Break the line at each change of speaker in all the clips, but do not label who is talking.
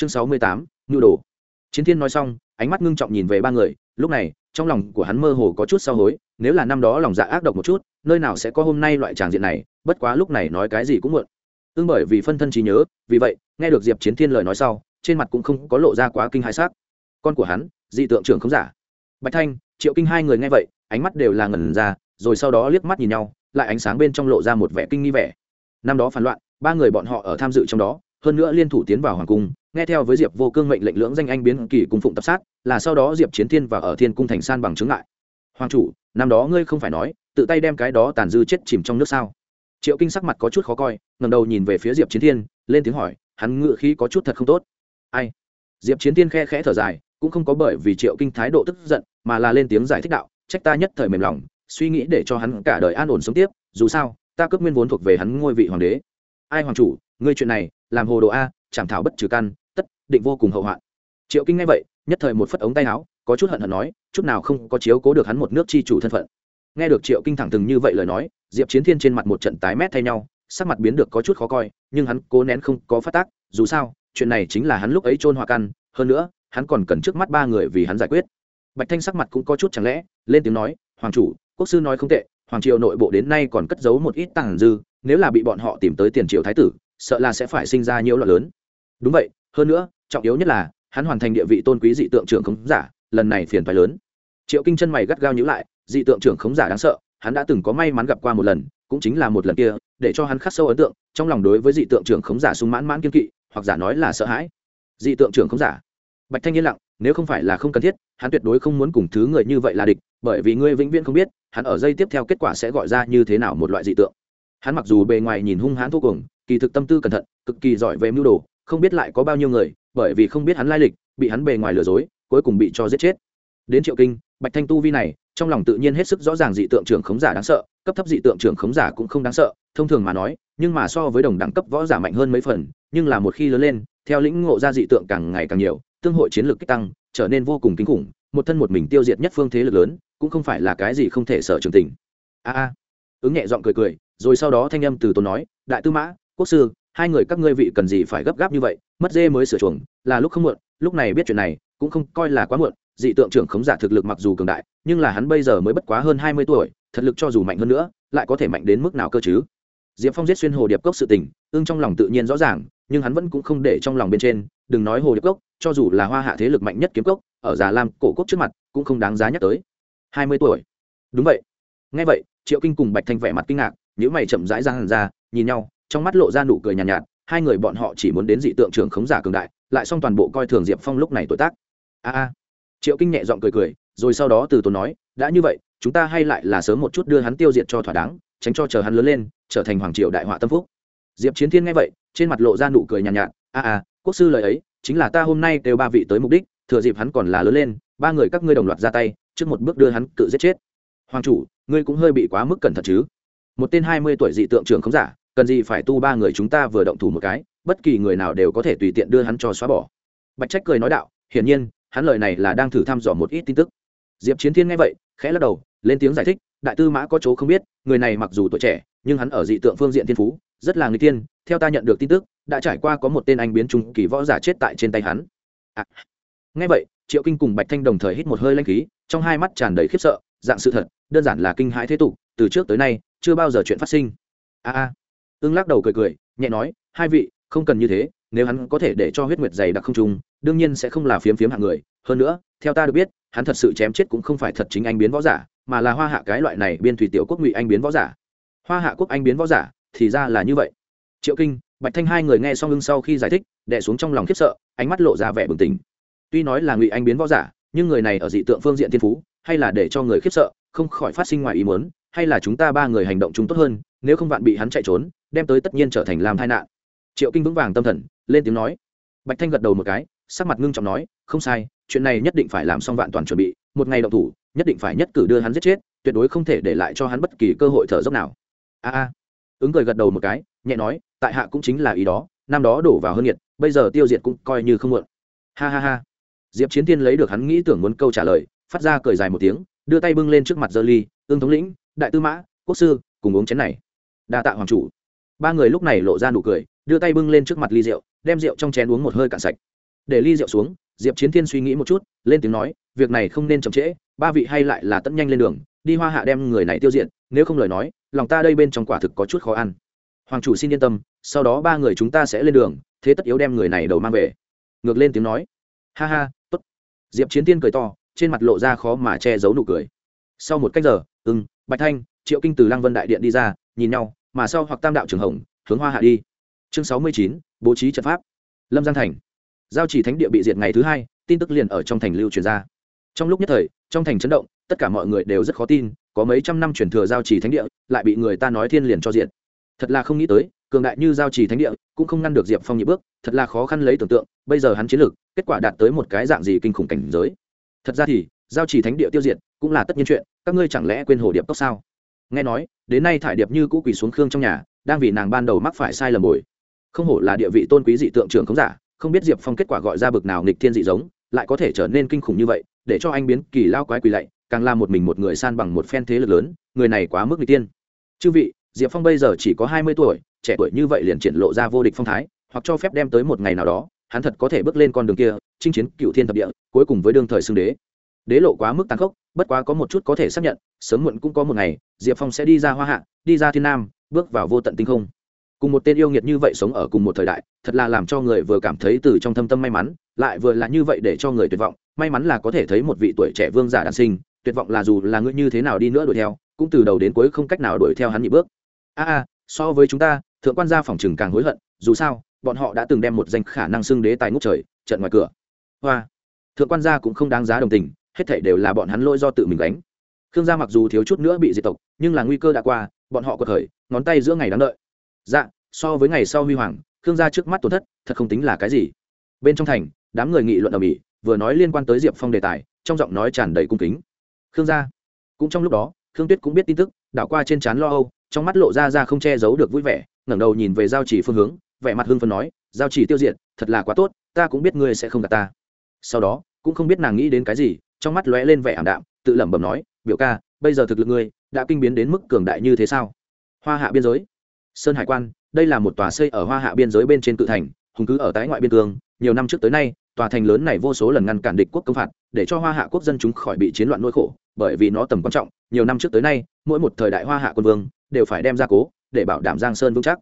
chương sáu mươi tám, nhu đồ. Chiến thiên nói xong, ánh mắt ngưng trọng nhìn về ba người, lúc này, trong lòng của hắn mơ hồ có chút sau hối, nếu là năm đó lòng dạ ác độc một chút, nơi nào sẽ có hôm nay loại tràng diện này, bất quá lúc này nói cái gì cũng muộn. Ưng bởi vì phân thân trí nhớ, vì vậy, nghe được diệp chiến thiên lời nói sau, trên mặt cũng không có lộ ra quá kinh hãi sắc. Con của hắn, dị tượng trưởng không giả. Bạch thanh, triệu kinh hai người nghe vậy, ánh mắt đều là ngẩn ra, rồi sau đó liếc mắt nhìn nhau, lại ánh sáng bên trong lộ ra một vẻ kinh nghi vẻ. Năm đó phản loạn, ba người bọn họ ở tham dự trong đó, hơn nữa liên thủ tiến vào hoàng cung nghe theo với diệp vô cương mệnh lệnh lưỡng danh anh biến kỳ cung phụng tập sát, là sau đó diệp chiến thiên và ở thiên cung thành san bằng chứng lại hoàng chủ, năm đó ngươi không phải nói, tự tay đem cái đó tàn dư chết chìm trong nước sao? Triệu kinh sắc mặt có chút khó coi ngầm đầu nhìn về phía diệp chiến thiên, lên tiếng hỏi, hắn ngự khí có chút thật không tốt. Ai? Diệp chiến thiên khe khẽ thở dài, cũng không có bởi vì triệu kinh thái độ tức giận, mà là lên tiếng giải thích đạo, trách ta nhất thời mềm lòng, suy nghĩ để cho hắn cả đời an ổn sống tiếp, dù sao, ta cướp nguyên vốn thuộc về hắn ngôi vị hoàng đế. Ai hoàng chủ, ngươi chuyện này, làm hồ đồ a, chảm thảo bất trừ căn định vô cùng hậu hoạn. Triệu kinh nghe vậy, nhất thời một phất ống tay áo, có chút hận hận nói, chút nào không có chiếu cố được hắn một nước chi chủ thân phận. Nghe được triệu kinh thẳng thừng như vậy lời nói, diệp chiến thiên trên mặt một trận tái mét thay nhau, sắc mặt biến được có chút khó coi, nhưng hắn cố nén không có phát tác, dù sao, chuyện này chính là hắn lúc ấy trôn hoa căn, hơn nữa, hắn còn cần trước mắt ba người vì hắn giải quyết. Bạch thanh sắc mặt cũng có chút chẳng lẽ, lên tiếng nói, hoàng chủ, quốc sư nói không tệ, hoàng triều nội bộ đến nay còn cất giấu một ít tàng dư, nếu là bị bọn họ tìm tới tiền triều thái tử, sợ là sẽ phải sinh ra nhiều loạn lớn. Đúng vậy hơn nữa, trọng yếu nhất là, hắn hoàn thành địa vị tôn quý dị tượng trưởng khống giả, lần này phiền phái lớn. Triệu kinh chân mày gắt gao nhữ lại, dị tượng trưởng khống giả đáng sợ, hắn đã từng có may mắn gặp qua một lần, cũng chính là một lần kia, để cho hắn khắc sâu ấn tượng, trong lòng đối với dị tượng trưởng khống giả sung mãn mãn kiên kỵ, hoặc giả nói là sợ hãi. Dị tượng trưởng khống giả. Bạch thanh yên lặng, nếu không phải là không cần thiết, hắn tuyệt đối không muốn cùng thứ người như vậy là địch, bởi vì ngươi vĩnh viễn không biết, hắn ở dây tiếp theo kết quả sẽ gọi ra như thế nào một loại dị tượng. Hắn mặc dù bề ngoài nhìn hung hãn vô cùng, kỳ thực tâm tư cẩn thận, cực kỳ giỏi về mưu đồ không biết lại có bao nhiêu người, bởi vì không biết hắn lai lịch, bị hắn bề ngoài lừa dối, cuối cùng bị cho giết chết. Đến triệu kinh, bạch thanh tu vi này, trong lòng tự nhiên hết sức rõ ràng dị tượng trưởng khống giả đáng sợ, cấp thấp dị tượng trưởng khống giả cũng không đáng sợ, thông thường mà nói, nhưng mà so với đồng đẳng cấp võ giả mạnh hơn mấy phần, nhưng là một khi lớn lên, theo lĩnh ngộ ra dị tượng càng ngày càng nhiều, tương hội chiến lược kích tăng, trở nên vô cùng kinh khủng, một thân một mình tiêu diệt nhất phương thế lực lớn, cũng không phải là cái gì không thể sợ trường tình. A a. Ứng nhẹ giọng cười cười, rồi sau đó thanh âm từ tốn nói, đại tư mã, quốc sư hai người các ngươi vị cần gì phải gấp gáp như vậy, mất dê mới sửa chuồng, là lúc không muộn, lúc này biết chuyện này, cũng không coi là quá muộn, dị tượng trưởng khống giả thực lực mặc dù cường đại, nhưng là hắn bây giờ mới bất quá hơn hai mươi tuổi, thật lực cho dù mạnh hơn nữa, lại có thể mạnh đến mức nào cơ chứ? Diệp phong giết xuyên hồ điệp cốc sự tình ưng trong lòng tự nhiên rõ ràng, nhưng hắn vẫn cũng không để trong lòng bên trên, đừng nói hồ điệp cốc, cho dù là hoa hạ thế lực mạnh nhất kiếm cốc, ở già lam cổ cốc trước mặt, cũng không đáng giá nhắc tới. Hai mươi tuổi. Đúng vậy. Ngay vậy, triệu kinh cùng bạch thanh vẻ mặt kinh ngạc những mày chậm rãi ra hàn ra, nhìn nhau trong mắt lộ ra nụ cười nhàn nhạt, nhạt hai người bọn họ chỉ muốn đến dị tượng trưởng khống giả cường đại lại xong toàn bộ coi thường diệp phong lúc này tuổi tác. A a. Triệu kinh nhẹ giọng cười cười rồi sau đó từ tốn nói đã như vậy chúng ta hay lại là sớm một chút đưa hắn tiêu diệt cho thỏa đáng tránh cho chờ hắn lớn lên trở thành hoàng triều đại họa tâm phúc. Diệp chiến thiên nghe vậy trên mặt lộ ra nụ cười nhàn nhạt, nhạt a a quốc sư lời ấy chính là ta hôm nay đều ba vị tới mục đích thừa dịp hắn còn là lớn lên ba người các ngươi đồng loạt ra tay trước một bước đưa hắn tự giết chết. Hoàng chủ ngươi cũng hơi bị quá mức cẩn thận chứ. Một tên hai mươi tuổi dị tượng trưởng không giả cần gì phải tu ba người chúng ta vừa động thủ một cái, bất kỳ người nào đều có thể tùy tiện đưa hắn cho xóa bỏ. Bạch trách cười nói đạo, hiển nhiên, hắn lời này là đang thử thăm dò một ít tin tức. Diệp chiến thiên nghe vậy, khẽ lắc đầu, lên tiếng giải thích, đại tư mã có chỗ không biết, người này mặc dù tuổi trẻ, nhưng hắn ở dị tượng phương diện thiên phú, rất là người tiên, theo ta nhận được tin tức, đã trải qua có một tên anh biến trung kỳ võ giả chết tại trên tay hắn. À. nghe vậy, triệu kinh cùng bạch thanh đồng thời hít một hơi lanh khí, trong hai mắt tràn đầy khiếp sợ, dạng sự thật, đơn giản là kinh hãi thế tục, từ trước tới nay, chưa bao giờ chuyện phát sinh. A a ưng lắc đầu cười cười, nhẹ nói, hai vị, không cần như thế, nếu hắn có thể để cho huyết nguyệt dày đặc không trung đương nhiên sẽ không là phiếm phiếm hạng người. Hơn nữa, theo ta được biết, hắn thật sự chém chết cũng không phải thật chính anh biến võ giả, mà là hoa hạ cái loại này biên thủy tiểu quốc ngụy anh biến võ giả. Hoa hạ quốc anh biến võ giả, thì ra là như vậy. Triệu kinh, bạch thanh hai người nghe xong lưng sau khi giải thích đẻ xuống trong lòng khiếp sợ, ánh mắt lộ ra vẻ bừng tỉnh. Tuy nói là ngụy anh biến võ giả, nhưng người này ở dị tượng phương diện thiên phú, hay là để cho người khiếp sợ, không khỏi phát sinh ngoài ý muốn, hay là chúng ta ba người hành động chúng tốt hơn, nếu không bạn bị hắn chạy trốn đem tới tất nhiên trở thành làm tai nạn. Triệu kinh vững vàng tâm thần, lên tiếng nói. Bạch thanh gật đầu một cái, sắc mặt ngưng trọng nói, không sai, chuyện này nhất định phải làm xong vạn toàn chuẩn bị, một ngày động thủ, nhất định phải nhất cử đưa hắn giết chết, tuyệt đối không thể để lại cho hắn bất kỳ cơ hội thở dốc nào. A a. Ứng cười gật đầu một cái, nhẹ nói, tại hạ cũng chính là ý đó, năm đó đổ vào hơn nhiệt bây giờ tiêu diệt cũng coi như không muộn. Ha ha ha. Diệp chiến tiên lấy được hắn nghĩ tưởng muốn câu trả lời, phát ra cười dài một tiếng, đưa tay bưng lên trước mặt dơ ly ương thống lĩnh, đại tư mã, quốc sư, cùng uống chén này. Đa tạ hoàng chủ ba người lúc này lộ ra nụ cười, đưa tay bưng lên trước mặt ly rượu, đem rượu trong chén uống một hơi cạn sạch. Để ly rượu xuống, diệp chiến thiên suy nghĩ một chút, lên tiếng nói, việc này không nên chậm trễ, ba vị hay lại là tận nhanh lên đường, đi hoa hạ đem người này tiêu diệt, nếu không lời nói, lòng ta đây bên trong quả thực có chút khó ăn. Hoàng chủ xin yên tâm, sau đó ba người chúng ta sẽ lên đường, thế tất yếu đem người này đầu mang về. Ngược lên tiếng nói, ha ha, tốt. Diệp chiến tiên cười to, trên mặt lộ ra khó mà che giấu nụ cười. Sau một cách giờ ưng bạch thanh, triệu kinh từ lăng vân đại điện đi ra, nhìn nhau mà sau hoặc tam đạo trường hồng, hướng hoa hạ đi. Chương sáu mươi chín, bố trí trận pháp. Lâm giang thành. Giao chỉ thánh địa bị diệt ngày thứ hai, tin tức liền ở trong thành lưu truyền ra. Trong lúc nhất thời, trong thành chấn động, tất cả mọi người đều rất khó tin, có mấy trăm năm truyền thừa giao chỉ thánh địa, lại bị người ta nói thiên liền cho diệt. Thật là không nghĩ tới, cường đại như giao chỉ thánh địa, cũng không ngăn được diệp phong nhị bước, thật là khó khăn lấy tưởng tượng, bây giờ hắn chiến lược, kết quả đạt tới một cái dạng gì kinh khủng cảnh giới. Thật ra thì, giao chỉ thánh địa tiêu diệt, cũng là tất nhiên chuyện, các ngươi chẳng lẽ quên hồ điệp cốc sao? Nghe nói, đến nay thải điệp như cũ quỳ xuống khương trong nhà, đang vì nàng ban đầu mắc phải sai lầm bồi. Không hổ là địa vị tôn quý dị tượng trưởng không giả, không biết diệp phong kết quả gọi ra bực nào nghịch thiên dị giống, lại có thể trở nên kinh khủng như vậy, để cho anh biến kỳ lao quái quỳ lạy, càng là một mình một người san bằng một phen thế lực lớn, người này quá mức nghịch tiên chư vị, diệp phong bây giờ chỉ có hai mươi tuổi, trẻ tuổi như vậy liền triển lộ ra vô địch phong thái, hoặc cho phép đem tới một ngày nào đó, hắn thật có thể bước lên con đường kia, chinh chiến cựu thiên thập địa, cuối cùng với đương thời xưng đế đế lộ quá mức tàn khốc, bất quá có một chút có thể xác nhận, sớm muộn cũng có một ngày, diệp phong sẽ đi ra hoa hạ, đi ra thiên nam, bước vào vô tận tinh không. Cùng một tên yêu nghiệt như vậy sống ở cùng một thời đại, thật là làm cho người vừa cảm thấy từ trong thâm tâm may mắn, lại vừa là như vậy để cho người tuyệt vọng. May mắn là có thể thấy một vị tuổi trẻ vương giả đàn sinh, tuyệt vọng là dù là ngươi như thế nào đi nữa đuổi theo, cũng từ đầu đến cuối không cách nào đuổi theo hắn nhị bước. A a, so với chúng ta, thượng quan gia phòng chừng càng hối hận, dù sao, bọn họ đã từng đem một danh khả năng xưng đế tài ngút trời, trận ngoài cửa. Hoa, thượng quan gia cũng không đáng giá đồng tình hết thảy đều là bọn hắn lỗi do tự mình đánh khương gia mặc dù thiếu chút nữa bị diệt tộc, nhưng là nguy cơ đã qua, bọn họ có thời ngón tay giữa ngày đáng đợi. Dạ so với ngày sau huy hoàng, khương gia trước mắt tổn thất, thật không tính là cái gì. Bên trong thành, đám người nghị luận ở mỹ, vừa nói liên quan tới diệp phong đề tài, trong giọng nói tràn đầy cung kính. Khương gia, cũng trong lúc đó, khương tuyết cũng biết tin tức, đảo qua trên trán lo âu, trong mắt lộ ra ra không che giấu được vui vẻ, ngẩng đầu nhìn về giao chỉ phương hướng, vẻ mặt hưng phấn nói, giao chỉ tiêu diệt, thật là quá tốt, ta cũng biết ngươi sẽ không gạt ta. Sau đó, cũng không biết nàng nghĩ đến cái gì trong mắt lóe lên vẻ ảm đạm, tự lẩm bẩm nói, biểu ca, bây giờ thực lực ngươi đã kinh biến đến mức cường đại như thế sao? Hoa hạ biên giới. Sơn hải quan, đây là một tòa xây ở hoa hạ biên giới bên trên tự thành, hùng cứ ở tái ngoại biên cương. Nhiều năm trước tới nay, tòa thành lớn này vô số lần ngăn cản địch quốc công phạt, để cho hoa hạ quốc dân chúng khỏi bị chiến loạn nỗi khổ, bởi vì nó tầm quan trọng. Nhiều năm trước tới nay, mỗi một thời đại hoa hạ quân vương đều phải đem ra cố để bảo đảm giang sơn vững chắc.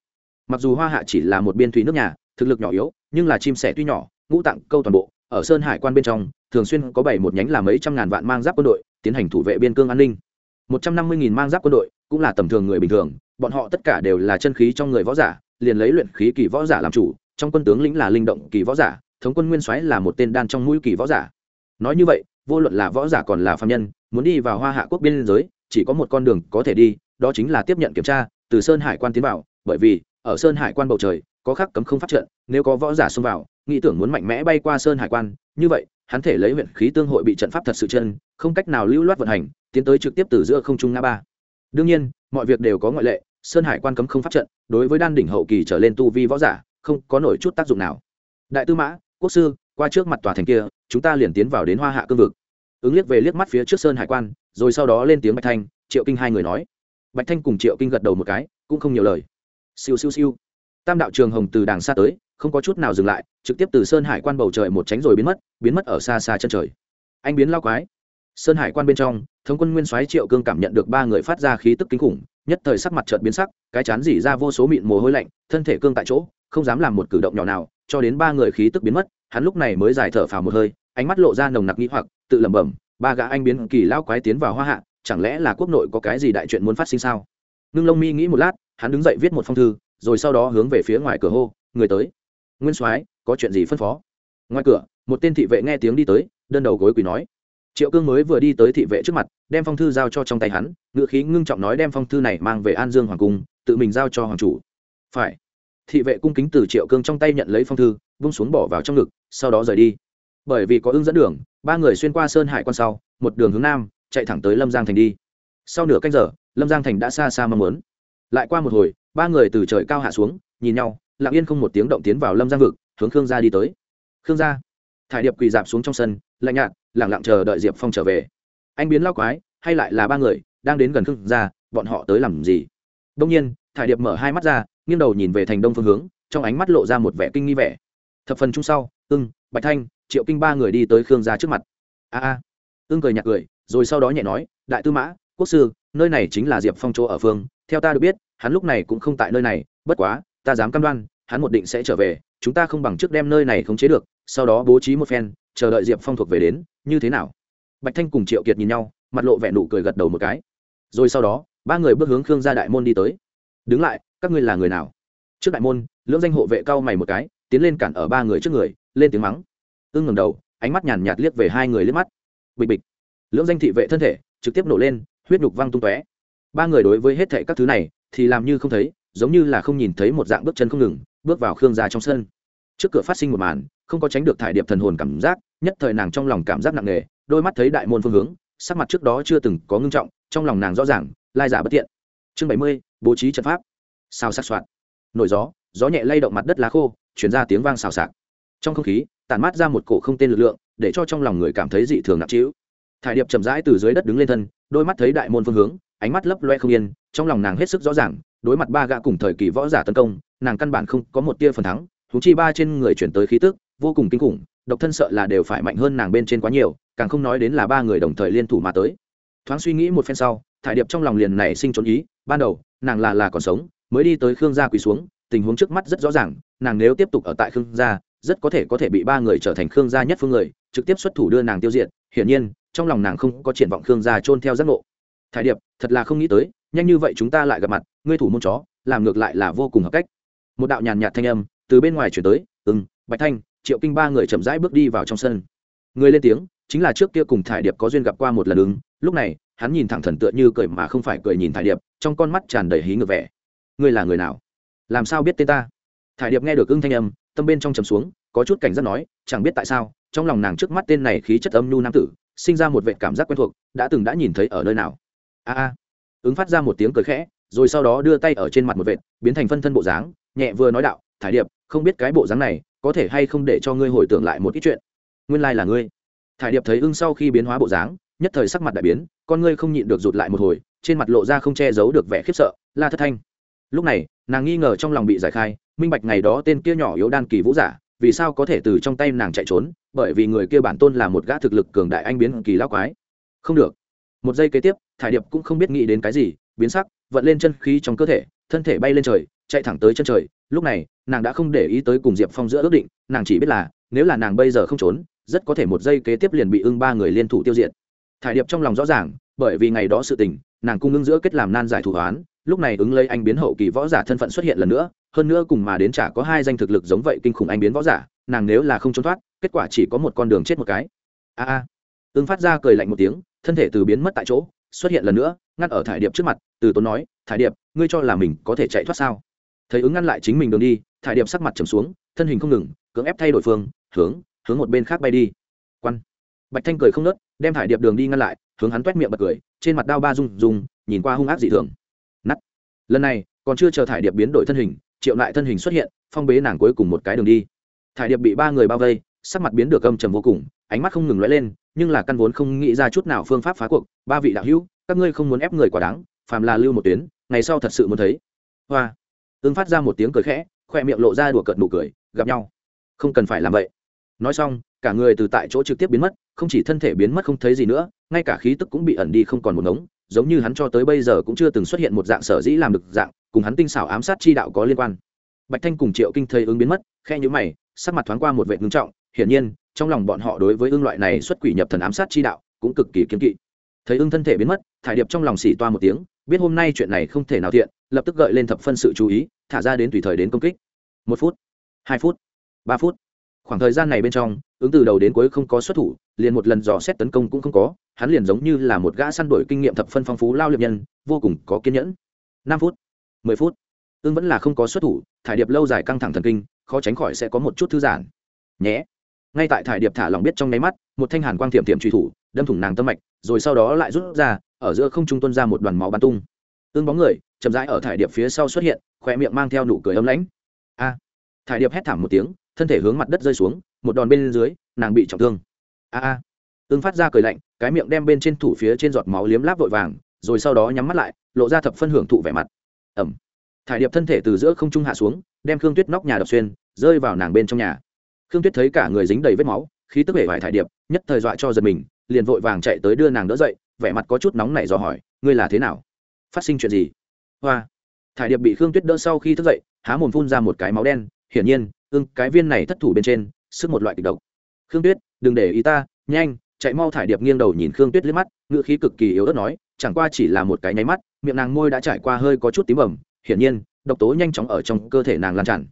Mặc dù hoa hạ chỉ là một biên thủy nước nhà, thực lực nhỏ yếu, nhưng là chim sẻ tuy nhỏ, ngũ tặng câu toàn bộ ở sơn hải quan bên trong, thường xuyên có bảy một nhánh là mấy trăm ngàn vạn mang giáp quân đội, tiến hành thủ vệ biên cương an ninh. Một trăm năm mươi nghìn mang giáp quân đội cũng là tầm thường người bình thường, bọn họ tất cả đều là chân khí trong người võ giả, liền lấy luyện khí kỳ võ giả làm chủ, trong quân tướng lĩnh là linh động kỳ võ giả, thống quân nguyên soái là một tên đan trong mũi kỳ võ giả. Nói như vậy, vô luận là võ giả còn là phạm nhân, muốn đi vào hoa hạ quốc biên giới, chỉ có một con đường có thể đi, đó chính là tiếp nhận kiểm tra, từ sơn hải quan tiến vào, bởi vì, ở sơn hải quan bầu trời, có khắc cấm không phát trận, nếu có võ giả xông vào nghĩ tưởng muốn mạnh mẽ bay qua sơn hải quan, như vậy, hắn thể lấy huyện khí tương hội bị trận pháp thật sự chân, không cách nào lưu loát vận hành, tiến tới trực tiếp từ giữa không trung ngã ba. Đương nhiên, mọi việc đều có ngoại lệ, sơn hải quan cấm không pháp trận, đối với đan đỉnh hậu kỳ trở lên tu vi võ giả, không có nổi chút tác dụng nào. Đại tư mã, quốc sư, qua trước mặt tòa thành kia, chúng ta liền tiến vào đến hoa hạ cương vực. Ứng liếc về liếc mắt phía trước sơn hải quan, rồi sau đó lên tiếng bạch thanh, triệu kinh hai người nói. Bạch thanh cùng triệu kinh gật đầu một cái, cũng không nhiều lời. Siêu siêu siêu. Tam đạo trường hồng từ đàng xa tới không có chút nào dừng lại, trực tiếp từ sơn hải quan bầu trời một tránh rồi biến mất biến mất ở xa xa chân trời. Anh biến lao quái. Sơn hải quan bên trong, thống quân nguyên soái triệu cương cảm nhận được ba người phát ra khí tức kinh khủng, nhất thời sắc mặt trợt biến sắc, cái chán dỉ ra vô số mịn mồ hôi lạnh, thân thể cương tại chỗ, không dám làm một cử động nhỏ nào, cho đến ba người khí tức biến mất, hắn lúc này mới giải thở phào một hơi, ánh mắt lộ ra nồng nặc nghĩ hoặc, tự lẩm bẩm, ba gã anh biến kỳ lao quái tiến vào hoa hạ, chẳng lẽ là quốc nội có cái gì đại chuyện muốn phát sinh sao? Ngưng lông mi nghĩ một lát, hắn đứng dậy viết một phong thư, rồi sau đó hướng về phía ngoài cửa hô, người tới nguyên soái, có chuyện gì phân phó? Ngoài cửa, một tên thị vệ nghe tiếng đi tới, đơn đầu gối quỳ nói. Triệu cương mới vừa đi tới thị vệ trước mặt, đem phong thư giao cho trong tay hắn ngự khí ngưng trọng nói đem phong thư này mang về an dương hoàng cung, tự mình giao cho hoàng chủ. Phải. Thị vệ cung kính từ triệu cương trong tay nhận lấy phong thư, vung xuống bỏ vào trong ngực, sau đó rời đi. Bởi vì có ưng dẫn đường, ba người xuyên qua sơn hải quan sau, một đường hướng nam, chạy thẳng tới lâm giang thành đi. Sau nửa canh giờ, lâm giang thành đã xa xa mong muốn. Lại qua một hồi, ba người từ trời cao hạ xuống, nhìn nhau lặng yên không một tiếng động tiến vào lâm giang vực, hướng khương gia đi tới. Khương gia, thải điệp quỳ dạp xuống trong sân, lạnh nhạt lẳng lặng chờ đợi diệp phong trở về. Anh biến lao quái, hay lại là ba người, đang đến gần khương gia, bọn họ tới làm gì? Đông nhiên, thải điệp mở hai mắt ra, nghiêng đầu nhìn về thành đông phương hướng, trong ánh mắt lộ ra một vẻ kinh nghi vẻ. Thập phần chung sau, ưng, bạch thanh, triệu kinh ba người đi tới khương gia trước mặt. A a. Ưng cười nhạt cười, rồi sau đó nhẹ nói, đại tư mã, quốc sư, nơi này chính là diệp phong chỗ ở phương, theo ta được biết, hắn lúc này cũng không tại nơi này, bất quá ta dám cam đoan, hắn một định sẽ trở về, chúng ta không bằng trước đem nơi này khống chế được, sau đó bố trí một phen, chờ đợi diệp phong thuộc về đến, như thế nào? Bạch thanh cùng triệu kiệt nhìn nhau, mặt lộ vẻ nụ cười gật đầu một cái. Rồi sau đó, ba người bước hướng khương gia đại môn đi tới. Đứng lại, các ngươi là người nào? Trước đại môn, lưỡng danh hộ vệ cao mày một cái, tiến lên cản ở ba người trước người, lên tiếng mắng. Ưng ngầm đầu, ánh mắt nhàn nhạt liếc về hai người liếc mắt. Bịch bịch. Lưỡng danh thị vệ thân thể trực tiếp nổ lên, huyết nhục văng tung tóe. Ba người đối với hết thệ các thứ này thì làm như không thấy giống như là không nhìn thấy một dạng bước chân không ngừng, bước vào khương gia trong sân. Trước cửa phát sinh một màn, không có tránh được thải điệp thần hồn cảm giác, nhất thời nàng trong lòng cảm giác nặng nề, đôi mắt thấy đại môn phương hướng, sắc mặt trước đó chưa từng có ngưng trọng, trong lòng nàng rõ ràng, lai giả bất tiện. Chương bảy mươi, bố trí trận pháp. Sao sắc soạn. Nổi gió gió nhẹ lay động mặt đất lá khô chuyển ra tiếng vang xào xạc. Trong không khí, tản mát ra một cổ không tên lực lượng, để cho trong lòng người cảm thấy dị thường nặng trĩu. Thải điệp chậm rãi từ dưới đất đứng lên thân, đôi mắt thấy đại môn phương hướng, ánh mắt lấp loe không yên, trong lòng nàng hết sức rõ ràng đối mặt ba gã cùng thời kỳ võ giả tấn công, nàng căn bản không có một tia phần thắng thú chi ba trên người chuyển tới khí tức, vô cùng kinh khủng, độc thân sợ là đều phải mạnh hơn nàng bên trên quá nhiều, càng không nói đến là ba người đồng thời liên thủ mà tới. Thoáng suy nghĩ một phen sau, thải điệp trong lòng liền này sinh trốn ý, ban đầu, nàng là là còn sống, mới đi tới khương gia quỳ xuống, tình huống trước mắt rất rõ ràng, nàng nếu tiếp tục ở tại khương gia, rất có thể có thể bị ba người trở thành khương gia nhất phương người, trực tiếp xuất thủ đưa nàng tiêu diệt, hiển nhiên, trong lòng nàng không có triển vọng khương gia trôn theo giác ngộ. Thải điệp, thật là không nghĩ tới nhanh như vậy chúng ta lại gặp mặt, ngươi thủ môn chó, làm ngược lại là vô cùng hợp cách. Một đạo nhàn nhạt thanh âm từ bên ngoài chuyển tới ừng bạch thanh, triệu kinh ba người chậm rãi bước đi vào trong sân. Người lên tiếng, chính là trước kia cùng thải điệp có duyên gặp qua một lần ứng, lúc này, hắn nhìn thẳng thần tựa như cười mà không phải cười nhìn thải điệp, trong con mắt tràn đầy hí ngược vẻ. Ngươi là người nào? Làm sao biết tên ta? Thải điệp nghe được ưng thanh âm, tâm bên trong trầm xuống, có chút cảnh giác nói, chẳng biết tại sao, trong lòng nàng trước mắt tên này khí chất âm nhu nam tử, sinh ra một vệ cảm giác quen thuộc, đã từng đã nhìn thấy ở nơi nào. A a ứng phát ra một tiếng cười khẽ, rồi sau đó đưa tay ở trên mặt một vệt, biến thành phân thân bộ dáng, nhẹ vừa nói đạo, thải điệp, không biết cái bộ dáng này có thể hay không để cho ngươi hồi tưởng lại một ít chuyện. Nguyên lai là ngươi. Thải điệp thấy ưng sau khi biến hóa bộ dáng, nhất thời sắc mặt đại biến, con ngươi không nhịn được rụt lại một hồi, trên mặt lộ ra không che giấu được vẻ khiếp sợ, la thất thanh. Lúc này, nàng nghi ngờ trong lòng bị giải khai, minh bạch ngày đó tên kia nhỏ yếu đan kỳ vũ giả, vì sao có thể từ trong tay nàng chạy trốn, bởi vì người kia bản tôn là một gã thực lực cường đại anh biến kỳ lao quái. Không được. Một giây kế tiếp thải điệp cũng không biết nghĩ đến cái gì, biến sắc, vận lên chân khí trong cơ thể, thân thể bay lên trời, chạy thẳng tới chân trời. Lúc này, nàng đã không để ý tới cùng diệp phong giữa ước định, nàng chỉ biết là, nếu là nàng bây giờ không trốn, rất có thể một giây kế tiếp liền bị ưng ba người liên thủ tiêu diệt. Thải điệp trong lòng rõ ràng, bởi vì ngày đó sự tình, nàng cung ưng giữa kết làm nan giải thủ hoán, lúc này ứng lấy anh biến hậu kỳ võ giả thân phận xuất hiện lần nữa, hơn nữa cùng mà đến chả có hai danh thực lực giống vậy kinh khủng anh biến võ giả, nàng nếu là không trốn thoát, kết quả chỉ có một con đường chết một cái. A a. Ưng phát ra cười lạnh một tiếng, thân thể từ biến mất tại chỗ xuất hiện lần nữa, ngăn ở thải điệp trước mặt, từ tốn nói, thải điệp, ngươi cho là mình có thể chạy thoát sao? Thấy ứng ngăn lại chính mình đường đi, thải điệp sắc mặt trầm xuống, thân hình không ngừng, cưỡng ép thay đổi phương, hướng hướng một bên khác bay đi. Quan bạch thanh cười không nớt, đem thải điệp đường đi ngăn lại, hướng hắn t u é t miệng bật cười, trên mặt đao ba rung rung, nhìn qua hung ác dị thường. Nắt lần này, còn chưa chờ thải điệp biến đổi thân hình, triệu lại thân hình xuất hiện, phong bế nàng cuối cùng một cái đường đi. Thải điệp bị ba người bao vây, sắc mặt biến được âm trầm vô cùng, ánh mắt không ngừng lóe lên nhưng là căn vốn không nghĩ ra chút nào phương pháp phá cuộc, ba vị đạo hữu, các ngươi không muốn ép người quả đáng, phàm là lưu một tuyến, ngày sau thật sự muốn thấy. Hoa. Ưng phát ra một tiếng cười khẽ, khoe miệng lộ ra đùa cợt nụ cười, gặp nhau. Không cần phải làm vậy. Nói xong, cả người từ tại chỗ trực tiếp biến mất, không chỉ thân thể biến mất không thấy gì nữa, ngay cả khí tức cũng bị ẩn đi không còn một ngống, giống như hắn cho tới bây giờ cũng chưa từng xuất hiện một dạng sở dĩ làm được dạng, cùng hắn tinh xảo ám sát chi đạo có liên quan. Bạch thanh cùng triệu kinh thấy ứng biến mất khe nhữ mày, sắc mặt thoáng qua một vệ ngưng trọng, hiển nhiên trong lòng bọn họ đối với ương loại này xuất quỷ nhập thần ám sát chi đạo cũng cực kỳ kiên kỵ. Thấy ưng thân thể biến mất, thải điệp trong lòng xỉ toa một tiếng, biết hôm nay chuyện này không thể nào thiện, lập tức gợi lên thập phân sự chú ý, thả ra đến tùy thời đến công kích. Một phút, hai phút, ba phút. Khoảng thời gian này bên trong, ứng từ đầu đến cuối không có xuất thủ, liền một lần dò xét tấn công cũng không có, hắn liền giống như là một gã săn đổi kinh nghiệm thập phân phong phú lao liệp nhân, vô cùng có kiên nhẫn. Năm phút, mười phút ương vẫn là không có xuất thủ, thải điệp lâu dài căng thẳng thần kinh, khó tránh khỏi sẽ có một chút thư giãn. Nhé ngay tại thải điệp thả lòng biết trong nháy mắt, một thanh hàn quang tiệm tiệm truy thủ, đâm thủng nàng tâm mạch, rồi sau đó lại rút ra, ở giữa không trung tuân ra một đoàn máu bắn tung. Tương bóng người, chậm rãi ở thải điệp phía sau xuất hiện khoe miệng mang theo nụ cười ấm lãnh. A! Thải điệp hét thảm một tiếng, thân thể hướng mặt đất rơi xuống, một đòn bên dưới, nàng bị trọng thương. A a! Tương phát ra cười lạnh, cái miệng đem bên trên thủ phía trên giọt máu liếm láp vội vàng, rồi sau đó nhắm mắt lại, lộ ra thập phân hưởng thụ vẻ mặt. Ẩm! Thải điệp thân thể từ giữa không trung hạ xuống, đem khương tuyết nóc nhà đập xuyên, rơi vào nàng bên trong nhà khương tuyết thấy cả người dính đầy vết máu, khí tức vẻ vải thải điệp, nhất thời dọa cho giật mình, liền vội vàng chạy tới đưa nàng đỡ dậy, vẻ mặt có chút nóng nảy dò hỏi, ngươi là thế nào? Phát sinh chuyện gì? Hoa. Thải điệp bị khương tuyết đỡ sau khi thức dậy, há mồm phun ra một cái máu đen, hiển nhiên, ưng, cái viên này thất thủ bên trên, sức một loại kịch độc. Khương tuyết, đừng để ý ta, nhanh, chạy mau. Thải điệp nghiêng đầu nhìn khương tuyết liếc mắt, ngữ khí cực kỳ yếu ớt nói, chẳng qua chỉ là một cái nháy mắt, miệng nàng môi đã trải qua hơi có chút tím ẩm, hiển nhiên, độc tố nhanh chóng ở trong cơ thể nàng lan tràn.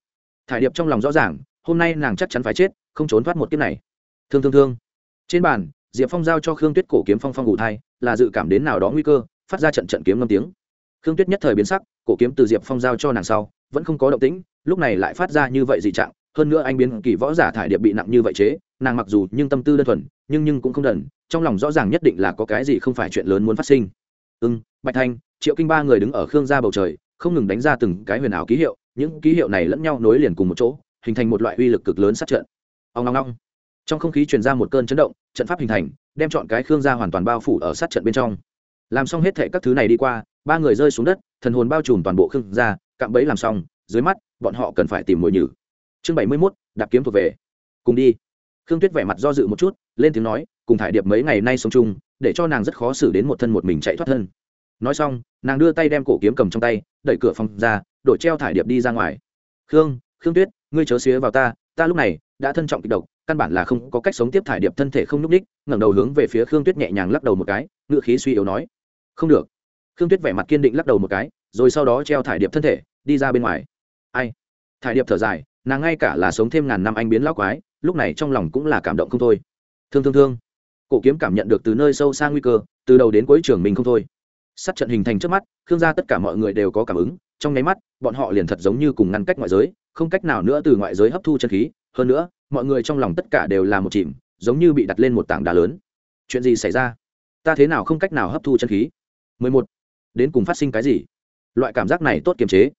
Thải điệp trong lòng rõ ràng hôm nay nàng chắc chắn phải chết, không trốn thoát một kiếp này. Thương thương thương. Trên bàn, diệp phong giao cho khương tuyết cổ kiếm phong phong ngủ thai, là dự cảm đến nào đó nguy cơ, phát ra trận trận kiếm ngâm tiếng. Khương tuyết nhất thời biến sắc, cổ kiếm từ diệp phong giao cho nàng sau, vẫn không có động tĩnh, lúc này lại phát ra như vậy dị trạng, hơn nữa anh biến kỳ võ giả thải điệp bị nặng như vậy chế, nàng mặc dù nhưng tâm tư đơn thuần, nhưng nhưng cũng không đần, trong lòng rõ ràng nhất định là có cái gì không phải chuyện lớn muốn phát sinh. Ưng bạch thanh, triệu kinh ba người đứng ở khương gia bầu trời, không ngừng đánh ra từng cái huyền ảo ký hiệu, những ký hiệu này lẫn nhau nối liền cùng một chỗ hình thành một loại uy lực cực lớn sát trận. Ông long long trong không khí truyền ra một cơn chấn động, trận pháp hình thành, đem chọn cái khương gia hoàn toàn bao phủ ở sát trận bên trong. Làm xong hết thệ các thứ này đi qua, ba người rơi xuống đất, thần hồn bao trùm toàn bộ khương gia, cạm bẫy làm xong, dưới mắt, bọn họ cần phải tìm mồi nhử. Chương bảy mươi mốt, đạp kiếm thuộc về. Cùng đi. Khương tuyết vẻ mặt do dự một chút, lên tiếng nói, cùng thải điệp mấy ngày nay sống chung, để cho nàng rất khó xử đến một thân một mình chạy thoát thân. Nói xong, nàng đưa tay đem cổ kiếm cầm trong tay, đẩy cửa phòng ra, đội treo thải điệp đi ra ngoài. Khương khương tuyết ngươi chớ xía vào ta ta lúc này đã thân trọng kịch độc, căn bản là không có cách sống tiếp thải điệp thân thể không n ú c ních ngẩng đầu hướng về phía khương tuyết nhẹ nhàng lắc đầu một cái ngự khí suy yếu nói, không được. Khương tuyết vẻ mặt kiên định lắc đầu một cái, rồi sau đó treo thải điệp thân thể, đi ra bên ngoài. Ai? Thải điệp thở dài, nàng ngay cả là sống thêm ngàn năm anh biến lão quái, lúc này trong lòng cũng là cảm động không thôi. Thương thương thương. Cổ kiếm cảm nhận được từ nơi sâu xa nguy cơ, từ đầu đến cuối trường mình không thôi. Sát trận hình thành trước mắt, khương gia tất cả mọi người đều có cảm ứng trong nháy mắt, bọn họ liền thật giống như cùng ngăn cách ngoại giới, không cách nào nữa từ ngoại giới hấp thu chân khí. Hơn nữa, mọi người trong lòng tất cả đều là một chìm, giống như bị đặt lên một tảng đá lớn. Chuyện gì xảy ra? Ta thế nào không cách nào hấp thu chân khí? 11. đến cùng phát sinh cái gì? Loại cảm giác này tốt kiềm chế.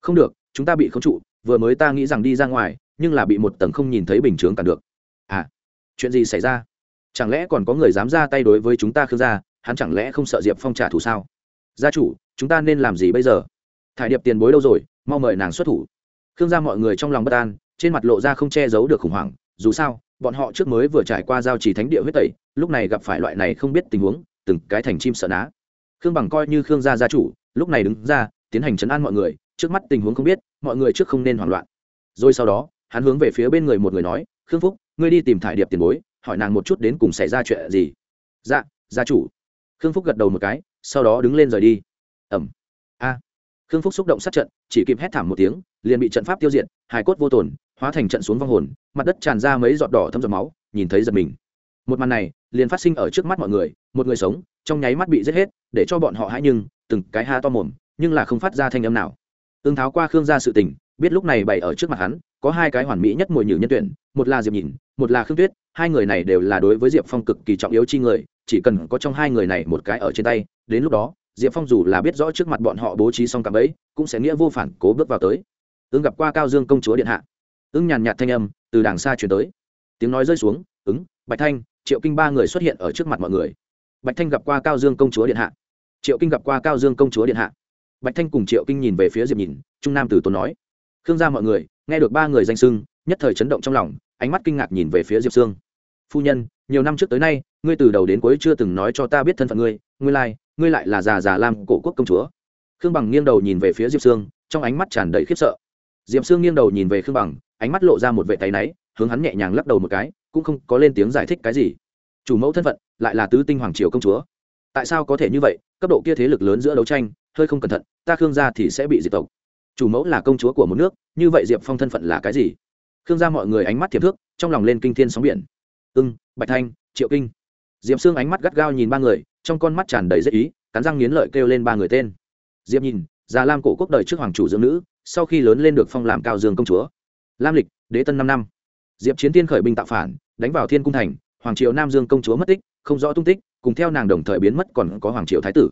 Không được, chúng ta bị khống trụ, vừa mới ta nghĩ rằng đi ra ngoài, nhưng là bị một tầng không nhìn thấy bình chướng cản được. À chuyện gì xảy ra? Chẳng lẽ còn có người dám ra tay đối với chúng ta khương gia? Hắn chẳng lẽ không sợ diệp phong trả thù sao? Gia chủ, chúng ta nên làm gì bây giờ? Thải điệp tiền bối đâu rồi, mau mời nàng xuất thủ. Khương gia mọi người trong lòng bất an, trên mặt lộ ra không che giấu được khủng hoảng. Dù sao, bọn họ trước mới vừa trải qua giao trì thánh địa huyết tẩy, lúc này gặp phải loại này không biết tình huống, từng cái thành chim sợ ná. Khương bằng coi như khương gia gia chủ, lúc này đứng ra, tiến hành chấn an mọi người, trước mắt tình huống không biết, mọi người trước không nên hoảng loạn. Rồi sau đó, hắn hướng về phía bên người một người nói, khương phúc, ngươi đi tìm thải điệp tiền bối, hỏi nàng một chút đến cùng xảy ra chuyện gì. Dạ gia chủ. Khương phúc gật đầu một cái, sau đó đứng lên rời đi. Ẩm. A khương phúc xúc động sát trận, chỉ kịp hét thảm một tiếng, liền bị trận pháp tiêu diệt, hài cốt vô tổn hóa thành trận xuống vong hồn, mặt đất tràn ra mấy giọt đỏ thâm giọt máu, nhìn thấy giật mình. Một màn này, liền phát sinh ở trước mắt mọi người, một người sống, trong nháy mắt bị giết hết, để cho bọn họ hãi nhưng, từng cái ha to mồm, nhưng là không phát ra thanh âm nào. Ương tháo qua khương ra sự tình, biết lúc này bày ở trước mặt hắn, có hai cái hoàn mỹ nhất mùi nhử nhân tuyển, một là diệp nhìn, một là khương tuyết, hai người này đều là đối với diệp phong cực kỳ trọng yếu chi người, chỉ cần có trong hai người này một cái ở trên tay, đến lúc đó diệp phong dù là biết rõ trước mặt bọn họ bố trí xong cạm ấy cũng sẽ nghĩa vô phản cố bước vào tới. Ứng gặp qua cao dương công chúa điện hạ. Ứng nhàn nhạt thanh âm từ đàng xa chuyển tới. Tiếng nói rơi xuống, ứng, bạch thanh, triệu kinh ba người xuất hiện ở trước mặt mọi người. Bạch thanh gặp qua cao dương công chúa điện hạ. Triệu kinh gặp qua cao dương công chúa điện hạ. Bạch thanh cùng triệu kinh nhìn về phía diệp nhìn, trung nam tử tốn nói, khương gia mọi người, nghe được ba người danh sưng nhất thời chấn động trong lòng, ánh mắt kinh ngạc nhìn về phía diệp sương. Phu nhân nhiều năm trước tới nay, ngươi từ đầu đến cuối chưa từng nói cho ta biết thân phận ngươi ngươi lai, ngươi lại là già già lam cổ quốc công chúa. Khương bằng nghiêng đầu nhìn về phía diệp sương, trong ánh mắt tràn đầy khiếp sợ. Diệp sương nghiêng đầu nhìn về khương bằng, ánh mắt lộ ra một vệ tay náy, hướng hắn nhẹ nhàng lắc đầu một cái, cũng không có lên tiếng giải thích cái gì. Chủ mẫu thân phận, lại là tứ tinh hoàng triều công chúa. Tại sao có thể như vậy? Cấp độ kia thế lực lớn giữa đấu tranh, hơi không cẩn thận, ta khương gia thì sẽ bị diệt tộc. Chủ mẫu là công chúa của một nước, như vậy diệp phong thân phận là cái gì? Khương gia mọi người ánh mắt thiệp thước, trong lòng lên kinh thiên sóng biển ưng, bạch thanh, triệu kinh. Diệp xương ánh mắt gắt gao nhìn ba người, trong con mắt tràn đầy dễ ý, cắn răng nghiến lợi kêu lên ba người tên. Diệp nhìn, già lam cổ quốc đời trước hoàng chủ dưỡng nữ, sau khi lớn lên được phong làm cao dương công chúa. Lam lịch, đế tân năm năm. Diệp chiến tiên khởi binh tạo phản, đánh vào thiên cung thành, hoàng triều nam dương công chúa mất tích, không rõ tung tích, cùng theo nàng đồng thời biến mất còn có hoàng triều thái tử.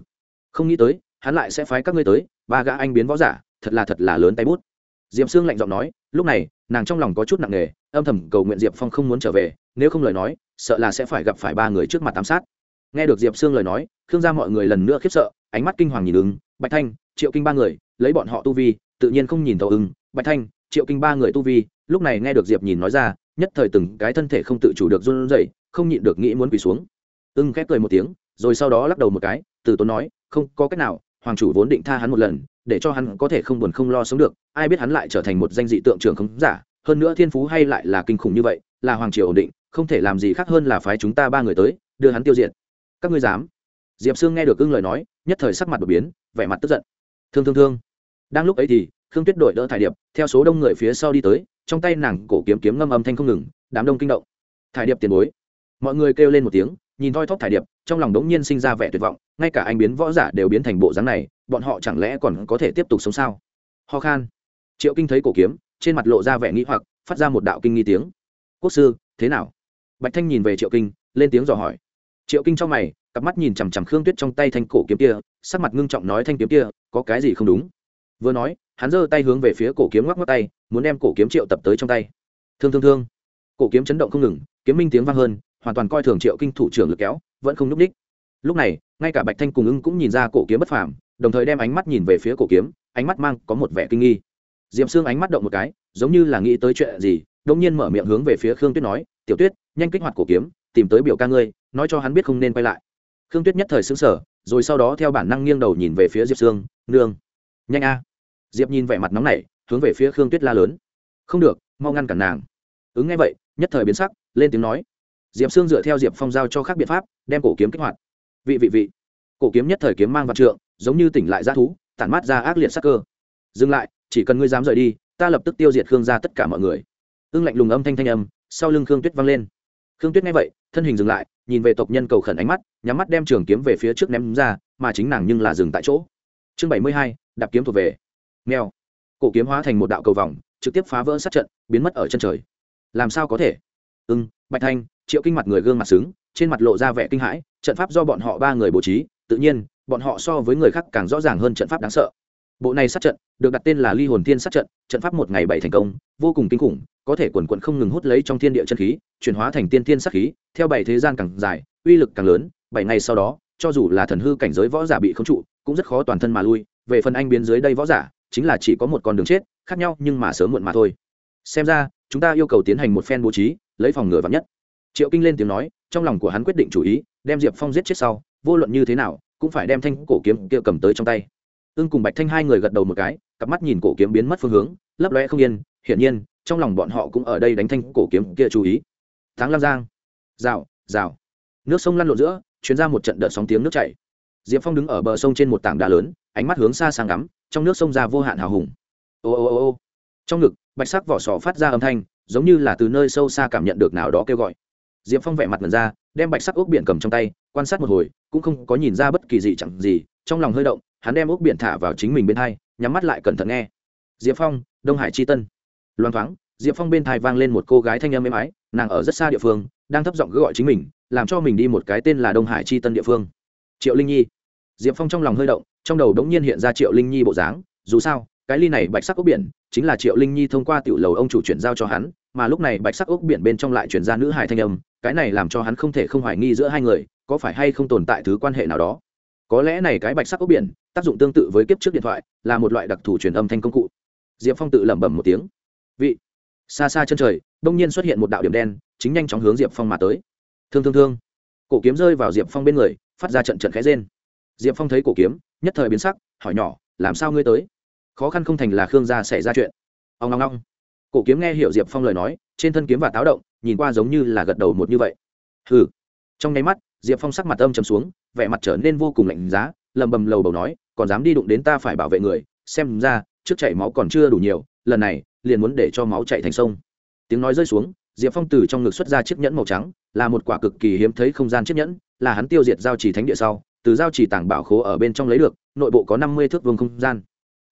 Không nghĩ tới, hắn lại sẽ phái các ngươi tới, ba gã anh biến võ giả, thật là thật là lớn tay bút. Diệp sương lạnh giọng nói, lúc này, nàng trong lòng có chút nặng nề âm thầm cầu nguyện diệp phong không muốn trở về, nếu không lời nói, sợ là sẽ phải gặp phải ba người trước mặt tám sát. Nghe được diệp sương lời nói, khương gia mọi người lần nữa khiếp sợ, ánh mắt kinh hoàng nhìn ứng, bạch thanh, triệu kinh ba người, lấy bọn họ tu vi, tự nhiên không nhìn tàu ứng, bạch thanh, triệu kinh ba người tu vi, lúc này nghe được diệp nhìn nói ra, nhất thời từng cái thân thể không tự chủ được run rẩy, không nhịn được nghĩ muốn quỳ xuống. Ưng khép cười một tiếng, rồi sau đó lắc đầu một cái, từ tốn nói, không, có cách nào, hoàng chủ vốn định tha hắn một lần, để cho hắn có thể không buồn không lo sống được, ai biết hắn lại trở thành một danh dị tượng trưởng không giả hơn nữa thiên phú hay lại là kinh khủng như vậy, là hoàng triều ổn định, không thể làm gì khác hơn là phái chúng ta ba người tới, đưa hắn tiêu diệt. Các ngươi dám? Diệp sương nghe được ưng lời nói, nhất thời sắc mặt đột biến, vẻ mặt tức giận. Thương thương thương. Đang lúc ấy thì, khương tuyết đội đỡ thải điệp, theo số đông người phía sau đi tới, trong tay nàng cổ kiếm kiếm ngâm âm thanh không ngừng, đám đông kinh động. Thải điệp tiền bối. Mọi người kêu lên một tiếng, nhìn thoi thóp thải điệp, trong lòng đống nhiên sinh ra vẻ tuyệt vọng, ngay cả anh biến võ giả đều biến thành bộ dáng này, bọn họ chẳng lẽ còn có thể tiếp tục sống sao? Ho khan. Triệu kinh thấy cổ kiếm trên mặt lộ ra vẻ nghĩ hoặc, phát ra một đạo kinh nghi tiếng. Quốc sư, thế nào? Bạch thanh nhìn về triệu kinh, lên tiếng dò hỏi. Triệu kinh trong mày, cặp mắt nhìn chằm chằm khương tuyết trong tay thanh cổ kiếm kia, sắc mặt ngưng trọng nói thanh kiếm kia, có cái gì không đúng? Vừa nói, hắn giơ tay hướng về phía cổ kiếm ngoắc ngoắc tay, muốn đem cổ kiếm triệu tập tới trong tay. Thương thương thương. Cổ kiếm chấn động không ngừng, kiếm minh tiếng vang hơn, hoàn toàn coi thường triệu kinh thủ trưởng lực kéo, vẫn không n ú c ních lúc này, ngay cả bạch thanh cùng ưng cũng nhìn ra cổ kiếm bất phàm, đồng thời đem ánh mắt nhìn về phía cổ kiếm, ánh mắt mang có một vẻ kinh nghi. Diệp Sương xương ánh mắt động một cái, giống như là nghĩ tới chuyện gì đ nhiên mở miệng hướng về phía khương tuyết nói, tiểu tuyết, nhanh kích hoạt cổ kiếm, tìm tới biểu ca ngươi, nói cho hắn biết không nên quay lại. Khương tuyết nhất thời xứng sở rồi sau đó theo bản năng nghiêng đầu nhìn về phía diệp sương, nương, nhanh a. Diệp nhìn vẻ mặt nóng này hướng về phía khương tuyết la lớn, không được, mau ngăn cản nàng. Ứng nghe vậy, nhất thời biến sắc, lên tiếng nói, diệp sương dựa theo diệp phong giao cho các biện pháp, đem cổ kiếm kích hoạt. Vị vị vị. Cổ kiếm nhất thời kiếm mang vạn trượng, giống như tỉnh lại g thú, tản mát ra ác liệt sắc cơ. Dừng lại chỉ cần ngươi dám rời đi, ta lập tức tiêu diệt khương ra tất cả mọi người. Ưng lạnh lùng âm thanh thanh âm, sau lưng khương tuyết vang lên. Khương tuyết nghe vậy, thân hình dừng lại, nhìn về tộc nhân cầu khẩn ánh mắt, nhắm mắt đem trường kiếm về phía trước ném ra, mà chính nàng nhưng là dừng tại chỗ. Chương bảy mươi hai, đạp kiếm thuộc về. Nghèo cổ kiếm hóa thành một đạo cầu vòng, trực tiếp phá vỡ sát trận, biến mất ở chân trời. Làm sao có thể? Ưng, bạch thanh, triệu kinh mặt người gương mặt xứng, trên mặt lộ ra vẻ kinh hãi, trận pháp do bọn họ ba người bố trí, tự nhiên, bọn họ so với người khác càng rõ ràng hơn trận pháp đáng sợ bộ này sát trận, được đặt tên là ly hồn thiên sát trận trận pháp một ngày bảy thành công, vô cùng kinh khủng, có thể quần quận không ngừng hút lấy trong thiên địa chân khí, chuyển hóa thành tiên thiên sát khí, theo bảy thế gian càng dài, uy lực càng lớn, bảy ngày sau đó, cho dù là thần hư cảnh giới võ giả bị không trụ, cũng rất khó toàn thân mà lui, về phần anh biến dưới đây võ giả, chính là chỉ có một con đường chết, khác nhau, nhưng mà sớm muộn mà thôi. Xem ra, chúng ta yêu cầu tiến hành một phen bố trí, lấy phòng ngừa vắn nhất. Triệu kinh lên tiếng nói, trong lòng của hắn quyết định chủ ý, đem diệp phong giết chết sau, vô luận như thế nào, cũng phải đem thanh cổ kiếm kia cầm tới trong tay ưng cùng bạch thanh hai người gật đầu một cái, cặp mắt nhìn cổ kiếm biến mất phương hướng, lấp lóe không yên, hiển nhiên, trong lòng bọn họ cũng ở đây đánh thanh cổ kiếm kia chú ý. Tháng lam giang. Rào rào. Nước sông lăn lộn giữa, chuyến ra một trận đợt sóng tiếng nước chảy. Diệp phong đứng ở bờ sông trên một tảng đá lớn, ánh mắt hướng xa sang ngắm, trong nước sông ra vô hạn hào hùng. Ô ô ô ô. Trong ngực, bạch sắc vỏ sò phát ra âm thanh, giống như là từ nơi sâu xa cảm nhận được nào đó kêu gọi. Diệp phong vẻ mặt mần ra, đem bạch sắc ốc biển cầm trong tay, quan sát một hồi, cũng không có nhìn ra bất kỳ gì chẳng gì, trong lòng hơi động hắn đem ốc biển thả vào chính mình bên thai, nhắm mắt lại cẩn thận nghe. Diệp phong, đông hải c tân. Loan thoáng, diệp phong bên thai vang lên một cô gái thanh âm êm ái, nàng ở rất xa địa phương, đang thấp giọng gọi chính mình, làm cho mình đi một cái tên là đông hải c tân địa phương. Triệu linh nhi. Diệp phong trong lòng hơi động, trong đầu đống nhiên hiện ra triệu linh nhi bộ dáng, dù sao, cái ly này bạch sắc ốc biển, chính là triệu linh nhi thông qua tiểu lầu ông chủ chuyển giao cho hắn, mà lúc này bạch sắc ốc biển bên trong lại chuyển ra nữ hải thanh âm, cái này làm cho hắn không thể không hoài nghi giữa hai người, có phải hay không tồn tại thứ quan hệ nào đó. Có lẽ này cái bạch sắc ốc biển tác dụng tương tự với kiếp trước điện thoại, là một loại đặc thù truyền âm thanh công cụ. Diệp phong tự lẩm bẩm một tiếng. Vị, xa xa chân trời đông nhiên xuất hiện một đạo điểm đen, chính nhanh chóng hướng diệp phong mà tới. Thương thương thương. Cổ kiếm rơi vào diệp phong bên người, phát ra trận trận khẽ rên. Diệp phong thấy cổ kiếm, nhất thời biến sắc, hỏi nhỏ, làm sao ngươi tới? Khó khăn không thành là khương gia xảy ra chuyện. Ông long long cổ kiếm nghe hiểu diệp phong lời nói, trên thân kiếm và táo động, nhìn qua giống như là gật đầu một như vậy. Hừ. Trong nháy mắt, diệp phong sắc mặt âm chầm xuống, vẻ mặt trở nên vô cùng lạnh giá lầm bầm lầu bầu nói, còn dám đi đụng đến ta phải bảo vệ người, xem ra, trước chảy máu còn chưa đủ nhiều, lần này, liền muốn để cho máu chạy thành sông. Tiếng nói rơi xuống, diệp phong từ trong ngực xuất ra chiếc nhẫn màu trắng, là một quả cực kỳ hiếm thấy không gian chiếc nhẫn, là hắn tiêu diệt giao chỉ thánh địa sau, từ giao chỉ tảng bảo khố ở bên trong lấy được, nội bộ có năm mươi thước vương không gian.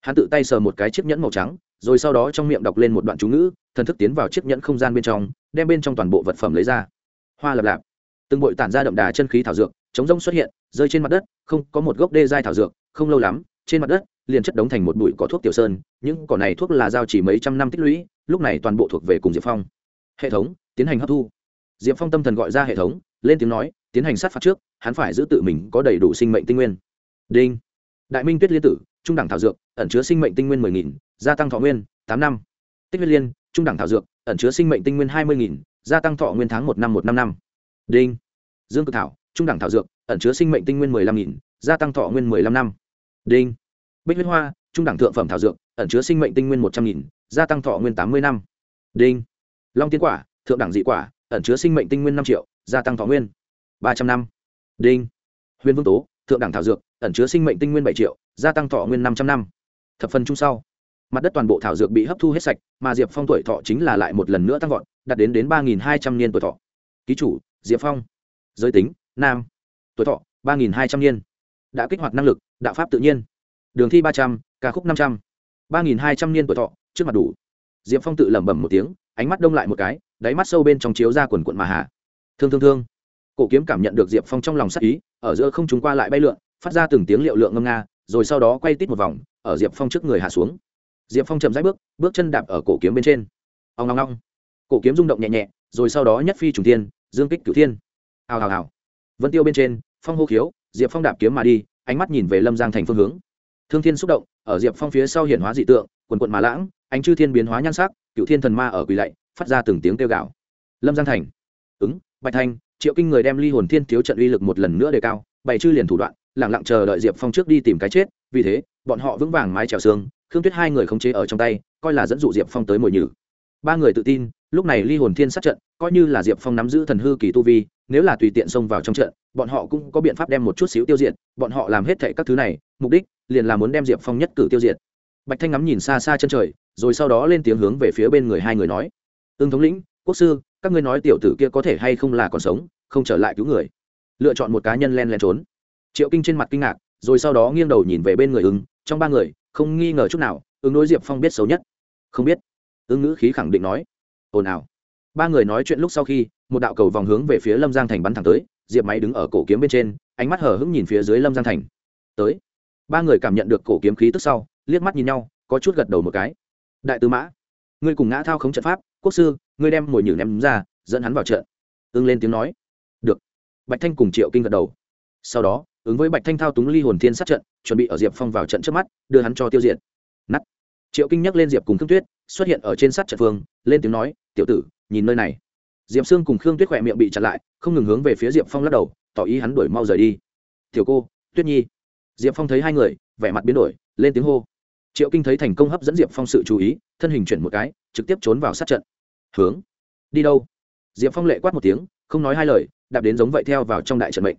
Hắn tự tay sờ một cái chiếc nhẫn màu trắng, rồi sau đó trong miệng đọc lên một đoạn chú ngữ, thần thức tiến vào chiếc nhẫn không gian bên trong, đem bên trong toàn bộ vật phẩm lấy ra. Hoa lập lạp. Từng bội tản ra đậm đà chân khí thảo dược chống rông xuất hiện, rơi trên mặt đất, không có một gốc đê dai thảo dược, không lâu lắm, trên mặt đất liền chất đống thành một bụi cỏ thuốc tiểu sơn, những cỏ này thuốc là giao chỉ mấy trăm năm tích lũy, lúc này toàn bộ thuộc về cùng diệp phong. Hệ thống, tiến hành hấp thu. Diệp phong tâm thần gọi ra hệ thống, lên tiếng nói, tiến hành sát phạt trước, hắn phải giữ tự mình có đầy đủ sinh mệnh tinh nguyên. Đinh. Đại minh tuyết liên tử, trung đẳng thảo dược, ẩn chứa sinh mệnh tinh nguyên mười nghìn, gia tăng thọ nguyên, tám năm. Tích huyết liên, trung đẳng thảo dược, ẩn chứa sinh mệnh tinh nguyên hai mươi nghìn, gia tăng thọ nguyên tháng một năm một năm năm. Đinh. Dương cực thảo trung đẳng thảo dược, ẩn chứa sinh mệnh tinh nguyên mười lăm nghìn, gia tăng thọ nguyên mười lăm năm. Đinh. Bích huyết hoa, trung đẳng thượng phẩm thảo dược, ẩn chứa sinh mệnh tinh nguyên một trăm nghìn, gia tăng thọ nguyên tám mươi năm. Đinh. Long tiến quả, thượng đẳng dị quả, ẩn chứa sinh mệnh tinh nguyên năm triệu, gia tăng thọ nguyên ba trăm năm. Đinh. Huyền vương tố, thượng đẳng thảo dược, ẩn chứa sinh mệnh tinh nguyên bảy triệu, gia tăng thọ nguyên năm trăm năm. Thập phần chung sau. Mặt đất toàn bộ thảo dược bị hấp thu hết sạch, mà diệp phong tuổi thọ chính là lại một lần nữa tăng vọt, đạt đến đến ba nghìn hai trăm niên tuổi thọ. Ký chủ, diệp phong. Giới tính nam tuổi thọ ba nghìn hai trăm niên đã kích hoạt năng lực đạo pháp tự nhiên đường thi ba trăm ca khúc năm trăm ba nghìn hai trăm niên tuổi thọ trước mặt đủ diệp phong tự lẩm bẩm một tiếng ánh mắt đông lại một cái đáy mắt sâu bên trong chiếu ra quần quận mà hạ thương thương thương cổ kiếm cảm nhận được diệp phong trong lòng sắc ý ở giữa không chúng qua lại bay lượn phát ra từng tiếng liệu lượng ngâm nga rồi sau đó quay tít một vòng ở diệp phong trước người hạ xuống diệp phong chậm rãi bước bước chân đạp ở cổ kiếm bên trên ông long long cổ kiếm rung động nhẹ nhẹ rồi sau đó nhất phi trùng thiên dương kích cửu thiên hào hào hào vân tiêu bên trên, phong hô khiếu, diệp phong đạp kiếm mà đi, ánh mắt nhìn về lâm giang thành phương hướng. Thương thiên xúc động, ở diệp phong phía sau hiển hóa dị tượng, quần quận mà lãng, ánh chư thiên biến hóa nhan sắc, cựu thiên thần ma ở quỳ lạy, phát ra từng tiếng kêu gạo lâm giang thành. Ứng, bạch thanh, triệu kinh người đem ly hồn thiên thiếu trận uy lực một lần nữa đề cao bày chư liền thủ đoạn lẳng lặng chờ đợi diệp phong trước đi tìm cái chết, vì thế, bọn họ vững vàng mái trèo xương, khương tuyết hai người khống chế ở trong tay, coi là dẫn dụ diệp phong tới mồi nhử. Ba người tự tin, lúc này ly hồn thiên sát trận, coi như là diệp phong nắm giữ thần hư kỳ tu vi nếu là tùy tiện xông vào trong trận, bọn họ cũng có biện pháp đem một chút xíu tiêu diệt, bọn họ làm hết thệ các thứ này, mục đích liền là muốn đem diệp phong nhất cử tiêu diệt. Bạch thanh ngắm nhìn xa xa chân trời, rồi sau đó lên tiếng hướng về phía bên người hai người nói ương thống lĩnh, quốc sư, các ngươi nói tiểu tử kia có thể hay không là còn sống, không trở lại cứu người? Lựa chọn một cá nhân len len trốn. Triệu kinh trên mặt kinh ngạc, rồi sau đó nghiêng đầu nhìn về bên người ứng, trong ba người, không nghi ngờ chút nào, ứng đối diệp phong biết xấu nhất. Không biết. Ứng ngữ khí khẳng định nói, ồn ào ba người nói chuyện lúc sau khi, một đạo cầu vòng hướng về phía lâm giang thành bắn thẳng tới, diệp máy đứng ở cổ kiếm bên trên, ánh mắt hở hững nhìn phía dưới lâm giang thành. Tới. Ba người cảm nhận được cổ kiếm khí tức sau, liếc mắt nhìn nhau, có chút gật đầu một cái. Đại tư mã, ngươi cùng ngã thao khống trận pháp, quốc sư, ngươi đem mồi nhử ném ra, dẫn hắn vào trận. Ưng lên tiếng nói. Được. Bạch thanh cùng triệu kinh gật đầu. Sau đó, ứng với bạch thanh thao túng ly hồn thiên sát trận, chuẩn bị ở diệp phong vào trận trước mắt, đưa hắn cho tiêu diệt. Nắt triệu kinh nhắc lên diệp cùng khương tuyết, xuất hiện ở trên sát trận phương, lên tiếng nói tiểu tử, nhìn nơi này. Diệp sương cùng khương tuyết khỏe miệng bị chặn lại, không ngừng hướng về phía diệp phong lắc đầu, tỏ ý hắn đuổi mau rời đi. Tiểu cô, tuyết nhi. Diệp phong thấy hai người, vẻ mặt biến đổi, lên tiếng hô. Triệu kinh thấy thành công hấp dẫn diệp phong sự chú ý, thân hình chuyển một cái, trực tiếp trốn vào sát trận. Hướng, đi đâu? Diệp phong lệ quát một tiếng, không nói hai lời, đạp đến giống vậy theo vào trong đại trận mệnh.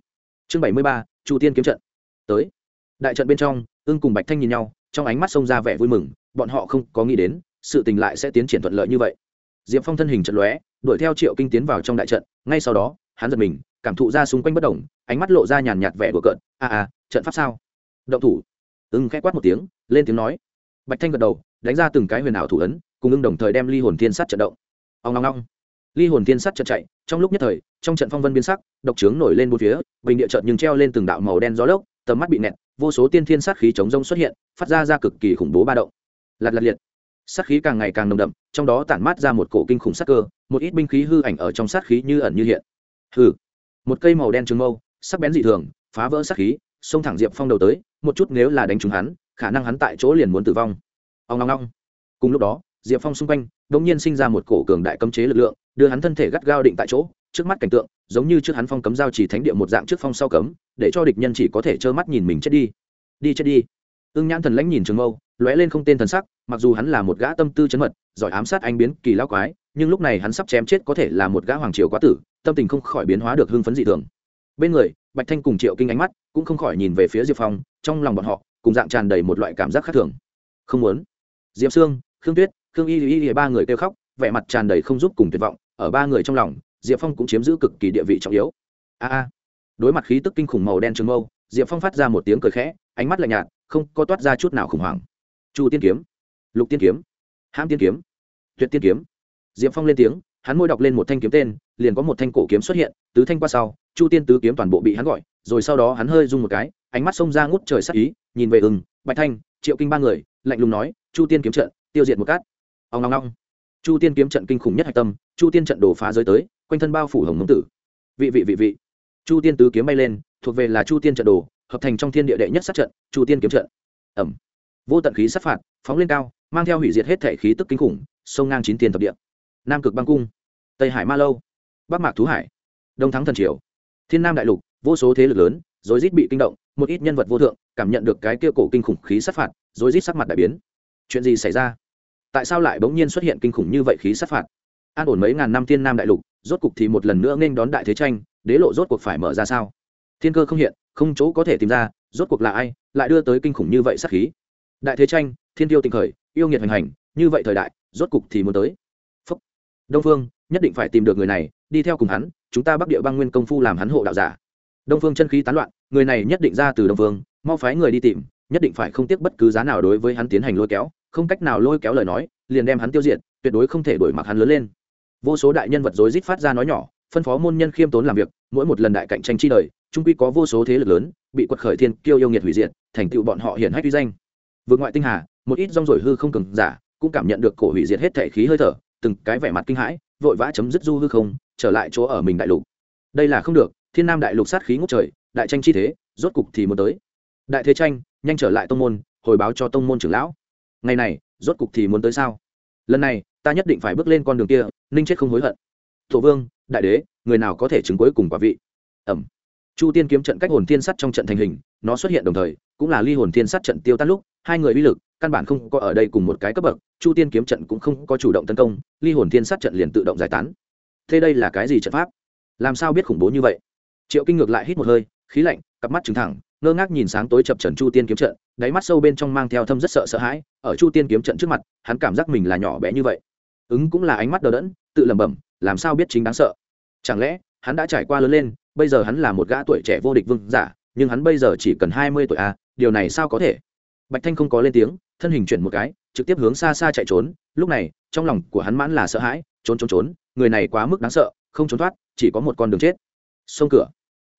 Chương bảy mươi ba, chu tiên kiếm trận. Tới. Đại trận bên trong, ưng cùng bạch thanh nhìn nhau, trong ánh mắt xông ra vẻ vui mừng, bọn họ không có nghĩ đến, sự tình lại sẽ tiến triển thuận lợi như vậy diệp phong thân hình trận lóe, đuổi theo triệu kinh tiến vào trong đại trận. Ngay sau đó, hắn giật mình, cảm thụ ra xung quanh bất đồng ánh mắt lộ ra nhàn nhạt vẻ của cợt. A a trận pháp sao? Động thủ. Ưng k h ẽ quát một tiếng, lên tiếng nói. Bạch thanh gật đầu, đánh ra từng cái huyền ảo thủ ấn, cùng ưng đồng thời đem ly hồn thiên sắt trận động. Ông long long ly hồn thiên sắt trận chạy, trong lúc nhất thời, trong trận phong vân biến sắc, độc trướng nổi lên bốn phía, bình địa trận nhưng treo lên từng đạo màu đen gió lốc, tầm mắt bị nẹt, vô số tiên thiên sát khí chống rông xuất hiện, phát ra ra cực kỳ khủng bố ba động. Lạt lạt liệt sát khí càng ngày càng nồng đậm, trong đó tản mát ra một cổ kinh khủng sát cơ, một ít binh khí hư ảnh ở trong sát khí như ẩn như hiện. Hư một cây màu đen trường mâu, sắc bén dị thường, phá vỡ sát khí, xông thẳng diệp phong đầu tới, một chút nếu là đánh trúng hắn, khả năng hắn tại chỗ liền muốn tử vong. Ông long long cùng lúc đó, diệp phong xung quanh đ ỗ n g nhiên sinh ra một cổ cường đại cấm chế lực lượng, đưa hắn thân thể gắt gao định tại chỗ, trước mắt cảnh tượng, giống như trước hắn phong cấm giao chỉ thánh địa một dạng trước phong sau cấm, để cho địch nhân chỉ có thể trơ mắt nhìn mình chết đi. Đi chết đi ưng nhãn thần lãnh nhìn trường mâu, lóe lên không tên thần sắc, mặc dù hắn là một gã tâm tư chấn mật, giỏi ám sát anh biến kỳ lao quái, nhưng lúc này hắn sắp chém chết có thể là một gã hoàng triều quá tử, tâm tình không khỏi biến hóa được hưng phấn dị thường. Bên người, bạch thanh cùng triệu kinh ánh mắt cũng không khỏi nhìn về phía diệp phong, trong lòng bọn họ, cùng dạng tràn đầy một loại cảm giác khác thường. Không muốn. Diệp sương, khương tuyết, khương y y y ba người kêu khóc, vẻ mặt tràn đầy không giúp cùng tuyệt vọng, ở ba người trong lòng, diệp phong cũng chiếm giữ cực kỳ địa vị trọng yếu. A a. Đối mặt khí tức kinh khủng màu đen trường mâu, diệp phong phát ra một tiếng cười khẽ, ánh mắt lạnh nhạt không có toát ra chút nào khủng hoảng. Chu tiên kiếm, lục tiên kiếm, hãm tiên kiếm, tuyệt tiên kiếm. Diệp phong lên tiếng, hắn môi đọc lên một thanh kiếm tên, liền có một thanh cổ kiếm xuất hiện, tứ thanh qua sau, chu tiên tứ kiếm toàn bộ bị hắn gọi, rồi sau đó hắn hơi rung một cái, ánh mắt xông ra ngút trời sắc ý, nhìn về ưng, bạch thanh, triệu kinh ba người, lạnh lùng nói, chu tiên kiếm trận, tiêu diệt một cát. Ông long long chu tiên kiếm trận kinh khủng nhất hạch tâm, chu tiên trận đổ phá giới tới, quanh thân bao phủ hồng mông tử. Vị vị vị vị. Chu tiên tứ kiếm bay lên, thuộc về là chu tiên trận đồ hợp thành trong thiên địa đệ nhất sát trận, chu tiên kiếm trận. Ẩm. Vô tận khí sát phạt, phóng lên cao, mang theo hủy diệt hết thể khí tức kinh khủng, sông ngang chín tiền thập địa. Nam cực băng cung, tây hải ma lâu, bắc mạc thú hải, đông thắng thần triều. Thiên nam đại lục, vô số thế lực lớn rồi rít bị kinh động, một ít nhân vật vô thượng cảm nhận được cái kia cổ kinh khủng khí sát phạt rồi rít sắc mặt đại biến. Chuyện gì xảy ra? Tại sao lại bỗng nhiên xuất hiện kinh khủng như vậy khí sát phạt? An ổn mấy ngàn năm thiên nam đại lục, rốt cục thì một lần nữa nên đón đại thế tranh, đế lộ rốt cuộc phải mở ra sao? Thiên cơ không hiện không chỗ có thể tìm ra, rốt cuộc là ai, lại đưa tới kinh khủng như vậy sát khí. Đại thế tranh, thiên tiêu tình khởi, yêu nghiệt hành hành, như vậy thời đại, rốt cục thì muốn tới. Phúc. đông phương, nhất định phải tìm được người này, đi theo cùng hắn, chúng ta bắc địa băng nguyên công phu làm hắn hộ đạo giả. Đông phương chân khí tán loạn, người này nhất định ra từ đông phương, mau phái người đi tìm, nhất định phải không tiếc bất cứ giá nào đối với hắn tiến hành lôi kéo, không cách nào lôi kéo lời nói, liền đem hắn tiêu diệt, tuyệt đối không thể đổi mặc hắn lớn lên. Vô số đại nhân vật rối rít phát ra nói nhỏ, phân phó môn nhân khiêm tốn làm việc, mỗi một lần đại cạnh tranh chi đời trung quy có vô số thế lực lớn, bị quật khởi thiên kiêu yêu nghiệt hủy diệt, thành tựu bọn họ hiển hách uy danh. Vượt ngoại tinh hà, một ít rong rổi hư không cường giả, cũng cảm nhận được cổ hủy diệt hết thể khí hơi thở, từng cái vẻ mặt kinh hãi, vội vã chấm dứt du hư không, trở lại chỗ ở mình đại lục. Đây là không được, thiên nam đại lục sát khí ngốc trời, đại tranh chi thế, rốt cục thì muốn tới. Đại thế tranh, nhanh trở lại tông môn, hồi báo cho tông môn trưởng lão. Ngày này, rốt cục thì muốn tới sao? Lần này, ta nhất định phải bước lên con đường kia, ninh chết không hối hận. Thổ vương, đại đế, người nào có thể chứng cuối cùng quả vị? Ẩm chu tiên kiếm trận cách hồn thiên sắt trong trận thành hình, nó xuất hiện đồng thời, cũng là ly hồn thiên sắt trận tiêu tan lúc, hai người uy lực, căn bản không có ở đây cùng một cái cấp bậc, chu tiên kiếm trận cũng không có chủ động tấn công, ly hồn thiên sắt trận liền tự động giải tán. Thế đây là cái gì trận pháp? Làm sao biết khủng bố như vậy? Triệu kinh ngược lại hít một hơi, khí lạnh, cặp mắt trừng thẳng, ngơ ngác nhìn sáng tối chập trần chu tiên kiếm trận, đáy mắt sâu bên trong mang theo thâm rất sợ sợ hãi, ở chu tiên kiếm trận trước mặt, hắn cảm giác mình là nhỏ bé như vậy. Ứng cũng là ánh mắt đờ đẫn, tự lẩm bẩm, làm sao biết chính đáng sợ? Chẳng lẽ hắn đã trải qua lớn lên, bây giờ hắn là một gã tuổi trẻ vô địch vương giả, nhưng hắn bây giờ chỉ cần hai mươi tuổi à điều này sao có thể? Bạch thanh không có lên tiếng, thân hình chuyển một cái, trực tiếp hướng xa xa chạy trốn. Lúc này, trong lòng của hắn mãn là sợ hãi, trốn trốn trốn, người này quá mức đáng sợ, không trốn thoát, chỉ có một con đường chết. Xông cửa.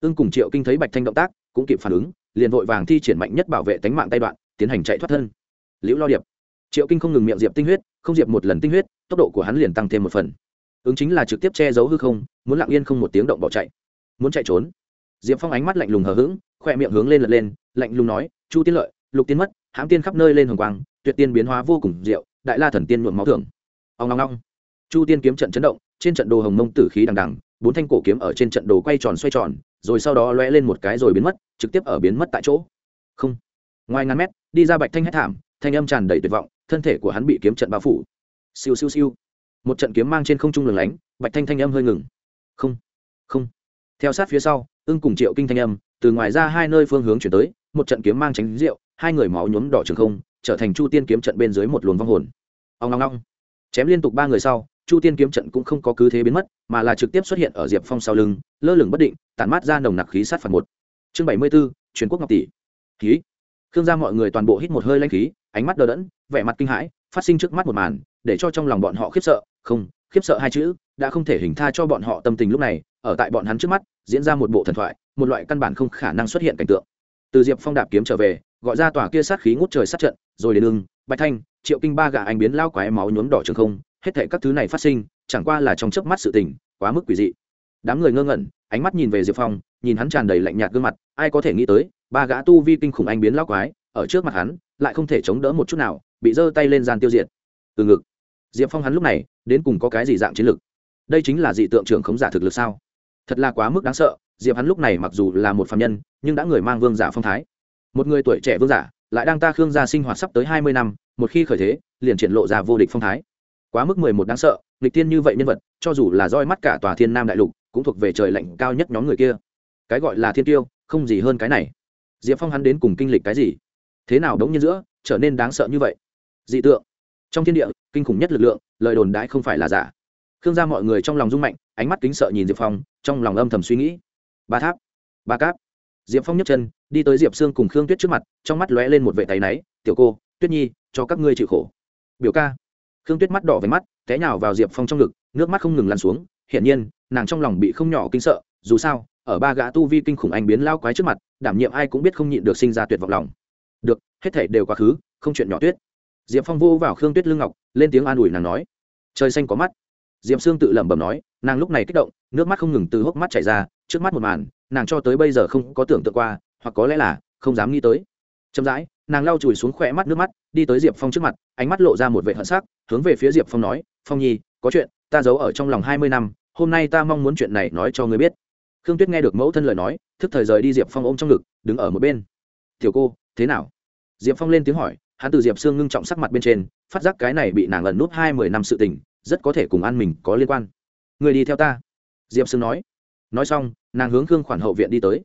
Ưng cùng triệu kinh thấy bạch thanh động tác, cũng kịp phản ứng, liền vội vàng thi triển mạnh nhất bảo vệ tánh mạng tay đoạn, tiến hành chạy thoát thân. Liễu lo điệp. Triệu kinh không ngừng miệng diệp tinh huyết, không diệp một lần tinh huyết, tốc độ của hắn liền tăng thêm một phần ứng chính là trực tiếp che giấu hư không, muốn lặng yên không một tiếng động bỏ chạy. Muốn chạy trốn. Diệp phong ánh mắt lạnh lùng hờ hững, khoe miệng hướng lên lật lên, lạnh lùng nói, chu tiên lợi, lục tiên mất, hãm tiên khắp nơi lên hồng quang, tuyệt tiên biến hóa vô cùng diệu, đại la thần tiên nhuộm máu thường ông long long chu tiên kiếm trận chấn động, trên trận đồ hồng mông tử khí đằng đằng, bốn thanh cổ kiếm ở trên trận đồ quay tròn xoay tròn, rồi sau đó lóe lên một cái rồi biến mất, trực tiếp ở biến mất tại chỗ. Không. Ngoài ngàn mét, đi ra bạch thanh hét thảm, thanh âm tràn đầy tuyệt vọng, thân thể của hắn bị kiếm trận bao phủ. Siêu siêu siêu một trận kiếm mang trên không trung lừng lánh, bạch thanh thanh âm hơi ngừng. Không không. Theo sát phía sau, ưng cùng triệu kinh thanh âm, từ ngoài ra hai nơi phương hướng chuyển tới, một trận kiếm mang tránh rượu, hai người máu nhuốm đỏ trường không, trở thành chu tiên kiếm trận bên dưới một luồng vong hồn. Ông long long chém liên tục ba người sau, chu tiên kiếm trận cũng không có cứ thế biến mất, mà là trực tiếp xuất hiện ở diệp phong sau lưng, lơ lửng bất định, tản mát ra nồng nặc khí sát phạt một. Chương bảy mươi b ố truyền quốc ngọc tỷ. Khí khương gia mọi người toàn bộ hít một hơi lanh khí ánh mắt đờ đẫn, vẻ mặt kinh hãi, phát sinh trước mắt một màn, để cho trong lòng bọn họ khiếp sợ. Không, khiếp sợ hai chữ, đã không thể hình tha cho bọn họ tâm tình lúc này. Ở tại bọn hắn trước mắt, diễn ra một bộ thần thoại, một loại căn bản không khả năng xuất hiện cảnh tượng. Từ diệp phong đạp kiếm trở về, gọi ra tòa kia sát khí ngút trời sát trận, rồi đến lưng bạch thanh, triệu kinh ba gà anh biến lao quái máu nhuốm đỏ trường không, hết thể các thứ này phát sinh, chẳng qua là trong chớp mắt sự tình, quá mức quỷ dị. Đám người ngơ ngẩn, ánh mắt nhìn về diệp phong, nhìn hắn tràn đầy lạnh nhạt gương mặt, ai có thể nghĩ tới, ba gã tu vi kinh khủng anh biến lao quái ở trước mặt hắn, lại không thể chống đỡ một chút nào, bị giơ tay lên gian tiêu diệt. Từ ngực. Diệp phong hắn lúc này, đến cùng có cái gì dạng chiến lược đây chính là dị tượng trưởng khống giả thực lực sao? Thật là quá mức đáng sợ, diệp hắn lúc này mặc dù là một phạm nhân, nhưng đã người mang vương giả phong thái. Một người tuổi trẻ vương giả, lại đang ta khương gia sinh hoạt sắp tới hai mươi năm, một khi khởi thế, liền triển lộ ra vô địch phong thái. Quá mức mười một đáng sợ, nghịch tiên như vậy nhân vật, cho dù là roi mắt cả tòa thiên nam đại lục, cũng thuộc về trời lạnh cao nhất nhóm người kia. Cái gọi là thiên tiêu, không gì hơn cái này. Diệp phong hắn đến cùng kinh lịch cái gì? Thế nào đống nhiên giữa, trở nên đáng sợ như vậy? Dị tượng. Trong thiên địa, kinh khủng nhất lực lượng, lời đồn đãi không phải là giả. Khương gia mọi người trong lòng rung mạnh, ánh mắt kính sợ nhìn diệp phong, trong lòng âm thầm suy nghĩ. Ba tháp, ba cáp. Diệp phong nhấc chân, đi tới diệp sương cùng khương tuyết trước mặt, trong mắt lóe lên một vệ tay náy, tiểu cô, tuyết nhi, cho các ngươi chịu khổ. Biểu ca. Khương tuyết mắt đỏ với mắt, té nhào vào diệp phong trong ngực, nước mắt không ngừng lăn xuống. Hiển nhiên, nàng trong lòng bị không nhỏ kinh sợ, dù sao, ở ba gã tu vi kinh khủng anh biến lao quái trước mặt, đảm nhiệm ai cũng biết không nhịn được sinh ra tuyệt vọng lòng được, hết thể đều quá khứ, không chuyện nhỏ tuyết. Diệp phong vô vào khương tuyết lương ngọc, lên tiếng an ủi nàng nói. Trời xanh có mắt. Diệp sương tự lẩm bẩm nói, nàng lúc này kích động, nước mắt không ngừng từ hốc mắt chảy ra, trước mắt một màn, nàng cho tới bây giờ không có tưởng tượng qua, hoặc có lẽ là, không dám nghĩ tới. Chậm rãi, nàng lau chùi xuống khỏe mắt nước mắt, đi tới diệp phong trước mặt, ánh mắt lộ ra một vệ hận sắc, hướng về phía diệp phong nói, phong nhi, có chuyện, ta giấu ở trong lòng hai mươi năm, hôm nay ta mong muốn chuyện này nói cho người biết. Khương tuyết nghe được mẫu thân lời nói, thức thời rời đi diệp phong ôm trong ngực, đứng ở một bên. Tiểu cô thế nào? Diệp phong lên tiếng hỏi, hắn từ diệp sương ngưng trọng sắc mặt bên trên, phát giác cái này bị nàng lần nút hai mười năm sự tình, rất có thể cùng ăn mình có liên quan. Người đi theo ta. Diệp sương nói. Nói xong, nàng hướng khương khoản hậu viện đi tới.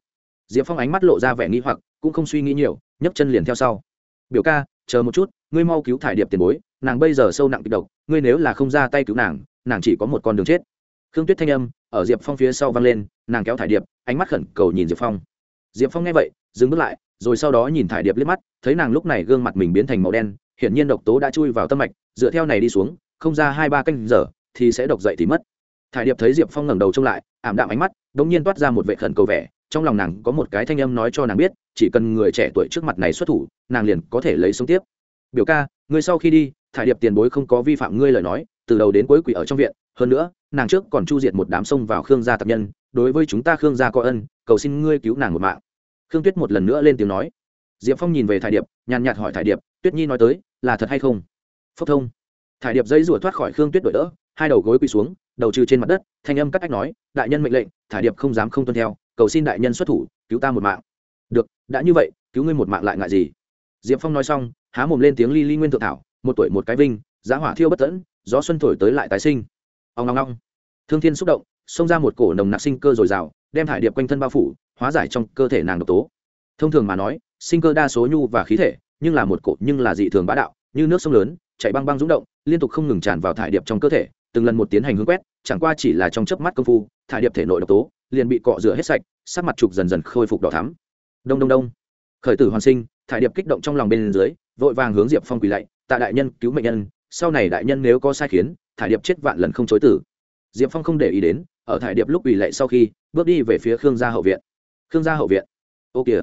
Diệp phong ánh mắt lộ ra vẻ nghi hoặc, cũng không suy nghĩ nhiều, nhấc chân liền theo sau. Biểu ca, chờ một chút, ngươi mau cứu thải điệp tiền bối, nàng bây giờ sâu nặng kịch độc, ngươi nếu là không ra tay cứu nàng nàng chỉ có một con đường chết. Khương tuyết thanh âm ở diệp phong phía sau vang lên, nàng kéo thải điệp, ánh mắt khẩn cầu nhìn diệp phong. Diệp phong nghe vậy, dừng bước lại rồi sau đó nhìn thải điệp liếc mắt, thấy nàng lúc này gương mặt mình biến thành màu đen, hiển nhiên độc tố đã chui vào tâm mạch, dựa theo này đi xuống, không ra hai ba canh giờ, thì sẽ độc dậy thì mất. Thải điệp thấy diệp phong ngẩng đầu trông lại, ảm đạm ánh mắt đ ỗ n g nhiên toát ra một vệ khẩn cầu vẻ, trong lòng nàng có một cái thanh âm nói cho nàng biết, chỉ cần người trẻ tuổi trước mặt này xuất thủ, nàng liền có thể lấy sống tiếp. Biểu ca, ngươi sau khi đi, thải điệp tiền bối không có vi phạm ngươi lời nói, từ đầu đến cuối quỷ ở trong viện, hơn nữa, nàng trước còn chu diệt một đám sông vào khương gia tập nhân, đối với chúng ta khương gia có ân, cầu xin ngươi cứu nàng một mạng khương tuyết một lần nữa lên tiếng nói. Diệp phong nhìn về thải điệp, nhàn nhạt hỏi thải điệp, tuyết nhi nói tới, là thật hay không? Phốc thông. Thải điệp dây rủa thoát khỏi khương tuyết đổi đỡ, hai đầu gối quỳ xuống, đầu trừ trên mặt đất, thanh âm cắt ách nói, đại nhân mệnh lệnh, thải điệp không dám không tuân theo, cầu xin đại nhân xuất thủ, cứu ta một mạng. Được, đã như vậy, cứu ngươi một mạng lại ngại gì? Diệp phong nói xong, há mồm lên tiếng ly ly nguyên thượng thảo, một tuổi một cái vinh, giá hỏa thiêu bất tẫn, gió xuân thổi tới lại tái sinh. Ông long long thương thiên xúc động, xông ra một cổ nồng nặc sinh cơ dồi dào, đem thải điệp quanh thân bao phủ hóa giải trong cơ thể nàng độc tố. Thông thường mà nói, sinh cơ đa số nhu và khí thể, nhưng là một cột nhưng là dị thường bá đạo, như nước sông lớn, chạy băng băng rúng động, liên tục không ngừng tràn vào thải điệp trong cơ thể, từng lần một tiến hành hướng quét, chẳng qua chỉ là trong chớp mắt công phu, thải điệp thể nội độc tố liền bị cọ rửa hết sạch, sắc mặt trục dần dần khôi phục đỏ thắm. Đông đông đông. Khởi tử hoàn sinh, thải điệp kích động trong lòng bên dưới, vội vàng hướng diệp phong quỳ lạy, tạ đại nhân, cứu mệnh nhân, sau này đại nhân nếu có sai khiến, thải điệp chết vạn lần không chối tử. Diệp phong không để ý đến, ở thải điệp lúc quỳ lạy sau khi, bước đi về phía khương gia hậu viện khương gia hậu viện. Ô kìa.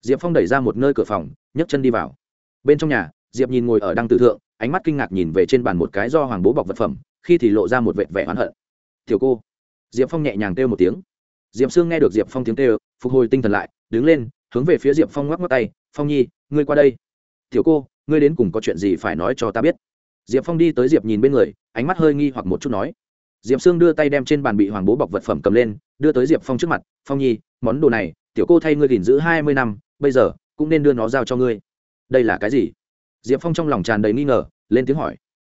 Diệp phong đẩy ra một nơi cửa phòng, nhấc chân đi vào. Bên trong nhà, diệp nhìn ngồi ở đăng tử thượng, ánh mắt kinh ngạc nhìn về trên bàn một cái do hoàng bố bọc vật phẩm, khi thì lộ ra một vệt vẻ oán hận. Tiểu cô. Diệp phong nhẹ nhàng kêu một tiếng. Diệp sương nghe được diệp phong tiếng kêu, phục hồi tinh thần lại, đứng lên, hướng về phía diệp phong ngoắc ngoắc tay, phong nhi, ngươi qua đây. Tiểu cô, ngươi đến cùng có chuyện gì phải nói cho ta biết? Diệp phong đi tới diệp nhìn bên người, ánh mắt hơi nghi hoặc một chút nói. Diệp sương đưa tay đem trên bàn bị hoàng bố bọc vật phẩm cầm lên, đưa tới diệp phong trước mặt, phong nhi món đồ này, tiểu cô thay ngươi gìn giữ hai mươi năm, bây giờ cũng nên đưa nó giao cho ngươi. Đây là cái gì? Diệp phong trong lòng tràn đầy nghi ngờ, lên tiếng hỏi.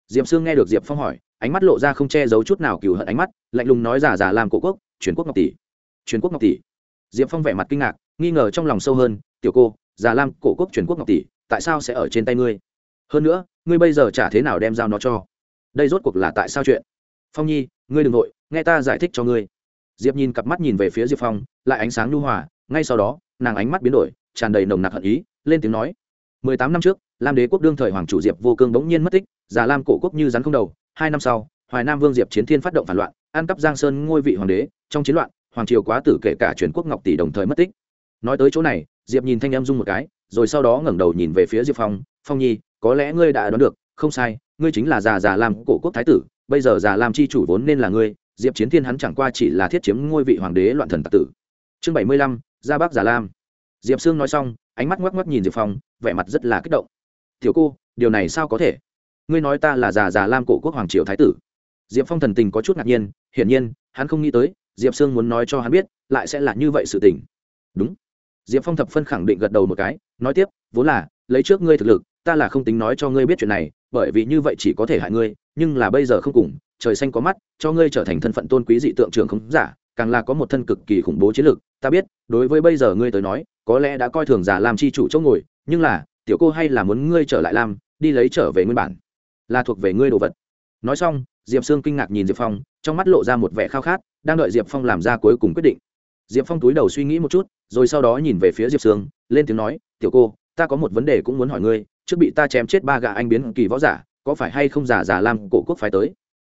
Diệp sương nghe được diệp phong hỏi, ánh mắt lộ ra không che giấu chút nào cừu hận ánh mắt, lạnh lùng nói giả giả làm cổ quốc, truyền quốc ngọc tỷ. Truyền quốc ngọc tỷ. Diệp phong vẻ mặt kinh ngạc, nghi ngờ trong lòng sâu hơn, tiểu cô giả lam cổ quốc truyền quốc ngọc tỷ, tại sao sẽ ở trên tay ngươi? Hơn nữa, ngươi bây giờ chả thế nào đem giao nó cho? Đây rốt cuộc là tại sao chuyện? Phong nhi, ngươi đừng nội nghe ta giải thích cho ngươi diệp nhìn cặp mắt nhìn về phía diệp phong, lại ánh sáng nhu hòa, ngay sau đó, nàng ánh mắt biến đổi, tràn đầy nồng nặc hận ý, lên tiếng nói, mười tám năm trước, lam đế quốc đương thời hoàng chủ diệp vô cương bỗng nhiên mất tích, già lam cổ quốc như rắn không đầu, hai năm sau, hoài nam vương diệp chiến thiên phát động phản loạn, ăn cắp giang sơn ngôi vị hoàng đế, trong chiến loạn, hoàng triều quá tử kể cả truyền quốc ngọc tỷ đồng thời mất tích. Nói tới chỗ này, diệp nhìn thanh em dung một cái, rồi sau đó ngẩng đầu nhìn về phía diệp phong phong nhi, có lẽ ngươi đã đoán được, không sai, ngươi chính là già già lam cổ quốc thái tử, bây giờ già lam chi chủ vốn nên là ngươi diệp chiến thiên hắn chẳng qua chỉ là thiết chiếm ngôi vị hoàng đế loạn thần tạc tử. Chương bảy mươi lăm, gia bác già lam. Diệp sương nói xong, ánh mắt ngoắc ngoắc nhìn diệp phong, vẻ mặt rất là kích động. Tiểu cô, điều này sao có thể? Ngươi nói ta là già già lam cổ quốc hoàng triều thái tử. Diệp phong thần tình có chút ngạc nhiên, hiển nhiên, hắn không nghĩ tới, diệp sương muốn nói cho hắn biết, lại sẽ là như vậy sự tình. Đúng. Diệp phong thập phân khẳng định gật đầu một cái, nói tiếp, vốn là, lấy trước ngươi thực lực, ta là không tính nói cho ngươi biết chuyện này, bởi vì như vậy chỉ có thể hại ngươi, nhưng là bây giờ không cùng trời xanh có mắt, cho ngươi trở thành thân phận tôn quý dị tượng trưởng không giả, càng là có một thân cực kỳ khủng bố chiến lược ta biết, đối với bây giờ ngươi tới nói, có lẽ đã coi thường giả làm chi chủ chỗ ngồi, nhưng là, tiểu cô hay là muốn ngươi trở lại làm, đi lấy trở về nguyên bản, là thuộc về ngươi đồ vật. Nói xong, diệp sương kinh ngạc nhìn diệp phong, trong mắt lộ ra một vẻ khao khát, đang đợi diệp phong làm ra cuối cùng quyết định. Diệp phong túi đầu suy nghĩ một chút, rồi sau đó nhìn về phía diệp sương, lên tiếng nói, tiểu cô, ta có một vấn đề cũng muốn hỏi ngươi, trước bị ta chém chết ba gã anh biến kỳ võ giả, có phải hay không giả giả làm cổ quốc phải tới?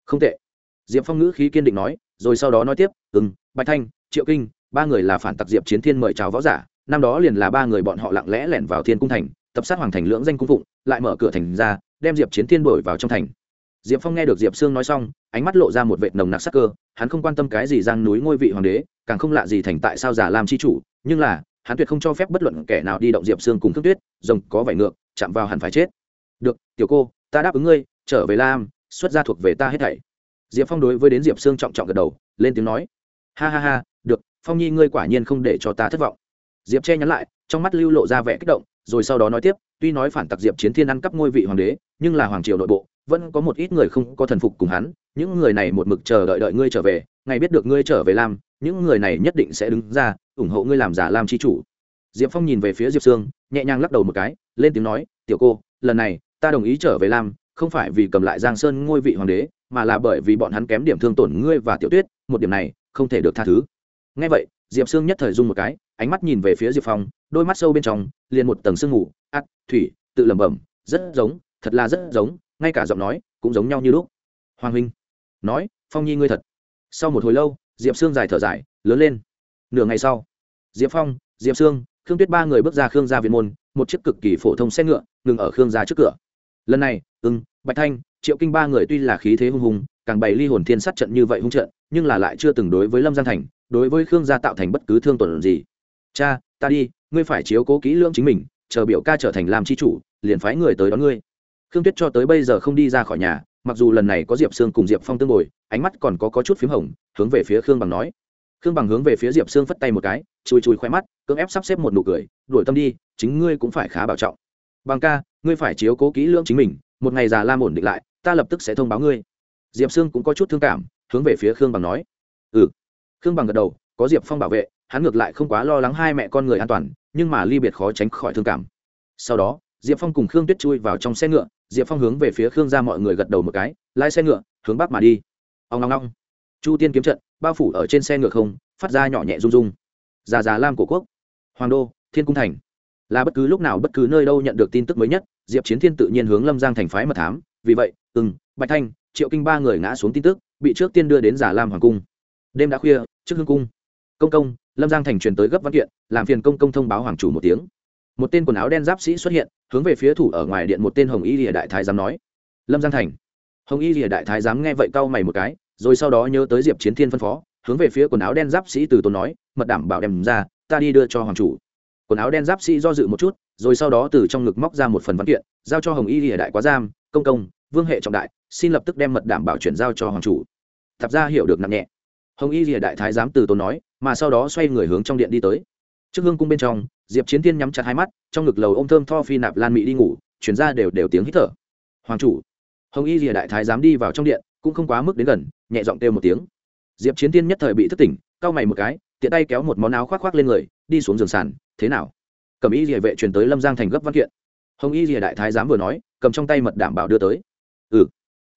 Không tệ. Diệp phong ngữ khí kiên định nói, rồi sau đó nói tiếp ừng bạch thanh, triệu kinh, ba người là phản tặc diệp chiến thiên mời chào võ giả, năm đó liền là ba người bọn họ lặng lẽ lẻn vào thiên cung thành, tập sát hoàng thành lưỡng danh cung phụng, lại mở cửa thành ra, đem diệp chiến thiên đổi vào trong thành. Diệp phong nghe được diệp sương nói xong, ánh mắt lộ ra một vệ nồng nặc sắc cơ, hắn không quan tâm cái gì giang núi ngôi vị hoàng đế, càng không lạ gì thành tại sao giả làm chi chủ, nhưng là, hắn tuyệt không cho phép bất luận kẻ nào đi động diệp sương cùng thức tuyết, rồng có vải ngược, chạm vào hẳn phải chết. Được, tiểu cô, ta đáp ứng ngươi, trở về lam xuất ra thuộc về ta hết thảy. Diệp phong đối với đến diệp sương trọng trọng gật đầu, lên tiếng nói, ha ha ha, được, phong nhi ngươi quả nhiên không để cho ta thất vọng. Diệp che nhắn lại, trong mắt lưu lộ ra vẻ kích động, rồi sau đó nói tiếp, tuy nói phản tặc diệp chiến thiên ăn cắp ngôi vị hoàng đế, nhưng là hoàng triều nội bộ, vẫn có một ít người không có thần phục cùng hắn, những người này một mực chờ đợi đợi ngươi trở về, ngày biết được ngươi trở về làm những người này nhất định sẽ đứng ra, ủng hộ ngươi làm giả làm chi chủ. Diệp phong nhìn về phía diệp sương, nhẹ nhàng lắc đầu một cái, lên tiếng nói, tiểu cô, lần này, ta đồng ý trở về làm không phải vì cầm lại giang sơn ngôi vị hoàng đế, mà là bởi vì bọn hắn kém điểm thương tổn ngươi và tiểu tuyết, một điểm này, không thể được tha thứ. Ngay vậy, diệp sương nhất thời dung một cái, ánh mắt nhìn về phía diệp phong, đôi mắt sâu bên trong, liền một tầng sương mù, ắt, thủy, tự lẩm bẩm, rất giống, thật là rất giống, ngay cả giọng nói cũng giống nhau như lúc. Hoàng huynh, nói, phong nhi ngươi thật. Sau một hồi lâu, diệp sương dài thở dài, lớn lên. Nửa ngày sau, diệp phong, diệp sương, khương tuyết ba người bước ra khương gia viện môn, một chiếc cực kỳ phổ thông xe ngựa ngừng ở khương gia trước cửa lần này ưng bạch thanh triệu kinh ba người tuy là khí thế hung hùng càng bày ly hồn thiên sát trận như vậy hung trận nhưng là lại chưa từng đối với lâm giang thành đối với khương gia tạo thành bất cứ thương tổn gì. Cha ta đi ngươi phải chiếu cố kỹ lưỡng chính mình chờ biểu ca trở thành làm chi chủ liền phái người tới đón ngươi. Khương tuyết cho tới bây giờ không đi ra khỏi nhà mặc dù lần này có diệp sương cùng diệp phong tương ngồi, ánh mắt còn có, có chút p h í m hồng hướng về phía khương bằng nói. Khương bằng hướng về phía diệp sương phất tay một cái chùi chùi khoe mắt cưỡng ép sắp xếp một nụ cười đuổi tâm đi chính ngươi cũng phải khá bảo trọng. Bằng ca ngươi phải chiếu cố kỹ lưỡng chính mình, một ngày già lam ổn định lại, ta lập tức sẽ thông báo ngươi. Diệp sương cũng có chút thương cảm, hướng về phía khương bằng nói. Ừ. Khương bằng gật đầu, có diệp phong bảo vệ, hắn ngược lại không quá lo lắng hai mẹ con người an toàn, nhưng mà ly biệt khó tránh khỏi thương cảm. Sau đó, diệp phong cùng khương tuyết chui vào trong xe ngựa, diệp phong hướng về phía khương ra mọi người gật đầu một cái, lái xe ngựa, hướng bắc mà đi. Ông ngong ngong chu tiên kiếm trận, bao phủ ở trên xe ngựa không, phát ra nhỏ nhẹ rung rung. Già già lam của quốc. Hoàng đô, thiên cung thành là bất cứ lúc nào bất cứ nơi đâu nhận được tin tức mới nhất, diệp chiến thiên tự nhiên hướng lâm giang thành phái mật thám. Vì vậy ừng bạch thanh, triệu kinh ba người ngã xuống tin tức, bị trước tiên đưa đến giả lam hoàng cung. Đêm đã khuya, trước hương cung. Công công, lâm giang thành truyền tới gấp văn kiện, làm phiền công công thông báo hoàng chủ một tiếng. Một tên quần áo đen giáp sĩ xuất hiện, hướng về phía thủ ở ngoài điện một tên hồng y lìa đại thái giám nói. Lâm giang thành. Hồng y lìa đại thái giám nghe vậy cau mày một cái, rồi sau đó nhớ tới diệp chiến thiên phân phó, hướng về phía quần áo đen giáp sĩ từ tốn nói, mật đảm bảo đem ra, ta đi đưa cho hoàng chủ quần áo đen giáp sĩ do dự một chút, rồi sau đó từ trong ngực móc ra một phần văn kiện, giao cho hồng y hiện đại quá giam, công công, vương hệ trọng đại, xin lập tức đem mật đảm bảo chuyển giao cho hoàng chủ. Thập ra hiểu được nặng nhẹ. Hồng y hiện đại thái giám từ tốn nói, mà sau đó xoay người hướng trong điện đi tới. Trước hương cung bên trong, diệp chiến tiên nhắm chặt hai mắt, trong ngực lầu ô m thơm tho phi nạp lan mỹ đi ngủ, chuyển ra đều đều tiếng hít thở. Hoàng chủ. Hồng y lìa đại thái dám đi vào trong điện, cũng không quá mức đến gần, nhẹ giọng kêu một tiếng. Diệp chiến tiên nhất thời bị thất tỉnh, cau mày một cái, tiện tay kéo một món áo khoác khoác lên người, đi xuống giường sàn thế nào? Cầm y lìa vệ truyền tới lâm giang thành gấp văn kiện. Hồng y lìa đại thái giám vừa nói, cầm trong tay mật đảm bảo đưa tới. Ừ.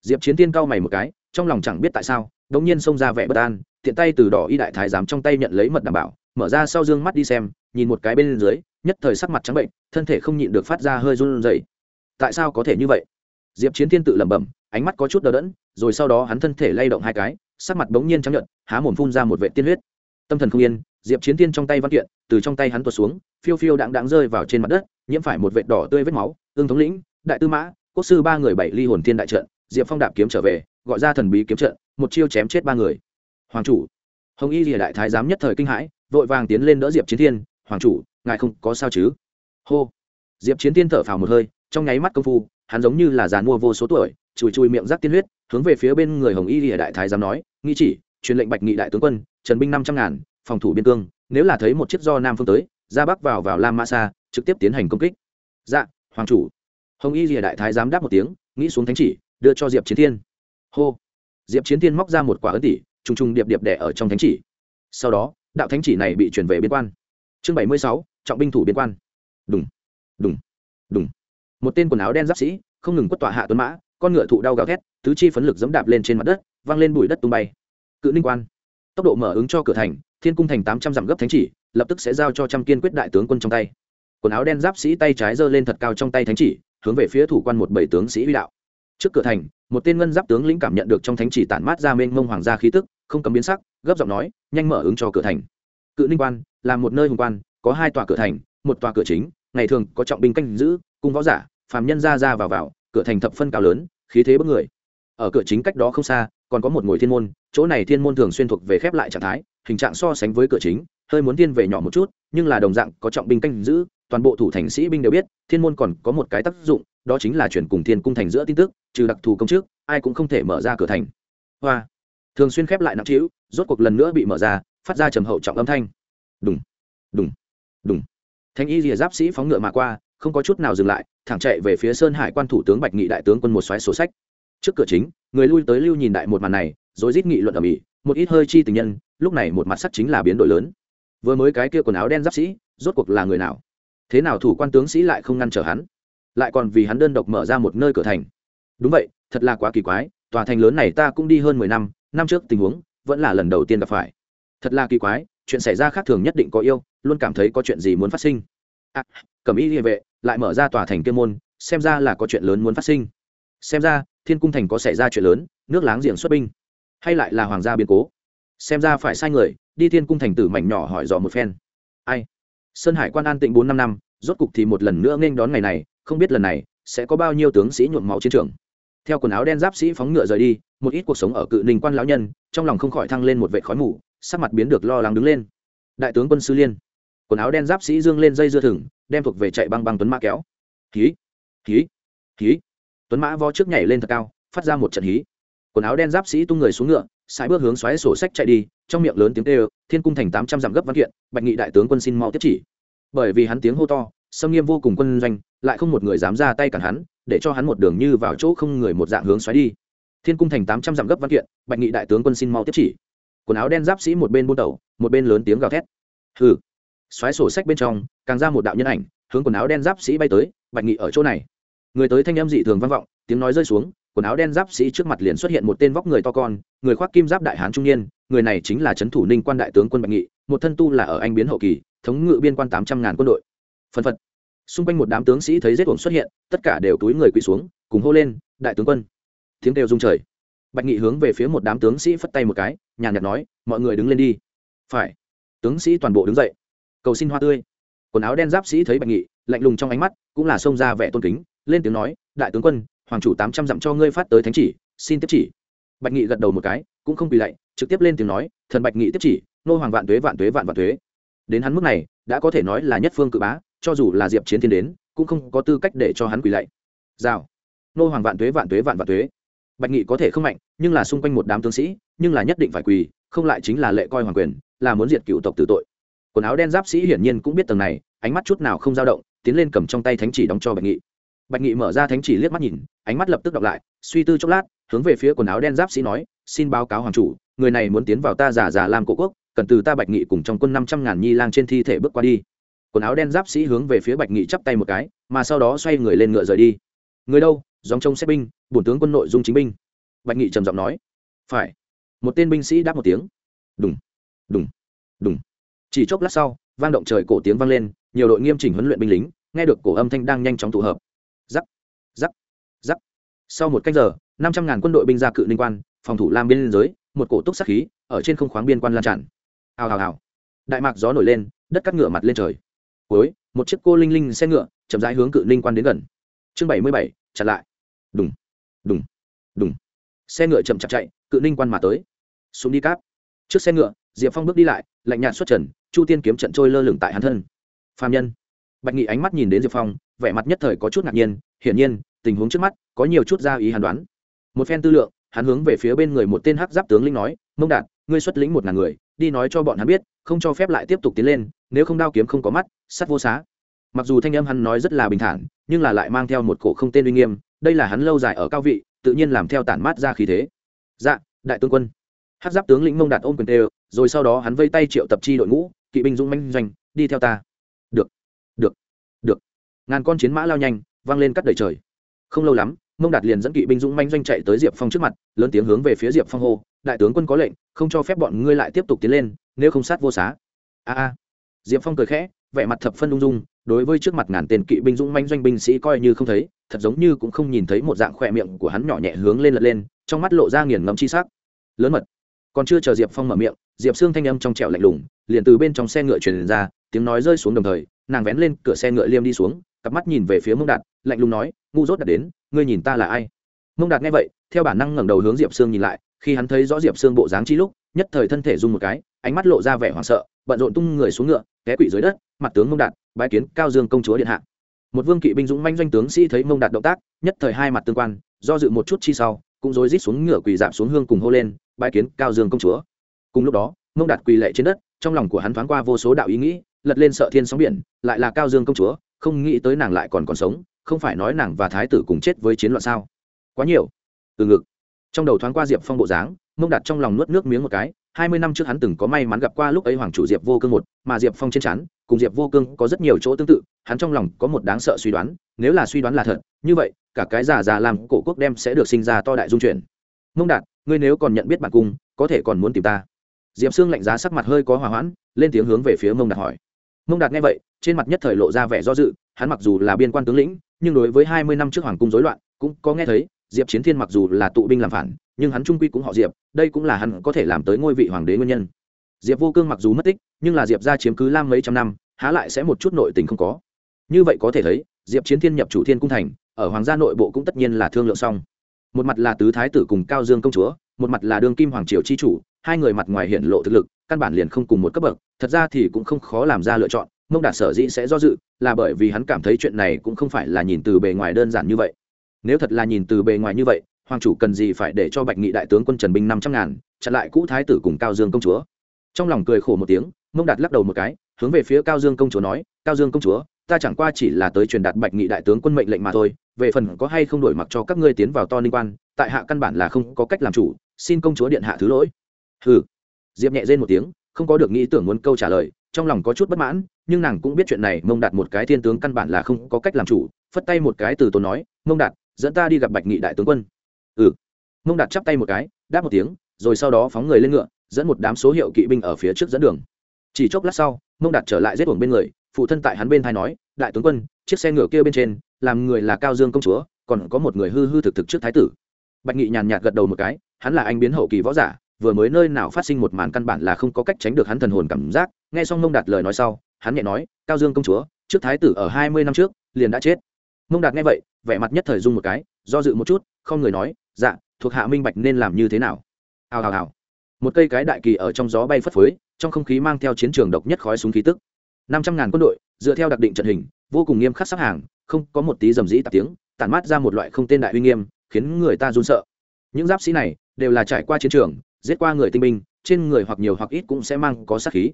Diệp chiến tiên cau mày một cái, trong lòng chẳng biết tại sao đống nhiên xông ra vẻ bất an, tiện tay từ đỏ y đại thái giám trong tay nhận lấy mật đảm bảo, mở ra sau dương mắt đi xem, nhìn một cái bên dưới, nhất thời sắc mặt trắng bệnh, thân thể không nhịn được phát ra hơi run rẩy. Tại sao có thể như vậy? Diệp chiến thiên tự lẩm bẩm, ánh mắt có chút đờ đẫn, rồi sau đó hắn thân thể lay động hai cái, sắc mặt bỗng nhiên trắng nhợt, há mồm phun ra một vệ tiên huyết. Tâm thần không yên diệp chiến thiên trong tay văn kiện, từ trong tay hắn tuột xuống, phiêu phiêu đãng đãng rơi vào trên mặt đất, nhiễm phải một vệt đỏ tươi vết máu, ương thống lĩnh, đại tư mã, quốc sư ba người bảy ly hồn thiên đại trận, diệp phong đạp kiếm trở về, gọi ra thần bí kiếm trận, một chiêu chém chết ba người. Hoàng chủ, hồng y lìa đại thái giám nhất thời kinh hãi, vội vàng tiến lên đỡ diệp chiến thiên, hoàng chủ, ngài không có sao chứ? Hô. Diệp chiến thiên thở phào một hơi, trong nháy mắt công phu, hắn giống như là giàn mua vô số tuổi, chùi chùi miệng rắc tiên huyết, hướng về phía bên người hồng y lìa đại thái giám nói nghĩ chỉ, truyền lệnh bạch nghị đại tướng quân, trần binh năm trăm ngàn phòng thủ biên cương, nếu là thấy một chiếc do nam phương tới, ra bắc vào vào lam ma sa, trực tiếp tiến hành công kích. Dạ hoàng chủ. Hồng y rìa đại thái giám đáp một tiếng, nghĩ xuống thánh chỉ, đưa cho diệp chiến thiên. Hô. Diệp chiến thiên móc ra một quả ấn tỷ trùng trùng điệp điệp đẻ ở trong thánh chỉ. Sau đó, đạo thánh chỉ này bị chuyển về biên quan. Chương bảy mươi sáu, trọng binh thủ biên quan. Đúng đúng đúng một tên quần áo đen giáp sĩ, không ngừng quất tọa hạ tuấn mã, con ngựa thụ đau gào thét, tứ chi phấn lực dẫm đạp lên trên mặt đất, văng lên bụi đất tung bay. Cự ninh quan. Tốc độ mở ứng cho cửa thành thiên cung thành tám trăm dặm gấp thánh chỉ, lập tức sẽ giao cho trăm kiên quyết đại tướng quân trong tay. Quần áo đen giáp sĩ tay trái giơ lên thật cao trong tay thánh chỉ, hướng về phía thủ quan một bảy tướng sĩ huy đạo. Trước cửa thành, một tên ngân giáp tướng lĩnh cảm nhận được trong thánh chỉ tản mát ra mênh mông hoàng gia khí tức, không cấm biến sắc, gấp giọng nói, nhanh mở ứng cho cửa thành. Cự ninh quan, là một nơi hùng quan, có hai tòa cửa thành, một tòa cửa chính, ngày thường có trọng binh canh giữ, cung võ giả, phàm nhân ra ra vào vào, cửa thành thập phân cao lớn, khí thế bất người. Ở cửa chính cách đó không xa, còn có một ngồi thiên môn, chỗ này thiên môn thường xuyên thuộc về khép lại trạng thái hình trạng so sánh với cửa chính, hơi muốn tiên về nhỏ một chút, nhưng là đồng dạng có trọng binh canh giữ, toàn bộ thủ thành sĩ binh đều biết, thiên môn còn có một cái tác dụng, đó chính là chuyển cùng thiên cung thành giữa tin tức, trừ đặc thù công chức, ai cũng không thể mở ra cửa thành. Hoa. Thường xuyên khép lại nặng trĩu, rốt cuộc lần nữa bị mở ra, phát ra trầm hậu trọng âm thanh. Đùng. Đùng. Đùng. Thanh y rìa giáp sĩ phóng ngựa mà qua, không có chút nào dừng lại, thẳng chạy về phía sơn hải quan thủ tướng bạch nghị đại tướng quân một xoáy sổ sách. Trước cửa chính, người lui tới lưu nhìn đại một màn này rồi rít nghị luận ở mỹ một ít hơi chi tình nhân lúc này một mặt sắc chính là biến đổi lớn. Vừa mới cái kia quần áo đen giáp sĩ rốt cuộc là người nào? Thế nào thủ quan tướng sĩ lại không ngăn trở hắn? Lại còn vì hắn đơn độc mở ra một nơi cửa thành. Đúng vậy thật là quá kỳ quái tòa thành lớn này ta cũng đi hơn mười năm năm trước tình huống vẫn là lần đầu tiên gặp phải. Thật là kỳ quái chuyện xảy ra khác thường nhất định có yêu luôn cảm thấy có chuyện gì muốn phát sinh. À, cẩm y địa vệ lại mở ra tòa thành kia môn xem ra là có chuyện lớn muốn phát sinh. Xem ra thiên cung thành có xảy ra chuyện lớn nước láng giềng xuất binh. Hay lại là hoàng gia biến cố xem ra phải sai người, đi thiên cung thành tử mảnh nhỏ hỏi dò một phen. Ai? Sơn hải quan an tịnh bốn năm năm, rốt cục thì một lần nữa nghênh đón ngày này, không biết lần này sẽ có bao nhiêu tướng sĩ nhuộm máu chiến trường. Theo quần áo đen giáp sĩ phóng ngựa rời đi, một ít cuộc sống ở cự ninh quan lão nhân, trong lòng không khỏi thăng lên một vệ khói mù, sắc mặt biến được lo lắng đứng lên. Đại tướng quân sư liên. Quần áo đen giáp sĩ dương lên dây dưa thừng, đem thuộc về chạy băng băng tuấn mã kéo. Hí hí hí. Tuấn mã vo trước nhảy lên thật cao, phát ra một trận hí. Quần áo đen giáp sĩ tung người xuống ngựa sải bước hướng xoáy sổ sách chạy đi, trong miệng lớn tiếng kêu, thiên cung thành tám trăm dặm gấp văn kiện, bạch nghị đại tướng quân xin mau tiếp chỉ. Bởi vì hắn tiếng hô to xâm nghiêm vô cùng quân doanh, lại không một người dám ra tay cản hắn, để cho hắn một đường như vào chỗ không người một dạng hướng xoáy đi. Thiên cung thành tám trăm dặm gấp văn kiện, bạch nghị đại tướng quân xin mau tiếp chỉ. Quần áo đen giáp sĩ một bên buôn tẩu, một bên lớn tiếng gào thét. Hừ. Xoáy sổ sách bên trong, càng ra một đạo nhân ảnh, hướng quần áo đen giáp sĩ bay tới, bạch nghị ở chỗ này. Người tới thanh em dị thường vang vọng, tiếng nói rơi xuống quần áo đen giáp sĩ trước mặt liền xuất hiện một tên vóc người to con, người khoác kim giáp đại hán trung niên, người này chính là trấn thủ ninh quan đại tướng quân bạch nghị, một thân tu là ở anh biến hậu kỳ, thống ngự biên quan tám trăm ngàn quân đội. Phân phật. Xung quanh một đám tướng sĩ thấy giết ổng xuất hiện, tất cả đều túi người quỳ xuống, cùng hô lên, đại tướng quân. Tiếng đều rung trời. Bạch nghị hướng về phía một đám tướng sĩ phất tay một cái, nhàn nhạt nói, mọi người đứng lên đi. Phải. Tướng sĩ toàn bộ đứng dậy. Cầu xin hoa tươi. Quần áo đen giáp sĩ thấy bạch nghị, lạnh lùng trong ánh mắt, cũng là xông ra vẻ tôn kính, lên tiếng nói, đại tướng quân hoàng chủ tám trăm dặm cho ngươi phát tới thánh chỉ, xin tiếp chỉ. Bạch nghị gật đầu một cái, cũng không quỳ lạy, trực tiếp lên tiếng nói, thần bạch nghị tiếp chỉ, nô hoàng vạn tuế vạn tuế, vạn vạn tuế. Đến hắn mức này, đã có thể nói là nhất phương cự bá, cho dù là diệp chiến thiên đến, cũng không có tư cách để cho hắn quỳ lạy. Rào. Nô hoàng vạn tuế vạn tuế, vạn vạn tuế. Bạch nghị có thể không mạnh, nhưng là xung quanh một đám tướng sĩ, nhưng là nhất định phải quỳ, không lại chính là lệ coi hoàng quyền, là muốn diệt cựu tộc tử tội. Quần áo đen giáp sĩ hiển nhiên cũng biết tầng này, ánh mắt chút nào không dao động, tiến lên cầm trong tay thánh chỉ đóng cho bạch nghị bạch nghị mở ra thánh chỉ liếc mắt nhìn, ánh mắt lập tức đọc lại, suy tư chốc lát, hướng về phía quần áo đen giáp sĩ nói, xin báo cáo hoàng chủ, người này muốn tiến vào ta giả giả làm cổ quốc, cần từ ta bạch nghị cùng trong quân năm trăm ngàn nhi lang trên thi thể bước qua đi. Quần áo đen giáp sĩ hướng về phía bạch nghị chắp tay một cái, mà sau đó xoay người lên ngựa rời đi. Người đâu? Dòng trông xếp binh, bổn tướng quân nội dung chính binh. Bạch nghị trầm giọng nói. Phải. Một tên binh sĩ đáp một tiếng. Đúng đúng đúng chỉ chốc lát sau, vang động trời cổ tiếng vang lên, nhiều đội nghiêm chỉnh huấn luyện binh lính, nghe được cổ âm thanh đang nhanh chóng tụ hợp giắc giắc giắc. Sau một cách giờ, năm trăm ngàn quân đội binh ra cự ninh quan, phòng thủ lam biên giới, một cổ túc sắc khí ở trên không khoáng biên quan lan tràn. Hào hào hào. Đại mạc gió nổi lên, đất cắt ngựa mặt lên trời. Cuối, một chiếc cô linh linh xe ngựa chậm rãi hướng cự ninh quan đến gần. Chương bảy mươi bảy, chặn lại. Đùng đùng đùng. Xe ngựa chậm chạp chạy, cự ninh quan mà tới. Xuống đi cáp. Trước xe ngựa, diệp phong bước đi lại, lạnh nhạt xuất trần, chu tiên kiếm trận trôi lơ lửng tại hắn thân. Phạm nhân. Bạch nghị ánh mắt nhìn đến diệp phong vẻ mặt nhất thời có chút ngạc nhiên, hiển nhiên, tình huống trước mắt có nhiều chút ra ý hàn đoán. Một phen tư lượng, hắn hướng về phía bên người một tên hắc giáp tướng lĩnh nói, mông đạt, ngươi xuất lĩnh một ngàn người, đi nói cho bọn hắn biết, không cho phép lại tiếp tục tiến lên, nếu không đao kiếm không có mắt, sắt vô xá. Mặc dù thanh âm hắn nói rất là bình thản, nhưng là lại mang theo một cổ không tên uy nghiêm, đây là hắn lâu dài ở cao vị, tự nhiên làm theo tản mát ra khí thế. Dạ đại tướng quân. Hát giáp tướng lĩnh mông đạt ôm quyền tê rồi sau đó hắn vây tay triệu tập chi đội ngũ, kỵ binh dũng manh doanh, đi theo ta ngàn con chiến mã lao nhanh, vang lên cắt đầy trời. Không lâu lắm, mông đạt liền dẫn kỵ binh dũng manh doanh chạy tới diệp phong trước mặt, lớn tiếng hướng về phía diệp phong hô, đại tướng quân có lệnh, không cho phép bọn ngươi lại tiếp tục tiến lên, nếu không sát vô xá. A a. Diệp phong cười khẽ, vẻ mặt thập phân ung dung, đối với trước mặt ngàn tên kỵ binh dũng manh doanh binh sĩ coi như không thấy, thật giống như cũng không nhìn thấy một dạng khỏe miệng của hắn nhỏ nhẹ hướng lên lật lên, trong mắt lộ ra nghiền ngẫm chi sắc. Lớn mật. Còn chưa chờ diệp phong mở miệng, diệp xương thanh âm trong trẻo lạnh lùng, liền từ bên trong xe ngựa truyền ra, tiếng nói rơi xuống đồng thời, nàng vén lên cửa xe ngựa liêm đi xuống cặp mắt nhìn về phía mông đạt, lạnh lùng nói, ngu dốt đạt đến, ngươi nhìn ta là ai? Mông đạt nghe vậy, theo bản năng ngẩng đầu hướng diệp sương nhìn lại, khi hắn thấy rõ diệp sương bộ dáng chi lúc, nhất thời thân thể run một cái, ánh mắt lộ ra vẻ hoảng sợ, bận rộn tung người xuống ngựa, té quỵ dưới đất, mặt tướng mông đạt, bái kiến cao dương công chúa điện hạ. Một vương kỵ binh dũng manh doanh tướng sĩ thấy mông đạt động tác, nhất thời hai mặt tương quan, do dự một chút chi sau, cũng rối rít xuống ngựa quỳ dạm xuống hương cùng hô lên bãi kiến cao dương công chúa. Cùng lúc đó, mông đạt quỳ lệ trên đất, trong lòng của hắn thoáng qua vô số đạo ý nghĩ, lật lên sợ thiên sóng biển, lại là cao dương công chúa không nghĩ tới nàng lại còn còn sống, không phải nói nàng và thái tử cùng chết với chiến loạn sao? Quá nhiều. Từ ngực. Trong đầu thoáng qua diệp phong bộ dáng, mông đặt trong lòng nuốt nước miếng một cái, hai mươi năm trước hắn từng có may mắn gặp qua lúc ấy hoàng chủ diệp vô cương một, mà diệp phong trên chắn cùng diệp vô cương có rất nhiều chỗ tương tự, hắn trong lòng có một đáng sợ suy đoán, nếu là suy đoán là thật, như vậy, cả cái già già làm cổ quốc đem sẽ được sinh ra to đại dung chuyển. Mông đạt ngươi nếu còn nhận biết bản cung, có thể còn muốn tìm ta. Diệp sương lạnh giá sắc mặt hơi có hòa hoãn, lên tiếng hướng về phía mông đạt hỏi. Mông đạt nghe vậy trên mặt nhất thời lộ ra vẻ do dự, hắn mặc dù là biên quan tướng lĩnh, nhưng đối với hai mươi năm trước hoàng cung rối loạn, cũng có nghe thấy, diệp chiến thiên mặc dù là tụ binh làm phản, nhưng hắn trung quy cũng họ diệp, đây cũng là hắn có thể làm tới ngôi vị hoàng đế nguyên nhân. Diệp vô cương mặc dù mất tích, nhưng là diệp ra chiếm cứ lam mấy trăm năm, há lại sẽ một chút nội tình không có. Như vậy có thể thấy, diệp chiến thiên nhập chủ thiên cung thành, ở hoàng gia nội bộ cũng tất nhiên là thương lượng xong. Một mặt là tứ thái tử cùng cao dương công chúa, một mặt là đương kim hoàng triều chi chủ, hai người mặt ngoài hiện lộ thực lực, căn bản liền không cùng một cấp bậc, thật ra thì cũng không khó làm ra lựa chọn mông đạt sở dĩ sẽ do dự, là bởi vì hắn cảm thấy chuyện này cũng không phải là nhìn từ bề ngoài đơn giản như vậy. Nếu thật là nhìn từ bề ngoài như vậy, hoàng chủ cần gì phải để cho bạch nghị đại tướng quân trần binh năm trăm ngàn, chặn lại cũ thái tử cùng cao dương công chúa? Trong lòng cười khổ một tiếng, mông đạt lắc đầu một cái, hướng về phía cao dương công chúa nói, cao dương công chúa, ta chẳng qua chỉ là tới truyền đạt bạch nghị đại tướng quân mệnh lệnh mà thôi, về phần có hay không đổi mặc cho các ngươi tiến vào to ninh quan, tại hạ căn bản là không có cách làm chủ, xin công chúa điện hạ thứ lỗi. Ừ diệp nhẹ rên một tiếng, không có được nghĩ tưởng muốn câu trả lời trong lòng có chút bất mãn, nhưng nàng cũng biết chuyện này, mông đạt một cái thiên tướng căn bản là không có cách làm chủ, phất tay một cái từ tốn nói, mông đạt, dẫn ta đi gặp bạch nghị đại tướng quân. Ừ. Mông đạt chắp tay một cái, đáp một tiếng, rồi sau đó phóng người lên ngựa, dẫn một đám số hiệu kỵ binh ở phía trước dẫn đường. Chỉ chốc lát sau, mông đạt trở lại giết uổng bên người, phụ thân tại hắn bên thai nói, đại tướng quân, chiếc xe ngựa kia bên trên, làm người là cao dương công chúa, còn có một người hư hư thực thực trước thái tử. Bạch nghị nhàn nhạt gật đầu một cái, hắn là anh biến hậu kỳ võ giả vừa mới nơi nào phát sinh một màn căn bản là không có cách tránh được hắn thần hồn cảm giác. Nghe xong mông đạt lời nói sau, hắn nhẹ nói, cao dương công chúa, trước thái tử ở hai mươi năm trước, liền đã chết. Mông đạt nghe vậy, vẻ mặt nhất thời dung một cái, do dự một chút, không người nói dạ thuộc hạ minh bạch nên làm như thế nào? Hào hào hào. Một cây cái đại kỳ ở trong gió bay phất phới, trong không khí mang theo chiến trường độc nhất khói súng khí tức. Năm trăm ngàn quân đội, dựa theo đặc định trận hình, vô cùng nghiêm khắc sắp hàng, không có một tí dầm dĩ tạp tiếng, tản mát ra một loại không tên đại uy nghiêm, khiến người ta run sợ. Những giáp sĩ này đều là trải qua chiến trường giết qua người tinh binh, trên người hoặc nhiều hoặc ít cũng sẽ mang có sát khí.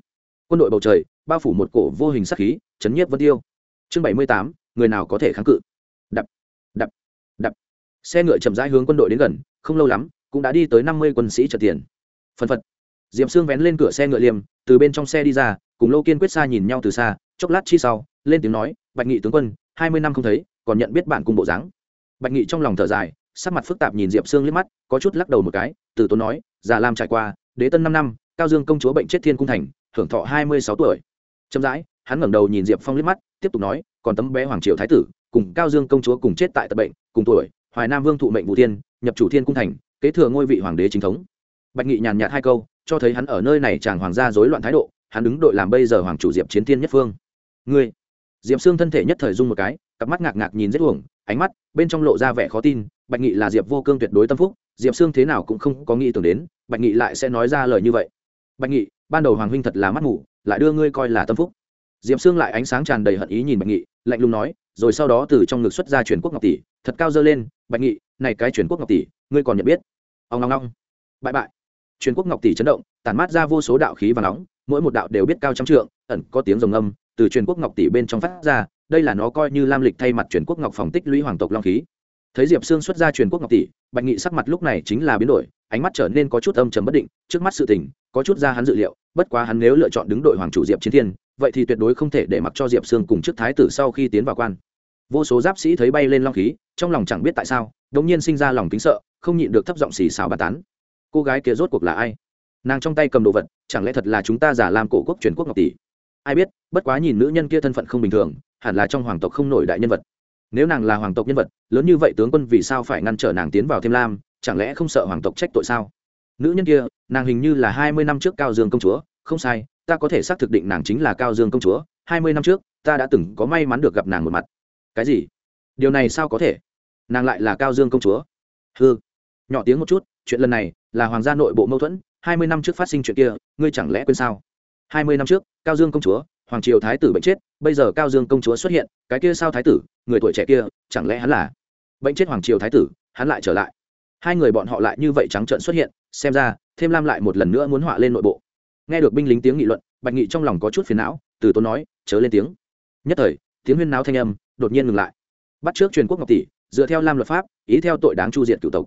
Quân đội bầu trời, bao phủ một cổ vô hình sát khí, chấn nhiếp vân tiêu. Chương bảy mươi tám, người nào có thể kháng cự? Đập đập đập. Xe ngựa chậm rãi hướng quân đội đến gần, không lâu lắm, cũng đã đi tới năm mươi quân sĩ trợ tiền. Phân phật. Diệm xương vén lên cửa xe ngựa liềm, từ bên trong xe đi ra, cùng lô kiên quyết xa nhìn nhau từ xa, chốc lát chi sau, lên tiếng nói, bạch nghị tướng quân, hai mươi năm không thấy, còn nhận biết bản cung bộ dáng. Bạch nghị trong lòng thở dài sắc mặt phức tạp nhìn diệp sương liếc mắt, có chút lắc đầu một cái, từ tốn nói, già lam trải qua, đế tân năm năm, cao dương công chúa bệnh chết thiên cung thành, hưởng thọ hai mươi sáu tuổi. Chậm rãi, hắn ngẩng đầu nhìn diệp phong liếc mắt, tiếp tục nói, còn tấm bé hoàng triều thái tử, cùng cao dương công chúa cùng chết tại tập bệnh, cùng tuổi, hoài nam vương thụ mệnh vũ thiên, nhập chủ thiên cung thành, kế thừa ngôi vị hoàng đế chính thống. Bạch nghị nhàn nhạt hai câu, cho thấy hắn ở nơi này chàng hoàng gia rối loạn thái độ, hắn đứng đội làm bây giờ hoàng chủ diệp chiến thiên nhất phương. Ngươi? Diệp xương thân thể nhất thời dung một cái, cặp mắt ngạc ngạc nhìn rất uổng, ánh mắt bên trong lộ ra vẻ khó tin bạch nghị là diệp vô cương tuyệt đối tâm phúc, diệp Sương thế nào cũng không có nghĩ tưởng đến, bạch nghị lại sẽ nói ra lời như vậy. Bạch nghị, ban đầu hoàng huynh thật là mắt ngủ lại đưa ngươi coi là tâm phúc. Diệp Sương lại ánh sáng tràn đầy hận ý nhìn bạch nghị, lạnh lùng nói, rồi sau đó từ trong ngực xuất ra truyền quốc ngọc tỷ, thật cao dơ lên, bạch nghị, này cái truyền quốc ngọc tỷ, ngươi còn nhận biết? Ông long long bại bại. Truyền quốc ngọc tỷ chấn động, tản mát ra vô số đạo khí và nóng, mỗi một đạo đều biết cao trăm trượng, ẩn có tiếng rồng âm, từ truyền quốc ngọc tỷ bên trong phát ra, đây là nó coi như lam lịch thay mặt truyền quốc ngọc phòng tích lũy hoàng tộc long khí thấy diệp sương xuất ra truyền quốc ngọc tỷ, bạch nghị sắc mặt lúc này chính là biến đổi, ánh mắt trở nên có chút âm trầm bất định, trước mắt sự tình, có chút ra hắn dự liệu, bất quá hắn nếu lựa chọn đứng đội hoàng chủ diệp chiến thiên, vậy thì tuyệt đối không thể để mặc cho diệp sương cùng trước thái tử sau khi tiến vào quan. Vô số giáp sĩ thấy bay lên long khí, trong lòng chẳng biết tại sao đống nhiên sinh ra lòng kính sợ, không nhịn được thấp giọng xì xào bàn tán. Cô gái kia rốt cuộc là ai? Nàng trong tay cầm đồ vật, chẳng lẽ thật là chúng ta giả làm cổ quốc truyền quốc ngọc tỷ? Ai biết, bất quá nhìn nữ nhân kia thân phận không bình thường, hẳn là trong hoàng tộc không nổi đại nhân vật nếu nàng là hoàng tộc nhân vật, lớn như vậy tướng quân vì sao phải ngăn trở nàng tiến vào thêm lam, chẳng lẽ không sợ hoàng tộc trách tội sao? Nữ nhân kia, nàng hình như là hai mươi năm trước cao dương công chúa, không sai, ta có thể xác thực định nàng chính là cao dương công chúa, hai mươi năm trước, ta đã từng có may mắn được gặp nàng một mặt. Cái gì? Điều này sao có thể? Nàng lại là cao dương công chúa? Hư nhỏ tiếng một chút, chuyện lần này là hoàng gia nội bộ mâu thuẫn, hai mươi năm trước phát sinh chuyện kia, ngươi chẳng lẽ quên sao? Hai mươi năm trước, cao dương công chúa hoàng triều thái tử bệnh chết, bây giờ cao dương công chúa xuất hiện, cái kia sao thái tử, người tuổi trẻ kia, chẳng lẽ hắn là bệnh chết hoàng triều thái tử, hắn lại trở lại? Hai người bọn họ lại như vậy trắng trợn xuất hiện, xem ra, thêm lam lại một lần nữa muốn họa lên nội bộ. Nghe được binh lính tiếng nghị luận, bạch nghị trong lòng có chút phiền não, từ tốn nói, chớ lên tiếng. Nhất thời, tiếng huyên náo thanh âm đột nhiên ngừng lại. Bắt trước truyền quốc ngọc tỷ, dựa theo lam luật pháp, ý theo tội đáng chu diện cựu tộc.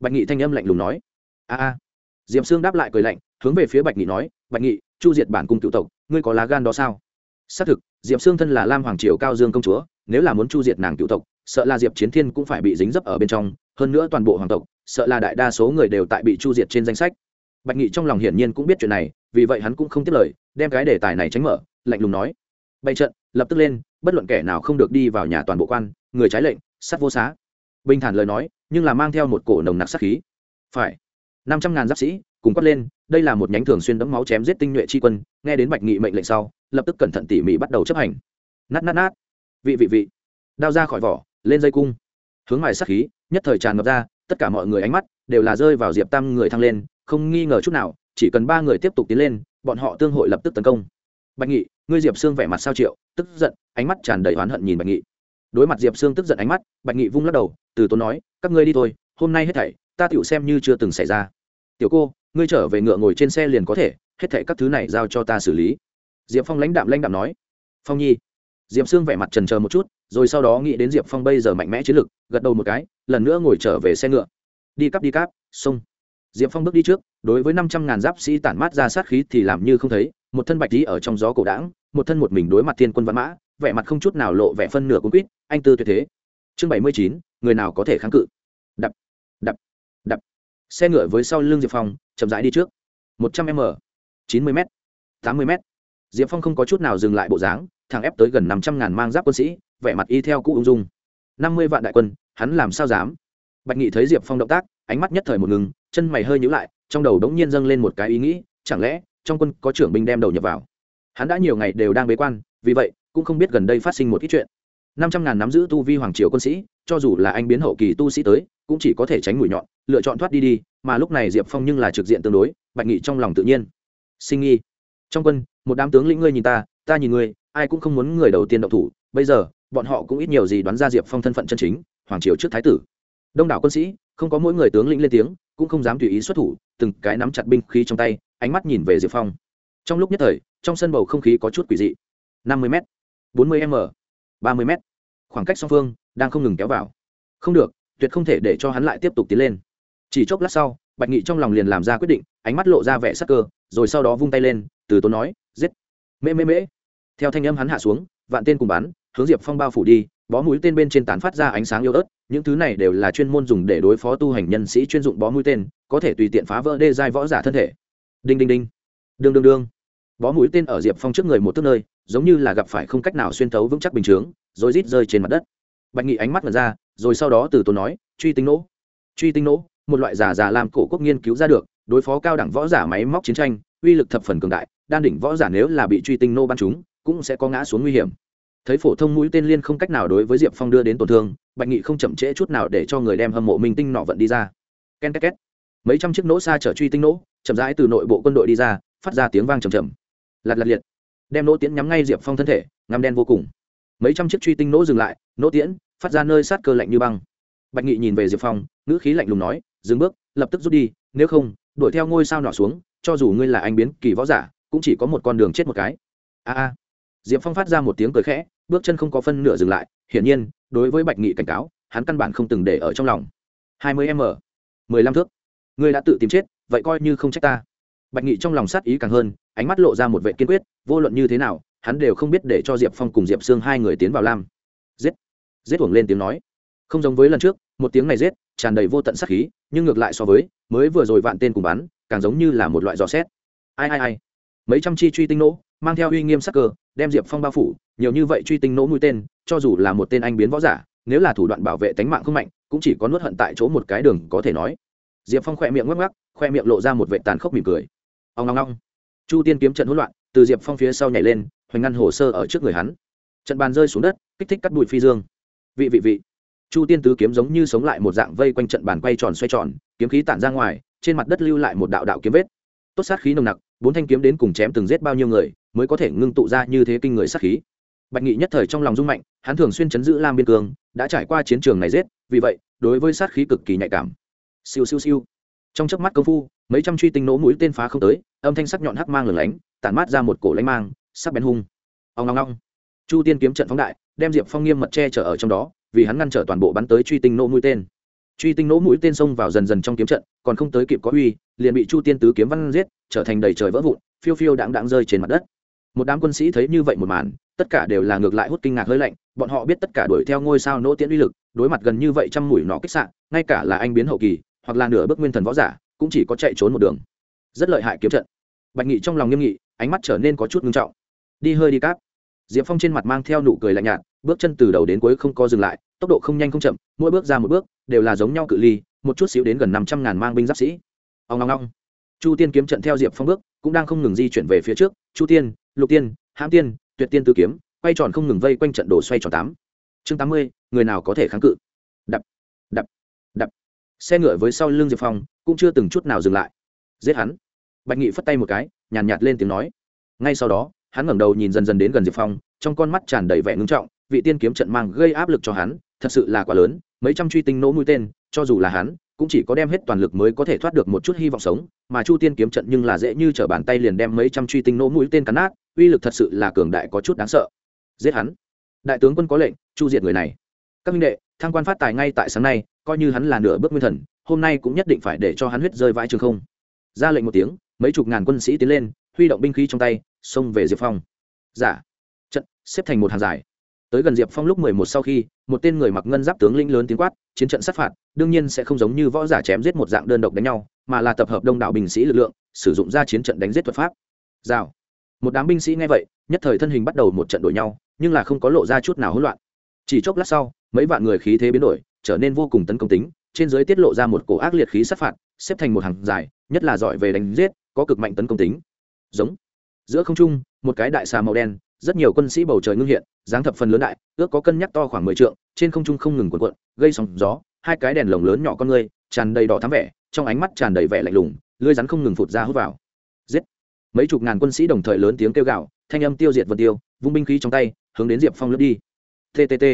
Bạch nghị thanh âm lạnh lùng nói, a a. Diệm sương đáp lại cười lạnh, hướng về phía bạch nghị nói, bạch nghị, chu diệt bản cung cựu tộc ngươi có lá gan đó sao? Xác thực, diệp sương thân là lam hoàng triều cao dương công chúa, nếu là muốn chu diệt nàng cựu tộc, sợ là diệp chiến thiên cũng phải bị dính dấp ở bên trong, hơn nữa toàn bộ hoàng tộc, sợ là đại đa số người đều tại bị chu diệt trên danh sách. Bạch nghị trong lòng hiển nhiên cũng biết chuyện này, vì vậy hắn cũng không tiếp lời, đem cái đề tài này tránh mở, lạnh lùng nói. Bày trận, lập tức lên, bất luận kẻ nào không được đi vào nhà toàn bộ quan, người trái lệnh, sắt vô xá. Bình thản lời nói, nhưng là mang theo một cổ nồng nặc sát khí. Phải, năm trăm ngàn giáp sĩ, cùng quát lên đây là một nhánh thường xuyên đẫm máu chém giết tinh nhuệ chi quân, nghe đến bạch nghị mệnh lệnh sau, lập tức cẩn thận tỉ mỉ bắt đầu chấp hành. Nát nát nát. Vị vị vị. Đao ra khỏi vỏ, lên dây cung. Hướng ngoài sát khí, nhất thời tràn ngập ra, tất cả mọi người ánh mắt đều là rơi vào diệp tam người thăng lên, không nghi ngờ chút nào, chỉ cần ba người tiếp tục tiến lên, bọn họ tương hội lập tức tấn công. Bạch nghị, ngươi diệp Sương vẻ mặt sao triệu, tức giận, ánh mắt tràn đầy oán hận nhìn bạch nghị. Đối mặt diệp Sương tức giận ánh mắt, bạch nghị vung lắc đầu, từ tốn nói, các ngươi đi thôi, hôm nay hết thảy, ta tựu xem như chưa từng xảy ra. Tiểu cô ngươi trở về ngựa ngồi trên xe liền có thể, hết thảy các thứ này giao cho ta xử lý. Diệp phong lãnh đạm lãnh đạm nói. Phong nhi. Diệp sương vẻ mặt trần chờ một chút, rồi sau đó nghĩ đến diệp phong bây giờ mạnh mẽ chiến lực, gật đầu một cái, lần nữa ngồi trở về xe ngựa. Đi cắp, đi cáp xông diệp phong bước đi trước, đối với năm trăm ngàn giáp sĩ tản mát ra sát khí thì làm như không thấy, một thân bạch lý ở trong gió cổ đảng một thân một mình đối mặt thiên quân văn mã, vẻ mặt không chút nào lộ vẻ phân nửa cung quýt, anh tư tuyệt thế. Chương bảy mươi chín, người nào có thể kháng cự? Xe ngựa với sau lưng diệp phong, chậm rãi đi trước. Một trăm m, chín mươi m, tám mươi m. Diệp phong không có chút nào dừng lại bộ dáng thằng ép tới gần năm trăm ngàn mang giáp quân sĩ, vẻ mặt y theo cũ ung dung. Năm mươi vạn đại quân, hắn làm sao dám? Bạch nghị thấy diệp phong động tác, ánh mắt nhất thời một ngừng, chân mày hơi nhữ lại, trong đầu đống nhiên dâng lên một cái ý nghĩ, chẳng lẽ trong quân có trưởng binh đem đầu nhập vào? Hắn đã nhiều ngày đều đang bế quan, vì vậy cũng không biết gần đây phát sinh một ít chuyện. Năm trăm ngàn nắm giữ tu vi hoàng triều quân sĩ cho dù là anh biến hậu kỳ tu sĩ tới, cũng chỉ có thể tránh mũi nhọn, lựa chọn thoát đi đi, mà lúc này diệp phong nhưng là trực diện tương đối, bạch nghị trong lòng tự nhiên. Sinh nghi. Trong quân, một đám tướng lĩnh ngươi nhìn ta ta nhìn ngươi, ai cũng không muốn người đầu tiên động thủ, bây giờ, bọn họ cũng ít nhiều gì đoán ra diệp phong thân phận chân chính, hoàng triều trước thái tử. Đông đảo quân sĩ, không có mỗi người tướng lĩnh lên tiếng, cũng không dám tùy ý xuất thủ, từng cái nắm chặt binh khí trong tay, ánh mắt nhìn về diệp phong. Trong lúc nhất thời, trong sân bầu không khí có chút quỷ dị. Năm mươi m bốn mươi m, ba mươi m khoảng cách song phương đang không ngừng kéo vào. Không được, tuyệt không thể để cho hắn lại tiếp tục tiến lên. Chỉ chốc lát sau, bạch nghị trong lòng liền làm ra quyết định, ánh mắt lộ ra vẻ sắc cơ, rồi sau đó vung tay lên, từ tốn nói, giết. Mễ mễ mễ. Theo thanh âm hắn hạ xuống, vạn tên cùng bắn, hướng diệp phong bao phủ đi, bó mũi tên bên trên tán phát ra ánh sáng yếu ớt, những thứ này đều là chuyên môn dùng để đối phó tu hành nhân sĩ chuyên dụng bó mũi tên, có thể tùy tiện phá vỡ đê giai võ giả thân thể. Đinh đinh đinh. Đương đương đương. Bó mũi tên ở diệp phong trước người một tấc nơi, giống như là gặp phải không cách nào xuyên thấu vững chắc bình chướng rồi rít rơi trên mặt đất bạch nghị ánh mắt vật ra, rồi sau đó từ tốn nói, truy tinh nỗ, truy tinh nỗ, một loại giả giả làm cổ quốc nghiên cứu ra được, đối phó cao đẳng võ giả máy móc chiến tranh, uy lực thập phần cường đại, đan đỉnh võ giả nếu là bị truy tinh nô bắn chúng cũng sẽ có ngã xuống nguy hiểm. Thấy phổ thông mũi tên liên không cách nào đối với diệp phong đưa đến tổn thương, bạch nghị không chậm trễ chút nào để cho người đem hâm mộ minh tinh nọ vận đi ra. Ken két két. Mấy trăm chiếc nỗ xa chở truy tinh nỗ, chậm rãi từ nội bộ quân đội đi ra, phát ra tiếng vang trầm trầm. Lạt lạt liệt. Đem nỗ tiến nhắm ngay diệp phong thân thể, ngăm đen vô cùng mấy trăm chiếc truy tinh nỗ dừng lại, nỗ tiễn, phát ra nơi sát cơ lạnh như băng. Bạch nghị nhìn về diệp phong, ngữ khí lạnh lùng nói, dừng bước, lập tức rút đi, nếu không, đuổi theo ngôi sao nọ xuống, cho dù ngươi là anh biến kỳ võ giả, cũng chỉ có một con đường chết một cái. A a. Diệp phong phát ra một tiếng cười khẽ, bước chân không có phân nửa dừng lại, hiển nhiên, đối với bạch nghị cảnh cáo, hắn căn bản không từng để ở trong lòng. Hai mươi m, mười lăm thước, ngươi đã tự tìm chết, vậy coi như không trách ta. Bạch nghị trong lòng sát ý càng hơn, ánh mắt lộ ra một vệ kiên quyết, vô luận như thế nào hắn đều không biết để cho diệp phong cùng diệp sương hai người tiến vào lam. Giết! Giết uổng lên tiếng nói. Không giống với lần trước, một tiếng này giết, tràn đầy vô tận sát khí, nhưng ngược lại so với, mới vừa rồi vạn tên cùng bắn, càng giống như là một loại dò xét. Ai ai ai? Mấy trăm chi truy tinh nỗ, mang theo uy nghiêm sắc cơ, đem diệp phong bao phủ, nhiều như vậy truy tinh nỗ mũi tên, cho dù là một tên anh biến võ giả, nếu là thủ đoạn bảo vệ tánh mạng không mạnh, cũng chỉ có nuốt hận tại chỗ một cái đường có thể nói. Diệp phong khoe miệng ngắc ngắc khoe miệng lộ ra một vệ tàn khốc mỉm cười. Ông ngong ngong chu tiên kiếm trận hỗn loạn, từ diệp phong phía sau nhảy lên hoành ngăn hồ sơ ở trước người hắn. Trận bàn rơi xuống đất, kích thích cắt bụi phi dương. Vị vị vị. Chu tiên tứ kiếm giống như sống lại một dạng vây quanh trận bàn quay tròn xoay tròn, kiếm khí tản ra ngoài, trên mặt đất lưu lại một đạo đạo kiếm vết. Tốt sát khí nồng nặc, bốn thanh kiếm đến cùng chém từng giết bao nhiêu người, mới có thể ngưng tụ ra như thế kinh người sát khí. Bạch nghị nhất thời trong lòng rung mạnh, hắn thường xuyên chấn giữ lam biên cương, đã trải qua chiến trường này giết, vì vậy, đối với sát khí cực kỳ nhạy cảm. Siêu siêu siêu. Trong chớp mắt công phu, mấy trăm truy tinh nổ mũi tên phá không tới, âm thanh sắc nhọn hắc mang lửng lánh, tản mát ra một cổ lánh mang sắc bén hung. Ông ngong ngong chu tiên kiếm trận phóng đại, đem diệp phong nghiêm mật che chở ở trong đó, vì hắn ngăn trở toàn bộ bắn tới truy tinh nỗ mũi tên. Truy tinh nỗ mũi tên xông vào dần dần trong kiếm trận, còn không tới kịp có uy, liền bị chu tiên tứ kiếm văn giết, trở thành đầy trời vỡ vụn, phiêu phiêu đãng đãng rơi trên mặt đất. Một đám quân sĩ thấy như vậy một màn, tất cả đều là ngược lại hút kinh ngạc hơi lạnh, bọn họ biết tất cả đuổi theo ngôi sao nỗ tiễn uy lực, đối mặt gần như vậy trăm mũi nọ kích sạn ngay cả là anh biến hậu kỳ, hoặc là nửa bước nguyên thần võ giả, cũng chỉ có chạy trốn một đường. Rất lợi hại kiếm trận. Bạch nghị trong lòng nghiêm nghị, ánh mắt trở nên có chút ngưng trọng đi hơi đi cáp. Diệp phong trên mặt mang theo nụ cười lạnh nhạt bước chân từ đầu đến cuối không có dừng lại tốc độ không nhanh không chậm mỗi bước ra một bước đều là giống nhau cự ly một chút xíu đến gần năm trăm ngàn mang binh giáp sĩ. Ông long long chu tiên kiếm trận theo diệp phong bước cũng đang không ngừng di chuyển về phía trước chu tiên lục tiên hãm tiên tuyệt tiên tư kiếm quay tròn không ngừng vây quanh trận đồ xoay tròn tám. Chương tám mươi người nào có thể kháng cự? Đập đập đập. Xe ngựa với sau lưng diệp phong cũng chưa từng chút nào dừng lại. Giết hắn. Bạch nghị phất tay một cái nhàn nhạt, nhạt lên tiếng nói. Ngay sau đó hắn ngẩng đầu nhìn dần dần đến gần diệp phong, trong con mắt tràn đầy vẻ ngưng trọng, vị tiên kiếm trận mang gây áp lực cho hắn, thật sự là quá lớn, mấy trăm truy tinh nỗ mũi tên, cho dù là hắn, cũng chỉ có đem hết toàn lực mới có thể thoát được một chút hy vọng sống, mà chu tiên kiếm trận nhưng là dễ như t r ở bàn tay liền đem mấy trăm truy tinh nỗ mũi tên cắn nát, uy lực thật sự là cường đại có chút đáng sợ. Giết hắn. Đại tướng quân có lệnh, chu diệt người này. Các minh đệ thăng quan phát tài ngay tại sáng nay, coi như hắn là nửa bước nguyên thần, hôm nay cũng nhất định phải để cho hắn huyết rơi vãi trường không. Ra lệnh một tiếng, mấy chục ngàn quân sĩ tiến lên, huy động binh khí trong tay xông về diệp phong. Giả dạ. trận xếp thành một hàng dài. Tới gần diệp phong lúc mười một sau khi, một tên người mặc ngân giáp tướng lĩnh lớn tiếng quát, chiến trận sát phạt, đương nhiên sẽ không giống như võ giả chém giết một dạng đơn độc đánh nhau, mà là tập hợp đông đảo binh sĩ lực lượng, sử dụng ra chiến trận đánh giết thuật pháp. Rào. Một đám binh sĩ nghe vậy, nhất thời thân hình bắt đầu một trận đổi nhau, nhưng là không có lộ ra chút nào hỗn loạn. Chỉ chốc lát sau, mấy vạn người khí thế biến đổi, trở nên vô cùng tấn công tính, trên giới tiết lộ ra một cổ ác liệt khí sát phạt, xếp thành một hàng dài, nhất là giỏi về đánh giết, có cực mạnh tấn công tính. Giống giữa không trung, một cái đại xà màu đen, rất nhiều quân sĩ bầu trời ngưng hiện, dáng thập phần lớn đại, ước có cân nhắc to khoảng mười trượng, trên không trung không ngừng cuộn cuộn, gây sóng gió, hai cái đèn lồng lớn nhỏ con ngươi, tràn đầy đỏ thắm vẻ, trong ánh mắt tràn đầy vẻ lạnh lùng lưới rắn không ngừng phụt ra hút vào. Giết! Mấy chục ngàn quân sĩ đồng thời lớn tiếng kêu gào, thanh âm tiêu diệt vật tiêu, vung binh khí trong tay, hướng đến diệp phong lướt đi. Tt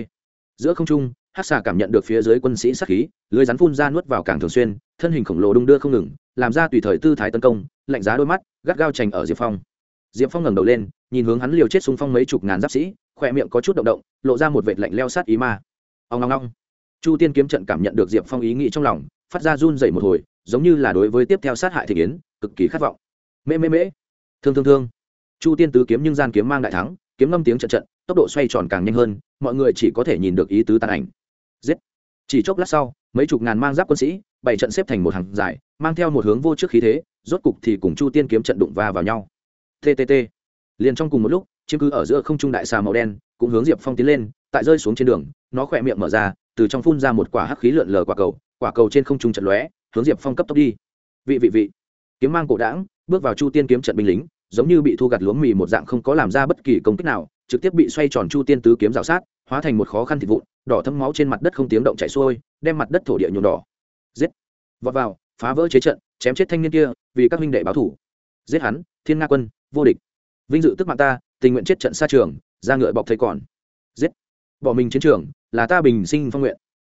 giữa không trung hát xà cảm nhận được phía dưới quân sĩ sắc khí lưới rắn phun ra nuốt vào càng thường xuyên, thân hình khổng lồ đung đưa không ngừng, làm ra tùy thời tư thái tấn công, lạnh giá đôi mắt, gắt gao chành ở diệp phong diệp phong ngẩng đầu lên, nhìn hướng hắn liều chết xung phong mấy chục ngàn giáp sĩ, khỏe miệng có chút động động, lộ ra một vệt lạnh leo sát ý ma. Ông ngong ngong chu tiên kiếm trận cảm nhận được diệp phong ý nghĩ trong lòng, phát ra run dậy một hồi, giống như là đối với tiếp theo sát hại thị kiến cực kỳ khát vọng. Mễ mễ mễ. Thương thương thương. Chu tiên tứ kiếm nhưng gian kiếm mang đại thắng, kiếm ngâm tiếng trận trận, tốc độ xoay tròn càng nhanh hơn, mọi người chỉ có thể nhìn được ý tứ tàn ảnh. Giết. Chỉ chốc lát sau, mấy chục ngàn mang giáp quân sĩ bảy trận xếp thành một hàng dài, mang theo một hướng vô trước khí thế, rốt cục thì cùng chu tiên kiếm trận đụng va vào nhau ttt liền trong cùng một lúc, chiếm cứ ở giữa không trung đại xà màu đen, cũng hướng diệp phong tiến lên, tại rơi xuống trên đường, nó khỏe miệng mở ra, từ trong phun ra một quả hắc khí lượn lờ quả cầu quả cầu trên không trung trận lóe, hướng diệp phong cấp tốc đi. Vị vị vị. Kiếm mang cổ đảng bước vào chu tiên kiếm trận binh lính, giống như bị thu gặt lúa mì một dạng không có làm ra bất kỳ công kích nào, trực tiếp bị xoay tròn chu tiên tứ kiếm rào sát, hóa thành một khó khăn thịt vụn, đỏ thấm máu trên mặt đất không tiếng động chảy xuôi, đem mặt đất thổ địa nhuộm đỏ. Giết. Vọt vào, phá vỡ chế trận, chém chết thanh niên kia, vì các huynh đệ báo thủ. Giết hắn, thiên nga quân vô địch. Vinh dự tức mạng ta, tình nguyện chết trận xa trường ra ngựa bọc thấy còn. Giết. Bỏ mình chiến trường, là ta bình sinh phong nguyện.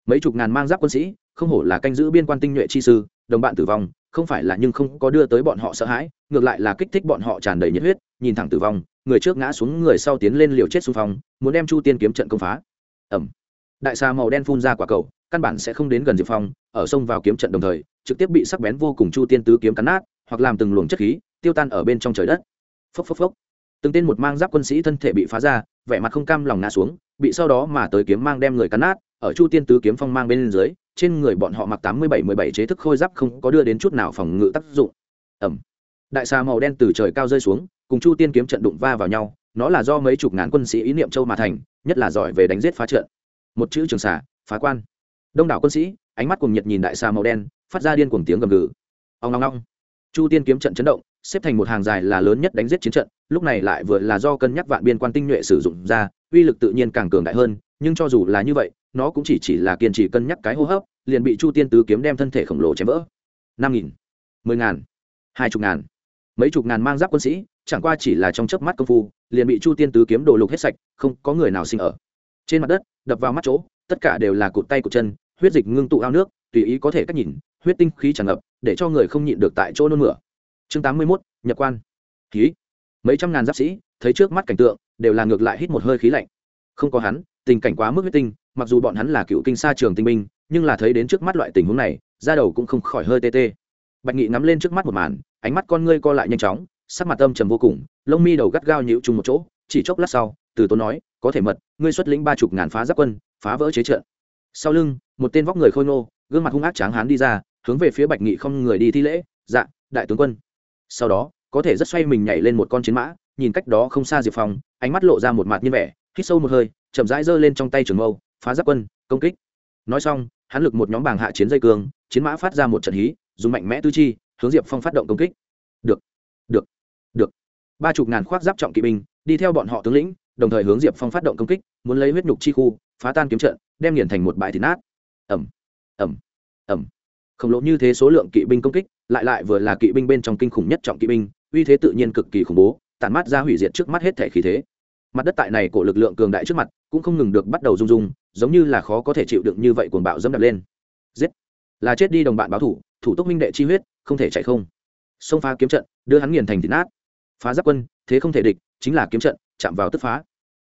Mấy chục ngàn mang giáp quân sĩ, không hổ là canh giữ biên quan tinh nhuệ chi sư, đồng bạn tử vong, không phải là nhưng không có đưa tới bọn họ sợ hãi, ngược lại là kích thích bọn họ tràn đầy nhiệt huyết, nhìn thẳng tử vong, người trước ngã xuống, người sau tiến lên liều chết xung phong, muốn đem chu tiên kiếm trận công phá. Ẩm đại xà màu đen phun ra quả cầu, căn bản sẽ không đến gần diệp phong, ở sông vào kiếm trận đồng thời, trực tiếp bị sắc bén vô cùng chu tiên tứ kiếm cắn nát, hoặc làm từng luồng chất khí, tiêu tan ở bên trong trời đất phốc phốc phốc. Từng tên một mang giáp quân sĩ thân thể bị phá ra, vẻ mặt không cam lòng ngã xuống, bị sau đó mà tới kiếm mang đem người cắn nát, ở chu tiên tứ kiếm phong mang bên dưới, trên người bọn họ mặc tám mươi bảy mười bảy chế thức khôi giáp không có đưa đến chút nào phòng ngự tác dụng. Ẩm. Đại xà màu đen từ trời cao rơi xuống, cùng chu tiên kiếm trận đụng va vào nhau, nó là do mấy chục ngàn quân sĩ ý niệm châu mà thành, nhất là giỏi về đánh giết phá trận. Một chữ trường xà, phá quan. Đông đảo quân sĩ, ánh mắt cùng nhiệt nhìn đại xà màu đen, phát ra điên cuồng tiếng gầm gừ. Ông ngong ngong chu tiên kiếm trận chấn động xếp thành một hàng dài là lớn nhất đánh giết chiến trận, lúc này lại vừa là do cân nhắc vạn biên quan tinh nhuệ sử dụng ra, uy lực tự nhiên càng cường đại hơn, nhưng cho dù là như vậy, nó cũng chỉ chỉ là kiên trì cân nhắc cái hô hấp, liền bị chu tiên tứ kiếm đem thân thể khổng lồ chém vỡ. Năm nghìn, mười ngàn, hai chục ngàn, mấy chục ngàn mang giáp quân sĩ, chẳng qua chỉ là trong chớp mắt công phu, liền bị chu tiên tứ kiếm đổ lục hết sạch, không có người nào sinh ở. Trên mặt đất, đập vào mắt chỗ, tất cả đều là cụt tay cụt chân, huyết dịch ngưng tụ ao nước, tùy ý có thể cách nhìn, huyết tinh khí tràn ngập, để cho người không nhịn được tại chỗ nôn mửa chương tám mươi mốt, nhập quan. Khí. Mấy trăm ngàn giáp sĩ, thấy trước mắt cảnh tượng, đều là ngược lại hít một hơi khí lạnh. Không có hắn, tình cảnh quá mức huyết tinh, mặc dù bọn hắn là cựu kinh sa trường tinh binh, nhưng là thấy đến trước mắt loại tình huống này, da đầu cũng không khỏi hơi tê tê. Bạch nghị ngắm lên trước mắt một màn, ánh mắt con ngươi co lại nhanh chóng, sắc mặt âm trầm vô cùng, lông mi đầu gắt gao nhịu chung một chỗ, chỉ chốc lát sau, từ tốn nói, có thể mật, ngươi xuất lĩnh ba chục ngàn phá giáp quân, phá vỡ chế trận. Sau lưng, một tên vóc người khôi ngô, gương mặt hung ác tráng hán đi ra, hướng về phía bạch nghị không người đi thi lễ dạ đại tướng quân sau đó, có thể rất xoay mình nhảy lên một con chiến mã, nhìn cách đó không xa diệp phong, ánh mắt lộ ra một mặt như vẻ, hít sâu một hơi, chậm rãi giơ lên trong tay trường mâu, phá giáp quân, công kích. Nói xong, hắn lực một nhóm bảng hạ chiến dây cương chiến mã phát ra một trận hí, dùng mạnh mẽ tư chi, hướng diệp phong phát động công kích. Được được được. Ba chục ngàn khoác giáp trọng kỵ binh, đi theo bọn họ tướng lĩnh, đồng thời hướng diệp phong phát động công kích, muốn lấy huyết nhục chi khu, phá tan kiếm trận, đem nghiền thành một bãi thịt nát. Ẩm ẩm ẩm khổng lồ như thế số lượng kỵ binh công kích, lại lại vừa là kỵ binh bên trong kinh khủng nhất trọng kỵ binh, uy thế tự nhiên cực kỳ khủng bố tàn mát ra hủy diệt trước mắt hết thể khí thế. Mặt đất tại này của lực lượng cường đại trước mặt, cũng không ngừng được bắt đầu rung rung, giống như là khó có thể chịu đựng như vậy cuồng bạo dẫm đập lên. Giết! Là chết đi đồng bạn báo thủ thủ tốc minh đệ chi huyết, không thể chạy không. Xông phá kiếm trận, đưa hắn nghiền thành thịt nát. Phá giáp quân, thế không thể địch, chính là kiếm trận, chạm vào tức phá.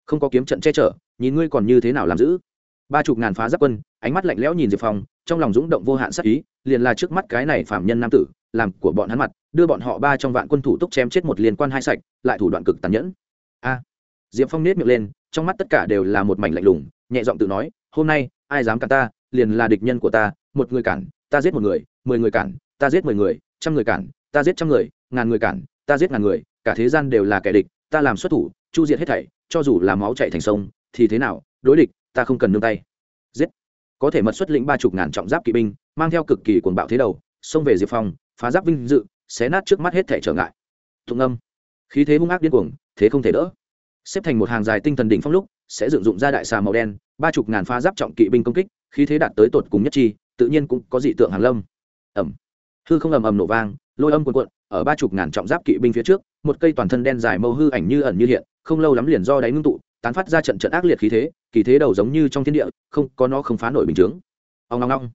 Không có kiếm trận che chở, nhìn ngươi còn như thế nào làm giữ? Ba chục ngàn phá giáp quân, ánh mắt lạnh lẽo nhìn diệp phong, trong lòng dũng động vô hạn sắc ý, liền là trước mắt cái này phạm nhân nam tử, làm của bọn hắn mặt, đưa bọn họ ba trong vạn quân thủ túc chém chết một liên quan hai sạch, lại thủ đoạn cực tàn nhẫn. A! Diệp phong nết miệng lên, trong mắt tất cả đều là một mảnh lạnh lùng, nhẹ giọng tự nói, hôm nay, ai dám cản ta, liền là địch nhân của ta, một người cản, ta giết một người, mười người cản, ta giết mười người, trăm người cản, ta giết trăm người, ngàn người cản, ta giết ngàn người, cả thế gian đều là kẻ địch, ta làm xuất thủ, chu diệt hết thảy, cho dù là máu chạy thành sông, thì thế nào, đối địch ta không cần nương tay. Giết. Có thể mật xuất lĩnh ba chục ngàn trọng giáp kỵ binh, mang theo cực kỳ cuồng bạo thế đầu, xông về diệp phong, phá giáp vinh dự, xé nát trước mắt hết thể trở ngại. Thụng âm khí thế hung ác điên cuồng, thế không thể đỡ. Xếp thành một hàng dài tinh thần đỉnh phong lúc, sẽ dựng dụng ra đại xà màu đen, ba chục ngàn phá giáp trọng kỵ binh công kích, khí thế đạt tới tột cùng nhất chi, tự nhiên cũng có dị tượng hàng lâm. Ẩm. Hư không ầm ầm nổ vang, lôi âm cuồn cuộn, ở ba chục ngàn trọng giáp kỵ binh phía trước, một cây toàn thân đen dài mâu hư ảnh như ẩn như hiện, không lâu lắm liền do đáy ngưng tụ tán phát ra trận trận ác liệt khí thế, kỳ thế đầu giống như trong thiên địa, không, có nó không phá nổi bình chướng. Ông long long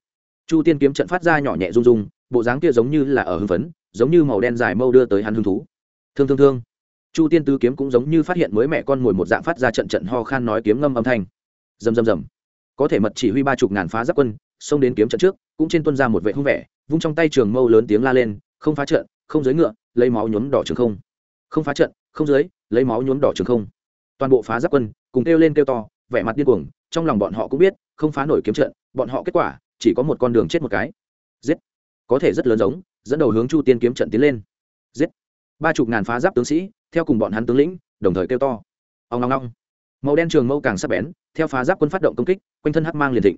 chu tiên kiếm trận phát ra nhỏ nhẹ rung rung, bộ dáng kia giống như là ở hưng phấn, giống như màu đen dài mâu đưa tới hắn hứng thú. Thương thương thương. Chu tiên tứ kiếm cũng giống như phát hiện mới mẹ con mồi một dạng phát ra trận trận ho khan nói kiếm ngâm âm thanh. Rầm rầm rầm. Có thể mật chỉ huy ba chục ngàn phá giáp quân, xông đến kiếm trận trước, cũng trên tuân ra một vệ hung vẻ, vung trong tay trường mâu lớn tiếng la lên, không phá trận, không giới ngựa, lấy máu nhuốm đỏ trường không. Không phá trận, không giới lấy máu nhuốm đỏ trường không toàn bộ phá giáp quân, cùng kêu lên kêu to, vẻ mặt điên cuồng, trong lòng bọn họ cũng biết, không phá nổi kiếm trận, bọn họ kết quả, chỉ có một con đường chết một cái. Giết. Có thể rất lớn giống, dẫn đầu hướng chu tiên kiếm trận tiến lên. Giết. Ba chục ngàn phá giáp tướng sĩ, theo cùng bọn hắn tướng lĩnh, đồng thời kêu to. Ông long long màu đen trường mâu càng sắp bén, theo phá giáp quân phát động công kích, quanh thân hắc mang liền thịnh.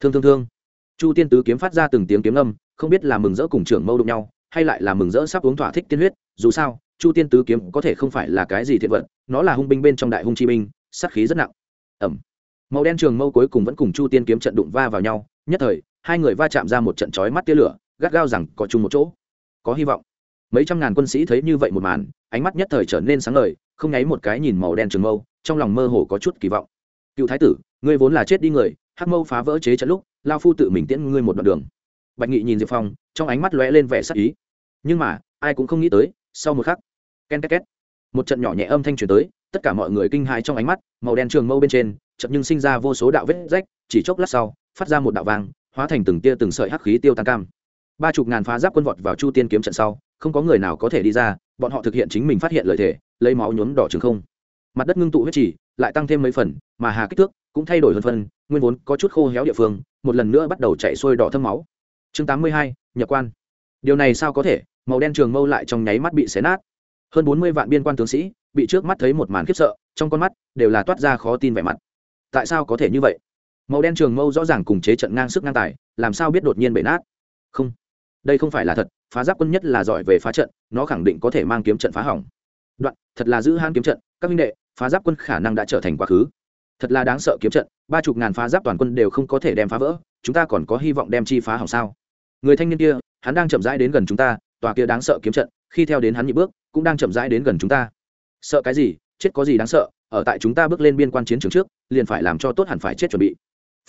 Thương thương thương. Chu tiên tứ kiếm phát ra từng tiếng kiếm âm, không biết là mừng rỡ cùng trường mâu đụng nhau, hay lại là mừng rỡ sắp uống thỏa thích tiên huyết, dù sao chu tiên tứ kiếm có thể không phải là cái gì thiện vận nó là hung binh bên trong đại hung chi binh, sát khí rất nặng. Ẩm. Màu đen trường mâu cuối cùng vẫn cùng chu tiên kiếm trận đụng va vào nhau, nhất thời, hai người va chạm ra một trận chói mắt tia lửa, gắt gao rằng có chung một chỗ. Có hy vọng. Mấy trăm ngàn quân sĩ thấy như vậy một màn, ánh mắt nhất thời trở nên sáng ngời, không nháy một cái nhìn màu đen trường mâu, trong lòng mơ hồ có chút kỳ vọng. Cựu thái tử, ngươi vốn là chết đi người, hắc mâu phá vỡ chế trận lúc lao phu tự mình tiễn ngươi một đoạn đường. Bạch nghị nhìn diệp phong, trong ánh mắt lóe lên vẻ sắc ý. Nhưng mà, ai cũng không nghĩ tới, sau một khắc ken két két. Một trận nhỏ nhẹ âm thanh truyền tới, tất cả mọi người kinh hãi trong ánh mắt, màu đen trường mâu bên trên chậm nhưng sinh ra vô số đạo vết rách, chỉ chốc lát sau, phát ra một đạo vàng hóa thành từng tia từng sợi hắc khí tiêu tan cam. Ba chục ngàn phá giáp quân vọt vào chu tiên kiếm trận sau, không có người nào có thể đi ra, bọn họ thực hiện chính mình phát hiện lợi thể lấy máu nhuốm đỏ trường không. Mặt đất ngưng tụ huyết chỉ lại tăng thêm mấy phần, mà hà kích thước cũng thay đổi hơn phân, nguyên vốn có chút khô héo địa phương, một lần nữa bắt đầu chạy xuôi đỏ thâm máu. Chương tám mươi hai, nhập quan. Điều này sao có thể? Màu đen trường mâu lại trong nháy mắt bị xé nát hơn bốn mươi vạn biên quan tướng sĩ bị trước mắt thấy một màn khiếp sợ, trong con mắt đều là toát ra khó tin vẻ mặt. Tại sao có thể như vậy? Màu đen trường mâu rõ ràng cùng chế trận ngang sức ngang tài, làm sao biết đột nhiên bể nát? Không, đây không phải là thật, phá giáp quân nhất là giỏi về phá trận, nó khẳng định có thể mang kiếm trận phá hỏng. Đoạn, thật là giữ han kiếm trận, các minh đệ, phá giáp quân khả năng đã trở thành quá khứ. Thật là đáng sợ kiếm trận, ba chục ngàn phá giáp toàn quân đều không có thể đem phá vỡ, chúng ta còn có hy vọng đem chi phá hỏng sao? Người thanh niên kia, hắn đang chậm rãi đến gần chúng ta, tòa kia đáng sợ kiếm trận, khi theo đến hắn nhị bước cũng đang chậm rãi đến gần chúng ta. Sợ cái gì? Chết có gì đáng sợ? Ở tại chúng ta bước lên biên quan chiến trường trước, liền phải làm cho tốt hẳn phải chết chuẩn bị.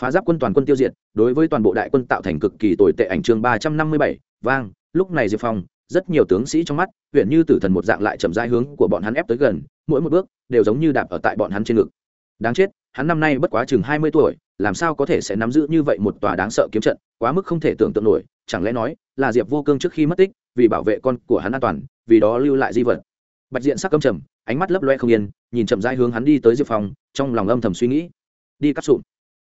Phá giáp quân toàn quân tiêu diệt, đối với toàn bộ đại quân tạo thành cực kỳ tồi tệ ảnh chương ba trăm năm mươi bảy, vang, lúc này diệp phong, rất nhiều tướng sĩ trong mắt, huyện như tử thần một dạng lại chậm rãi hướng của bọn hắn ép tới gần, mỗi một bước đều giống như đạp ở tại bọn hắn trên ngực. Đáng chết, hắn năm nay bất quá chừng hai mươi tuổi, làm sao có thể sẽ nắm giữ như vậy một tòa đáng sợ kiếm trận, quá mức không thể tưởng tượng nổi, chẳng lẽ nói là diệp vô cương trước khi mất tích vì bảo vệ con của hắn an toàn, vì đó lưu lại di vật. Bạch diện sắc câm trầm, ánh mắt lấp loe không yên, nhìn chậm rãi hướng hắn đi tới diệp phong, trong lòng âm thầm suy nghĩ. Đi cắt sụn.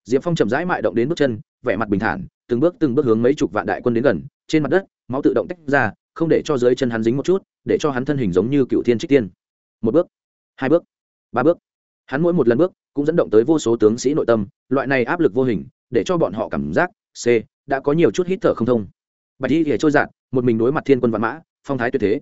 Diệp phong chậm rãi mại động đến bước chân, vẻ mặt bình thản, từng bước từng bước hướng mấy chục vạn đại quân đến gần, trên mặt đất, máu tự động tách ra, không để cho dưới chân hắn dính một chút, để cho hắn thân hình giống như cựu thiên trích tiên. Một bước, hai bước, ba bước. Hắn mỗi một lần bước, cũng dẫn động tới vô số tướng sĩ nội tâm, loại này áp lực vô hình, để cho bọn họ cảm giác, c, đã có nhiều chút hít thở không thông. Bạch y thì trôi dạt một mình đối mặt thiên quân vạn mã, phong thái tuyệt thế.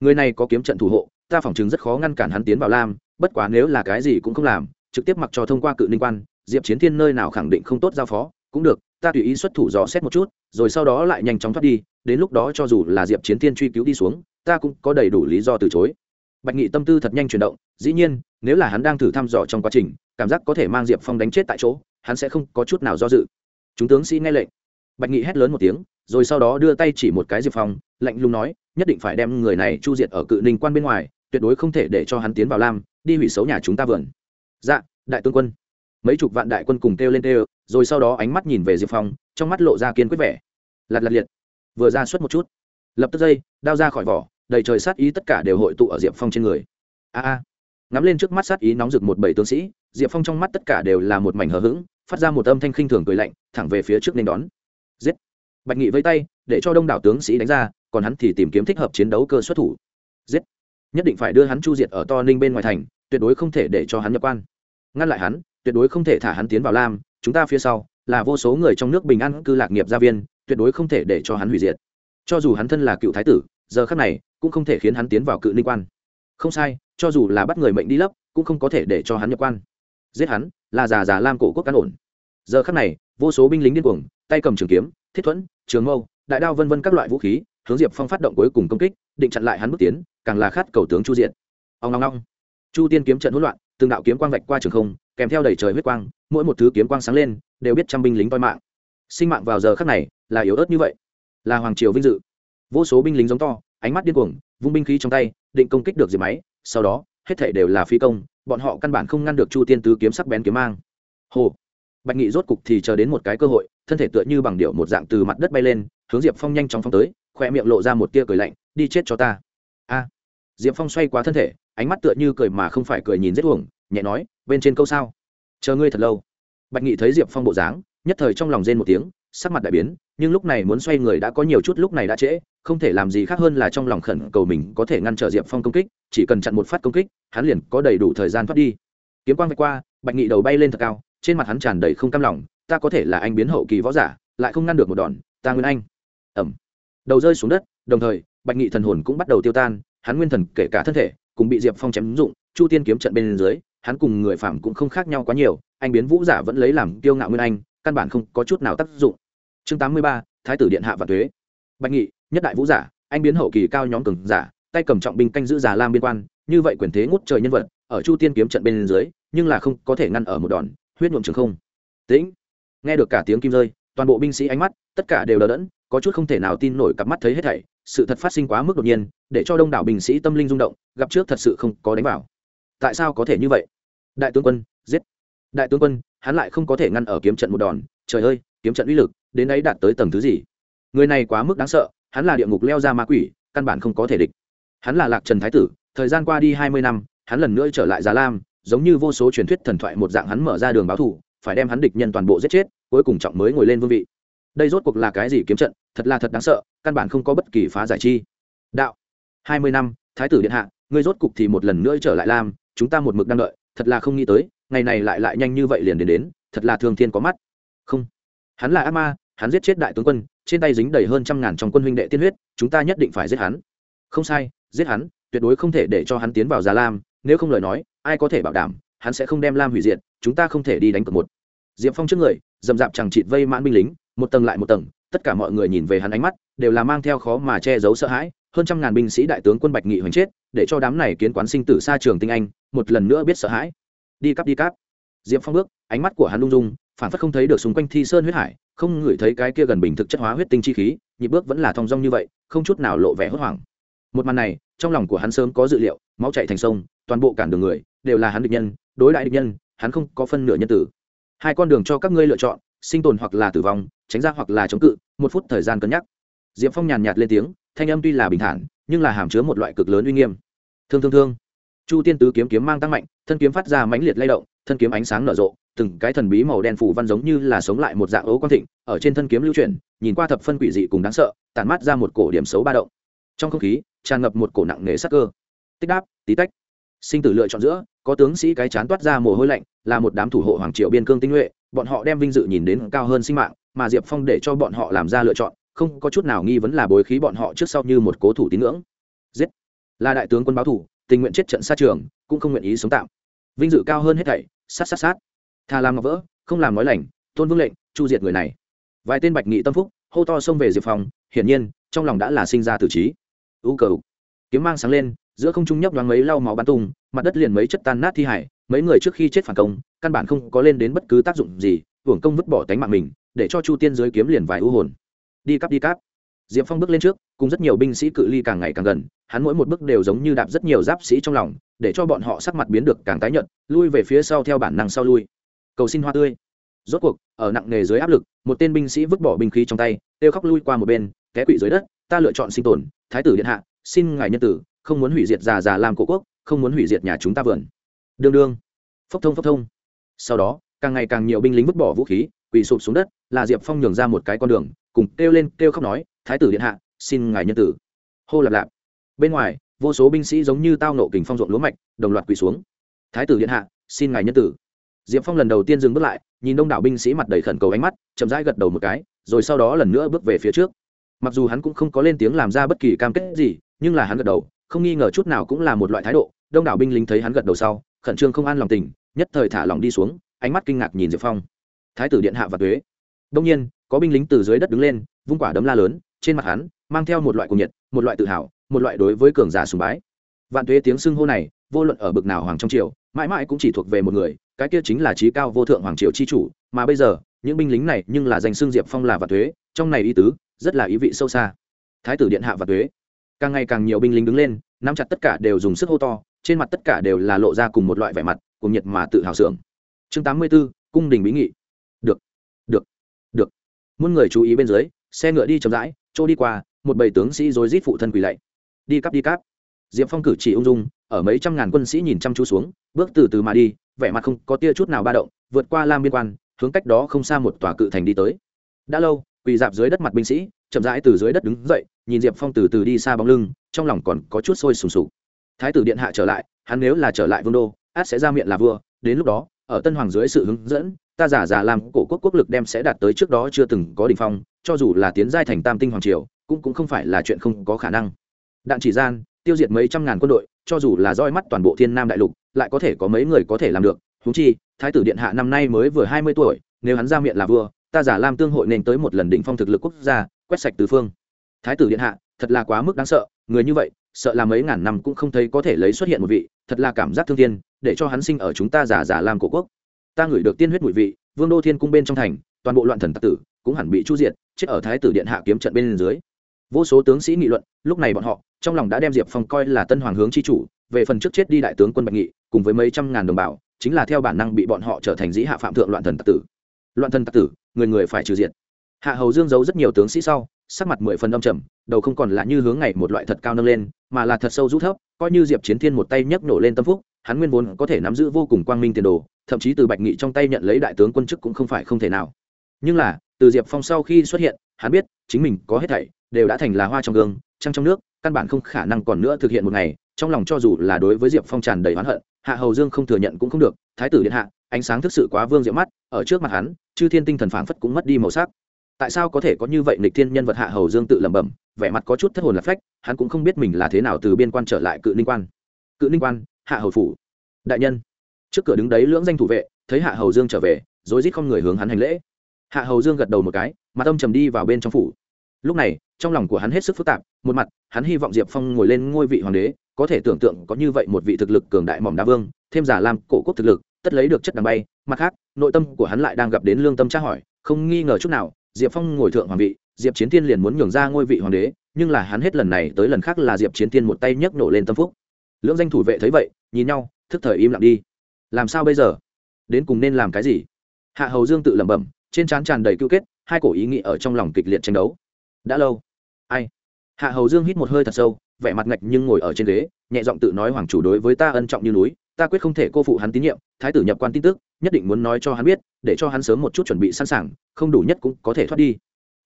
Người này có kiếm trận thủ hộ, ta phỏng chứng rất khó ngăn cản hắn tiến vào lam, bất quá nếu là cái gì cũng không làm, trực tiếp mặc cho thông qua cự linh quan, diệp chiến thiên nơi nào khẳng định không tốt giao phó, cũng được, ta tùy ý xuất thủ dò xét một chút, rồi sau đó lại nhanh chóng thoát đi, đến lúc đó cho dù là diệp chiến thiên truy cứu đi xuống, ta cũng có đầy đủ lý do từ chối. Bạch nghị tâm tư thật nhanh chuyển động, dĩ nhiên, nếu là hắn đang thử thăm dò trong quá trình, cảm giác có thể mang diệp phong đánh chết tại chỗ, hắn sẽ không có chút nào do dự. Chúng tướng sĩ nghe lệnh. Bạch nghị hét lớn một tiếng rồi sau đó đưa tay chỉ một cái diệp phong, lạnh lùng nói, nhất định phải đem người này chu diệt ở cự ninh quan bên ngoài, tuyệt đối không thể để cho hắn tiến vào lam, đi hủy xấu nhà chúng ta vườn. Dạ đại tướng quân. Mấy chục vạn đại quân cùng kêu lên kêu, rồi sau đó ánh mắt nhìn về diệp phong, trong mắt lộ ra kiên quyết vẻ. Lặt lặt liệt. Vừa ra suốt một chút. Lập tức dây, đao ra khỏi vỏ, đầy trời sát ý tất cả đều hội tụ ở diệp phong trên người. A a. Ngắm lên trước mắt sát ý nóng rực một bảy tướng sĩ, diệp phong trong mắt tất cả đều là một mảnh hờ hững, phát ra một âm thanh khinh thường cười lạnh, thẳng về phía trước nên đón. Giết bạch nghị vây tay, để cho đông đảo tướng sĩ đánh ra, còn hắn thì tìm kiếm thích hợp chiến đấu cơ xuất thủ. Giết! Nhất định phải đưa hắn chu diệt ở to ninh bên ngoài thành, tuyệt đối không thể để cho hắn nhập quan. Ngăn lại hắn, tuyệt đối không thể thả hắn tiến vào lam, chúng ta phía sau là vô số người trong nước bình an cư lạc nghiệp gia viên, tuyệt đối không thể để cho hắn hủy diệt. Cho dù hắn thân là cựu thái tử, giờ khắc này cũng không thể khiến hắn tiến vào cự ninh quan. Không sai, cho dù là bắt người mệnh đi lấp, cũng không có thể để cho hắn nhập quan. Giết hắn, là già già lam cổ quốc cán ổn. Giờ khắc này, vô số binh lính điên cuồng, tay cầm trường kiếm thiết thuẫn, trường mâu, đại đao vân vân các loại vũ khí, hướng diệp phong phát động cuối cùng công kích, định chặn lại hắn bước tiến, càng là khát cầu tướng chu diện ông long long chu tiên kiếm trận hỗn loạn, từng đạo kiếm quang vạch qua trường không, kèm theo đầy trời huyết quang, mỗi một thứ kiếm quang sáng lên, đều biết trăm binh lính toi mạng. Sinh mạng vào giờ khắc này, là yếu ớt như vậy. Là hoàng triều vinh dự. Vô số binh lính giống to, ánh mắt điên cuồng, vung binh khí trong tay, định công kích được diệp máy, sau đó, hết thể đều là phi công, bọn họ căn bản không ngăn được chu tiên tứ kiếm sắc bén kiếm mang. Hồ bạch nghị rốt cục thì chờ đến một cái cơ hội, thân thể tựa như bằng điệu một dạng từ mặt đất bay lên, hướng diệp phong nhanh chóng phong tới khoe miệng lộ ra một tia cười lạnh, đi chết cho ta. A. Diệp phong xoay quá thân thể, ánh mắt tựa như cười mà không phải cười nhìn rất uổng, nhẹ nói, bên trên câu sao? Chờ ngươi thật lâu. Bạch nghị thấy diệp phong bộ dáng, nhất thời trong lòng rên một tiếng, sắc mặt đại biến, nhưng lúc này muốn xoay người đã có nhiều chút lúc này đã trễ, không thể làm gì khác hơn là trong lòng khẩn cầu mình có thể ngăn trở diệp phong công kích, chỉ cần chặn một phát công kích, hắn liền có đầy đủ thời gian thoát đi. Kiếm quang vạch qua, bạch nghị đầu bay lên thật cao trên mặt hắn tràn đầy không cam lòng, ta có thể là anh biến hậu kỳ võ giả, lại không ngăn được một đòn, ta nguyên anh. Ẩm đầu rơi xuống đất, đồng thời, bạch nghị thần hồn cũng bắt đầu tiêu tan, hắn nguyên thần kể cả thân thể cùng bị diệp phong chém dụng, chu tiên kiếm trận bên dưới, hắn cùng người phạm cũng không khác nhau quá nhiều, anh biến vũ giả vẫn lấy làm kiêu ngạo nguyên anh, căn bản không có chút nào tác dụng. Chương tám mươi ba, thái tử điện hạ và thuế. Bạch nghị, nhất đại vũ giả, anh biến hậu kỳ cao nhóm cường giả, tay cầm trọng binh canh giữ già lam biên quan, như vậy quyền thế ngút trời nhân vật, ở chu tiên kiếm trận bên dưới, nhưng là không có thể ngăn ở một đòn huyết nhuộm trường không. Tĩnh. Nghe được cả tiếng kim rơi, toàn bộ binh sĩ ánh mắt, tất cả đều đờ đẫn, có chút không thể nào tin nổi cặp mắt thấy hết thảy, sự thật phát sinh quá mức đột nhiên, để cho đông đảo binh sĩ tâm linh rung động, gặp trước thật sự không có đánh vào. Tại sao có thể như vậy? Đại tướng quân, giết. Đại tướng quân, hắn lại không có thể ngăn ở kiếm trận một đòn. Trời ơi, kiếm trận uy lực, đến đấy đạt tới tầng thứ gì? Người này quá mức đáng sợ, hắn là địa ngục leo ra ma quỷ, căn bản không có thể địch. Hắn là lạc trần thái tử, thời gian qua đi hai mươi năm, hắn lần nữa trở lại già lam giống như vô số truyền thuyết thần thoại một dạng hắn mở ra đường báo thủ phải đem hắn địch nhân toàn bộ giết chết, cuối cùng trọng mới ngồi lên vương vị. Đây rốt cuộc là cái gì kiếm trận, thật là thật đáng sợ, căn bản không có bất kỳ phá giải chi. Đạo. Hai mươi năm, thái tử điện hạ, ngươi rốt cục thì một lần nữa trở lại lam, chúng ta một mực đang đợi, thật là không nghĩ tới, ngày này lại lại nhanh như vậy liền đến đến, thật là thương thiên có mắt. Không. Hắn là ác ma, hắn giết chết đại tướng quân, trên tay dính đầy hơn trăm ngàn trong quân huynh đệ tiên huyết, chúng ta nhất định phải giết hắn. Không sai, giết hắn, tuyệt đối không thể để cho hắn tiến vào già lam nếu không lời nói, ai có thể bảo đảm, hắn sẽ không đem lam hủy diệt, chúng ta không thể đi đánh cược một. Diệp phong trước người, dầm dạp chẳng chịt vây mãn binh lính, một tầng lại một tầng, tất cả mọi người nhìn về hắn ánh mắt, đều là mang theo khó mà che giấu sợ hãi, hơn trăm ngàn binh sĩ đại tướng quân bạch nghị hoành chết, để cho đám này kiến quán sinh tử xa trường tinh anh, một lần nữa biết sợ hãi. Đi cắp đi cắp. Diệp phong bước, ánh mắt của hắn lung dung, phản phất không thấy được xung quanh thi sơn huyết hải, không ngửi thấy cái kia gần bình thực chất hóa huyết tinh chi khí, nhịp bước vẫn là thong dong như vậy, không chút nào lộ vẻ hốt hoảng. Một màn này, trong lòng của hắn sớm có dự liệu, máu chạy thành sông toàn bộ cản đường người đều là hắn địch nhân, đối đại địch nhân, hắn không có phân nửa nhân tử. Hai con đường cho các ngươi lựa chọn, sinh tồn hoặc là tử vong, tránh ra hoặc là chống cự, một phút thời gian cân nhắc. Diệp phong nhàn nhạt lên tiếng, thanh âm tuy là bình thản, nhưng là hàm chứa một loại cực lớn uy nghiêm. Thương thương thương. Chu tiên tứ kiếm kiếm mang tăng mạnh, thân kiếm phát ra mãnh liệt lay động, thân kiếm ánh sáng nở rộ, từng cái thần bí màu đen phủ văn giống như là sống lại một dạng ấu quang thịnh, ở trên thân kiếm lưu chuyển, nhìn qua thập phân quỷ dị cùng đáng sợ, tản mát ra một cổ điểm xấu ba động. Trong không khí, tràn ngập một cổ nặng nề sắc cơ. Tích đáp, tí tách sinh tử lựa chọn giữa, có tướng sĩ cái chán toát ra mồ hôi lạnh, là một đám thủ hộ hoàng triệu biên cương tinh nhuệ, bọn họ đem vinh dự nhìn đến cao hơn sinh mạng, mà diệp phong để cho bọn họ làm ra lựa chọn, không có chút nào nghi vấn là bối khí bọn họ trước sau như một cố thủ tín ngưỡng. Giết! Là đại tướng quân báo thủ, tình nguyện chết trận xa trường, cũng không nguyện ý sống tạm. Vinh dự cao hơn hết thảy, sát sát sát. Thà làm ngọc vỡ, không làm nói lành, tôn vương lệnh, chu diệt người này. Vài tên bạch nghị tâm phúc, hô to xông về diệp phong, hiển nhiên, trong lòng đã là sinh ra tử trí. U cầu kiếm mang sáng lên giữa không trung nhấp đoán mấy lau máu bắn tung, mặt đất liền mấy chất tan nát thi hải mấy người trước khi chết phản công, căn bản không có lên đến bất cứ tác dụng gì, hưởng công vứt bỏ tánh mạng mình, để cho chu tiên giới kiếm liền vài u hồn. Đi cắp đi cắp diệp phong bước lên trước, cùng rất nhiều binh sĩ cự ly càng ngày càng gần, hắn mỗi một bước đều giống như đạp rất nhiều giáp sĩ trong lòng, để cho bọn họ sắc mặt biến được càng tái nhợt, lui về phía sau theo bản năng sau lui. Cầu xin hoa tươi. Rốt cuộc, ở nặng nề dưới áp lực, một tên binh sĩ vứt bỏ binh khí trong tay, kêu khóc lui qua một bên té quỵ dưới đất, ta lựa chọn sinh tồn, thái tử điện hạ, xin ngài nhân tử không muốn hủy diệt già già làm cổ quốc, không muốn hủy diệt nhà chúng ta vườn. Đương đương. Phốc thông phốc thông. Sau đó, càng ngày càng nhiều binh lính vứt bỏ vũ khí, quỳ sụp xuống đất, là diệp phong nhường ra một cái con đường, cùng kêu lên, kêu khóc nói, thái tử điện hạ, xin ngài nhân tử. Hô lạp lạp. Bên ngoài, vô số binh sĩ giống như tao nộ kình phong ruộng lúa mạch, đồng loạt quỳ xuống. Thái tử điện hạ, xin ngài nhân tử. Diệp phong lần đầu tiên dừng bước lại, nhìn đông đảo binh sĩ mặt đầy khẩn cầu ánh mắt, chậm rãi gật đầu một cái, rồi sau đó lần nữa bước về phía trước. Mặc dù hắn cũng không có lên tiếng làm ra bất kỳ cam kết gì, nhưng là hắn gật đầu không nghi ngờ chút nào cũng là một loại thái độ, đông đảo binh lính thấy hắn gật đầu sau, khẩn trương không an lòng tình, nhất thời thả lòng đi xuống, ánh mắt kinh ngạc nhìn diệp phong. Thái tử điện hạ và tuế. Đông nhiên, có binh lính từ dưới đất đứng lên, vung quả đấm la lớn, trên mặt hắn mang theo một loại cuồng nhiệt, một loại tự hào, một loại đối với cường giả sùng bái. Vạn tuế tiếng xưng hô này, vô luận ở bực nào hoàng trong triều, mãi mãi cũng chỉ thuộc về một người, cái kia chính là trí cao vô thượng hoàng triều chi chủ, mà bây giờ, những binh lính này nhưng là danh xưng diệp phong là vạn tuế, trong này ý tứ rất là ý vị sâu xa. Thái tử điện hạ vạn tuế càng ngày càng nhiều binh lính đứng lên nắm chặt tất cả đều dùng sức hô to trên mặt tất cả đều là lộ ra cùng một loại vẻ mặt cùng nhiệt mà tự hào sưởng. Chương tám mươi 84, cung đình bí nghị. Được được được. Muôn người chú ý bên dưới xe ngựa đi chậm rãi chỗ đi qua một bầy tướng sĩ rồi rít phụ thân quỳ lạy. Đi cắp đi cắp. Diệp phong cử chỉ ung dung ở mấy trăm ngàn quân sĩ nhìn chăm chú xuống bước từ từ mà đi vẻ mặt không có tia chút nào ba động vượt qua lam biên quan hướng cách đó không xa một tòa cự thành đi tới. Đã lâu quỳ dạp dưới đất mặt binh sĩ chậm rãi từ dưới đất đứng dậy, nhìn diệp phong từ từ đi xa bóng lưng, trong lòng còn có chút sôi sùng sục. Thái tử điện hạ trở lại, hắn nếu là trở lại vương đô át sẽ ra miệng là vua, đến lúc đó, ở tân hoàng dưới sự hướng dẫn, ta giả giả làm cổ quốc quốc lực đem sẽ đạt tới trước đó chưa từng có đ ỉ n h phong, cho dù là tiến giai thành tam tinh hoàng triều, cũng cũng không phải là chuyện không có khả năng. Đạn chỉ gian, tiêu diệt mấy trăm ngàn quân đội, cho dù là roi mắt toàn bộ thiên nam đại lục, lại có thể có mấy người có thể làm được. Húng chi, thái tử điện hạ năm nay mới vừa hai mươi tuổi, nếu hắn ra miệng là vua, ta giả lam tương hội nên tới một lần đỉnh phong thực lực quốc gia quét sạch tứ phương. Thái tử điện hạ, thật là quá mức đáng sợ, người như vậy, sợ là mấy ngàn năm cũng không thấy có thể lấy xuất hiện một vị, thật là cảm giác thương thiên, để cho hắn sinh ở chúng ta giả giả làm cổ quốc. Ta ngửi được tiên huyết mùi vị, vương đô thiên cung bên trong thành, toàn bộ loạn thần tặc tử, cũng hẳn bị chu diệt, chết ở thái tử điện hạ kiếm trận bên dưới. Vô số tướng sĩ nghị luận, lúc này bọn họ, trong lòng đã đem diệp phong coi là tân hoàng hướng chi chủ, về phần trước chết đi đại tướng quân bạch nghị, cùng với mấy trăm ngàn đồng bào, chính là theo bản năng bị bọn họ trở thành dĩ hạ phạm thượng loạn thần tặc tử. Loạn thần tặc tử, người người phải trừ diệt hạ hầu dương giấu rất nhiều tướng sĩ sau, sắc mặt mười phần âm trầm, đầu không còn là như hướng ngày một loại thật cao nâng lên, mà là thật sâu rút thấp, coi như diệp chiến thiên một tay nhấc nổ lên tâm phúc, hắn nguyên vốn có thể nắm giữ vô cùng quang minh tiền đồ, thậm chí từ bạch nghị trong tay nhận lấy đại tướng quân chức cũng không phải không thể nào. Nhưng là, từ diệp phong sau khi xuất hiện, hắn biết chính mình có hết thảy, đều đã thành là hoa trong gương, trăng trong nước, căn bản không khả năng còn nữa thực hiện một ngày, trong lòng cho dù là đối với diệp phong tràn đầy oán hận, hạ hầu dương không thừa nhận cũng không được, thái tử điện hạ, ánh sáng thực sự quá vương diệu mắt, ở trước mặt hắn, chư thiên tinh thần phảng phất cũng mất đi màu sắc tại sao có thể có như vậy nịch thiên nhân vật hạ hầu dương tự lẩm bẩm, vẻ mặt có chút thất hồn lạc phách, hắn cũng không biết mình là thế nào từ biên quan trở lại cự ninh quan. Cự ninh quan, hạ hầu phủ. Đại nhân. Trước cửa đứng đấy lưỡng danh thủ vệ, thấy hạ hầu dương trở về, rối rít không người hướng hắn hành lễ. Hạ hầu dương gật đầu một cái, mặt ông trầm đi vào bên trong phủ. Lúc này, trong lòng của hắn hết sức phức tạp, một mặt, hắn hy vọng diệp phong ngồi lên ngôi vị hoàng đế, có thể tưởng tượng có như vậy một vị thực lực cường đại mỏm đa vương, thêm giả làm cổ quốc thực lực, tất lấy được chất đằng bay. Mặt khác, nội tâm của hắn lại đang gặp đến lương tâm tra hỏi, không nghi ngờ chút nào diệp phong ngồi thượng hoàng vị, diệp chiến thiên liền muốn nhường ra ngôi vị hoàng đế, nhưng là hắn hết lần này tới lần khác là diệp chiến thiên một tay nhấc nổ lên tâm phúc. Lưỡng danh thủ vệ thấy vậy, nhìn nhau, thức thời im lặng đi. Làm sao bây giờ? Đến cùng nên làm cái gì? Hạ hầu dương tự lẩm bẩm, trên trán tràn đầy cưu kết, hai cổ ý nghĩ ở trong lòng kịch liệt tranh đấu. Đã lâu. Ai? Hạ hầu dương hít một hơi thật sâu, vẻ mặt ngạch nhưng ngồi ở trên ghế, nhẹ giọng tự nói hoàng chủ đối với ta ân trọng như núi ta quyết không thể cô phụ hắn tín nhiệm, thái tử nhập quan tin tức, nhất định muốn nói cho hắn biết, để cho hắn sớm một chút chuẩn bị sẵn sàng, không đủ nhất cũng có thể thoát đi.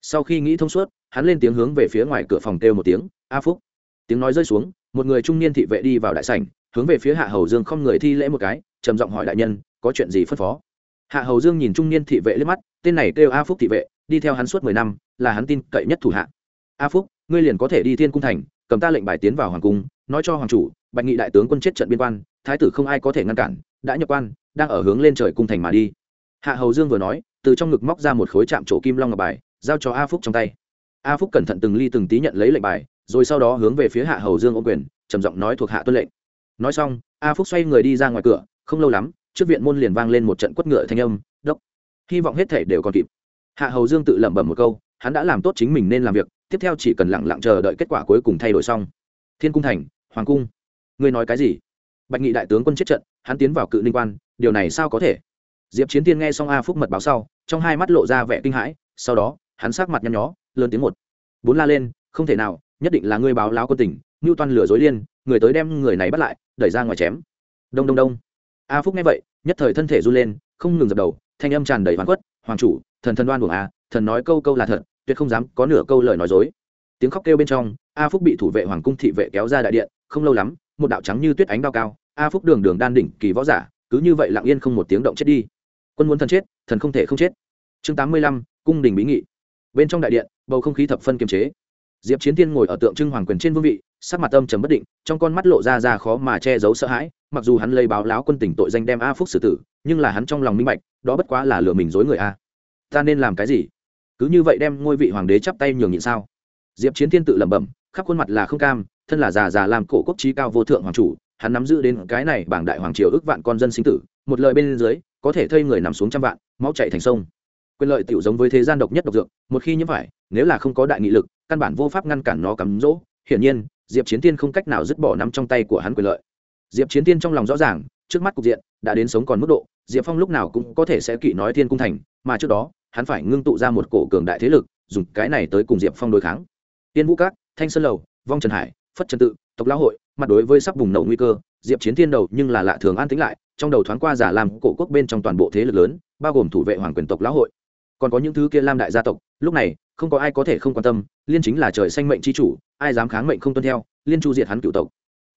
Sau khi nghĩ thông suốt, hắn lên tiếng hướng về phía ngoài cửa phòng kêu một tiếng, a phúc. Tiếng nói rơi xuống, một người trung niên thị vệ đi vào đại sảnh, hướng về phía hạ hầu dương không người thi lễ một cái, trầm giọng hỏi đại nhân, có chuyện gì phân phó? Hạ hầu dương nhìn trung niên thị vệ lên mắt, tên này kêu a phúc thị vệ, đi theo hắn suốt mười năm, là hắn tin cậy nhất thủ hạ. A phúc, ngươi liền có thể đi thiên cung thành, cầm ta lệnh bài tiến vào hoàng cung, nói cho hoàng chủ, bạch nghị đại tướng quân chết trận biên quan thái tử không ai có thể ngăn cản, đã nhập quan, đang ở hướng lên trời cung thành mà đi. Hạ hầu dương vừa nói, từ trong ngực móc ra một khối chạm trổ kim long ngọc bài, giao cho a phúc trong tay. A phúc cẩn thận từng ly từng tí nhận lấy lệnh bài, rồi sau đó hướng về phía hạ hầu dương ô quyền, trầm giọng nói thuộc hạ tuân lệnh. Nói xong, a phúc xoay người đi ra ngoài cửa, không lâu lắm, trước viện môn liền vang lên một trận quất ngựa thanh âm, đốc, hy vọng hết thể đều còn kịp. Hạ hầu dương tự lẩm bẩm một câu, hắn đã làm tốt chính mình nên làm việc, tiếp theo chỉ cần lặng lặng chờ đợi kết quả cuối cùng thay đổi xong. Thiên cung thành, hoàng cung. Ngươi nói cái gì? Bạch nghị đại tướng quân chết trận, hắn tiến vào cự ninh quan, điều này sao có thể? Diệp chiến tiên nghe xong a phúc mật báo sau, trong hai mắt lộ ra vẻ kinh hãi, sau đó, hắn sát mặt nhăn nhó, lớn tiếng một. Bốn la lên, không thể nào, nhất định là ngươi báo láo quân tỉnh ngưu toan lừa dối liên, người tới đem người này bắt lại, đẩy ra ngoài chém. Đông đông đông. A phúc nghe vậy, nhất thời thân thể run lên, không ngừng dập đầu, thanh âm tràn đầy hoàn quất hoàng chủ, thần thần đoan buồng a à, thần nói câu câu là thật, tuyệt không dám có nửa câu lời nói dối. Tiếng khóc kêu bên trong, a phúc bị thủ vệ hoàng cung thị vệ kéo ra đại điện, không lâu lắm một đạo trắng như tuyết ánh đao cao, a phúc đường đường đan đỉnh kỳ võ giả, cứ như vậy lặng yên không một tiếng động chết đi. Quân muốn thần chết, thần không thể không chết. Chương tám mươi lăm, cung đình bí nghị. Bên trong đại điện, bầu không khí thập phân kiềm chế. Diệp chiến tiên ngồi ở tượng trưng hoàng quyền trên vương vị, sắc mặt âm trầm bất định, trong con mắt lộ ra ra khó mà che giấu sợ hãi, mặc dù hắn lấy báo láo quân tỉnh tội danh đem a phúc xử tử, nhưng là hắn trong lòng minh bạch, đó bất quá là lừa mình dối người a. Ta nên làm cái gì? Cứ như vậy đem ngôi vị hoàng đế chắp tay nhường nhịn sao? Diệp chiến thiên tự lẩm bẩm, khắp khuôn mặt là không cam thân là già già làm cổ quốc trí cao vô thượng hoàng chủ, hắn nắm giữ đến cái này bảng đại hoàng triều ước vạn con dân sinh tử, một lời bên dưới, có thể thây người nằm xuống trăm vạn, máu chạy thành sông. Quyền lợi tiểu giống với thế gian độc nhất độc dược, một khi nhiễm phải, nếu là không có đại nghị lực, căn bản vô pháp ngăn cản nó cắm rỗ. Hiển nhiên, diệp chiến tiên không cách nào dứt bỏ nắm trong tay của hắn quyền lợi. Diệp chiến tiên trong lòng rõ ràng, trước mắt cục diện đã đến sống còn mức độ, diệp phong lúc nào cũng có thể sẽ kỵ nói thiên cung thành, mà trước đó, hắn phải ngưng tụ ra một cổ cường đại thế lực, dùng cái này tới cùng diệp phong đối kháng. Tiên vũ các, thanh sơn lầu, vong trần hải phất trần tự, tộc lão hội, mặt đối với sắp bùng nổ nguy cơ, diệp chiến thiên đầu nhưng là lạ thường an tính lại, trong đầu thoáng qua giả làm cổ quốc bên trong toàn bộ thế lực lớn, bao gồm thủ vệ hoàng quyền tộc lão hội. Còn có những thứ kia lam đại gia tộc, lúc này, không có ai có thể không quan tâm, liên chính là trời xanh mệnh c h i chủ, ai dám kháng mệnh không tuân theo, liên chu diệt hắn cựu tộc.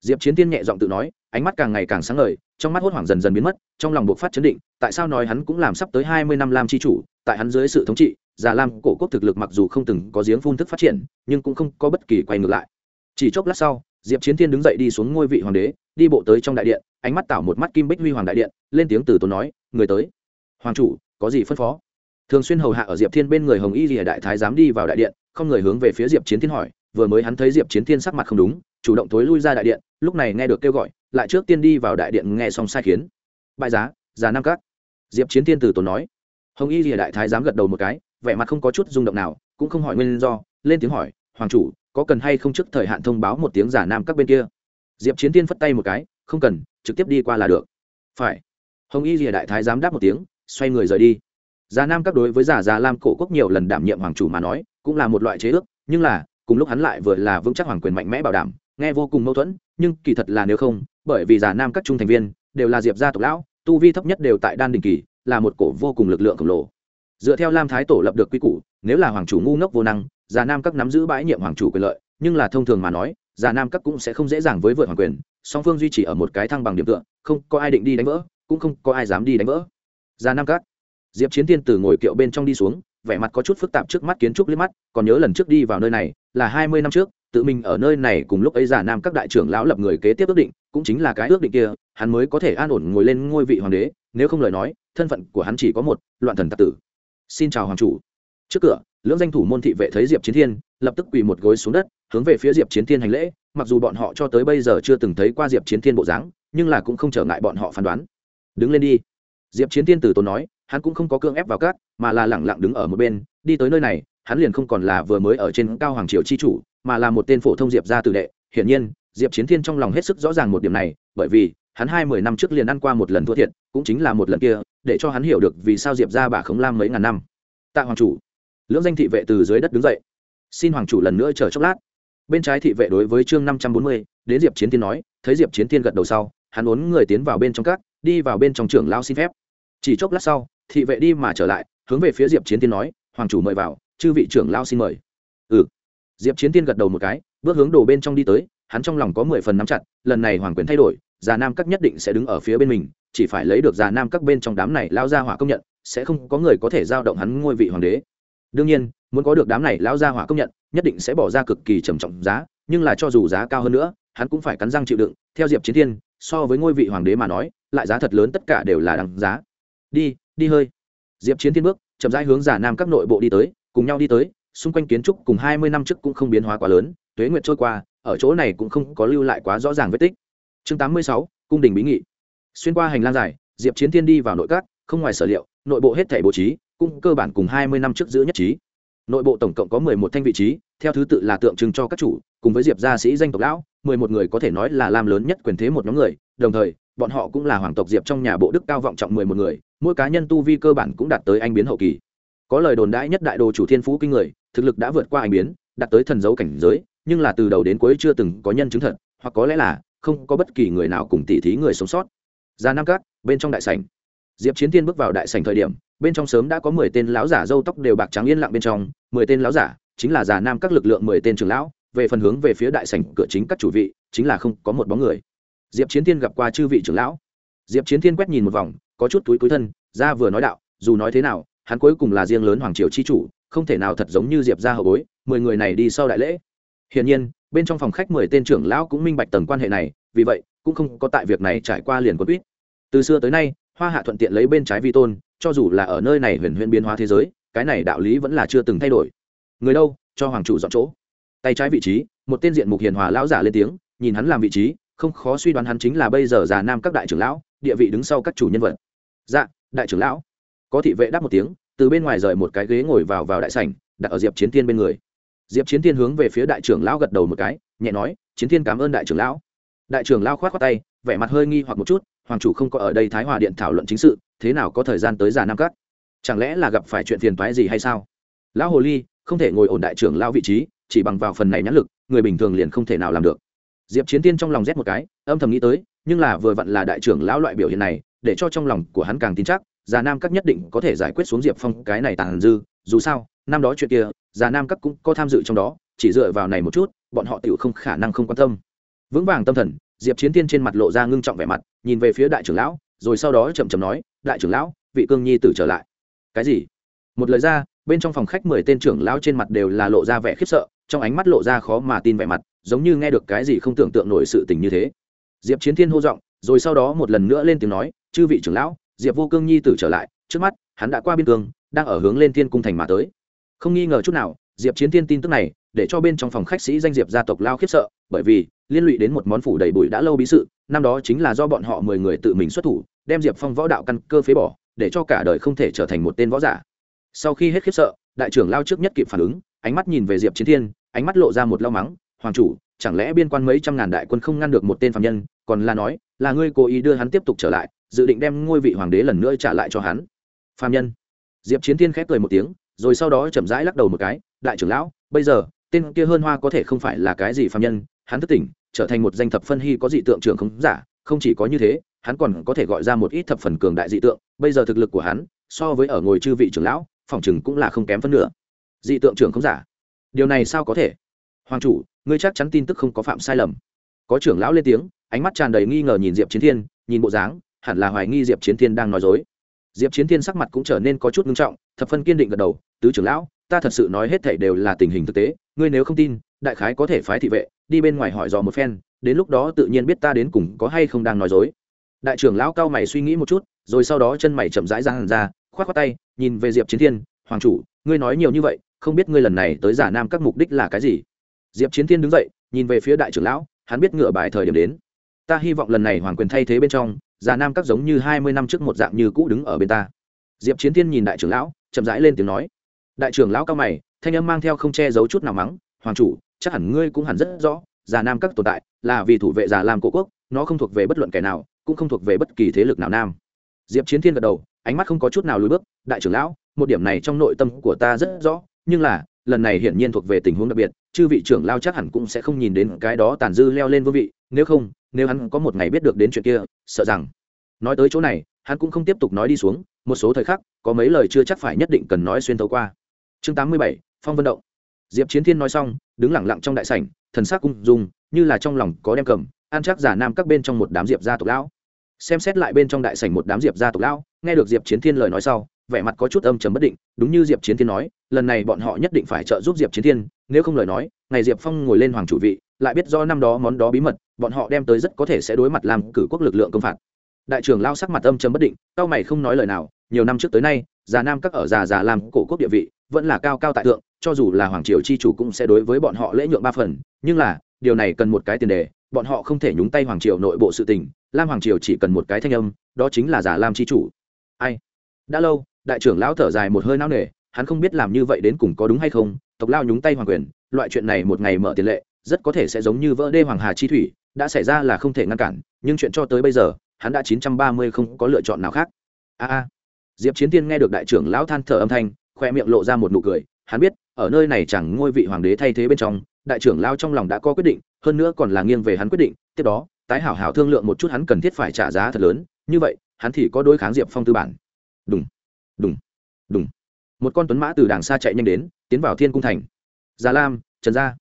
Diệp chiến tiên nhẹ giọng tự nói, ánh mắt càng ngày càng sáng ngời, trong mắt hốt hoảng dần dần biến mất, trong lòng buộc phát chấn định, tại sao nói hắn cũng làm sắp tới hai mươi năm lam c h i chủ, tại hắn dưới sự thống trị già lam cổ quốc thực lực mặc dù không từng có giếng phun thức phát triển, nhưng cũng không có bất kỳ quay ngược lại chỉ chốc lát sau, diệp chiến thiên đứng dậy đi xuống ngôi vị hoàng đế, đi bộ tới trong đại điện, ánh mắt tảo một mắt kim bích huy hoàng đại điện, lên tiếng từ tốn nói, người tới. Hoàng chủ, có gì phân phó? Thường xuyên hầu hạ ở diệp thiên bên người hồng y lìa đại thái dám đi vào đại điện, không người hướng về phía diệp chiến thiên hỏi, vừa mới hắn thấy diệp chiến thiên sắc mặt không đúng, chủ động tối lui ra đại điện, lúc này nghe được kêu gọi, lại trước tiên đi vào đại điện nghe xong sai khiến. Bại giá già nam cát. Diệp chiến thiên từ tốn nói. Hồng y lìa đại thái dám gật đầu một cái, vẻ mặt không có chút rung động nào, cũng không hỏi nguyên do, lên tiếng hỏi hoàng chủ, có cần hay không trước thời hạn thông báo một tiếng giả nam các bên kia? Diệp chiến tiên phất tay một cái, không cần, trực tiếp đi qua là được. Phải. Hồng y rìa đại thái dám đáp một tiếng, xoay người rời đi. Giả nam các đối với giả già lam cổ quốc nhiều lần đảm nhiệm hoàng chủ mà nói, cũng là một loại chế ước, nhưng là, cùng lúc hắn lại vừa là vững chắc hoàng quyền mạnh mẽ bảo đảm, nghe vô cùng mâu thuẫn, nhưng kỳ thật là nếu không, bởi vì giả nam các trung thành viên, đều là diệp gia tộc lão, tu vi thấp nhất đều tại đan đình kỳ, là một cổ vô cùng lực lượng khổng lồ. Dựa theo lam thái tổ lập được quy củ, nếu là hoàng chủ ngu ngốc vô năng già nam các nắm giữ bãi nhiệm hoàng chủ quyền lợi, nhưng là thông thường mà nói, già nam các cũng sẽ không dễ dàng với vượt hoàng quyền, song phương duy trì ở một cái thăng bằng điểm tựa, không có ai định đi đánh vỡ, cũng không có ai dám đi đánh vỡ. Già nam các, diệp chiến Thiên từ ngồi kiệu bên trong đi xuống, vẻ mặt có chút phức tạp trước mắt kiến trúc liếc mắt, còn nhớ lần trước đi vào nơi này, là hai mươi năm trước, tự mình ở nơi này cùng lúc ấy giả nam các đại trưởng lão lập người kế tiếp ước định, cũng chính là cái ước định kia, hắn mới có thể an ổn ngồi lên ngôi vị hoàng đế, nếu không lời nói, thân phận của hắn chỉ có một, loạn thần tạc tử. Xin chào hoàng chủ trước cửa lưỡng danh thủ môn thị vệ thấy diệp chiến thiên lập tức quỳ một gối xuống đất hướng về phía diệp chiến thiên hành lễ mặc dù bọn họ cho tới bây giờ chưa từng thấy qua diệp chiến thiên bộ dáng nhưng là cũng không trở ngại bọn họ phán đoán. Đứng lên đi. Diệp chiến Thiên từ tốn nói hắn cũng không có cương ép vào cát, mà là lẳng lặng đứng ở một bên đi tới nơi này hắn liền không còn là vừa mới ở trên cao hoàng triều chi chủ mà là một tên phổ thông diệp gia tử đệ. Hiển nhiên diệp chiến thiên trong lòng hết sức rõ ràng một điểm này bởi vì hắn hai mươi năm trước liền ăn qua một lần thua thiệt cũng chính là một lần kia để cho hắn hiểu được vì sao diệp gia bà khống lam mấy ngàn năm. Tạ hoàng chủ lưỡng danh thị vệ từ dưới đất đứng dậy. Xin hoàng chủ lần nữa chờ chốc lát. Bên trái thị vệ đối với chương năm trăm bốn mươi, đến diệp chiến thiên nói, thấy diệp chiến thiên gật đầu sau, hắn ốn người tiến vào bên trong các, đi vào bên trong trưởng lao xin phép. Chỉ chốc lát sau, thị vệ đi mà trở lại, hướng về phía diệp chiến tiên nói, hoàng chủ mời vào, chư vị trưởng lao xin mời. Ừ. Diệp chiến tiên gật đầu một cái, bước hướng đồ bên trong đi tới, hắn trong lòng có mười phần nắm chặt, lần này hoàng quyền thay đổi, già nam các nhất định sẽ đứng ở phía bên mình, chỉ phải lấy được già nam các bên trong đám này lao ra hỏa công nhận, sẽ không có người có thể giao động hắn ngôi vị hoàng đế đương nhiên, muốn có được đám này lão gia hỏa công nhận, nhất định sẽ bỏ ra cực kỳ trầm trọng giá, nhưng là cho dù giá cao hơn nữa, hắn cũng phải cắn răng chịu đựng. Theo diệp chiến thiên, so với ngôi vị hoàng đế mà nói, lại giá thật lớn tất cả đều là đằng giá. Đi đi hơi. Diệp chiến thiên bước, chậm rãi hướng giả nam các nội bộ đi tới, cùng nhau đi tới, xung quanh kiến trúc cùng hai mươi năm trước cũng không biến hóa quá lớn, tuế nguyệt trôi qua, ở chỗ này cũng không có lưu lại quá rõ ràng vết tích. Chương tám mươi sáu, cung đình bí nghị. Xuyên qua hành lang dài, diệp chiến thiên đi vào nội các, không ngoài sở liệu, nội bộ hết thảy bố trí cũng cơ bản cùng hai mươi năm trước giữ nhất trí. Nội bộ tổng cộng có mười một thanh vị trí, theo thứ tự là tượng trưng cho các chủ, cùng với diệp gia sĩ danh tộc lão, mười một người có thể nói là làm lớn nhất quyền thế một nhóm người, đồng thời, bọn họ cũng là hoàng tộc diệp trong nhà bộ đức cao vọng trọng mười một người, mỗi cá nhân tu vi cơ bản cũng đạt tới anh biến hậu kỳ. Có lời đồn đãi nhất đại đồ chủ thiên phú kinh người, thực lực đã vượt qua anh biến, đạt tới thần dấu cảnh giới, nhưng là từ đầu đến cuối chưa từng có nhân chứng thật, hoặc có lẽ là không có bất kỳ người nào cùng tỉ thí người sống sót. Ra nam cát bên trong đại sảnh diệp chiến tiên bước vào đại sảnh thời điểm, bên trong sớm đã có mười tên lão giả râu tóc đều bạc trắng yên lặng bên trong, mười tên lão giả chính là già nam các lực lượng mười tên trưởng lão, về phần hướng về phía đại sảnh cửa chính các chủ vị, chính là không có một bóng người. Diệp chiến thiên gặp qua chư vị trưởng lão. Diệp chiến thiên quét nhìn một vòng, có chút túi túi thân, ra vừa nói đạo, dù nói thế nào, hắn cuối cùng là riêng lớn hoàng triều chi chủ, không thể nào thật giống như diệp ra hậu bối, mười người này đi sau đại lễ. Hiển nhiên, bên trong phòng khách mười tên trưởng lão cũng minh bạch tầng quan hệ này, vì vậy, cũng không có tại việc này trải qua liền quân quýt. Từ xưa tới nay hoa hạ thuận tiện lấy bên trái vi tôn, cho dù là ở nơi này huyền huyền biến hóa thế giới, cái này đạo lý vẫn là chưa từng thay đổi. Người đâu, cho hoàng chủ dọn chỗ. Tay trái vị trí, một tên diện mục hiền hòa lão giả lên tiếng, nhìn hắn làm vị trí, không khó suy đoán hắn chính là bây giờ già nam các đại trưởng lão, địa vị đứng sau các chủ nhân vật. Dạ đại trưởng lão. Có thị vệ đáp một tiếng, từ bên ngoài rời một cái ghế ngồi vào vào đại sảnh, đặt ở diệp chiến tiên bên người. Diệp chiến tiên hướng về phía đại trưởng lão gật đầu một cái, nhẹ nói, chiến tiên cảm ơn đại trưởng lão. Đại trưởng lão khoát khoát tay, vẻ mặt hơi nghi hoặc một chút hoàng chủ không có ở đây thái hòa điện thảo luận chính sự, thế nào có thời gian tới già nam cắt chẳng lẽ là gặp phải chuyện phiền toái gì hay sao? Lão hồ ly, không thể ngồi ổn đại trưởng lão vị trí, chỉ bằng vào phần này nhãn lực, người bình thường liền không thể nào làm được. Diệp chiến tiên trong lòng rét một cái, âm thầm nghĩ tới, nhưng là vừa vặn là đại trưởng lão loại biểu hiện này, để cho trong lòng của hắn càng tin chắc, già nam các nhất định có thể giải quyết xuống diệp phong cái này tàn dư, dù sao, năm đó chuyện kia, già nam các cũng có tham dự trong đó, chỉ dựa vào này một chút, bọn họ tự không khả năng không quan tâm. Vững vàng tâm thần diệp chiến tiên trên mặt lộ ra ngưng trọng vẻ mặt, nhìn về phía đại trưởng lão, rồi sau đó chậm chậm nói, đại trưởng lão, vị cương nhi tử trở lại. Cái gì? Một lời ra, bên trong phòng khách mười tên trưởng lão trên mặt đều là lộ ra vẻ khiếp sợ, trong ánh mắt lộ ra khó mà tin vẻ mặt, giống như nghe được cái gì không tưởng tượng nổi sự tình như thế. Diệp chiến thiên hô giọng, rồi sau đó một lần nữa lên tiếng nói, chư vị trưởng lão, diệp vô cương nhi tử trở lại, trước mắt, hắn đã qua biên cương, đang ở hướng lên thiên cung thành mà tới. Không nghi ngờ chút nào, diệp chiến thiên tin tức này để cho bên trong phòng khách sĩ danh diệp gia tộc lao khiếp sợ, bởi vì, liên lụy đến một món phủ đầy bụi đã lâu bí sự, năm đó chính là do bọn họ mười người tự mình xuất thủ, đem diệp phong võ đạo căn cơ phế bỏ, để cho cả đời không thể trở thành một tên võ giả. Sau khi hết khiếp sợ, đại trưởng lao trước nhất kịp phản ứng, ánh mắt nhìn về diệp chiến thiên, ánh mắt lộ ra một lao mắng, hoàng chủ, chẳng lẽ biên quan mấy trăm ngàn đại quân không ngăn được một tên phạm nhân, còn là nói, là ngươi cố ý đưa hắn tiếp tục trở lại, dự định đem ngôi vị hoàng đế lần nữa trả lại cho hắn? Phạm nhân. Diệp chiến thiên khép cười một tiếng, rồi sau đó chậm rãi lắc đầu một cái, đại trưởng lão, bây giờ tên kia hơn hoa có thể không phải là cái gì phạm nhân, hắn thức tỉnh, trở thành một danh thập phân hy có dị tượng trưởng không giả, không chỉ có như thế, hắn còn có thể gọi ra một ít thập phần cường đại dị tượng, bây giờ thực lực của hắn, so với ở ngồi chư vị trưởng lão, phòng chừng cũng là không kém phân nửa. Dị tượng trưởng không giả. Điều này sao có thể? Hoàng chủ, ngươi chắc chắn tin tức không có phạm sai lầm. Có trưởng lão lên tiếng, ánh mắt tràn đầy nghi ngờ nhìn diệp chiến thiên, nhìn bộ dáng, hẳn là hoài nghi diệp chiến thiên đang nói dối. Diệp chiến thiên sắc mặt cũng trở nên có chút nghiêm trọng, thập phân kiên định gật đầu, tứ trưởng lão ta thật sự nói hết thảy đều là tình hình thực tế, ngươi nếu không tin, đại khái có thể phái thị vệ, đi bên ngoài hỏi dò một phen, đến lúc đó tự nhiên biết ta đến cùng có hay không đang nói dối. Đại trưởng lão cao mày suy nghĩ một chút, rồi sau đó chân mày chậm rãi ra hàn ra, khoát khoát tay, nhìn về diệp chiến thiên, hoàng chủ, ngươi nói nhiều như vậy, không biết ngươi lần này tới giả nam các mục đích là cái gì? Diệp chiến thiên đứng dậy, nhìn về phía đại trưởng lão, hắn biết ngựa bài thời điểm đến. Ta hy vọng lần này hoàng quyền thay thế bên trong, giả nam các giống như hai mươi năm trước một dạng như cũ đứng ở bên ta. Diệp chiến thiên nhìn đại trưởng lão, chậm rãi lên tiếng nói đại trưởng lão cao mày, thanh âm mang theo không che giấu chút nào mắng, hoàng chủ, chắc hẳn ngươi cũng hẳn rất rõ, già nam các tồn tại là vì thủ vệ già làm cổ quốc, nó không thuộc về bất luận kẻ nào, cũng không thuộc về bất kỳ thế lực nào nam. Diệp chiến thiên gật đầu, ánh mắt không có chút nào lùi bước, đại trưởng lão, một điểm này trong nội tâm của ta rất rõ, nhưng là, lần này hiển nhiên thuộc về tình huống đặc biệt, chư vị trưởng lao chắc hẳn cũng sẽ không nhìn đến cái đó tàn dư leo lên vương vị, nếu không, nếu hắn có một ngày biết được đến chuyện kia, sợ rằng nói tới chỗ này, hắn cũng không tiếp tục nói đi xuống, một số thời khắc, có mấy lời chưa chắc phải nhất định cần nói xuyên thấu qua chương tám mươi bảy, phong vân động. Diệp chiến thiên nói xong, đứng lẳng lặng trong đại sảnh, thần sắc cung dung, như là trong lòng có đem cầm an chắc giả nam các bên trong một đám diệp gia tộc lão. Xem xét lại bên trong đại sảnh một đám diệp gia tộc lão, nghe được diệp chiến thiên lời nói sau, vẻ mặt có chút âm trầm bất định, đúng như diệp chiến thiên nói, lần này bọn họ nhất định phải trợ giúp diệp chiến thiên, nếu không lời nói, ngày diệp phong ngồi lên hoàng chủ vị, lại biết do năm đó món đó bí mật, bọn họ đem tới rất có thể sẽ đối mặt làm cử quốc lực lượng công phạt. Đại trưởng lao sắc mặt âm trầm bất định cao mày không nói lời nào, nhiều năm trước tới nay già nam các ở già già làm cổ quốc địa vị vẫn là cao cao tại thượng, cho dù là hoàng triều chi chủ cũng sẽ đối với bọn họ lễ nhượng ba phần, nhưng là, điều này cần một cái tiền đề, bọn họ không thể nhúng tay hoàng triều nội bộ sự tình, lam hoàng triều chỉ cần một cái thanh âm, đó chính là giả lam chi chủ. Ai? Đã lâu, đại trưởng lão thở dài một hơi não nề, hắn không biết làm như vậy đến cùng có đúng hay không, tộc lao nhúng tay hoàng quyền, loại chuyện này một ngày mở tiền lệ, rất có thể sẽ giống như vỡ đê hoàng hà chi thủy, đã xảy ra là không thể ngăn cản, nhưng chuyện cho tới bây giờ, hắn đã chín trăm ba mươi không có lựa chọn nào khác. A a. Diệp chiến tiên nghe được đại trưởng lão than thở âm thanh khoe miệng lộ ra một nụ cười, hắn biết, ở nơi này chẳng ngôi vị hoàng đế thay thế bên trong, đại trưởng lao trong lòng đã có quyết định, hơn nữa còn là nghiêng về hắn quyết định, tiếp đó, tái hảo hảo thương lượng một chút hắn cần thiết phải trả giá thật lớn, như vậy, hắn thì có đối kháng diệp phong tư bản. Đúng đúng đúng một con tuấn mã từ đàng xa chạy nhanh đến, tiến vào thiên cung thành. Già lam, trần gia.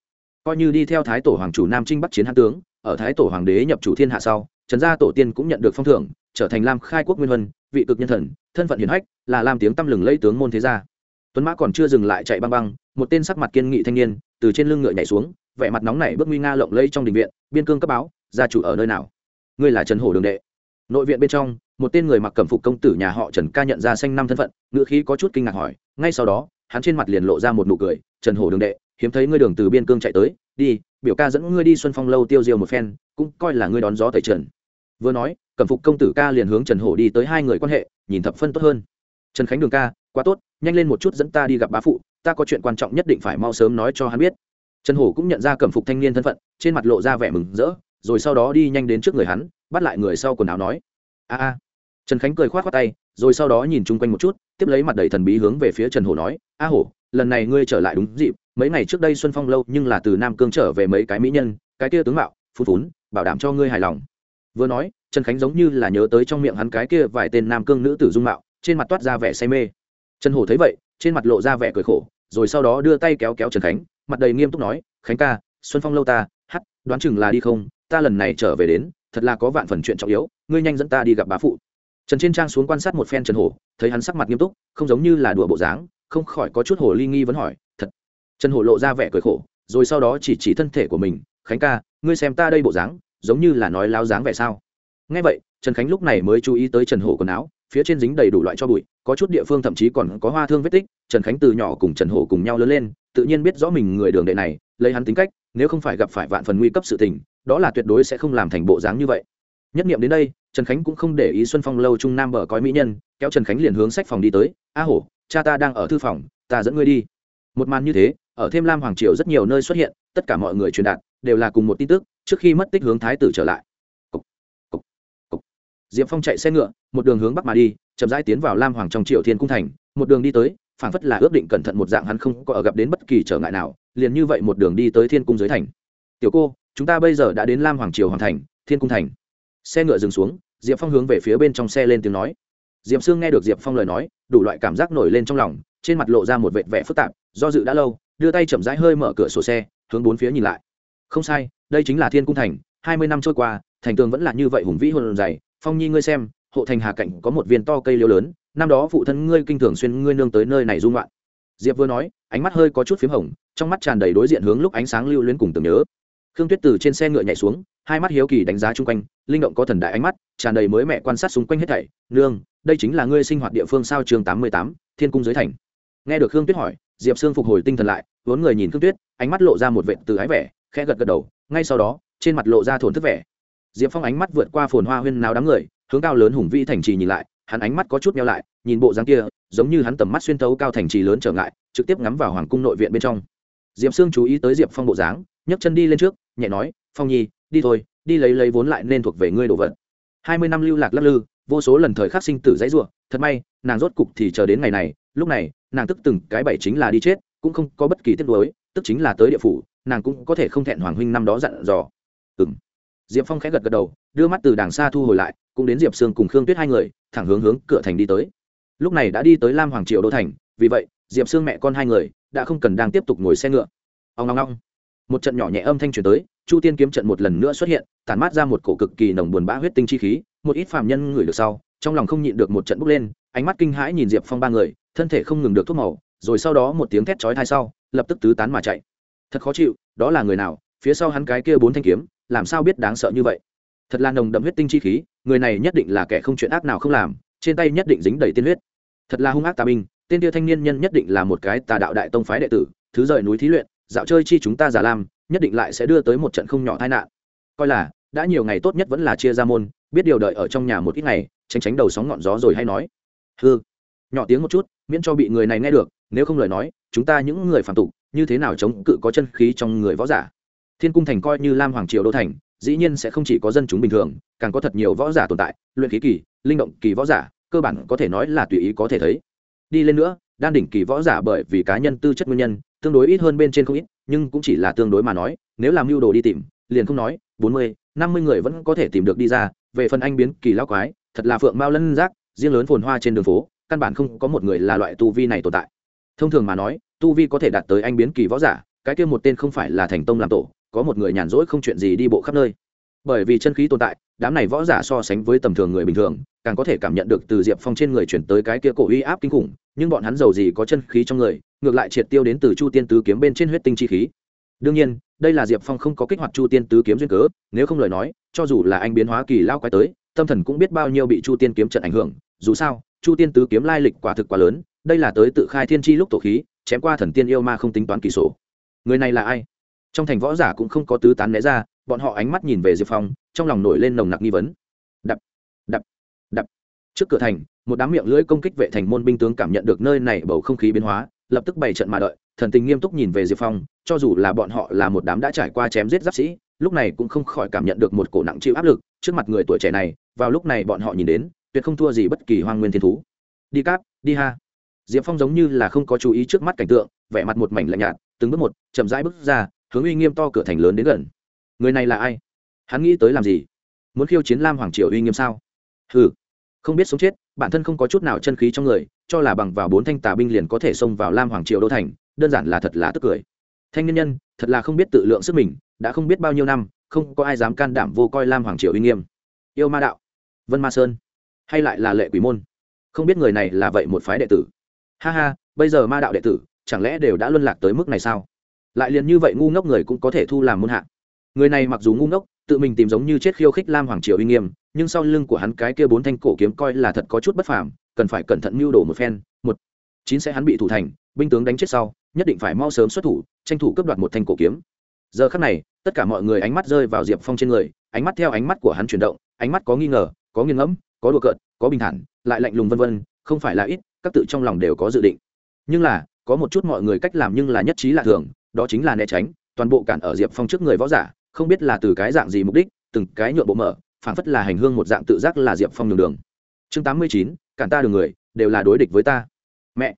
Coi như đi theo thái tổ hoàng chủ nam trinh bắc chiến hãn tướng, ở thái tổ hoàng đế nhập chủ thiên hạ sau, trần gia tổ tiên cũng nhận được phong thưởng, trở thành lam khai quốc nguyên vân vị cực nhân thần, thân phận hiển hách, là Lam tiếng tăm lừng lấy tướng môn thế gia tuấn mã còn chưa dừng lại chạy băng băng, một tên sắc mặt kiên nghị thanh niên từ trên lưng ngựa nhảy xuống, vẻ mặt nóng nảy bước nguy nga lộng lẫy trong đình viện, biên cương cấp báo, gia chủ ở nơi nào? Ngươi là trần hổ đường đệ. Nội viện bên trong, một tên người mặc cẩm phục công tử nhà họ trần ca nhận ra xanh năm thân phận, ngựa khí có chút kinh ngạc hỏi, ngay sau đó, hắn trên mặt liền lộ ra một nụ cười, trần hổ đường đệ, hiếm thấy ngươi đường từ biên cương chạy tới, đi, biểu ca dẫn ngươi đi xuân phong lâu tiêu diêu một phen, cũng coi là ngươi đón gió tẩy trần. Vừa nói, cẩm phục công tử ca liền hướng trần hổ đi tới hai người quan hệ, nhìn thập phân tốt hơn. Trần khánh đường ca quá tốt, nhanh lên một chút dẫn ta đi gặp bá phụ, ta có chuyện quan trọng nhất định phải mau sớm nói cho hắn biết. Trần hổ cũng nhận ra cẩm phục thanh niên thân phận, trên mặt lộ ra vẻ mừng rỡ, rồi sau đó đi nhanh đến trước người hắn, bắt lại người sau quần áo nói, a a. Trần khánh cười k h o á t khoác tay, rồi sau đó nhìn chung quanh một chút, tiếp lấy mặt đầy thần bí hướng về phía trần hổ nói, a hổ, lần này ngươi trở lại đúng dịp, mấy ngày trước đây xuân phong lâu nhưng là từ nam cương trở về mấy cái mỹ nhân, cái kia tướng mạo, phú phún, bảo đảm cho ngươi hài lòng. Vừa nói, trần khánh giống như là nhớ tới trong miệng hắn cái kia vài tên nam cương nữ tử dung mạo, trên mặt toát ra vẻ say mê trần hổ thấy vậy, trên mặt lộ ra vẻ cười khổ, rồi sau đó đưa tay kéo kéo trần khánh, mặt đầy nghiêm túc nói, khánh ca, xuân phong lâu ta hắt đoán chừng là đi không, ta lần này trở về đến, thật là có vạn phần chuyện trọng yếu, ngươi nhanh dẫn ta đi gặp bá phụ. Trần trên trang xuống quan sát một phen trần hổ, thấy hắn sắc mặt nghiêm túc, không giống như là đùa bộ dáng, không khỏi có chút hổ ly nghi vấn hỏi, thật? Trần hổ lộ ra vẻ cười khổ, rồi sau đó chỉ chỉ thân thể của mình, khánh ca, ngươi xem ta đây bộ dáng, giống như là nói láo dáng vẻ sao? Nghe vậy, trần khánh lúc này mới chú ý tới trần hổ quần áo phía trên dính đầy đủ loại cho bụi, có chút địa phương thậm chí còn có hoa thương vết tích, trần khánh từ nhỏ cùng trần hổ cùng nhau lớn lên, tự nhiên biết rõ mình người đường đệ này, lấy hắn tính cách, nếu không phải gặp phải vạn phần nguy cấp sự tình, đó là tuyệt đối sẽ không làm thành bộ dáng như vậy nhất nghiệm đến đây, trần khánh cũng không để ý xuân phong lâu trung nam bờ coi mỹ nhân, kéo trần khánh liền hướng sách phòng đi tới, a hổ, cha ta đang ở thư phòng, ta dẫn ngươi đi một màn như thế, ở thêm lam hoàng triều rất nhiều nơi xuất hiện, tất cả mọi người truyền đạt, đều là cùng một tin tức, trước khi mất tích hướng thái tử trở lại diệp phong chạy xe ngựa, một đường hướng bắc mà đi, chậm rãi tiến vào lam hoàng trong triều thiên cung thành. Một đường đi tới, phảng phất là ước định cẩn thận một dạng, hắn không có ở gặp đến bất kỳ trở ngại nào, liền như vậy một đường đi tới thiên cung dưới thành. Tiểu cô, chúng ta bây giờ đã đến lam hoàng triều hoàng thành, thiên cung thành. Xe ngựa dừng xuống, diệp phong hướng về phía bên trong xe lên tiếng nói. Diệp sương nghe được diệp phong lời nói, đủ loại cảm giác nổi lên trong lòng, trên mặt lộ ra một vệt vẻ phức tạp, do dự đã lâu, đưa tay chậm rãi hơi mở cửa sổ xe, hướng bốn phía nhìn lại. Không sai, đây chính là thiên cung thành, hai mươi năm trôi qua, thành tường vẫn là như vậy hùng vĩ hồn dày phong nhi ngươi xem, hộ thành hà cạnh có một viên to cây liêu lớn, năm đó phụ thân ngươi kinh thường xuyên ngươi nương tới nơi này dung loạn diệp vừa nói, ánh mắt hơi có chút p h í m hồng, trong mắt tràn đầy đối diện hướng lúc ánh sáng lưu luyến cùng tưởng nhớ. Khương tuyết từ trên xe ngựa nhảy xuống, hai mắt hiếu kỳ đánh giá chung quanh, linh động có thần đại ánh mắt, tràn đầy mới mẹ quan sát xung quanh hết thảy. Nương, đây chính là ngươi sinh hoạt địa phương sao chương tám mươi tám, thiên cung giới thành? Nghe được khương tuyết hỏi, diệp sương phục hồi tinh thần lại, vốn người nhìn khương tuyết, ánh mắt lộ ra một vệ từ ái vẻ, khẽ gật gật đầu, ngay sau đó, trên mặt lộ ra thổn thức vẻ diệp phong ánh mắt vượt qua phồn hoa huyên nào đám người, hướng cao lớn hùng vĩ thành trì nhìn lại, hắn ánh mắt có chút meo lại, nhìn bộ dáng kia, giống như hắn tầm mắt xuyên thấu cao thành trì lớn trở ngại, trực tiếp ngắm vào hoàng cung nội viện bên trong. Diệp sương chú ý tới diệp phong bộ dáng, nhấc chân đi lên trước, nhẹ nói, phong nhi, đi thôi, đi lấy lấy vốn lại nên thuộc về ngươi đồ vật. Hai mươi năm lưu lạc lắc lư, vô số lần thời khắc sinh tử dãy ruộng thật may, nàng rốt cục thì chờ đến ngày này, lúc này, nàng tức từng cái bảy chính là đi chết, cũng không có bất kỳ tiết đối tức chính là tới địa phủ, nàng cũng có thể không thẹn hoàng huynh năm đó dặn dò. Ừng diệp phong khẽ gật gật đầu, đưa mắt từ đàng xa thu hồi lại, cũng đến diệp sương cùng khương tuyết hai người, thẳng hướng hướng cửa thành đi tới. Lúc này đã đi tới lam hoàng triều đô thành, vì vậy, diệp sương mẹ con hai người đã không cần đang tiếp tục ngồi xe ngựa. Ông ngong ngong một trận nhỏ nhẹ âm thanh truyền tới, chu tiên kiếm trận một lần nữa xuất hiện, tản mát ra một cổ cực kỳ nồng buồn bã huyết tinh chi khí, một ít phàm nhân ngửi được sau, trong lòng không nhịn được một trận bốc lên, ánh mắt kinh hãi nhìn diệp phong ba người, thân thể không ngừng được thuốc màu, rồi sau đó một tiếng thét chói thai sau, lập tức tứ tán mà chạy. Thật khó chịu, đó là người nào, phía sau hắn cái kia bốn thanh kiếm làm sao biết đáng sợ như vậy? Thật là nồng đậm huyết tinh chi khí, người này nhất định là kẻ không chuyện ác nào không làm, trên tay nhất định dính đầy tiên huyết. Thật là hung ác tà binh tên tia thanh niên nhân nhất định là một cái tà đạo đại tông phái đệ tử, thứ rời núi thí luyện, dạo chơi chi chúng ta giả lam, nhất định lại sẽ đưa tới một trận không nhỏ tai nạn. Coi là, đã nhiều ngày tốt nhất vẫn là chia ra môn, biết điều đợi ở trong nhà một ít ngày, tránh tránh đầu sóng ngọn gió rồi hay nói. Hư nhỏ tiếng một chút, miễn cho bị người này nghe được, nếu không lời nói, chúng ta những người phạm tục, như thế nào chống cự có chân khí trong người võ giả? Thiên cung thành coi như lam hoàng triều đô thành, dĩ nhiên sẽ không chỉ có dân chúng bình thường, càng có thật nhiều võ giả tồn tại, luyện khí kỳ, linh động kỳ võ giả, cơ bản có thể nói là tùy ý có thể thấy. Đi lên nữa, đan đỉnh kỳ võ giả bởi vì cá nhân tư chất nguyên nhân, tương đối ít hơn bên trên không ít, nhưng cũng chỉ là tương đối mà nói, nếu làm mưu đồ đi tìm, liền không nói, bốn mươi, năm mươi người vẫn có thể tìm được đi ra, về phần anh biến kỳ lao quái, thật là phượng mao lân giác, riêng lớn phồn hoa trên đường phố, căn bản không có một người là loại tu vi này tồn tại. Thông thường mà nói, tu vi có thể đạt tới anh biến kỳ võ giả, cái kia một tên không phải là thành tông làm tổ có một người nhàn rỗi không chuyện gì đi bộ khắp nơi. Bởi vì chân khí tồn tại, đám này võ giả so sánh với tầm thường người bình thường, càng có thể cảm nhận được từ diệp phong trên người chuyển tới cái kia cổ uy áp kinh khủng, nhưng bọn hắn giàu gì có chân khí trong người, ngược lại triệt tiêu đến từ chu tiên tứ kiếm bên trên huyết tinh chi khí. Đương nhiên, đây là diệp phong không có kích hoạt chu tiên tứ kiếm duyên cớ, nếu không lời nói, cho dù là anh biến hóa kỳ lao quái tới, tâm thần cũng biết bao nhiêu bị chu tiên kiếm trận ảnh hưởng, dù sao, chu tiên tứ kiếm lai lịch quả thực quá lớn, đây là tới tự khai thiên tri lúc tổ khí, chém qua thần tiên yêu ma không tính toán kỳ sổ. Người này là ai? Trong thành võ giả cũng không có tứ tán né ra, bọn họ ánh mắt nhìn về diệp phong, trong lòng nổi lên nồng nặc nghi vấn. Đập đập đập. Trước cửa thành, một đám miệng lưỡi công kích vệ thành môn binh tướng cảm nhận được nơi này bầu không khí biến hóa, lập tức bày trận mà đợi, thần tình nghiêm túc nhìn về diệp phong, cho dù là bọn họ là một đám đã trải qua chém giết giáp sĩ, lúc này cũng không khỏi cảm nhận được một cổ nặng chịu áp lực, trước mặt người tuổi trẻ này, vào lúc này bọn họ nhìn đến, tuyệt không thua gì bất kỳ hoang nguyên thiên thú. Đi cáp, đi ha. Diệp phong giống như là không có chú ý trước mắt cảnh tượng, vẻ mặt một mảnh lạnh nhạt, từng bước một, chậm rãi bước ra hướng uy nghiêm to cửa thành lớn đến gần. Người này là ai? Hắn nghĩ tới làm gì? Muốn khiêu chiến lam hoàng triều uy nghiêm sao? Hừ, không biết sống chết, bản thân không có chút nào chân khí trong người, cho là bằng vào bốn thanh tà binh liền có thể xông vào lam hoàng triều đô thành, đơn giản là thật là tức cười. Thanh nhân nhân, thật là không biết tự lượng sức mình, đã không biết bao nhiêu năm, không có ai dám can đảm vô coi lam hoàng triều uy nghiêm. Yêu ma đạo, vân ma sơn, hay lại là lệ quỷ môn. Không biết người này là vậy một phái đệ tử. Ha ha, bây giờ ma đạo đệ tử, chẳng lẽ đều đã luân lạc tới mức này sao? Lại liền như vậy ngu ngốc người cũng có thể thu làm môn hạ. Người này mặc dù ngu ngốc, tự mình tìm giống như chết khiêu khích lam hoàng triều uy nghiêm, nhưng sau lưng của hắn cái kia bốn thanh cổ kiếm coi là thật có chút bất phàm, cần phải cẩn thận mưu đồ một phen. Một, chín sẽ hắn bị thủ thành, binh tướng đánh chết sau, nhất định phải mau sớm xuất thủ, tranh thủ cướp đoạt một thanh cổ kiếm. Giờ khắc này, tất cả mọi người ánh mắt rơi vào diệp phong trên người, ánh mắt theo ánh mắt của hắn chuyển động, ánh mắt có nghi ngờ, có nghiêng ngẫm, có đùa cợt, có bình thản, lại lạnh lùng vân vân, không phải là ít, các tự trong lòng đều có dự định. Nhưng là, có một chút mọi người cách làm nhưng là nhất trí lạ thường đó chính là né tránh, toàn bộ cản ở diệp phong trước người võ giả, không biết là từ cái dạng gì mục đích, từng cái nhượng bộ mở, phảng phất là hành hương một dạng tự giác là diệp phong đường đường. Chương tám mươi chín, cản ta đường người, đều là đối địch với ta. Mẹ.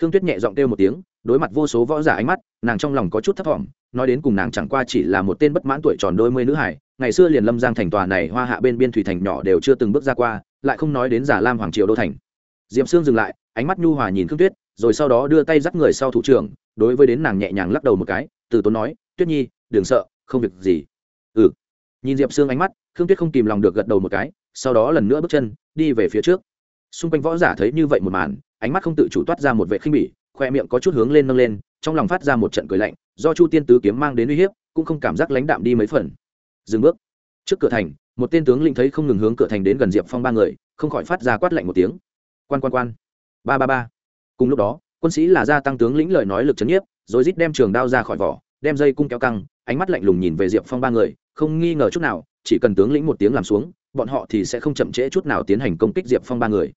Khương tuyết nhẹ giọng kêu một tiếng, đối mặt vô số võ giả ánh mắt, nàng trong lòng có chút thấp t nói đến cùng nàng chẳng qua chỉ là một tên bất mãn tuổi tròn đôi mươi nữ hải, ngày xưa liền lâm giang thành tòa này hoa hạ bên biên thủy thành nhỏ đều chưa từng bước ra qua, lại không nói đến giả lam hoàng triều đô thành. Diệm sương dừng lại, ánh mắt nhu hòa nhìn khương tuyết, rồi sau đó đưa tay dắt người sau thủ trưởng đối với đến nàng nhẹ nhàng lắc đầu một cái, từ tốn nói, tuyết nhi, đừng sợ, không việc gì. Ừ. Nhìn diệp sương ánh mắt, khương tuyết không kìm lòng được gật đầu một cái, sau đó lần nữa bước chân, đi về phía trước. Xung quanh võ giả thấy như vậy một màn, ánh mắt không tự chủ toát ra một vệ khinh bỉ, khoe miệng có chút hướng lên nâng lên, trong lòng phát ra một trận cười lạnh, do chu tiên tứ kiếm mang đến uy hiếp, cũng không cảm giác lãnh đạm đi mấy phần. Dừng bước. Trước cửa thành, một tên tướng lĩnh thấy không ngừng hướng cửa thành đến gần diệp phong ba người, không khỏi phát ra quát lạnh một tiếng. Quan quan quan. Ba ba ba. Cùng lúc đó quân sĩ là gia tăng tướng lĩnh lời nói lực c h ấ n nhiếp, rồi rít đem trường đao ra khỏi vỏ, đem dây cung kéo căng, ánh mắt lạnh lùng nhìn về diệp phong ba người, không nghi ngờ chút nào, chỉ cần tướng lĩnh một tiếng làm xuống, bọn họ thì sẽ không chậm trễ chút nào tiến hành công kích diệp phong ba người.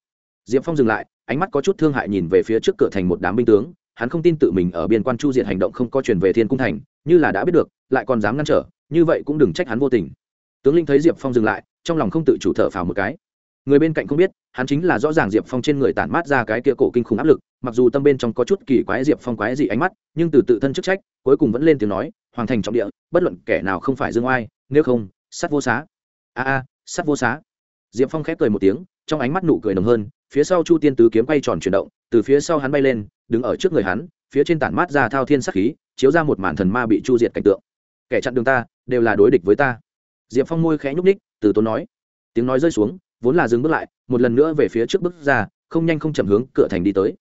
Diệp phong dừng lại, ánh mắt có chút thương hại nhìn về phía trước cửa thành một đám binh tướng, hắn không tin tự mình ở biên quan chu diệt hành động không có truyền về thiên cung thành, như là đã biết được, lại còn dám ngăn trở, như vậy cũng đừng trách hắn vô tình. Tướng linh thấy diệp phong dừng lại, trong lòng không tự chủ thở phào một cái người bên cạnh không biết, hắn chính là rõ ràng diệp phong trên người tản mát ra cái kia cổ kinh khủng áp lực, mặc dù tâm bên trong có chút kỳ quái diệp phong quái dị ánh mắt, nhưng từ tự thân chức trách, cuối cùng vẫn lên tiếng nói, hoàng thành trọng địa, bất luận kẻ nào không phải dương oai, nếu không, sắt vô xá. A a, sắt vô xá. Diệp phong khép cười một tiếng, trong ánh mắt nụ cười nồng hơn, phía sau chu tiên tứ kiếm quay tròn chuyển động, từ phía sau hắn bay lên, đứng ở trước người hắn, phía trên tản mát ra thao thiên sắc khí, chiếu ra một màn thần ma bị chu diệt cảnh tượng. Kẻ chặn đường ta, đều là đối địch với ta. Diệp phong môi khẽ nhúc ních từ tốn nói. Tiếng nói rơi xuống vốn là dừng bước lại một lần nữa về phía trước bước ra không nhanh không chậm hướng cửa thành đi tới.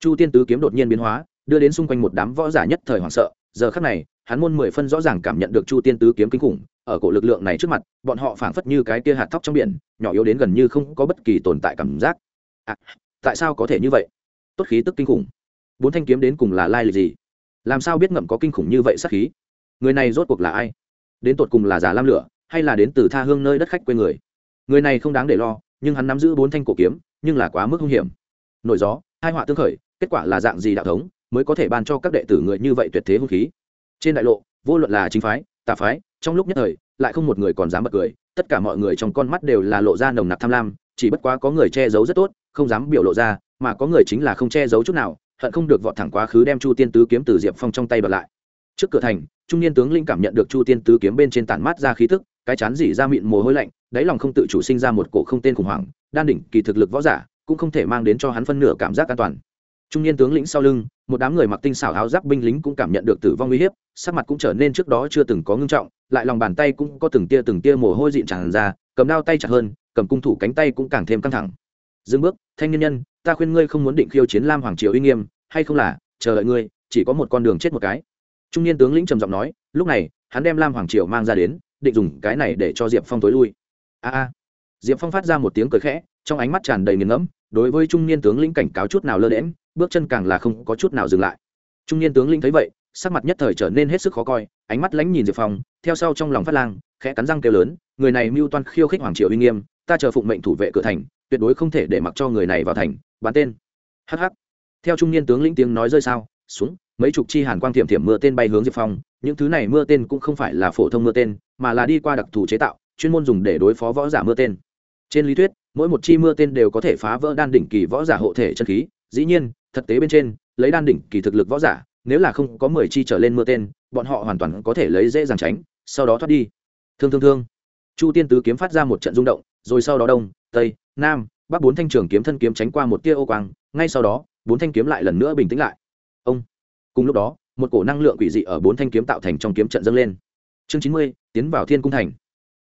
Chu tiên tứ kiếm đột nhiên biến hóa đưa đến xung quanh một đám võ giả nhất thời hoảng sợ. Giờ khắc này hắn môn mười phân rõ ràng cảm nhận được chu tiên tứ kiếm kinh khủng ở cổ lực lượng này trước mặt bọn họ phảng phất như cái tia hạt thóc trong biển nhỏ yếu đến gần như không có bất kỳ tồn tại cảm giác. À, tại sao có thể như vậy? Tốt khí tức kinh khủng. Bốn thanh kiếm đến cùng là lai lịch gì? Làm sao biết ngậm có kinh khủng như vậy sắc khí? Người này rốt cuộc là ai? Đến tột cùng là giả lam lửa hay là đến từ tha hương nơi đất khách quê người? Người này không đáng để lo, nhưng hắn nắm giữ bốn thanh cổ kiếm, nhưng là quá mức hung hiểm. Nổi gió, hai họa tương khởi, kết quả là dạng gì đạo thống, mới có thể ban cho các đệ tử người như vậy tuyệt thế hung khí. Trên đại lộ, vô luận là chính phái, tà phái, trong lúc nhất thời, lại không một người còn dám bật cười, tất cả mọi người trong con mắt đều là lộ ra nồng nặc tham lam, chỉ bất quá có người che giấu rất tốt, không dám biểu lộ ra, mà có người chính là không che giấu chút nào, hận không được vọt thẳng quá khứ đem chu tiên tứ kiếm từ diệp phong trong tay bật lại. Trước cửa thành, trung niên tướng linh cảm nhận được chu tiên tứ kiếm bên trên tản mát ra khí tức, cái chán dỉ ra mịn mồ hôi lạnh đáy lòng không tự chủ sinh ra một cổ không tên khủng hoảng, đan đỉnh kỳ thực lực võ giả cũng không thể mang đến cho hắn phân nửa cảm giác an toàn. Trung niên tướng lĩnh sau lưng, một đám người mặc tinh xảo áo giáp binh lính cũng cảm nhận được tử vong uy hiếp, sắc mặt cũng trở nên trước đó chưa từng có ngưng trọng, lại lòng bàn tay cũng có từng tia từng tia mồ hôi dịn tràn ra, cầm đao tay chặt hơn, cầm cung thủ cánh tay cũng càng thêm căng thẳng. Dừng bước, thanh nhân nhân, ta khuyên ngươi không muốn định khiêu chiến lam hoàng triều uy nghiêm, hay không là, chờ đợi ngươi, chỉ có một con đường chết một cái. Trung niên tướng lĩnh trầm giọng nói, lúc này, hắn đem lam hoàng triều mang ra đến, định dùng cái này để cho diệp phong tối lui a a. Diệp phong phát ra một tiếng cười khẽ, trong ánh mắt tràn đầy nghiền ngẫm, đối với trung niên tướng lĩnh cảnh cáo chút nào lơ đễm bước chân càng là không có chút nào dừng lại. Trung niên tướng lĩnh thấy vậy, sắc mặt nhất thời trở nên hết sức khó coi, ánh mắt lánh nhìn diệp phong, theo sau trong lòng phát lang, khẽ cắn răng kêu lớn, người này mưu toan khiêu khích hoàng triều uy nghiêm, ta chờ phụng mệnh thủ vệ cửa thành, tuyệt đối không thể để mặc cho người này vào thành, bán tên. Hh theo trung niên tướng lĩnh tiếng nói rơi sao, xuống, mấy chục chi hàn quang thiểm thiểm mưa tên bay hướng diệp phong, những thứ này mưa tên cũng không phải là phổ thông mưa tên, mà là đi qua đặc thù chế tạo chuyên môn dùng để đối phó võ giả mưa tên. Trên lý thuyết, mỗi một chi mưa tên đều có thể phá vỡ đan đỉnh kỳ võ giả hộ thể chân khí. Dĩ nhiên, thực tế bên trên, lấy đan đỉnh kỳ thực lực võ giả, nếu là không có mười chi trở lên mưa tên, bọn họ hoàn toàn có thể lấy dễ dàng tránh, sau đó thoát đi. Thương thương thương. Chu tiên tứ kiếm phát ra một trận rung động, rồi sau đó đông, tây, nam, bắc bốn thanh trường kiếm thân kiếm tránh qua một tia ô quang, ngay sau đó, bốn thanh kiếm lại lần nữa bình tĩnh lại. Ông. Cùng lúc đó, một cổ năng lượng quỷ dị ở bốn thanh kiếm tạo thành trong kiếm trận dâng lên. Chương chín mươi, tiến vào thiên cung thành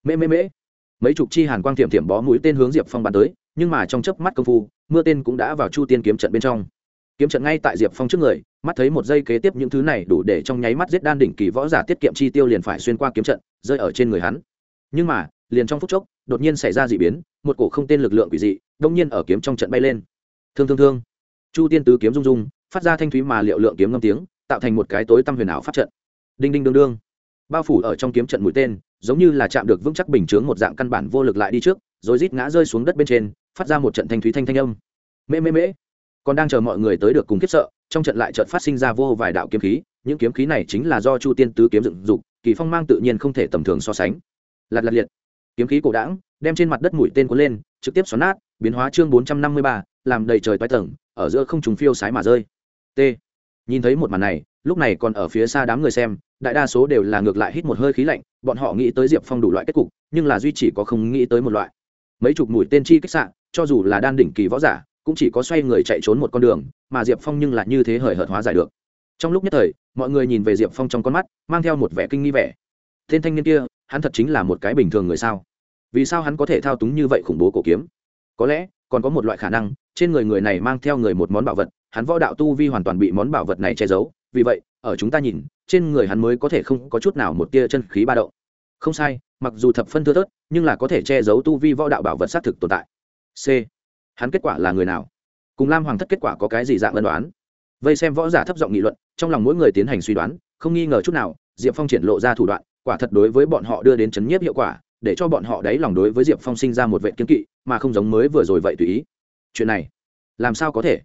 mễ mễ mễ. Mấy chục chi hàn quang thiểm thiểm bó mũi tên hướng diệp phong bắn tới, nhưng mà trong chớp mắt công phu, mưa tên cũng đã vào chu tiên kiếm trận bên trong. Kiếm trận ngay tại diệp phong trước người, mắt thấy một giây kế tiếp những thứ này đủ để trong nháy mắt giết đan đỉnh kỳ võ giả tiết kiệm chi tiêu liền phải xuyên qua kiếm trận, rơi ở trên người hắn. Nhưng mà, liền trong phút chốc, đột nhiên xảy ra d ị biến, một cổ không tên lực lượng quỷ dị, đông nhiên ở kiếm trong trận bay lên. Thương thương thương. Chu tiên tứ kiếm rung rung, phát ra thanh thúy mà liệu lượng kiếm ngâm tiếng, tạo thành một cái tối tăm huyền ảo phát trận. Đinh đinh đương đương. Bao phủ ở trong kiếm trận mũi tên giống như là chạm được vững chắc bình chướng một dạng căn bản vô lực lại đi trước, rồi rít ngã rơi xuống đất bên trên, phát ra một trận thanh thúy thanh thanh âm. Mễ mễ mễ. Còn đang chờ mọi người tới được cùng kiếp sợ, trong trận lại trận phát sinh ra vô vài đạo kiếm khí, những kiếm khí này chính là do chu tiên tứ kiếm dựng dục, kỳ phong mang tự nhiên không thể tầm thường so sánh. Lạt lạt liệt. Kiếm khí cổ đảng đem trên mặt đất mũi tên cuốn lên, trực tiếp xoắn nát, biến hóa chương bốn trăm năm mươi ba, làm đầy trời toái tầng, ở giữa không trùng phiêu sái mà rơi. T. Nhìn thấy một màn này, lúc này còn ở phía xa đám người xem đại đa số đều là ngược lại hít một hơi khí lạnh, bọn họ nghĩ tới diệp phong đủ loại kết cục, nhưng là duy chỉ có không nghĩ tới một loại. Mấy chục mũi tên chi kích sạn cho dù là đan đỉnh kỳ võ giả, cũng chỉ có xoay người chạy trốn một con đường, mà diệp phong nhưng lại như thế hời hợt hóa giải được. Trong lúc nhất thời, mọi người nhìn về diệp phong trong con mắt, mang theo một vẻ kinh nghi vẻ. Tên thanh niên kia, hắn thật chính là một cái bình thường người sao? Vì sao hắn có thể thao túng như vậy khủng bố cổ kiếm? Có lẽ, còn có một loại khả năng, trên người người này mang theo người một món bảo vật, hắn võ đạo tu vi hoàn toàn bị món bảo vật này che giấu, vì vậy, ở chúng ta nhìn trên người hắn mới có thể không có chút nào một tia chân khí ba động. Không sai, mặc dù thập phân thưa thớt, nhưng là có thể che giấu tu vi võ đạo bảo vật xác thực tồn tại. C. Hắn kết quả là người nào? Cùng lam hoàng thất kết quả có cái gì dạng ân đoán? Vây xem võ giả thấp giọng nghị luận, trong lòng mỗi người tiến hành suy đoán, không nghi ngờ chút nào, diệp phong triển lộ ra thủ đoạn, quả thật đối với bọn họ đưa đến chấn nhiếp hiệu quả, để cho bọn họ đáy lòng đối với diệp phong sinh ra một vệ kiến kỵ, mà không giống mới vừa rồi vậy tùy ý. Chuyện này, làm sao có thể?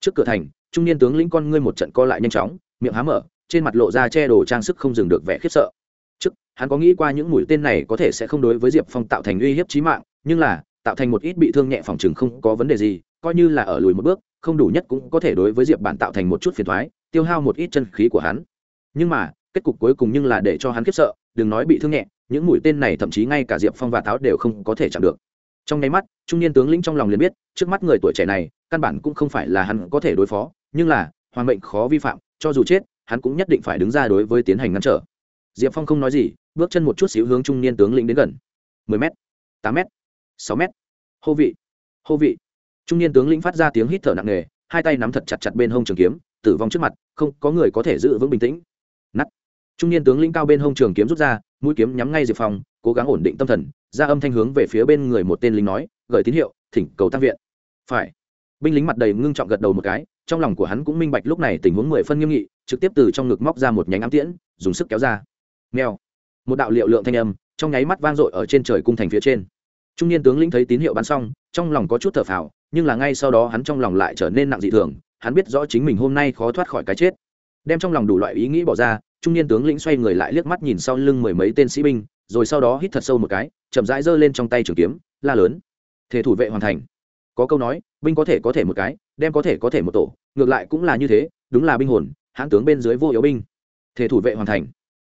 Trước cửa thành, trung niên tướng lĩnh con ngươi một trận co lại nhanh chóng, miệng há mở trên mặt lộ ra che đồ trang sức không dừng được vẻ khiếp sợ. Trước, hắn có nghĩ qua những mũi tên này có thể sẽ không đối với diệp phong tạo thành uy hiếp trí mạng, nhưng là, tạo thành một ít bị thương nhẹ phòng chừng không có vấn đề gì, coi như là ở lùi một bước, không đủ nhất cũng có thể đối với diệp bản tạo thành một chút phiền thoái tiêu hao một ít chân khí của hắn. Nhưng mà, kết cục cuối cùng nhưng là để cho hắn khiếp sợ, đừng nói bị thương nhẹ, những mũi tên này thậm chí ngay cả diệp phong và táo đều không có thể chạm được. Trong nháy mắt, trung niên tướng lĩnh trong lòng liền biết, trước mắt người tuổi trẻ này, căn bản cũng không phải là hắn có thể đối phó, nhưng là, hoàng mệnh khó vi phạm, cho dù chết hắn cũng nhất định phải đứng ra đối với tiến hành ngăn trở. Diệp phong không nói gì, bước chân một chút xíu hướng trung niên tướng lĩnh đến gần. mười m tám m sáu m hô vị hô vị. Trung niên tướng lĩnh phát ra tiếng hít thở nặng nề, hai tay nắm thật chặt chặt bên hông trường kiếm, tử vong trước mặt, không có người có thể giữ vững bình tĩnh. Nắt trung niên tướng lĩnh cao bên hông trường kiếm rút ra, mũi kiếm nhắm ngay diệp phong, cố gắng ổn định tâm thần, ra âm thanh hướng về phía bên người một tên lính nói, gửi tín hiệu, thỉnh cầu tăng viện. Phải. Binh lính mặt đầy ngưng trọng gật đầu một cái trong lòng của hắn cũng minh bạch lúc này tình huống mười phân nghiêm nghị, trực tiếp từ trong ngực móc ra một nhánh ám tiễn, dùng sức kéo ra. Nghèo một đạo liệu lượng thanh âm, trong nháy mắt vang dội ở trên trời cung thành phía trên. Trung niên tướng lĩnh thấy tín hiệu bắn xong, trong lòng có chút thở phào, nhưng là ngay sau đó hắn trong lòng lại trở nên nặng dị thường, hắn biết rõ chính mình hôm nay khó thoát khỏi cái chết. Đem trong lòng đủ loại ý nghĩ bỏ ra, trung niên tướng lĩnh xoay người lại liếc mắt nhìn sau lưng mười mấy tên sĩ binh, rồi sau đó hít thật sâu một cái, chậm rãi giơ lên trong tay trường kiếm, la lớn. Thể thủ vệ hoàn thành có câu nói, binh có thể có thể một cái, đem có thể có thể một tổ, ngược lại cũng là như thế, đúng là binh hồn, hãn tướng bên dưới vô yếu binh. Thể thủ vệ hoàn thành.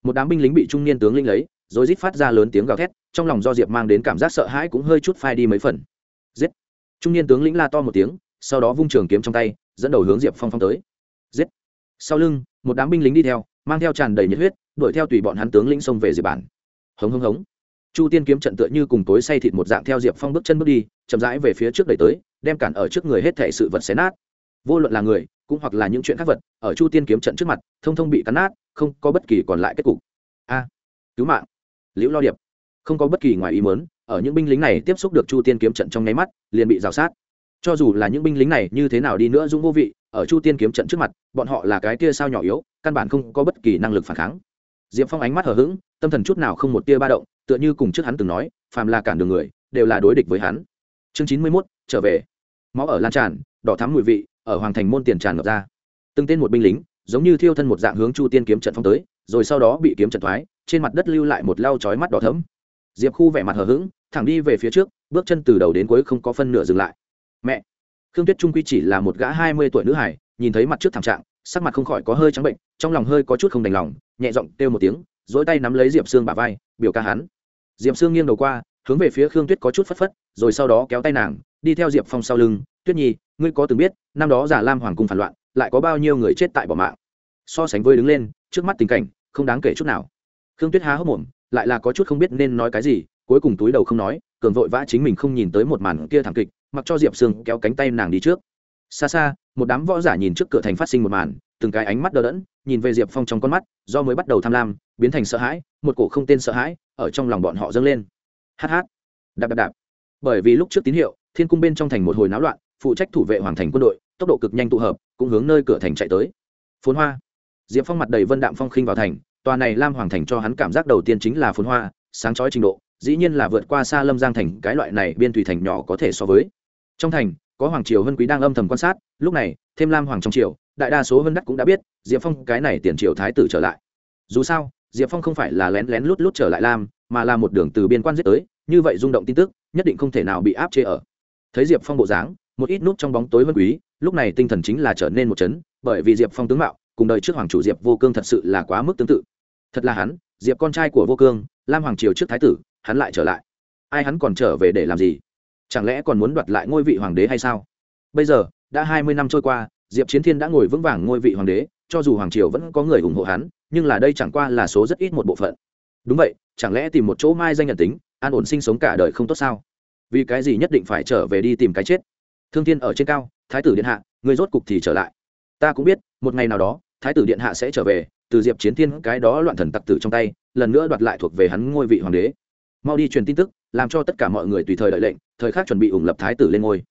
Một đám binh lính bị trung niên tướng lĩnh lấy, rồi rít phát ra lớn tiếng gào thét, trong lòng do diệp mang đến cảm giác sợ hãi cũng hơi chút phai đi mấy phần. Giết. Trung niên tướng lĩnh la to một tiếng, sau đó vung trường kiếm trong tay, dẫn đầu hướng diệp phong phong tới. Giết. Sau lưng, một đám binh lính đi theo, mang theo tràn đầy nhiệt huyết, đuổi theo tùy bọn hắn tướng lĩnh xông về diệp bản. Hống hống hống chu tiên kiếm trận tựa như cùng tối say thịt một dạng theo diệp phong bước chân bước đi, chậm rãi về phía trước đẩy tới, đem cản ở trước người hết thể sự vật xé nát. Vô luận là người, cũng hoặc là những chuyện khác vật, ở chu tiên kiếm trận trước mặt, thông thông bị cắn nát, không có bất kỳ còn lại kết cục. A à, cứu mạng. Liễu lo điệp. Không có bất kỳ ngoài ý mớn ở những binh lính này tiếp xúc được chu tiên kiếm trận trong nháy mắt, liền bị rào sát. Cho dù là những binh lính này như thế nào đi nữa dũng vô vị, ở chu tiên kiếm trận trước mặt, bọn họ là cái tia sao nhỏ yếu, căn bản không có bất kỳ năng lực phản kháng. Diệp phong ánh mắt hờ hững, tâm thần chút nào không một tia ba động tựa như cùng trước hắn từng nói, phàm là cản đường người, đều là đối địch với hắn. Chương chín mươi mốt, trở về. Máu ở lan tràn, đỏ thắm mùi vị, ở hoàng thành môn tiền tràn ngập ra. Từng tên một binh lính, giống như thiêu thân một dạng hướng chu tiên kiếm trận phong tới, rồi sau đó bị kiếm trận thoái, trên mặt đất lưu lại một lau chói mắt đỏ thấm diệp khu vẻ mặt hờ hững, thẳng đi về phía trước, bước chân từ đầu đến cuối không có phân nửa dừng lại. Mẹ! Khương tuyết trung quy chỉ là một gã hai mươi tuổi nữ hải nhìn thấy mặt trước thảm trạng, sắc mặt không khỏi có hơi trắng bệnh, trong lòng hơi có chút không đành lòng, nhẹ giọng kêu một tiếng dỗi tay nắm lấy diệp sương bả vai, biểu ca hắn diệp sương nghiêng đầu qua, hướng về phía khương tuyết có chút phất phất, rồi sau đó kéo tay nàng, đi theo diệp phong sau lưng. Tuyết nhi, ngươi có từng biết, năm đó giả lam hoàng cung phản loạn, lại có bao nhiêu người chết tại bỏ mạng? So sánh với đứng lên, trước mắt tình cảnh, không đáng kể chút nào. Khương tuyết há hốc mồm, lại là có chút không biết nên nói cái gì, cuối cùng túi đầu không nói, cường vội vã chính mình không nhìn tới một màn kia thảm kịch, mặc cho diệp sương kéo cánh tay nàng đi trước. Xa xa, một đám võ giả nhìn trước cửa thành phát sinh một màn, từng cái ánh mắt đờ đẫn, nhìn về diệp phong trong con mắt, do mới bắt đầu tham lam, biến thành sợ hãi, một cổ không tên sợ hãi ở trong lòng bọn họ dâng lên. Hh đạp đạp đạp. Bởi vì lúc trước tín hiệu, thiên cung bên trong thành một hồi náo loạn, phụ trách thủ vệ hoàng thành quân đội, tốc độ cực nhanh tụ hợp, cũng hướng nơi cửa thành chạy tới. Phốn hoa. Diệp phong mặt đầy vân đạm phong khinh vào thành, tòa này lam hoàng thành cho hắn cảm giác đầu tiên chính là phốn hoa, sáng chói trình độ, dĩ nhiên là vượt qua xa lâm giang thành, cái loại này biên thủy thành nhỏ có thể so với. Trong thành, có hoàng triều vân quý đang âm thầm quan sát, lúc này, thêm lam hoàng trong triều, đại đa số vân đắc cũng đã biết, diệp phong cái này tiền triều thái tử trở lại. Dù sao diệp phong không phải là lén lén lút lút trở lại lam, mà là một đường từ biên quan giết tới, như vậy rung động tin tức, nhất định không thể nào bị áp chế ở. Thấy diệp phong bộ dáng, một ít nút trong bóng tối vân quý, lúc này tinh thần chính là trở nên một chấn, bởi vì diệp phong tướng mạo, cùng đời trước hoàng chủ diệp vô cương thật sự là quá mức tương tự. Thật là hắn, diệp con trai của vô cương, lam hoàng triều trước thái tử, hắn lại trở lại. Ai hắn còn trở về để làm gì? Chẳng lẽ còn muốn đoạt lại ngôi vị hoàng đế hay sao? Bây giờ, đã hai mươi năm trôi qua, diệp chiến thiên đã ngồi vững vàng ngôi vị hoàng đế, cho dù hoàng triều vẫn có người ủng hộ hắn nhưng là đây chẳng qua là số rất ít một bộ phận. Đúng vậy, chẳng lẽ tìm một chỗ mai danh nhận tính, an ổn sinh sống cả đời không tốt sao? Vì cái gì nhất định phải trở về đi tìm cái chết? Thương thiên ở trên cao, thái tử điện hạ, người rốt cục thì trở lại. Ta cũng biết, một ngày nào đó, thái tử điện hạ sẽ trở về, từ diệp chiến thiên cái đó loạn thần tặc tử trong tay, lần nữa đoạt lại thuộc về hắn ngôi vị hoàng đế. Mau đi truyền tin tức, làm cho tất cả mọi người tùy thời đợi lệnh, thời khắc chuẩn bị ủng lập thái tử lên ngôi.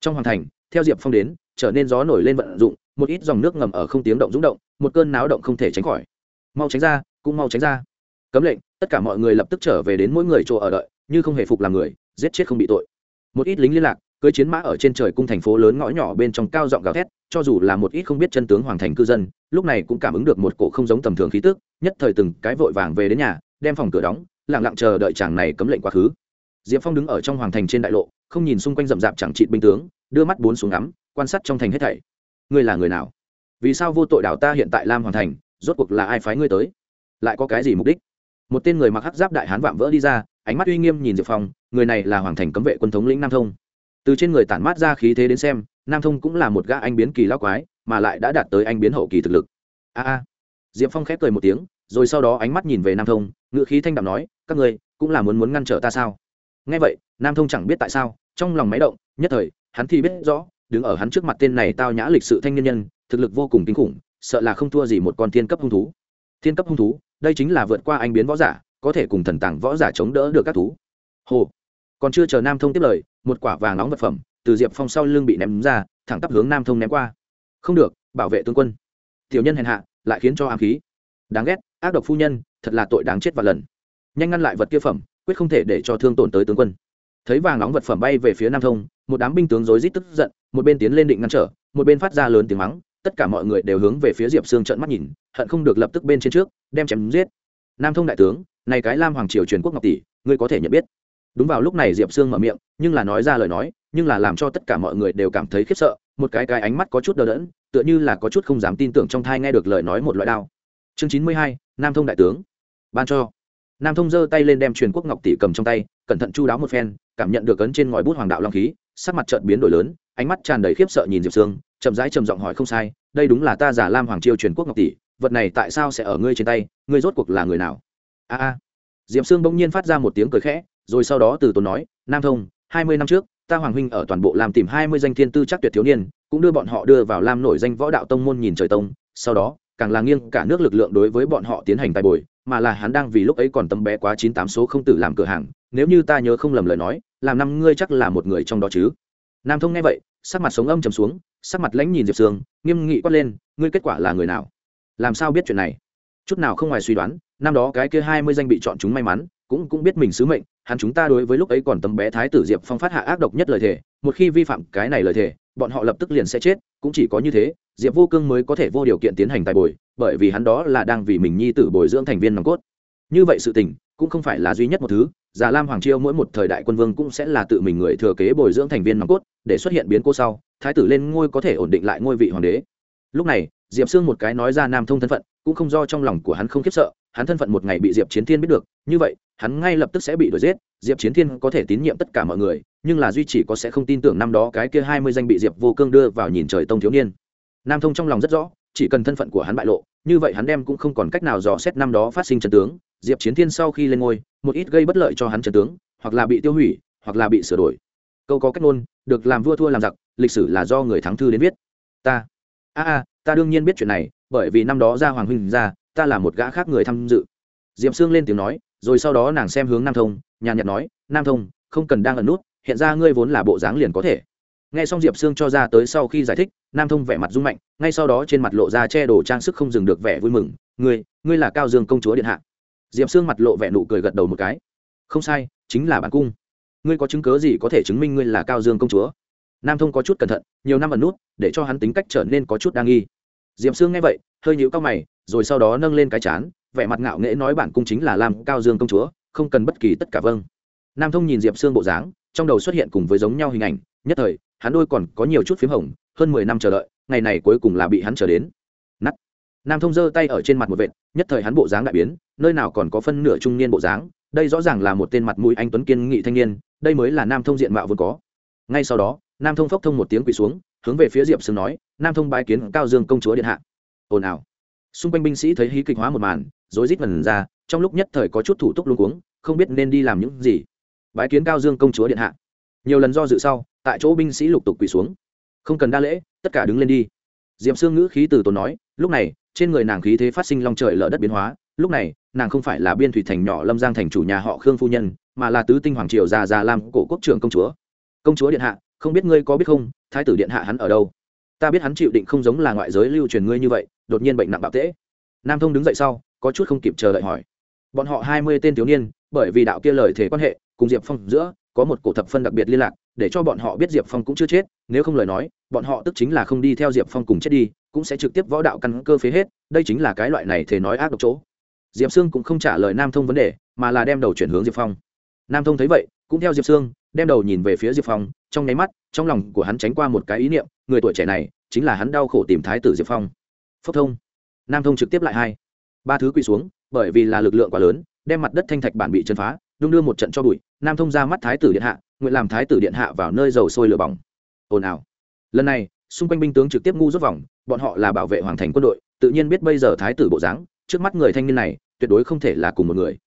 Trong hoàng thành, theo diệp phong đến, trở nên gió nổi lên vận dụng, một ít dòng nước ngầm ở không tiếng động rúng động, một cơn náo động không thể tránh khỏi mau tránh ra, cũng mau tránh ra. Cấm lệnh, tất cả mọi người lập tức trở về đến mỗi người chỗ ở đợi, như không hề phục làm người, giết chết không bị tội. Một ít lính liên lạc cưới chiến mã ở trên trời cung thành phố lớn ngõ nhỏ bên trong cao giọng gào thét, cho dù là một ít không biết chân tướng hoàng thành cư dân, lúc này cũng cảm ứng được một cổ không giống tầm thường khí tức, nhất thời từng cái vội vàng về đến nhà, đem phòng cửa đóng, lặng lặng chờ đợi chàng này cấm lệnh quá khứ. Diệp phong đứng ở trong hoàng thành trên đại lộ, không nhìn xung quanh rậm rạp chẳng trị binh tướng, đưa mắt bốn xuống ngắm, quan sát trong thành hết thảy. Ngươi là người nào? Vì sao vô tội đảo ta hiện tại lam hoàng thành? Rốt cuộc là ai phái ngươi tới? Lại có cái gì mục đích? Một tên người mặc hắc giáp đại hán vạm vỡ đi ra, ánh mắt uy nghiêm nhìn diệp phong, người này là hoàng thành cấm vệ quân thống lĩnh nam thông. Từ trên người tản mát ra khí thế đến xem, nam thông cũng là một gã anh biến kỳ lao quái, mà lại đã đạt tới anh biến hậu kỳ thực lực. A a. Diệp phong khép cười một tiếng, rồi sau đó ánh mắt nhìn về nam thông ngự khí thanh đạm nói, các ngươi cũng là muốn muốn ngăn trở ta sao? Nghe vậy, nam thông chẳng biết tại sao, trong lòng máy động, nhất thời, hắn thì biết rõ, đứng ở hắn trước mặt tên này tao nhã lịch sự thanh niên nhân, thực lực vô cùng kinh khủng sợ là không thua gì một con thiên cấp hung thú. Thiên cấp hung thú, đây chính là vượt qua anh biến võ giả, có thể cùng thần tàng võ giả chống đỡ được các thú. Hồ. Còn chưa chờ nam thông tiếp lời, một quả vàng nóng vật phẩm từ diệp phong sau lưng bị ném ra, thẳng tắp hướng nam thông ném qua. Không được, bảo vệ tướng quân. Tiểu nhân hèn hạ, lại khiến cho ám khí. Đáng ghét, ác độc phu nhân, thật là tội đáng chết và lần. Nhanh ngăn lại vật kia phẩm, quyết không thể để cho thương tổn tới tướng quân. Thấy vàng nóng vật phẩm bay về phía nam thông, một đám binh tướng rối rít tức giận, một bên tiến lên định ngăn trở, một bên phát ra lớn tiếng mắng tất cả mọi người đều hướng về phía diệp sương trận mắt nhìn, hận không được lập tức bên trên trước, đem chém giết. Nam thông đại tướng, này cái lam hoàng triều truyền quốc ngọc tỷ, ngươi có thể nhận biết. Đúng vào lúc này diệp sương mở miệng, nhưng là nói ra lời nói, nhưng là làm cho tất cả mọi người đều cảm thấy khiếp sợ, một cái cái ánh mắt có chút đờ đẫn, tựa như là có chút không dám tin tưởng trong thai nghe được lời nói một loại đao. Chương chín mươi hai, nam thông đại tướng. Ban cho. Nam thông giơ tay lên đem truyền quốc ngọc tỷ cầm trong tay, cẩn thận chu đáo một phen, cảm nhận được ấn trên ngòi bút hoàng đạo long khí, sắc mặt trợn biến đổi lớn ánh mắt tràn đầy khiếp sợ nhìn diệp sương, chậm rãi trầm giọng hỏi không sai, đây đúng là ta giả lam hoàng triều truyền quốc ngọc tỷ, vật này tại sao sẽ ở ngươi trên tay, ngươi rốt cuộc là người nào? A a. Diệp sương bỗng nhiên phát ra một tiếng cười khẽ, rồi sau đó từ tốn nói, nam thông, hai mươi năm trước, ta hoàng huynh ở toàn bộ làm tìm hai mươi danh thiên tư chắc tuyệt thiếu niên, cũng đưa bọn họ đưa vào lam nổi danh võ đạo tông môn nhìn trời tông, sau đó, càng là nghiêng cả nước lực lượng đối với bọn họ tiến hành tài bồi, mà là hắn đang vì lúc ấy còn tấm bé quá chín tám số không tử làm cửa hàng, nếu như ta nhớ không lầm lời nói, làm năm ngươi chắc là một người trong đó chứ nam thông nghe vậy, sắc mặt sống âm trầm xuống, sắc mặt lãnh nhìn diệp sương, nghiêm nghị quát lên, ngươi kết quả là người nào? Làm sao biết chuyện này? Chút nào không ngoài suy đoán, năm đó cái kia hai mươi danh bị chọn chúng may mắn, cũng cũng biết mình sứ mệnh, hắn chúng ta đối với lúc ấy còn tấm bé thái tử diệp phong phát hạ ác độc nhất lời thề, một khi vi phạm cái này lời thề, bọn họ lập tức liền sẽ chết, cũng chỉ có như thế, diệp vô cương mới có thể vô điều kiện tiến hành tài bồi, bởi vì hắn đó là đang vì mình nhi tử bồi dưỡng thành viên nòng cốt. Như vậy sự tình, cũng không phải là duy nhất một thứ già lam hoàng chiêu mỗi một thời đại quân vương cũng sẽ là tự mình người thừa kế bồi dưỡng thành viên nòng cốt, để xuất hiện biến cô sau, thái tử lên ngôi có thể ổn định lại ngôi vị hoàng đế. Lúc này, diệp sương một cái nói ra nam thông thân phận, cũng không do trong lòng của hắn không khiếp sợ, hắn thân phận một ngày bị diệp chiến thiên biết được, như vậy, hắn ngay lập tức sẽ bị đuổi giết, diệp chiến thiên có thể tín nhiệm tất cả mọi người, nhưng là duy chỉ có sẽ không tin tưởng năm đó cái kia hai mươi danh bị diệp vô cương đưa vào nhìn trời tông thiếu niên. Nam thông trong lòng rất rõ, chỉ cần thân phận của hắn bại lộ, như vậy hắn đem cũng không còn cách nào dò xét năm đó phát sinh trận tướng diệp chiến thiên sau khi lên ngôi, một ít gây bất lợi cho hắn trần tướng, hoặc là bị tiêu hủy, hoặc là bị sửa đổi. Câu có cách ngôn, được làm vua thua làm giặc, lịch sử là do người thắng thư đến viết. Ta, a a, ta đương nhiên biết chuyện này, bởi vì năm đó ra hoàng huynh ra, ta là một gã khác người tham dự. Diệp sương lên tiếng nói, rồi sau đó nàng xem hướng nam thông, nhàn nhạt nói, nam thông, không cần đang ẩn nút, hiện ra ngươi vốn là bộ dáng liền có thể. Nghe xong diệp sương cho ra tới sau khi giải thích, nam thông vẻ mặt rung mạnh, ngay sau đó trên mặt lộ ra che đồ trang sức không dừng được vẻ vui mừng, ngươi ngươi là cao dương công chúa điện hạ diệp sương mặt lộ vẻ nụ cười gật đầu một cái. Không sai, chính là bản cung. Ngươi có chứng cớ gì có thể chứng minh ngươi là cao dương công chúa? Nam thông có chút cẩn thận, nhiều năm ẩn nút, để cho hắn tính cách trở nên có chút đa nghi. Diệp sương nghe vậy, hơi nhíu cao mày, rồi sau đó nâng lên cái chán, vẻ mặt ngạo nghễ nói bản cung chính là làm cao dương công chúa, không cần bất kỳ tất cả vâng. Nam thông nhìn diệp sương bộ dáng, trong đầu xuất hiện cùng với giống nhau hình ảnh, nhất thời, hắn đôi còn có nhiều chút p h í m hồng, hơn mười năm chờ đợi, ngày này cuối cùng là bị hắn chờ đến nam thông giơ tay ở trên mặt một vệt, nhất thời hắn bộ dáng đại biến, nơi nào còn có phân nửa trung niên bộ dáng, đây rõ ràng là một tên mặt mũi anh tuấn kiên nghị thanh niên, đây mới là nam thông diện mạo vốn có. Ngay sau đó, nam thông phốc thông một tiếng quỳ xuống, hướng về phía diệp sương nói, nam thông bái kiến cao dương công chúa điện hạ. Ồn ào. Xung quanh binh sĩ thấy hí kịch hóa một màn, rối rít vần ra, trong lúc nhất thời có chút thủ tục luôn cuống, không biết nên đi làm những gì. Bái kiến cao dương công chúa điện hạ. Nhiều lần do dự sau, tại chỗ binh sĩ lục tục quỳ xuống. Không cần đa lễ, tất cả đứng lên đi. Diệp Sương ngữ khí từ tốn nói, lúc này trên người nàng khí thế phát sinh long trời lở đất biến hóa, lúc này, nàng không phải là biên thủy thành nhỏ lâm giang thành chủ nhà họ khương phu nhân, mà là tứ tinh hoàng triều già già làm cổ quốc trưởng công chúa. Công chúa điện hạ, không biết ngươi có biết không, thái tử điện hạ hắn ở đâu? Ta biết hắn chịu định không giống là ngoại giới lưu truyền ngươi như vậy, đột nhiên bệnh nặng bạo tễ. Nam thông đứng dậy sau, có chút không kịp chờ đợi hỏi. Bọn họ hai mươi tên thiếu niên, bởi vì đạo kia lời thể quan hệ, cùng diệp phong giữa, có một cổ thập phân đặc biệt liên lạc để cho bọn họ biết diệp phong cũng chưa chết, nếu không lời nói, bọn họ tức chính là không đi theo diệp phong cùng chết đi, cũng sẽ trực tiếp võ đạo căn cơ phế hết, đây chính là cái loại này thể nói ác độc chỗ. Diệp sương cũng không trả lời nam thông vấn đề, mà là đem đầu chuyển hướng diệp phong. Nam thông thấy vậy, cũng theo diệp sương, đem đầu nhìn về phía diệp phong, trong nháy mắt, trong lòng của hắn tránh qua một cái ý niệm, người tuổi trẻ này, chính là hắn đau khổ tìm thái tử diệp phong. Phốc thông. Nam thông trực tiếp lại hai. Ba thứ quỳ xuống, bởi vì là lực lượng quá lớn, đem mặt đất thanh thạch bản bị chân phá, đung đưa một trận cho bụi nam thông ra mắt thái tử điện hạ, nguyện làm thái tử điện hạ vào nơi dầu sôi lửa bỏng. Ồn ào. Lần này, xung quanh binh tướng trực tiếp ngu rút vòng, bọn họ là bảo vệ hoàng thành quân đội, tự nhiên biết bây giờ thái tử bộ dáng, trước mắt người thanh niên này, tuyệt đối không thể là cùng một người.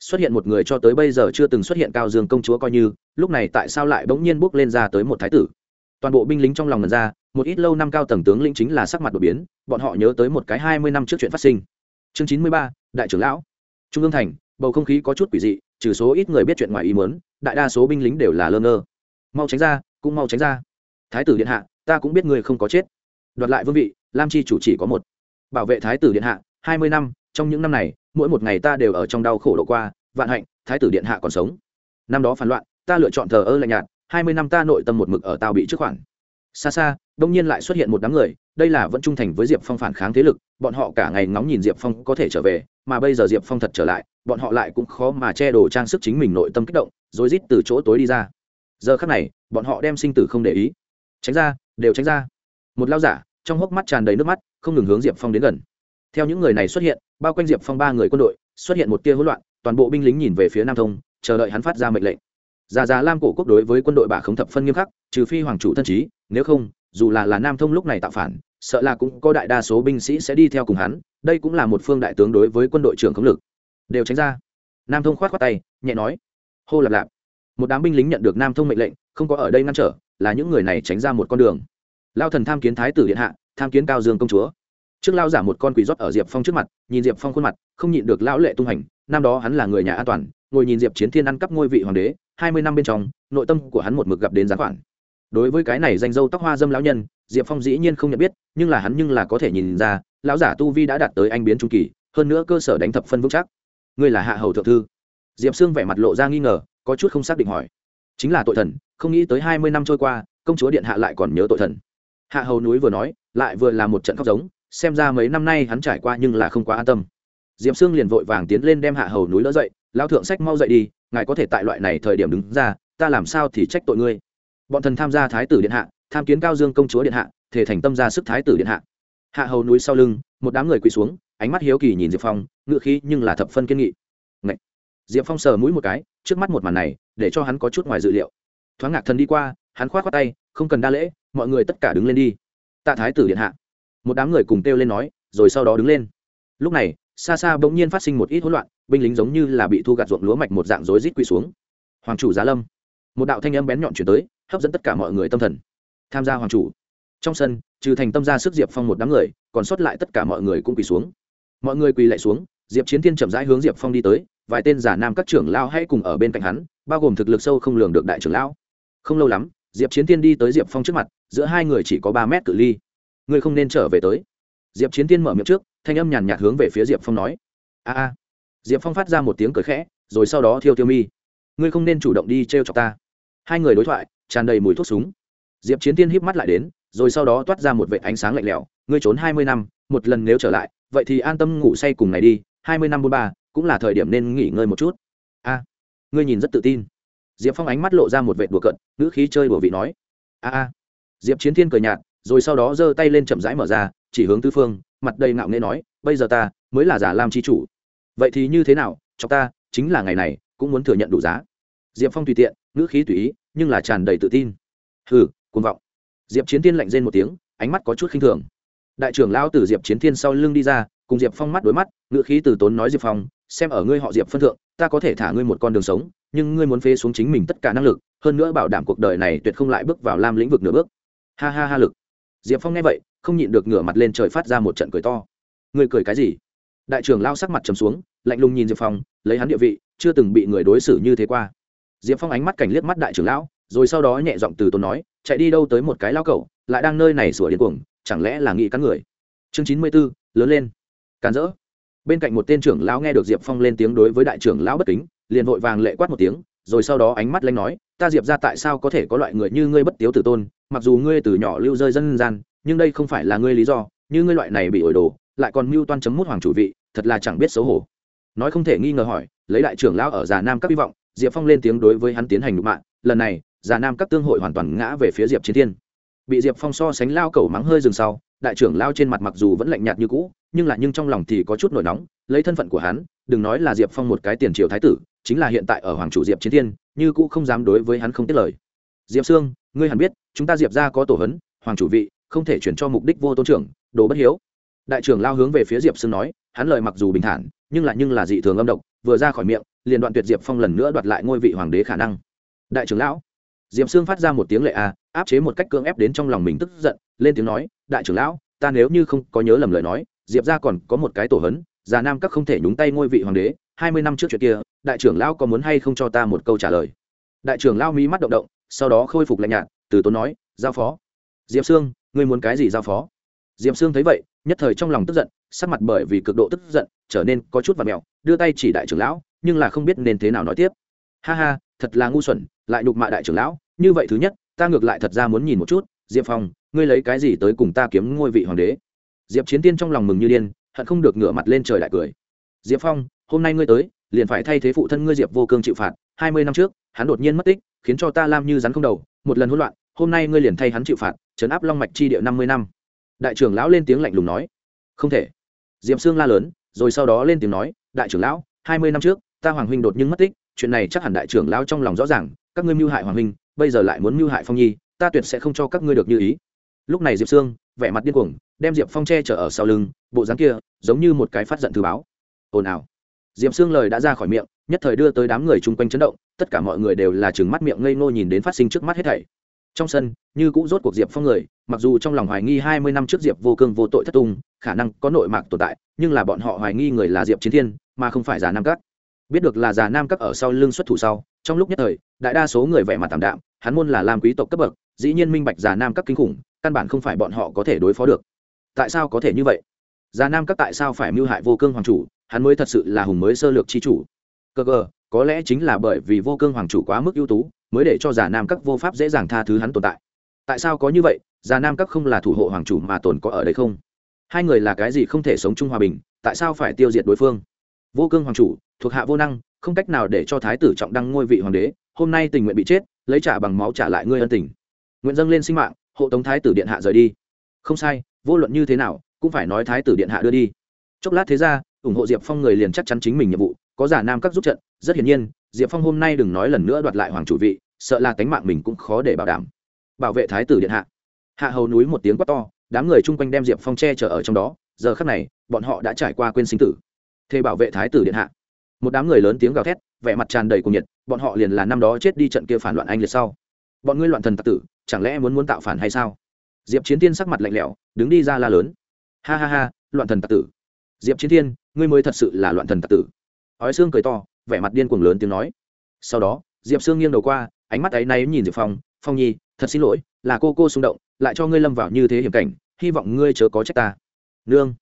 Xuất hiện một người cho tới bây giờ chưa từng xuất hiện cao dương công chúa coi như, lúc này tại sao lại bỗng nhiên bước lên ra tới một thái tử? Toàn bộ binh lính trong lòng lần ra, một ít lâu năm cao tầng tướng lĩnh chính là sắc mặt đột biến, bọn họ nhớ tới một cái hai mươi năm trước chuyện phát sinh. Chương chín mươi ba, đại trưởng lão. Trung ương thành, bầu không khí có chút quỷ dị trừ số ít người biết chuyện ngoài ý muốn, đại đa số binh lính đều là lơ ngơ. Mau tránh ra, cũng mau tránh ra. Thái tử điện hạ, ta cũng biết người không có chết. Đoạt lại vương vị, lam chi chủ chỉ có một. Bảo vệ thái tử điện hạ, hai mươi năm, trong những năm này, mỗi một ngày ta đều ở trong đau khổ độ qua, vạn hạnh, thái tử điện hạ còn sống. Năm đó phản loạn, ta lựa chọn thờ ơ lạnh nhạt, hai mươi năm ta nội tâm một mực ở tao bị trước khoản. Xa xa, đông nhiên lại xuất hiện một đám người, đây là vẫn trung thành với diệp phong phản kháng thế lực, bọn họ cả ngày ngóng nhìn diệp phong có thể trở về, mà bây giờ diệp phong thật trở lại bọn họ lại cũng khó mà che đồ trang sức chính mình nội tâm kích động rồi rít từ chỗ tối đi ra. Giờ khắc này, bọn họ đem sinh tử không để ý. Tránh ra, đều tránh ra. Một lao giả, trong hốc mắt tràn đầy nước mắt, không ngừng hướng diệp phong đến gần. Theo những người này xuất hiện, bao quanh diệp phong ba người quân đội, xuất hiện một tia hỗn loạn, toàn bộ binh lính nhìn về phía nam thông, chờ đợi hắn phát ra mệnh lệnh. Già già lam cổ quốc đối với quân đội bà không thập phân nghiêm khắc, trừ phi hoàng chủ thân trí, nếu không, dù là là nam thông lúc này tạo phản, sợ là cũng có đại đa số binh sĩ sẽ đi theo cùng hắn, đây cũng là một phương đại tướng đối với quân đội trưởng khống lực đều tránh ra. Nam thông khoát khoát tay, nhẹ nói, hô lạp lạp, một đám binh lính nhận được nam thông mệnh lệnh, không có ở đây ngăn trở, là những người này tránh ra một con đường. Lao thần tham kiến thái tử điện hạ, tham kiến cao dương công chúa. Trước lao giả một con quỷ rót ở diệp phong trước mặt, nhìn diệp phong khuôn mặt, không nhịn được lão lệ tung hành, năm đó hắn là người nhà an toàn, ngồi nhìn diệp chiến thiên ăn cắp ngôi vị hoàng đế, hai mươi năm bên trong, nội tâm của hắn một mực gặp đến gián khoản. Đối với cái này danh dâu tóc hoa dâm lão nhân, diệp phong dĩ nhiên không nhận biết, nhưng là hắn nhưng là có thể nhìn ra, lão giả tu vi đã đạt tới anh biến trung kỳ, hơn nữa cơ sở đánh thập phân vững chắc ngươi là hạ hầu thượng thư. Diệp sương vẻ mặt lộ ra nghi ngờ, có chút không xác định hỏi. Chính là tội thần, không nghĩ tới hai mươi năm trôi qua, công chúa điện hạ lại còn nhớ tội thần. Hạ hầu núi vừa nói, lại vừa là một trận khóc giống, xem ra mấy năm nay hắn trải qua nhưng là không quá an tâm. Diệp sương liền vội vàng tiến lên đem hạ hầu núi đỡ dậy lao thượng sách mau dậy đi, ngài có thể tại loại này thời điểm đứng ra, ta làm sao thì trách tội ngươi. Bọn thần tham gia thái tử điện hạ, tham kiến cao dương công chúa điện hạ, thể thành tâm ra sức thái tử điện hạ. Hạ hầu núi sau lưng, một đám người quỳ xuống ánh mắt hiếu kỳ nhìn diệp phong ngựa khí nhưng là thập phân kiên nghị. Ngậy! diệp phong sờ mũi một cái, trước mắt một màn này, để cho hắn có chút ngoài dự liệu. Thoáng ngạc thần đi qua, hắn k h o á t khoác tay, không cần đa lễ, mọi người tất cả đứng lên đi. Tạ thái tử điện hạ. Một đám người cùng kêu lên nói, rồi sau đó đứng lên. Lúc này, xa xa bỗng nhiên phát sinh một ít hỗn loạn, binh lính giống như là bị thu gặt ruộng lúa mạch một dạng rối rít quỳ xuống. Hoàng chủ giá lâm. Một đạo thanh âm bén nhọn chuyển tới, hấp dẫn tất cả mọi người tâm thần. Tham gia hoàng chủ. Trong sân, trừ thành tâm ra sức diệp phong một đám người, còn sót lại tất cả mọi người cũng quỳ xuống mọi người quỳ lại xuống, diệp chiến thiên chậm rãi hướng diệp phong đi tới, vài tên giả nam các trưởng lao hay cùng ở bên cạnh hắn, bao gồm thực lực sâu không lường được đại trưởng lão. Không lâu lắm, diệp chiến thiên đi tới diệp phong trước mặt, giữa hai người chỉ có ba mét cự ly. Ngươi không nên trở về tới. Diệp chiến thiên mở miệng trước, thanh âm nhàn nhạt hướng về phía diệp phong nói. A a. Diệp phong phát ra một tiếng cười khẽ, rồi sau đó thiêu tiêu mi. Ngươi không nên chủ động đi t r e o chọc ta. Hai người đối thoại, tràn đầy mùi thuốc súng. Diệp chiến tiên híp mắt lại đến, rồi sau đó toát ra một vệ ánh sáng lạnh lẽo. Ngươi trốn hai mươi năm, một lần nếu trở lại vậy thì an tâm ngủ say cùng này đi, hai mươi năm bốn ba, cũng là thời điểm nên nghỉ ngơi một chút. A, ngươi nhìn rất tự tin. Diệp phong ánh mắt lộ ra một vệ đùa cận ngữ khí chơi đùa vị nói. A a. Diệp chiến thiên cười nhạt, rồi sau đó giơ tay lên chậm rãi mở ra, chỉ hướng tư phương, mặt đầy ngạo nghễ nói, bây giờ ta mới là giả làm chi chủ. Vậy thì như thế nào, cho ta, chính là ngày này, cũng muốn thừa nhận đủ giá. Diệp phong tùy tiện, ngữ khí tùy ý, nhưng là tràn đầy tự tin. Hừ, cuồng vọng. Diệp chiến thiên lạnh rên một tiếng, ánh mắt có chút khinh thường đại trưởng lão từ diệp chiến thiên sau lưng đi ra, cùng diệp phong mắt đối mắt ngựa khí từ tốn nói diệp phong, xem ở ngươi họ diệp phân thượng, ta có thể thả ngươi một con đường sống, nhưng ngươi muốn phế xuống chính mình tất cả năng lực, hơn nữa bảo đảm cuộc đời này tuyệt không lại bước vào lam lĩnh vực nửa bước. Ha ha ha lực. Diệp phong nghe vậy, không nhịn được ngửa mặt lên trời phát ra một trận cười to. Ngươi cười cái gì? Đại trưởng lao sắc mặt trầm xuống, lạnh lùng nhìn diệp phong, lấy hắn địa vị, chưa từng bị người đối xử như thế qua. Diệp phong ánh mắt cảnh liếc mắt đại trưởng lão, rồi sau đó nhẹ giọng từ tốn nói, chạy đi đâu tới một cái lao cẩu, lại đang nơi này sủa điên cuồng chẳng lẽ là nghĩ cắn người? Chương chín mươi b ố lớn lên. Càn rỡ. Bên cạnh một tên trưởng lão nghe được diệp phong lên tiếng đối với đại trưởng lão bất kính, liền vội vàng lệ quát một tiếng, rồi sau đó ánh mắt lanh nói, ta diệp ra tại sao có thể có loại người như ngươi bất tiếu tử tôn, mặc dù ngươi từ nhỏ lưu rơi dân gian, nhưng đây không phải là ngươi lý do, như ngươi loại này bị ổi đồ, lại còn mưu toan chấm mút hoàng chủ vị, thật là chẳng biết xấu hổ. Nói không thể nghi ngờ hỏi, lấy đại trưởng lão ở già nam các hy vọng, diệp phong lên tiếng đối với hắn tiến hành nhục mạng lần này, già nam các tương hội hoàn toàn ngã về phía diệp chiến thiên bị diệp phong so sánh lao cẩu mắng hơi dừng sau, đại trưởng lao trên mặt mặc dù vẫn lạnh nhạt như cũ, nhưng là nhưng trong lòng thì có chút nổi nóng, lấy thân phận của hắn, đừng nói là diệp phong một cái tiền triều thái tử, chính là hiện tại ở hoàng chủ diệp chiến thiên, như cũ không dám đối với hắn không tiết lời. Diệp sương, ngươi hẳn biết, chúng ta diệp ra có tổ hấn, hoàng chủ vị, không thể chuyển cho mục đích vô tôn trưởng, đồ bất hiếu. Đại trưởng lao hướng về phía diệp sương nói, hắn lời mặc dù bình thản, nhưng là nhưng là dị thường âm độc, vừa ra khỏi miệng, liền đoạn tuyệt diệp phong lần nữa đoạt lại ngôi vị hoàng đế khả năng. Đại trưởng lão, diệp sương phát ra một tiếng lệ a áp chế một cách cưỡng ép đến trong lòng mình tức giận, lên tiếng nói, đại trưởng lão, ta nếu như không có nhớ lầm lời nói, diệp ra còn có một cái tổ hấn, già nam các không thể nhúng tay ngôi vị hoàng đế, hai mươi năm trước chuyện kia, đại trưởng lão có muốn hay không cho ta một câu trả lời? Đại trưởng lão mỹ mắt động động, sau đó khôi phục lạnh nhạt, từ tốn nói, giao phó. Diệp sương, ngươi muốn cái gì giao phó? Diệp sương thấy vậy, nhất thời trong lòng tức giận, sắc mặt bởi vì cực độ tức giận, trở nên có chút và mẹo đưa tay chỉ đại trưởng lão, nhưng là không biết nên thế nào nói tiếp. Ha ha, thật là ngu xuẩn, lại nhục mạ đại trưởng lão, như vậy thứ nhất ta ngược lại thật ra muốn nhìn một chút, diệp phong, ngươi lấy cái gì tới cùng ta kiếm ngôi vị hoàng đế? Diệp chiến tiên trong lòng mừng như điên, hận không được ngửa mặt lên trời lại cười. Diệp phong, hôm nay ngươi tới, liền phải thay thế phụ thân ngươi diệp vô cương chịu phạt, hai mươi năm trước, hắn đột nhiên mất tích, khiến cho ta lam như rắn không đầu, một lần hỗn loạn, hôm nay ngươi liền thay hắn chịu phạt chấn áp long mạch chi địa năm mươi năm. Đại trưởng lão lên tiếng lạnh lùng nói. Không thể. Diệp sương la lớn, rồi sau đó lên tiếng nói, đại trưởng lão, hai mươi năm trước, ta hoàng huynh đột nhiên mất tích, chuyện này chắc hẳn đại trưởng lão trong lòng rõ ràng, các ngươi mưu hại hoàng huynh bây giờ lại muốn mưu hại phong nhi ta tuyệt sẽ không cho các ngươi được như ý lúc này diệp sương vẻ mặt điên cuồng đem diệp phong che chở ở sau lưng bộ dáng kia giống như một cái phát giận thư báo ồn ào diệp sương lời đã ra khỏi miệng nhất thời đưa tới đám người chung quanh chấn động tất cả mọi người đều là chừng mắt miệng ngây ngô nhìn đến phát sinh trước mắt hết thảy trong sân như cũ rốt cuộc diệp phong người mặc dù trong lòng hoài nghi hai mươi năm trước diệp vô cương vô tội thất tung khả năng có nội mạc tồn tại nhưng là bọn họ hoài nghi người là diệp chiến thiên mà không phải già nam các biết được là già nam các ở sau lưng xuất thủ sau trong lúc nhất thời, đại đa số người vẻ mặt tảm đạm, hắn môn là làm quý tộc cấp bậc, dĩ nhiên minh bạch già nam các kinh khủng, căn bản không phải bọn họ có thể đối phó được. Tại sao có thể như vậy? Già nam các tại sao phải mưu hại vô cương hoàng chủ, hắn mới thật sự là hùng mới sơ lược chi chủ. Cơ cơ, có lẽ chính là bởi vì vô cương hoàng chủ quá mức ưu tú, mới để cho già nam các vô pháp dễ dàng tha thứ hắn tồn tại. Tại sao có như vậy? Già nam các không là thủ hộ hoàng chủ mà tồn có ở đây không? Hai người là cái gì không thể sống chung hòa bình, tại sao phải tiêu diệt đối phương? Vô cương hoàng chủ, thuộc hạ vô năng, không cách nào để cho thái tử trọng đăng ngôi vị hoàng đế, hôm nay tình nguyện bị chết, lấy trả bằng máu trả lại ngươi ân tình. Nguyện dâng lên sinh mạng, hộ tống thái tử điện hạ rời đi. Không sai, vô luận như thế nào, cũng phải nói thái tử điện hạ đưa đi. Chốc lát thế ra, ủng hộ diệp phong người liền chắc chắn chính mình nhiệm vụ, có giả nam các giúp trận, rất hiển nhiên, diệp phong hôm nay đừng nói lần nữa đoạt lại hoàng chủ vị, sợ là tánh mạng mình cũng khó để bảo đảm. Bảo vệ thái tử điện hạ. Hạ hầu núi một tiếng quát to, đám người chung quanh đem diệp phong che chở ở trong đó, giờ khắc này, bọn họ đã trải qua quên sinh tử thế bảo vệ thái tử điện hạ. Một đám người lớn tiếng gào thét, vẻ mặt tràn đầy cuồng nhiệt, bọn họ liền là năm đó chết đi trận kia phản loạn anh liệt sau. Bọn ngươi loạn thần tặc tử, chẳng lẽ muốn muốn tạo phản hay sao? Diệp chiến tiên sắc mặt lạnh lẽo, đứng đi ra la lớn. Ha ha ha, loạn thần tặc tử. Diệp chiến thiên, ngươi mới thật sự là loạn thần tặc tử. Ói xương cười to, vẻ mặt điên cuồng lớn tiếng nói. Sau đó, diệp xương nghiêng đầu qua, ánh mắt ấy nay nhìn diệp phong. Phong nhi, thật xin lỗi, là cô cô xung động, lại cho ngươi lâm vào như thế hiểm cảnh, hy vọng ngươi chớ có trách ta. Nương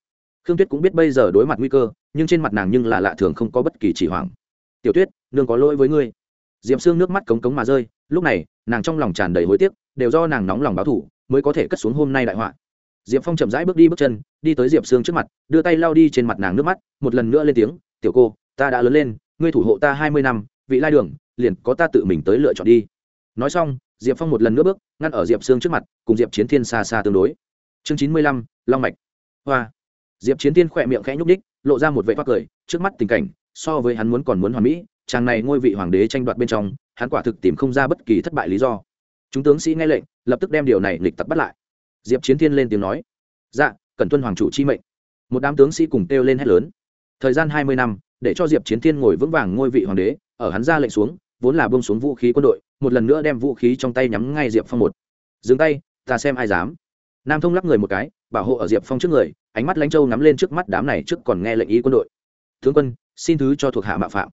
khương tuyết cũng biết bây giờ đối mặt nguy cơ, nhưng trên mặt nàng nhưng là lạ thường không có bất kỳ chỉ hoảng. Tiểu tuyết, nương có lỗi với ngươi. Diệp sương nước mắt cống cống mà rơi, lúc này, nàng trong lòng tràn đầy hối tiếc, đều do nàng nóng lòng báo thủ mới có thể cất xuống hôm nay đại họa. Diệp phong chậm rãi bước đi bước chân, đi tới diệp sương trước mặt, đưa tay lao đi trên mặt nàng nước mắt, một lần nữa lên tiếng, tiểu cô, ta đã lớn lên, ngươi thủ hộ ta hai mươi năm, vị lai đường, liền có ta tự mình tới lựa chọn đi. Nói xong, diệp phong một lần nữa bước, ngăn ở diệp sương trước mặt, cùng diệp chiến thiên xa xa tương đối. Chương chín mươi lăm, long mạch. Hoa diệp chiến thiên khỏe miệng khẽ nhúc đích lộ ra một vệ phát cười, trước mắt tình cảnh, so với hắn muốn còn muốn hoàn mỹ, chàng này ngôi vị hoàng đế tranh đoạt bên trong, hắn quả thực tìm không ra bất kỳ thất bại lý do. Chúng tướng sĩ nghe lệnh, lập tức đem điều này lịch tập bắt lại. Diệp chiến thiên lên tiếng nói dạ cần tuân hoàng chủ chi mệnh. Một đám tướng sĩ cùng kêu lên hét lớn. Thời gian hai mươi năm, để cho diệp chiến thiên ngồi vững vàng ngôi vị hoàng đế, ở hắn ra lệnh xuống, vốn là bông xuống vũ khí quân đội, một lần nữa đem vũ khí trong tay nhắm ngay diệp phong một. Dừng tay, ta xem ai dám. Nam thông lắc người một cái, bảo hộ ở diệp phong trước người ánh mắt lãnh châu nắm lên trước mắt đám này trước còn nghe lệnh ý quân đội. Tướng quân, xin thứ cho thuộc hạ mạo phạm.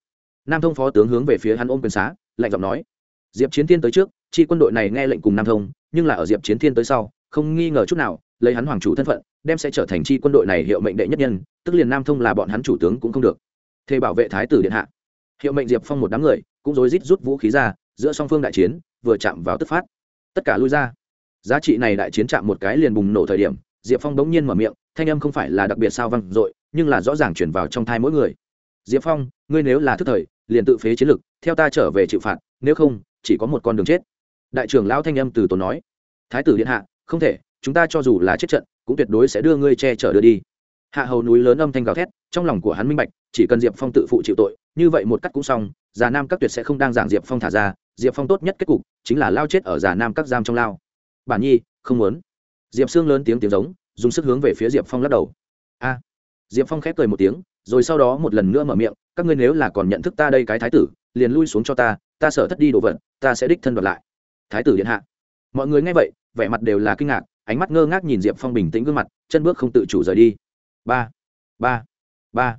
Nam thông phó tướng hướng về phía hắn ôm quyền xá, lạnh giọng nói, diệp chiến thiên tới trước, chi quân đội này nghe lệnh cùng nam thông, nhưng là ở diệp chiến thiên tới sau, không nghi ngờ chút nào, lấy hắn hoàng chủ thân phận, đem sẽ trở thành chi quân đội này hiệu mệnh đệ nhất nhân, tức liền nam thông là bọn hắn chủ tướng cũng không được. Thế bảo vệ thái tử điện hạ. Hiệu mệnh diệp phong một đám người, cũng rối rít rút vũ khí ra, giữa song phương đại chiến, vừa chạm vào tức phát. Tất cả lui ra. Giá trị này đại chiến chạm một cái liền bùng nổ thời điểm diệp phong bỗng nhiên mở miệng, thanh âm không phải là đặc biệt sao văng dội, nhưng là rõ ràng chuyển vào trong thai mỗi người. Diệp phong, ngươi nếu là thức thời, liền tự phế chiến lực, theo ta trở về chịu phạt, nếu không, chỉ có một con đường chết. Đại trưởng lão thanh âm từ tốn nói. Thái tử điện hạ, không thể, chúng ta cho dù là chết trận, cũng tuyệt đối sẽ đưa ngươi che chở đưa đi. Hạ hầu núi lớn âm thanh gào thét, trong lòng của hắn minh bạch, chỉ cần diệp phong tự phụ chịu tội, như vậy một cắt cũng xong, già nam các tuyệt sẽ không đang giảng diệp phong thả ra. Diệp phong tốt nhất kết cục, chính là lao chết ở già nam các giam trong lao. Bản nhi, không muốn diệp sương lớn tiếng tiếng giống, dùng sức hướng về phía diệp phong lắc đầu. A. Diệp phong khép cười một tiếng, rồi sau đó một lần nữa mở miệng, các ngươi nếu là còn nhận thức ta đây cái thái tử, liền lui xuống cho ta ta sợ thất đi đồ vật, ta sẽ đích thân đoạt lại. Thái tử điện hạ. Mọi người nghe vậy, vẻ mặt đều là kinh ngạc, ánh mắt ngơ ngác nhìn diệp phong bình tĩnh gương mặt, chân bước không tự chủ rời đi. Ba ba ba.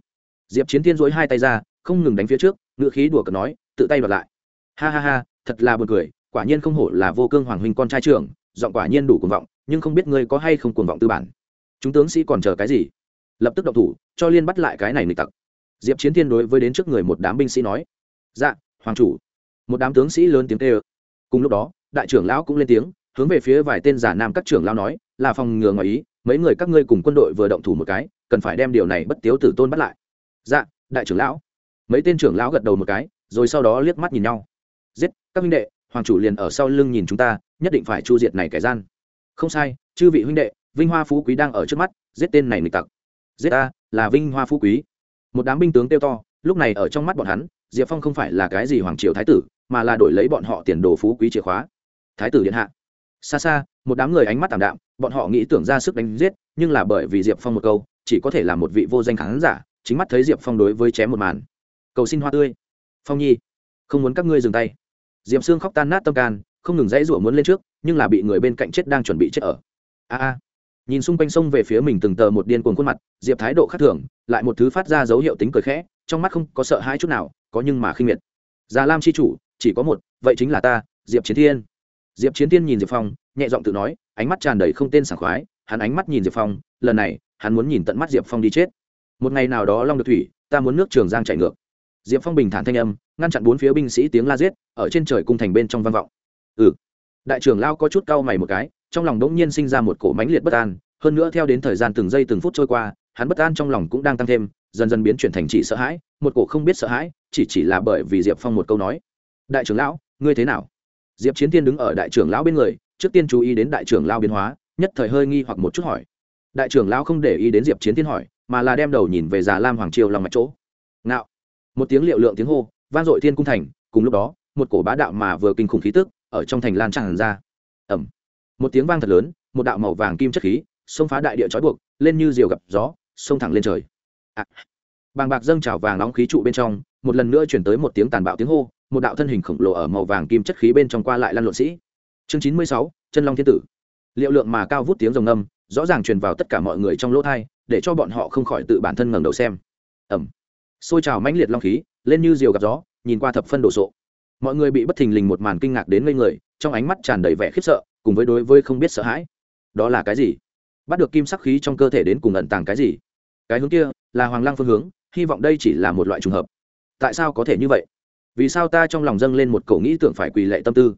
Diệp chiến thiên dối hai tay ra, không ngừng đánh phía trước ngựa khí đùa cợt nói, tự tay đoạt lại. Ha ha ha, thật là buồn cười, quả nhiên không hổ là vô cương hoàng huynh con trai trưởng giọng quả nhiên đủ cuồng vọng, nhưng không biết ngươi có hay không cuồng vọng tư bản. Chúng tướng sĩ còn chờ cái gì? Lập tức động thủ, cho liên bắt lại cái này nghịch tặc. Diệp chiến thiên đối với đến trước người một đám binh sĩ nói dạ hoàng chủ. Một đám tướng sĩ lớn tiếng kêu. Cùng lúc đó, đại trưởng lão cũng lên tiếng, hướng về phía vài tên giả nam các trưởng lão nói, là phòng ngừa ngoài ý, mấy người các ngươi cùng quân đội vừa động thủ một cái, cần phải đem điều này bất tiếu tử tôn bắt lại. Dạ đại trưởng lão. Mấy tên trưởng lão gật đầu một cái, rồi sau đó liếc mắt nhìn nhau. Giết, các huynh đệ hoàng chủ liền ở sau lưng nhìn chúng ta, nhất định phải chu diệt này kẻ gian. Không sai, chư vị huynh đệ, vinh hoa phú quý đang ở trước mắt, giết tên này nịch tặc. Giết ta, là vinh hoa phú quý. Một đám binh tướng kêu to, lúc này ở trong mắt bọn hắn, diệp phong không phải là cái gì hoàng triều thái tử, mà là đổi lấy bọn họ tiền đồ phú quý chìa khóa. Thái tử điện hạ. Xa xa, một đám người ánh mắt t ạ m đạm, bọn họ nghĩ tưởng ra sức đánh giết, nhưng là bởi vì diệp phong một câu, chỉ có thể là một vị vô danh khán giả, chính mắt thấy diệp phong đối với chém một màn. Cầu xin hoa tươi. Phong nhi, không muốn các ngươi dừng tay diệp sương khóc tan nát tâm can, không ngừng dãy rủa muốn lên trước, nhưng là bị người bên cạnh chết đang chuẩn bị chết ở. A a. Nhìn xung quanh sông về phía mình từng tờ một điên cuồng khuôn mặt, diệp thái độ khác thường, lại một thứ phát ra dấu hiệu tính cười khẽ, trong mắt không có sợ hãi chút nào, có nhưng mà khinh miệt. Già lam c h i chủ, chỉ có một, vậy chính là ta, diệp chiến thiên. Diệp chiến thiên nhìn diệp phong, nhẹ giọng tự nói, ánh mắt tràn đầy không tên sảng khoái, hắn ánh mắt nhìn diệp phong, lần này, hắn muốn nhìn tận mắt diệp phong đi chết. Một ngày nào đó long được thủy, ta muốn nước trường giang chạy ngược diệp phong bình thản thanh âm, ngăn chặn bốn phía binh sĩ tiếng la giết, ở trên trời cung thành bên trong vang vọng. Ừ. Đại trưởng lao có chút cau mày một cái, trong lòng đống nhiên sinh ra một cổ mãnh liệt bất an, hơn nữa theo đến thời gian từng giây từng phút trôi qua, hắn bất an trong lòng cũng đang tăng thêm, dần dần biến chuyển thành chỉ sợ hãi, một cổ không biết sợ hãi, chỉ chỉ là bởi vì diệp phong một câu nói. Đại trưởng lão, ngươi thế nào? Diệp chiến thiên đứng ở đại trưởng lão bên người, trước tiên chú ý đến đại trưởng lão biến hóa, nhất thời hơi nghi hoặc một chút hỏi. Đại trưởng lão không để ý đến diệp chiến thiên hỏi, mà là đem đầu nhìn về già lam hoàng triều lòng mạch chỗ. Ngạo một tiếng liệu lượng tiếng hô, vang dội thiên cung thành, cùng lúc đó, một cổ bá đạo mà vừa kinh khủng khí tức ở trong thành lan tràn ra. Ẩm một tiếng vang thật lớn, một đạo màu vàng kim chất khí, xông phá đại địa trói buộc, lên như diều gặp gió, xông thẳng lên trời. À. bàng bạc dâng trào vàng nóng khí trụ bên trong, một lần nữa chuyển tới một tiếng tàn bạo tiếng hô, một đạo thân hình khổng lồ ở màu vàng kim chất khí bên trong qua lại lăn lộn sĩ. Chương chín mươi sáu, chân long thiên tử. Liệu lượng mà cao vút tiếng rồng ngâm, rõ ràng truyền vào tất cả mọi người trong lỗ thai, để cho bọn họ không khỏi tự bản thân ngẩng đầu xem. Ẩm xôi trào mãnh liệt long khí, lên như diều gặp gió, nhìn qua thập phân đồ sộ. Mọi người bị bất thình lình một màn kinh ngạc đến ngây người, trong ánh mắt tràn đầy vẻ khiếp sợ, cùng với đối với không biết sợ hãi. Đó là cái gì? Bắt được kim sắc khí trong cơ thể đến cùng ẩn tàng cái gì? Cái hướng kia là hoàng lăng phương hướng, hy vọng đây chỉ là một loại trùng hợp. Tại sao có thể như vậy? Vì sao ta trong lòng dâng lên một cổ nghĩ tưởng phải quỳ lệ tâm tư?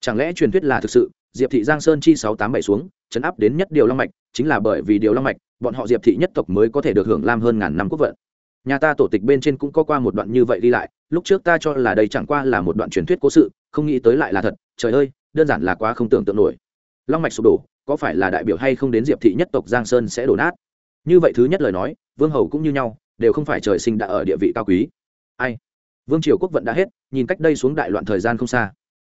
Chẳng lẽ truyền thuyết là thực sự, diệp thị giang sơn chi sáu tám bảy xuống, chấn áp đến nhất điều long mạch, chính là bởi vì điều long mạch, bọn họ diệp thị nhất tộc mới có thể được hưởng lam hơn ngàn năm quốc vận nhà ta tổ tịch bên trên cũng có qua một đoạn như vậy đi lại, lúc trước ta cho là đây chẳng qua là một đoạn truyền thuyết cố sự, không nghĩ tới lại là thật, trời ơi, đơn giản là quá không tưởng tượng nổi. Long mạch sụp đổ, có phải là đại biểu hay không đến diệp thị nhất tộc giang sơn sẽ đổ nát? Như vậy thứ nhất lời nói, vương hầu cũng như nhau, đều không phải trời sinh đã ở địa vị cao quý. Ai? Vương triều quốc vận đã hết, nhìn cách đây xuống đại loạn thời gian không xa.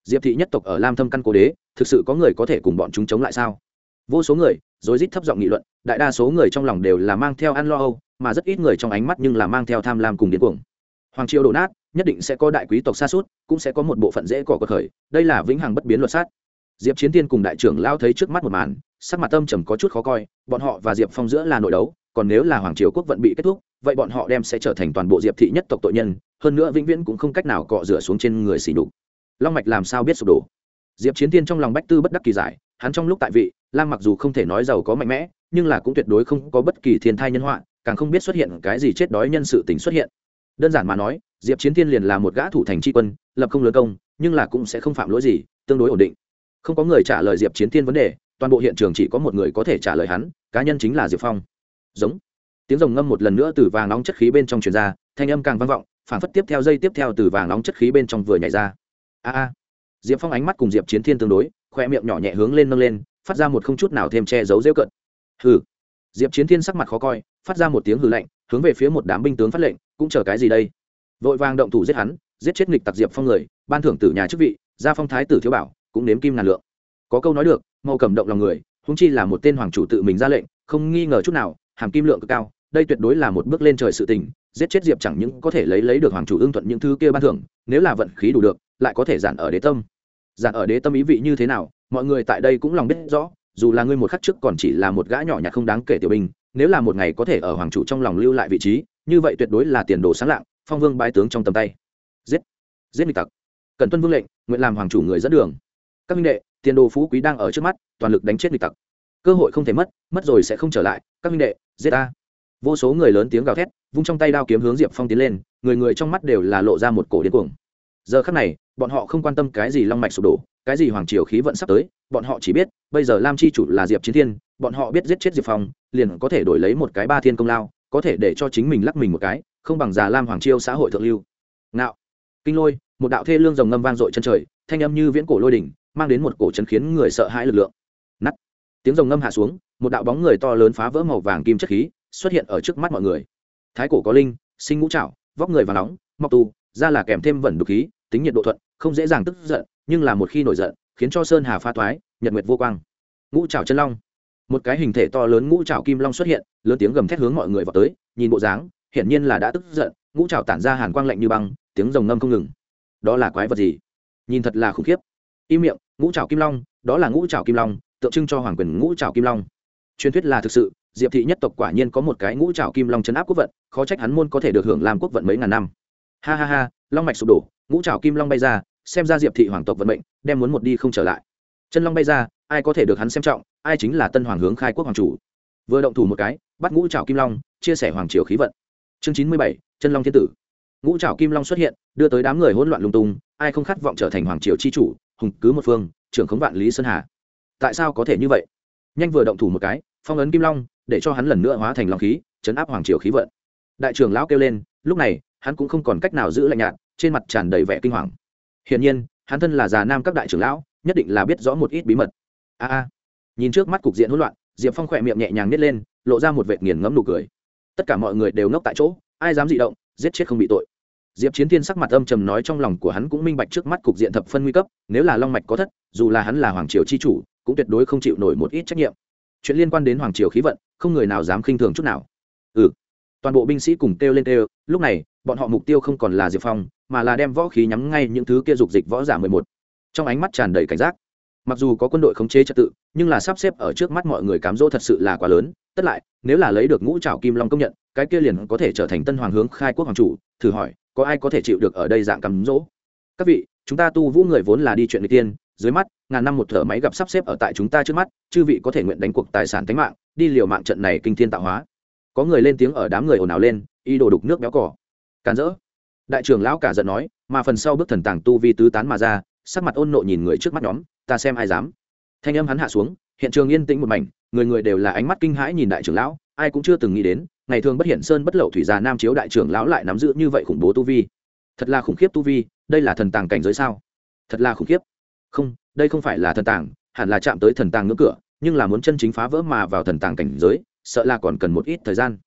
Diệp thị nhất tộc ở lam thâm căn cố đế, thực sự có người có thể cùng bọn chúng chống lại sao? Vô số người, rối rít thấp giọng nghị luận, đại đa số người trong lòng đều là mang theo ăn lo âu mà rất ít người trong ánh mắt nhưng là mang theo tham lam cùng điên cuồng. Hoàng triều đổ nát, nhất định sẽ có đại quý tộc xa suốt cũng sẽ có một bộ phận dễ cỏ cờ khởi, đây là vĩnh hằng bất biến luật sát. Diệp chiến tiên cùng đại trưởng lao thấy trước mắt một màn, sắc mặt tâm trầm có chút khó coi, bọn họ và diệp phong giữa là nội đấu, còn nếu là hoàng triều quốc vận bị kết thúc, vậy bọn họ đem sẽ trở thành toàn bộ diệp thị nhất tộc tội nhân, hơn nữa vĩnh viễn cũng không cách nào cọ rửa xuống trên người xỉ đục long mạch làm sao biết sụp đổ? Diệp chiến tiên trong lòng bách tư bất đắc kỳ giải, hắn trong lúc tại vị, lam mặc dù không thể nói giàu có mạnh mẽ, nhưng là cũng tuyệt đối không có bất kỳ thiên thai nhân họa càng không biết xuất hiện cái gì chết đói nhân sự tình xuất hiện. Đơn giản mà nói, diệp chiến thiên liền là một gã thủ thành tri quân, lập không lớn công, nhưng là cũng sẽ không phạm lỗi gì, tương đối ổn định. Không có người trả lời diệp chiến thiên vấn đề, toàn bộ hiện trường chỉ có một người có thể trả lời hắn, cá nhân chính là diệp phong. Giống. Tiếng rồng ngâm một lần nữa từ vàng nóng chất khí bên trong truyền ra, thanh âm càng vang vọng phản phất tiếp theo dây tiếp theo từ vàng nóng chất khí bên trong vừa nhảy ra. A a. Diệp phong ánh mắt cùng diệp chiến thiên tương đối, khoe miệng nhỏ nhẹ hướng lên nâng lên, phát ra một không chút nào thêm che giấu rêu cận. Hừ. Diệp chiến thiên sắc mặt khó coi phát ra một tiếng hư lạnh, hướng về phía một đám binh tướng phát lệnh, cũng chờ cái gì đây? Vội vàng động thủ giết hắn, giết chết nghịch tặc diệp phong người, ban thưởng tử nhà chức vị, gia phong thái tử thiếu bảo, cũng nếm kim ngàn lượng. Có câu nói được màu cầm động lòng người húng chi là một tên hoàng chủ tự mình ra lệnh, không nghi ngờ chút nào, hàm kim lượng cực cao, đây tuyệt đối là một bước lên trời sự tình, giết chết diệp chẳng những có thể lấy lấy được hoàng chủ ưng thuận những thứ kia ban thưởng, nếu là vận khí đủ được, lại có thể giản ở đế tâm. Giản ở đế tâm ý vị như thế nào, mọi người tại đây cũng lòng biết rõ, dù là ngươi một khắc trước còn chỉ là một gã nhỏ nhặt không đáng kể tiểu binh nếu là một ngày có thể ở hoàng chủ trong lòng lưu lại vị trí, như vậy tuyệt đối là tiền đồ sáng lạng, phong vương bái tướng trong tầm tay. Giết! Giết nghịch tặc! Cần tuân vương lệnh, nguyện làm hoàng chủ người dẫn đường. Các minh đệ, tiền đồ phú quý đang ở trước mắt, toàn lực đánh chết nghịch tặc. Cơ hội không thể mất mất rồi sẽ không trở lại. Các minh đệ, giết ta! Vô số người lớn tiếng gào thét, vung trong tay đao kiếm hướng diệp phong tiến lên, người người trong mắt đều là lộ ra một cổ điên cuồng. Giờ khắc này, bọn họ không quan tâm cái gì long mạch sụp đổ, cái gì hoàng triều khí vận sắp tới, bọn họ chỉ biết, bây giờ lam chi chủ là diệp chiến thiên bọn họ biết giết chết diệp phong, liền có thể đổi lấy một cái ba thiên công lao, có thể để cho chính mình lắc mình một cái, không bằng già lam hoàng chiêu xã hội thượng lưu. Ngạo. Kinh lôi, một đạo thê lương rồng ngâm vang dội chân trời, thanh âm như viễn cổ lôi đỉnh, mang đến một cổ trấn khiến người sợ hãi lực lượng. Nắt tiếng rồng ngâm hạ xuống, một đạo bóng người to lớn phá vỡ màu vàng kim chất khí, xuất hiện ở trước mắt mọi người. Thái cổ có linh, sinh ngũ trạo vóc người và nóng, mọc tù ra là kèm thêm vẩn đục khí, tính nhiệt độ thuận, không dễ dàng tức giận, nhưng là một khi nổi giận, khiến cho sơn hà pha toái nhật nguyệt vô quang. Ngũ trảo chân long một cái hình thể to lớn ngũ trào kim long xuất hiện, lớn tiếng gầm thét hướng mọi người vào tới, nhìn bộ dáng, hiển nhiên là đã tức giận, ngũ trào tản ra hàn quang lạnh như băng, tiếng rồng ngâm không ngừng. Đó là quái vật gì? Nhìn thật là khủng khiếp. Im miệng, ngũ trào kim long, đó là ngũ trào kim long, tượng trưng cho hoàng quyền ngũ trào kim long. Truyền thuyết là thực sự, diệp thị nhất tộc quả nhiên có một cái ngũ trào kim long chấn áp quốc vận, khó trách hắn môn có thể được hưởng làm quốc vận mấy ngàn năm. Ha ha ha, long mạch sụp đổ, ngũ trào kim long bay ra, xem ra diệp thị hoàng tộc vận mệnh, đem muốn một đi không trở lại chân long bay ra, ai có thể được hắn xem trọng, ai chính là tân hoàng hướng khai quốc hoàng chủ. Vừa động thủ một cái, bắt ngũ trào kim long, chia sẻ hoàng triều khí vận. Chương chín mươi bảy, chân long thiên tử. Ngũ trào kim long xuất hiện, đưa tới đám người hỗn loạn lung tung, ai không khát vọng trở thành hoàng triều chi chủ, hùng cứ một phương, trưởng khống vạn lý sơn hà. Tại sao có thể như vậy? Nhanh vừa động thủ một cái, phong ấn kim long, để cho hắn lần nữa hóa thành long khí, chấn áp hoàng triều khí vận. Đại trưởng lão kêu lên, lúc này, hắn cũng không còn cách nào giữ lạnh nhạt, trên mặt tràn đầy vẻ kinh hoàng. Hiển nhiên, hắn thân là già nam các đại trưởng lão nhất định là biết rõ một ít bí mật. A a. Nhìn trước mắt cục diện hỗn loạn, diệp phong khỏe miệng nhẹ nhàng nít lên, lộ ra một vệt nghiền ngẫm nụ cười. Tất cả mọi người đều ngốc tại chỗ, ai dám dị động, giết chết không bị tội. Diệp chiến thiên sắc mặt âm trầm nói trong lòng của hắn cũng minh bạch trước mắt cục diện thập phân nguy cấp, nếu là long mạch có thất, dù là hắn là hoàng triều chi chủ, cũng tuyệt đối không chịu nổi một ít trách nhiệm. Chuyện liên quan đến hoàng triều khí vận, không người nào dám khinh thường chút nào. Ừ. Toàn bộ binh sĩ cùng kêu lên kêu, lúc này, bọn họ mục tiêu không còn là diệp phong, mà là đem võ khí nhắm ngay những thứ kia dục dịch võ giả mười một trong ánh mắt tràn đầy cảnh giác. Mặc dù có quân đội khống chế trật tự, nhưng là sắp xếp ở trước mắt mọi người cám dỗ thật sự là quá lớn, tất lại, nếu là lấy được ngũ trảo kim long công nhận, cái kia liền có thể trở thành tân hoàng hướng khai quốc hoàng chủ, thử hỏi, có ai có thể chịu được ở đây dạng cám dỗ? Các vị, chúng ta tu vũ người vốn là đi chuyện người tiên, dưới mắt, ngàn năm một thợ máy gặp sắp xếp ở tại chúng ta trước mắt, chư vị có thể nguyện đánh cuộc tài sản tính mạng, đi liều mạng trận này kinh thiên tạo hóa. Có người lên tiếng ở đám người ồn ào lên y đồ đục nước béo cỏ. Càn rỡ. Đại trưởng lão cả giận nói, mà phần sau bước thần tàng tu vi tứ tán mà ra sắc mặt ôn nộ nhìn người trước mắt nhóm, ta xem ai dám. Thanh âm hắn hạ xuống, hiện trường yên tĩnh một mảnh, người người đều là ánh mắt kinh hãi nhìn đại trưởng lão, ai cũng chưa từng nghĩ đến, ngày thường bất hiển sơn bất lậu thủy già nam chiếu đại trưởng lão lại nắm giữ như vậy khủng bố tu vi. Thật là khủng khiếp tu vi, đây là thần tàng cảnh giới sao? Thật là khủng khiếp. Không, đây không phải là thần tàng, hẳn là chạm tới thần tàng ngưỡng cửa, nhưng là muốn chân chính phá vỡ mà vào thần tàng cảnh giới, sợ là còn cần một ít thời gian.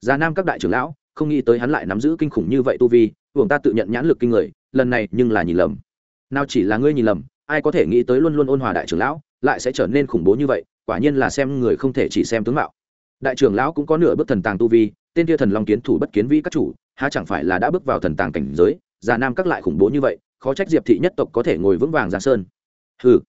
Già nam các đại trưởng lão, không nghĩ tới hắn lại nắm giữ kinh khủng như vậy tu vi buồng ta tự nhận nhãn lực kinh người, lần này nhưng là nhìn lầm nào chỉ là ngươi nhìn lầm, ai có thể nghĩ tới luôn luôn ôn hòa đại trưởng lão lại sẽ trở nên khủng bố như vậy, quả nhiên là xem người không thể chỉ xem tướng mạo. Đại trưởng lão cũng có nửa bước thần tàng tu vi, tên kia thần long kiến thủ bất kiến vi các chủ, há chẳng phải là đã bước vào thần tàng cảnh giới, già nam các lại khủng bố như vậy, khó trách diệp thị nhất tộc có thể ngồi vững vàng giang sơn. Hừ,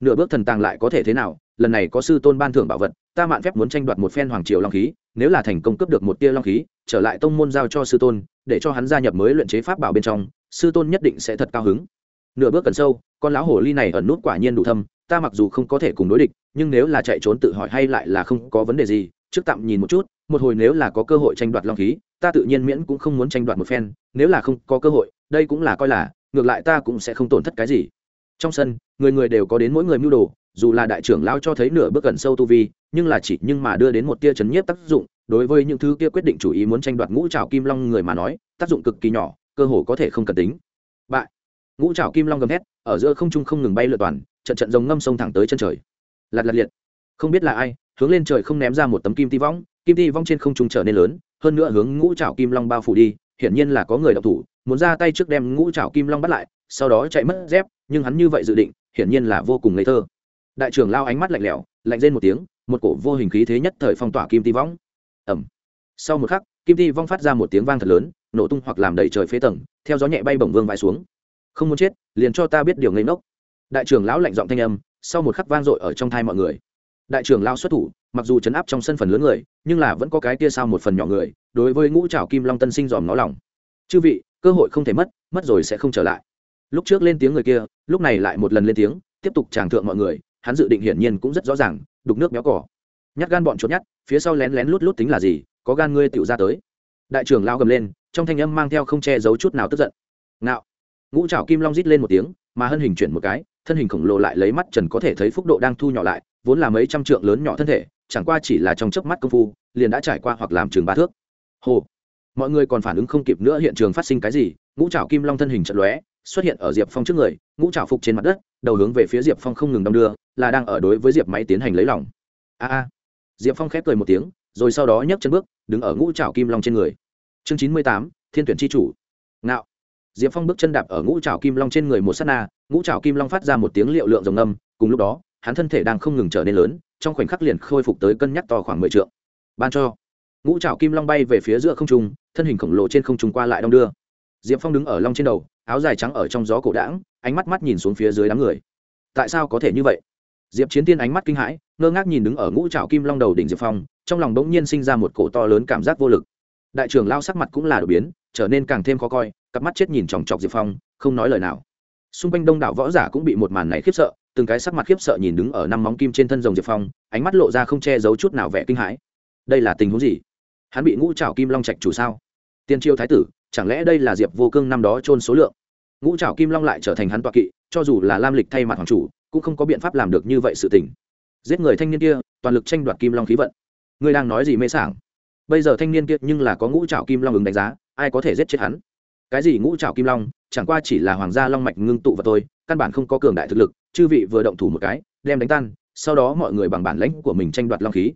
nửa bước thần tàng lại có thể thế nào, lần này có sư tôn ban thưởng bảo vật, ta mạn phép muốn tranh đoạt một phen hoàng triều long khí, nếu là thành công cướp được một tia long khí, trở lại tông môn giao cho sư tôn, để cho hắn gia nhập mới luyện chế pháp bảo bên trong, sư tôn nhất định sẽ thật cao hứng nửa bước cần sâu, con lão hồ ly này ẩn nút quả nhiên đủ thâm, ta mặc dù không có thể cùng đối địch, nhưng nếu là chạy trốn tự hỏi hay lại là không có vấn đề gì, trước tạm nhìn một chút, một hồi nếu là có cơ hội tranh đoạt long khí, ta tự nhiên miễn cũng không muốn tranh đoạt một phen, nếu là không có cơ hội, đây cũng là coi là, ngược lại ta cũng sẽ không tổn thất cái gì. Trong sân, người người đều có đến mỗi người mưu đồ, dù là đại trưởng lao cho thấy nửa bước gần sâu tu vi, nhưng là chỉ nhưng mà đưa đến một tia chấn nhiếp tác dụng, đối với những thứ kia quyết định chủ ý muốn tranh đoạt ngũ trào kim long người mà nói, tác dụng cực kỳ nhỏ, cơ hồ có thể không cần tính ngũ trào kim long gầm hét ở giữa không trung không ngừng bay lượt toàn, trận trận giống ngâm sông thẳng tới chân trời. Lạt lạt liệt. Không biết là ai, hướng lên trời không ném ra một tấm kim ti võng, kim ti vong trên không trung trở nên lớn, hơn nữa hướng ngũ trào kim long bao phủ đi, hiển nhiên là có người đọc thủ, muốn ra tay trước đem ngũ trào kim long bắt lại, sau đó chạy mất dép, nhưng hắn như vậy dự định, hiển nhiên là vô cùng ngây thơ. Đại trưởng lao ánh mắt lạnh lẽo, lạnh rên một tiếng, một cổ vô hình khí thế nhất thời phong tỏa kim ti võng. Ẩm sau một khắc, kim ti vong phát ra một tiếng vang thật lớn, nổ tung hoặc làm đầy trời phế tầng, theo gió nhẹ bay bổng vương vai xuống không muốn chết, liền cho ta biết điều ngây ngốc. Đại trưởng lão lạnh giọng thanh âm, sau một khắc vang dội ở trong thai mọi người. Đại trưởng lao xuất thủ, mặc dù chấn áp trong sân phần lớn người, nhưng là vẫn có cái kia sao một phần nhỏ người, đối với ngũ trào kim long tân sinh dòm nó lòng. Chư vị, cơ hội không thể mất mất rồi sẽ không trở lại. Lúc trước lên tiếng người kia, lúc này lại một lần lên tiếng, tiếp tục tràng thượng mọi người, hắn dự định hiển nhiên cũng rất rõ ràng, đục nước béo cỏ nhát gan bọn chốt nhát, phía sau lén lén lút lút tính là gì, có gan ngươi tựu ra tới. Đại trưởng lao gầm lên, trong thanh âm mang theo không che giấu chút nào tức giận. Ngạo ngũ trào kim long rít lên một tiếng, mà hân hình chuyển một cái, thân hình khổng lồ lại lấy mắt trần có thể thấy phúc độ đang thu nhỏ lại, vốn là mấy trăm trượng lớn nhỏ thân thể, chẳng qua chỉ là trong chớp mắt công phu, liền đã trải qua hoặc làm trường ba thước. Hồ! Mọi người còn phản ứng không kịp nữa, hiện trường phát sinh cái gì? Ngũ trào kim long thân hình trận lóe, xuất hiện ở diệp phong trước người, ngũ trào phục trên mặt đất, đầu hướng về phía diệp phong không ngừng đong đưa, là đang ở đối với diệp máy tiến hành lấy lòng. A a. Diệp phong khép cười một tiếng, rồi sau đó nhấc chân bước, đứng ở ngũ trào kim long trên người. Chương chín mươi tám, thiên tuyển tri chủ. Ngạo diệp phong bước chân đạp ở ngũ trào kim long trên người một s á t na, ngũ trào kim long phát ra một tiếng liệu lượng rồng âm cùng lúc đó, hắn thân thể đang không ngừng trở nên lớn, trong khoảnh khắc liền khôi phục tới cân nhắc to khoảng mười t ban cho. Ngũ trào kim long bay về phía giữa không trung, thân hình khổng lồ trên không trung qua lại đong đưa. Diệp phong đứng ở long trên đầu, áo dài trắng ở trong gió cổ đãng, ánh mắt mắt nhìn xuống phía dưới đám người. Tại sao có thể như vậy? Diệp chiến tiên ánh mắt kinh hãi, ngơ ngác nhìn đứng ở ngũ trào kim long đầu đỉnh diệp phong, trong lòng bỗng nhiên sinh ra một cổ to lớn cảm giác vô lực. Đại trưởng lao sắc mặt cũng là đột biến, trở nên càng thêm khó coi cặp mắt chết nhìn chòng chọc diệp phong, không nói lời nào. Xung quanh đông đảo võ giả cũng bị một màn này khiếp sợ, từng cái sắc mặt khiếp sợ nhìn đứng ở năm móng kim trên thân rồng diệp phong, ánh mắt lộ ra không che giấu chút nào vẻ kinh hãi. Đây là tình huống gì? Hắn bị ngũ trào kim long trạch chủ sao? Tiên triêu thái tử, chẳng lẽ đây là diệp vô cương năm đó trôn số lượng? Ngũ trào kim long lại trở thành hắn toạ kỵ, cho dù là lam lịch thay mặt hoàng chủ, cũng không có biện pháp làm được như vậy sự tình. Giết người thanh niên kia, toàn lực tranh đoạt kim long khí vận. Ngươi đang nói gì mê sảng? Bây giờ thanh niên kia nhưng là có ngũ trào kim long ứng đánh giá, ai có thể giết chết hắn? Cái gì ngũ trảo kim long, chẳng qua chỉ là hoàng gia long mạch ngưng tụ vào tôi căn bản không có cường đại thực lực, chư vị vừa động thủ một cái, đem đánh tan, sau đó mọi người bằng bản lãnh của mình tranh đoạt long khí.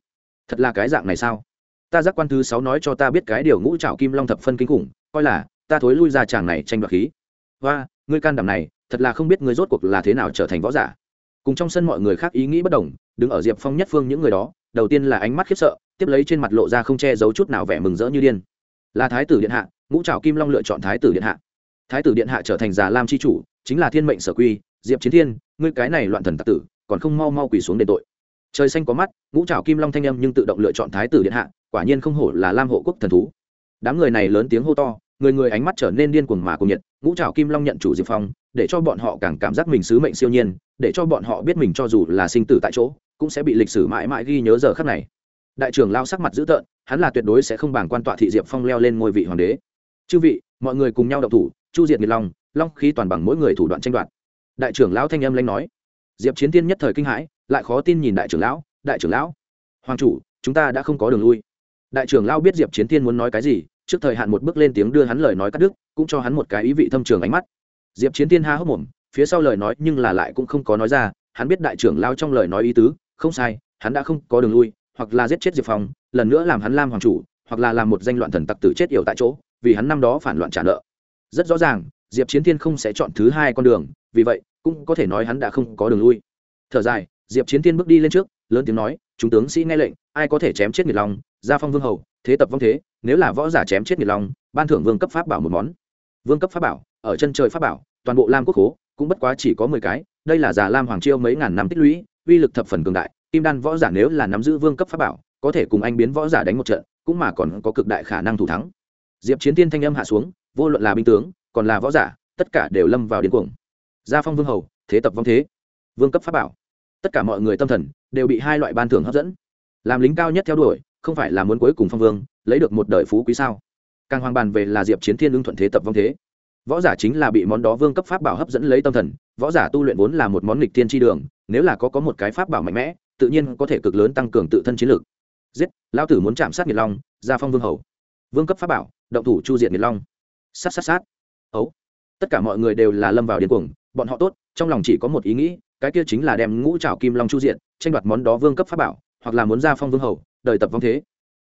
Thật là cái dạng này sao? Ta giác quan thứ sáu nói cho ta biết cái điều ngũ trảo kim long thập phân kinh khủng, coi là, ta thối lui ra chàng này tranh đoạt khí. Và ngươi can đảm này, thật là không biết ngươi rốt cuộc là thế nào trở thành võ giả. Cùng trong sân mọi người khác ý nghĩ bất đồng, đứng ở diệp phong nhất phương những người đó, đầu tiên là ánh mắt khiếp sợ, tiếp lấy trên mặt lộ ra không che giấu chút nào vẻ mừng rỡ như điên. Là thái tử điện hạ ngũ trào kim long lựa chọn thái tử điện hạ. Thái tử điện hạ trở thành già lam c h i chủ, chính là thiên mệnh sở quy, diệp chiến thiên, ngươi cái này loạn thần tạc tử, còn không mau mau quỳ xuống đền tội. Trời xanh có mắt, ngũ trào kim long thanh âm nhưng tự động lựa chọn thái tử điện hạ, quả nhiên không hổ là lam hộ quốc thần thú. Đám người này lớn tiếng hô to, người người ánh mắt trở nên điên cuồng mà cuồng nhiệt, ngũ trào kim long nhận chủ diệp phong, để cho bọn họ càng cảm giác mình sứ mệnh siêu nhiên, để cho bọn họ biết mình cho dù là sinh tử tại chỗ, cũng sẽ bị lịch sử mãi mãi ghi nhớ giờ khắc này. Đại trưởng lao sắc mặt dữ tợn, hắn là tuyệt đối sẽ không bảng quan tọa thị diệp phong leo lên ngôi vị hoàng đế chư vị, mọi người cùng nhau đậu thủ, chu diệt nghiệt long long khí toàn bằng mỗi người thủ đoạn tranh đoạt. Đại trưởng lão thanh âm lanh nói. Diệp chiến tiên nhất thời kinh hãi, lại khó tin nhìn đại trưởng lão, đại trưởng lão, hoàng chủ, chúng ta đã không có đường lui. Đại trưởng lão biết diệp chiến tiên muốn nói cái gì, trước thời hạn một bước lên tiếng đưa hắn lời nói cắt đứt, cũng cho hắn một cái ý vị thâm trường ánh mắt. Diệp chiến tiên ha hốc mồm, phía sau lời nói nhưng là lại cũng không có nói ra, hắn biết đại trưởng lao trong lời nói ý tứ, không sai, hắn đã không có đường lui, hoặc là giết chết diệp phong, lần nữa làm hắn lam hoàng chủ, hoặc là làm một danh loạn thần tặc tử chết yểu tại chỗ vì hắn năm đó phản loạn trả nợ. Rất rõ ràng, diệp chiến thiên không sẽ chọn thứ hai con đường, vì vậy, cũng có thể nói hắn đã không có đường lui. Thở dài, diệp chiến thiên bước đi lên trước, lớn tiếng nói, chúng tướng sĩ nghe lệnh, ai có thể chém chết nghiệt long, gia phong vương hầu, thế tập vong thế, nếu là võ giả chém chết nghiệt long, ban thưởng vương cấp pháp bảo một món. Vương cấp pháp bảo, ở chân trời pháp bảo, toàn bộ lam quốc hố cũng bất quá chỉ có mười cái, đây là già lam hoàng chiêu mấy ngàn năm tích lũy, uy lực thập phần cường đại, kim đan võ giả nếu là nắm giữ vương cấp pháp bảo, có thể cùng anh biến võ giả đánh một trận, cũng mà còn có cực đại khả năng thủ thắng diệp chiến tiên thanh âm hạ xuống, vô luận là binh tướng, còn là võ giả, tất cả đều lâm vào điên cuồng. Gia phong vương hầu, thế tập vong thế. Vương cấp pháp bảo. Tất cả mọi người tâm thần đều bị hai loại ban thưởng hấp dẫn. Làm lính cao nhất theo đuổi, không phải là muốn cuối cùng phong vương, lấy được một đời phú quý sao? Càng hoàng bàn về là diệp chiến thiên ứng thuận thế tập vong thế. Võ giả chính là bị món đó vương cấp pháp bảo hấp dẫn lấy tâm thần, võ giả tu luyện vốn là một món nghịch thiên tri đường, nếu là có có một cái pháp bảo mạnh mẽ, tự nhiên có thể cực lớn tăng cường tự thân chiến lược giết lao tử muốn chạm sát nghiệt long, gia phong vương hầu vương cấp pháp bảo, động thủ chu diện nghiệt long. Sát sát sát. Ấu. Tất cả mọi người đều là lâm vào điên cuồng, bọn họ tốt, trong lòng chỉ có một ý nghĩ, cái kia chính là đem ngũ trào kim long chu diện tranh đoạt món đó vương cấp pháp bảo, hoặc là muốn ra phong vương hầu, đời tập vong thế.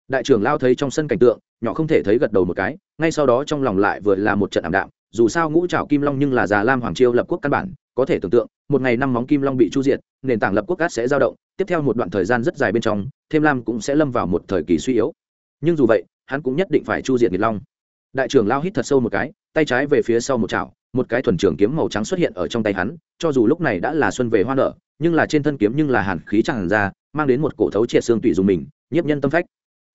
Đại trưởng lao thấy trong sân cảnh tượng, nhỏ không thể thấy gật đầu một cái, ngay sau đó trong lòng lại vừa là một trận ảm đạm, dù sao ngũ trào kim long nhưng là già lam hoàng chiêu lập quốc căn bản, có thể tưởng tượng, một ngày năm móng kim long bị chu diệt, nền tảng lập quốc cát sẽ dao động, tiếp theo một đoạn thời gian rất dài bên trong, thêm lam cũng sẽ lâm vào một thời kỳ suy yếu. Nhưng dù vậy hắn cũng nhất định phải chu diệt nghiệt long. Đại trưởng lao hít thật sâu một cái, tay trái về phía sau một chảo, một cái thuần trường kiếm màu trắng xuất hiện ở trong tay hắn, cho dù lúc này đã là xuân về hoa nở, nhưng là trên thân kiếm nhưng là hàn khí tràn ra, mang đến một cổ thấu triệt xương tủy dùng mình, nhiếp nhân tâm phách.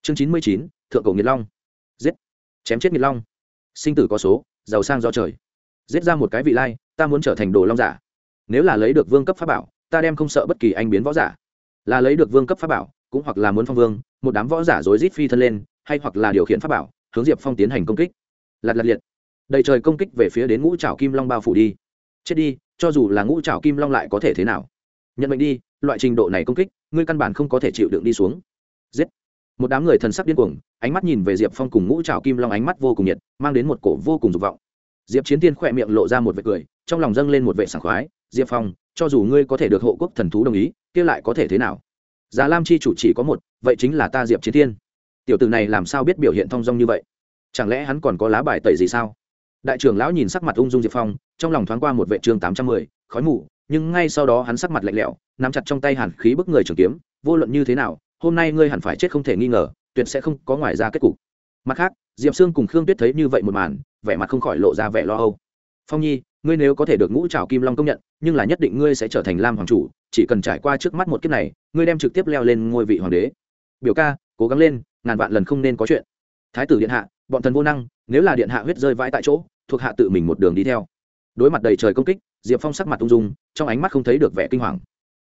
Chương chín mươi chín, thượng cổ nghiệt long. Giết. Chém chết nghiệt long. Sinh tử có số, giàu sang do trời. Giết ra một cái vị lai, ta muốn trở thành đồ long giả. Nếu là lấy được vương cấp pháp bảo, ta đem không sợ bất kỳ anh biến võ giả. Là lấy được vương cấp pháp bảo, cũng hoặc là muốn phong vương, một đám võ giả rối rít phi thân lên hay hoặc là điều khiển pháp bảo, hướng diệp phong tiến hành công kích. Lặt lặt liệt. Đầy trời công kích về phía đến ngũ trào kim long bao phủ đi. Chết đi, cho dù là ngũ trào kim long lại có thể thế nào? Nhận mệnh đi, loại trình độ này công kích, ngươi căn bản không có thể chịu đựng đi xuống. Giết. Một đám người thần sắc điên cuồng, ánh mắt nhìn về diệp phong cùng ngũ trào kim long ánh mắt vô cùng nhiệt, mang đến một cổ vô cùng dục vọng. Diệp chiến tiên khỏe miệng lộ ra một vệ cười, trong lòng dâng lên một vệ sảng khoái, diệp phong, cho dù ngươi có thể được hộ quốc thần thú đồng ý, kia lại có thể thế nào? Già lam chi chủ chỉ có một, vậy chính là ta diệp chiến tiên tiểu tử này làm sao biết biểu hiện thong dong như vậy? Chẳng lẽ hắn còn có lá bài tẩy gì sao? Đại trưởng lão nhìn sắc mặt ung dung diệp phong, trong lòng thoáng qua một vệ chương tám trăm mười, khói mù, nhưng ngay sau đó hắn sắc mặt lạnh lẽo, nắm chặt trong tay hàn khí bức người trường kiếm, vô luận như thế nào, hôm nay ngươi hẳn phải chết không thể nghi ngờ, tuyệt sẽ không có ngoài ra kết cục. Mặt khác, diệp sương cùng khương tuyết thấy như vậy một màn, vẻ mặt không khỏi lộ ra vẻ lo âu. Phong nhi, ngươi nếu có thể được ngũ trào kim long công nhận, nhưng là nhất định ngươi sẽ trở thành lam hoàng chủ, chỉ cần trải qua trước mắt một kiếp này, ngươi đem trực tiếp leo lên ngôi vị hoàng đế. Biểu ca, cố gắng lên ngàn vạn lần không nên có chuyện. Thái tử điện hạ, bọn thần vô năng, nếu là điện hạ huyết rơi vãi tại chỗ, thuộc hạ tự mình một đường đi theo. Đối mặt đầy trời công kích, diệp phong sắc mặt ung dung, trong ánh mắt không thấy được vẻ kinh hoàng.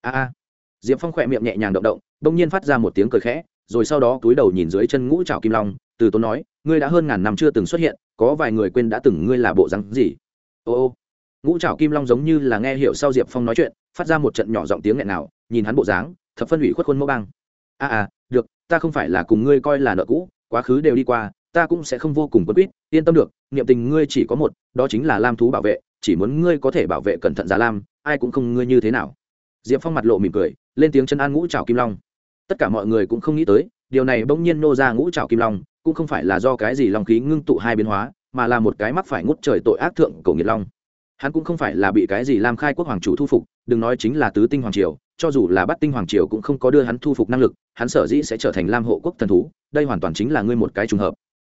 A a. Diệp phong khỏe miệng nhẹ nhàng động động đ ỗ n g nhiên phát ra một tiếng cười khẽ, rồi sau đó túi đầu nhìn dưới chân ngũ trào kim long, từ tốn nói, ngươi đã hơn ngàn năm chưa từng xuất hiện, có vài người quên đã từng ngươi là bộ rắn gì? Ô ô. Ngũ trào kim long giống như là nghe hiểu sau diệp phong nói chuyện, phát ra một trận nhỏ giọng tiếng nghẹn nào, nhìn hắn bộ dáng, thập phân ủy khuất khuôn mẫu băng. A a ta không phải là cùng ngươi coi là nợ cũ, quá khứ đều đi qua, ta cũng sẽ không vô cùng bất quýt, yên tâm được, niệm tình ngươi chỉ có một, đó chính là lam thú bảo vệ, chỉ muốn ngươi có thể bảo vệ cẩn thận già lam, ai cũng không ngươi như thế nào. Diệp phong mặt lộ mỉm cười, lên tiếng chân an ngũ trào kim long. Tất cả mọi người cũng không nghĩ tới, điều này bỗng nhiên nô ra ngũ trào kim long, cũng không phải là do cái gì long khí ngưng tụ hai biến hóa, mà là một cái mắc phải ngút trời tội ác thượng cổ nghiệt long. Hắn cũng không phải là bị cái gì làm khai quốc hoàng chủ thu phục, đừng nói chính là tứ tinh hoàng triều cho dù là bắt tinh hoàng triều cũng không có đưa hắn thu phục năng lực, hắn sở dĩ sẽ trở thành lam hộ quốc thần thú, đây hoàn toàn chính là ngươi một cái trùng hợp.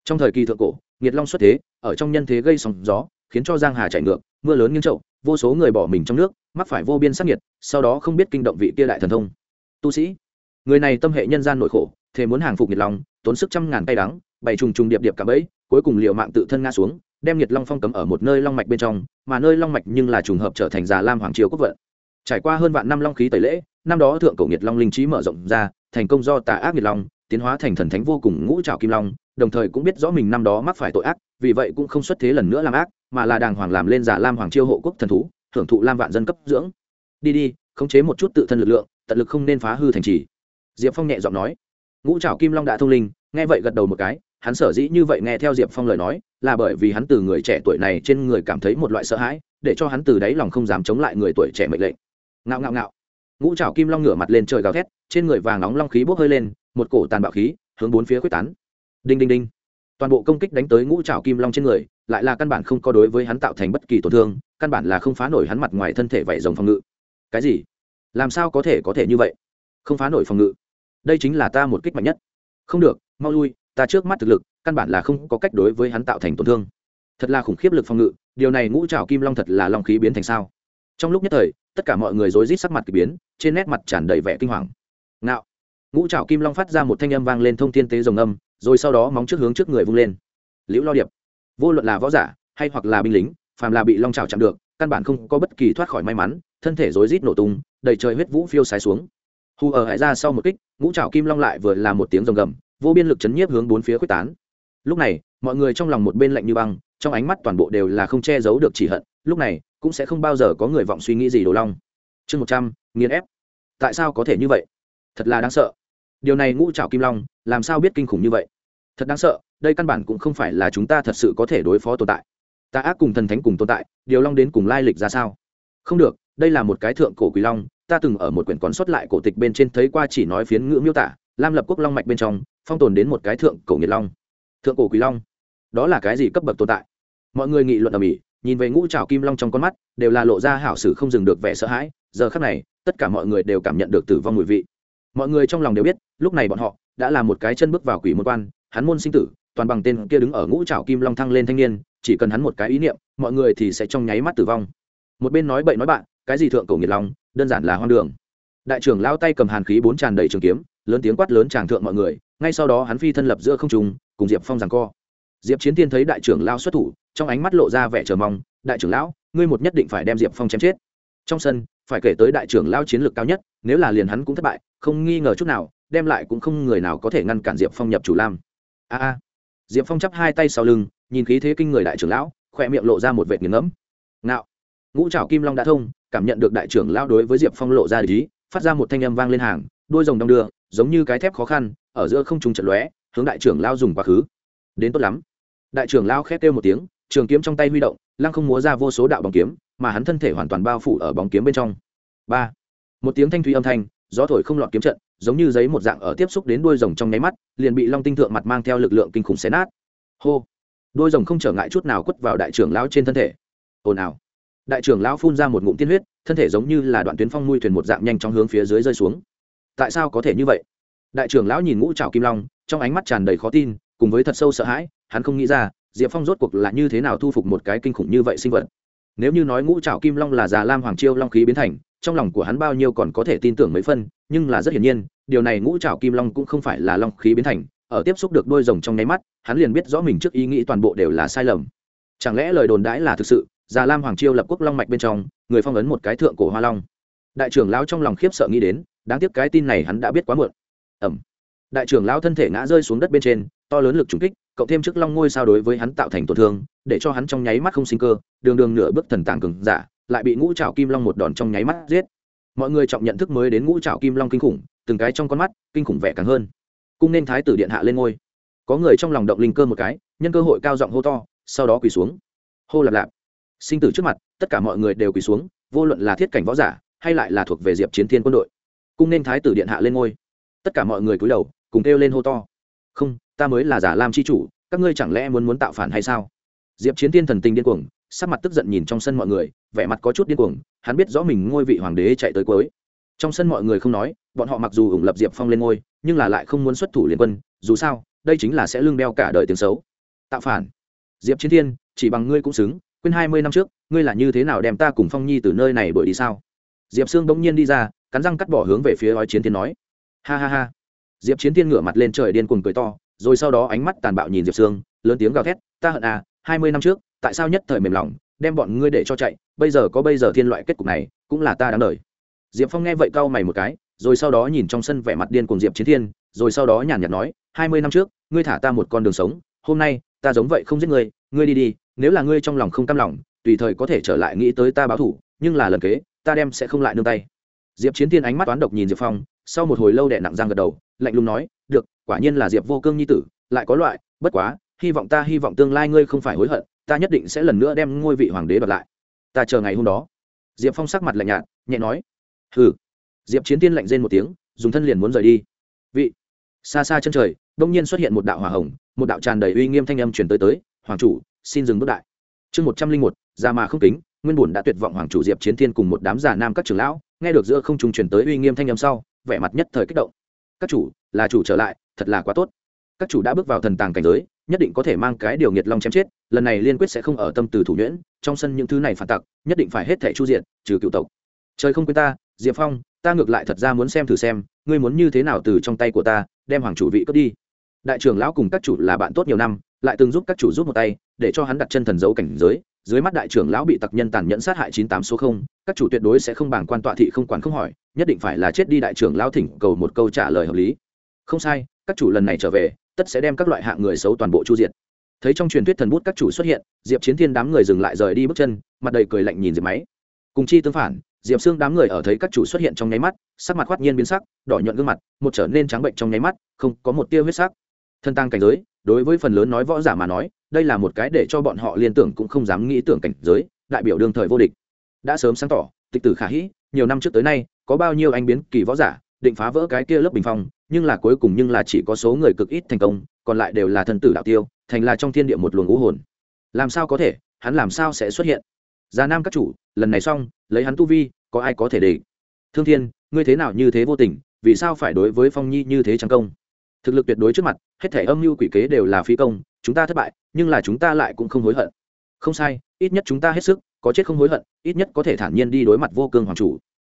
Trong thời kỳ thượng cổ nghiệt long xuất thế, ở trong nhân thế gây sóng gió, khiến cho giang hà chạy ngược, mưa lớn nghiêng trậu, vô số người bỏ mình trong nước, mắc phải vô biên sắc nhiệt sau đó không biết kinh động vị kia đại thần thông. Tu sĩ, người này tâm hệ nhân gian nội khổ thế muốn hàng phục nhiệt long, tốn sức trăm ngàn tay đắng, bày trùng trùng điệp điệp cả bẫy, cuối cùng liệu mạng tự thân ngã xuống, đem nhiệt long phong cấm ở một nơi long mạch bên trong, mà nơi long mạch nhưng là trùng hợp trở thành già lam hoàng triều quốc vận trải qua hơn vạn năm long khí tẩy lễ, năm đó thượng cổ nhiệt long linh trí mở rộng ra, thành công do tà ác nhiệt long, tiến hóa thành thần thánh vô cùng ngũ trào kim long, đồng thời cũng biết rõ mình năm đó mắc phải tội ác, vì vậy cũng không xuất thế lần nữa làm ác, mà là đàng hoàng làm lên giả lam hoàng chiêu hộ quốc thần thú, hưởng thụ lam vạn dân cấp dưỡng. Đi đi, khống chế một chút tự thân lực lượng, tận lực không nên phá hư thành trì. Diệp phong nhẹ giọng nói. Ngũ trào kim long đã thông linh, nghe vậy gật đầu một cái, hắn sở dĩ như vậy nghe theo diệp phong lời nói, là bởi vì hắn từ người trẻ tuổi này trên người cảm thấy một loại sợ hãi, để cho hắn từ đáy lòng không dám chống lại người tuổi trẻ mệnh lệnh ngạo ngạo ngạo. Ngũ trào kim long ngửa mặt lên trời gào thét, trên người vàng nóng long khí bốc hơi lên, một cổ tàn bạo khí, hướng bốn phía quyết tán. Đinh đinh đinh. Toàn bộ công kích đánh tới ngũ trào kim long trên người, lại là căn bản không có đối với hắn tạo thành bất kỳ tổn thương, căn bản là không phá nổi hắn mặt ngoài thân thể vảy rồng phòng ngự. Cái gì? Làm sao có thể có thể như vậy? Không phá nổi phòng ngự. Đây chính là ta một kích mạnh nhất. Không được, mau lui, ta trước mắt thực lực, căn bản là không có cách đối với hắn tạo thành tổn thương. Thật là khủng khiếp lực phòng ngự, điều này ngũ trào kim long thật là long khí biến thành sao? Trong lúc nhất thời tất cả mọi người rối rít sắc mặt k ỳ biến, trên nét mặt tràn đầy vẻ kinh hoàng. Ngạo. Ngũ trào kim long phát ra một thanh âm vang lên thông thiên tế rồng âm, rồi sau đó móng trước hướng trước người vung lên. Liễu lo điệp. Vô luận là võ giả, hay hoặc là binh lính, phàm là bị long trào chạm được, căn bản không có bất kỳ thoát khỏi may mắn, thân thể rối rít nổ tung, đầy trời huyết vũ phiêu sái xuống. Hù ở hải ra sau một kích, ngũ trào kim long lại vừa là một tiếng rồng gầm, vô biên lực chấn nhiếp hướng bốn phía quyết tán. Lúc này, mọi người trong lòng một bên lạnh như băng, trong ánh mắt toàn bộ đều là không che giấu được chỉ hận. Lúc này cũng sẽ không bao giờ có người vọng suy nghĩ gì đồ long. Chương một trăm, nghiền ép. Tại sao có thể như vậy? Thật là đáng sợ. Điều này ngũ trào kim long, làm sao biết kinh khủng như vậy? Thật đáng sợ, đây căn bản cũng không phải là chúng ta thật sự có thể đối phó tồn tại. Ta ác cùng thần thánh cùng tồn tại, điều long đến cùng lai lịch ra sao? Không được, đây là một cái thượng cổ quỷ long, ta từng ở một quyển còn xuất lại cổ tịch bên trên thấy qua chỉ nói phiến ngữ miêu tả, lam lập quốc long mạch bên trong, phong tồn đến một cái thượng cổ nghiệt long. Thượng cổ quỷ long? Đó là cái gì cấp bậc tồn tại? Mọi người nghị luận ở mỹ nhìn về ngũ trào kim long trong con mắt, đều là lộ ra hảo sử không dừng được vẻ sợ hãi. Giờ khắc này, tất cả mọi người đều cảm nhận được tử vong mùi vị. Mọi người trong lòng đều biết, lúc này bọn họ đã là một cái chân bước vào quỷ môn quan, hắn môn sinh tử, toàn bằng tên kia đứng ở ngũ trào kim long thăng lên thanh niên, chỉ cần hắn một cái ý niệm, mọi người thì sẽ trong nháy mắt tử vong. Một bên nói bậy nói bạn, cái gì thượng cổ nghiệt long, đơn giản là hoang đường. Đại trưởng lao tay cầm hàn khí bốn tràn đầy trường kiếm, lớn tiếng quát lớn tràng thượng mọi người, ngay sau đó hắn phi thân lập giữa không trùng cùng diệp phong rằng co diệp chiến Thiên thấy đại trưởng lao xuất thủ, trong ánh mắt lộ ra vẻ chờ mong, đại trưởng lão, ngươi một nhất định phải đem diệp phong chém chết. Trong sân, phải kể tới đại trưởng lao chiến lược cao nhất, nếu là liền hắn cũng thất bại, không nghi ngờ chút nào, đem lại cũng không người nào có thể ngăn cản diệp phong nhập chủ lam. A a. Diệp phong chắp hai tay sau lưng, nhìn khí thế kinh người đại trưởng lão, khỏe miệng lộ ra một vệt nghiền ngẫm. Ngạo. Ngũ trảo kim long đã thông, cảm nhận được đại trưởng lão đối với diệp phong lộ ra lý phát ra một thanh âm vang lên hàng, đôi rồng đong đưa, giống như cái thép khó khăn, ở giữa không trùng trận lóe, hướng đại trưởng lao dùng quá khứ đến tốt lắm. Đại trưởng lao khét kêu một tiếng, trường kiếm trong tay huy động, lăng không múa ra vô số đạo bóng kiếm, mà hắn thân thể hoàn toàn bao phủ ở bóng kiếm bên trong. Ba. Một tiếng thanh thủy âm thanh, gió thổi không lọt kiếm trận, giống như giấy một dạng ở tiếp xúc đến đuôi rồng trong nháy mắt, liền bị long tinh thượng mặt mang theo lực lượng kinh khủng xé nát. Hô. Đuôi rồng không trở ngại chút nào quất vào đại trưởng lão trên thân thể. Ồn ào. Đại trưởng lão phun ra một ngụm tiên huyết, thân thể giống như là đoạn tuyến phong nuôi thuyền một dạng nhanh trong hướng phía dưới rơi xuống. Tại sao có thể như vậy? Đại trưởng lão nhìn ngũ trào kim long, trong ánh mắt tràn đầy khó tin cùng với thật sâu sợ hãi, hắn không nghĩ ra, diệp phong rốt cuộc là như thế nào thu phục một cái kinh khủng như vậy sinh vật. Nếu như nói ngũ trảo kim long là già lam hoàng chiêu long khí biến thành, trong lòng của hắn bao nhiêu còn có thể tin tưởng mấy phân, nhưng là rất hiển nhiên, điều này ngũ trảo kim long cũng không phải là long khí biến thành, ở tiếp xúc được đôi rồng trong nháy mắt, hắn liền biết rõ mình trước ý nghĩ toàn bộ đều là sai lầm. Chẳng lẽ lời đồn đãi là thực sự, già lam hoàng chiêu lập quốc long mạch bên trong, người phong ấn một cái thượng cổ hoa long. Đại trưởng lão trong lòng khiếp sợ nghĩ đến, đáng tiếc cái tin này hắn đã biết quá muộn. Ẩm đại trưởng lão thân thể ngã rơi xuống đất bên trên to lớn lực trùng kích, cộng thêm chức long ngôi sao đối với hắn tạo thành tổn thương, để cho hắn trong nháy mắt không sinh cơ, đường đường nửa bước thần tàng cường giả, lại bị ngũ trào kim long một đòn trong nháy mắt giết. Mọi người trọng nhận thức mới đến ngũ trào kim long kinh khủng, từng cái trong con mắt, kinh khủng vẻ càng hơn. Cung nên thái tử điện hạ lên ngôi. Có người trong lòng động linh cơ một cái, nhân cơ hội cao giọng hô to, sau đó quỳ xuống. Hô lạp lạp. Sinh tử trước mặt, tất cả mọi người đều quỳ xuống, vô luận là thiết cảnh võ giả, hay lại là thuộc về diệp chiến thiên quân đội. Cung nên thái tử điện hạ lên ngôi. Tất cả mọi người cúi đầu, cùng kêu lên hô to. Không ta mới là giả lam c h i chủ, các ngươi chẳng lẽ muốn muốn tạo phản hay sao? Diệp chiến thiên thần tình điên cuồng, sắc mặt tức giận nhìn trong sân mọi người, vẻ mặt có chút điên cuồng, hắn biết rõ mình ngôi vị hoàng đế chạy tới cuối. Trong sân mọi người không nói, bọn họ mặc dù ủng lập diệp phong lên ngôi, nhưng là lại không muốn xuất thủ liên quân, dù sao, đây chính là sẽ lương đeo cả đời tiếng xấu. Tạo phản. Diệp chiến thiên, chỉ bằng ngươi cũng xứng, quên hai mươi năm trước, ngươi là như thế nào đem ta cùng phong nhi từ nơi này đuổi đi sao? Diệp sương bỗng nhiên đi ra, cắn răng cắt bỏ hướng về phía ói chiến thiên nói. Ha ha ha. Diệp chiến thiên ngửa mặt lên trời điên cuồng cười to rồi sau đó ánh mắt tàn bạo nhìn diệp sương, lớn tiếng gào thét, ta hận à hai mươi năm trước, tại sao nhất thời mềm lòng, đem bọn ngươi để cho chạy, bây giờ có bây giờ thiên loại kết cục này, cũng là ta đáng đời. Diệp phong nghe vậy cau mày một cái, rồi sau đó nhìn trong sân vẻ mặt điên cuồng diệp chiến thiên, rồi sau đó nhàn nhạt nói, hai mươi năm trước, ngươi thả ta một con đường sống, hôm nay, ta giống vậy không giết ngươi ngươi đi đi, nếu là ngươi trong lòng không cam lòng, tùy thời có thể trở lại nghĩ tới ta báo thủ nhưng là lần kế, ta đem sẽ không lại nương tay. Diệp chiến thiên ánh mắt toán độc nhìn diệp phong, sau một hồi lâu đẻ nặng răng gật đầu, lạnh lùng nói quả nhiên là diệp vô cương nhi tử, lại có loại, bất quá, hy vọng ta hy vọng tương lai ngươi không phải hối hận, ta nhất định sẽ lần nữa đem ngôi vị hoàng đế đoạt lại. Ta chờ ngày hôm đó. Diệp phong sắc mặt lạnh nhạt, nhẹ nói. Hừ. Diệp chiến tiên lạnh rên một tiếng, dùng thân liền muốn rời đi. Vị. Xa xa chân trời, đông nhiên xuất hiện một đạo hỏa hồng, một đạo tràn đầy uy nghiêm thanh âm truyền tới tới, hoàng chủ, xin dừng bước đại. Chương một trăm linh một, già mà không kính, nguyên bùn đã tuyệt vọng hoàng chủ diệp chiến thiên cùng một đám già nam các trưởng lão, nghe được giữa không trùng truyền tới uy nghiêm thanh âm sau, vẻ mặt nhất thời kích động. Các chủ, là chủ trở lại thật là quá tốt. Các chủ đã bước vào thần tàng cảnh giới, nhất định có thể mang cái điều nghiệt long chém chết, lần này liên quyết sẽ không ở tâm từ thủ nhuyễn, trong sân những thứ này phản tặc, nhất định phải hết thẻ chu diện trừ cựu tộc. Trời không quên ta, diệp phong, ta ngược lại thật ra muốn xem thử xem, ngươi muốn như thế nào từ trong tay của ta, đem hoàng chủ vị cướp đi. Đại trưởng lão cùng các chủ là bạn tốt nhiều năm, lại từng giúp các chủ giúp một tay, để cho hắn đặt chân thần dấu cảnh giới, dưới mắt đại trưởng lão bị tặc nhân tàn nhẫn sát hại chín tám số không, các chủ tuyệt đối sẽ không bảng quan tọa thị không quản không hỏi, nhất định phải là chết đi đại trưởng lão thỉnh cầu một câu trả lời hợp lý không sai, các chủ lần này trở về, tất sẽ đem các loại hạng người xấu toàn bộ chu diệt. Thấy trong truyền thuyết thần bút các chủ xuất hiện, diệp chiến thiên đám người dừng lại rời đi bước chân, mặt đầy cười lạnh nhìn diệp máy. Cùng chi tương phản, diệp xương đám người ở thấy các chủ xuất hiện trong nháy mắt, sắc mặt khoát nhiên biến sắc, đỏ nhuận gương mặt, một trở nên trắng bệnh trong nháy mắt, không có một tia huyết sắc. Thân tăng cảnh giới, đối với phần lớn nói võ giả mà nói, đây là một cái để cho bọn họ liên tưởng cũng không dám nghĩ tưởng cảnh giới, đại biểu đương thời vô địch. Đã sớm sáng tỏ, tịch tử khả hĩ, nhiều năm trước tới nay, có bao nhiêu anh biến kỳ võ giả định phá vỡ cái kia lớp bình phong, nhưng là cuối cùng nhưng là chỉ có số người cực ít thành công, còn lại đều là thân tử đạo tiêu, thành là trong thiên địa một luồng ngũ hồn. Làm sao có thể? Hắn làm sao sẽ xuất hiện? Già nam các chủ, lần này xong, lấy hắn tu vi, có ai có thể để thương thiên, ngươi thế nào như thế vô tình, vì sao phải đối với phong nhi như thế trắng công? Thực lực tuyệt đối trước mặt, hết thể âm mưu quỷ kế đều là phi công, chúng ta thất bại, nhưng là chúng ta lại cũng không hối hận. Không sai, ít nhất chúng ta hết sức, có chết không hối hận, ít nhất có thể thản nhiên đi đối mặt vô cương hoàng chủ.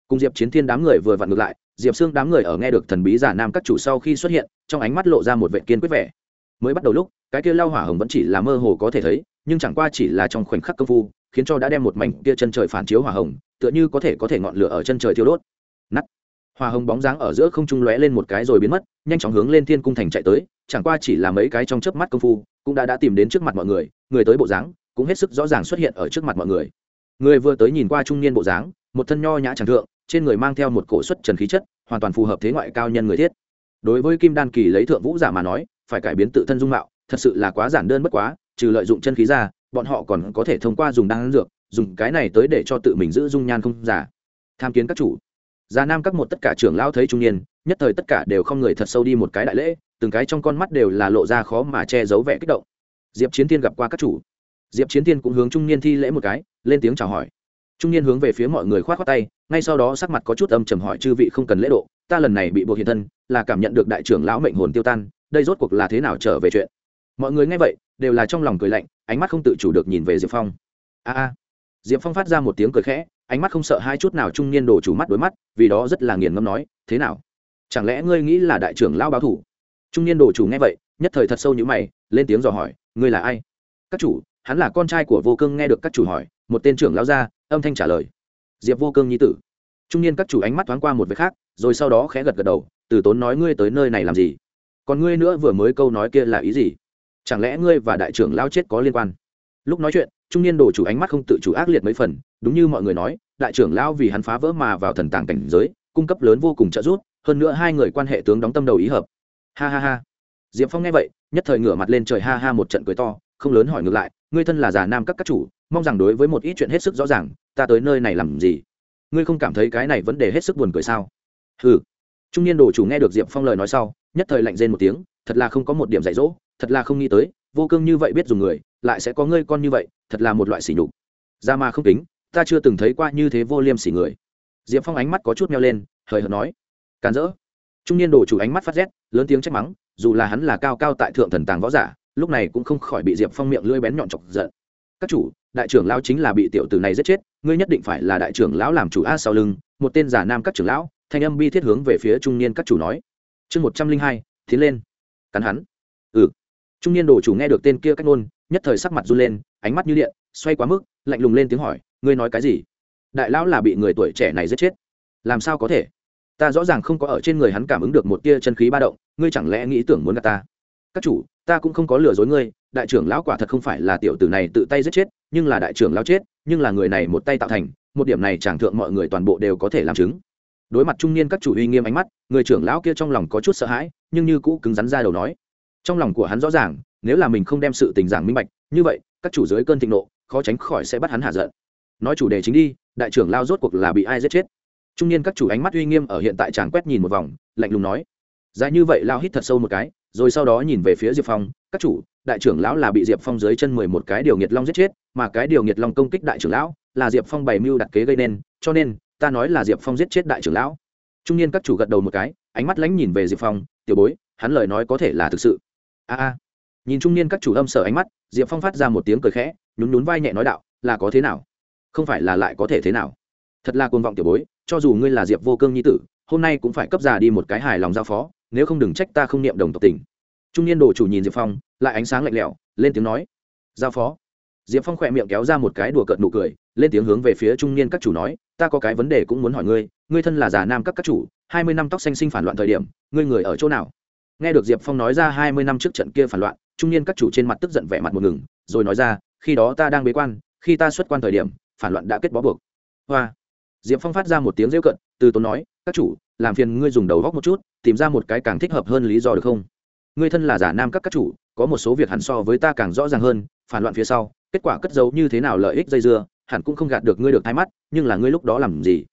Cùng diệp chiến thiên đám người vừa vặn ngược lại diệp xương đám người ở nghe được thần bí giả nam các chủ sau khi xuất hiện, trong ánh mắt lộ ra một vệ kiên quyết vẻ. Mới bắt đầu lúc, cái kia lao hỏa hồng vẫn chỉ là mơ hồ có thể thấy, nhưng chẳng qua chỉ là trong khoảnh khắc công phu, khiến cho đã đem một mảnh kia chân trời phản chiếu hỏa hồng, tựa như có thể có thể ngọn lửa ở chân trời thiêu đốt. Nắt hỏa hồng bóng dáng ở giữa không trung lóe lên một cái rồi biến mất, nhanh chóng hướng lên thiên cung thành chạy tới, chẳng qua chỉ là mấy cái trong chớp mắt công phu, cũng đã đã tìm đến trước mặt mọi người người tới bộ dáng, cũng hết sức rõ ràng xuất hiện ở trước mặt mọi người. Người vừa tới nhìn qua trung niên bộ dáng, một thân nho nhã chẳng thượng trên người mang theo một cổ suất trần khí chất, hoàn toàn phù hợp thế ngoại cao nhân người thiết. Đối với kim đan kỳ lấy thượng vũ giả mà nói, phải cải biến tự thân dung mạo, thật sự là quá giản đơn bất quá, trừ lợi dụng chân khí ra, bọn họ còn có thể thông qua dùng đan dược, dùng cái này tới để cho tự mình giữ dung nhan không giả. Tham kiến các chủ. Già nam các một tất cả trưởng lão thấy trung niên, nhất thời tất cả đều không người thật sâu đi một cái đại lễ, từng cái trong con mắt đều là lộ ra khó mà che giấu vẻ kích động. Diệp chiến thiên gặp qua các chủ. Diệp chiến thiên cũng hướng trung niên thi lễ một cái, lên tiếng chào hỏi trung niên hướng về phía mọi người k h o á t tay, ngay sau đó sắc mặt có chút âm trầm hỏi chư vị không cần lễ độ, ta lần này bị buộc hiện thân, là cảm nhận được đại trưởng lão mệnh hồn tiêu tan, đây rốt cuộc là thế nào trở về chuyện? Mọi người nghe vậy, đều là trong lòng cười lạnh, ánh mắt không tự chủ được nhìn về diệp phong. A a. Diệp phong phát ra một tiếng cười khẽ, ánh mắt không sợ hai chút nào trung niên đổ chủ mắt đối mắt, vì đó rất là nghiền ngâm nói, thế nào? Chẳng lẽ ngươi nghĩ là đại trưởng lão báo thủ? Trung niên đồ chủ nghe vậy, nhất thời thật sâu như mày, lên tiếng dò hỏi, ngươi là ai? Các chủ, hắn là con trai của vô cương nghe được các chủ hỏi, một tên trưởng lão ra âm thanh trả lời. Diệp vô cương nhi tử. Trung niên các chủ ánh mắt thoáng qua một việc khác, rồi sau đó khẽ gật gật đầu, từ tốn nói ngươi tới nơi này làm gì? Còn ngươi nữa vừa mới câu nói kia là ý gì? Chẳng lẽ ngươi và đại trưởng lao chết có liên quan? Lúc nói chuyện, trung niên đồ chủ ánh mắt không tự chủ ác liệt mấy phần, đúng như mọi người nói, đại trưởng lao vì hắn phá vỡ mà vào thần tàng cảnh giới, cung cấp lớn vô cùng trợ giúp, hơn nữa hai người quan hệ tướng đóng tâm đầu ý hợp. Ha ha ha. Diệp phong nghe vậy, nhất thời ngửa mặt lên trời ha ha một trận cười to, không lớn hỏi ngược lại, ngươi thân là già nam các các chủ mong rằng đối với một ít chuyện hết sức rõ ràng, ta tới nơi này làm gì? Ngươi không cảm thấy cái này vấn đề hết sức buồn cười sao? Ừ trung niên đồ chủ nghe được diệp phong lời nói sau, nhất thời lạnh rên một tiếng, thật là không có một điểm dạy dỗ, thật là không nghĩ tới, vô cương như vậy biết dùng người, lại sẽ có ngươi con như vậy, thật là một loại sỉ nhục. Ra mà không tính ta chưa từng thấy qua như thế vô liêm sỉ người. Diệp phong ánh mắt có chút meo lên, hời hợt nói. Càn rỡ. Trung niên đồ chủ ánh mắt phát rét, lớn tiếng trách mắng, dù là hắn là cao cao tại thượng thần tàng võ giả, lúc này cũng không khỏi bị diệp phong miệng lưỡi bén nhọn chọc giận các chủ, đại trưởng lão chính là bị tiểu tử này giết chết, ngươi nhất định phải là đại trưởng lão làm chủ a sau lưng, một tên giả nam các trưởng lão, thanh âm bi thiết hướng về phía trung niên các chủ nói. Chương một trăm linh hai, tiến lên. Cắn hắn. Ừ. Trung niên đồ chủ nghe được tên kia cách ngôn, nhất thời sắc mặt run lên, ánh mắt như điện, xoay quá mức, lạnh lùng lên tiếng hỏi, ngươi nói cái gì? Đại lão là bị người tuổi trẻ này giết chết. Làm sao có thể? Ta rõ ràng không có ở trên người hắn cảm ứng được một tia chân khí ba động, ngươi chẳng lẽ nghĩ tưởng muốn gạt ta? Các chủ, ta cũng không có lừa dối ngươi đại trưởng lão quả thật không phải là tiểu tử này tự tay giết chết, nhưng là đại trưởng lão chết, nhưng là người này một tay tạo thành, một điểm này chẳng thượng mọi người toàn bộ đều có thể làm chứng. Đối mặt trung niên các chủ uy nghiêm ánh mắt, người trưởng lão kia trong lòng có chút sợ hãi, nhưng như cũ cứng rắn ra đầu nói. Trong lòng của hắn rõ ràng, nếu là mình không đem sự tình giảng minh bạch, như vậy, các chủ dưới cơn thịnh nộ, khó tránh khỏi sẽ bắt hắn hạ giận. Nói chủ đề chính đi, đại trưởng lao rốt cuộc là bị ai giết chết? Trung niên các chủ ánh mắt uy nghiêm ở hiện tại chàng quét nhìn một vòng, lạnh lùng nói. Dài như vậy lao hít thật sâu một cái, rồi sau đó nhìn về phía diệp phong, các chủ đại trưởng lão là bị diệp phong dưới chân mười một cái điều nghiệt long giết chết, mà cái điều nghiệt long công kích đại trưởng lão là diệp phong bày mưu đặt kế gây nên, cho nên, ta nói là diệp phong giết chết đại trưởng lão. Trung niên các chủ gật đầu một cái, ánh mắt lánh nhìn về diệp phong, tiểu bối, hắn lời nói có thể là thực sự. A a. Nhìn trung niên các chủ âm sở ánh mắt, diệp phong phát ra một tiếng cười khẽ, nhún nhún vai nhẹ nói đạo, là có thế nào? Không phải là lại có thể thế nào? Thật là côn vọng tiểu bối, cho dù ngươi là diệp vô cương nhi tử, hôm nay cũng phải cấp già đi một cái hài lòng giao phó, nếu không đừng trách ta không niệm đồng tộc tình trung niên đồ chủ nhìn diệp phong, lại ánh sáng lạnh lẽo, lên tiếng nói, giao phó. Diệp phong khỏe miệng kéo ra một cái đùa cợt nụ cười, lên tiếng hướng về phía trung niên các chủ nói, ta có cái vấn đề cũng muốn hỏi ngươi ngươi thân là già nam các các chủ, hai mươi năm tóc xanh sinh phản loạn thời điểm, ngươi người ở chỗ nào? Nghe được diệp phong nói ra hai mươi năm trước trận kia phản loạn, trung niên các chủ trên mặt tức giận vẻ mặt một ngừng, rồi nói ra, khi đó ta đang bế quan, khi ta xuất quan thời điểm, phản loạn đã kết bó buộc. Hoa. Diệp phong phát ra một tiếng rêu cận, từ tốn nói, các chủ, làm phiền ngươi dùng đầu góc một chút, tìm ra một cái càng thích hợp hơn lý do được không? Ngươi thân là giả nam các các chủ, có một số việc hẳn so với ta càng rõ ràng hơn, phản loạn phía sau, kết quả cất giấu như thế nào lợi ích dây dưa, hẳn cũng không gạt được ngươi được thay mắt, nhưng là ngươi lúc đó làm gì?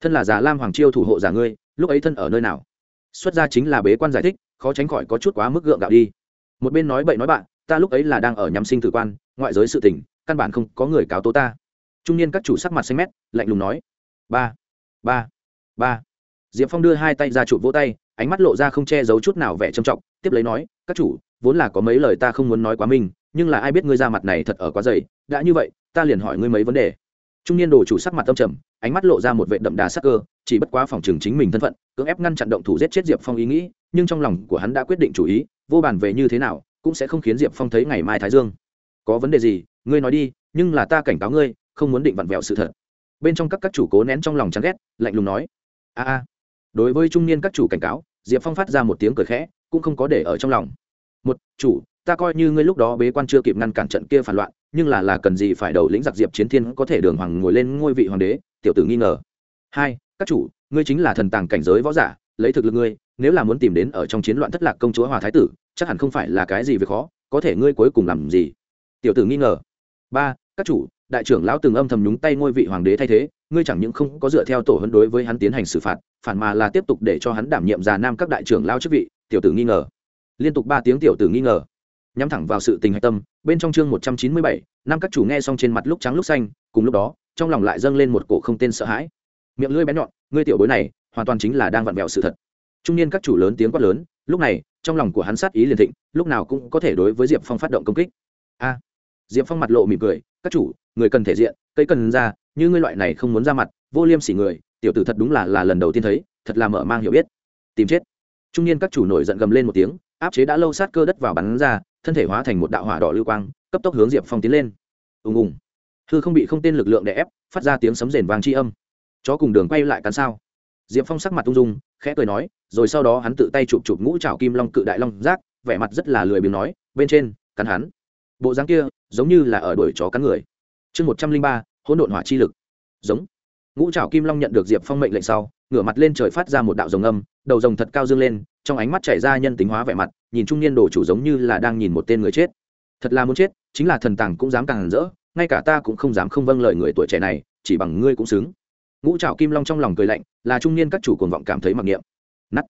Thân là giả lam hoàng chiêu thủ hộ giả ngươi, lúc ấy thân ở nơi nào? Xuất gia chính là bế quan giải thích, khó tránh khỏi có chút quá mức gượng gạo đi. Một bên nói bậy nói bạn, ta lúc ấy là đang ở nhắm sinh tử quan, ngoại giới sự tình, căn bản không có người cáo tố ta. Trung niên các chủ sắc mặt xanh mét, lạnh lùng nói. Ba ba ba. Diệp phong đưa hai tay ra chụp vỗ tay, ánh mắt lộ ra không che giấu chút nào vẻ trầm trọng tiếp lấy nói, các chủ, vốn là có mấy lời ta không muốn nói quá minh nhưng là ai biết ngươi ra mặt này thật ở quá dày, đã như vậy, ta liền hỏi ngươi mấy vấn đề. Trung niên đồ chủ sắc mặt tâm trầm, ánh mắt lộ ra một vệ đậm đà sắc cơ, chỉ bất quá phòng trường chính mình thân phận, cưỡng ép ngăn chặn động thủ giết chết diệp phong ý nghĩ, nhưng trong lòng của hắn đã quyết định chủ ý, vô bàn về như thế nào, cũng sẽ không khiến diệp phong thấy ngày mai thái dương. Có vấn đề gì, ngươi nói đi, nhưng là ta cảnh cáo ngươi, không muốn định vặn vẹo sự thật. Bên trong các các chủ cố nén trong lòng chán ghét, lạnh lùng nói, a a. Đối với trung niên các chủ cảnh cáo, diệp phong phát ra một tiếng cười khẽ cũng không có để ở trong lòng. Một, chủ, ta coi như ngươi lúc đó bế quan chưa kịp ngăn cản trận kia phản loạn, nhưng là là cần gì phải đầu lĩnh giặc diệp chiến thiên có thể đường hoàng ngồi lên ngôi vị hoàng đế, tiểu tử nghi ngờ. Hai, các chủ, ngươi chính là thần tàng cảnh giới võ giả, lấy thực lực ngươi, nếu là muốn tìm đến ở trong chiến loạn thất lạc công chúa hòa thái tử, chắc hẳn không phải là cái gì việc khó, có thể ngươi cuối cùng làm gì? Tiểu tử nghi ngờ. Ba, các chủ, đại trưởng lão từng âm thầm nhúng tay ngôi vị hoàng đế thay thế, ngươi chẳng những không có dựa theo tổ hấn đối với hắn tiến hành xử phạt, phản mà là tiếp tục để cho hắn đảm nhiệm già nam các đại trưởng lao chức vị tiểu tử nghi ngờ. Liên tục ba tiếng tiểu tử nghi ngờ. Nhắm thẳng vào sự tình hạch tâm, bên trong chương một trăm chín mươi bảy, năm các chủ nghe xong trên mặt lúc trắng lúc xanh, cùng lúc đó, trong lòng lại dâng lên một cổ không tên sợ hãi. Miệng lưỡi bén nhọn, ngươi tiểu bối này, hoàn toàn chính là đang vặn vẹo sự thật. Trung niên các chủ lớn tiếng quát lớn, lúc này, trong lòng của hắn sát ý liền thịnh, lúc nào cũng có thể đối với diệp phong phát động công kích. A! Diệp phong mặt lộ mỉm cười, các chủ, người cần thể diện, cây cần ra, như ngươi loại này không muốn ra mặt, vô liêm sỉ người, tiểu tử thật đúng là là lần đầu tiên thấy, thật là mở mang hiểu biết. Tìm chết trung niên các chủ nổi giận gầm lên một tiếng, áp chế đã lâu sát cơ đất vào bắn ra, thân thể hóa thành một đạo hỏa đỏ lưu quang, cấp tốc hướng diệp phong tiến lên. Ùng ùng. Hư không bị không tên lực lượng đè ép, phát ra tiếng sấm rền vàng tri âm. Chó cùng đường quay lại cắn sao? Diệp phong sắc mặt ung dung, khẽ cười nói, rồi sau đó hắn tự tay chụp chụp ngũ trào kim long cự đại long giác, vẻ mặt rất là lười biếng nói, bên trên, cắn hắn. Bộ dáng kia, giống như là ở đuổi chó cắn người. Chương một trăm linh ba, hỗn độn hỏa chi lực. Giống. Ngũ trảo kim long nhận được diệp phong mệnh lệnh sau, ngửa mặt lên trời phát ra một đạo rồng âm đầu rồng thật cao dương lên, trong ánh mắt chảy ra nhân tính hóa vẻ mặt, nhìn trung niên đồ chủ giống như là đang nhìn một tên người chết. Thật là muốn chết, chính là thần tàng cũng dám càng rỡ, ngay cả ta cũng không dám không vâng lời người tuổi trẻ này, chỉ bằng ngươi cũng xứng. Ngũ trảo kim long trong lòng cười lạnh, là trung niên các chủ cuồng vọng cảm thấy mặc niệm. Nắt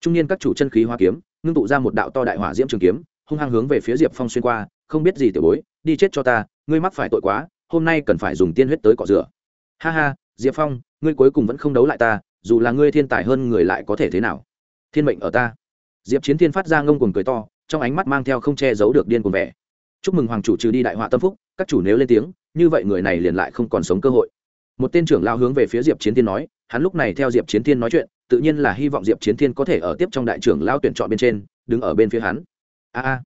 trung niên các chủ chân khí hoa kiếm, ngưng tụ ra một đạo to đại hỏa diễm trường kiếm, hung hăng hướng về phía diệp phong xuyên qua, không biết gì tiểu bối, đi chết cho ta, ngươi mắc phải tội quá, hôm nay cần phải dùng tiên huyết tới cọ rửa. Ha ha, diệp phong, ngươi cuối cùng vẫn không đấu lại ta dù là ngươi thiên tài hơn người lại có thể thế nào? Thiên mệnh ở ta. Diệp chiến thiên phát ra ngông cuồng cười to, trong ánh mắt mang theo không che giấu được điên cuồng vẻ. Chúc mừng hoàng chủ trừ đi đại họa tâm phúc, các chủ nếu lên tiếng, như vậy người này liền lại không còn sống cơ hội. Một tên trưởng lao hướng về phía diệp chiến thiên nói, hắn lúc này theo diệp chiến thiên nói chuyện, tự nhiên là hy vọng diệp chiến thiên có thể ở tiếp trong đại trưởng lao tuyển chọn bên trên, đứng ở bên phía hắn. A a.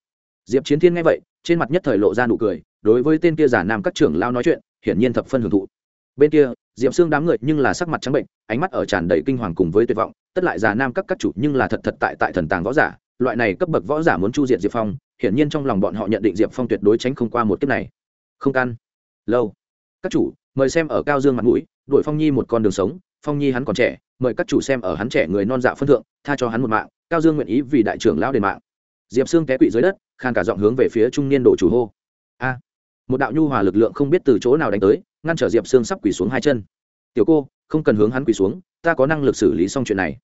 Diệp chiến thiên nghe vậy, trên mặt nhất thời lộ ra nụ cười, đối với tên kia giả nam các trưởng lao nói chuyện, hiển nhiên thập phân hưởng thụ. Bên kia diệp xương đám người nhưng là sắc mặt trắng bệnh, ánh mắt ở tràn đầy kinh hoàng cùng với tuyệt vọng, tất lại già nam các các chủ nhưng là thật thật tại tại thần tàng võ giả, loại này cấp bậc võ giả muốn chu diệt diệp phong, hiển nhiên trong lòng bọn họ nhận định diệp phong tuyệt đối tránh không qua một kiếp này. Không căn lâu. Các chủ, mời xem ở cao dương mặt mũi, đuổi phong nhi một con đường sống, phong nhi hắn còn trẻ, mời các chủ xem ở hắn trẻ người non dạ phân thượng, tha cho hắn một mạng, cao dương nguyện ý vì đại trưởng lão đền mạng. Diệp xương té quỵ dưới đất, khan cả giọng hướng về phía trung niên độ chủ hô. A. Một đạo nhu hòa lực lượng không biết từ chỗ nào đánh tới ngăn trở diệp Sương sắp quỳ xuống hai chân tiểu cô không cần hướng hắn quỳ xuống ta có năng lực xử lý xong chuyện này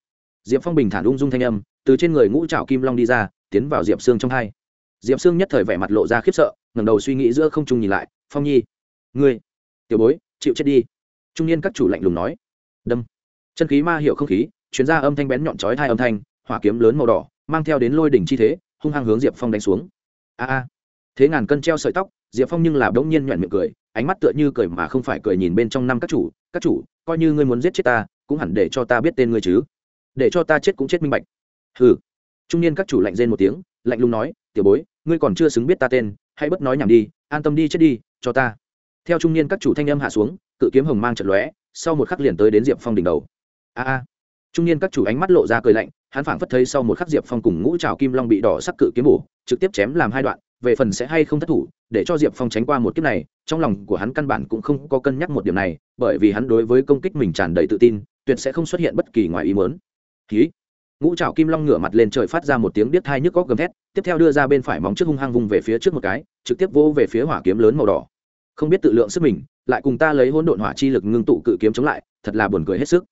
diệp phong bình thản ung dung thanh âm từ trên người ngũ trào kim long đi ra tiến vào diệp Sương trong hai diệp Sương nhất thời vẻ mặt lộ ra khiếp sợ ngẩng đầu suy nghĩ giữa không trung nhìn lại phong nhi ngươi tiểu bối chịu chết đi trung niên các chủ lạnh lùng nói đâm chân khí ma hiệu không khí chuyến ra âm thanh bén nhọn chói thai âm thanh hỏa kiếm lớn màu đỏ mang theo đến lôi đỉnh chi thế hung hăng hướng diệp phong đánh xuống a a thế ngàn cân treo sợi tóc diệp phong nhưng là đ ố n g nhiên nhoẹn miệng cười, ánh mắt tựa như cười mà không phải cười nhìn bên trong năm các chủ các chủ, coi như ngươi muốn giết chết ta, cũng hẳn để cho ta biết tên ngươi chứ. Để cho ta chết cũng chết minh bạch. Hừ. Trung niên các chủ lạnh rên một tiếng, lạnh lùng nói, tiểu bối, ngươi còn chưa xứng biết ta tên, hãy bất nói nhảm đi, an tâm đi chết đi, cho ta. Theo trung niên các chủ thanh âm hạ xuống, cự kiếm hồng mang trận lóe, sau một khắc liền tới đến diệp phong đỉnh đầu. A a. Trung niên các chủ ánh mắt lộ ra cười lạnh, hắn phảng phất thấy sau một khắc diệp phong cùng ngũ trào kim long bị đỏ sắc cự kiếm bổ, trực tiếp chém làm hai đoạn về phần sẽ hay không thất thủ, để cho diệp phong tránh qua một kiếp này, trong lòng của hắn căn bản cũng không có cân nhắc một điểm này, bởi vì hắn đối với công kích mình tràn đầy tự tin, tuyệt sẽ không xuất hiện bất kỳ ngoài ý mớn ký ngũ trào kim long ngửa mặt lên trời phát ra một tiếng biết thai nhức góc gầm thét, tiếp theo đưa ra bên phải móng trước hung hăng vùng về phía trước một cái, trực tiếp vô về phía hỏa kiếm lớn màu đỏ. Không biết tự lượng sức mình, lại cùng ta lấy hỗn độn hỏa chi lực ngưng tụ cự kiếm chống lại, thật là buồn cười hết sức.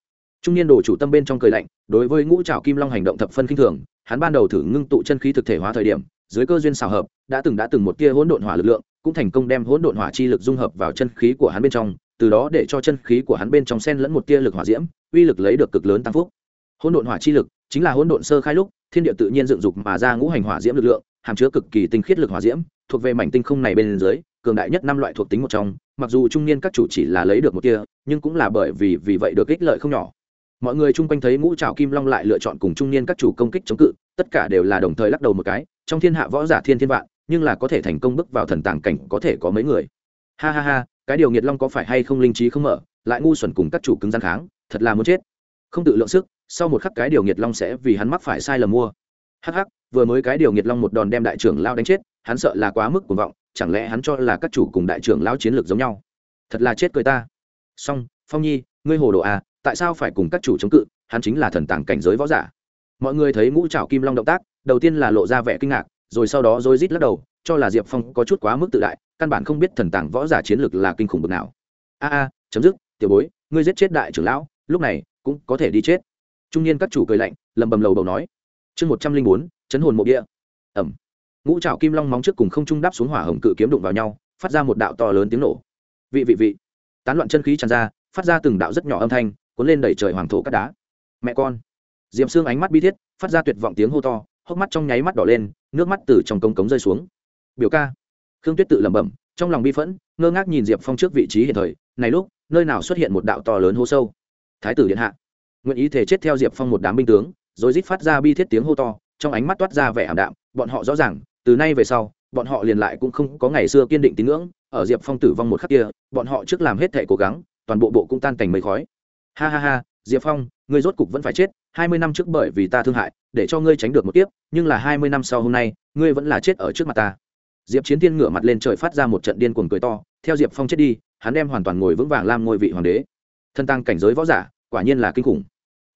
Trung niên đồ chủ tâm bên trong cười lạnh, đối với ngũ trào kim long hành động thập phân kinh thường, hắn ban đầu thử ngưng tụ chân khí thực thể hóa thời điểm, dưới cơ duyên xào hợp đã từng đã từng một tia hỗn độn hỏa lực lượng, cũng thành công đem hỗn độn hỏa chi lực dung hợp vào chân khí của hắn bên trong, từ đó để cho chân khí của hắn bên trong xen lẫn một tia lực hỏa diễm, uy lực lấy được cực lớn tăng phúc. Hỗn độn hỏa chi lực chính là hỗn độn sơ khai lúc, thiên địa tự nhiên dựng dục mà ra ngũ hành hỏa diễm lực lượng, hàm chứa cực kỳ tinh khiết lực hỏa diễm, thuộc về mảnh tinh không này bên dưới, cường đại nhất năm loại thuộc tính một trong, mặc dù trung niên các chủ chỉ là lấy được một tia, nhưng cũng là bởi vì vì vậy được ích lợi không nhỏ. Mọi người chung quanh thấy ngũ trào kim long lại lựa chọn cùng trung niên các chủ công kích chống cự, tất cả đều là đồng thời lắc đầu một cái, trong thiên hạ võ giả thiên thiên vạn nhưng là có thể thành công bước vào thần tàng cảnh có thể có mấy người. Ha ha ha, cái điều nghiệt long có phải hay không linh trí không mở, lại ngu xuẩn cùng các chủ cứng gian kháng, thật là muốn chết. Không tự lượng sức, sau một khắc cái điều nghiệt long sẽ vì hắn mắc phải sai lầm mua. Hắc hắc, vừa mới cái điều nghiệt long một đòn đem đại trưởng lao đánh chết, hắn sợ là quá mức cuồng vọng, chẳng lẽ hắn cho là các chủ cùng đại trưởng lao chiến lược giống nhau? Thật là chết cười ta. Song phong nhi, ngươi hồ đồ à tại sao phải cùng các chủ chống cự, hắn chính là thần tàng cảnh giới võ giả. Mọi người thấy ngũ trảo kim long động tác, đầu tiên là lộ ra vẻ kinh ngạc rồi sau đó rối rít lắc đầu, cho là diệp phong có chút quá mức tự đại, căn bản không biết thần tàng võ giả chiến lược là kinh khủng bậc nào. A a, chấm dứt, tiểu bối, ngươi giết chết đại trưởng lão, lúc này cũng có thể đi chết. Trung niên các chủ cười lạnh lầm bầm lầu bầu nói. Chương một trăm linh bốn, chấn hồn mộ địa. Ẩm. Ngũ trảo kim long móng trước cùng không trung đáp xuống hỏa hồng cự kiếm đụng vào nhau, phát ra một đạo to lớn tiếng nổ. Vị vị vị. Tán loạn chân khí tràn ra, phát ra từng đạo rất nhỏ âm thanh, cuốn lên đẩy trời hoàng thổ cát đá. Mẹ con. Diệp xương ánh mắt bi thiết, phát ra tuyệt vọng tiếng hô to, hốc mắt trong nháy mắt đỏ lên nước mắt từ trong cống cống rơi xuống. Biểu ca. Khương tuyết tự lẩm bẩm, trong lòng bi phẫn, ngơ ngác nhìn diệp phong trước vị trí hiện thời, này lúc, nơi nào xuất hiện một đạo to lớn hô sâu. Thái tử điện hạ. Nguyện ý thể chết theo diệp phong một đám binh tướng, rồi rít phát ra bi thiết tiếng hô to, trong ánh mắt toát ra vẻ ảm đạm, bọn họ rõ ràng, từ nay về sau, bọn họ liền lại cũng không có ngày xưa kiên định tín ngưỡng, ở diệp phong tử vong một khắc kia, bọn họ trước làm hết thể cố gắng, toàn bộ bộ cũng tan cảnh mây khói. Ha ha ha, diệp phong, ngươi rốt cục vẫn phải chết hai mươi năm trước bởi vì ta thương hại, để cho ngươi tránh được một kiếp, nhưng là hai mươi năm sau hôm nay, ngươi vẫn là chết ở trước mặt ta. Diệp chiến tiên ngửa mặt lên trời phát ra một trận điên cuồng cười to, theo diệp phong chết đi, hắn đem hoàn toàn ngồi vững vàng làm ngôi vị hoàng đế. Thân tăng cảnh giới võ giả, quả nhiên là kinh khủng.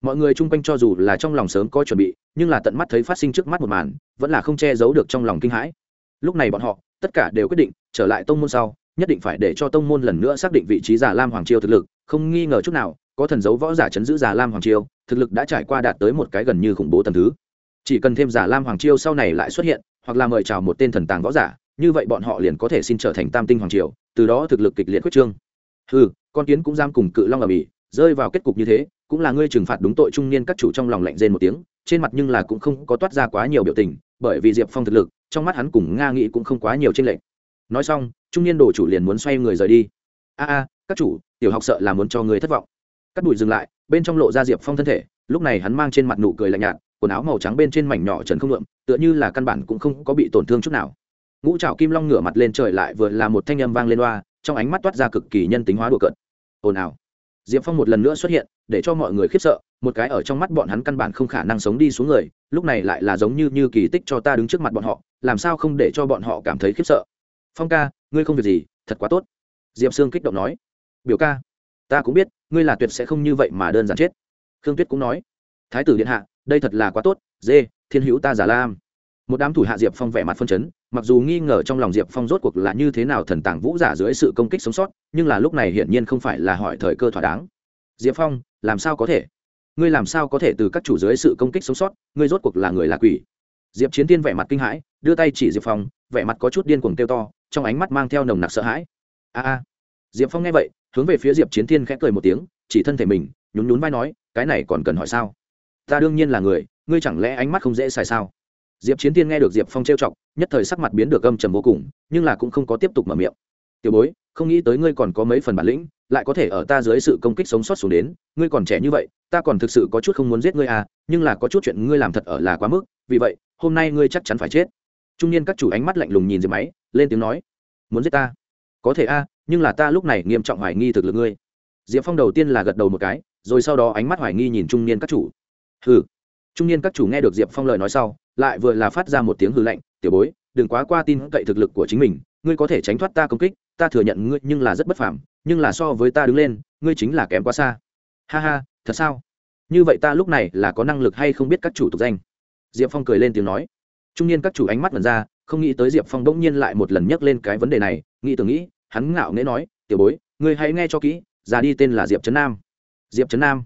Mọi người chung quanh cho dù là trong lòng sớm có chuẩn bị, nhưng là tận mắt thấy phát sinh trước mắt một màn, vẫn là không che giấu được trong lòng kinh hãi. Lúc này bọn họ, tất cả đều quyết định trở lại tông môn sau, nhất định phải để cho tông môn lần nữa xác định vị trí giả lam hoàng chiêu thực lực, không nghi ngờ chút nào, có thần dấu võ giả chấn giữ giả lam hoàng chiêu thực lực đã trải qua đạt tới một cái gần như khủng bố tầm thứ. Chỉ cần thêm giả lam hoàng chiêu sau này lại xuất hiện, hoặc là mời chào một tên thần tàng võ giả, như vậy bọn họ liền có thể xin trở thành tam tinh hoàng triều, từ đó thực lực kịch liệt quyết trương. Ừ con kiến cũng giam cùng cự long ở bỉ rơi vào kết cục như thế, cũng là ngươi trừng phạt đúng tội trung niên các chủ trong lòng lạnh rên một tiếng, trên mặt nhưng là cũng không có toát ra quá nhiều biểu tình, bởi vì diệp phong thực lực, trong mắt hắn cùng nga nghĩ cũng không quá nhiều trên lệch. Nói xong, trung niên đồ chủ liền muốn xoay người rời đi. A a, các chủ, tiểu học sợ là muốn cho người thất vọng. Cắt đùi dừng lại bên trong lộ ra diệp phong thân thể, lúc này hắn mang trên mặt nụ cười lạnh nhạt, quần áo màu trắng bên trên mảnh nhỏ trần không lượm tựa như là căn bản cũng không có bị tổn thương chút nào. Ngũ trào kim long ngửa mặt lên trời lại vừa là một thanh âm vang lên loa, trong ánh mắt toát ra cực kỳ nhân tính hóa đùa cợt. Ồn ào. Diệp phong một lần nữa xuất hiện, để cho mọi người khiếp sợ, một cái ở trong mắt bọn hắn căn bản không khả năng sống đi xuống người, lúc này lại là giống như như kỳ tích cho ta đứng trước mặt bọn họ, làm sao không để cho bọn họ cảm thấy khiếp sợ? Phong ca, ngươi không việc gì, thật quá tốt. Diệp sương kích động nói. Biểu ca ta cũng biết, ngươi là tuyệt sẽ không như vậy mà đơn giản chết. Khương tuyết cũng nói, thái tử điện hạ, đây thật là quá tốt, dê, thiên hữu ta giả lam. Một đám thủ hạ diệp phong vẻ mặt phân chấn, mặc dù nghi ngờ trong lòng diệp phong rốt cuộc là như thế nào thần tàng vũ giả dưới sự công kích sống sót, nhưng là lúc này hiển nhiên không phải là hỏi thời cơ thỏa đáng. Diệp phong, làm sao có thể? Ngươi làm sao có thể từ các chủ dưới sự công kích sống sót, ngươi rốt cuộc là người là quỷ? Diệp chiến tiên vẻ mặt kinh hãi, đưa tay chỉ diệp phong, vẻ mặt có chút điên cuồng kêu to, trong ánh mắt mang theo nồng nặc sợ hãi. A a. Diệp phong nghe vậy hướng về phía diệp chiến thiên khẽ cười một tiếng, chỉ thân thể mình, nhún nhún vai nói, cái này còn cần hỏi sao? Ta đương nhiên là người, ngươi chẳng lẽ ánh mắt không dễ xài sao? Diệp chiến Thiên nghe được diệp phong trêu chọc, nhất thời sắc mặt biến được âm trầm vô cùng, nhưng là cũng không có tiếp tục mở miệng. Tiểu bối, không nghĩ tới ngươi còn có mấy phần bản lĩnh, lại có thể ở ta dưới sự công kích sống sót xuống đến, ngươi còn trẻ như vậy, ta còn thực sự có chút không muốn giết ngươi à nhưng là có chút chuyện ngươi làm thật ở là quá mức, vì vậy, hôm nay ngươi chắc chắn phải chết. Trung niên các chủ ánh mắt lạnh lùng nhìn diệp máy, lên tiếng nói, muốn giết ta? Có thể a nhưng là ta lúc này nghiêm trọng hoài nghi thực lực ngươi. Diệp phong đầu tiên là gật đầu một cái, rồi sau đó ánh mắt hoài nghi nhìn trung niên các chủ. Hừ. Trung niên các chủ nghe được diệp phong lời nói sau, lại vừa là phát ra một tiếng hư lạnh, tiểu bối, đừng quá qua tin cậy thực lực của chính mình, ngươi có thể tránh thoát ta công kích, ta thừa nhận ngươi nhưng là rất bất phàm, nhưng là so với ta đứng lên, ngươi chính là kém quá xa. Ha ha, thật sao? Như vậy ta lúc này là có năng lực hay không biết các chủ tục danh? Diệp phong cười lên tiếng nói. Trung niên các chủ ánh mắt vần ra, không nghĩ tới diệp phong bỗng nhiên lại một lần nhắc lên cái vấn đề này, nghĩ tưởng nghĩ hắn ngạo nghễ nói, tiểu bối, ngươi hãy nghe cho kỹ, già đi tên là diệp trấn nam. Diệp trấn nam?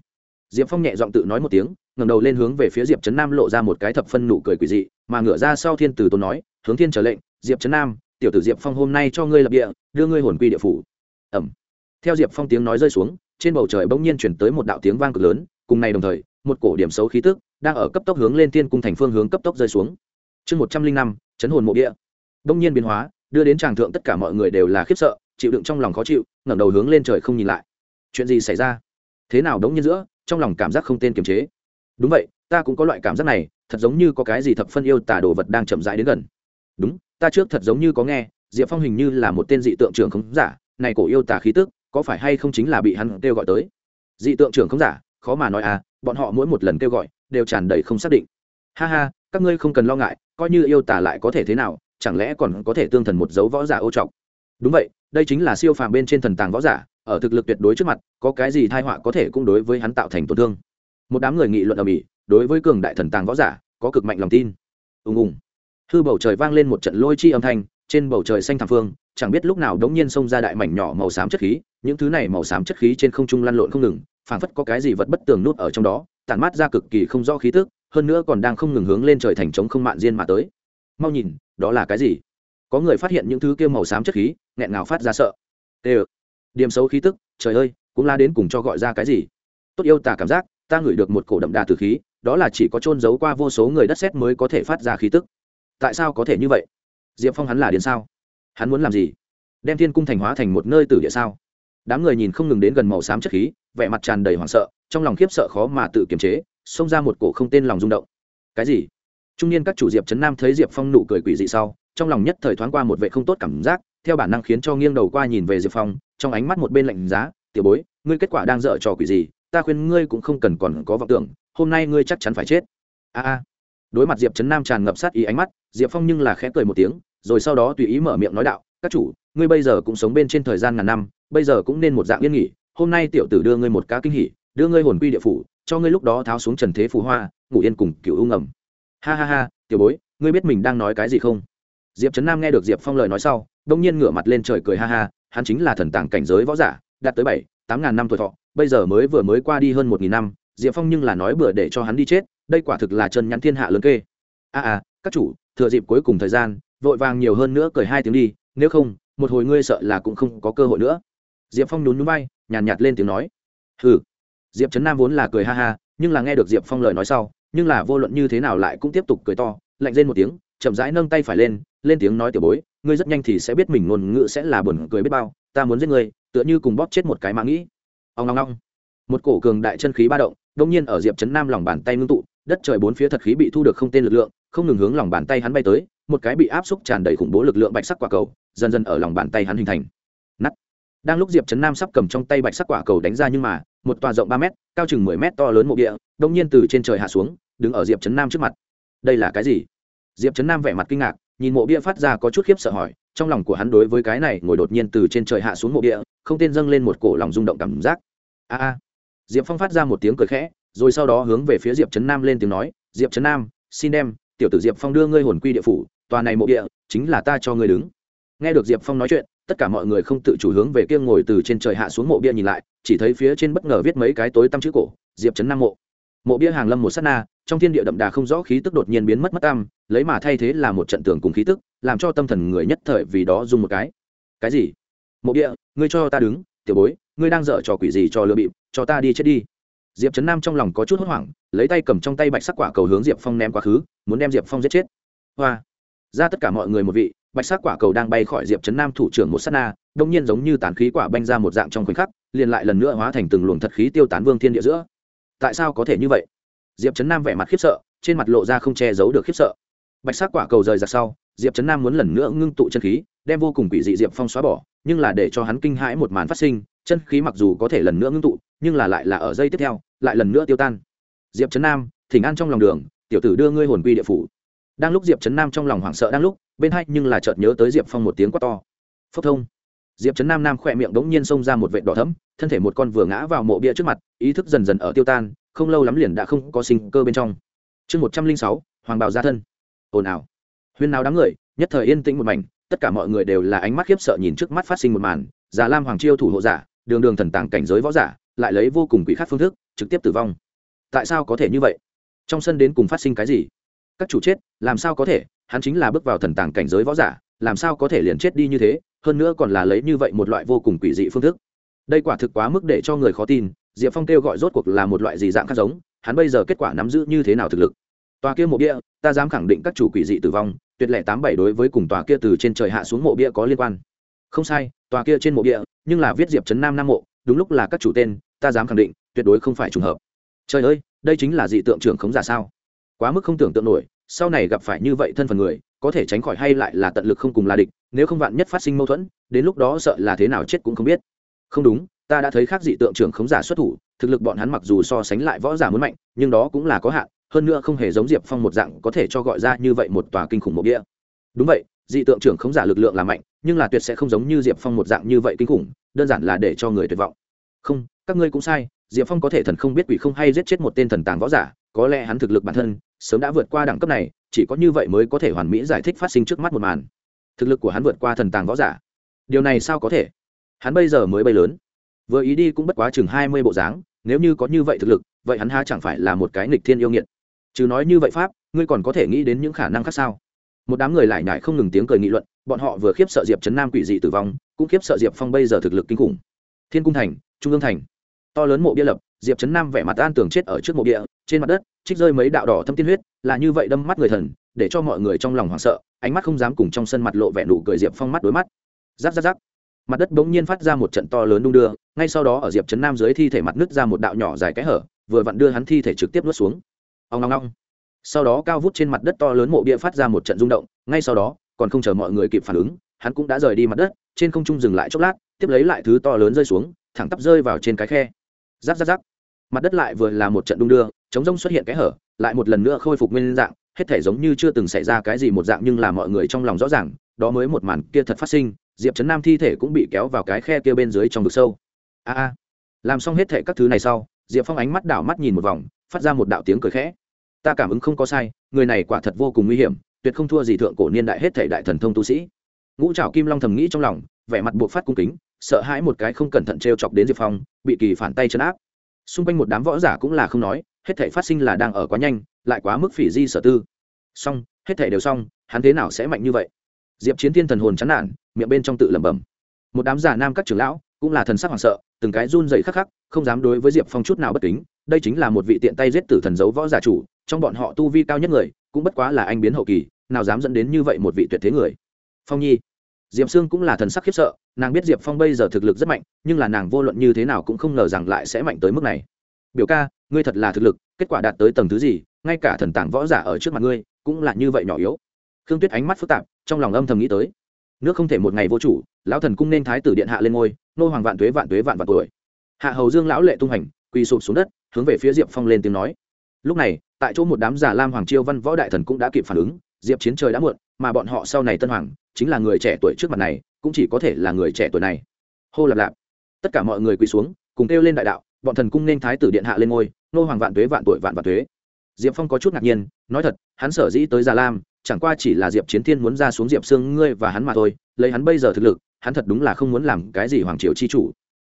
Diệp phong nhẹ giọng tự nói một tiếng, ngẩng đầu lên hướng về phía diệp trấn nam lộ ra một cái thập phân nụ cười quỷ dị, mà ngửa ra sau thiên tử tôn nói, hướng thiên trở lệnh, diệp trấn nam, tiểu tử diệp phong hôm nay cho ngươi lập địa, đưa ngươi hồn quy địa phủ. Ẩm. Theo diệp phong tiếng nói rơi xuống, trên bầu trời bỗng nhiên chuyển tới một đạo tiếng vang cực lớn, cùng ngày đồng thời, một cổ điểm xấu khí tức đang ở cấp tốc hướng lên thiên cung thành phương hướng cấp tốc rơi xuống. Chương một trăm linh năm, chấn hồn mộ địa. Bỗng nhiên biến hóa đưa đến tràng thượng tất cả mọi người đều là khiếp sợ, chịu đựng trong lòng khó chịu, ngẩng đầu hướng lên trời không nhìn lại. Chuyện gì xảy ra? Thế nào đống nhiên giữa, trong lòng cảm giác không tên kiềm chế. Đúng vậy, ta cũng có loại cảm giác này, thật giống như có cái gì thập phân yêu tả đồ vật đang chậm rãi đến gần. Đúng, ta trước thật giống như có nghe, diệp phong hình như là một tên dị tượng trưởng không giả, này cổ yêu tả khí tức, có phải hay không chính là bị hắn kêu gọi tới? Dị tượng trưởng không giả, khó mà nói à bọn họ mỗi một lần kêu gọi, đều tràn đầy không xác định. Ha ha, các ngươi không cần lo ngại, coi như yêu tả lại có thể thế nào chẳng lẽ còn có thể tương thần một dấu võ giả ô trọc đúng vậy, đây chính là siêu phàm bên trên thần tàng võ giả, ở thực lực tuyệt đối trước mặt, có cái gì thai họa có thể cũng đối với hắn tạo thành tổn thương. Một đám người nghị luận ở mỹ đối với cường đại thần tàng võ giả, có cực mạnh lòng tin. Ùng ùng. Hư bầu trời vang lên một trận lôi chi âm thanh, trên bầu trời xanh thảm phương, chẳng biết lúc nào đống nhiên xông ra đại mảnh nhỏ màu xám chất khí, những thứ này màu xám chất khí trên không trung lăn lộn không ngừng, phảng phất có cái gì vật bất tường nút ở trong đó, tản mát ra cực kỳ không rõ khí tức, hơn nữa còn đang không ngừng hướng lên trời thành trống không mạn diên mà tới mau nhìn, đó là cái gì? Có người phát hiện những thứ kia màu xám chất khí, nghẹn ngào phát ra sợ. Ê điểm xấu khí tức, trời ơi, cũng la đến cùng cho gọi ra cái gì? Tốt yêu tả cảm giác, ta ngửi được một cổ đậm đà từ khí, đó là chỉ có trôn giấu qua vô số người đất xét mới có thể phát ra khí tức. Tại sao có thể như vậy? Diệp phong hắn là đến sao? Hắn muốn làm gì? Đem thiên cung thành hóa thành một nơi tử địa sao? Đám người nhìn không ngừng đến gần màu xám chất khí, vẻ mặt tràn đầy hoảng sợ, trong lòng khiếp sợ khó mà tự kiềm chế, xông ra một cổ không tên lòng rung động. Cái gì? Trung niên các chủ diệp trấn nam thấy diệp phong nụ cười quỷ dị sau, trong lòng nhất thời thoáng qua một vệ không tốt cảm giác, theo bản năng khiến cho nghiêng đầu qua nhìn về diệp phong, trong ánh mắt một bên lạnh giá, tiểu bối, ngươi kết quả đang dở trò quỷ gì? Ta khuyên ngươi cũng không cần còn có vọng tưởng, hôm nay ngươi chắc chắn phải chết. A a. Đối mặt diệp trấn nam tràn ngập sát ý ánh mắt, diệp phong nhưng là khẽ cười một tiếng, rồi sau đó tùy ý mở miệng nói đạo, các chủ, ngươi bây giờ cũng sống bên trên thời gian ngàn năm, bây giờ cũng nên một dạng yên nghỉ, hôm nay tiểu tử đưa ngươi một cá kinh hỉ, đưa ngươi hồn quy địa phủ, cho ngươi lúc đó tháo xuống trần thế phù hoa, ngủ yên cùng cựu u ngầm ha ha ha, tiểu bối, ngươi biết mình đang nói cái gì không? Diệp trấn nam nghe được diệp phong lời nói sau, đông nhiên ngửa mặt lên trời cười ha ha, hắn chính là thần tàng cảnh giới võ giả, đạt tới bảy, tám ngàn năm tuổi thọ, bây giờ mới vừa mới qua đi hơn một nghìn năm, diệp phong nhưng là nói bừa để cho hắn đi chết, đây quả thực là chân nhắn thiên hạ lớn kê. A a các chủ, thừa dịp cuối cùng thời gian, vội vàng nhiều hơn nữa cười hai tiếng đi, nếu không, một hồi ngươi sợ là cũng không có cơ hội nữa. Diệp phong nhún nhún bay nhàn nhạt lên tiếng nói. Hừ. Diệp trấn nam vốn là cười ha ha, nhưng là nghe được diệp phong lời nói sau nhưng là vô luận như thế nào lại cũng tiếp tục cười to, lạnh lên một tiếng, chậm rãi nâng tay phải lên lên tiếng nói tiểu bối, ngươi rất nhanh thì sẽ biết mình ngôn ngữ sẽ là buồn cười biết bao, ta muốn giết ngươi, tựa như cùng bóp chết một cái mã nghĩ. Ông ngong ngong một cổ cường đại chân khí ba động, đông nhiên ở diệp trấn nam lòng bàn tay ngưng tụ, đất trời bốn phía thật khí bị thu được không tên lực lượng, không ngừng hướng lòng bàn tay hắn bay tới, một cái bị áp xúc tràn đầy khủng bố lực lượng bạch sắc quả cầu, dần dần ở lòng bàn tay hắn hình thành đang lúc diệp trấn nam sắp cầm trong tay bạch sắc quả cầu đánh ra nhưng mà một tòa rộng ba m cao chừng mười m to lớn mộ địa đông nhiên từ trên trời hạ xuống đứng ở diệp trấn nam trước mặt. Đây là cái gì? Diệp trấn nam vẻ mặt kinh ngạc nhìn mộ bia phát ra có chút khiếp sợ hỏi trong lòng của hắn đối với cái này ngồi đột nhiên từ trên trời hạ xuống mộ địa, không tên dâng lên một cổ lòng rung động cảm giác. A a. Diệp phong phát ra một tiếng cười khẽ rồi sau đó hướng về phía diệp trấn nam lên tiếng nói diệp trấn nam xin đem tiểu tử diệp phong đưa ngươi hồn quy địa phủ tòa này mộ địa chính là ta cho ngươi đứng. Nghe được diệp phong nói chuyện tất cả mọi người không tự chủ hướng về kia ngồi từ trên trời hạ xuống mộ bia nhìn lại, chỉ thấy phía trên bất ngờ viết mấy cái tối tăm chữ cổ, diệp trấn nam mộ. Mộ bia hàng lâm một s á t na, trong thiên địa đậm đà không rõ khí tức đột nhiên biến mất mất tam lấy mà thay thế là một trận tường cùng khí tức, làm cho tâm thần người nhất thời vì đó dùng một cái. Cái gì? Mộ bia, ngươi cho ta đứng, tiểu bối, ngươi đang dở trò quỷ gì cho lừa bịp, cho ta đi chết đi. Diệp trấn nam trong lòng có chút hốt hoảng, lấy tay cầm trong tay bạch sắc quả cầu hướng diệp phong ném quá khứ, muốn đem diệp phong giết chết. Hoa. Ra tất cả mọi người một vị bạch sắc quả cầu đang bay khỏi diệp trấn nam thủ trưởng một s á t na, đông nhiên giống như tán khí quả banh ra một dạng trong khoảnh khắc, liền lại lần nữa hóa thành từng luồng thật khí tiêu tán vương thiên địa giữa. Tại sao có thể như vậy? Diệp trấn nam vẻ mặt khiếp sợ, trên mặt lộ ra không che giấu được khiếp sợ. Bạch sắc quả cầu rời ra sau, diệp trấn nam muốn lần nữa ngưng tụ chân khí, đem vô cùng quỷ dị diệp phong xóa bỏ, nhưng là để cho hắn kinh hãi một màn phát sinh, chân khí mặc dù có thể lần nữa ngưng tụ, nhưng là lại là ở dây tiếp theo, lại lần nữa tiêu tan. Diệp trấn nam, thỉnh an trong lòng đường, tiểu tử đưa ngươi hồn quy địa phủ. Đang lúc diệp trấn nam trong lòng hoảng sợ đang lúc bên hai nhưng là chợt nhớ tới diệp phong một tiếng quát to. Phốc thông. Diệp trấn nam nam khỏe miệng đống nhiên xông ra một vệt đỏ thấm thân thể một con vừa ngã vào mộ bia trước mặt, ý thức dần dần ở tiêu tan, không lâu lắm liền đã không có sinh cơ bên trong. Chương một trăm linh sáu, hoàng bào gia thân. Ồn ào. Huyên nào đám người, nhất thời yên tĩnh một mảnh, tất cả mọi người đều là ánh mắt khiếp sợ nhìn trước mắt phát sinh một màn, già lam hoàng chiêu thủ hộ giả, đường đường thần tàng cảnh giới võ giả, lại lấy vô cùng quỷ khát phương thức, trực tiếp tử vong. Tại sao có thể như vậy? Trong sân đến cùng phát sinh cái gì? Các chủ chết, làm sao có thể? Hắn chính là bước vào thần tàng cảnh giới võ giả, làm sao có thể liền chết đi như thế? Hơn nữa còn là lấy như vậy một loại vô cùng quỷ dị phương thức. Đây quả thực quá mức để cho người khó tin, diệp phong kêu gọi rốt cuộc là một loại gì dạng khác giống, hắn bây giờ kết quả nắm giữ như thế nào thực lực? Tòa kia mộ bia, ta dám khẳng định các chủ quỷ dị tử vong, tuyệt lệ tám bảy đối với cùng tòa kia từ trên trời hạ xuống mộ bia có liên quan. Không sai, tòa kia trên mộ bia, nhưng là viết diệp trấn nam nam mộ, đúng lúc là các chủ tên, ta dám khẳng định, tuyệt đối không phải trùng hợp. Trời ơi, đây chính là dị tượng trưởng khống giả sao? Quá mức không tưởng tượng nổi sau này gặp phải như vậy thân phận người, có thể tránh khỏi hay lại là tận lực không cùng là địch, nếu không vạn nhất phát sinh mâu thuẫn, đến lúc đó sợ là thế nào chết cũng không biết. Không đúng, ta đã thấy khác dị tượng trưởng khống giả xuất thủ, thực lực bọn hắn mặc dù so sánh lại võ giả muốn mạnh, nhưng đó cũng là có hạn, hơn nữa không hề giống diệp phong một dạng có thể cho gọi ra như vậy một tòa kinh khủng mộ địa. Đúng vậy, dị tượng trưởng khống giả lực lượng là mạnh, nhưng là tuyệt sẽ không giống như diệp phong một dạng như vậy kinh khủng, đơn giản là để cho người tuyệt vọng. Không, các ngươi cũng sai, diệp phong có thể thần không biết quỷ không hay giết chết một tên thần tàng võ giả, có lẽ hắn thực lực bản thân sớm đã vượt qua đẳng cấp này, chỉ có như vậy mới có thể hoàn mỹ giải thích phát sinh trước mắt một màn. Thực lực của hắn vượt qua thần tàng võ giả. Điều này sao có thể? Hắn bây giờ mới bay lớn. Vừa ý đi cũng bất quá chừng hai mươi bộ dáng, nếu như có như vậy thực lực, vậy hắn ha chẳng phải là một cái nghịch thiên yêu nghiệt? Chứ nói như vậy pháp, ngươi còn có thể nghĩ đến những khả năng khác sao? Một đám người lại nhải không ngừng tiếng cười nghị luận, bọn họ vừa khiếp sợ diệp trấn nam quỷ dị tử vong, cũng khiếp sợ diệp phong bây giờ thực lực kinh khủng. Thiên cung thành, trung ương thành. To lớn mộ bia lập, diệp trấn nam vẻ mặt an tường chết ở trước mộ bia, trên mặt đất trích rơi mấy đạo đỏ thâm tiên huyết, là như vậy đâm mắt người thần, để cho mọi người trong lòng hoảng sợ, ánh mắt không dám cùng trong sân mặt lộ vẻ nụ cười diệp phong mắt đối mắt. Giáp giáp giáp mặt đất bỗng nhiên phát ra một trận to lớn đung đưa, ngay sau đó ở diệp trấn nam dưới thi thể mặt nứt ra một đạo nhỏ dài cái hở, vừa vặn đưa hắn thi thể trực tiếp nuốt xuống. Ông ngong ngong sau đó cao vút trên mặt đất to lớn mộ bia phát ra một trận rung động, ngay sau đó, còn không chờ mọi người kịp phản ứng, hắn cũng đã rời đi mặt đất, trên không trung dừng lại chốc lát, tiếp lấy lại thứ to lớn rơi xuống, thẳng tắp rơi vào trên cái khe. Giáp giáp giáp mặt đất lại vừa là một trận đung đưa chống rông xuất hiện cái hở, lại một lần nữa khôi phục nguyên dạng, hết thể giống như chưa từng xảy ra cái gì một dạng nhưng là mọi người trong lòng rõ ràng, đó mới một màn kia thật phát sinh, diệp trấn nam thi thể cũng bị kéo vào cái khe kia bên dưới trong vực sâu. A a. Làm xong hết thể các thứ này sau, diệp phong ánh mắt đảo mắt nhìn một vòng, phát ra một đạo tiếng cười khẽ. Ta cảm ứng không có sai, người này quả thật vô cùng nguy hiểm, tuyệt không thua gì thượng cổ niên đại hết thể đại thần thông tu sĩ. Ngũ trảo kim long thầm nghĩ trong lòng, vẻ mặt buộc phát cung kính, sợ hãi một cái không cẩn thận t r e o chọc đến diệp phong, bị kỳ phản tay chấn áp. Xung quanh một đám võ giả cũng là không nói hết thể phát sinh là đang ở quá nhanh, lại quá mức phỉ di sở tư. Xong, hết thể đều xong, hắn thế nào sẽ mạnh như vậy? Diệp chiến thiên thần hồn chán nản, miệng bên trong tự lẩm bẩm. Một đám giả nam các trưởng lão, cũng là thần sắc hoảng sợ, từng cái run rẩy khắc khắc, không dám đối với diệp phong chút nào bất kính. Đây chính là một vị tiện tay giết tử thần giấu võ giả chủ, trong bọn họ tu vi cao nhất người, cũng bất quá là anh biến hậu kỳ, nào dám dẫn đến như vậy một vị tuyệt thế người. Phong nhi. Diệp sương cũng là thần sắc khiếp sợ, nàng biết diệp phong bây giờ thực lực rất mạnh, nhưng là nàng vô luận như thế nào cũng không ngờ rằng lại sẽ mạnh tới mức này biểu ca, ngươi thật là thực lực, kết quả đạt tới tầng thứ gì, ngay cả thần tảng võ giả ở trước mặt ngươi cũng là như vậy nhỏ yếu. Khương tuyết ánh mắt phức tạp, trong lòng âm thầm nghĩ tới. Nước không thể một ngày vô chủ, lão thần cung nên thái tử điện hạ lên ngôi, nô hoàng vạn tuế vạn tuế vạn vạn tuổi. Hạ hầu dương lão lệ tung hành, quỳ sụp xuống đất, hướng về phía diệp phong lên tiếng nói. Lúc này, tại chỗ một đám giả lam hoàng chiêu văn võ đại thần cũng đã kịp phản ứng, diệp chiến trời đã muộn, mà bọn họ sau này tân hoàng, chính là người trẻ tuổi trước mặt này, cũng chỉ có thể là người trẻ tuổi này. Hô lạp lạp. Tất cả mọi người quỳ xuống, cùng kêu lên đại đạo bọn thần cung nên thái tử điện hạ lên ngôi, nô hoàng vạn tuế vạn tuổi vạn vạn tuế. Diệp phong có chút ngạc nhiên, nói thật, hắn sở dĩ tới già lam, chẳng qua chỉ là diệp chiến thiên muốn ra xuống diệp sương ngươi và hắn mà thôi, lấy hắn bây giờ thực lực, hắn thật đúng là không muốn làm cái gì hoàng triều chi chủ.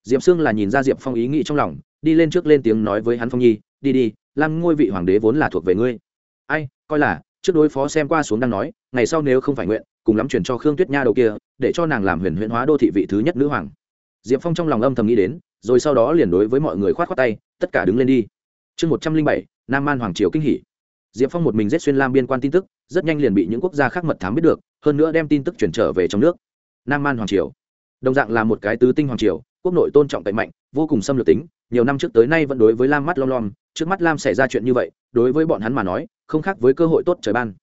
Diệp sương là nhìn ra diệp phong ý nghĩ trong lòng, đi lên trước lên tiếng nói với hắn phong nhi, đi đi, lam ngôi vị hoàng đế vốn là thuộc về ngươi. Ai, coi là, trước đối phó xem qua xuống đang nói, ngày sau nếu không phải nguyện, cùng lắm chuyển cho khương tuyết nha đầu kia, để cho nàng làm huyền huyền hóa đô thị vị thứ nhất nữ hoàng. Diệp phong trong lòng âm thầm nghĩ đến rồi sau đó liền đối với mọi người khoát khoát tay, tất cả đứng lên đi. Chương một trăm linh bảy, nam man hoàng triều kinh hỉ. diệp phong một mình giết xuyên lam biên quan tin tức, rất nhanh liền bị những quốc gia khác mật thám biết được, hơn nữa đem tin tức chuyển trở về trong nước. Nam man hoàng triều. Đồng dạng là một cái tứ tinh hoàng triều, quốc nội tôn trọng tệ mạnh, vô cùng xâm lược tính, nhiều năm trước tới nay vẫn đối với lam mắt lom lom, trước mắt lam xảy ra chuyện như vậy, đối với bọn hắn mà nói, không khác với cơ hội tốt trời ban.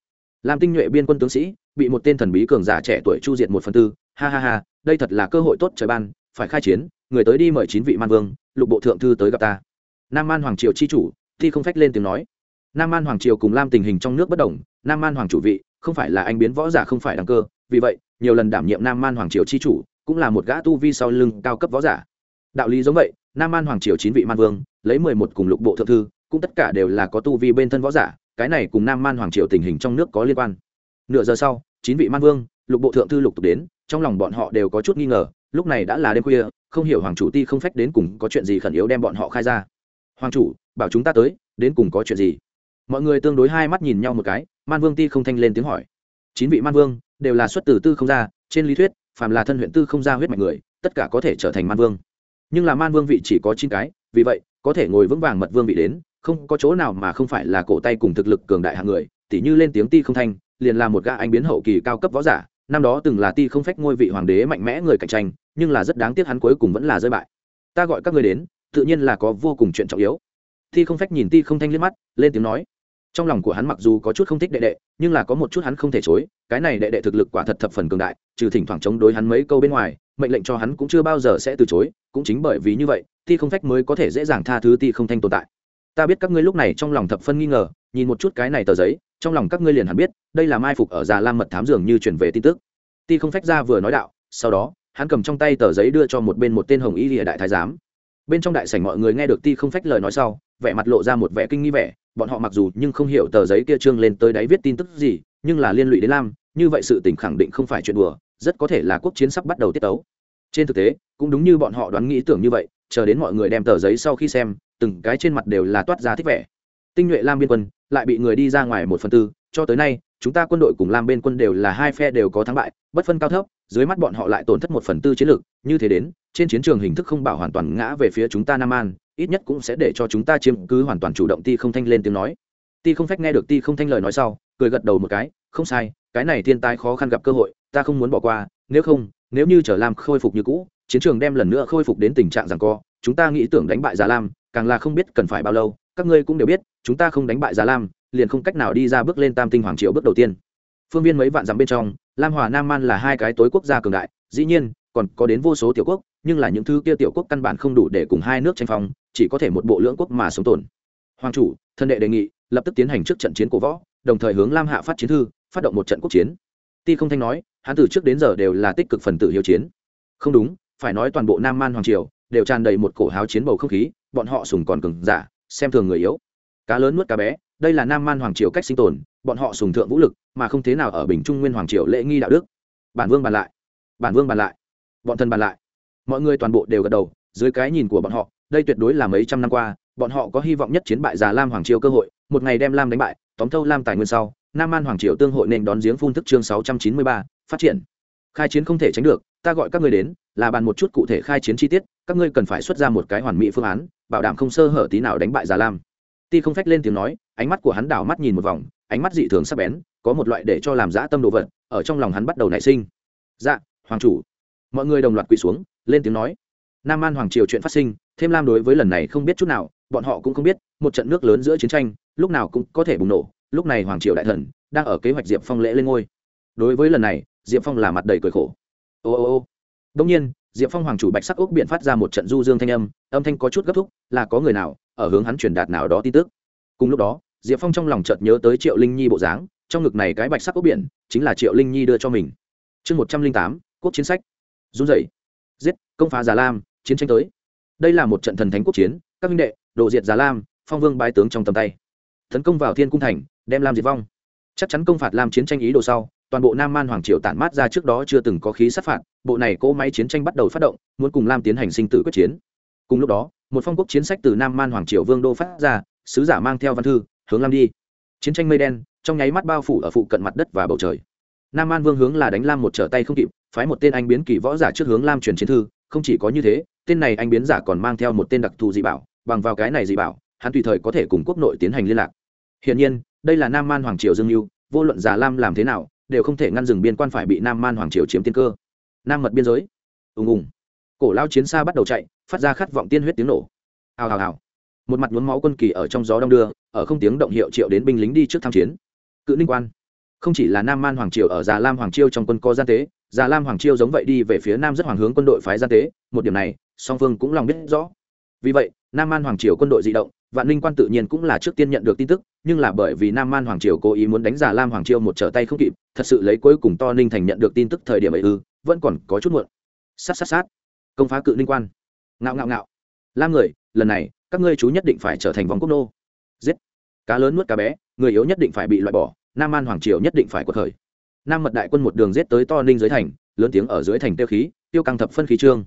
Lam tinh nhuệ biên quân tướng sĩ, bị một tên thần bí cường giả trẻ tuổi chu diệt một phần tư, ha ha ha, đây thật là cơ hội tốt trời ban, phải khai chiến người tới đi mời chín vị man vương, lục bộ thượng thư tới gặp ta. Nam man hoàng triều chi chủ thi không phách lên tiếng nói. Nam man hoàng triều cùng lam tình hình trong nước bất đồng, nam man hoàng chủ vị, không phải là anh biến võ giả không phải đăng cơ, vì vậy, nhiều lần đảm nhiệm nam man hoàng triều chi chủ, cũng là một gã tu vi sau lưng cao cấp võ giả. Đạo lý giống vậy, nam man hoàng triều chín vị man vương, lấy mười một cùng lục bộ thượng thư, cũng tất cả đều là có tu vi bên thân võ giả, cái này cùng nam man hoàng triều tình hình trong nước có liên quan. Nửa giờ sau, chín vị man vương, lục bộ thượng thư lục tục đến, trong lòng bọn họ đều có chút nghi ngờ lúc này đã là đêm khuya, không hiểu hoàng chủ ti không phách đến cùng có chuyện gì khẩn yếu đem bọn họ khai ra. Hoàng chủ, bảo chúng ta tới, đến cùng có chuyện gì? Mọi người tương đối hai mắt nhìn nhau một cái, man vương ti không thanh lên tiếng hỏi. Chín vị man vương, đều là xuất từ tư không ra trên lý thuyết, phàm là thân huyện tư không ra huyết mạch người, tất cả có thể trở thành man vương. Nhưng là man vương vị chỉ có chín cái, vì vậy, có thể ngồi vững vàng mật vương vị đến, không có chỗ nào mà không phải là cổ tay cùng thực lực cường đại hạng người, tỉ như lên tiếng ti không thanh, liền là một gã anh biến hậu kỳ cao cấp võ giả năm đó từng là ti không phách ngôi vị hoàng đế mạnh mẽ người cạnh tranh, nhưng là rất đáng tiếc hắn cuối cùng vẫn là rơi bại. Ta gọi các người đến, tự nhiên là có vô cùng chuyện trọng yếu. Ti không phách nhìn ti không thanh liếc mắt, lên tiếng nói. Trong lòng của hắn mặc dù có chút không thích đệ đệ, nhưng là có một chút hắn không thể chối, cái này đệ đệ thực lực quả thật thập phần cường đại, trừ thỉnh thoảng chống đối hắn mấy câu bên ngoài, mệnh lệnh cho hắn cũng chưa bao giờ sẽ từ chối, cũng chính bởi vì như vậy, ti không phách mới có thể dễ dàng tha thứ ti không thanh tồn tại ta biết các ngươi lúc này trong lòng thập phân nghi ngờ, nhìn một chút cái này tờ giấy, trong lòng các ngươi liền hẳn biết, đây là mai phục ở già lam mật thám dường như chuyển về tin tức. Ti không phách ra vừa nói đạo, sau đó, hắn cầm trong tay tờ giấy đưa cho một bên một tên hồng y lìa đại thái giám. Bên trong đại sảnh mọi người nghe được ti không phách lời nói sau, vẻ mặt lộ ra một vẻ kinh nghi vẻ, bọn họ mặc dù nhưng không hiểu tờ giấy kia trương lên tới đáy viết tin tức gì, nhưng là liên lụy đến lam, như vậy sự tình khẳng định không phải chuyện đùa, rất có thể là quốc chiến sắp bắt đầu tiết tấu. Trên thực tế, cũng đúng như bọn họ đoán nghĩ tưởng như vậy, chờ đến mọi người đem tờ giấy sau khi xem từng cái trên mặt đều là toát ra thích vẻ. Tinh nhuệ lam biên quân lại bị người đi ra ngoài một phần tư, cho tới nay, chúng ta quân đội cùng lam bên quân đều là hai phe đều có thắng bại, bất phân cao thấp, dưới mắt bọn họ lại tổn thất một phần tư chiến lược, như thế đến, trên chiến trường hình thức không bảo hoàn toàn ngã về phía chúng ta nam an, ít nhất cũng sẽ để cho chúng ta chiếm cứ hoàn toàn chủ động ti không thanh lên tiếng nói. Ti không phách nghe được ti không thanh lời nói sau, cười gật đầu một cái, không sai, cái này thiên tai khó khăn gặp cơ hội, ta không muốn bỏ qua, nếu không, nếu như trở lam khôi phục như cũ, chiến trường đem lần nữa khôi phục đến tình trạng rằng co, chúng ta nghĩ tưởng đánh bại già lam càng là không biết cần phải bao lâu, các ngươi cũng đều biết, chúng ta không đánh bại già lam, liền không cách nào đi ra bước lên tam tinh hoàng triều bước đầu tiên. Phương viên mấy vạn dặm bên trong, lam hòa nam man là hai cái tối quốc gia cường đại, dĩ nhiên, còn có đến vô số tiểu quốc, nhưng là những thứ kia tiểu quốc căn bản không đủ để cùng hai nước tranh phong, chỉ có thể một bộ lưỡng quốc mà sống tồn. Hoàng chủ, thân đệ đề nghị, lập tức tiến hành trước trận chiến cổ võ, đồng thời hướng lam hạ phát chiến thư, phát động một trận quốc chiến. Ti không thanh nói, hắn từ trước đến giờ đều là tích cực phần tử hiếu chiến. Không đúng, phải nói toàn bộ nam man hoàng triều đều tràn đầy một cổ háo chiến bầu không khí bọn họ sùng còn cứng giả, xem thường người yếu. Cá lớn nuốt cá bé, đây là nam man hoàng triều cách sinh tồn, bọn họ sùng thượng vũ lực, mà không thế nào ở bình trung nguyên hoàng triều lễ nghi đạo đức. Bản vương bàn lại, bản vương bàn lại, bọn thân bàn lại. Mọi người toàn bộ đều gật đầu, dưới cái nhìn của bọn họ, đây tuyệt đối là mấy trăm năm qua, bọn họ có hy vọng nhất chiến bại già lam hoàng triều cơ hội, một ngày đem lam đánh bại, tóm thâu lam tài nguyên sau, nam an hoàng triều tương hội nên đón giếng phun thức chương sáu trăm chín mươi ba, phát triển. Khai chiến không thể tránh được, ta gọi các ngươi đến, là bàn một chút cụ thể khai chiến chi tiết, các ngươi cần phải xuất ra một cái hoàn mỹ phương án bảo đảm không sơ hở tí nào đánh bại già lam. Ti không phách lên tiếng nói, ánh mắt của hắn đảo mắt nhìn một vòng, ánh mắt dị thường sắc bén, có một loại để cho làm dã tâm đồ vật, ở trong lòng hắn bắt đầu nảy sinh. Dạ hoàng chủ. Mọi người đồng loạt quỳ xuống, lên tiếng nói. Nam an hoàng triều chuyện phát sinh, thêm lam đối với lần này không biết chút nào, bọn họ cũng không biết, một trận nước lớn giữa chiến tranh, lúc nào cũng có thể bùng nổ, lúc này hoàng triều đại thần đang ở kế hoạch diệp phong lễ lên ngôi. Đối với lần này, diệp phong là mặt đầy cười khổ. Ô ô ô. Đông nhiên diệp phong hoàng chủ bạch sắc ốc biện phát ra một trận du dương thanh âm âm thanh có chút gấp thúc, là có người nào, ở hướng hắn truyền đạt nào đó tin tức. Cùng lúc đó, diệp phong trong lòng chợt nhớ tới triệu linh nhi bộ dáng, trong ngực này cái bạch sắc ốc biển, chính là triệu linh nhi đưa cho mình. Chương một trăm linh tám, quốc chiến sách. Run dậy giết, công phá già lam, chiến tranh tới. Đây là một trận thần thánh quốc chiến, các minh đệ, độ diệt già lam, phong vương bái tướng trong tầm tay. Tấn công vào thiên cung thành, đem lam diệt vong. Chắc chắn công phạt lam chiến tranh ý đồ sau, toàn bộ nam man hoàng triều tản mát ra trước đó chưa từng có khí sát phạt bộ này cỗ máy chiến tranh bắt đầu phát động, muốn cùng lam tiến hành sinh tử quyết chiến. Cùng lúc đó, một phong quốc chiến sách từ nam man hoàng triều vương đô phát ra, sứ giả mang theo văn thư, hướng lam đi. Chiến tranh mây đen, trong nháy mắt bao phủ ở phụ cận mặt đất và bầu trời. Nam man vương hướng là đánh lam một trở tay không kịp, phái một tên anh biến kỳ võ giả trước hướng lam truyền chiến thư, không chỉ có như thế, tên này anh biến giả còn mang theo một tên đặc thù dị bảo, bằng vào cái này dị bảo, hắn tùy thời có thể cùng quốc nội tiến hành liên lạc. Hiển nhiên, đây là nam man hoàng triều dương mưu vô luận giả lam làm thế nào, đều không thể ngăn dừng biên quan phải bị nam man hoàng triều chiếm tiên cơ nam mật biên giới. Ùng ùng. Cổ lao chiến xa bắt đầu chạy, phát ra khát vọng tiên huyết tiếng nổ. Hào hào hào. Một mặt nhuốm máu quân kỳ ở trong gió đông đưa, ở không tiếng động hiệu triệu đến binh lính đi trước tham chiến. Cự ninh quan. Không chỉ là nam man hoàng triều ở già lam hoàng chiêu trong quân có gian tế, già lam hoàng chiêu giống vậy đi về phía nam rất hoàng hướng quân đội phái gian tế, một điểm này, song phương cũng lòng biết rõ. Vì vậy, nam man hoàng triều quân đội di động, vạn linh quan tự nhiên cũng là trước tiên nhận được tin tức, nhưng là bởi vì nam man hoàng triều cố ý muốn đánh già lam hoàng chiêu một trở tay không kịp, thật sự lấy cuối cùng to ninh thành nhận được tin tức thời điểm ấy ư vẫn còn có chút muộn. Sát sát sát. Công phá cự linh quan. Ngạo ngạo ngạo. Lam người, lần này, các ngươi chú nhất định phải trở thành vòng quốc nô. Giết. Cá lớn nuốt cá bé, người yếu nhất định phải bị loại bỏ, nam an hoàng triều nhất định phải quật khởi. Nam mật đại quân một đường giết tới to ninh dưới thành, lớn tiếng ở dưới thành tiêu khí, tiêu căng thập phân khí trương.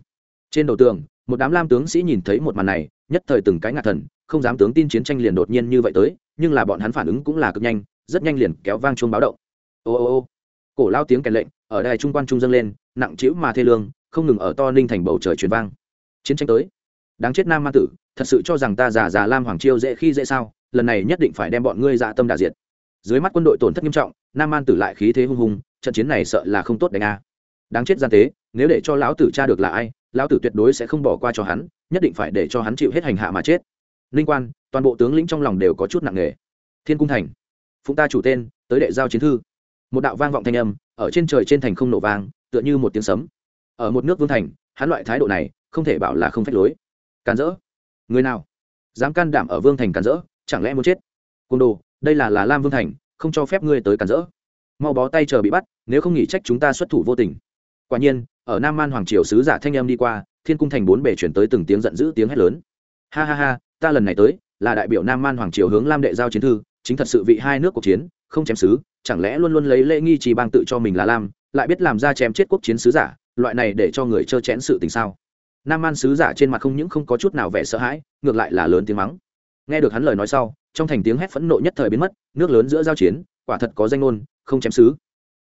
Trên đầu tường, một đám lam tướng sĩ nhìn thấy một màn này, nhất thời từng cái ngạc thần, không dám tướng tin chiến tranh liền đột nhiên như vậy tới, nhưng là bọn hắn phản ứng cũng là cực nhanh, rất nhanh liền kéo vang chuông báo động. Ô ô ô. Cổ lao tiếng kèn lệnh ở đài trung quan trung dâng lên, nặng trĩu mà thê lương, không ngừng ở to ninh thành bầu trời truyền vang. Chiến tranh tới. Đáng chết nam ma tử, thật sự cho rằng ta già già lam hoàng chiêu dễ khi dễ sao, lần này nhất định phải đem bọn ngươi dạ tâm đà diệt. Dưới mắt quân đội tổn thất nghiêm trọng, nam man tử lại khí thế hung hùng, trận chiến này sợ là không tốt đánh a. Đáng chết gian tế, nếu để cho lão tử cha được là ai, lão tử tuyệt đối sẽ không bỏ qua cho hắn, nhất định phải để cho hắn chịu hết hành hạ mà chết. Linh quan, toàn bộ tướng lĩnh trong lòng đều có chút nặng nề. Thiên cung thành. Phụng ta chủ tên, tới đệ giao chiến thư. Một đạo vang vọng thanh âm ở trên trời trên thành không nổ vang, tựa như một tiếng sấm. Ở một nước vương thành, hắn loại thái độ này, không thể bảo là không phép lối. Càn rỡ. Người nào dám can đảm ở vương thành càn rỡ, chẳng lẽ muốn chết? Côn đồ, đây là là lam vương thành, không cho phép ngươi tới càn rỡ. Mau bó tay chờ bị bắt, nếu không nghỉ trách chúng ta xuất thủ vô tình. Quả nhiên, ở nam man hoàng triều sứ giả thanh em đi qua, thiên cung thành bốn bể chuyển tới từng tiếng giận dữ tiếng hét lớn. Ha ha ha, ta lần này tới, là đại biểu nam man hoàng triều hướng lam đệ giao chiến thư, chính thật sự vị hai nước cuộc chiến không chém sứ, chẳng lẽ luôn luôn lấy lễ nghi trì bang tự cho mình là lam, lại biết làm ra chém chết quốc chiến sứ giả, loại này để cho người trơ chẽn sự tình sao? Nam man sứ giả trên mặt không những không có chút nào vẻ sợ hãi, ngược lại là lớn tiếng mắng. Nghe được hắn lời nói sau, trong thành tiếng hét phẫn nộ nhất thời biến mất, nước lớn giữa giao chiến, quả thật có danh ngôn, không chém sứ.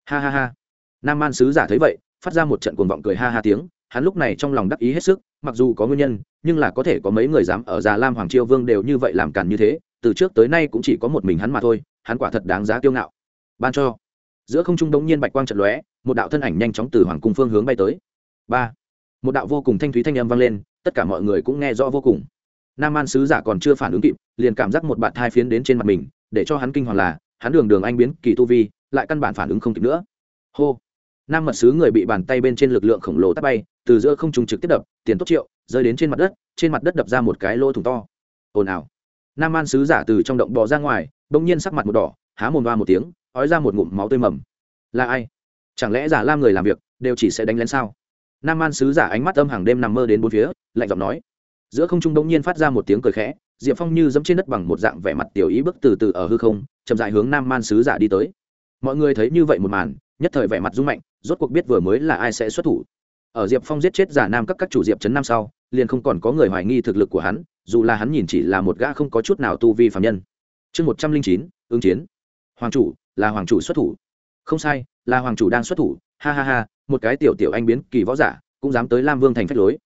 Ha ha ha. Nam man sứ giả thấy vậy, phát ra một trận cuồng vọng cười ha ha tiếng hắn lúc này trong lòng đắc ý hết sức, mặc dù có nguyên nhân, nhưng là có thể có mấy người dám ở già lam hoàng triều vương đều như vậy làm cản như thế, từ trước tới nay cũng chỉ có một mình hắn mà thôi, hắn quả thật đáng giá kiêu ngạo. Ban cho. Giữa không trung đống nhiên bạch quang trận lóe, một đạo thân ảnh nhanh chóng từ hoàng cung phương hướng bay tới. Ba. Một đạo vô cùng thanh thúy thanh âm vang lên, tất cả mọi người cũng nghe rõ vô cùng. Nam an sứ giả còn chưa phản ứng kịp, liền cảm giác một bạn thai phiến đến trên mặt mình, để cho hắn kinh hoàng là, hắn đường đường anh biến kỳ tu vi, lại căn bản phản ứng không kịp nữa. Hô nam mật sứ người bị bàn tay bên trên lực lượng khổng lồ tắt bay, từ giữa không trung trực tiếp đập, tiền tốt triệu, rơi đến trên mặt đất, trên mặt đất đập ra một cái lỗ thủng to. Ồn ào. Nam an sứ giả từ trong động bò ra ngoài, bỗng nhiên sắc mặt một đỏ, há mồm va một tiếng, ói ra một ngụm máu tươi mầm. Là ai? Chẳng lẽ giả lam người làm việc, đều chỉ sẽ đánh lén sao? Nam an sứ giả ánh mắt âm hàng đêm nằm mơ đến bốn phía, lạnh giọng nói. Giữa không trung bỗng nhiên phát ra một tiếng cười khẽ, diệp phong như dẫm trên đất bằng một dạng vẻ mặt tiểu ý bước từ từ ở hư không, chậm dại hướng nam man sứ giả đi tới. Mọi người thấy như vậy một màn, nhất thời vẻ mặt rung mạnh rốt cuộc biết vừa mới là ai sẽ xuất thủ. Ở diệp phong giết chết giả nam các các chủ diệp trấn năm sau, liền không còn có người hoài nghi thực lực của hắn, dù là hắn nhìn chỉ là một gã không có chút nào tu vi phạm nhân. Chương một trăm linh chín, ứng chiến. Hoàng chủ, là hoàng chủ xuất thủ. Không sai, là hoàng chủ đang xuất thủ. Ha ha ha, một cái tiểu tiểu anh biến kỳ võ giả, cũng dám tới lam vương thành phách lối.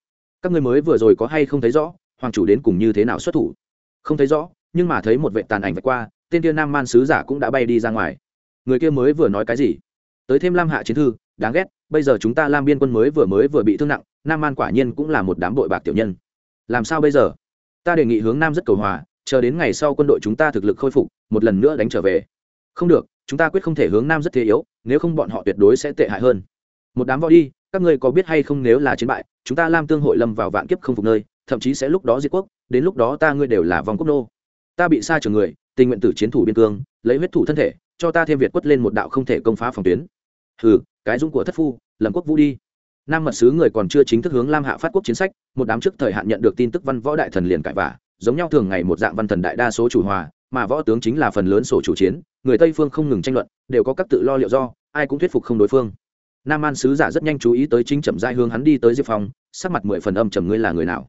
Các người mới vừa rồi có hay không thấy rõ, hoàng chủ đến cùng như thế nào xuất thủ? Không thấy rõ, nhưng mà thấy một vệ tàn ảnh vạch qua, tên kia nam man sứ giả cũng đã bay đi ra ngoài. Người kia mới vừa nói cái gì? Tới thêm lam hạ chiến thư đáng ghét, bây giờ chúng ta lam biên quân mới vừa mới vừa bị thương nặng, nam An quả nhiên cũng là một đám bội bạc tiểu nhân. Làm sao bây giờ? Ta đề nghị hướng nam rất cầu hòa, chờ đến ngày sau quân đội chúng ta thực lực khôi phục, một lần nữa đánh trở về. Không được, chúng ta quyết không thể hướng nam rất thế yếu, nếu không bọn họ tuyệt đối sẽ tệ hại hơn. Một đám võ đi, các ngươi có biết hay không nếu là chiến bại, chúng ta lam tương hội lâm vào vạn kiếp không phục nơi, thậm chí sẽ lúc đó diệt quốc, đến lúc đó ta ngươi đều là vòng quốc nô. Ta bị xa trường người, tình nguyện tử chiến thủ biên cương, lấy huyết thủ thân thể, cho ta thêm việt quất lên một đạo không thể công phá phòng tuyến. Hừ cái dung của thất phu lầm quốc vũ đi. Nam mật sứ người còn chưa chính thức hướng lam hạ phát quốc chiến sách, một đám trước thời hạn nhận được tin tức văn võ đại thần liền cãi vả giống nhau thường ngày một dạng văn thần đại đa số chủ hòa, mà võ tướng chính là phần lớn sổ chủ chiến, người tây phương không ngừng tranh luận, đều có các tự lo liệu do, ai cũng thuyết phục không đối phương. Nam an sứ giả rất nhanh chú ý tới chính chậm dai hướng hắn đi tới diệp phong, sắc mặt mười phần âm trầm, ngươi là người nào?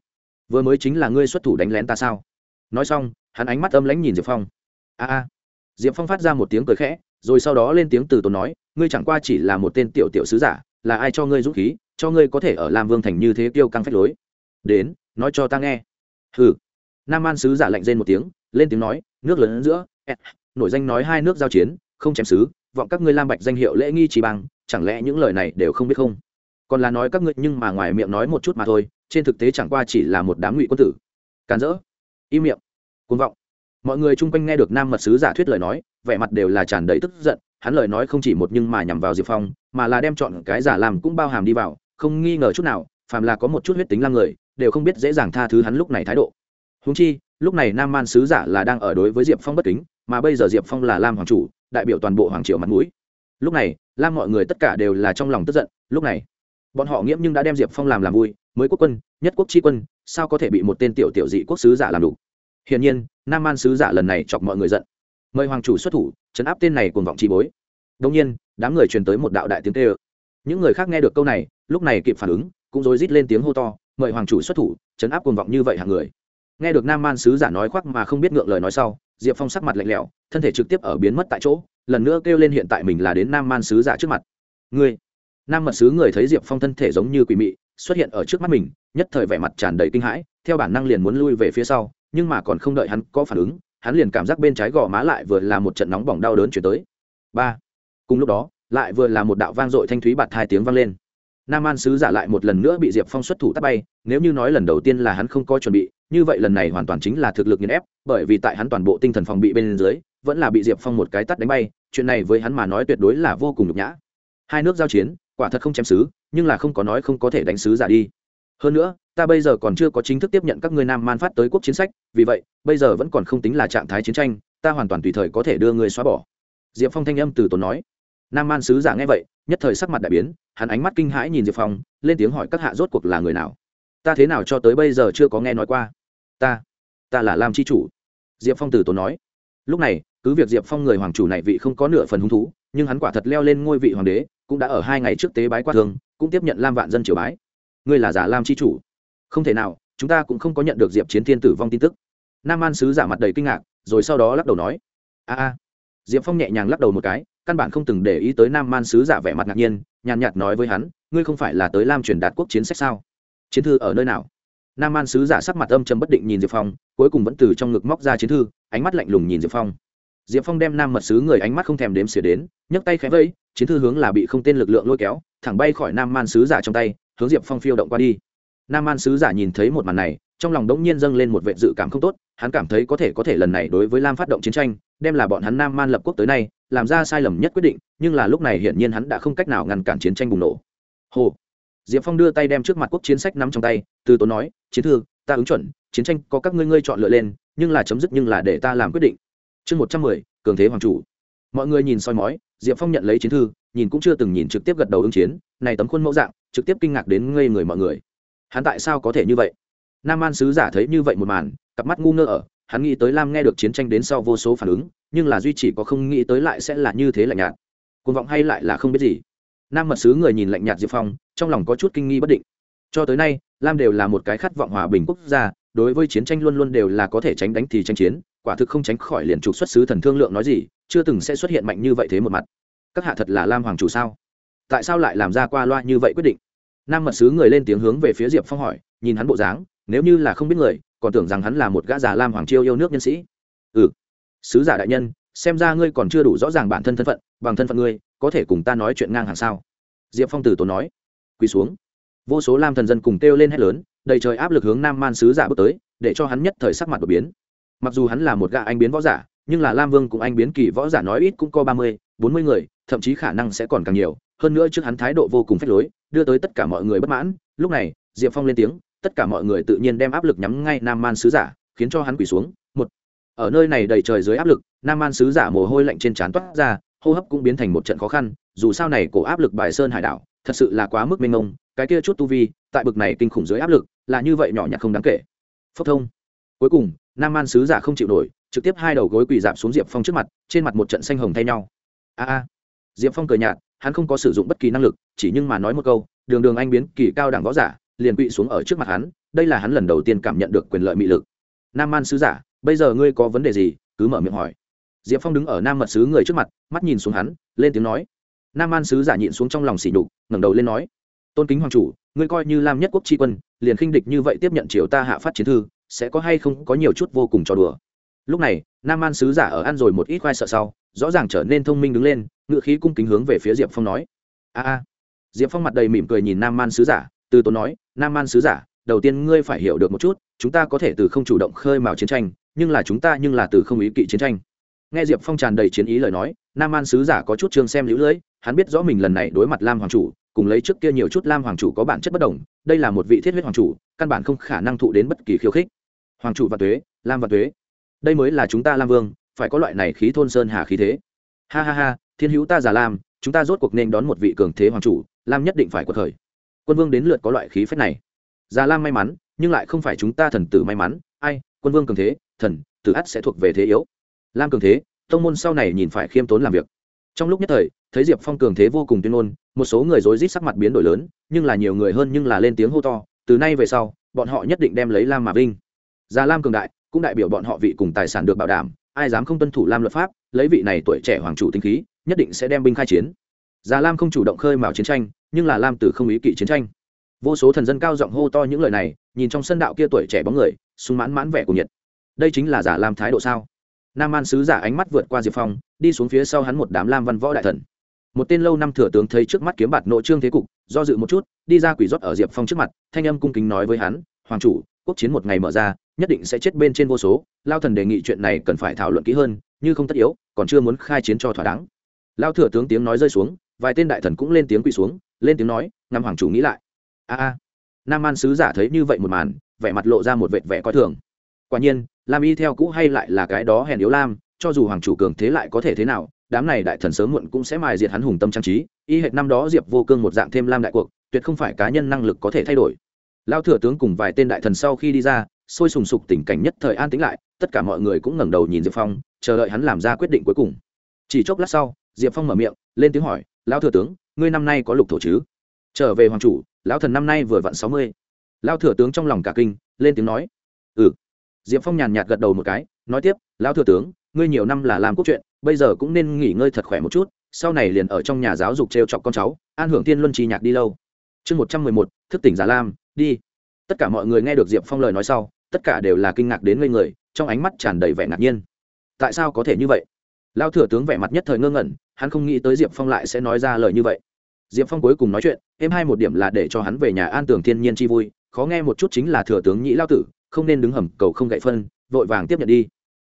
Vừa mới chính là ngươi xuất thủ đánh lén ta sao? Nói xong, hắn ánh mắt âm lãnh nhìn diệp phong. A a. Diệp phong phát ra một tiếng cười khẽ rồi sau đó lên tiếng từ tốn nói, ngươi chẳng qua chỉ là một tên tiểu tiểu sứ giả, là ai cho ngươi dũng khí, cho ngươi có thể ở lam vương thành như thế tiêu căng phách lối? Đến, nói cho ta nghe. Hừ. Nam an sứ giả lạnh rên một tiếng, lên tiếng nói, nước lớn giữa eh, nổi danh nói hai nước giao chiến, không chém sứ, vọng các ngươi lam bạch danh hiệu lễ nghi chỉ bằng, chẳng lẽ những lời này đều không biết không? Còn là nói các ngươi, nhưng mà ngoài miệng nói một chút mà thôi, trên thực tế chẳng qua chỉ là một đám ngụy quân tử. Càn rỡ. Im miệng. Côn vọng mọi người chung quanh nghe được nam mật sứ giả thuyết lời nói, vẻ mặt đều là tràn đầy tức giận, hắn lời nói không chỉ một nhưng mà nhằm vào diệp phong, mà là đem chọn cái giả làm cũng bao hàm đi vào, không nghi ngờ chút nào, phàm là có một chút huyết tính lam người, đều không biết dễ dàng tha thứ hắn lúc này thái độ. Húng chi, lúc này nam man sứ giả là đang ở đối với diệp phong bất kính, mà bây giờ diệp phong là lam hoàng chủ, đại biểu toàn bộ hoàng triều mặt mũi. Lúc này, lam mọi người tất cả đều là trong lòng tức giận, lúc này, bọn họ nghiễm nhưng đã đem diệp phong làm làm vui, mới quốc quân, nhất quốc tri quân, sao có thể bị một tên tiểu tiểu dị quốc sứ giả làm đủ? Hiển nhiên nam man sứ giả lần này chọc mọi người giận. Mời hoàng chủ xuất thủ, chấn áp tên này cuồng vọng chi bối. Đông nhiên, đám người truyền tới một đạo đại tiếng tê ơ những người khác nghe được câu này, lúc này kịp phản ứng, cũng rối rít lên tiếng hô to, mời hoàng chủ xuất thủ, chấn áp cuồng vọng như vậy hàng người? Nghe được nam man sứ giả nói khoác mà không biết ngượng lời nói sau, diệp phong sắc mặt lạnh lẽo, thân thể trực tiếp ở biến mất tại chỗ, lần nữa kêu lên hiện tại mình là đến nam man sứ giả trước mặt. Ngươi? Nam mật sứ người thấy diệp phong thân thể giống như quỷ mị, xuất hiện ở trước mắt mình, nhất thời vẻ mặt tràn đầy kinh hãi, theo bản năng liền muốn lui về phía sau nhưng mà còn không đợi hắn có phản ứng, hắn liền cảm giác bên trái gò má lại vừa là một trận nóng bỏng đau đớn chuyển tới. Ba. Cùng lúc đó, lại vừa là một đạo vang dội thanh thúy bạt hai tiếng vang lên. Nam an sứ giả lại một lần nữa bị diệp phong xuất thủ tắt bay, nếu như nói lần đầu tiên là hắn không có chuẩn bị, như vậy lần này hoàn toàn chính là thực lực nghiền ép, bởi vì tại hắn toàn bộ tinh thần phòng bị bên dưới, vẫn là bị diệp phong một cái tắt đánh bay, chuyện này với hắn mà nói tuyệt đối là vô cùng nhục nhã. Hai nước giao chiến, quả thật không chém sứ, nhưng là không có nói không có thể đánh sứ giả đi hơn nữa, ta bây giờ còn chưa có chính thức tiếp nhận các ngươi nam man phát tới quốc chiến sách, vì vậy, bây giờ vẫn còn không tính là trạng thái chiến tranh, ta hoàn toàn tùy thời có thể đưa ngươi xóa bỏ. Diệp phong thanh âm từ tốn nói. Nam man sứ giả nghe vậy, nhất thời sắc mặt đại biến, hắn ánh mắt kinh hãi nhìn diệp phong, lên tiếng hỏi các hạ rốt cuộc là người nào. Ta thế nào cho tới bây giờ chưa có nghe nói qua? Ta ta là lam c h i chủ. Diệp phong từ tốn nói. Lúc này, cứ việc diệp phong người hoàng chủ này vị không có nửa phần hứng thú, nhưng hắn quả thật leo lên ngôi vị hoàng đế, cũng đã ở hai ngày trước tế bái qua thường cũng tiếp nhận lam vạn dân triều bái ngươi là giả lam chi chủ. Không thể nào, chúng ta cũng không có nhận được diệp chiến thiên tử vong tin tức. Nam an sứ giả mặt đầy kinh ngạc, rồi sau đó lắc đầu nói, a a. Diệp phong nhẹ nhàng lắc đầu một cái, căn bản không từng để ý tới nam man sứ giả vẻ mặt ngạc nhiên, nhàn nhạt nói với hắn, ngươi không phải là tới lam truyền đạt quốc chiến sách sao? Chiến thư ở nơi nào? Nam man sứ giả sắc mặt âm trầm bất định nhìn diệp phong, cuối cùng vẫn từ trong ngực móc ra chiến thư, ánh mắt lạnh lùng nhìn diệp phong. Diệp phong đem nam mật sứ người ánh mắt không thèm đếm xỉa đến, nhấc tay khẽ vẫy, chiến thư hướng là bị không tên lực lượng lôi kéo, thẳng bay khỏi nam man sứ giả trong tay hướng diệp phong phiêu động qua đi nam An sứ giả nhìn thấy một màn này trong lòng đống nhiên dâng lên một vệ dự cảm không tốt hắn cảm thấy có thể có thể lần này đối với lam phát động chiến tranh đem là bọn hắn nam man lập quốc tới nay làm ra sai lầm nhất quyết định nhưng là lúc này hiển nhiên hắn đã không cách nào ngăn cản chiến tranh bùng nổ hồ diệp phong đưa tay đem trước mặt quốc chiến sách nắm trong tay từ tốn nói chiến thư ta ứng chuẩn chiến tranh có các ngươi ngươi chọn lựa lên nhưng là chấm dứt nhưng là để ta làm quyết định chương một trăm mười cường thế hoàng chủ mọi người nhìn soi mói diệp phong nhận lấy chiến thư nhìn cũng chưa từng nhìn trực tiếp gật đầu ứng chiến này tấm khuôn mẫu dạng trực tiếp kinh ngạc đến ngây người mọi người. Hắn tại sao có thể như vậy? Nam an sứ giả thấy như vậy một màn, cặp mắt ngu ngơ ở, hắn nghĩ tới lam nghe được chiến tranh đến sau vô số phản ứng, nhưng là duy chỉ có không nghĩ tới lại sẽ là như thế lạnh nhạt. Côn vọng hay lại là không biết gì. Nam mật sứ người nhìn lạnh nhạt diệp phong, trong lòng có chút kinh nghi bất định. Cho tới nay, lam đều là một cái khát vọng hòa bình quốc gia, đối với chiến tranh luôn luôn đều là có thể tránh đánh thì tranh chiến, quả thực không tránh khỏi liền trục xuất xứ thần thương lượng nói gì, chưa từng sẽ xuất hiện mạnh như vậy thế một mặt. Các hạ thật là lam hoàng chủ sao? Tại sao lại làm ra qua loa như vậy quyết định? Nam mật sứ người lên tiếng hướng về phía diệp phong hỏi, nhìn hắn bộ dáng, nếu như là không biết người, còn tưởng rằng hắn là một gã già lam hoàng chiêu yêu nước nhân sĩ. Ừ. Sứ giả đại nhân, xem ra ngươi còn chưa đủ rõ ràng bản thân thân phận, bằng thân phận ngươi, có thể cùng ta nói chuyện ngang hàng sao? Diệp phong tử tốn nói. Quỳ xuống. Vô số lam thần dân cùng kêu lên hét lớn, đầy trời áp lực hướng nam man sứ giả bước tới, để cho hắn nhất thời sắc mặt đột biến. Mặc dù hắn là một gã anh biến võ giả, nhưng là lam vương cũng anh biến kỳ võ giả nói ít cũng có ba mươi, bốn mươi người, thậm chí khả năng sẽ còn càng nhiều hơn nữa trước hắn thái độ vô cùng phách lối, đưa tới tất cả mọi người bất mãn. Lúc này, diệp phong lên tiếng, tất cả mọi người tự nhiên đem áp lực nhắm ngay nam man sứ giả, khiến cho hắn quỳ xuống. Một, ở nơi này đầy trời dưới áp lực, nam man sứ giả mồ hôi lạnh trên trán toát ra, hô hấp cũng biến thành một trận khó khăn. Dù sao này cổ áp lực bài sơn hải đảo, thật sự là quá mức mênh mông, cái kia chút tu vi, tại bực này kinh khủng dưới áp lực, là như vậy nhỏ nhặt không đáng kể. Phốc thông. Cuối cùng, nam man sứ giả không chịu nổi, trực tiếp hai đầu gối quỳ dạp xuống diệp phong trước mặt, trên mặt một trận xanh hồng thay nhau. A a. Diệp phong cười nhạt hắn không có sử dụng bất kỳ năng lực, chỉ nhưng mà nói một câu, đường đường anh biến kỳ cao đẳng võ giả, liền quỵ xuống ở trước mặt hắn, đây là hắn lần đầu tiên cảm nhận được quyền lợi mị lực. Nam man sứ giả, bây giờ ngươi có vấn đề gì? Cứ mở miệng hỏi. Diệp phong đứng ở nam mật sứ người trước mặt, mắt nhìn xuống hắn, lên tiếng nói. Nam an sứ giả nhịn xuống trong lòng xỉ nhục, ngẩng đầu lên nói. Tôn kính hoàng chủ, ngươi coi như lam nhất quốc tri quân, liền khinh địch như vậy tiếp nhận triều ta hạ phát chiến thư, sẽ có hay không có nhiều chút vô cùng trò đùa? Lúc này, nam an sứ giả ở ăn rồi một ít khoai sợ sau, rõ ràng trở nên thông minh đứng lên ngự khí cung kính hướng về phía diệp phong nói. A a. Diệp phong mặt đầy mỉm cười nhìn nam an sứ giả, từ tốn nói, nam an sứ giả, đầu tiên ngươi phải hiểu được một chút, chúng ta có thể từ không chủ động khơi mào chiến tranh, nhưng là chúng ta nhưng là từ không ý kỵ chiến tranh. Nghe diệp phong tràn đầy chiến ý lời nói, nam an sứ giả có chút trường xem lũ lưỡi, hắn biết rõ mình lần này đối mặt lam hoàng chủ, cùng lấy trước kia nhiều chút lam hoàng chủ có bản chất bất đồng, đây là một vị thiết huyết hoàng chủ, căn bản không khả năng thụ đến bất kỳ khiêu khích. Hoàng chủ và tuế, lam và tuế đây mới là chúng ta lam vương, phải có loại này khí thôn sơn hà khí thế. Ha ha ha, thiên hữu ta già lam, chúng ta rốt cuộc nên đón một vị cường thế hoàng chủ, lam nhất định phải cuộc khởi. Quân vương đến lượt có loại khí phép này. Già lam may mắn, nhưng lại không phải chúng ta thần tử may mắn. Ai, quân vương cường thế, thần, tử ắt sẽ thuộc về thế yếu. Lam cường thế, tông môn sau này nhìn phải khiêm tốn làm việc. Trong lúc nhất thời, thấy diệp phong cường thế vô cùng tuyên ngôn, một số người rối rít sắc mặt biến đổi lớn, nhưng là nhiều người hơn nhưng là lên tiếng hô to, từ nay về sau, bọn họ nhất định đem lấy lam mà vinh. Già lam cường đại cũng đại biểu bọn họ vị cùng tài sản được bảo đảm, ai dám không tuân thủ lam luật pháp, lấy vị này tuổi trẻ hoàng chủ tinh khí, nhất định sẽ đem binh khai chiến. Già lam không chủ động khơi mào chiến tranh, nhưng là lam tử không ý kỵ chiến tranh. Vô số thần dân cao giọng hô to những lời này, nhìn trong sân đạo kia tuổi trẻ bóng người, sung mãn mãn vẻ của nhiệt. Đây chính là giả lam thái độ sao? Nam an sứ giả ánh mắt vượt qua diệp phong, đi xuống phía sau hắn một đám lam văn võ đại thần. Một tên lâu năm thừa tướng thấy trước mắt kiếm bạt nội trương thế cục, do dự một chút, đi ra quỷ rót ở diệp phong trước mặt, thanh âm cung kính nói với hắn, hoàng chủ quốc chiến một ngày mở ra, nhất định sẽ chết bên trên vô số. Lao thần đề nghị chuyện này cần phải thảo luận kỹ hơn, như không tất yếu, còn chưa muốn khai chiến cho thỏa đáng. Lao thừa tướng tiếng nói rơi xuống, vài tên đại thần cũng lên tiếng quỳ xuống, lên tiếng nói, ngắm hoàng chủ nghĩ lại. A a. Nam an sứ giả thấy như vậy một màn, vẻ mặt lộ ra một vệt vẻ coi thường. Quả nhiên, lam y theo cũ hay lại là cái đó hèn yếu lam, cho dù hoàng chủ cường thế lại có thể thế nào, đám này đại thần sớm muộn cũng sẽ mài diệt hắn hùng tâm trang trí, y hệt năm đó diệp vô cương một dạng thêm lam đại cuộc, tuyệt không phải cá nhân năng lực có thể thay đổi lao thừa tướng cùng vài tên đại thần sau khi đi ra, sôi sùng sục tình cảnh nhất thời an tĩnh lại, tất cả mọi người cũng ngẩng đầu nhìn diệp phong, chờ đợi hắn làm ra quyết định cuối cùng. Chỉ chốc lát sau, diệp phong mở miệng, lên tiếng hỏi lao thừa tướng, ngươi năm nay có lục thổ chứ? Trở về hoàng chủ, lão thần năm nay vừa vặn sáu mươi. Lao thừa tướng trong lòng cả kinh, lên tiếng nói ừ. Diệp phong nhàn nhạt gật đầu một cái, nói tiếp, lão thừa tướng, ngươi nhiều năm là làm quốc chuyện, bây giờ cũng nên nghỉ ngơi thật khỏe một chút, sau này liền ở trong nhà giáo dục t r e o chọc con cháu, an hưởng thiên luân trì nhạc đi lâu. Chương một trăm mười một, thức tỉnh giả lam đi. Tất cả mọi người nghe được diệp phong lời nói sau, tất cả đều là kinh ngạc đến ngây người, trong ánh mắt tràn đầy vẻ ngạc nhiên. Tại sao có thể như vậy? Lao thừa tướng vẻ mặt nhất thời ngơ ngẩn, hắn không nghĩ tới diệp phong lại sẽ nói ra lời như vậy. Diệp phong cuối cùng nói chuyện, em hai một điểm là để cho hắn về nhà an tường thiên nhiên chi vui, khó nghe một chút chính là thừa tướng nhĩ lao tử, không nên đứng hầm, cầu không gậy phân, vội vàng tiếp nhận đi.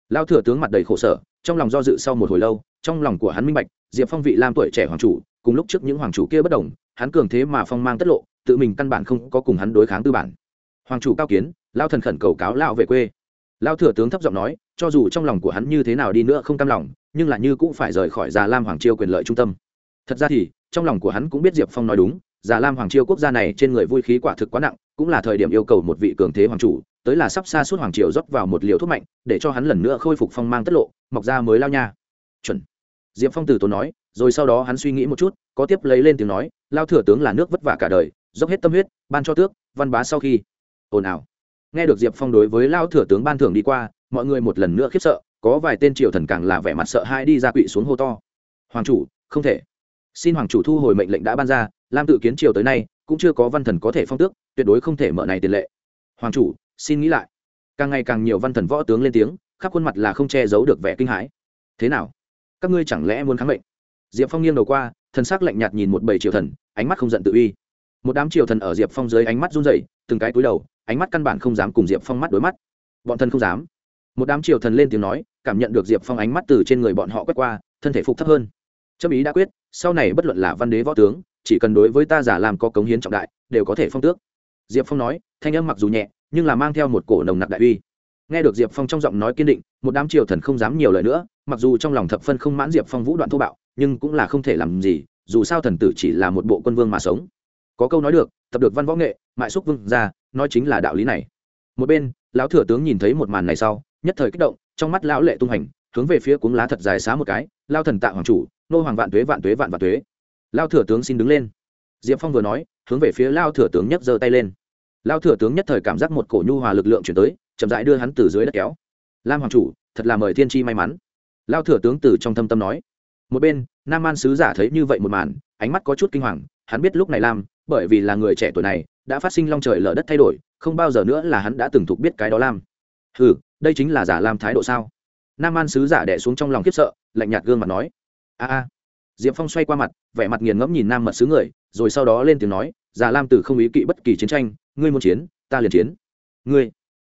Lao thừa tướng mặt đầy khổ sở, trong lòng do dự sau một hồi lâu, trong lòng của hắn minh bạch, diệp phong vị lam tuổi trẻ hoàng chủ, cùng lúc trước những hoàng chủ kia bất đồng, hắn cường thế mà phong mang tất lộ tự mình căn bản không có cùng hắn đối kháng tư bản. Hoàng chủ cao kiến lao thần khẩn cầu cáo lao về quê. Lao thừa tướng thấp giọng nói, cho dù trong lòng của hắn như thế nào đi nữa không cam lòng, nhưng là như cũng phải rời khỏi già lam hoàng chiêu quyền lợi trung tâm. Thật ra thì, trong lòng của hắn cũng biết diệp phong nói đúng, già lam hoàng chiêu quốc gia này trên người vui khí quả thực quá nặng, cũng là thời điểm yêu cầu một vị cường thế hoàng chủ, tới là sắp xa suốt hoàng triều rót vào một liều thuốc mạnh, để cho hắn lần nữa khôi phục phong mang tất lộ, mọc ra mới lao nha. Chuẩn. Diệp phong từ tốn nói, rồi sau đó hắn suy nghĩ một chút, có tiếp lấy lên tiếng nói lao thừa tướng là nước vất vả cả đời dốc hết tâm huyết, ban cho tước, văn bá sau khi. Ồn ào. Nghe được diệp phong đối với lao thừa tướng ban thưởng đi qua, mọi người một lần nữa khiếp sợ, có vài tên triều thần càng là vẻ mặt sợ hai đi ra quỵ xuống hô to. Hoàng chủ, không thể. Xin hoàng chủ thu hồi mệnh lệnh đã ban ra, lam tự kiến triều tới nay, cũng chưa có văn thần có thể phong tước, tuyệt đối không thể mở này tiền lệ. Hoàng chủ, xin nghĩ lại. Càng ngày càng nhiều văn thần võ tướng lên tiếng, khắp khuôn mặt là không che giấu được vẻ kinh hãi. Thế nào? Các ngươi chẳng lẽ muốn kháng mệnh? Diệp phong nghiêng đầu qua, thần s ắ c lạnh nhạt nhìn một bầy triều thần, ánh mắt không giận tự uy một đám triều thần ở diệp phong dưới ánh mắt run rẩy, từng cái cúi đầu, ánh mắt căn bản không dám cùng diệp phong mắt đối mắt. Bọn thần không dám. Một đám triều thần lên tiếng nói, cảm nhận được diệp phong ánh mắt từ trên người bọn họ quét qua, thân thể phục thấp hơn. Trâm ý đã quyết, sau này bất luận là văn đế võ tướng, chỉ cần đối với ta giả làm có cống hiến trọng đại, đều có thể phong tước. Diệp phong nói, thanh âm mặc dù nhẹ, nhưng là mang theo một cổ nồng nặc đại uy. Nghe được diệp phong trong giọng nói kiên định, một đám triều thần không dám nhiều lời nữa, mặc dù trong lòng thập phân không mãn diệp phong vũ đoạn thô bạo, nhưng cũng là không thể làm gì, dù sao thần tử chỉ là một bộ quân vương mà sống có câu nói được, tập được văn võ nghệ, mại xúc vương ra nói chính là đạo lý này. Một bên, lão thừa tướng nhìn thấy một màn này sau, nhất thời kích động, trong mắt lão lệ tung hành, hướng về phía cuống lá thật dài xá một cái, lao thần tạ hoàng chủ, nô hoàng vạn tuế vạn tuế, vạn vạn tuế. Lao thừa tướng xin đứng lên. Diệp phong vừa nói, hướng về phía lao thừa tướng nhấc giơ tay lên. Lao thừa tướng nhất thời cảm giác một cổ nhu hòa lực lượng chuyển tới, chậm rãi đưa hắn từ dưới đất kéo. Lam hoàng chủ, thật là mời thiên tri may mắn. Lao thừa tướng từ trong thâm tâm nói. Một bên, nam an sứ giả thấy như vậy một màn, ánh mắt có chút kinh hoàng, hắn biết lúc này lam bởi vì là người trẻ tuổi này, đã phát sinh long trời lở đất thay đổi, không bao giờ nữa là hắn đã từng thuộc biết cái đó lam. Ừ đây chính là giả lam thái độ sao? Nam an sứ giả đẻ xuống trong lòng khiếp sợ, lạnh nhạt gương mặt nói. A a. Diệp phong xoay qua mặt, vẻ mặt nghiền ngẫm nhìn nam mật sứ người, rồi sau đó lên tiếng nói, giả lam từ không ý kỵ bất kỳ chiến tranh, ngươi muốn chiến, ta liền chiến. Ngươi?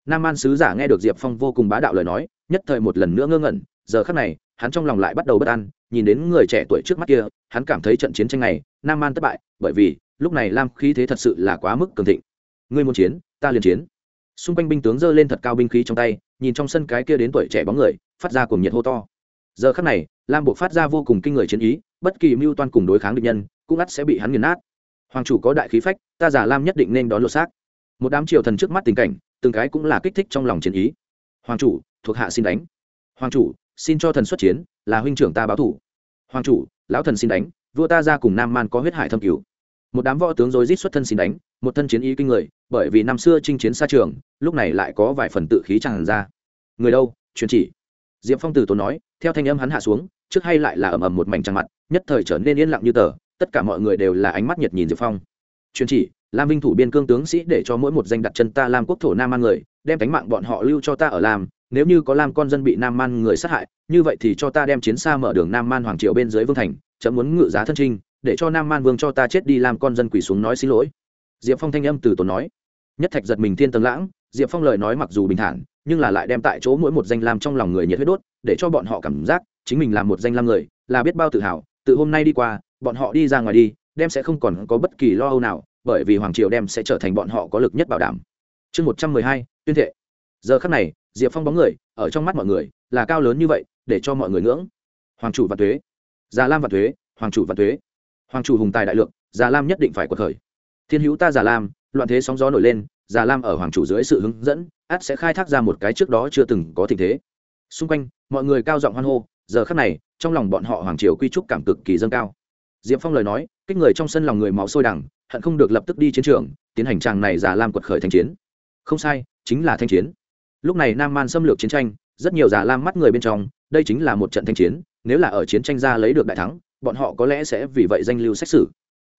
Nam an sứ giả nghe được diệp phong vô cùng bá đạo lời nói, nhất thời một lần nữa ngơ ngẩn, giờ khắc này, hắn trong lòng lại bắt đầu bất an, nhìn đến người trẻ tuổi trước mắt kia, hắn cảm thấy trận chiến tranh này, nam man thất bại, bởi vì lúc này lam khí thế thật sự là quá mức cường thịnh. Ngươi muốn chiến, ta liền chiến. Xung quanh binh tướng giơ lên thật cao binh khí trong tay, nhìn trong sân cái kia đến tuổi trẻ bóng người, phát ra cùng nhiệt hô to. Giờ khắc này, lam buộc phát ra vô cùng kinh người chiến ý, bất kỳ mưu toan cùng đối kháng địch nhân, cũng ắt sẽ bị hắn nghiền nát. Hoàng chủ có đại khí phách, ta giả lam nhất định nên đón lột xác. Một đám triều thần trước mắt tình cảnh, từng cái cũng là kích thích trong lòng chiến ý. Hoàng chủ, thuộc hạ xin đánh. Hoàng chủ, xin cho thần xuất chiến, là huynh trưởng ta báo thủ. Hoàng chủ, lão thần xin đánh, vua ta ra cùng nam man có huyết hải thâm cứu một đám võ tướng rồi rít xuất thân xin đánh, một thân chiến ý kinh người, bởi vì năm xưa chinh chiến xa trường, lúc này lại có vài phần tự khí tràn ra. Người đâu? Truyền chỉ. Diệp phong từ tốn nói, theo thanh âm hắn hạ xuống, trước hay lại là ầm ầm một mảnh trăng mặt, nhất thời trở nên yên lặng như tờ, tất cả mọi người đều là ánh mắt nhiệt nhìn diệp phong. Truyền chỉ, lam vinh thủ biên cương tướng sĩ để cho mỗi một danh đặt chân ta lam quốc thổ nam man người, đem cánh mạng bọn họ lưu cho ta ở làm nếu như có lam con dân bị nam man người sát hại, như vậy thì cho ta đem chiến xa mở đường nam man hoàng triệu bên dưới vương thành, chấm muốn ngự giá thân trinh để cho nam man vương cho ta chết đi làm con dân quỷ xuống nói xin lỗi. Diệp phong thanh âm từ tốn nói. Nhất thạch giật mình thiên tầng lãng, diệp phong lời nói mặc dù bình thản, nhưng là lại đem tại chỗ mỗi một danh lam trong lòng người nhiệt huyết đốt, để cho bọn họ cảm giác chính mình là một danh lam người, là biết bao tự hào, từ hôm nay đi qua, bọn họ đi ra ngoài đi, đem sẽ không còn có bất kỳ lo âu nào, bởi vì hoàng triều đem sẽ trở thành bọn họ có lực nhất bảo đảm. Chương một trăm mười hai, tuyên thệ. Giờ khắc này, diệp phong bóng người, ở trong mắt mọi người, là cao lớn như vậy, để cho mọi người ngưỡng. Hoàng chủ và thuế. Già lam và thuế, hoàng chủ và thuế hoàng chủ hùng tài đại lượng già lam nhất định phải quật khởi. Thiên hữu ta già lam, loạn thế sóng gió nổi lên, già lam ở hoàng chủ dưới sự hướng dẫn át sẽ khai thác ra một cái trước đó chưa từng có tình thế. Xung quanh, mọi người cao giọng hoan hô, giờ khắc này, trong lòng bọn họ hoàng triều quy trúc cảm cực kỳ dâng cao. Diệp phong lời nói, kích người trong sân lòng người máu sôi đằng, hận không được lập tức đi chiến trường, tiến hành tràng này già lam quật khởi thanh chiến. Không sai, chính là thanh chiến. Lúc này nam man xâm lược chiến tranh, rất nhiều già lam mắt người bên trong, đây chính là một trận thanh chiến nếu là ở chiến tranh ra lấy được đại thắng, bọn họ có lẽ sẽ vì vậy danh lưu xét xử.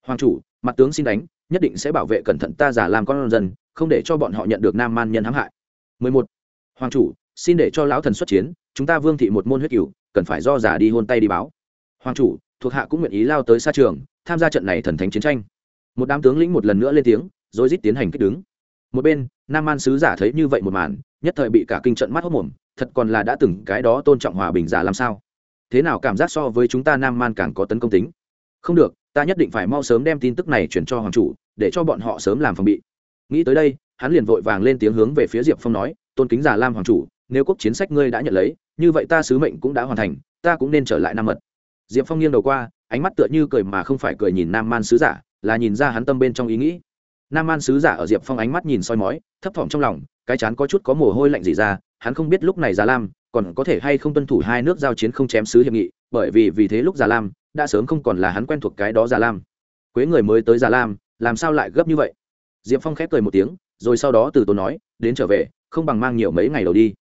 Hoàng chủ, mặt tướng xin đánh, nhất định sẽ bảo vệ cẩn thận ta giả làm con dân, không để cho bọn họ nhận được nam man nhân hãm hại. 11. hoàng chủ, xin để cho lão thần xuất chiến, chúng ta vương thị một môn huyết cửu, cần phải do giả đi hôn tay đi báo. Hoàng chủ, thuộc hạ cũng nguyện ý lao tới xa trường, tham gia trận này thần thánh chiến tranh. Một đám tướng lĩnh một lần nữa lên tiếng, rồi rít tiến hành kích đứng. Một bên, nam man sứ giả thấy như vậy một màn, nhất thời bị cả kinh trận mắt hốc mồm, thật còn là đã từng cái đó tôn trọng hòa bình giả làm sao? Thế nào cảm giác so với chúng ta nam man càng có tấn công tính? Không được, ta nhất định phải mau sớm đem tin tức này chuyển cho hoàng chủ, để cho bọn họ sớm làm phòng bị. Nghĩ tới đây, hắn liền vội vàng lên tiếng hướng về phía diệp phong nói, tôn kính giả lam hoàng chủ, nếu quốc chiến sách ngươi đã nhận lấy, như vậy ta sứ mệnh cũng đã hoàn thành, ta cũng nên trở lại nam mật. Diệp phong nghiêng đầu qua, ánh mắt tựa như cười mà không phải cười nhìn nam man sứ giả, là nhìn ra hắn tâm bên trong ý nghĩ. Nam man sứ giả ở diệp phong ánh mắt nhìn soi mói, thấp thỏm trong lòng, cái chán có chút có mồ hôi lạnh gì ra, hắn không biết lúc này già lam còn có thể hay không tuân thủ hai nước giao chiến không chém sứ hiệp nghị, bởi vì vì thế lúc già lam, đã sớm không còn là hắn quen thuộc cái đó già lam. Quế người mới tới già lam, làm sao lại gấp như vậy? Diệp phong khép cười một tiếng, rồi sau đó từ tốn nói, đến trở về, không bằng mang nhiều mấy ngày đầu đi.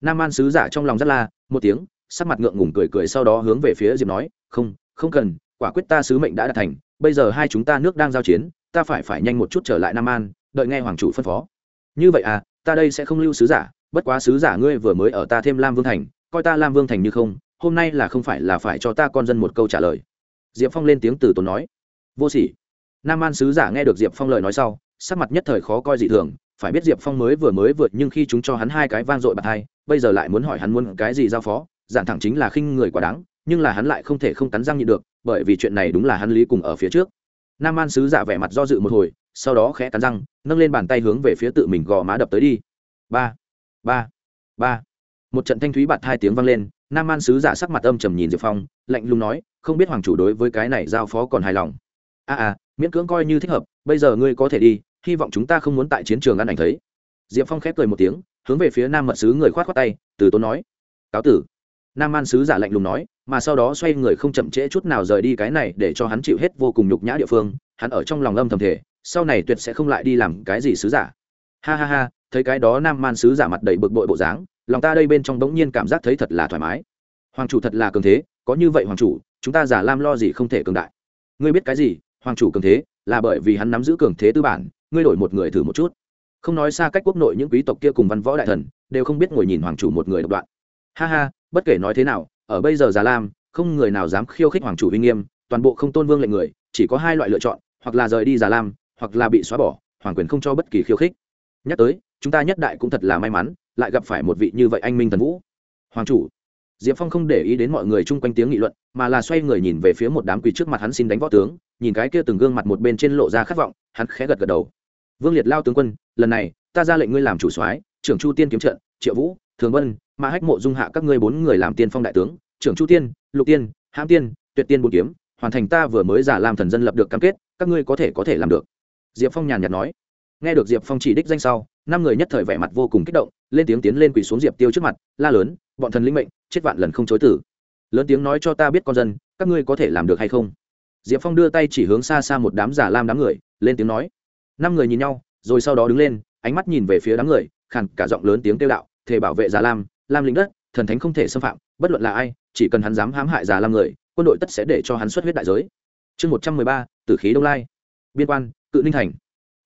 Nam an sứ giả trong lòng rất la, một tiếng, sắc mặt ngượng ngùng cười cười sau đó hướng về phía diệp nói, không không cần, quả quyết ta sứ mệnh đã đạt thành, bây giờ hai chúng ta nước đang giao chiến, ta phải phải nhanh một chút trở lại nam an, đợi nghe hoàng chủ phân phó. Như vậy à ta đây sẽ không lưu sứ giả bất quá sứ giả ngươi vừa mới ở ta thêm lam vương thành, coi ta lam vương thành như không, hôm nay là không phải là phải cho ta con dân một câu trả lời. Diệp phong lên tiếng từ tốn nói. Vô sỉ. Nam an sứ giả nghe được diệp phong lời nói sau, sắc mặt nhất thời khó coi dị thường, phải biết diệp phong mới vừa mới vượt nhưng khi chúng cho hắn hai cái vang dội bạc hai, bây giờ lại muốn hỏi hắn muốn cái gì giao phó giản thẳng chính là khinh người quá đáng, nhưng là hắn lại không thể không cắn răng nhịn được, bởi vì chuyện này đúng là hắn lý cùng ở phía trước. Nam an sứ giả vẻ mặt do dự một hồi, sau đó khẽ cắn răng, nâng lên bàn tay hướng về phía tự mình gò má đập tới đi. Ba ba ba. Một trận thanh thúy bạt hai tiếng vang lên nam an sứ giả sắc mặt âm trầm nhìn diệp phong lạnh lùng nói không biết hoàng chủ đối với cái này giao phó còn hài lòng. A à, à miễn cưỡng coi như thích hợp bây giờ ngươi có thể đi hy vọng chúng ta không muốn tại chiến trường ăn ảnh thấy. Diệp phong khép cười một tiếng hướng về phía nam mật sứ người k h o á t khoác tay từ tốn nói cáo tử. Nam an sứ giả lạnh lùng nói mà sau đó xoay người không chậm trễ chút nào rời đi cái này để cho hắn chịu hết vô cùng nhục nhã địa phương hắn ở trong lòng âm thầm thể sau này tuyệt sẽ không lại đi làm cái gì sứ giả. Ha ha ha thấy cái đó nam man sứ giả mặt đầy bực bội bộ dáng, lòng ta đây bên trong bỗng nhiên cảm giác thấy thật là thoải mái. Hoàng chủ thật là cường thế, có như vậy hoàng chủ, chúng ta giả lam lo gì không thể cường đại. Ngươi biết cái gì, hoàng chủ cường thế, là bởi vì hắn nắm giữ cường thế tư bản, ngươi đổi một người thử một chút. Không nói xa cách quốc nội những quý tộc kia cùng văn võ đại thần, đều không biết ngồi nhìn hoàng chủ một người độc đoạn. Ha ha, bất kể nói thế nào, ở bây giờ già lam, không người nào dám khiêu khích hoàng chủ uy nghiêm, toàn bộ không tôn vương lệnh người, chỉ có hai loại lựa chọn, hoặc là rời đi già lam, hoặc là bị xóa bỏ, hoàng quyền không cho bất kỳ khiêu khích. Nhắc tới chúng ta nhất đại cũng thật là may mắn, lại gặp phải một vị như vậy anh minh thần vũ. Hoàng chủ, diệp phong không để ý đến mọi người chung quanh tiếng nghị luận, mà là xoay người nhìn về phía một đám quỳ trước mặt hắn xin đánh võ tướng, nhìn cái kia từng gương mặt một bên trên lộ ra khát vọng, hắn khẽ gật gật đầu. Vương liệt lao tướng quân, lần này, ta ra lệnh ngươi làm chủ soái, trưởng chu tiên kiếm trận, triệu vũ, thường vân mã hách mộ dung hạ các ngươi bốn người làm tiên phong đại tướng, trưởng chu tiên, lục tiên, hãm tiên, tuyệt tiên bốn kiếm, hoàn thành ta vừa mới giả làm thần dân lập được cam kết, các ngươi có thể có thể làm được. Diệp phong nhàn nhạt nói nghe được diệp phong chỉ đích danh sau, năm người nhất thời vẻ mặt vô cùng kích động, lên tiếng tiến lên quỳ xuống diệp tiêu trước mặt, la lớn, bọn thần linh mệnh, chết vạn lần không chối tử. Lớn tiếng nói cho ta biết con dân, các ngươi có thể làm được hay không? Diệp phong đưa tay chỉ hướng xa xa một đám giả lam đám người, lên tiếng nói. Năm người nhìn nhau, rồi sau đó đứng lên, ánh mắt nhìn về phía đám người, khàn cả giọng lớn tiếng kêu đạo, thể bảo vệ giả lam lam lính đất, thần thánh không thể xâm phạm, bất luận là ai, chỉ cần hắn dám hãm hại giả lam người, quân đội tất sẽ để cho hắn xuất huyết đại giới. Chương một trăm mười ba, tử khí đông lai. Biên quan, cự ninh thành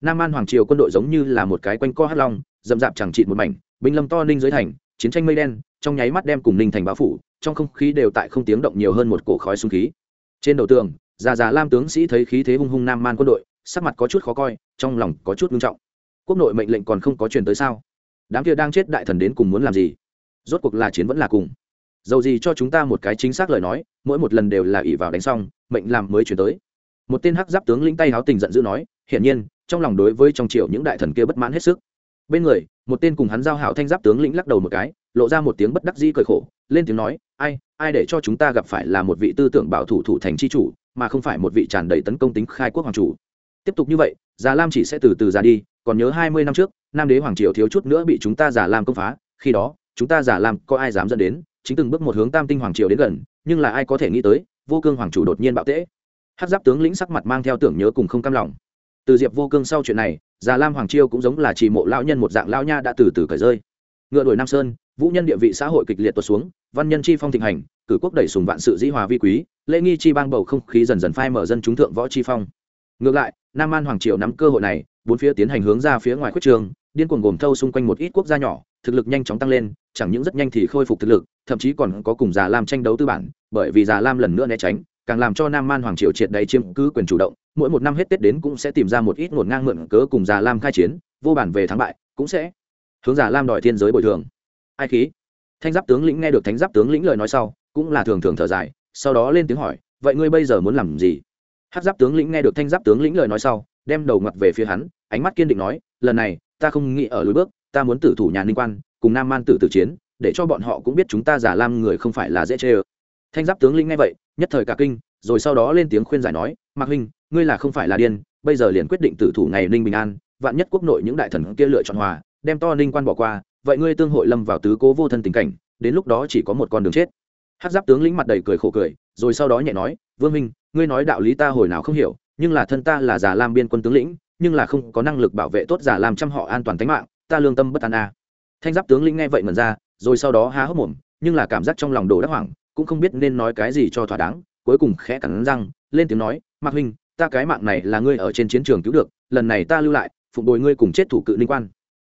nam an hoàng triều quân đội giống như là một cái quanh co hát long, dậm dạp chẳng trị một mảnh, binh lâm to ninh dưới thành, chiến tranh mây đen, trong nháy mắt đem cùng ninh thành bao phủ, trong không khí đều tại không tiếng động nhiều hơn một cổ khói xung khí. Trên đầu tường, già già lam tướng sĩ thấy khí thế hung hung nam man quân đội, sắc mặt có chút khó coi, trong lòng có chút nghiêm trọng. Quốc nội mệnh lệnh còn không có truyền tới sao? Đám kia đang chết đại thần đến cùng muốn làm gì? Rốt cuộc là chiến vẫn là cùng. Dầu gì cho chúng ta một cái chính xác lời nói, mỗi một lần đều là ỉ vào đánh xong, mệnh làm mới chuyển tới. Một tên hắc giáp tướng lĩnh tay háo tình giận dữ nói, hiển nhiên trong lòng đối với trong triệu những đại thần kia bất mãn hết sức. Bên người, một tên cùng hắn giao hảo thanh giáp tướng lĩnh lắc đầu một cái, lộ ra một tiếng bất đắc dĩ cười khổ, lên tiếng nói, ai ai để cho chúng ta gặp phải là một vị tư tưởng bảo thủ thủ thành chi chủ, mà không phải một vị tràn đầy tấn công tính khai quốc hoàng chủ. Tiếp tục như vậy, già lam chỉ sẽ từ từ già đi, còn nhớ hai mươi năm trước, nam đế hoàng triều thiếu chút nữa bị chúng ta giả lam công phá, khi đó, chúng ta giả lam có ai dám dẫn đến, chính từng bước một hướng tam tinh hoàng triều đến gần, nhưng là ai có thể nghĩ tới, vô cương hoàng chủ đột nhiên bạo tễ. Hát giáp tướng lĩnh sắc mặt mang theo tưởng nhớ cùng không cam lòng từ diệp vô cương sau chuyện này, già lam hoàng chiêu cũng giống là chỉ mộ lão nhân một dạng lão nha đã từ từ cởi rơi. Ngựa đuổi nam sơn, vũ nhân địa vị xã hội kịch liệt tuột xuống, văn nhân chi phong thịnh hành, cử quốc đẩy sùng vạn sự dĩ hòa vi quý, lễ nghi chi bang bầu không khí dần dần phai mở dân chúng thượng võ chi phong. Ngược lại, nam an hoàng triều nắm cơ hội này, bốn phía tiến hành hướng ra phía ngoài quyết trường, điên cuồng gồm thâu xung quanh một ít quốc gia nhỏ, thực lực nhanh chóng tăng lên, chẳng những rất nhanh thì khôi phục thực lực, thậm chí còn có cùng già lam tranh đấu tư bản, bởi vì già lam lần nữa né tránh càng làm cho nam man hoàng triều triệt đầy chiếm cứ quyền chủ động, mỗi một năm hết tết đến cũng sẽ tìm ra một ít ngổn ngang mượn cớ cùng già lam khai chiến, vô bản về thắng bại, cũng sẽ hướng già lam đòi thiên giới bồi thường. Ai khí? Thanh giáp tướng lĩnh nghe được thánh giáp tướng lĩnh lời nói sau, cũng là thường thường thở dài, sau đó lên tiếng hỏi, vậy ngươi bây giờ muốn làm gì? Hát giáp tướng lĩnh nghe được thanh giáp tướng lĩnh lời nói sau, đem đầu ngặt về phía hắn, ánh mắt kiên định nói, lần này, ta không nghĩ ở lối bước, ta muốn tử thủ nhà ninh quan, cùng nam man tử tử chiến, để cho bọn họ cũng biết chúng ta giả lam người không phải là dễ chê ơ thanh giáp tướng lĩnh nghe vậy, nhất thời cả kinh, rồi sau đó lên tiếng khuyên giải nói, mạc huynh, ngươi là không phải là điên, bây giờ liền quyết định tử thủ ngày ninh bình an, vạn nhất quốc nội những đại thần kia lựa chọn hòa, đem to ninh quan bỏ qua, vậy ngươi tương hội lâm vào tứ cố vô thân tình cảnh, đến lúc đó chỉ có một con đường chết hát giáp tướng lĩnh mặt đầy cười khổ cười, rồi sau đó nhẹ nói, vương minh ngươi nói đạo lý ta hồi nào không hiểu, nhưng là thân ta là già lam biên quân tướng lĩnh, nhưng là không có năng lực bảo vệ tốt giả làm trăm họ an toàn tính mạng, ta lương tâm bất an a à. thanh giáp tướng lĩnh nghe vậy mần ra, rồi sau đó há hốc mồm, nhưng là cảm giác trong lòng đồ đắc hoảng cũng không biết nên nói cái gì cho thỏa đáng, cuối cùng khẽ cắn răng, lên tiếng nói, mạc huynh, ta cái mạng này là ngươi ở trên chiến trường cứu được, lần này ta lưu lại, phụng bồi ngươi cùng chết thủ cự linh quan.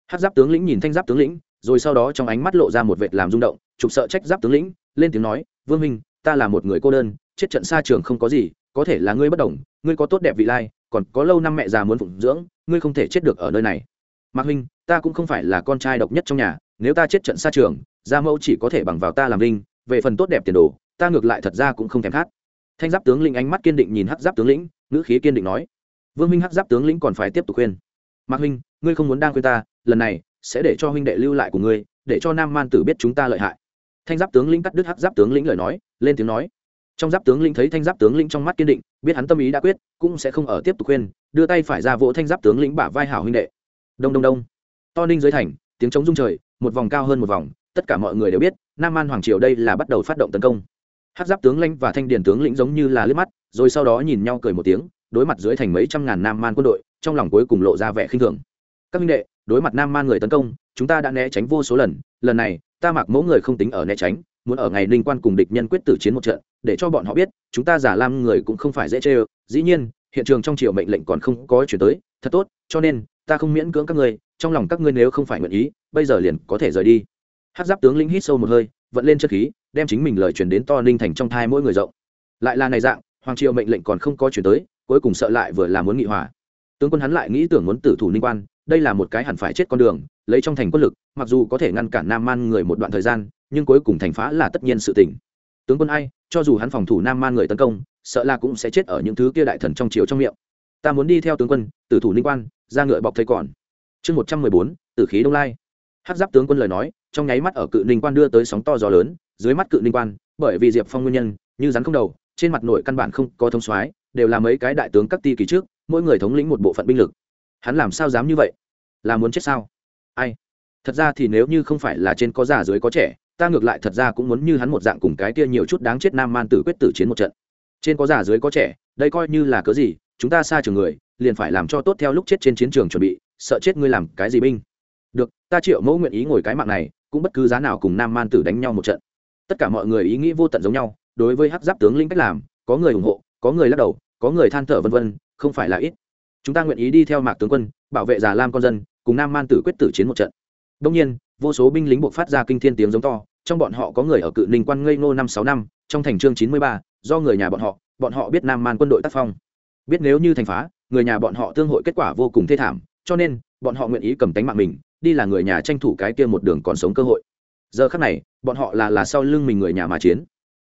Hát giáp tướng lĩnh nhìn thanh giáp tướng lĩnh, rồi sau đó trong ánh mắt lộ ra một vệt làm rung động, trục sợ trách giáp tướng lĩnh, lên tiếng nói, vương minh ta là một người cô đơn, chết trận xa trường không có gì, có thể là ngươi bất đồng, ngươi có tốt đẹp vị lai, còn có lâu năm mẹ già muốn phụng dưỡng, ngươi không thể chết được ở nơi này. Mạc huynh, ta cũng không phải là con trai độc nhất trong nhà, nếu ta chết trận xa trường, gia mẫu chỉ có thể bằng vào ta làm linh về phần tốt đẹp tiền đồ, ta ngược lại thật ra cũng không thèm khát. Thanh giáp tướng lĩnh ánh mắt kiên định nhìn hắc giáp tướng lĩnh, ngữ khí kiên định nói. Vương minh hắc giáp tướng lĩnh còn phải tiếp tục khuyên. Mạc huynh, ngươi không muốn đang khuyên ta, lần này sẽ để cho huynh đệ lưu lại của ngươi, để cho nam man tử biết chúng ta lợi hại. Thanh giáp tướng lĩnh cắt đứt hắc giáp tướng lĩnh lời nói, lên tiếng nói. Trong giáp tướng lĩnh thấy thanh giáp tướng lĩnh trong mắt kiên định, biết hắn tâm ý đã quyết, cũng sẽ không ở tiếp tục khuyên, đưa tay phải ra vỗ thanh giáp tướng lĩnh bả vai hảo huynh đệ. Đông đông đông. To ninh dưới thành, tiếng trống rung trời, một vòng cao hơn một vòng tất cả mọi người đều biết, nam an hoàng triều đây là bắt đầu phát động tấn công. Hát giáp tướng lãnh và thanh điền tướng lĩnh giống như là liếc mắt, rồi sau đó nhìn nhau cười một tiếng, đối mặt dưới thành mấy trăm ngàn nam man quân đội, trong lòng cuối cùng lộ ra vẻ khinh thường. Các minh đệ, đối mặt nam man người tấn công, chúng ta đã né tránh vô số lần lần này, ta mặc mẫu người không tính ở né tránh, muốn ở ngày linh quan cùng địch nhân quyết tử chiến một trận, để cho bọn họ biết, chúng ta giả lam người cũng không phải dễ chê ơ. Dĩ nhiên, hiện trường trong triều mệnh lệnh còn không có chuyển tới, thật tốt, cho nên, ta không miễn cưỡng các ngươi, trong lòng các ngươi nếu không phải nguyện ý, bây giờ liền có thể rời đi hát giáp tướng lĩnh hít sâu một hơi, vận lên chất khí, đem chính mình lời chuyển đến to ninh thành trong thai mỗi người rộng. Lại là này dạng, hoàng triều mệnh lệnh còn không có chuyển tới, cuối cùng sợ lại vừa là muốn nghị hòa. Tướng quân hắn lại nghĩ tưởng muốn tử thủ ninh quan, đây là một cái hẳn phải chết con đường, lấy trong thành quân lực, mặc dù có thể ngăn cản nam man người một đoạn thời gian, nhưng cuối cùng thành phá là tất nhiên sự tỉnh tướng quân ai, cho dù hắn phòng thủ nam man người tấn công, sợ là cũng sẽ chết ở những thứ kia đại thần trong chiều trong miệng. Ta muốn đi theo tướng quân, tử thủ ninh quan, ra ngựa bọc thầy còn. Chương một trăm mười bốn, tử khí đông lai. Hát giáp tướng quân lời nói trong nháy mắt ở cự ninh quan đưa tới sóng to gió lớn, dưới mắt cự ninh quan, bởi vì diệp phong nguyên nhân, như rắn không đầu, trên mặt nội căn bản không có thông soái, đều là mấy cái đại tướng các ti kỳ trước, mỗi người thống lĩnh một bộ phận binh lực. Hắn làm sao dám như vậy? Là muốn chết sao? Ai? Thật ra thì nếu như không phải là trên có già dưới có trẻ, ta ngược lại thật ra cũng muốn như hắn một dạng cùng cái kia nhiều chút đáng chết nam man tử quyết tử chiến một trận. Trên có già dưới có trẻ, đây coi như là cớ gì, chúng ta xa trường người, liền phải làm cho tốt theo lúc chết trên chiến trường chuẩn bị, sợ chết ngươi làm cái gì binh? Được, ta triệu mẫu nguyện ý ngồi cái mạng này cũng bất cứ giá nào cùng nam man tử đánh nhau một trận. Tất cả mọi người ý nghĩ vô tận giống nhau, đối với hắc giáp tướng linh cách làm, có người ủng hộ, có người lắc đầu, có người than thở vân vân, không phải là ít. Chúng ta nguyện ý đi theo mạc tướng quân, bảo vệ già lam con dân, cùng nam man tử quyết tử chiến một trận. Đông nhiên, vô số binh lính buộc phát ra kinh thiên tiếng giống to, trong bọn họ có người ở cự ninh quan ngây ngô năm sáu năm, trong thành trương chín mươi ba, do người nhà bọn họ bọn họ biết nam man quân đội tác phong. Biết nếu như thành phá, người nhà bọn họ tương hội kết quả vô cùng thê thảm, cho nên, bọn họ nguyện ý cầm tánh mạng mình đi là người nhà tranh thủ cái kia một đường còn sống cơ hội. Giờ khắc này, bọn họ là là sau lưng mình người nhà mà chiến.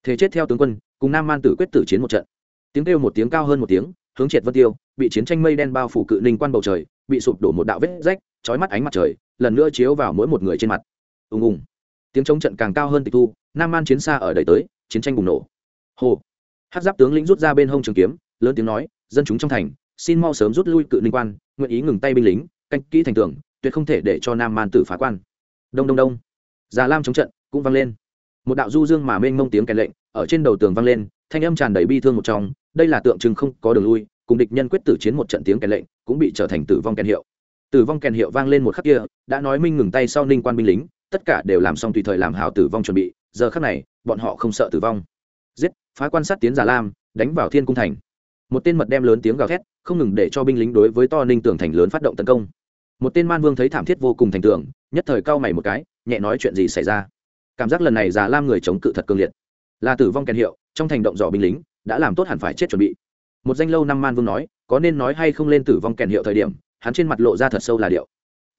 Thế chết theo tướng quân, cùng nam man tử quyết tử chiến một trận. Tiếng kêu một tiếng cao hơn một tiếng, hướng triệt vân tiêu, bị chiến tranh mây đen bao phủ cự ninh quan bầu trời, bị sụp đổ một đạo vết rách trói mắt ánh mặt trời, lần nữa chiếu vào mỗi một người trên mặt. Ùng ùng. Tiếng chống trận càng cao hơn tịch thu, nam man chiến xa ở đầy tới, chiến tranh bùng nổ. Hồ hát giáp tướng lĩnh rút ra bên hông trường kiếm, lớn tiếng nói, dân chúng trong thành, xin mau sớm rút lui cự ninh quan, nguyện ý ngừng tay binh lính, canh kỹ thành tường tuyệt không thể để cho nam man tử phá quan. Đông đông đông. Già lam chống trận, cũng vang lên. Một đạo du dương mà mênh mông tiếng kèn lệnh ở trên đầu tường vang lên, thanh âm tràn đầy bi thương một trong. Đây là tượng trưng không có đường lui, cùng địch nhân quyết tử chiến một trận tiếng kèn lệnh cũng bị trở thành tử vong kèn hiệu. Tử vong kèn hiệu vang lên một khắc kia, đã nói minh ngừng tay sau ninh quan binh lính, tất cả đều làm xong tùy thời làm hào tử vong chuẩn bị. Giờ khắc này, bọn họ không sợ tử vong. Giết, phá quan sát tiến già lam, đánh vào thiên cung thành. Một tên mật đem lớn tiếng gào thét, không ngừng để cho binh lính đối với to ninh tường thành lớn phát động tấn công một tên man vương thấy thảm thiết vô cùng thành tường, nhất thời cau mày một cái, nhẹ nói chuyện gì xảy ra. Cảm giác lần này già lam người chống cự thật cương liệt. Là tử vong kèn hiệu, trong thành động dò binh lính, đã làm tốt hẳn phải chết chuẩn bị. Một danh lâu năm man vương nói, có nên nói hay không lên tử vong kèn hiệu thời điểm, hắn trên mặt lộ ra thật sâu là điệu.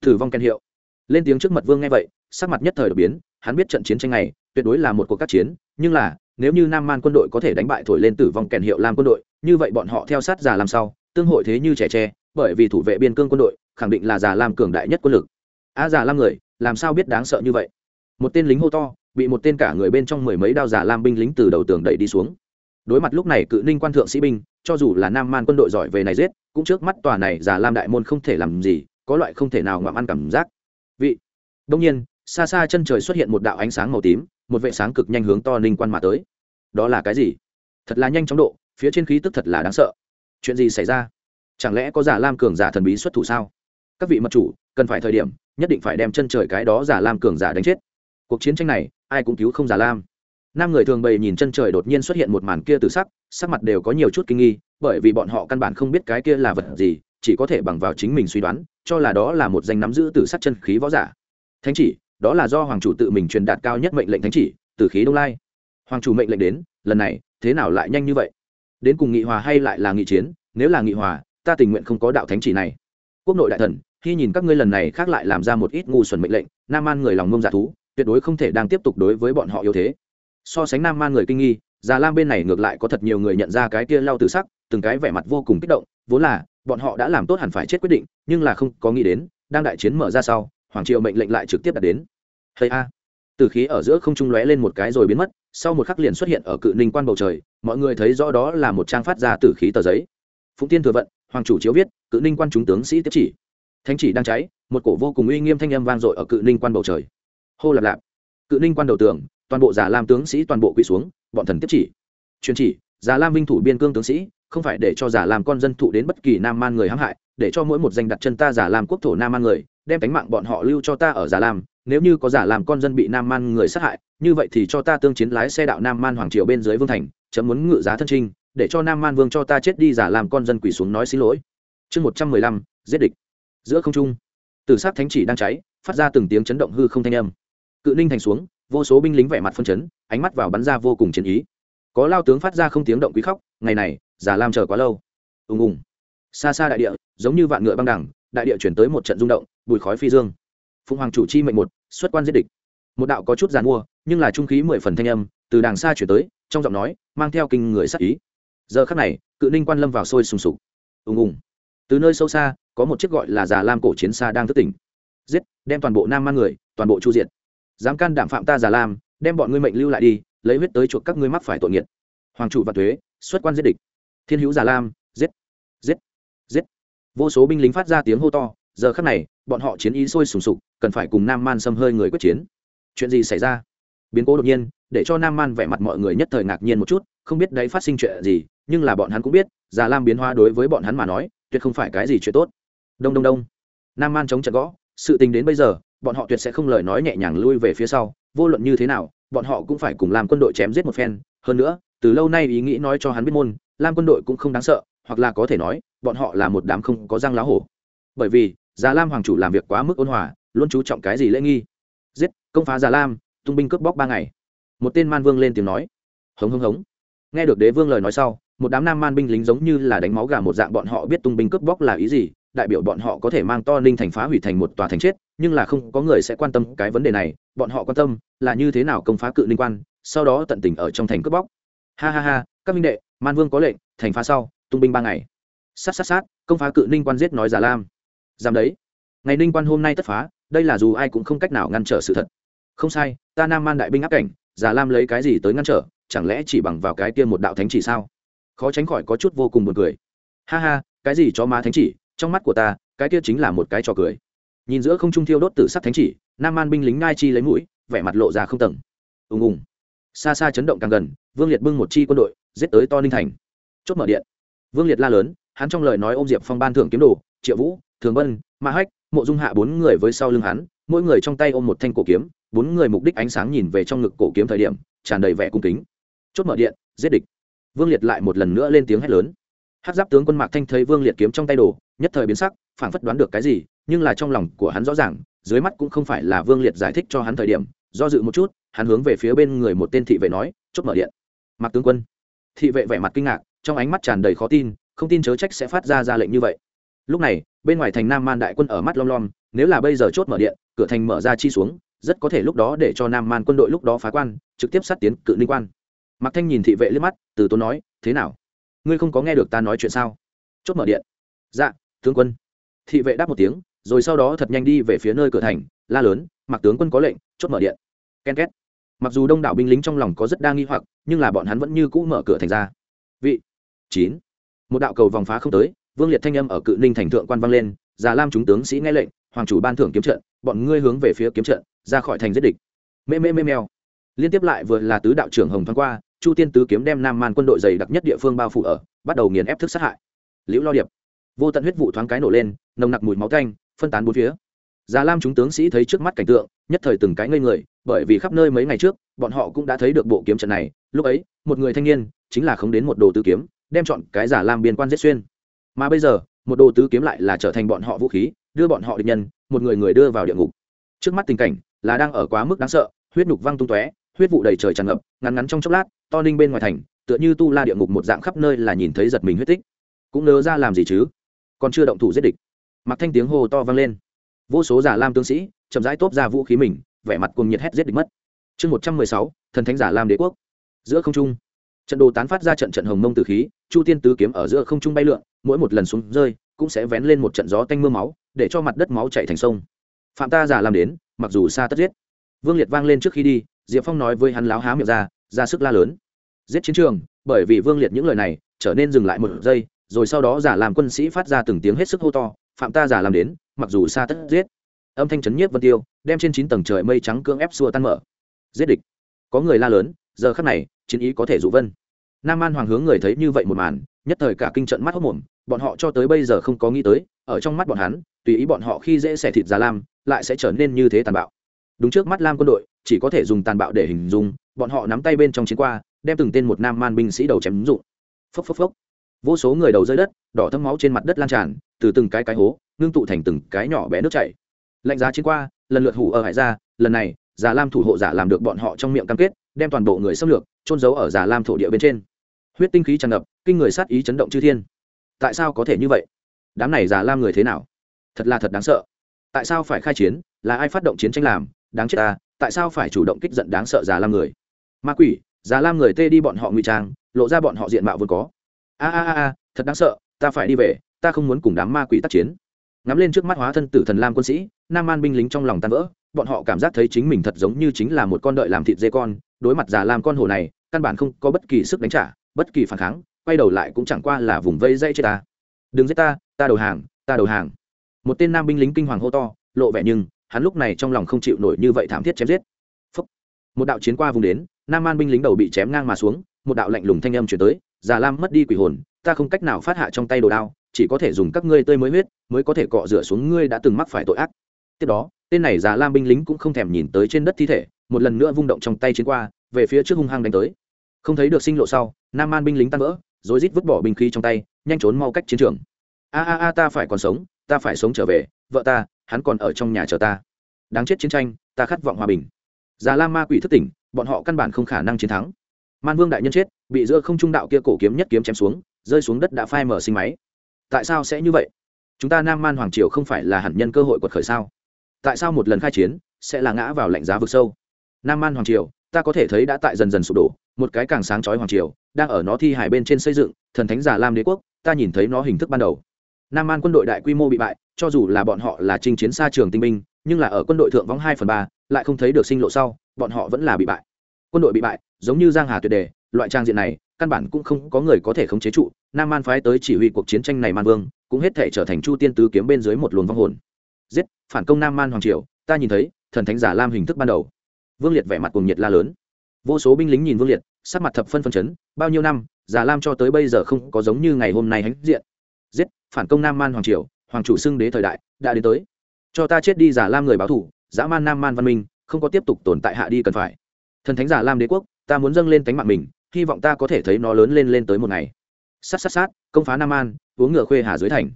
Tử vong kèn hiệu. Lên tiếng trước mật vương nghe vậy, sắc mặt nhất thời đột biến, hắn biết trận chiến tranh này tuyệt đối là một cuộc các chiến, nhưng là, nếu như nam man quân đội có thể đánh bại thổi lên tử vong kèn hiệu lam quân đội, như vậy bọn họ theo sát già làm sao tương hội thế như trẻ tre, bởi vì thủ vệ biên cương quân đội khẳng định là già lam cường đại nhất quân lực. A à, già lam người làm sao biết đáng sợ như vậy? Một tên lính hô to bị một tên cả người bên trong mười mấy đao giả lam binh lính từ đầu tường đẩy đi xuống. Đối mặt lúc này cự ninh quan thượng sĩ binh cho dù là nam man quân đội giỏi về này giết cũng trước mắt tòa này giả lam đại môn không thể làm gì có loại không thể nào ngoạm ăn cảm giác. Vị. Đông nhiên xa xa chân trời xuất hiện một đạo ánh sáng màu tím một vệ sáng cực nhanh hướng to ninh quan mà tới. Đó là cái gì? Thật là nhanh chóng độ phía trên khí tức thật là đáng sợ. Chuyện gì xảy ra? Chẳng lẽ có giả lam cường giả thần bí xuất thủ sao? Các vị mật chủ, cần phải thời điểm, nhất định phải đem chân trời cái đó giả lam cường giả đánh chết. Cuộc chiến tranh này, ai cũng cứu không giả lam. Nam người thường bày nhìn chân trời đột nhiên xuất hiện một màn kia từ sắc sắc mặt đều có nhiều chút kinh nghi, bởi vì bọn họ căn bản không biết cái kia là vật gì, chỉ có thể bằng vào chính mình suy đoán, cho là đó là một danh nắm giữ từ sắc chân khí võ giả. Thánh chỉ, đó là do hoàng chủ tự mình truyền đạt cao nhất mệnh lệnh thánh chỉ, từ khí đông lai. Hoàng chủ mệnh lệnh đến, lần này, thế nào lại nhanh như vậy? Đến cùng nghị hòa hay lại là nghị chiến, nếu là nghị hòa, ta tình nguyện không có đạo thánh chỉ này quốc nội đại thần, khi nhìn các ngươi lần này khác lại làm ra một ít ngu xuẩn mệnh lệnh, nam an người lòng ngông giả dạ thú, tuyệt đối không thể đang tiếp tục đối với bọn họ yếu thế. So sánh nam man người kinh nghi, già lam bên này ngược lại có thật nhiều người nhận ra cái kia lau từ sắc, từng cái vẻ mặt vô cùng kích động, vốn là, bọn họ đã làm tốt hẳn phải chết quyết định, nhưng là không có nghĩ đến, đang đại chiến mở ra sau, hoàng triều mệnh lệnh lại trực tiếp đặt đến. Hay a. Từ khí ở giữa không trung lóe lên một cái rồi biến mất, sau một khắc liền xuất hiện ở cự ninh quan bầu trời, mọi người thấy rõ đó là một trang phát ra từ khí tờ giấy phụng tiên thừa vận, hoàng chủ chiếu viết, cự ninh quan chúng tướng sĩ tiếp chỉ. Thánh chỉ đang cháy, một cổ vô cùng uy nghiêm thanh âm vang dội ở cự ninh quan bầu trời. Hô lạp lạp. Cự ninh quan đầu tường, toàn bộ giả lam tướng sĩ toàn bộ quỳ xuống, bọn thần tiếp chỉ. Truyền chỉ, giả lam vinh thủ biên cương tướng sĩ, không phải để cho giả lam con dân thụ đến bất kỳ nam man người hãm hại, để cho mỗi một danh đặt chân ta giả lam quốc thổ nam man người, đem cánh mạng bọn họ lưu cho ta ở giả lam. Nếu như có giả làm con dân bị nam man người sát hại, như vậy thì cho ta tương chiến lái xe đạo nam man hoàng triều bên dưới vương thành, chấm muốn ngự giá thân trinh để cho nam man vương cho ta chết đi giả làm con dân quỷ xuống nói xin lỗi. Chương một trăm mười lăm, giết địch. Giữa không trung, tử sát thánh chỉ đang cháy, phát ra từng tiếng chấn động hư không thanh âm. Cự ninh thành xuống, vô số binh lính vẻ mặt phân chấn, ánh mắt vào bắn ra vô cùng chiến ý. Có lao tướng phát ra không tiếng động quý khóc, ngày này, giả làm chờ quá lâu. Ùng ùng. Xa xa đại địa, giống như vạn ngựa băng đẳng, đại địa chuyển tới một trận rung động bùi khói phi dương. Phụng hoàng chủ chi mệnh một, xuất quan giết địch. Một đạo có chút giàn mua, nhưng là trung khí mười phần thanh âm, từ đàng xa chuyển tới, trong giọng nói, mang theo kinh người sắc ý giờ khắc này, cự ninh quan lâm vào sôi sùng sục. Ùng ùng. Từ nơi sâu xa, có một chiếc gọi là già lam cổ chiến xa đang thức tỉnh. Giết, đem toàn bộ nam man người, toàn bộ chu diệt. Dám can đảm phạm ta già lam, đem bọn ngươi mệnh lưu lại đi, lấy huyết tới chuộc các ngươi mắc phải tội nghiệt. Hoàng trụ và thuế xuất quan giết địch. Thiên hữu già lam, giết giết giết. Vô số binh lính phát ra tiếng hô to, giờ khắc này, bọn họ chiến ý sôi sùng sục, cần phải cùng nam man xâm hơi người quyết chiến. Chuyện gì xảy ra? Biến cố đột nhiên, để cho nam man vẻ mặt mọi người nhất thời ngạc nhiên một chút không biết đấy phát sinh chuyện gì, nhưng là bọn hắn cũng biết, già lam biến hóa đối với bọn hắn mà nói, tuyệt không phải cái gì chuyện tốt. Đông đông đông. Nam man chống trận gõ, sự tình đến bây giờ, bọn họ tuyệt sẽ không lời nói nhẹ nhàng lui về phía sau, vô luận như thế nào, bọn họ cũng phải cùng làm quân đội chém giết một phen. Hơn nữa, từ lâu nay ý nghĩ nói cho hắn biết môn, lam quân đội cũng không đáng sợ, hoặc là có thể nói, bọn họ là một đám không có răng lá hổ. Bởi vì, già lam hoàng chủ làm việc quá mức ôn hòa, luôn chú trọng cái gì lễ nghi. Giết, công phá già lam, tung binh cướp bóc ba ngày. Một tên man vương lên tiếng nói. Hống hống hống nghe được đế vương lời nói sau, một đám nam man binh lính giống như là đánh máu gà một dạng, bọn họ biết tung binh cướp bóc là ý gì, đại biểu bọn họ có thể mang to ninh thành phá hủy thành một tòa thành chết, nhưng là không có người sẽ quan tâm cái vấn đề này, bọn họ quan tâm là như thế nào công phá cự linh quan, sau đó tận tình ở trong thành cướp bóc. Ha ha ha, các minh đệ, man vương có lệnh, thành phá sau, tung binh ba ngày. Sát sát sát, công phá cự ninh quan giết nói giả lam. Dám đấy. Ngày ninh quan hôm nay tất phá, đây là dù ai cũng không cách nào ngăn trở sự thật. Không sai, ta nam man đại binh áp cảnh, giả lam lấy cái gì tới ngăn trở? Chẳng lẽ chỉ bằng vào cái kia một đạo thánh chỉ sao? Khó tránh khỏi có chút vô cùng buồn cười. Ha ha, cái gì cho má thánh chỉ? Trong mắt của ta, cái kia chính là một cái trò cười. Nhìn giữa không trung thiêu đốt tử sắc thánh chỉ, nam man binh lính ngai chi lấy mũi, vẻ mặt lộ ra không tầng. Ùng ùng. Xa xa chấn động càng gần, vương liệt bưng một chi quân đội, giết tới to ninh thành. Chốt mở điện. Vương liệt la lớn, hắn trong lời nói ôm diệp phong ban thưởng kiếm đồ, triệu vũ, thường vân, ma hách, mộ dung hạ bốn người với sau lưng hắn, mỗi người trong tay ôm một thanh cổ kiếm, bốn người mục đích ánh sáng nhìn về trong ngực cổ kiếm thời điểm, tràn đầy vẻ cung kính chốt mở điện, giết địch. Vương liệt lại một lần nữa lên tiếng hét lớn. Hát giáp tướng quân mạc thanh thấy vương liệt kiếm trong tay đồ, nhất thời biến sắc, phảng phất đoán được cái gì, nhưng là trong lòng của hắn rõ ràng, dưới mắt cũng không phải là vương liệt giải thích cho hắn thời điểm, do dự một chút, hắn hướng về phía bên người một tên thị vệ nói, chốt mở điện. Mạc tướng quân. Thị vệ vẻ mặt kinh ngạc, trong ánh mắt tràn đầy khó tin, không tin chớ trách sẽ phát ra ra lệnh như vậy. Lúc này, bên ngoài thành nam man đại quân ở mắt lom lom, nếu là bây giờ chốt mở điện, cửa thành mở ra chi xuống, rất có thể lúc đó để cho nam man quân đội lúc đó phá quan, trực tiếp sát tiến cự ninh quan mạc thanh nhìn thị vệ liếc mắt, từ tốn nói, thế nào? Ngươi không có nghe được ta nói chuyện sao? Chốt mở điện. Dạ tướng quân. Thị vệ đáp một tiếng, rồi sau đó thật nhanh đi về phía nơi cửa thành, la lớn mặc tướng quân có lệnh, chốt mở điện. Ken két. Mặc dù đông đảo binh lính trong lòng có rất đa nghi hoặc, nhưng là bọn hắn vẫn như cũ mở cửa thành ra. Vị. Chín. Một đạo cầu vòng phá không tới, vương liệt thanh âm ở cự ninh thành thượng quan vang lên, già lam chúng tướng sĩ nghe lệnh, hoàng chủ ban thưởng kiếm trận, bọn ngươi hướng về phía kiếm trận, ra khỏi thành giết địch. Mê mê mê mèo. Liên tiếp lại vừa là tứ đạo trưởng hồng thoáng qua chu tiên tứ kiếm đem nam man quân đội dày đặc nhất địa phương bao phủ ở, bắt đầu nghiền ép thức sát hại. Liễu lo điệp. Vô tận huyết vụ thoáng cái nổ lên, nồng nặc mùi máu canh phân tán bốn phía. Già lam chúng tướng sĩ thấy trước mắt cảnh tượng, nhất thời từng cái ngây người, bởi vì khắp nơi mấy ngày trước, bọn họ cũng đã thấy được bộ kiếm trận này. Lúc ấy, một người thanh niên, chính là không đến một đồ tứ kiếm, đem chọn cái giả lam biên quan giết xuyên. Mà bây giờ, một đồ tứ kiếm lại là trở thành bọn họ vũ khí, đưa bọn họ địch nhân, một người người đưa vào địa ngục. Trước mắt tình cảnh là đang ở quá mức đáng sợ, huyết nhục văng tung tóe huyết vụ đầy trời tràn ngập, ngắn ngắn trong chốc lát, to ninh bên ngoài thành, tựa như tu la địa ngục một dạng khắp nơi là nhìn thấy giật mình huyết tích. Cũng nỡ ra làm gì chứ? Còn chưa động thủ giết địch. Mặc thanh tiếng hô to vang lên. Vô số giả lam tướng sĩ, chậm rãi tốp ra vũ khí mình, vẻ mặt cùng nhiệt hét giết địch mất. Chương một trăm mười sáu, thần thánh giả lam đế quốc. Giữa không trung, trận đồ tán phát ra trận trận hồng mông từ khí, chu tiên tứ kiếm ở giữa không trung bay lượn, mỗi một lần xuống rơi, cũng sẽ vén lên một trận gió tanh mưa máu, để cho mặt đất máu chạy thành sông. Phạm ta giả làm đến, mặc dù xa tất giết. Vương liệt vang lên trước khi đi diệp phong nói với hắn láo há miệng ra ra sức la lớn. Giết chiến trường, bởi vì vương liệt những lời này, trở nên dừng lại một giây, rồi sau đó giả làm quân sĩ phát ra từng tiếng hết sức hô to, phạm ta giả làm đến, mặc dù xa tất giết. Âm thanh chấn nhiếp vân tiêu, đem trên chín tầng trời mây trắng cưỡng ép xua tan mở. Giết địch. Có người la lớn, giờ khắc này, chiến ý có thể dụ vân. Nam an hoàng hướng người thấy như vậy một màn, nhất thời cả kinh trận mắt hốc mồm, bọn họ cho tới bây giờ không có nghĩ tới, ở trong mắt bọn hắn, tùy ý bọn họ khi dễ xẻ thịt già lam, lại sẽ trở nên như thế tàn bạo đúng trước mắt lam quân đội, chỉ có thể dùng tàn bạo để hình dung, bọn họ nắm tay bên trong chiến qua, đem từng tên một nam man binh sĩ đầu chém ứng dụng. Phốc phốc phốc. Vô số người đầu rơi đất, đỏ thấm máu trên mặt đất lan tràn, từ từng cái cái hố, ngưng tụ thành từng cái nhỏ bé nước chảy. Lạnh giá chiến qua, lần lượt hủ ở hải ra lần này, già lam thủ hộ giả làm được bọn họ trong miệng cam kết, đem toàn bộ người xâm lược trôn giấu ở già lam thổ địa bên trên. Huyết tinh khí tràn ngập, kinh người sát ý chấn động chư thiên. Tại sao có thể như vậy? Đám này già lam người thế nào? Thật là thật đáng sợ. Tại sao phải khai chiến? Là ai phát động chiến tranh làm? Đáng chết ta, tại sao phải chủ động kích giận đáng sợ già lam người? Ma quỷ, già lam người tê đi bọn họ ngụy trang, lộ ra bọn họ diện mạo vốn có. A a a thật đáng sợ, ta phải đi về, ta không muốn cùng đám ma quỷ tác chiến. Ngắm lên trước mắt hóa thân tử thần lam quân sĩ, nam man binh lính trong lòng tan vỡ, bọn họ cảm giác thấy chính mình thật giống như chính là một con đợi làm thịt dê con, đối mặt già lam con hồ này, căn bản không có bất kỳ sức đánh trả, bất kỳ phản kháng, quay đầu lại cũng chẳng qua là vùng vây dây chết ta. Đừng giết ta ta đầu hàng, ta đầu hàng. Một tên nam binh lính kinh hoàng hô to, lộ vẻ nhưng hắn lúc này trong lòng không chịu nổi như vậy thảm thiết chém giết. Phúc. một đạo chiến qua vùng đến, nam man binh lính đầu bị chém ngang mà xuống, một đạo lạnh lùng thanh âm chuyển tới, già lam, mất đi quỷ hồn, ta không cách nào phát hạ trong tay đồ đao, chỉ có thể dùng các ngươi tươi mới huyết, mới có thể cọ rửa xuống ngươi đã từng mắc phải tội ác. Tiếp đó, tên này già lam binh lính cũng không thèm nhìn tới trên đất thi thể, một lần nữa vung động trong tay chiến qua, về phía trước hung hăng đánh tới. Không thấy được sinh lộ sau, nam man binh lính tan vỡ rồi rít vứt bỏ binh khí trong tay, nhanh trốn mau cách chiến trường. A a a, ta phải còn sống, ta phải sống trở về, vợ ta hắn còn ở trong nhà chờ ta. Đáng chết chiến tranh, ta khát vọng hòa bình. Già la ma quỷ thất tỉnh, bọn họ căn bản không khả năng chiến thắng. Man vương đại nhân chết, bị giữa không trung đạo kia cổ kiếm nhất kiếm chém xuống, rơi xuống đất đã phai mở sinh máy. Tại sao sẽ như vậy? Chúng ta nam man hoàng triều không phải là hẳn nhân cơ hội quật khởi sao? Tại sao một lần khai chiến, sẽ là ngã vào lạnh giá vực sâu? Nam man hoàng triều, ta có thể thấy đã tại dần dần sụp đổ, một cái càng sáng chói hoàng triều, đang ở nó thi hải bên trên xây dựng, thần thánh giả lam đế quốc, ta nhìn thấy nó hình thức ban đầu. Nam man quân đội đại quy mô bị bại cho dù là bọn họ là chinh chiến xa trường tinh binh, nhưng là ở quân đội thượng vong hai phần ba, lại không thấy được sinh lộ sau, bọn họ vẫn là bị bại. Quân đội bị bại, giống như giang hà tuyệt đề, loại trang diện này, căn bản cũng không có người có thể khống chế trụ, nam man phái tới chỉ huy cuộc chiến tranh này man vương, cũng hết thể trở thành chu tiên tứ kiếm bên dưới một luồng vong hồn. Giết, phản công nam man hoàng triều, ta nhìn thấy, thần thánh giả lam hình thức ban đầu. Vương liệt vẻ mặt cùng nhiệt la lớn. Vô số binh lính nhìn vương liệt, sắc mặt thập phân phân chấn, bao nhiêu năm, giả lam cho tới bây giờ không có giống như ngày hôm nay hãnh diện. Giết, phản công nam man hoàng triều hoàng chủ xưng đế thời đại, đã đến tới. Cho ta chết đi giả lam người báo thủ dã man nam man văn minh, không có tiếp tục tồn tại hạ đi cần phải. Thần thánh giả lam đế quốc, ta muốn dâng lên tánh mạng mình, hy vọng ta có thể thấy nó lớn lên lên tới một ngày. Sát sát sát, công phá nam an uống ngựa khuê hà dưới thành.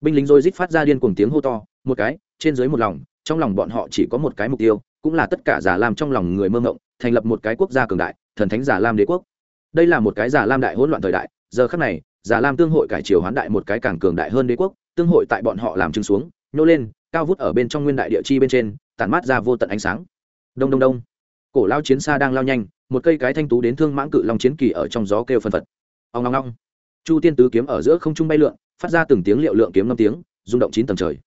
Binh lính rồi rít phát ra điên cuồng tiếng hô to, một cái, trên dưới một lòng, trong lòng bọn họ chỉ có một cái mục tiêu, cũng là tất cả giả lam trong lòng người mơ ngộng thành lập một cái quốc gia cường đại, thần thánh giả lam đế quốc. Đây là một cái giả lam đại hỗn loạn thời đại, giờ khắc này, giả lam tương hội cải triều hoán đại một cái càng cường đại hơn đế quốc tương hội tại bọn họ làm chứng xuống, nhô lên, cao vút ở bên trong nguyên đại địa chi bên trên, tản mát ra vô tận ánh sáng. Đông đông đông. Cổ lao chiến xa đang lao nhanh, một cây cái thanh tú đến thương mãng cự long chiến kỳ ở trong gió kêu phân phật. Ông long long chu tiên tứ kiếm ở giữa không trung bay lượn, phát ra từng tiếng liệu lượng kiếm năm tiếng, rung động chín tầng trời.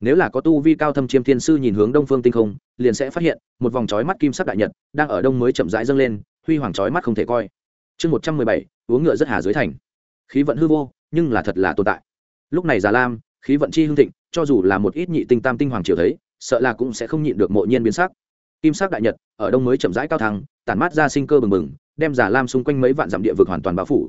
Nếu là có tu vi cao thâm chiêm thiên sư nhìn hướng đông phương tinh không, liền sẽ phát hiện, một vòng trói mắt kim sắc đại nhật, đang ở đông mới chậm rãi dâng lên, huy hoàng trói mắt không thể coi. Chương một trăm mười bảy, uống ngựa rất hà dưới thành. Khí vận hư vô, nhưng là thật là tồn tại lúc này già lam, khí vận chi hương thịnh, cho dù là một ít nhị tinh tam tinh hoàng triều thấy, sợ là cũng sẽ không nhịn được mộ nhiên biến sắc. Kim sắc đại nhật, ở đông mới chậm rãi cao thăng, tản mát ra sinh cơ bừng bừng, đem giả lam xung quanh mấy vạn dặm địa vực hoàn toàn bao phủ.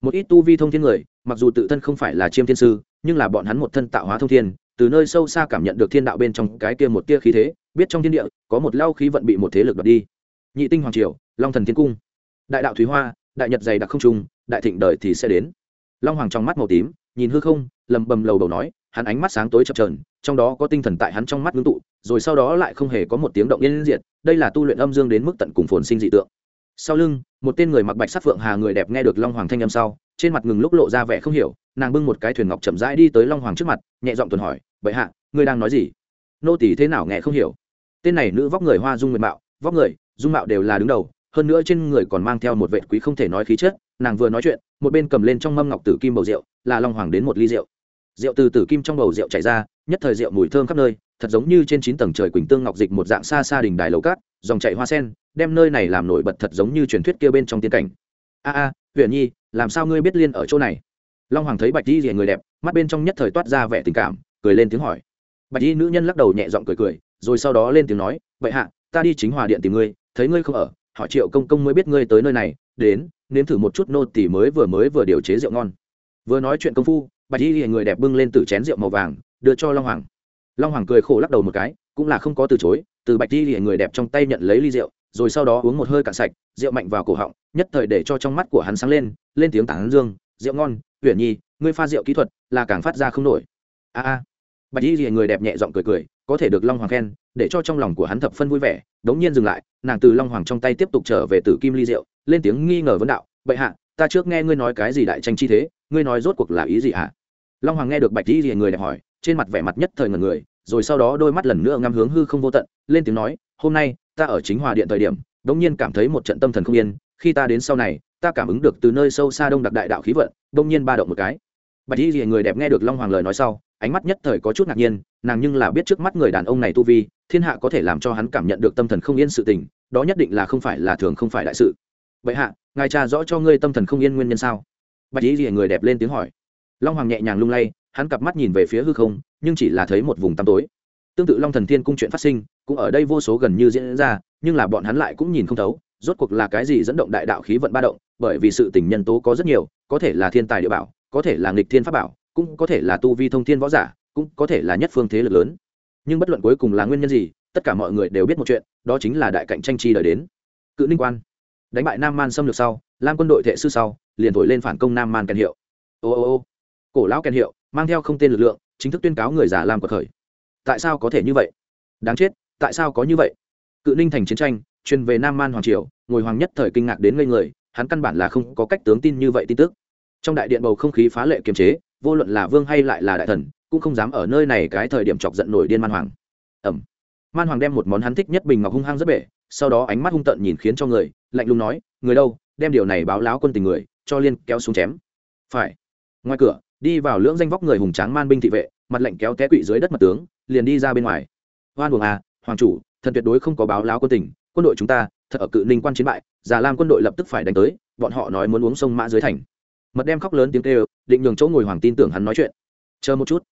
Một ít tu vi thông thiên người, mặc dù tự thân không phải là chiêm thiên sư, nhưng là bọn hắn một thân tạo hóa thông thiên, từ nơi sâu xa cảm nhận được thiên đạo bên trong cái kia một tia khí thế, biết trong thiên địa, có một lao khí vận bị một thế lực đoạt đi. Nhị tinh hoàng triều, long thần thiên cung. Đại đạo thúy hoa, đại nhật dày đặc không trung, đại thịnh đời thì sẽ đến. Long hoàng trong mắt màu tím, nhìn hư không lầm bầm lầu đầu nói, hắn ánh mắt sáng tối chập trờn trong đó có tinh thần tại hắn trong mắt ngưng tụ, rồi sau đó lại không hề có một tiếng động yên diệt, đây là tu luyện âm dương đến mức tận cùng phồn sinh dị tượng. Sau lưng, một tên người mặc bạch sắc phượng hà người đẹp nghe được long hoàng thanh âm sau, trên mặt ngừng lúc lộ ra vẻ không hiểu, nàng bưng một cái thuyền ngọc chậm rãi đi tới long hoàng trước mặt, nhẹ giọng tuần hỏi, vậy hạ, ngươi đang nói gì? Nô tỷ thế nào nghe không hiểu. Tên này nữ vóc người hoa dung nguyện mạo, vóc người, dung mạo đều là đứng đầu, hơn nữa trên người còn mang theo một vệ quý không thể nói khí chất, nàng vừa nói chuyện, một bên cầm lên trong mâm ngọc tử kim bầu rượu, là long hoàng đến một ly rượu rượu từ tử kim trong bầu rượu chảy ra, nhất thời rượu mùi thơm khắp nơi, thật giống như trên chín tầng trời quỳnh tương ngọc dịch một dạng xa xa đình đài lầu cát, dòng chảy hoa sen, đem nơi này làm nổi bật thật giống như truyền thuyết kia bên trong tiên cảnh. A a, huyền nhi, làm sao ngươi biết liên ở chỗ này? Long hoàng thấy bạch di rìa người đẹp, mắt bên trong nhất thời toát ra vẻ tình cảm, cười lên tiếng hỏi. Bạch di nữ nhân lắc đầu nhẹ giọng cười cười, rồi sau đó lên tiếng nói, vậy hạ, ta đi chính hòa điện tìm ngươi, thấy ngươi không ở họ triệu công công mới biết ngươi tới nơi này, đến, nếm thử một chút nô tỳ mới vừa mới vừa điều chế rượu ngon. Vừa nói chuyện công phu bạch y người đẹp bưng lên từ chén rượu màu vàng, đưa cho long hoàng. Long hoàng cười khổ lắc đầu một cái, cũng là không có từ chối, từ bạch y người đẹp trong tay nhận lấy ly rượu, rồi sau đó uống một hơi cạn sạch, rượu mạnh vào cổ họng, nhất thời để cho trong mắt của hắn sáng lên lên tiếng tảng dương, rượu ngon huyền nhi, ngươi pha rượu kỹ thuật là càng phát ra không nổi. A a. Bạch y người đẹp nhẹ giọng cười cười, có thể được long hoàng khen, để cho trong lòng của hắn thập phân vui vẻ, đống nhiên dừng lại, nàng từ long hoàng trong tay tiếp tục trở về tử kim ly rượu, lên tiếng nghi ngờ vấn đạo, bệ hạ, ta trước nghe ngươi nói cái gì đại tranh chi thế, ngươi nói rốt cuộc là ý gì hả? Long hoàng nghe được bạch di người đẹp hỏi, trên mặt vẻ mặt nhất thời ngần người, rồi sau đó đôi mắt lần nữa ngắm hướng hư không vô tận, lên tiếng nói, hôm nay, ta ở chính hòa điện thời điểm, đống nhiên cảm thấy một trận tâm thần không yên, khi ta đến sau này, ta cảm ứng được từ nơi sâu xa đông đặc đại đạo khí vận, đống nhiên ba động một cái. Bạch y thì người đẹp nghe được long hoàng lời nói sau, ánh mắt nhất thời có chút ngạc nhiên, nàng nhưng là biết trước mắt người đàn ông này tu vi, thiên hạ có thể làm cho hắn cảm nhận được tâm thần không yên sự tình, đó nhất định là không phải là thường không phải đại sự. Vậy hạ, ngài cha rõ cho ngươi tâm thần không yên nguyên nhân sao? Bạch y rìa người đẹp lên tiếng hỏi long hoàng nhẹ nhàng lung lay, hắn cặp mắt nhìn về phía hư không, nhưng chỉ là thấy một vùng tăm tối. Tương tự long thần thiên cung chuyện phát sinh, cũng ở đây vô số gần như diễn ra, nhưng là bọn hắn lại cũng nhìn không thấu, rốt cuộc là cái gì dẫn động đại đạo khí vận ba động, bởi vì sự tình nhân tố có rất nhiều, có thể là thiên tài địa bảo, có thể là nghịch thiên pháp bảo, cũng có thể là tu vi thông thiên võ giả, cũng có thể là nhất phương thế lực lớn. Nhưng bất luận cuối cùng là nguyên nhân gì, tất cả mọi người đều biết một chuyện, đó chính là đại cạnh tranh chi đời đến. Cự ninh quan. Đánh bại nam man xâm lược sau, lam quân đội thệ sư sau, liền thổi lên phản công nam man kèn hiệu. Ô ô ô cổ lão kèn hiệu, mang theo không tên lực lượng, chính thức tuyên cáo người già làm cuộc khởi. Tại sao có thể như vậy? Đáng chết, tại sao có như vậy? Cự ninh thành chiến tranh, truyền về nam man hoàng triều, ngồi hoàng nhất thời kinh ngạc đến ngây người, hắn căn bản là không có cách tướng tin như vậy tin tức. Trong đại điện bầu không khí phá lệ kiềm chế, vô luận là vương hay lại là đại thần, cũng không dám ở nơi này cái thời điểm chọc giận nổi điên man hoàng. Ẩm man hoàng đem một món hắn thích nhất bình ngọc hung hăng rất bể, sau đó ánh mắt hung tợn nhìn khiến cho người, lạnh lùng nói, người đâu, đem điều này báo láo quân tình người, cho liên kéo xuống chém. Phải. Ngoài cửa đi vào lưỡng danh vóc người hùng tráng man binh thị vệ, mặt lạnh kéo té quỵ dưới đất mặt tướng, liền đi ra bên ngoài. Hoan buồng à hoàng chủ, thần tuyệt đối không có báo láo quân tình, quân đội chúng ta, thật ở cự ninh quan chiến bại, già lam quân đội lập tức phải đánh tới, bọn họ nói muốn uống sông mã dưới thành. Mật đem khóc lớn tiếng kêu, định nhường chỗ ngồi hoàng tin tưởng hắn nói chuyện. Chờ một chút.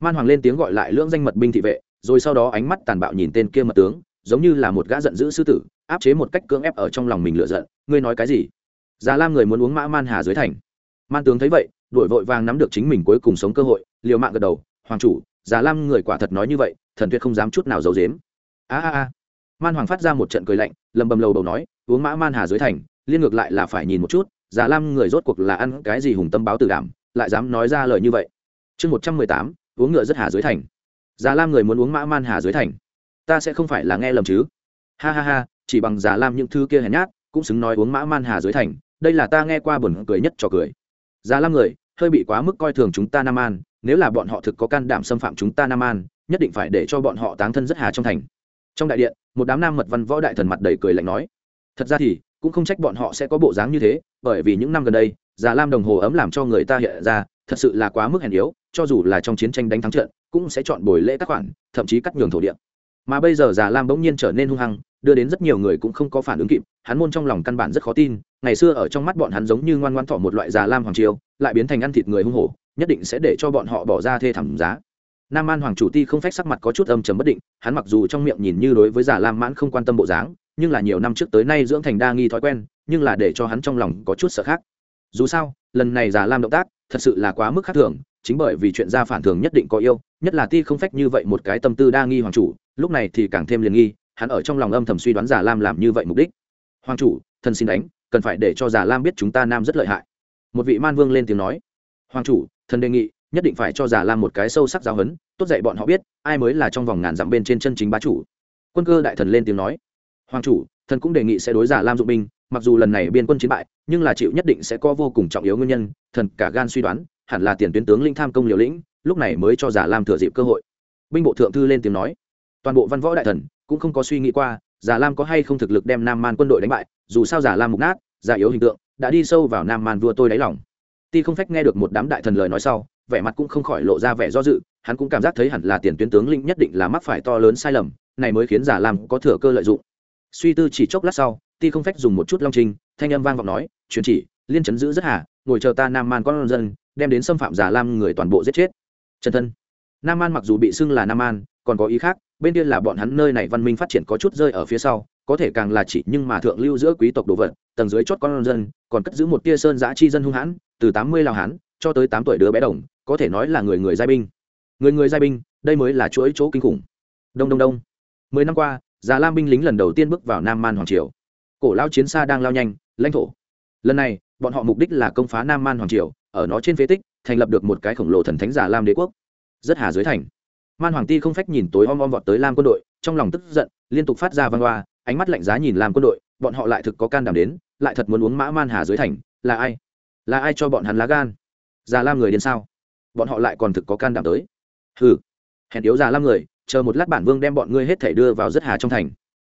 Man hoàng lên tiếng gọi lại lưỡng danh mật binh thị vệ, rồi sau đó ánh mắt tàn bạo nhìn tên kia mật tướng, giống như là một gã giận dữ sư tử, áp chế một cách cưỡng ép ở trong lòng mình lựa giận. Ngươi nói cái gì? Già lam người muốn uống mã man hà dưới thành. Man tướng thấy vậy đuổi vội vàng nắm được chính mình cuối cùng sống cơ hội, liều mạng gật đầu, hoàng chủ, già lam người quả thật nói như vậy, thần tuyệt không dám chút nào giấu dếm a a a. Man hoàng phát ra một trận cười lạnh, lầm bầm lầu đầu nói, uống mã man hà dưới thành, liên ngược lại là phải nhìn một chút, già lam người rốt cuộc là ăn cái gì hùng tâm báo tử đảm, lại dám nói ra lời như vậy. Chương một trăm mười tám, uống ngựa rất hà dưới thành. Già lam người muốn uống mã man hà dưới thành. Ta sẽ không phải là nghe lầm chứ. Ha ha ha, chỉ bằng già lam những thứ kia hèn nhát, cũng xứng nói uống mã man hà dưới thành, đây là ta nghe qua buồn cười nhất cho cười. Già lam người hơi bị quá mức coi thường chúng ta nam an, nếu là bọn họ thực có can đảm xâm phạm chúng ta nam an, nhất định phải để cho bọn họ táng thân rất hà trong thành. Trong đại điện, một đám nam mật văn võ đại thần mặt đầy cười lạnh nói, thật ra thì, cũng không trách bọn họ sẽ có bộ dáng như thế, bởi vì những năm gần đây, già lam đồng hồ ấm làm cho người ta hiện ra, thật sự là quá mức hèn yếu, cho dù là trong chiến tranh đánh thắng trận, cũng sẽ chọn buổi lễ các khoản, thậm chí cắt nhường thổ địa. Mà bây giờ già lam bỗng nhiên trở nên hung hăng đưa đến rất nhiều người cũng không có phản ứng kịp, hắn môn trong lòng căn bản rất khó tin, ngày xưa ở trong mắt bọn hắn giống như ngoan ngoan thọ một loại già lam hoàng triều, lại biến thành ăn thịt người hung hổ, nhất định sẽ để cho bọn họ bỏ ra thê thảm giá. Nam an hoàng chủ ti không phách sắc mặt có chút âm trầm bất định, hắn mặc dù trong miệng nhìn như đối với già lam mãn không quan tâm bộ dáng, nhưng là nhiều năm trước tới nay dưỡng thành đa nghi thói quen, nhưng là để cho hắn trong lòng có chút sợ khác. Dù sao, lần này già lam động tác, thật sự là quá mức khác thường, chính bởi vì chuyện gia phản thường nhất định có yêu, nhất là ti không phách như vậy một cái tâm tư đa nghi hoàng chủ, lúc này thì càng thêm liền nghi hắn ở trong lòng âm thầm suy đoán già lam làm như vậy mục đích. Hoàng chủ, thần xin đánh, cần phải để cho già lam biết chúng ta nam rất lợi hại. Một vị man vương lên tiếng nói. Hoàng chủ, thần đề nghị, nhất định phải cho già lam một cái sâu sắc giáo hấn tốt dạy bọn họ biết, ai mới là trong vòng ngàn dặm bên trên chân chính bá chủ. Quân cơ đại thần lên tiếng nói. Hoàng chủ, thần cũng đề nghị sẽ đối giả lam dụng binh, mặc dù lần này biên quân chiến bại, nhưng là chịu nhất định sẽ có vô cùng trọng yếu nguyên nhân, thần cả gan suy đoán, hẳn là tiền tuyến tướng linh tham công liều lĩnh, lúc này mới cho giả lam thừa dịp cơ hội. Binh bộ thượng thư lên tiếng nói toàn bộ văn võ đại thần cũng không có suy nghĩ qua, giả lam có hay không thực lực đem nam man quân đội đánh bại, dù sao giả lam mục nát, giả yếu hình tượng, đã đi sâu vào nam man vua tôi đáy lòng. Ti không phách nghe được một đám đại thần lời nói sau, vẻ mặt cũng không khỏi lộ ra vẻ do dự, hắn cũng cảm giác thấy hẳn là tiền tuyến tướng linh nhất định là mắc phải to lớn sai lầm, này mới khiến giả lam có thừa cơ lợi dụng. Suy tư chỉ chốc lát sau, ti không phách dùng một chút long trinh thanh âm vang vọng nói truyền chỉ, liên chấn giữ rất hà, ngồi chờ ta nam man con dân, đem đến xâm phạm giả lam người toàn bộ giết chết. Chân thân. Nam man mặc dù bị xưng là nam man, còn có ý khác bên kia là bọn hắn nơi này văn minh phát triển có chút rơi ở phía sau, có thể càng là chỉ nhưng mà thượng lưu giữa quý tộc đồ vật, tầng dưới chót con dân, còn cất giữ một tia sơn giã chi dân hung hãn, từ tám mươi lào hán cho tới tám tuổi đứa bé đồng, có thể nói là người người giai binh. Người người giai binh, đây mới là chuỗi chỗ kinh khủng. Đông đông đông. Mười năm qua, già lam binh lính lần đầu tiên bước vào nam man hoàng triều. Cổ lao chiến xa đang lao nhanh, lãnh thổ. Lần này, bọn họ mục đích là công phá nam man hoàng triều, ở nó trên phế tích, thành lập được một cái khổng lồ thần thánh già lam đế quốc. Rất hà dưới thành man hoàng ti không phách nhìn tối om om vọt tới lam quân đội trong lòng tức giận liên tục phát ra văn hoa ánh mắt lạnh giá nhìn lam quân đội bọn họ lại thực có can đảm đến lại thật muốn uống mã man hà dưới thành là ai? Là ai cho bọn hắn lá gan? Già lam người đến sao? Bọn họ lại còn thực có can đảm tới. Hừ, hèn yếu già lam người chờ một lát bản vương đem bọn ngươi hết thể đưa vào rất hà trong thành.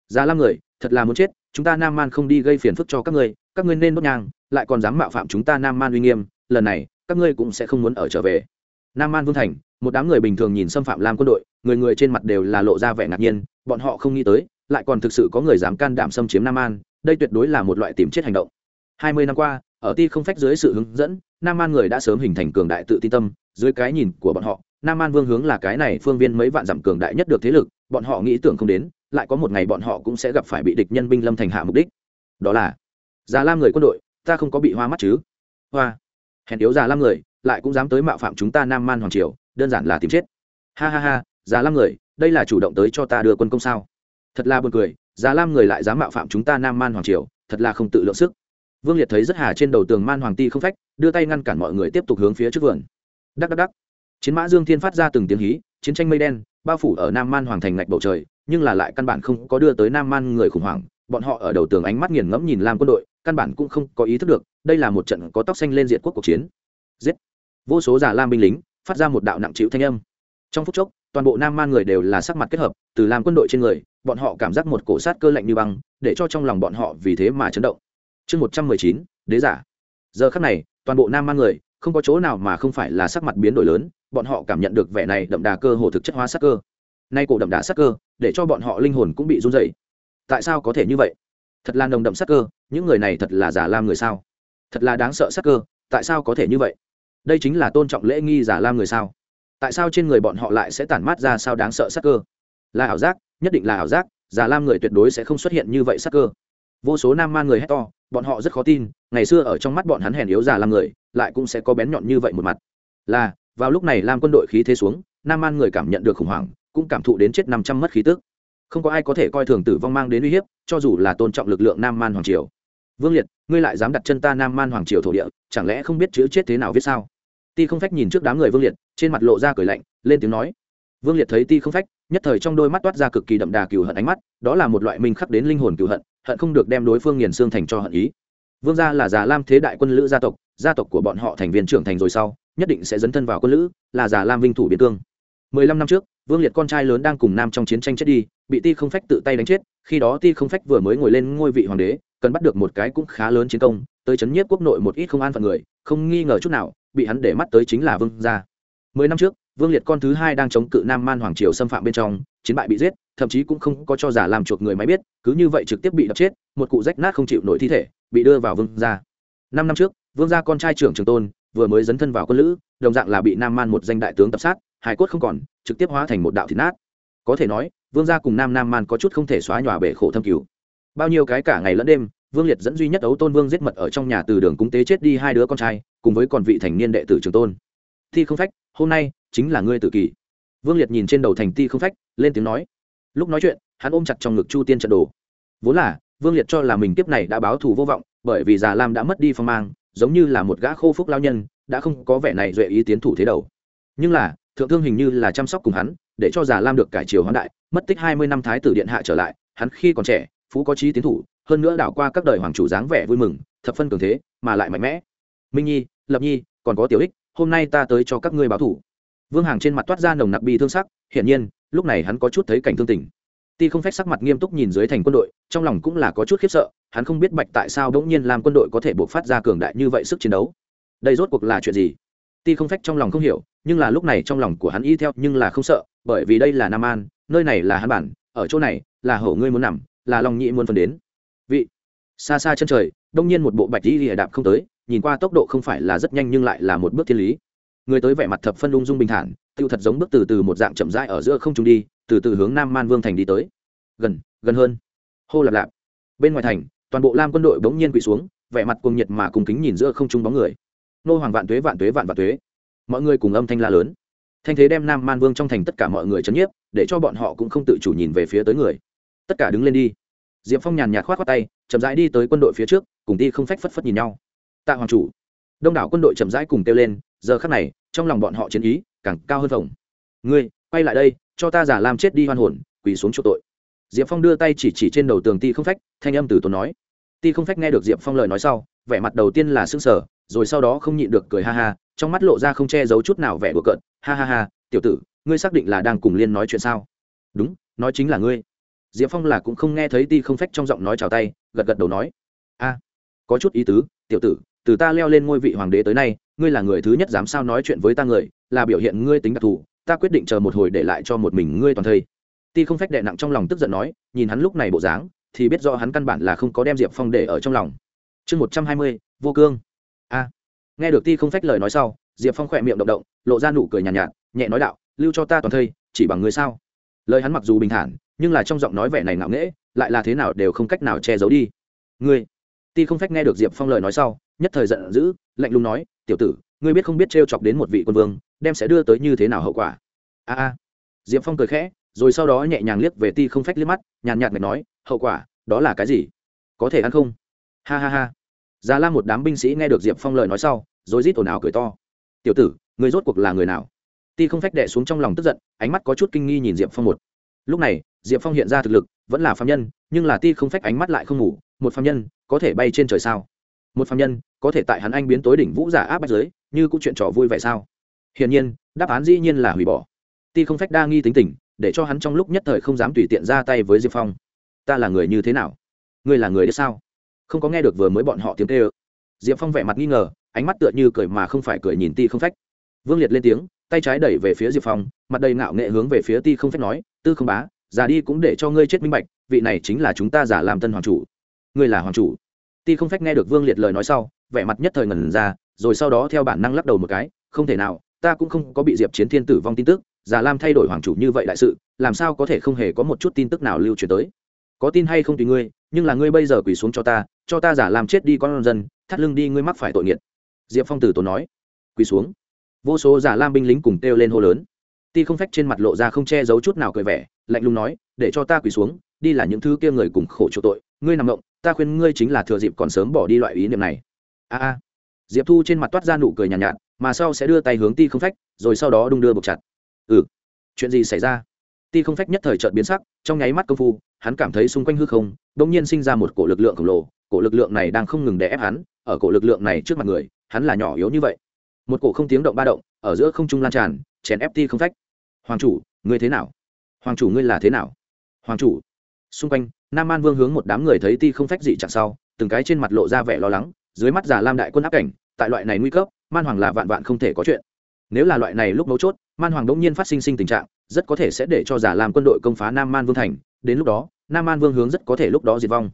Già lam người thật là muốn chết chúng ta nam man không đi gây phiền phức cho các ngươi các ngươi nên đốt nhang lại còn dám mạo phạm chúng ta nam man uy nghiêm lần này các ngươi cũng sẽ không muốn ở trở về nam man vương thành, một đám người bình thường nhìn xâm phạm lam quân đội, người người trên mặt đều là lộ ra vẻ ngạc nhiên, bọn họ không nghĩ tới, lại còn thực sự có người dám can đảm xâm chiếm nam an đây tuyệt đối là một loại tìm chết hành động. Hai mươi năm qua, ở ti không phách dưới sự hướng dẫn, nam an người đã sớm hình thành cường đại tự tin tâm, dưới cái nhìn của bọn họ, nam an vương hướng là cái này phương viên mấy vạn dặm cường đại nhất được thế lực, bọn họ nghĩ tưởng không đến, lại có một ngày bọn họ cũng sẽ gặp phải bị địch nhân binh lâm thành hạ mục đích. Đó là, già lam người quân đội, ta không có bị hoa mắt chứ? Hoa. Hèn yếu già lam người lại cũng dám tới mạo phạm chúng ta nam man hoàng triều, đơn giản là tìm chết. Ha ha ha, già lam người, đây là chủ động tới cho ta đưa quân công sao? Thật là buồn cười, già lam người lại dám mạo phạm chúng ta nam man hoàng triều, thật là không tự lượng sức. Vương liệt thấy rất hà trên đầu tường man hoàng ti không phách, đưa tay ngăn cản mọi người tiếp tục hướng phía trước vườn. Đắc đắc đắc. Chiến mã dương thiên phát ra từng tiếng hí, chiến tranh mây đen, bao phủ ở nam man hoàng thành ngạch bầu trời, nhưng là lại căn bản không có đưa tới nam man người khủng hoảng. Bọn họ ở đầu tường ánh mắt nghiền ngẫm nhìn lam quân đội, căn bản cũng không có ý thức được, đây là một trận có tóc xanh lên diện quốc cuộc chiến. Giết vô số giả lam binh lính phát ra một đạo nặng chịu thanh âm. Trong phút chốc, toàn bộ nam man người đều là sắc mặt kết hợp, từ làm quân đội trên người, bọn họ cảm giác một cổ sát cơ lạnh như băng, để cho trong lòng bọn họ vì thế mà chấn động. Chương một trăm mười chín, đế giả. Giờ khắc này, toàn bộ nam man người không có chỗ nào mà không phải là sắc mặt biến đổi lớn, bọn họ cảm nhận được vẻ này đậm đà cơ hồ thực chất hóa sắc cơ. Nay cổ đậm đà sắc cơ, để cho bọn họ linh hồn cũng bị run dày tại sao có thể như vậy? Thật là nồng đậm sắc cơ, những người này thật là giả lam người sao? Thật là đáng sợ sắc cơ, tại sao có thể như vậy? Đây chính là tôn trọng lễ nghi giả lam người sao? Tại sao trên người bọn họ lại sẽ tản mát ra sao đáng sợ sắc cơ? Là ảo giác, nhất định là ảo giác, giả lam người tuyệt đối sẽ không xuất hiện như vậy sắc cơ. Vô số nam man người hét to, bọn họ rất khó tin, ngày xưa ở trong mắt bọn hắn hèn yếu giả lam người, lại cũng sẽ có bén nhọn như vậy một mặt. Là, vào lúc này lam quân đội khí thế xuống, nam man người cảm nhận được khủng hoảng, cũng cảm thụ đến chết năm trăm mất khí tức. Không có ai có thể coi thường tử vong mang đến uy hiếp, cho dù là tôn trọng lực lượng nam man hoàng triều. Vương liệt, ngươi lại dám đặt chân ta nam man hoàng triều thổ địa, chẳng lẽ không biết chữ chết thế nào viết sao? Ti không phách nhìn trước đám người vương liệt, trên mặt lộ ra cười lạnh, lên tiếng nói. Vương liệt thấy ti không phách, nhất thời trong đôi mắt toát ra cực kỳ đậm đà cừu hận ánh mắt, đó là một loại minh khắc đến linh hồn cừu hận hận không được đem đối phương nghiền xương thành cho hận ý. Vương gia là già lam thế đại quân lữ gia tộc gia tộc của bọn họ thành viên trưởng thành rồi sau, nhất định sẽ dấn thân vào quân lữ, là già lam vinh thủ biên cương. Mười lăm năm trước, vương liệt con trai lớn đang cùng nam trong chiến tranh chết đi, bị ti không phách tự tay đánh chết, khi đó ti không phách vừa mới ngồi lên ngôi vị hoàng đế, cần bắt được một cái cũng khá lớn chiến công, tới chấn nhiếp quốc nội một ít không an phận người, không nghi ngờ chút nào bị hắn để mắt tới chính là vương gia. Mười năm trước, vương liệt con thứ hai đang chống cự nam man hoàng triều xâm phạm bên trong, chiến bại bị giết, thậm chí cũng không có cho giả làm chuộc người máy biết, cứ như vậy trực tiếp bị đập chết, một cụ rách nát không chịu nổi thi thể, bị đưa vào vương gia. Năm năm trước, vương gia con trai trưởng trường tôn, vừa mới dấn thân vào quân lữ, đồng dạng là bị nam man một danh đại tướng tập sát hải cốt không còn, trực tiếp hóa thành một đạo thịt nát. Có thể nói, vương gia cùng nam nam man có chút không thể xóa nhòa bể khổ thâm cứu bao nhiêu cái cả ngày lẫn đêm vương liệt dẫn duy nhất ấu tôn vương giết mật ở trong nhà từ đường cúng tế chết đi hai đứa con trai, cùng với còn vị thành niên đệ tử trường tôn. Thi không phách, hôm nay chính là ngươi tự kỷ vương liệt nhìn trên đầu thành ti không phách, lên tiếng nói. Lúc nói chuyện, hắn ôm chặt trong ngực chu tiên trận đồ. Vốn là, vương liệt cho là mình kiếp này đã báo thù vô vọng, bởi vì già lam đã mất đi phong mang, giống như là một gã khô phúc lao nhân, đã không có vẻ này duệ ý tiến thủ thế đầu. Nhưng là, thượng thương hình như là chăm sóc cùng hắn, để cho già lam được cải chiều hoán đại, mất tích hai mươi năm thái tử điện hạ trở lại, hắn khi còn trẻ, phú có trí tiến thủ hơn nữa đảo qua các đời hoàng chủ dáng vẻ vui mừng, thập phân cường thế, mà lại mạnh mẽ. Minh nhi, lập nhi, còn có tiểu ích, hôm nay ta tới cho các ngươi báo thủ. Vương hàng trên mặt toát ra nồng nặc bi thương sắc, hiển nhiên, lúc này hắn có chút thấy cảnh thương tình. Ti không phép sắc mặt nghiêm túc nhìn dưới thành quân đội, trong lòng cũng là có chút khiếp sợ, hắn không biết bạch tại sao đ ỗ n g nhiên làm quân đội có thể buộc phát ra cường đại như vậy sức chiến đấu. Đây rốt cuộc là chuyện gì? Ti không phách trong lòng không hiểu, nhưng là lúc này trong lòng của hắn y theo, nhưng là không sợ, bởi vì đây là nam an, nơi này là hắn bản, ở chỗ này là hổ ngươi muốn nằm, là lòng nhị muốn phần đến vị. Xa xa chân trời, đông nhiên một bộ bạch đi lìa đạp không tới, nhìn qua tốc độ không phải là rất nhanh nhưng lại là một bước thiên lý. Người tới vẻ mặt thập phân ung dung bình thản, tiêu thật giống bước từ từ một dạng chậm rãi ở giữa không trung đi, từ từ hướng nam man vương thành đi tới. Gần gần hơn. Hô lạp lạp. Bên ngoài thành, toàn bộ lam quân đội bỗng nhiên quỵ xuống, vẻ mặt cuồng nhiệt mà cùng kính nhìn giữa không trung bóng người. Nô hoàng vạn tuế vạn tuế, vạn vạn tuế. Mọi người cùng âm thanh la lớn. Thanh thế đem nam man vương trong thành tất cả mọi người chấn nhiếp, để cho bọn họ cũng không tự chủ nhìn về phía tới người. Tất cả đứng lên đi diệp phong nhàn nhạt khoát khoát tay, chậm rãi đi tới quân đội phía trước, cùng ti không phách phất phất nhìn nhau. Tạ hoàng chủ, đông đảo quân đội chậm rãi cùng kêu lên, giờ khắc này, trong lòng bọn họ chiến ý càng cao hơn phòng ngươi, quay lại đây, cho ta giả làm chết đi hoan hồn, quỳ xuống chỗ tội. Diệp phong đưa tay chỉ chỉ trên đầu tường ti không phách, thanh âm từ tốn nói. Ti không phách nghe được diệp phong lời nói sau, vẻ mặt đầu tiên là s ư n g sở rồi sau đó không nhịn được cười ha ha, trong mắt lộ ra không che giấu chút nào vẻ đùa cợt. Ha ha ha, tiểu tử, ngươi xác định là đang cùng liên nói chuyện sao? Đúng, nói chính là ngươi diệp phong là cũng không nghe thấy ti không phách trong giọng nói chào tay gật gật đầu nói a có chút ý tứ tiểu tử từ ta leo lên ngôi vị hoàng đế tới nay ngươi là người thứ nhất dám sao nói chuyện với ta người là biểu hiện ngươi tính đặc thù ta quyết định chờ một hồi để lại cho một mình ngươi toàn thây. Ti không phách đệ nặng trong lòng tức giận nói nhìn hắn lúc này bộ dáng thì biết do hắn căn bản là không có đem diệp phong để ở trong lòng. Chương một trăm hai mươi vô cương. A. Nghe được ti không phách lời nói sau diệp phong khỏe miệng động động lộ ra nụ cười nhàn nhạt, nhạt nhẹ nói đạo lưu cho ta toàn thây chỉ bằng ngươi sao? Lời hắn mặc dù bình thản nhưng là trong giọng nói vẻ này ngạo nghễ, lại là thế nào đều không cách nào che giấu đi. Ngươi, ti không phách nghe được diệp phong lời nói sau, nhất thời giận dữ, lạnh lùng nói, tiểu tử, ngươi biết không biết t chọc đến một vị quân vương, đem sẽ đưa tới như thế nào hậu quả? A a. Diệp phong cười khẽ, rồi sau đó nhẹ nhàng liếc về ti không phách liếc mắt, nhàn nhạt mệt nói, hậu quả, đó là cái gì? Có thể ăn không? Ha ha ha. Già la một đám binh sĩ nghe được diệp phong lời nói sau, rồi rít ồn ào cười to. Tiểu tử người rốt cuộc là người nào? Ti không phách đè xuống trong lòng tức giận, ánh mắt có chút kinh nghi nhìn diệp phong một. Lúc này diệp phong hiện ra thực lực, vẫn là phạm nhân, nhưng là ti không phách ánh mắt lại không ngủ, một phạm nhân, có thể bay trên trời sao? Một phạm nhân, có thể tại hắn anh biến tối đỉnh vũ giả áp bách giới, như cũng chuyện trò vui vậy sao? Hiển nhiên, đáp án dĩ nhiên là hủy bỏ. Ti không phách đa nghi tính tình, để cho hắn trong lúc nhất thời không dám tùy tiện ra tay với diệp phong. Ta là người như thế nào? Ngươi là người đấy sao? Không có nghe được vừa mới bọn họ tiếng kêu. Diệp phong vẻ mặt nghi ngờ, ánh mắt tựa như cười mà không phải cười nhìn ti không phách. Vương liệt lên tiếng, tay trái đẩy về phía diệp phong, mặt đầy ngạo nghệ hướng về phía ti không phách nói, tư không bá già đi cũng để cho ngươi chết minh bạch, vị này chính là chúng ta giả làm tân hoàng chủ. Ngươi là hoàng chủ. Ti không phách nghe được vương liệt lời nói sau, vẻ mặt nhất thời ngẩn ra, rồi sau đó theo bản năng lắc đầu một cái, không thể nào, ta cũng không có bị diệp chiến thiên tử vong tin tức giả lam thay đổi hoàng chủ như vậy đại sự, làm sao có thể không hề có một chút tin tức nào lưu truyền tới. Có tin hay không tùy ngươi, nhưng là ngươi bây giờ quỳ xuống cho ta cho ta giả làm chết đi con dân, thắt lưng đi ngươi mắc phải tội nghiệt. Diệp phong tử tốn nói. Quỳ xuống. Vô số giả lam binh lính cùng kêu lên hô lớn ti không phách trên mặt lộ ra không che giấu chút nào cười vẻ lạnh lùng nói để cho ta quỳ xuống đi là những thứ kia người cùng khổ chỗ tội. Ngươi nằm ngộng ta khuyên ngươi chính là thừa dịp còn sớm bỏ đi loại ý niệm này. A a. Diệp thu trên mặt toát ra nụ cười nhàn nhạt, nhạt mà sau sẽ đưa tay hướng ti không phách rồi sau đó đung đưa buộc chặt. Ừ. Chuyện gì xảy ra? Ti không phách nhất thời trợt biến sắc trong nháy mắt công phu hắn cảm thấy xung quanh hư không đ ỗ n g nhiên sinh ra một cổ lực lượng khổng lồ cổ lực lượng này đang không ngừng đè ép hắn ở cổ lực lượng này trước mặt người hắn là nhỏ yếu như vậy. Một cổ không tiếng động ba động ở giữa không trung lan tràn chèn ép ti không phách hoàng chủ, ngươi thế nào? Hoàng chủ ngươi là thế nào? Hoàng chủ. Xung quanh, nam an vương hướng một đám người thấy ti không phách dị chặn sau, từng cái trên mặt lộ ra vẻ lo lắng, dưới mắt giả lam đại quân áp cảnh, tại loại này nguy cấp, man hoàng là vạn vạn không thể có chuyện. Nếu là loại này lúc mấu chốt, man hoàng đống nhiên phát sinh sinh tình trạng, rất có thể sẽ để cho giả lam quân đội công phá nam man vương thành, đến lúc đó, nam man vương hướng rất có thể lúc đó diệt vong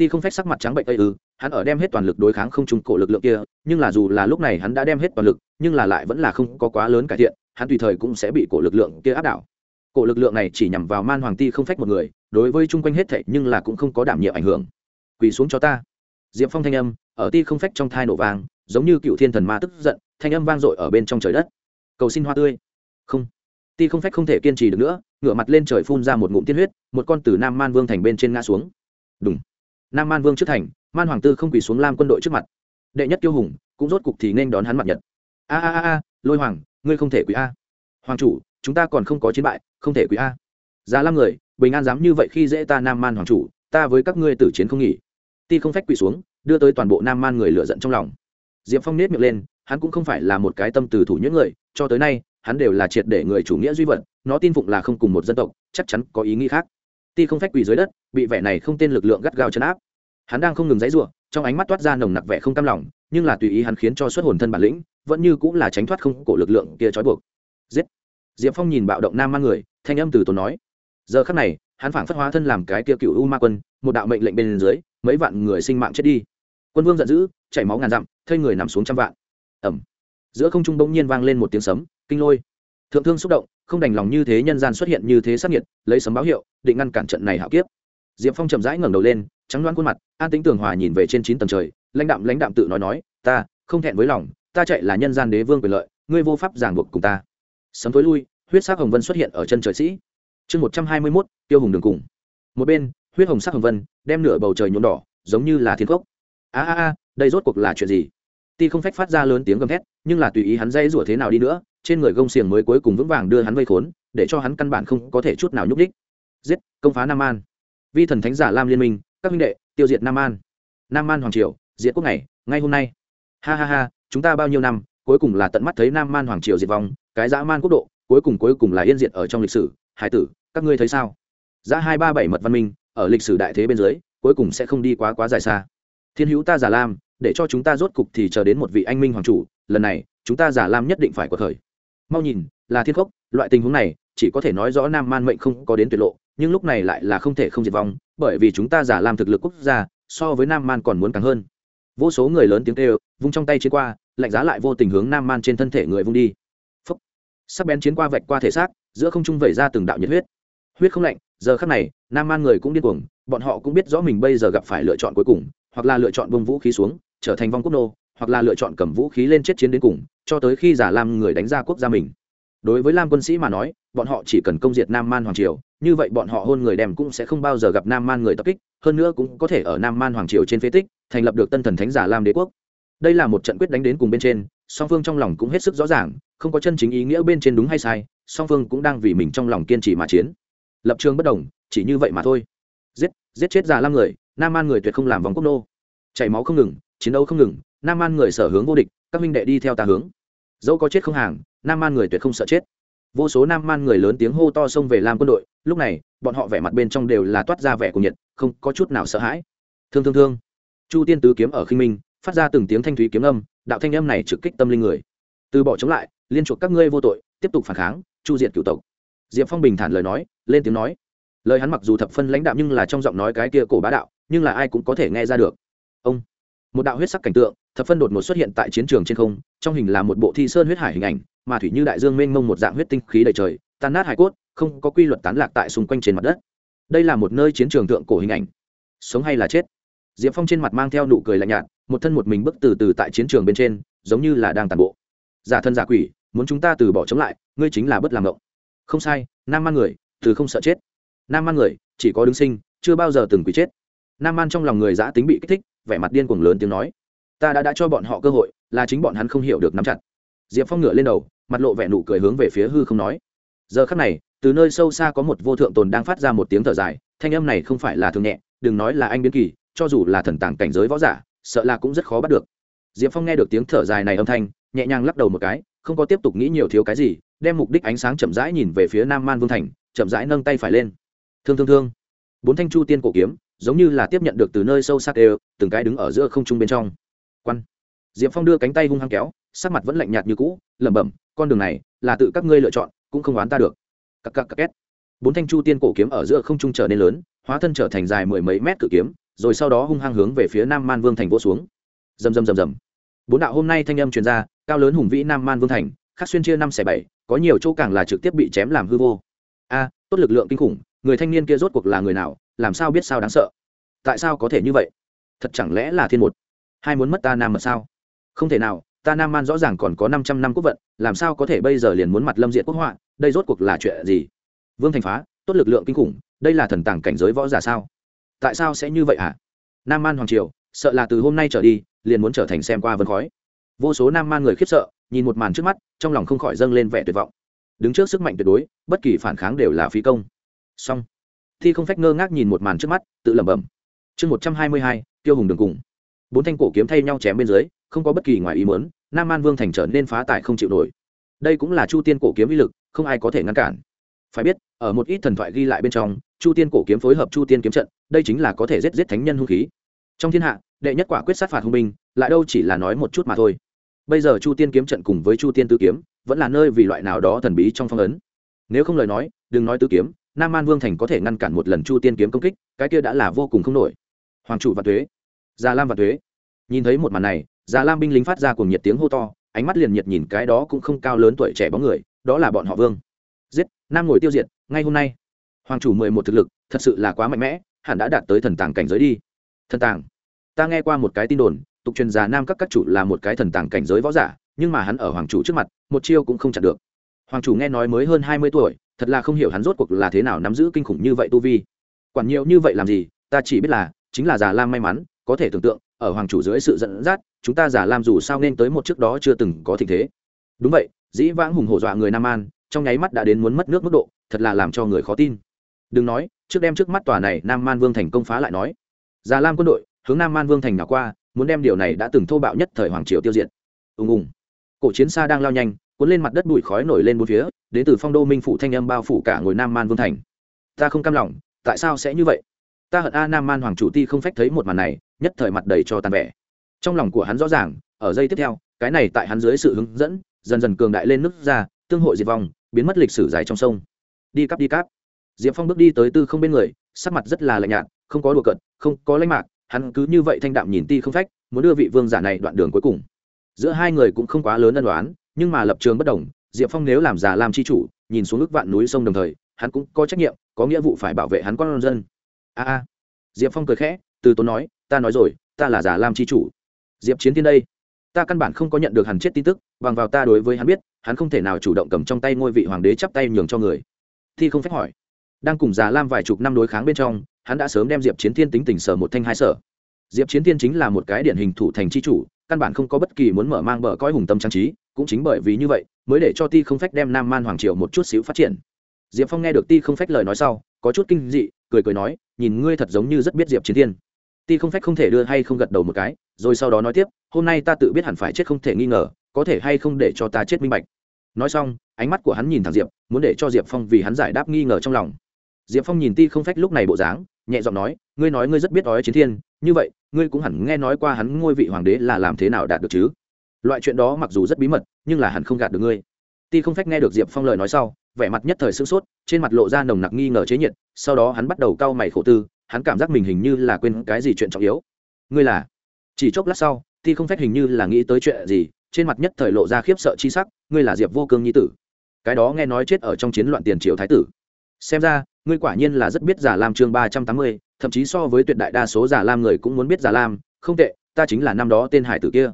ti không phách sắc mặt trắng bệnh tây ư, hắn ở đem hết toàn lực đối kháng không trùng cổ lực lượng kia, nhưng là dù là lúc này hắn đã đem hết toàn lực, nhưng là lại vẫn là không có quá lớn cải thiện, hắn tùy thời cũng sẽ bị cổ lực lượng kia áp đảo. Cổ lực lượng này chỉ nhằm vào man hoàng ti không phách một người, đối với chung quanh hết thảy nhưng là cũng không có đảm nhiệm ảnh hưởng. Quỳ xuống cho ta. Diệp phong thanh âm, ở ti không phách trong thai nổ vang, giống như cựu thiên thần ma tức giận, thanh âm vang dội ở bên trong trời đất. Cầu xin hoa tươi. Không. Ti không phách không thể kiên trì được nữa, ngửa mặt lên trời phun ra một ngụm tiên huyết, một con từ nam man vương thành bên trên ngã xuống. Đúng nam man vương trước thành, man hoàng tư không quỳ xuống lam quân đội trước mặt. Đệ nhất tiêu hùng, cũng rốt cục thì nên đón hắn mặt nhật. A a a a, lôi hoàng, ngươi không thể quý a. Hoàng chủ, chúng ta còn không có chiến bại, không thể quý a. Già lam người, bình an dám như vậy khi dễ ta nam man hoàng chủ, ta với các ngươi tử chiến không nghỉ. Ti không phách quỳ xuống, đưa tới toàn bộ nam man người lựa giận trong lòng. Diệp phong nết miệng lên, hắn cũng không phải là một cái tâm từ thủ những người, cho tới nay, hắn đều là triệt để người chủ nghĩa duy vật nó tin phụng là không cùng một dân tộc, chắc chắn có ý nghĩ khác ti không phách quỳ dưới đất, bị vẻ này không tên lực lượng gắt gao chấn áp. Hắn đang không ngừng dãy r u ộ trong ánh mắt toát ra nồng nặc vẻ không cam lòng, nhưng là tùy ý hắn khiến cho xuất hồn thân bản lĩnh, vẫn như cũng là tránh thoát không cổ lực lượng kia trói buộc. Giết! Diệp phong nhìn bạo động nam mang người, thanh âm từ tốn nói. Giờ khắc này, hắn phảng phất hóa thân làm cái kia cựu u ma quân, một đạo mệnh lệnh bên dưới, mấy vạn người sinh mạng chết đi. Quân vương giận dữ, chảy máu ngàn dặm thây người nằm xuống trăm vạn. Ẩm giữa không trung bỗng nhiên vang lên một tiếng sấm, kinh lôi. Thượng thương xúc động không đành lòng như thế nhân gian xuất hiện như thế sát nhiệt lấy sấm báo hiệu, định ngăn cản trận này hạo kiếp. Diệp phong chậm rãi ngẩng đầu lên, trắng đoán khuôn mặt, an tính tường hòa nhìn về trên chín tầng trời, lãnh đạm lãnh đạm tự nói nói, ta, không thẹn với lòng, ta chạy là nhân gian đế vương quyền lợi, ngươi vô pháp giảng buộc cùng ta. Sấm tối lui, huyết sắc hồng vân xuất hiện ở chân trời sĩ. Chương một trăm hai mươi mốt, tiêu hùng đường cùng. Một bên, huyết hồng sắc hồng vân đem nửa bầu trời nhuộm đỏ, giống như là thiên cốc. A a a, đây rốt cuộc là chuyện gì? Ti không phách phát ra lớn tiếng gầm thét, nhưng là tùy ý hắn dây rủa thế nào đi nữa trên người gông xiềng mới cuối cùng vững vàng đưa hắn vây khốn, để cho hắn căn bản không có thể chút nào nhúc đích giết, công phá nam an. Vi thần thánh giả lam liên minh, các minh đệ, tiêu diệt nam an. Nam an hoàng triều, diệt quốc này ngay hôm nay. Ha ha ha, chúng ta bao nhiêu năm, cuối cùng là tận mắt thấy nam man hoàng triều diệt vong, cái dã man quốc độ, cuối cùng cuối cùng là yên diệt ở trong lịch sử. Hải tử, các ngươi thấy sao? Giá hai ba bảy mật văn minh, ở lịch sử đại thế bên dưới, cuối cùng sẽ không đi quá quá dài xa. Thiên hữu ta giả lam, để cho chúng ta rốt cục thì chờ đến một vị anh minh hoàng chủ, lần này, chúng ta giả lam nhất định phải có thời mau nhìn, là thiên khốc, loại tình huống này, chỉ có thể nói rõ nam man mệnh không có đến tuyệt lộ, nhưng lúc này lại là không thể không diệt vong, bởi vì chúng ta giả làm thực lực quốc gia, so với nam man còn muốn càng hơn. Vô số người lớn tiếng kêu, vung trong tay chiến qua, lạnh giá lại vô tình hướng nam man trên thân thể người vung đi. Phấp sắc bén chiến qua vạch qua thể xác, giữa không trung vẩy ra từng đạo nhiệt huyết. Huyết không lạnh, giờ khắc này, nam man người cũng điên cuồng, bọn họ cũng biết rõ mình bây giờ gặp phải lựa chọn cuối cùng, hoặc là lựa chọn bông vũ khí xuống, trở thành vong quốc nô, hoặc là lựa chọn cầm vũ khí lên chết chiến đến cùng cho tới khi giả lam người đánh ra quốc gia mình. Đối với lam quân sĩ mà nói, bọn họ chỉ cần công diệt nam man hoàng triều, như vậy bọn họ hôn người đem cũng sẽ không bao giờ gặp nam man người tập kích, hơn nữa cũng có thể ở nam man hoàng triều trên phế tích, thành lập được tân thần thánh giả lam đế quốc. Đây là một trận quyết đánh đến cùng bên trên, song phương trong lòng cũng hết sức rõ ràng, không có chân chính ý nghĩa bên trên đúng hay sai, song phương cũng đang vì mình trong lòng kiên trì mà chiến. Lập trường bất đồng, chỉ như vậy mà thôi. Giết giết chết già lam người, nam man người tuyệt không làm vòng quốc nô. Chảy máu không ngừng, chiến đấu không ngừng, nam man người sở hướng vô địch, các minh đệ đi theo tà hướng dẫu có chết không hàng, nam man người tuyệt không sợ chết. Vô số nam man người lớn tiếng hô to xông về làm quân đội, lúc này, bọn họ vẻ mặt bên trong đều là toát ra vẻ của nhiệt, không có chút nào sợ hãi. Thương thương thương. Chu tiên tứ kiếm ở khinh minh, phát ra từng tiếng thanh thúy kiếm âm, đạo thanh âm này trực kích tâm linh người. Từ bỏ chống lại, liên chuộc các ngươi vô tội, tiếp tục phản kháng, chu diệt cựu tộc. Diệp phong bình thản lời nói, lên tiếng nói. Lời hắn mặc dù thập phân lãnh đạo nhưng là trong giọng nói cái kia cổ bá đạo, nhưng là ai cũng có thể nghe ra được. Ông một đạo huyết sắc cảnh tượng, thập phân đột ngột xuất hiện tại chiến trường trên không, trong hình là một bộ thi sơn huyết hải hình ảnh, mà thủy như đại dương mênh mông một dạng huyết tinh khí đầy trời, tan nát hải cốt, không có quy luật tán lạc tại xung quanh trên mặt đất. Đây là một nơi chiến trường thượng cổ hình ảnh. Sống hay là chết? Diệp phong trên mặt mang theo nụ cười lạnh nhạt, một thân một mình bước từ từ tại chiến trường bên trên, giống như là đang tàn bộ. Giả thân giả quỷ, muốn chúng ta từ bỏ chống lại, ngươi chính là bất làm động không sai, nam man người, từ không sợ chết. Nam man người, chỉ có đứng sinh, chưa bao giờ từng quỷ chết nam man trong lòng người giã tính bị kích thích, vẻ mặt điên cuồng lớn tiếng nói. Ta đã đã cho bọn họ cơ hội, là chính bọn hắn không hiểu được nắm chặt. Diệp phong ngựa lên đầu, mặt lộ vẻ nụ cười hướng về phía hư không nói. Giờ khắc này, từ nơi sâu xa có một vô thượng tồn đang phát ra một tiếng thở dài, thanh âm này không phải là thường nhẹ, đừng nói là anh biến kỳ, cho dù là thần tàng cảnh giới võ giả, sợ là cũng rất khó bắt được. Diệp phong nghe được tiếng thở dài này âm thanh, nhẹ nhàng lắc đầu một cái, không có tiếp tục nghĩ nhiều thiếu cái gì, đem mục đích ánh sáng chậm rãi nhìn về phía nam man vương thành, chậm rãi nâng tay phải lên. Thương thương thương. Bốn thanh chu tiên cổ kiếm giống như là tiếp nhận được từ nơi sâu sắc đều từng cái đứng ở giữa không trung bên trong. Quan. Diệp phong đưa cánh tay hung hăng kéo, sắc mặt vẫn lạnh nhạt như cũ, lẩm bẩm, con đường này là tự các ngươi lựa chọn, cũng không oán ta được. Các cặc các két. Bốn thanh chu tiên cổ kiếm ở giữa không trung trở nên lớn, hóa thân trở thành dài mười mấy mét cự kiếm, rồi sau đó hung hăng hướng về phía nam man vương thành vỗ xuống. Rầm rầm rầm rầm. Bốn đạo hôm nay thanh âm truyền ra, cao lớn hùng vĩ nam man vương thành, khắc xuyên chia năm xẻ bảy, có nhiều chỗ càng là trực tiếp bị chém làm hư vô. A, tốt lực lượng kinh khủng, người thanh niên kia rốt cuộc là người nào làm sao biết sao đáng sợ? Tại sao có thể như vậy? Thật chẳng lẽ là thiên một? Hai muốn mất ta nam mật sao? Không thể nào, ta nam man rõ ràng còn có năm trăm năm quốc vận, làm sao có thể bây giờ liền muốn mặt lâm diện quốc họa? Đây rốt cuộc là chuyện gì? Vương thành phá, tốt lực lượng kinh khủng, đây là thần tàng cảnh giới võ giả sao? Tại sao sẽ như vậy hả? Nam man hoàng triều, sợ là từ hôm nay trở đi, liền muốn trở thành xem qua vân khói. Vô số nam man người khiếp sợ, nhìn một màn trước mắt, trong lòng không khỏi dâng lên vẻ tuyệt vọng. Đứng trước sức mạnh tuyệt đối, bất kỳ phản kháng đều là phí công. Song thi không phách ngơ ngác nhìn một màn trước mắt, tự lẩm bẩm. Chương một trăm hai mươi hai tiêu hùng đường cùng. Bốn thanh cổ kiếm thay nhau chém bên dưới, không có bất kỳ ngoài ý muốn, nam an vương thành trở nên phá tải không chịu nổi. Đây cũng là chu tiên cổ kiếm uy lực, không ai có thể ngăn cản. Phải biết, ở một ít thần thoại ghi lại bên trong, chu tiên cổ kiếm phối hợp chu tiên kiếm trận, đây chính là có thể giết giết thánh nhân hung khí. Trong thiên hạ, đệ nhất quả quyết sát phạt hung binh, lại đâu chỉ là nói một chút mà thôi. Bây giờ chu tiên kiếm trận cùng với chu tiên tứ kiếm, vẫn là nơi vì loại nào đó thần bí trong phong ấn. Nếu không lời nói, đừng nói tứ kiếm nam an vương thành có thể ngăn cản một lần chu tiên kiếm công kích, cái kia đã là vô cùng không nổi. Hoàng chủ và thuế già lam và thuế nhìn thấy một màn này, già lam binh lính phát ra cùng nhiệt tiếng hô to, ánh mắt liền nhiệt nhìn cái đó cũng không cao lớn tuổi trẻ bóng người, đó là bọn họ vương. Giết, nam ngồi tiêu diệt, ngay hôm nay. Hoàng chủ mười một thực lực, thật sự là quá mạnh mẽ, hẳn đã đạt tới thần tàng cảnh giới đi. Thần tàng. Ta nghe qua một cái tin đồn, tục truyền già nam các các chủ là một cái thần tàng cảnh giới võ giả, nhưng mà hắn ở hoàng chủ trước mặt, một chiêu cũng không chặn được. Hoàng chủ nghe nói mới hơn hai mươi tuổi thật là không hiểu hắn rốt cuộc là thế nào nắm giữ kinh khủng như vậy tu vi. Quản nhiều như vậy làm gì, ta chỉ biết là, chính là già lam may mắn, có thể tưởng tượng, ở hoàng chủ dưới sự dẫn dắt, chúng ta giả lam dù sao nên tới một trước đó chưa từng có tình thế. Đúng vậy, dĩ vãng hùng hổ dọa người nam an, trong nháy mắt đã đến muốn mất nước mức độ, thật là làm cho người khó tin. Đừng nói, trước đem trước mắt tòa này nam man vương thành công phá lại nói. Già lam quân đội, hướng nam man vương thành nào qua, muốn đem điều này đã từng thô bạo nhất thời hoàng triều tiêu diệt. Ùng ùng. Cổ chiến xa đang lao nhanh cuốn lên mặt đất bụi khói nổi lên bốn phía, đến từ phong đô minh phủ thanh âm bao phủ cả ngồi nam man vương thành. Ta không cam lòng, tại sao sẽ như vậy? Ta hận a nam man hoàng chủ ti không phách thấy một màn này, nhất thời mặt đầy cho tàn vẻ. Trong lòng của hắn rõ ràng, ở giây tiếp theo, cái này tại hắn dưới sự hướng dẫn, dần dần cường đại lên nước ra, tương hội diệt vong, biến mất lịch sử dài trong sông. Đi cắp đi cắp diệp phong bước đi tới tư không bên người, sắc mặt rất là lạnh nhạt, không có đùa cận không có lãnh mạc, hắn cứ như vậy thanh đạm nhìn ti không phách, muốn đưa vị vương giả này đoạn đường cuối cùng. Giữa hai người cũng không quá lớn ân đoán nhưng mà lập trường bất đồng, diệp phong nếu làm giả làm chi chủ, nhìn xuống ước vạn núi sông đồng thời, hắn cũng có trách nhiệm, có nghĩa vụ phải bảo vệ hắn con dân. A a. Diệp phong cười khẽ, từ tốn nói, ta nói rồi, ta là giả làm chi chủ. Diệp chiến tiên đây, ta căn bản không có nhận được hắn chết tin tức, bằng vào ta đối với hắn biết, hắn không thể nào chủ động cầm trong tay ngôi vị hoàng đế chắp tay nhường cho người. Thi không phép hỏi. Đang cùng già lam vài chục năm đối kháng bên trong, hắn đã sớm đem diệp chiến thiên tính tình sở một thanh hai sở. Diệp chiến thiên chính là một cái điển hình thủ thành c h i chủ, căn bản không có bất kỳ muốn mở mang bờ coi hùng tâm trang trí cũng chính bởi vì như vậy, mới để cho ti không phách đem nam man hoàng triều một chút xíu phát triển. Diệp phong nghe được ti không phách lời nói sau, có chút kinh dị, cười cười nói, nhìn ngươi thật giống như rất biết diệp chiến thiên. Ti không phách không thể đưa hay không gật đầu một cái, rồi sau đó nói tiếp, hôm nay ta tự biết hẳn phải chết không thể nghi ngờ, có thể hay không để cho ta chết minh bạch. Nói xong, ánh mắt của hắn nhìn thẳng diệp, muốn để cho diệp phong vì hắn giải đáp nghi ngờ trong lòng. Diệp phong nhìn ti không phách lúc này bộ dáng, nhẹ giọng nói, ngươi nói ngươi rất biết ói chiến thiên, như vậy, ngươi cũng hẳn nghe nói qua hắn ngôi vị hoàng đế là làm thế nào đạt được chứ? Loại chuyện đó mặc dù rất bí mật, nhưng là hẳn không gạt được ngươi. Ti không phách nghe được diệp phong lời nói sau, vẻ mặt nhất thời sửng sốt, trên mặt lộ ra nồng nặc nghi ngờ chế nhiệt, sau đó hắn bắt đầu cau mày khổ tư, hắn cảm giác mình hình như là quên cái gì chuyện trọng yếu. Ngươi là? Chỉ chốc lát sau, ti không phách hình như là nghĩ tới chuyện gì, trên mặt nhất thời lộ ra khiếp sợ chi sắc, ngươi là diệp vô cương nhi tử. Cái đó nghe nói chết ở trong chiến loạn tiền triều thái tử. Xem ra, ngươi quả nhiên là rất biết giả lam chương ba trăm tám mươi, thậm chí so với tuyệt đại đa số giả lam người cũng muốn biết giả lam, không tệ, ta chính là năm đó tên hải tử kia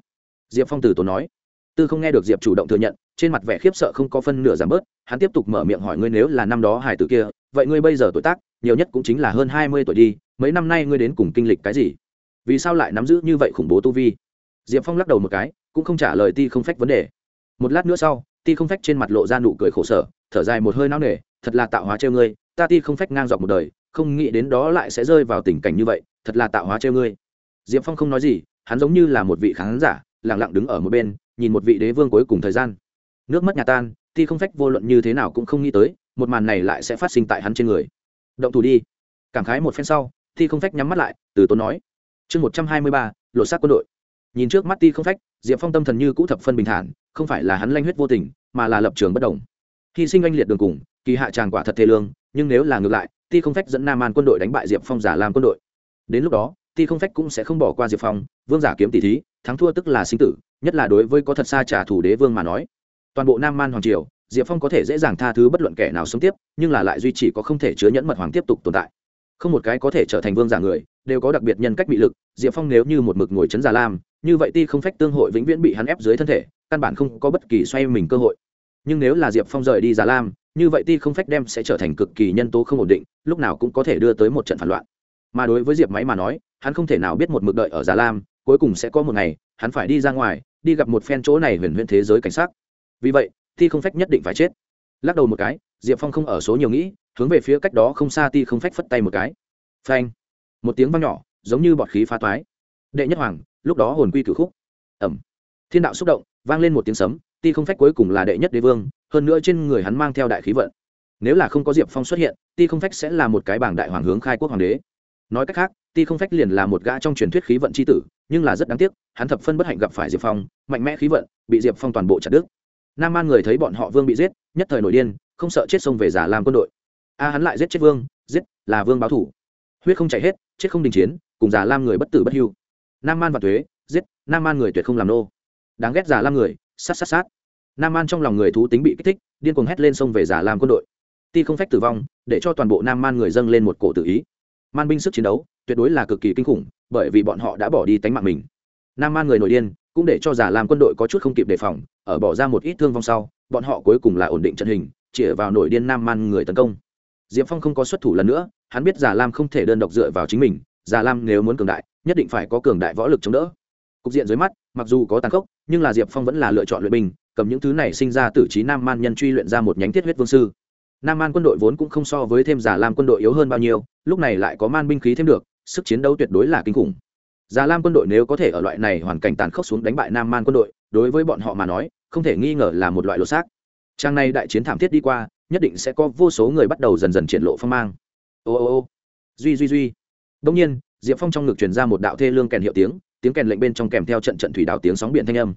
diệp phong tử tốn nói. Tư không nghe được diệp chủ động thừa nhận, trên mặt vẻ khiếp sợ không có phân nửa giảm bớt, hắn tiếp tục mở miệng hỏi ngươi nếu là năm đó hải tử kia, vậy ngươi bây giờ tuổi tác, nhiều nhất cũng chính là hơn hai mươi tuổi đi, mấy năm nay ngươi đến cùng kinh lịch cái gì? Vì sao lại nắm giữ như vậy khủng bố tu vi? Diệp phong lắc đầu một cái, cũng không trả lời ti không phách vấn đề. Một lát nữa sau, ti không phách trên mặt lộ ra nụ cười khổ sở, thở dài một hơi nao nề, thật là tạo hóa treo ngươi, ta ti không phách ngang dọc một đời, không nghĩ đến đó lại sẽ rơi vào tình cảnh như vậy, thật là tạo hóa treo ngươi. Diệp phong không nói gì, hắn giống như là một vị khán giả lẳng lặng đứng ở một bên, nhìn một vị đế vương cuối cùng thời gian. Nước mất nhà tan, ti không phách vô luận như thế nào cũng không nghĩ tới, một màn này lại sẽ phát sinh tại hắn trên người. Động thủ đi. Cảm khái một phen sau, ti không phách nhắm mắt lại, từ tốn nói. Chương một trăm hai mươi ba, lột xác quân đội. Nhìn trước mắt ti không phách, diệp phong tâm thần như cũ thập phân bình thản, không phải là hắn lanh huyết vô tình, mà là lập trường bất đồng. Hy sinh anh liệt đường cùng, kỳ hạ tràng quả thật thê lương, nhưng nếu là ngược lại, ti không phách dẫn nam an quân đội đánh bại diệp phong giả làm quân đội. Đến lúc đó, ti không phách cũng sẽ không bỏ qua diệp phong, vương giả kiếm tỷ thí thắng thua tức là sinh tử, nhất là đối với có thật xa trả thủ đế vương mà nói. Toàn bộ nam man hoàng triều, diệp phong có thể dễ dàng tha thứ bất luận kẻ nào sống tiếp, nhưng là lại duy trì có không thể chứa nhẫn mật hoàng tiếp tục tồn tại. Không một cái có thể trở thành vương giả người, đều có đặc biệt nhân cách bị lực, diệp phong nếu như một mực ngồi chấn già lam, như vậy ti không phách tương hội vĩnh viễn bị hắn ép dưới thân thể, căn bản không có bất kỳ xoay mình cơ hội. Nhưng nếu là diệp phong rời đi già lam, như vậy ti không phách đem sẽ trở thành cực kỳ nhân tố không ổn định, lúc nào cũng có thể đưa tới một trận phản loạn. Mà đối với diệp máy mà nói, hắn không thể nào biết một mực đợi ở già lam cuối cùng sẽ có một ngày, hắn phải đi ra ngoài, đi gặp một phen chỗ này huyền huyền thế giới cảnh sát vì vậy, ti không phách nhất định phải chết. Lắc đầu một cái, diệp phong không ở số nhiều nghĩ, hướng về phía cách đó không xa ti không phách phất tay một cái. Phanh! Một tiếng vang nhỏ, giống như bọt khí phá toái. Đệ nhất hoàng, lúc đó hồn quy cửu khúc. Ẩm. Thiên đạo xúc động, vang lên một tiếng sấm, ti không phách cuối cùng là đệ nhất đế vương, hơn nữa trên người hắn mang theo đại khí vận. Nếu là không có diệp phong xuất hiện, ti không phách sẽ là một cái bảng đại hoàng hướng khai quốc hoàng đế nói cách khác, ti không phách liền là một gã trong truyền thuyết khí vận c h i tử, nhưng là rất đáng tiếc, hắn thập phân bất hạnh gặp phải diệp phong, mạnh mẽ khí vận, bị diệp phong toàn bộ chặt đức nam man người thấy bọn họ vương bị giết, nhất thời nổi điên, không sợ chết sông về giả làm quân đội. A, hắn lại giết chết vương, giết, là vương báo thủ. Huyết không chạy hết, chết không đình chiến, cùng giả lam người bất tử bất hưu. Nam man và thuế giết, nam man người tuyệt không làm nô. Đáng ghét giả lam người, sát sát sát. Nam man trong lòng người thú tính bị kích thích, điên cuồng hét lên sông về giả lam quân đội. Ti không phách tử vong, để cho toàn bộ nam man người dâng lên một cổ tự ý man binh sức chiến đấu tuyệt đối là cực kỳ kinh khủng, bởi vì bọn họ đã bỏ đi tánh mạng mình. Nam man người nổi điên cũng để cho giả lam quân đội có chút không kịp đề phòng, ở bỏ ra một ít thương vong sau, bọn họ cuối cùng là ổn định trận hình, chĩa vào nổi điên nam man người tấn công. Diệp phong không có xuất thủ lần nữa, hắn biết giả lam không thể đơn độc dựa vào chính mình, giả lam nếu muốn cường đại, nhất định phải có cường đại võ lực chống đỡ. Cục diện dưới mắt, mặc dù có tàn khốc, nhưng là diệp phong vẫn là lựa chọn luyện binh, cầm những thứ này sinh ra tử trí nam man nhân truy luyện ra một nhánh thiết huyết vương sư nam man quân đội vốn cũng không so với thêm giả lam quân đội yếu hơn bao nhiêu, lúc này lại có man binh khí thêm được, sức chiến đấu tuyệt đối là kinh khủng. Giả lam quân đội nếu có thể ở loại này hoàn cảnh tàn khốc xuống đánh bại nam man quân đội, đối với bọn họ mà nói, không thể nghi ngờ là một loại lột xác. Trang này đại chiến thảm thiết đi qua, nhất định sẽ có vô số người bắt đầu dần dần triển lộ phong mang. Ô ô ô. Duy duy duy. Đông nhiên, diệp phong trong ngực truyền ra một đạo thê lương kèn hiệu tiếng tiếng kèn lệnh bên trong kèm theo trận trận thủy đạo tiếng sóng biển thanh âm.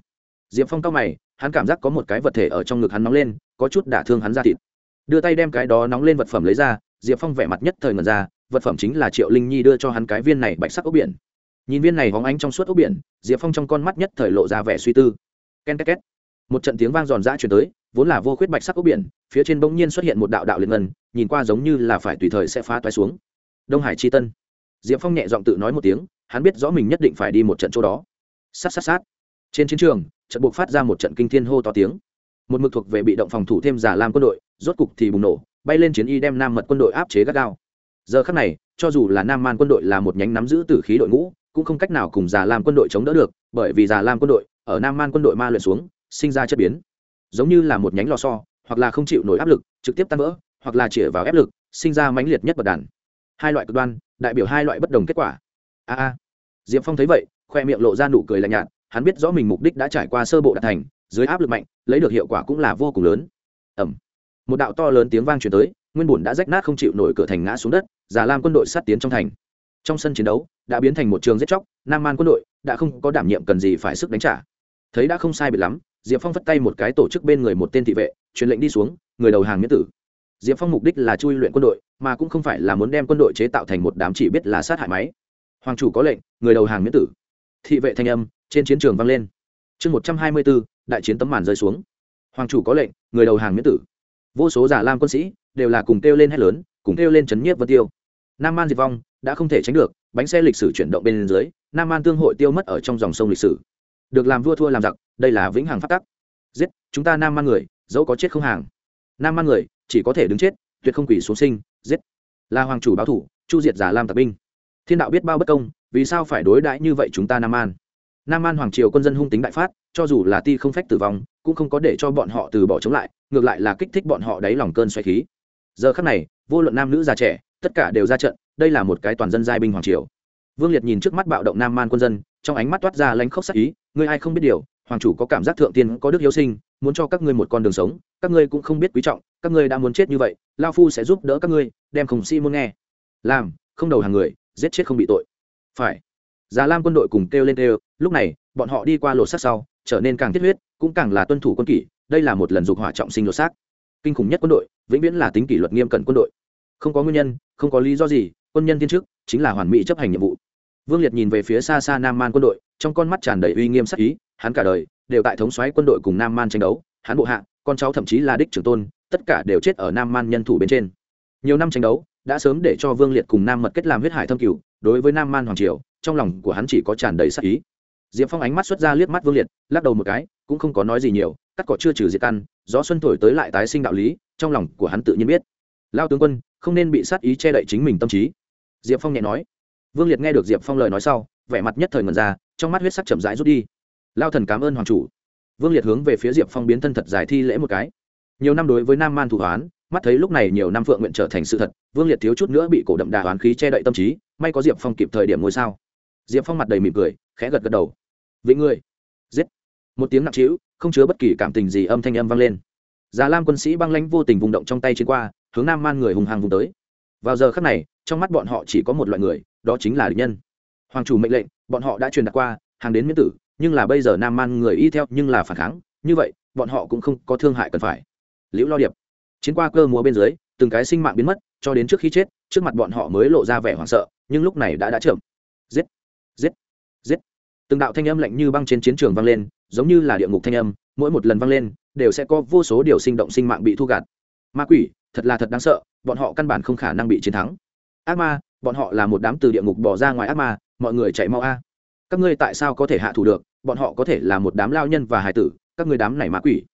Diệp phong cao mày, hắn cảm giác có một cái vật thể ở trong ngực hắn nóng lên, có chút đả thương hắn ra thịt đưa tay đem cái đó nóng lên vật phẩm lấy ra, diệp phong vẻ mặt nhất thời ngần ra, vật phẩm chính là triệu linh nhi đưa cho hắn cái viên này bạch sắc ốc biển. Nhìn viên này hóng ánh trong suốt ốc biển, diệp phong trong con mắt nhất thời lộ ra vẻ suy tư. Ken két két. Một trận tiếng vang giòn giã chuyển tới, vốn là vô khuyết bạch sắc ốc biển, phía trên bỗng nhiên xuất hiện một đạo đạo liền ngân, nhìn qua giống như là phải tùy thời sẽ phá toái xuống. Đông hải chi tân. Diệp phong nhẹ giọng tự nói một tiếng, hắn biết rõ mình nhất định phải đi một trận chỗ đó. Sát sát sát. Trên chiến trường, trận buộc phát ra một trận kinh thiên hô to tiếng. Một mực thuộc về bị động phòng thủ thêm giả lam quân đội rốt cục thì bùng nổ, bay lên chiến y đem nam mật quân đội áp chế gắt gao. Giờ khắc này, cho dù là nam man quân đội là một nhánh nắm giữ tử khí đội ngũ, cũng không cách nào cùng giả lam quân đội chống đỡ được, bởi vì giả lam quân đội ở nam man quân đội ma luyện xuống, sinh ra chất biến. Giống như là một nhánh lò so hoặc là không chịu nổi áp lực, trực tiếp tan vỡ, hoặc là chĩa vào ép lực, sinh ra mãnh liệt nhất bật đàn. Hai loại cực đoan, đại biểu hai loại bất đồng kết quả. A a. Diệp phong thấy vậy, khoe miệng lộ ra nụ cười lạnh nhạt, hắn biết rõ mình mục đích đã trải qua sơ bộ đạt thành, dưới áp lực mạnh, lấy được hiệu quả cũng là vô cùng lớn. Ẩm một đạo to lớn tiếng vang truyền tới, nguyên bùn đã rách nát không chịu nổi cửa thành ngã xuống đất, già lam quân đội sát tiến trong thành. Trong sân chiến đấu, đã biến thành một trường giết chóc, nam man quân đội đã không có đảm nhiệm cần gì phải sức đánh trả. Thấy đã không sai biệt lắm, diệp phong vất tay một cái tổ chức bên người một tên thị vệ, truyền lệnh đi xuống, người đầu hàng miễn tử. Diệp phong mục đích là chui luyện quân đội, mà cũng không phải là muốn đem quân đội chế tạo thành một đám chỉ biết là sát hại máy. Hoàng chủ có lệnh, người đầu hàng miễn tử. Thị vệ thanh âm, trên chiến trường vang lên. Chương một trăm hai mươi bốn, đại chiến tấm màn rơi xuống. Hoàng chủ có lệnh, người đầu hàng miễn tử vô số giả lam quân sĩ đều là cùng kêu lên hét lớn, cùng kêu lên chấn nhiếp vân tiêu. Nam man diệt vong đã không thể tránh được, bánh xe lịch sử chuyển động bên dưới, nam man tương hội tiêu mất ở trong dòng sông lịch sử. Được làm vua thua làm giặc, đây là vĩnh hằng phát tắc. Giết, chúng ta nam man người, dẫu có chết không hàng. Nam man người, chỉ có thể đứng chết, tuyệt không quỷ xuống sinh, giết. Là hoàng chủ báo thủ, chu diệt giả lam tạp binh. Thiên đạo biết bao bất công, vì sao phải đối đãi như vậy chúng ta nam an nam an hoàng triều quân dân hung tính đại phát, cho dù là ti không phách tử vong, cũng không có để cho bọn họ từ bỏ chống lại, ngược lại là kích thích bọn họ đáy lòng cơn xoay khí. Giờ khắc này, vô luận nam nữ già trẻ, tất cả đều ra trận, đây là một cái toàn dân giai binh hoàng triều. Vương liệt nhìn trước mắt bạo động nam man quân dân, trong ánh mắt toát ra lánh khóc sắc ý, ngươi ai không biết điều, hoàng chủ có cảm giác thượng tiên có đức hiếu sinh, muốn cho các ngươi một con đường sống, các ngươi cũng không biết quý trọng, các ngươi đã muốn chết như vậy lao phu sẽ giúp đỡ các ngươi, đem khổng si muốn nghe. Làm, không đầu hàng người, giết chết không bị tội. Phải. Già lam quân đội cùng kêu lên kêu lúc này, bọn họ đi qua lột xác sau, trở nên càng thiết huyết, cũng càng là tuân thủ quân kỷ, đây là một lần dục hỏa trọng sinh lột xác. Kinh khủng nhất quân đội, vĩnh viễn là tính kỷ luật nghiêm cẩn quân đội. Không có nguyên nhân, không có lý do gì, quân nhân tiên chức chính là hoàn mỹ chấp hành nhiệm vụ. Vương liệt nhìn về phía xa xa nam man quân đội, trong con mắt tràn đầy uy nghiêm sắc ý, hắn cả đời đều tại thống xoáy quân đội cùng nam man tranh đấu, hắn bộ hạ, con cháu thậm chí là đích trưởng tôn, tất cả đều chết ở nam man nhân thủ bên trên. Nhiều năm tranh đấu, đã sớm để cho vương liệt cùng nam mật kết làm huyết hải thâm cửu, đối với nam man hoàng triều, trong lòng của hắn chỉ có tràn đầy sắc ý diệp phong ánh mắt xuất ra liếc mắt vương liệt, lắc đầu một cái, cũng không có nói gì nhiều, cắt cỏ chưa trừ diệt căn, gió xuân thổi tới lại tái sinh đạo lý, trong lòng của hắn tự nhiên biết. Lao tướng quân, không nên bị sát ý che đậy chính mình tâm trí. Diệp phong nhẹ nói. Vương liệt nghe được diệp phong lời nói sau, vẻ mặt nhất thời ngần ra, trong mắt huyết sắc chậm rãi rút đi. Lao thần cảm ơn hoàng chủ. Vương liệt hướng về phía diệp phong biến thân thật dài thi lễ một cái. Nhiều năm đối với nam man thủ hoán, mắt thấy lúc này nhiều năm phượng nguyện trở thành sự thật, vương liệt thiếu chút nữa bị cổ đậm đà hoán khí che đậy tâm trí, may có diệp phong kịp thời điểm ngôi sao diệp phong mặt đầy mỉm cười, khẽ gật gật đầu. Vĩnh người giết. Một tiếng nặng trĩu, không chứa bất kỳ cảm tình gì âm thanh âm vang lên. Già lam quân sĩ băng lãnh vô tình vùng động trong tay chiến qua, hướng nam man người hùng hàng vùng tới. Vào giờ khắc này, trong mắt bọn họ chỉ có một loại người, đó chính là địch nhân. Hoàng chủ mệnh lệnh, bọn họ đã truyền đạt qua, hàng đến miễn tử, nhưng là bây giờ nam man người y theo nhưng là phản kháng, như vậy, bọn họ cũng không có thương hại cần phải. Liễu lo điệp. Chiến qua cơ múa bên dưới, từng cái sinh mạng biến mất, cho đến trước khi chết, trước mặt bọn họ mới lộ ra vẻ hoảng sợ, nhưng lúc này đã đã chậm. Giết giết giết. Từng đạo thanh âm lạnh như băng trên chiến trường vang lên, giống như là địa ngục thanh âm, mỗi một lần vang lên, đều sẽ có vô số điều sinh động sinh mạng bị thu gạt. Ma quỷ, thật là thật đáng sợ, bọn họ căn bản không khả năng bị chiến thắng. Ác ma, bọn họ là một đám từ địa ngục bỏ ra ngoài ác ma, mọi người chạy mau a. Các ngươi tại sao có thể hạ thủ được? Bọn họ có thể là một đám lao nhân và hải tử, các ngươi đám này ma quỷ.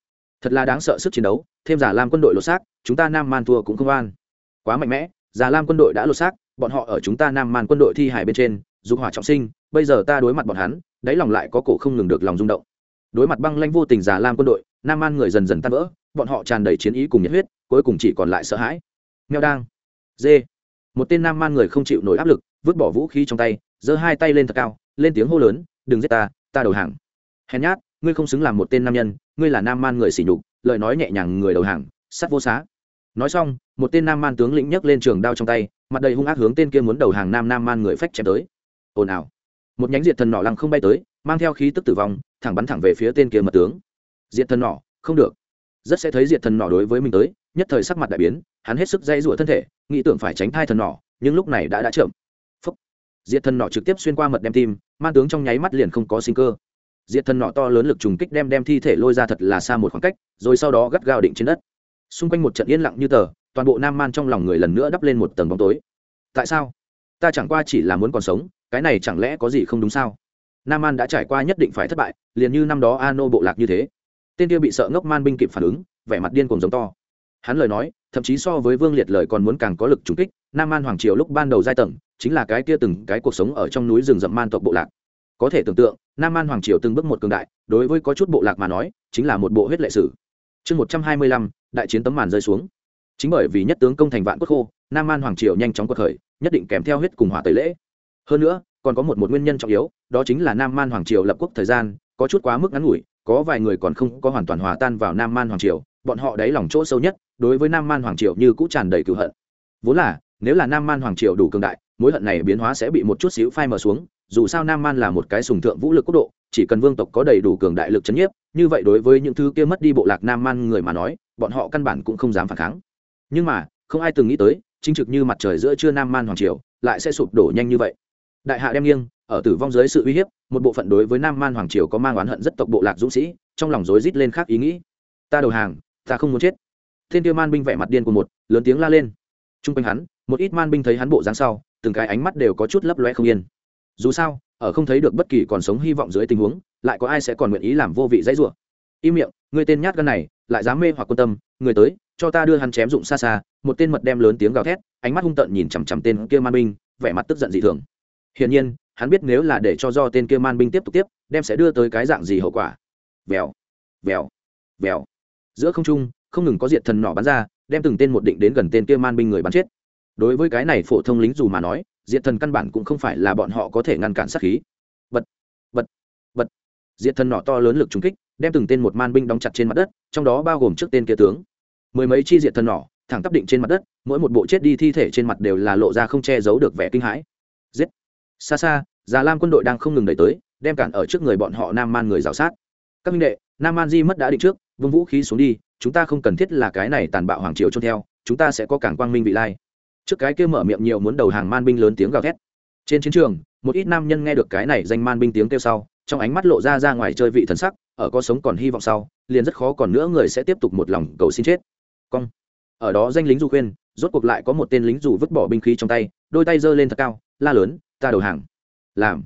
Thật là đáng sợ sức chiến đấu, thêm giả lam quân đội lột xác, chúng ta nam man thua cũng không an quá mạnh mẽ, giả lam quân đội đã lột xác, bọn họ ở chúng ta nam man quân đội thi hải bên trên dục hỏa trọng sinh, bây giờ ta đối mặt bọn hắn, đáy lòng lại có cổ không ngừng được lòng rung động. Đối mặt băng lanh vô tình giả lam quân đội, nam man người dần dần tan vỡ, bọn họ tràn đầy chiến ý cùng nhiệt huyết, cuối cùng chỉ còn lại sợ hãi. Nghèo đang. Dê. Một tên nam man người không chịu nổi áp lực, vứt bỏ vũ khí trong tay, giơ hai tay lên thật cao, lên tiếng hô lớn, đừng giết ta ta đầu hàng. Hèn nhát, ngươi không xứng làm một tên nam nhân, ngươi là nam man người xỉ nhục, lời nói nhẹ nhàng người đầu hàng, sắt vô xá. Nói xong, một tên nam man tướng lĩnh nhấc lên trường đao trong tay, mặt đầy hung ác hướng tên kia muốn đầu hàng nam nam man người phách chém tới ồn ào. Một nhánh diệt thần nỏ lăng không bay tới, mang theo khí tức tử vong, thẳng bắn thẳng về phía tên kia mật tướng. Diệt thần nỏ, không được. Rất sẽ thấy diệt thần nỏ đối với mình tới, nhất thời sắc mặt đại biến, hắn hết sức dây rủa thân thể, nghĩ tưởng phải tránh thai thần nỏ, nhưng lúc này đã đã chậm. Phúc. Diệt thần nỏ trực tiếp xuyên qua mật đem tim man tướng trong nháy mắt liền không có sinh cơ. Diệt thần nỏ to lớn lực trùng kích đem đem thi thể lôi ra thật là xa một khoảng cách, rồi sau đó gắt gao định trên đất. Xung quanh một trận yên lặng như tờ, toàn bộ nam man trong lòng người lần nữa đắp lên một tầng bóng tối. Tại sao? Ta chẳng qua chỉ là muốn còn sống cái này chẳng lẽ có gì không đúng sao? Nam An đã trải qua nhất định phải thất bại, liền như năm đó a nô bộ lạc như thế. Tên kia bị sợ ngốc man binh kịp phản ứng, vẻ mặt điên cùng giống to. Hắn lời nói, thậm chí so với vương liệt lời còn muốn càng có lực trùng kích, nam An hoàng triều lúc ban đầu giai tầng, chính là cái kia từng cái cuộc sống ở trong núi rừng rậm man tộc bộ lạc. Có thể tưởng tượng, nam An hoàng triều từng bước một cường đại, đối với có chút bộ lạc mà nói, chính là một bộ huyết lệ sử. Chương một trăm hai mươi lăm, đại chiến tấm màn rơi xuống. Chính bởi vì nhất tướng công thành vạn quốc khô, nam An hoàng triều nhanh chóng quật khởi, nhất định kèm theo huyết cùng hỏa tẩy lễ hơn nữa, còn có một một nguyên nhân trọng yếu, đó chính là nam man hoàng triều lập quốc thời gian, có chút quá mức ngắn ngủi, có vài người còn không có hoàn toàn hòa tan vào nam man hoàng triều, bọn họ đáy lòng chỗ sâu nhất, đối với nam man hoàng triều như cũ tràn đầy cựu hận. Vốn là, nếu là nam man hoàng triều đủ cường đại, mối hận này biến hóa sẽ bị một chút xíu phai mờ xuống, dù sao nam man là một cái sùng thượng vũ lực quốc độ, chỉ cần vương tộc có đầy đủ cường đại lực c h ấ n nhiếp, như vậy đối với những thứ kia mất đi bộ lạc nam man người mà nói, bọn họ căn bản cũng không dám phản kháng. Nhưng mà, không ai từng nghĩ tới, chính trực như mặt trời giữa trưa nam man hoàng triều, lại sẽ sụp đổ nhanh như vậy đại hạ đem nghiêng, ở tử vong dưới sự uy hiếp, một bộ phận đối với nam man hoàng triều có mang oán hận rất tộc bộ lạc dũng sĩ, trong lòng rối rít lên khác ý nghĩ. Ta đầu hàng, ta không muốn chết. Thiên tiêu man binh vẻ mặt điên của một, lớn tiếng la lên. T r u n g quanh hắn, một ít man binh thấy hắn bộ dáng sau, từng cái ánh mắt đều có chút lấp loe không yên. Dù sao, ở không thấy được bất kỳ còn sống hy vọng dưới tình huống, lại có ai sẽ còn nguyện ý làm vô vị dãy rủa? Im miệng, người tên nhát gan này, lại dám mê hoặc quan tâm, người tới, cho ta đưa hắn chém dụng xa xa, một tên mật đem lớn tiếng gào thét, ánh mắt hung tợn nhìn chằm chằm tên kia man binh, vẻ mặt tức giận dị thường hiển nhiên, hắn biết nếu là để cho do tên kia man binh tiếp tục tiếp, đem sẽ đưa tới cái dạng gì hậu quả. Vèo vèo vèo. Giữa không trung, không ngừng có diệt thần nỏ bắn ra, đem từng tên một định đến gần tên kia man binh người bắn chết. Đối với cái này phổ thông lính dù mà nói, diệt thần căn bản cũng không phải là bọn họ có thể ngăn cản sát khí. Bật bật bật. Diệt thần nỏ to lớn lực trúng kích, đem từng tên một man binh đóng chặt trên mặt đất, trong đó bao gồm trước tên kia tướng. Mười mấy chi diệt thần nỏ, thẳng tắp định trên mặt đất, mỗi một bộ chết đi thi thể trên mặt đều là lộ ra không che giấu được vẻ kinh hãi xa xa, già lam quân đội đang không ngừng đẩy tới, đem cản ở trước người bọn họ nam man người rào sát. Các minh đệ, nam man di mất đã định trước, vương vũ khí xuống đi, chúng ta không cần thiết là cái này tàn bạo hoàng triều trôn theo, chúng ta sẽ có cảng quang minh vị lai. Trước cái kia mở miệng nhiều muốn đầu hàng man binh lớn tiếng gào thét. Trên chiến trường, một ít nam nhân nghe được cái này danh man binh tiếng kêu sau, trong ánh mắt lộ ra ra ngoài chơi vị thần sắc, ở có sống còn hy vọng sau, liền rất khó còn nữa người sẽ tiếp tục một lòng cầu xin chết. Cong. Ở đó danh lính du khuyên, rốt cuộc lại có một tên lính dù vứt bỏ binh khí trong tay, đôi tay giơ lên thật cao, la lớn ta đầu hàng. Làm.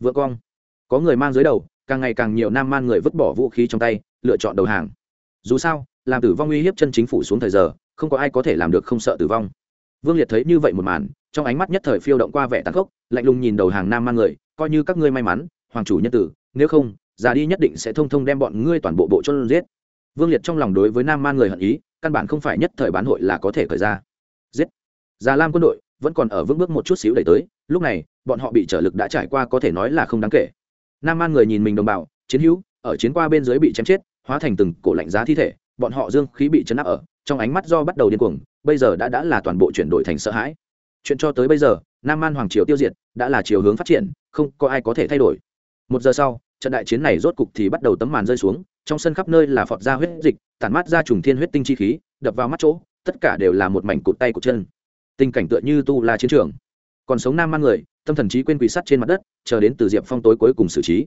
Vợ cong. Có người mang dưới đầu, càng ngày càng nhiều nam man người vứt bỏ vũ khí trong tay, lựa chọn đầu hàng. Dù sao, làm tử vong uy hiếp chân chính phủ xuống thời giờ, không có ai có thể làm được không sợ tử vong. Vương liệt thấy như vậy một màn, trong ánh mắt nhất thời phiêu động qua vẻ tàn khốc, lạnh lùng nhìn đầu hàng nam man người, coi như các ngươi may mắn, hoàng chủ nhân tử, nếu không, già đi nhất định sẽ thông thông đem bọn ngươi toàn bộ bộ chôn giết. Vương liệt trong lòng đối với nam man người hận ý, căn bản không phải nhất thời bán hội là có thể khởi ra. Giết. Già lam quân đội vẫn còn ở vững bước một chút xíu đẩy tới, lúc này bọn họ bị trở lực đã trải qua có thể nói là không đáng kể. Nam An người nhìn mình đồng bào, chiến hữu, ở chiến qua bên dưới bị chém chết, hóa thành từng cổ lạnh giá thi thể, bọn họ dương khí bị chấn áp ở, trong ánh mắt do bắt đầu điên cuồng, bây giờ đã đã là toàn bộ chuyển đổi thành sợ hãi. Chuyện cho tới bây giờ, nam An hoàng triều tiêu diệt, đã là chiều hướng phát triển, không có ai có thể thay đổi. Một giờ sau, trận đại chiến này rốt cục thì bắt đầu tấm màn rơi xuống, trong sân khắp nơi là phọt ra huyết dịch, tản mát ra trùng thiên huyết tinh chi khí, đập vào mắt chỗ, tất cả đều là một mảnh cụt tay cụt chân. Tình cảnh tựa như tu la chiến trường. Còn sống nam man người tâm thần trí quên quỷ sắt trên mặt đất, chờ đến từ diệp phong tối cuối cùng xử trí.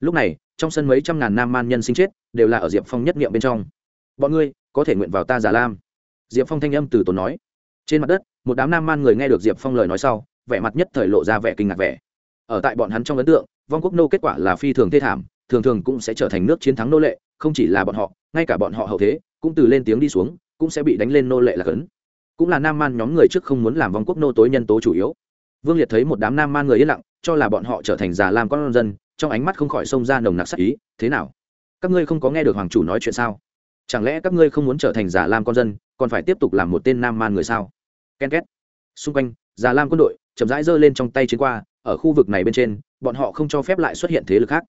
Lúc này, trong sân mấy trăm ngàn nam man nhân sinh chết, đều là ở diệp phong nhất nghiệm bên trong. Bọn ngươi, có thể nguyện vào ta giả lam. Diệp phong thanh âm từ tốn nói. Trên mặt đất, một đám nam man người nghe được diệp phong lời nói sau, vẻ mặt nhất thời lộ ra vẻ kinh ngạc vẻ. Ở tại bọn hắn trong ấn tượng, vong quốc nô kết quả là phi thường thê thảm, thường thường cũng sẽ trở thành nước chiến thắng nô lệ, không chỉ là bọn họ, ngay cả bọn họ hậu thế, cũng từ lên tiếng đi xuống, cũng sẽ bị đánh lên nô lệ là cấn. Cũng là nam man nhóm người trước không muốn làm vong quốc nô tối nhân tố chủ yếu vương liệt thấy một đám nam man người yên lặng, cho là bọn họ trở thành già lam con dân, trong ánh mắt không khỏi xông ra nồng nặc sắc ý, thế nào? Các ngươi không có nghe được hoàng chủ nói chuyện sao? Chẳng lẽ các ngươi không muốn trở thành giả lam con dân, còn phải tiếp tục làm một tên nam man người sao? Ken két. Xung quanh giả lam quân đội chậm rãi giơ lên trong tay chiến qua, ở khu vực này bên trên, bọn họ không cho phép lại xuất hiện thế lực khác.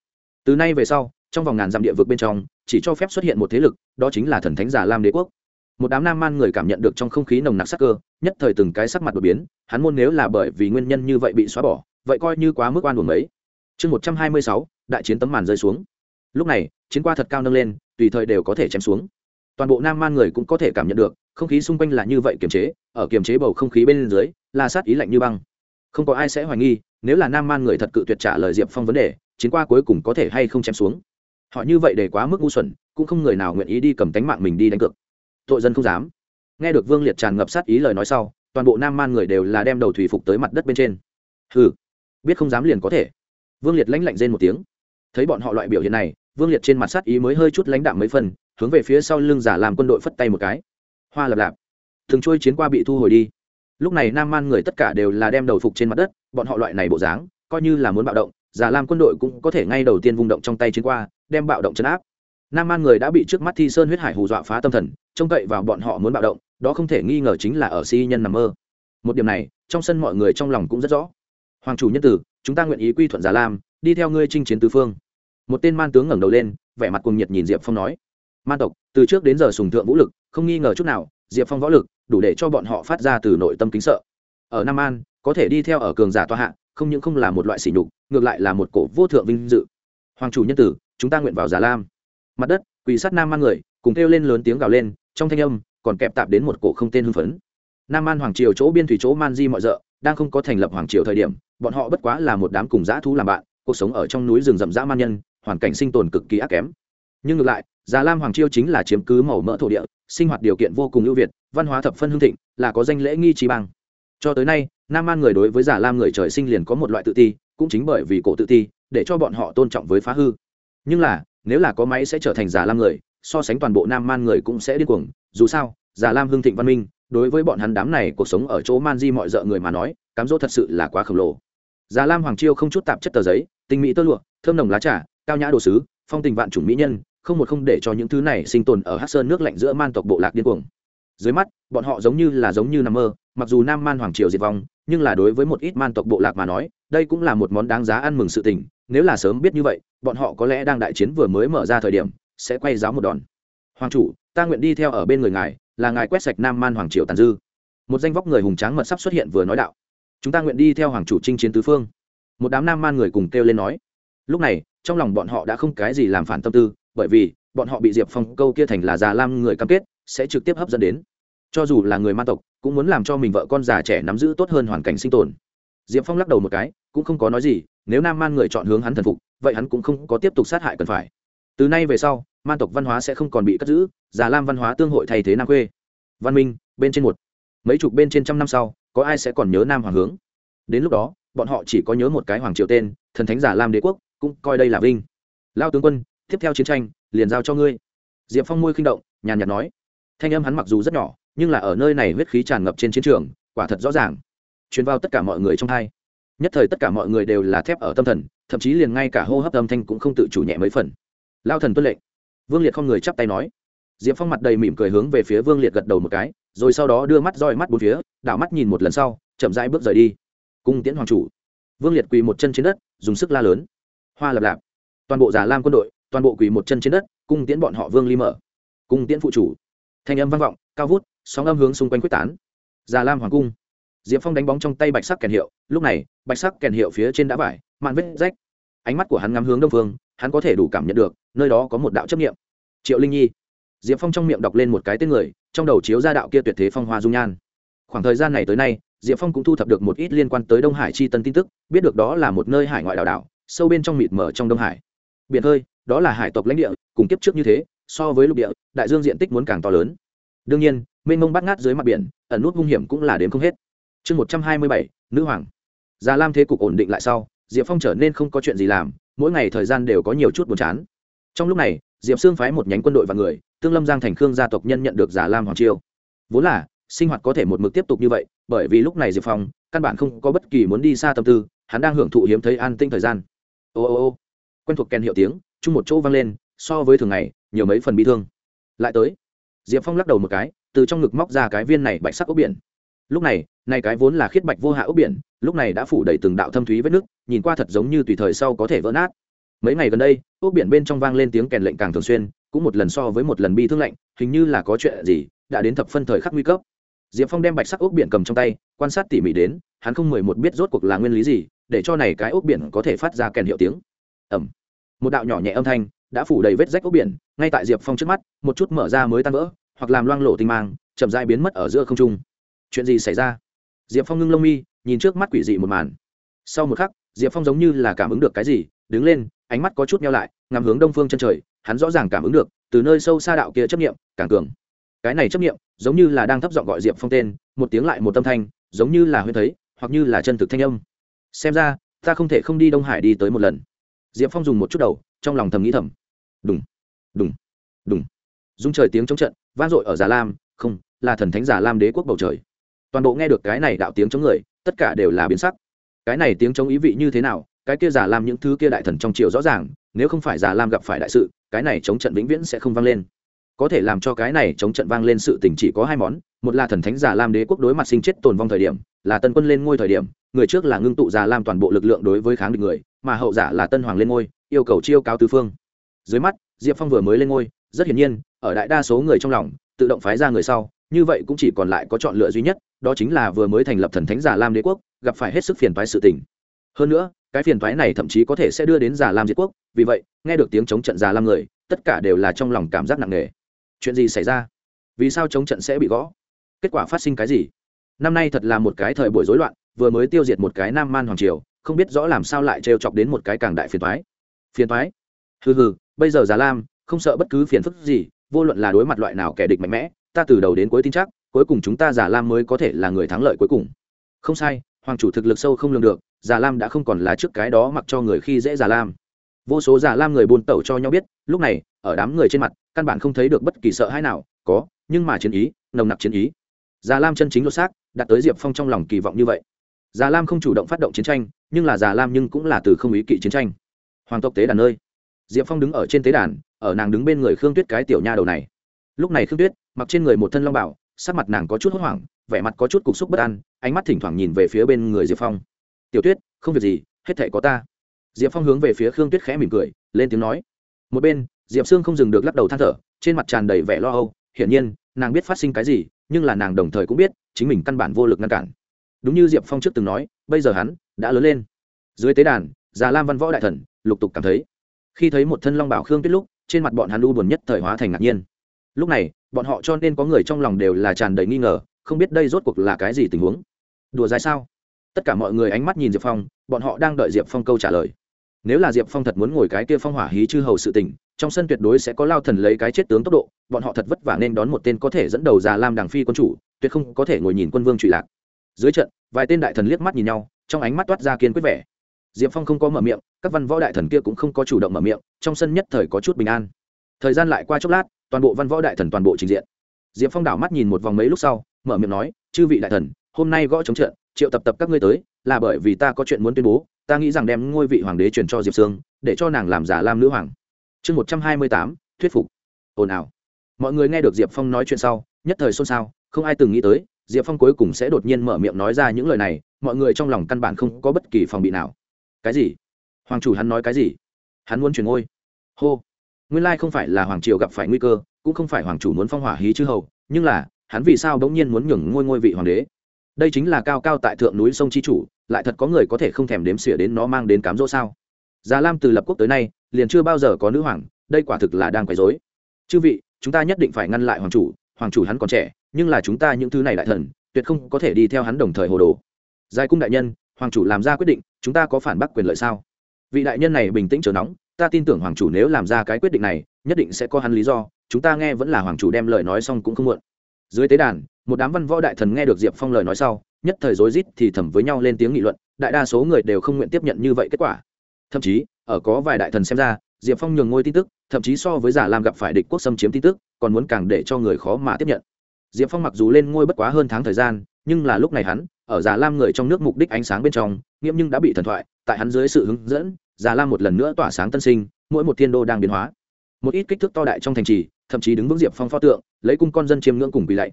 Từ nay về sau, trong vòng ngàn dặm địa vực bên trong, chỉ cho phép xuất hiện một thế lực, đó chính là thần thánh giả lam đế quốc một đám nam man người cảm nhận được trong không khí nồng nặc sắc cơ, nhất thời từng cái sắc mặt đột biến, hắn môn nếu là bởi vì nguyên nhân như vậy bị xóa bỏ, vậy coi như quá mức oan buồn mấy. Chương một trăm hai mươi sáu, đại chiến tấm màn rơi xuống. Lúc này, chiến qua thật cao nâng lên, tùy thời đều có thể chém xuống. Toàn bộ nam man người cũng có thể cảm nhận được, không khí xung quanh là như vậy kiềm chế, ở kiềm chế bầu không khí bên dưới, là sát ý lạnh như băng. Không có ai sẽ hoài nghi, nếu là nam man người thật cự tuyệt trả lời diệp phong vấn đề, chiến qua cuối cùng có thể hay không chém xuống. Họ như vậy để quá mức ngu xuẩn, cũng không người nào nguyện ý đi cầm tánh mạng mình đi đánh cược tội dân không dám. Nghe được vương liệt tràn ngập sát ý lời nói sau, toàn bộ nam man người đều là đem đầu thủy phục tới mặt đất bên trên. Hừ, biết không dám liền có thể. Vương liệt lãnh lạnh rên một tiếng. Thấy bọn họ loại biểu hiện này, vương liệt trên mặt sát ý mới hơi chút lãnh đạm mấy phần, hướng về phía sau lưng giả làm quân đội phất tay một cái. Hoa lập lạp. Thường trôi chiến qua bị thu hồi đi. Lúc này nam man người tất cả đều là đem đầu phục trên mặt đất, bọn họ loại này bộ dáng, coi như là muốn bạo động, giả làm quân đội cũng có thể ngay đầu tiên vung động trong tay chiến qua, đem bạo động chấn áp nam man người đã bị trước mắt thi sơn huyết hải hù dọa phá tâm thần, trông cậy vào bọn họ muốn bạo động, đó không thể nghi ngờ chính là ở si nhân nằm mơ. Một điểm này, trong sân mọi người trong lòng cũng rất rõ. Hoàng chủ nhân tử, chúng ta nguyện ý quy thuận già lam, đi theo ngươi chinh chiến tứ phương. Một tên man tướng ngẩng đầu lên, vẻ mặt cùng nhiệt nhìn diệp phong nói. Man tộc, từ trước đến giờ sùng thượng vũ lực, không nghi ngờ chút nào, diệp phong võ lực, đủ để cho bọn họ phát ra từ nội tâm kính sợ. Ở nam an có thể đi theo ở cường giả toa hạ, không những không là một loại sỉ nhục, ngược lại là một cổ vô thượng vinh dự. Hoàng chủ nhân tử, chúng ta nguyện vào già lam mặt đất, quỳ sát nam man người, cùng kêu lên lớn tiếng gào lên, trong thanh âm còn kẹp tạp đến một cổ không tên hưng phấn. Nam man hoàng triều chỗ biên thủy chỗ man di mọi rợ, đang không có thành lập hoàng triều thời điểm, bọn họ bất quá là một đám cùng dã thú làm bạn, cuộc sống ở trong núi rừng rậm rã man nhân, hoàn cảnh sinh tồn cực kỳ ác kém. Nhưng ngược lại, già lam hoàng triều chính là chiếm cứ màu mỡ thổ địa, sinh hoạt điều kiện vô cùng ưu việt, văn hóa thập phân hương thịnh, là có danh lễ nghi trí bằng cho tới nay, nam Man người đối với giả lam người trời sinh liền có một loại tự ti, cũng chính bởi vì cổ tự ti, để cho bọn họ tôn trọng với phá hư. Nhưng là nếu là có máy sẽ trở thành giả lam người, so sánh toàn bộ nam man người cũng sẽ điên cuồng. Dù sao, giả lam hưng thịnh văn minh, đối với bọn hắn đám này cuộc sống ở chỗ man di mọi d ợ người mà nói, cám dỗ thật sự là quá khổng lồ. Giả lam hoàng chiêu không chút tạp chất tờ giấy, tinh mỹ tơ lụa, thơm nồng lá trà, cao nhã đồ sứ, phong tình vạn chủng mỹ nhân, không một không để cho những thứ này sinh tồn ở hát sơn nước lạnh giữa man tộc bộ lạc điên cuồng. Dưới mắt, bọn họ giống như là giống như nằm mơ, mặc dù nam man hoàng triều diệt vong, nhưng là đối với một ít man tộc bộ lạc mà nói, đây cũng là một món đáng giá ăn mừng sự tình nếu là sớm biết như vậy, bọn họ có lẽ đang đại chiến vừa mới mở ra thời điểm, sẽ quay giáo một đòn. Hoàng chủ, ta nguyện đi theo ở bên người ngài, là ngài quét sạch nam man hoàng triều tàn dư. Một danh vóc người hùng tráng mật sắp xuất hiện vừa nói đạo. Chúng ta nguyện đi theo hoàng chủ chinh chiến tứ phương. Một đám nam man người cùng kêu lên nói. Lúc này, trong lòng bọn họ đã không cái gì làm phản tâm tư, bởi vì, bọn họ bị diệp phong câu kia thành là già lam người cam kết, sẽ trực tiếp hấp dẫn đến. Cho dù là người man tộc, cũng muốn làm cho mình vợ con già trẻ nắm giữ tốt hơn hoàn cảnh sinh tồn diệp phong lắc đầu một cái, cũng không có nói gì, nếu nam man người chọn hướng hắn thần phục, vậy hắn cũng không có tiếp tục sát hại cần phải. Từ nay về sau, man tộc văn hóa sẽ không còn bị cất giữ, già lam văn hóa tương hội thay thế nam quê văn minh, bên trên một. Mấy chục bên trên trăm năm sau, có ai sẽ còn nhớ nam hoàng hướng? Đến lúc đó, bọn họ chỉ có nhớ một cái hoàng triều tên, thần thánh giả lam đế quốc, cũng coi đây là vinh. Lao tướng quân, tiếp theo chiến tranh, liền giao cho ngươi. Diệp phong môi khinh động, nhàn nhạt nói. Thanh âm hắn mặc dù rất nhỏ, nhưng là ở nơi này huyết khí tràn ngập trên chiến trường, quả thật rõ ràng truyền vào tất cả mọi người trong hai nhất thời tất cả mọi người đều là thép ở tâm thần, thậm chí liền ngay cả hô hấp âm thanh cũng không tự chủ nhẹ mấy phần. Lao thần tuân lệnh. Vương liệt không người chắp tay nói. Diệp phong mặt đầy mỉm cười hướng về phía vương liệt gật đầu một cái, rồi sau đó đưa mắt roi mắt bốn phía, đảo mắt nhìn một lần sau, chậm rãi bước rời đi. Cung tiễn hoàng chủ. Vương liệt quỳ một chân trên đất, dùng sức la lớn. Hoa lập lạp. Toàn bộ giả lam quân đội, toàn bộ quỳ một chân trên đất, cung tiễn bọn họ vương ly mở. Cung tiễn phụ chủ. Thanh âm vang vọng, cao vút, sóng âm hướng xung quanh quyết tán. Già lam hoàng cung diệp phong đánh bóng trong tay bạch sắc kèn hiệu, lúc này, bạch sắc kèn hiệu phía trên đã vải mạn vết rách. Ánh mắt của hắn ngắm hướng đông phương, hắn có thể đủ cảm nhận được, nơi đó có một đạo chấp nghiệm triệu linh nhi. Diệp phong trong miệng đọc lên một cái tên người, trong đầu chiếu ra đạo kia tuyệt thế phong hoa dung nhan. Khoảng thời gian này tới nay, diệp phong cũng thu thập được một ít liên quan tới đông hải chi tân tin tức, biết được đó là một nơi hải ngoại đảo đảo, sâu bên trong mịt mở trong đông hải. Biển hơi, đó là hải tộc lãnh địa, cùng kiếp trước như thế, so với lục địa, đại dương diện tích muốn càng to lớn. Đương nhiên, mênh mông bắt ngát dưới mặt biển, ẩn nút hung hiểm cũng là đến không hết chương một trăm hai mươi bảy, nữ hoàng. Già lam thế cục ổn định lại sau, diệp phong trở nên không có chuyện gì làm, mỗi ngày thời gian đều có nhiều chút buồn chán. Trong lúc này, diệp sương phái một nhánh quân đội và người, tương lâm giang thành khương gia tộc nhân nhận được già lam hoàng chiêu. Vốn là, sinh hoạt có thể một mực tiếp tục như vậy, bởi vì lúc này diệp phong, căn bản không có bất kỳ muốn đi xa tâm tư, hắn đang hưởng thụ hiếm thấy an tinh thời gian. Ô ô ô, quen thuộc kèn hiệu tiếng, chung một chỗ vang lên, so với thường ngày, nhiều mấy phần bị thương. Lại tới, diệp phong lắc đầu một cái, từ trong ngực móc ra cái viên này bạch sắc ốc biển lúc này này cái vốn là khiết bạch vô hạ ốc biển, lúc này đã phủ đầy từng đạo thâm thúy vết nước, nhìn qua thật giống như tùy thời sau có thể vỡ nát. Mấy ngày gần đây, ốc biển bên trong vang lên tiếng kèn lệnh càng thường xuyên, cũng một lần so với một lần bi thương lạnh, hình như là có chuyện gì đã đến thập phân thời khắc nguy cấp. Diệp phong đem bạch sắc ốc biển cầm trong tay, quan sát tỉ mỉ đến, hắn không mười một biết rốt cuộc là nguyên lý gì, để cho này cái ốc biển có thể phát ra kèn hiệu tiếng. Ẩm một đạo nhỏ nhẹ âm thanh đã phủ đầy vết rách ốc biển, ngay tại diệp phong trước mắt, một chút mở ra mới tan vỡ, hoặc làm loang lộ tinh mang, chậm dai biến mất ở giữa không trung chuyện gì xảy ra? Diệp phong ngưng lông mi, nhìn trước mắt quỷ dị một màn. Sau một khắc, diệp phong giống như là cảm ứng được cái gì, đứng lên, ánh mắt có chút nhau lại, ngắm hướng đông phương chân trời, hắn rõ ràng cảm ứng được, từ nơi sâu xa đạo kia chấp nghiệm càng cường. Cái này chấp nghiệm giống như là đang thấp giọng gọi diệp phong tên, một tiếng lại một tâm thanh, giống như là huyên thấy, hoặc như là chân thực thanh âm. Xem ra, ta không thể không đi đông hải đi tới một lần. Diệp phong dùng một chút đầu, trong lòng thầm nghĩ thầm. Đúng đúng đúng dung trời tiếng chống trận, vang dội ở già lam, không, là thần thánh già lam đế quốc bầu trời toàn bộ nghe được cái này đạo tiếng chống người, tất cả đều là biến sắc. Cái này tiếng chống ý vị như thế nào, cái kia giả làm những thứ kia đại thần trong triều rõ ràng, nếu không phải giả làm gặp phải đại sự, cái này chống trận vĩnh viễn sẽ không vang lên. Có thể làm cho cái này chống trận vang lên sự tình chỉ có hai món, một là thần thánh giả lam đế quốc đối mặt sinh chết tồn vong thời điểm, là tân quân lên ngôi thời điểm, người trước là ngưng tụ giả lam toàn bộ lực lượng đối với kháng địch người, mà hậu giả là tân hoàng lên ngôi, yêu cầu chiêu cao tứ phương. Dưới mắt, diệp phong vừa mới lên ngôi, rất hiển nhiên, ở đại đa số người trong lòng, tự động phái ra người sau như vậy cũng chỉ còn lại có chọn lựa duy nhất, đó chính là vừa mới thành lập thần thánh giả lam đế quốc, gặp phải hết sức phiền toái sự tình. Hơn nữa, cái phiền toái này thậm chí có thể sẽ đưa đến giả lam diệt quốc, vì vậy, nghe được tiếng chống trận giả lam người, tất cả đều là trong lòng cảm giác nặng nề. Chuyện gì xảy ra? Vì sao chống trận sẽ bị gõ? Kết quả phát sinh cái gì? Năm nay thật là một cái thời buổi rối loạn, vừa mới tiêu diệt một cái nam man hoàng triều, không biết rõ làm sao lại trêu chọc đến một cái càng đại phiền toái. Phiền toái? Hừ hừ, bây giờ giả lam, không sợ bất cứ phiền phức gì, vô luận là đối mặt loại nào kẻ địch mạnh mẽ ta từ đầu đến cuối tin chắc, cuối cùng chúng ta giả lam mới có thể là người thắng lợi cuối cùng. Không sai, hoàng chủ thực lực sâu không lường được giả lam đã không còn là trước cái đó mặc cho người khi dễ giả lam. Vô số giả lam người buôn tẩu cho nhau biết, lúc này, ở đám người trên mặt, căn bản không thấy được bất kỳ sợ hãi nào, có, nhưng mà chiến ý, nồng nặc chiến ý. Giả lam chân chính lột xác đặt tới diệp phong trong lòng kỳ vọng như vậy. Giả lam không chủ động phát động chiến tranh, nhưng là giả lam nhưng cũng là từ không ý kỵ chiến tranh. Hoàng tộc tế đàn nơi diệp phong đứng ở trên tế đàn, ở nàng đứng bên người khương tuyết cái tiểu nha đầu này lúc này khương tuyết mặc trên người một thân long bảo, sắc mặt nàng có chút hốt hoảng, vẻ mặt có chút cục xúc bất an, ánh mắt thỉnh thoảng nhìn về phía bên người diệp phong. Tiểu tuyết, không việc gì, hết thể có ta. Diệp phong hướng về phía khương tuyết khẽ mỉm cười, lên tiếng nói. Một bên, diệp sương không dừng được lắc đầu than thở, trên mặt tràn đầy vẻ lo âu. Hiển nhiên, nàng biết phát sinh cái gì, nhưng là nàng đồng thời cũng biết, chính mình căn bản vô lực ngăn cản. Đúng như diệp phong trước từng nói, bây giờ hắn đã lớn lên. Dưới tế đàn, già lam văn võ đại thần lục tục cảm thấy. Khi thấy một thân long bảo khương tuyết lúc, trên mặt bọn hắn u buồn nhất thời hóa thành ngạc nhiên lúc này, bọn họ cho nên có người trong lòng đều là tràn đầy nghi ngờ, không biết đây rốt cuộc là cái gì tình huống. Đùa dài sao? Tất cả mọi người ánh mắt nhìn diệp phong, bọn họ đang đợi diệp phong câu trả lời. Nếu là diệp phong thật muốn ngồi cái kia phong hỏa hí chư hầu sự tình, trong sân tuyệt đối sẽ có lao thần lấy cái chết tướng tốc độ, bọn họ thật vất vả nên đón một tên có thể dẫn đầu già lam đảng phi quân chủ, tuyệt không có thể ngồi nhìn quân vương trụy lạc. Dưới trận, vài tên đại thần liếc mắt nhìn nhau, trong ánh mắt toát ra kiên quyết vẻ. Diệp phong không có mở miệng, các văn võ đại thần kia cũng không có chủ động mở miệng, trong sân nhất thời có chút bình an. Thời gian lại qua chốc lát toàn bộ văn võ đại thần toàn bộ trình diện. Diệp phong đảo mắt nhìn một vòng mấy lúc sau, mở miệng nói, chư vị đại thần, hôm nay gõ chống trận, triệu tập tập các ngươi tới, là bởi vì ta có chuyện muốn tuyên bố, ta nghĩ rằng đem ngôi vị hoàng đế truyền cho diệp sương, để cho nàng làm giả lam nữ hoàng. Chương một trăm hai mươi tám, thuyết phục. Ồn ào. Mọi người nghe được diệp phong nói chuyện sau, nhất thời xôn xao, không ai từng nghĩ tới, diệp phong cuối cùng sẽ đột nhiên mở miệng nói ra những lời này, mọi người trong lòng căn bản không có bất kỳ phòng bị nào. Cái gì? Hoàng chủ hắn nói cái gì? Hắn muốn chuyển ngôi. Hô nguyên lai không phải là hoàng triều gặp phải nguy cơ, cũng không phải hoàng chủ muốn phong hỏa hí chư hầu, nhưng là, hắn vì sao bỗng nhiên muốn nhường ngôi ngôi vị hoàng đế? Đây chính là cao cao tại thượng núi sông chi chủ, lại thật có người có thể không thèm đếm xỉa đến nó mang đến cám dỗ sao? Già lam từ lập quốc tới nay, liền chưa bao giờ có nữ hoàng, đây quả thực là đang quấy dối chư vị, chúng ta nhất định phải ngăn lại hoàng chủ hoàng chủ hắn còn trẻ, nhưng là chúng ta những thứ này đại thần, tuyệt không có thể đi theo hắn đồng thời hồ đồ. Giai cung đại nhân, hoàng chủ làm ra quyết định, chúng ta có phản bác quyền lợi sao? Vị đại nhân này bình tĩnh chờ nóng ta tin tưởng hoàng chủ nếu làm ra cái quyết định này, nhất định sẽ có hắn lý do, chúng ta nghe vẫn là hoàng chủ đem lời nói xong cũng không muộn. Dưới tế đàn, một đám văn võ đại thần nghe được diệp phong lời nói sau, nhất thời rối rít thì thầm với nhau lên tiếng nghị luận, đại đa số người đều không nguyện tiếp nhận như vậy kết quả. Thậm chí, ở có vài đại thần xem ra, diệp phong nhường ngôi tin tức, thậm chí so với giả lam gặp phải địch quốc xâm chiếm tin tức, còn muốn càng để cho người khó mà tiếp nhận. Diệp phong mặc dù lên ngôi bất quá hơn tháng thời gian, nhưng là lúc này hắn, ở giả lam người trong nước mục đích ánh sáng bên trong nghiễm nhưng đã bị thần thoại, tại hắn dưới sự hướng dẫn giả lam một lần nữa tỏa sáng tân sinh, mỗi một thiên đô đang biến hóa. Một ít kích thước to đại trong thành trì, thậm chí đứng vững diệp phong pho tượng, lấy cung con dân chiêm ngưỡng cùng quỳ lạy.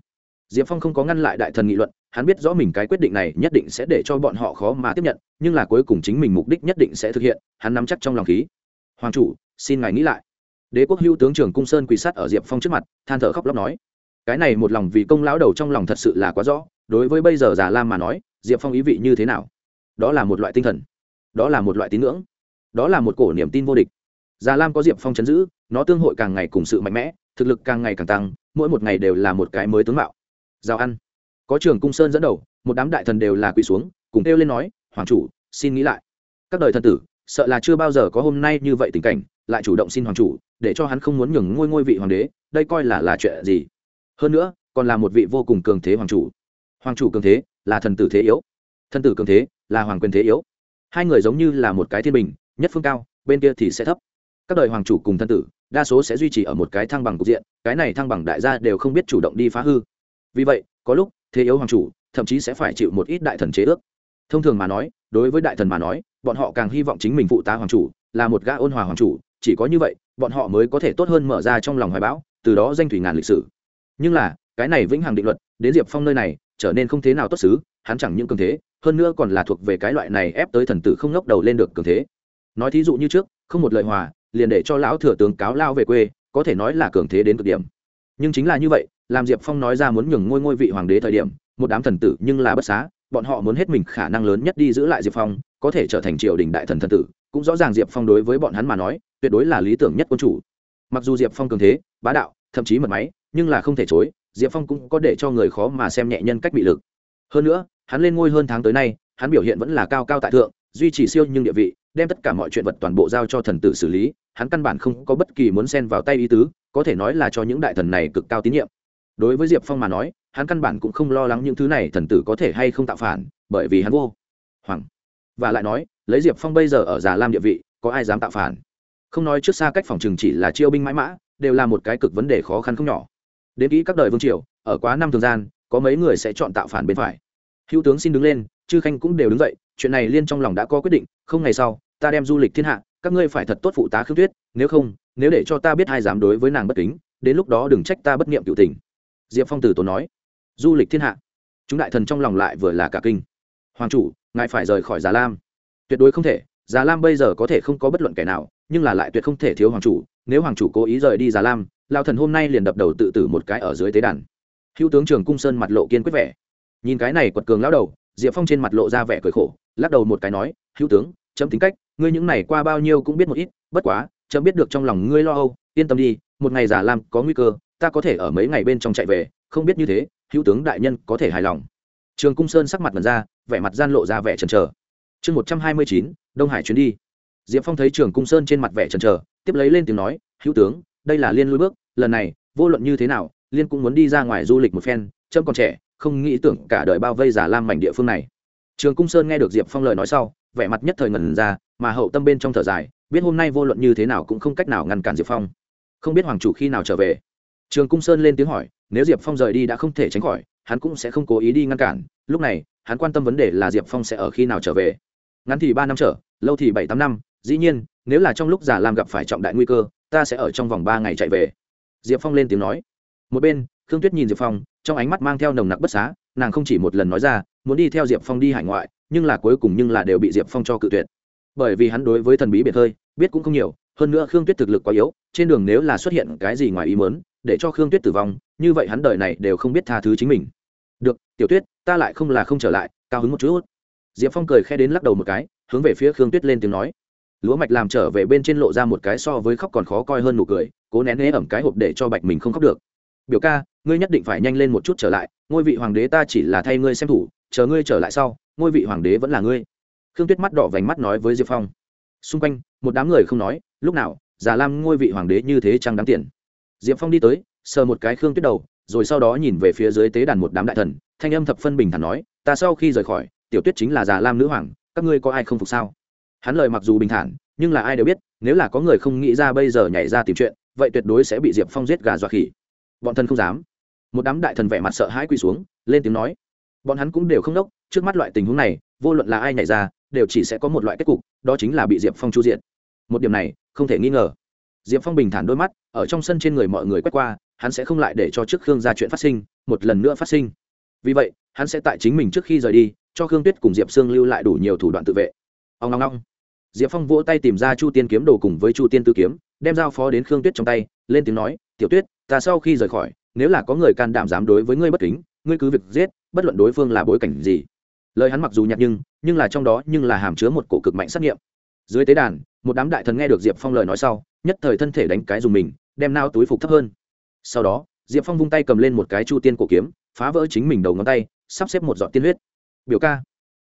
Diệp phong không có ngăn lại đại thần nghị luận, hắn biết rõ mình cái quyết định này nhất định sẽ để cho bọn họ khó mà tiếp nhận, nhưng là cuối cùng chính mình mục đích nhất định sẽ thực hiện, hắn nắm chắc trong lòng khí. Hoàng chủ, xin ngài nghĩ lại. Đế quốc hữu tướng trưởng cung sơn quỳ sát ở diệp phong trước mặt, than thở khóc lóc nói. Cái này một lòng vì công lão đầu trong lòng thật sự là quá rõ, đối với bây giờ già lam mà nói, diệp phong ý vị như thế nào? Đó là một loại tinh thần. Đó là một loại tín ngưỡng đó là một cổ niềm tin vô địch. Già lam có diệp phong chấn giữ, nó tương hội càng ngày cùng sự mạnh mẽ, thực lực càng ngày càng tăng, mỗi một ngày đều là một cái mới tướng mạo. Giao ăn. Có trường cung sơn dẫn đầu, một đám đại thần đều là quỳ xuống, cùng kêu lên nói, hoàng chủ, xin nghĩ lại. Các đời thần tử, sợ là chưa bao giờ có hôm nay như vậy tình cảnh, lại chủ động xin hoàng chủ, để cho hắn không muốn nhường ngôi ngôi vị hoàng đế, đây coi là là chuyện gì? Hơn nữa, còn là một vị vô cùng cường thế hoàng chủ. Hoàng chủ cường thế, là thần tử thế yếu. Thần tử cường thế, là hoàng quyền thế yếu. Hai người giống như là một cái thiên bình nhất phương cao, bên kia thì sẽ thấp. Các đời hoàng chủ cùng thân tử, đa số sẽ duy trì ở một cái thăng bằng cục diện, cái này thăng bằng đại gia đều không biết chủ động đi phá hư. Vì vậy, có lúc, thế yếu hoàng chủ, thậm chí sẽ phải chịu một ít đại thần chế ước. Thông thường mà nói, đối với đại thần mà nói, bọn họ càng hy vọng chính mình phụ tá hoàng chủ, là một gã ôn hòa hoàng chủ, chỉ có như vậy, bọn họ mới có thể tốt hơn mở ra trong lòng hoài bão, từ đó danh thủy ngàn lịch sử. Nhưng là, cái này vĩnh hằng định luật, đến diệp phong nơi này, trở nên không thế nào tốt xứ, hắn chẳng những cường thế, hơn nữa còn là thuộc về cái loại này ép tới thần tử không ngóc đầu lên được cường thế nói thí dụ như trước, không một lời hòa, liền để cho lão thừa tướng cáo lao về quê, có thể nói là cường thế đến cực điểm. Nhưng chính là như vậy, làm diệp phong nói ra muốn nhường ngôi ngôi vị hoàng đế thời điểm, một đám thần tử nhưng là bất xá, bọn họ muốn hết mình khả năng lớn nhất đi giữ lại diệp phong, có thể trở thành triều đình đại thần thần tử, cũng rõ ràng diệp phong đối với bọn hắn mà nói, tuyệt đối là lý tưởng nhất quân chủ. Mặc dù diệp phong cường thế, bá đạo, thậm chí mật máy, nhưng là không thể chối, diệp phong cũng có để cho người khó mà xem nhẹ nhân cách bị lực. Hơn nữa, hắn lên ngôi hơn tháng tới nay, hắn biểu hiện vẫn là cao cao tại thượng duy trì siêu nhưng địa vị, đem tất cả mọi chuyện vật toàn bộ giao cho thần tử xử lý, hắn căn bản không có bất kỳ muốn xen vào tay ý tứ, có thể nói là cho những đại thần này cực cao tín nhiệm. Đối với diệp phong mà nói, hắn căn bản cũng không lo lắng những thứ này thần tử có thể hay không tạo phản, bởi vì hắn vô hoàng và lại nói, lấy diệp phong bây giờ ở già lam địa vị, có ai dám tạo phản? Không nói trước xa cách phòng trừng chỉ là chiêu binh mãi mã, đều là một cái cực vấn đề khó khăn không nhỏ. Đến kỹ các đời vương triều, ở quá năm thời gian, có mấy người sẽ chọn tạo phản bên phải. Hữu tướng xin đứng lên, chư khanh cũng đều đứng dậy chuyện này liên trong lòng đã có quyết định, không ngày sau, ta đem du lịch thiên hạ, các ngươi phải thật tốt phụ tá khương tuyết, nếu không, nếu để cho ta biết ai dám đối với nàng bất kính, đến lúc đó đừng trách ta bất niệm cựu tình. Diệp phong tử tốn nói. Du lịch thiên hạ. Chúng đại thần trong lòng lại vừa là cả kinh. Hoàng chủ, ngài phải rời khỏi già lam. Tuyệt đối không thể, già lam bây giờ có thể không có bất luận kẻ nào, nhưng là lại tuyệt không thể thiếu hoàng chủ, nếu hoàng chủ cố ý rời đi già lam lao thần hôm nay liền đập đầu tự tử một cái ở dưới tế đàn. Hữu tướng trường cung sơn mặt lộ kiên quyết vẻ. Nhìn cái này quật cường lao đầu diệp phong trên mặt lộ ra vẻ cười khổ, lắc đầu một cái nói, hữu tướng, chấm tính cách, ngươi những này qua bao nhiêu cũng biết một ít, bất quá, chấm biết được trong lòng ngươi lo âu, yên tâm đi, một ngày già làm có nguy cơ, ta có thể ở mấy ngày bên trong chạy về, không biết như thế, hữu tướng đại nhân có thể hài lòng. Trường cung sơn sắc mặt mật ra, vẻ mặt gian lộ ra vẻ chần trờ chương một trăm hai mươi chín, đông hải chuyến đi. Diệp phong thấy trường cung sơn trên mặt vẻ chần trờ tiếp lấy lên tiếng nói, hữu tướng, đây là liên lui bước, lần này, vô luận như thế nào, liên cũng muốn đi ra ngoài du lịch một phen trâm còn trẻ không nghĩ tưởng cả đời bao vây giả lam mảnh địa phương này. Trường cung sơn nghe được diệp phong lời nói sau, vẻ mặt nhất thời ngần ra, mà hậu tâm bên trong thở dài, biết hôm nay vô luận như thế nào cũng không cách nào ngăn cản diệp phong. Không biết hoàng chủ khi nào trở về. Trường cung sơn lên tiếng hỏi, nếu diệp phong rời đi đã không thể tránh khỏi, hắn cũng sẽ không cố ý đi ngăn cản, lúc này, hắn quan tâm vấn đề là diệp phong sẽ ở khi nào trở về. Ngắn thì ba năm trở, lâu thì bảy tám năm, dĩ nhiên, nếu là trong lúc giả làm gặp phải trọng đại nguy cơ, ta sẽ ở trong vòng ba ngày chạy về. Diệp phong lên tiếng nói. Một bên, khương tuyết nhìn diệp phong trong ánh mắt mang theo nồng nặc bất xá, nàng không chỉ một lần nói ra, muốn đi theo diệp phong đi hải ngoại, nhưng là cuối cùng nhưng là đều bị diệp phong cho cự tuyệt. Bởi vì hắn đối với thần bí biệt hơi, biết cũng không nhiều, hơn nữa khương tuyết thực lực quá yếu, trên đường nếu là xuất hiện cái gì ngoài ý mớn để cho khương tuyết tử vong, như vậy hắn đời này đều không biết tha thứ chính mình. Được, tiểu tuyết, ta lại không là không trở lại, cao hứng một chút. Diệp phong cười khe đến lắc đầu một cái, hướng về phía khương tuyết lên tiếng nói. Lúa mạch làm trở về bên trên lộ ra một cái so với khóc còn khó coi hơn nụ cười, cố nén ế ẩm cái hộp để cho bạch mình không khóc được. Biểu ca ngươi nhất định phải nhanh lên một chút trở lại, ngôi vị hoàng đế ta chỉ là thay ngươi xem thủ, chờ ngươi trở lại sau, ngôi vị hoàng đế vẫn là ngươi. Khương tuyết mắt đỏ vành mắt nói với diệp phong. Xung quanh, một đám người không nói, lúc nào, già lam ngôi vị hoàng đế như thế chẳng đáng tiền? Diệp phong đi tới, sờ một cái khương tuyết đầu, rồi sau đó nhìn về phía dưới tế đàn một đám đại thần, thanh âm thập phân bình thản nói, ta sau khi rời khỏi, tiểu tuyết chính là già lam nữ hoàng, các ngươi có ai không phục sao? Hắn lời mặc dù bình thản, nhưng là ai đều biết, nếu là có người không nghĩ ra bây giờ nhảy ra tìm chuyện, vậy tuyệt đối sẽ bị diệp phong giết gà dọa khỉ. Bọn thần không dám một đám đại thần vẻ mặt sợ hãi quỳ xuống, lên tiếng nói, bọn hắn cũng đều không đốc, trước mắt loại tình huống này, vô luận là ai nhảy ra, đều chỉ sẽ có một loại kết cục, đó chính là bị diệp phong chu diện một điểm này, không thể nghi ngờ. Diệp phong bình thản đôi mắt, ở trong sân trên người mọi người quét qua, hắn sẽ không lại để cho trước khương ra chuyện phát sinh, một lần nữa phát sinh. Vì vậy, hắn sẽ tại chính mình trước khi rời đi, cho khương tuyết cùng diệp sương lưu lại đủ nhiều thủ đoạn tự vệ. Ông long long diệp phong vỗ tay tìm ra chu tiên kiếm đồ cùng với chu tiên tư kiếm, đem dao phó đến khương tuyết trong tay, lên tiếng nói, tiểu tuyết, ta sau khi rời khỏi nếu là có người can đảm dám đối với ngươi bất kính, ngươi cứ việc giết, bất luận đối phương là bối cảnh gì. Lời hắn mặc dù nhạt nhưng nhưng là trong đó nhưng là hàm chứa một cổ cực mạnh xác nghiệm. Dưới tế đàn, một đám đại thần nghe được diệp phong lời nói sau, nhất thời thân thể đánh cái dùng mình, đem nao túi phục thấp hơn. Sau đó, diệp phong vung tay cầm lên một cái chu tiên cổ kiếm, phá vỡ chính mình đầu ngón tay, sắp xếp một giọt tiên huyết. Biểu ca.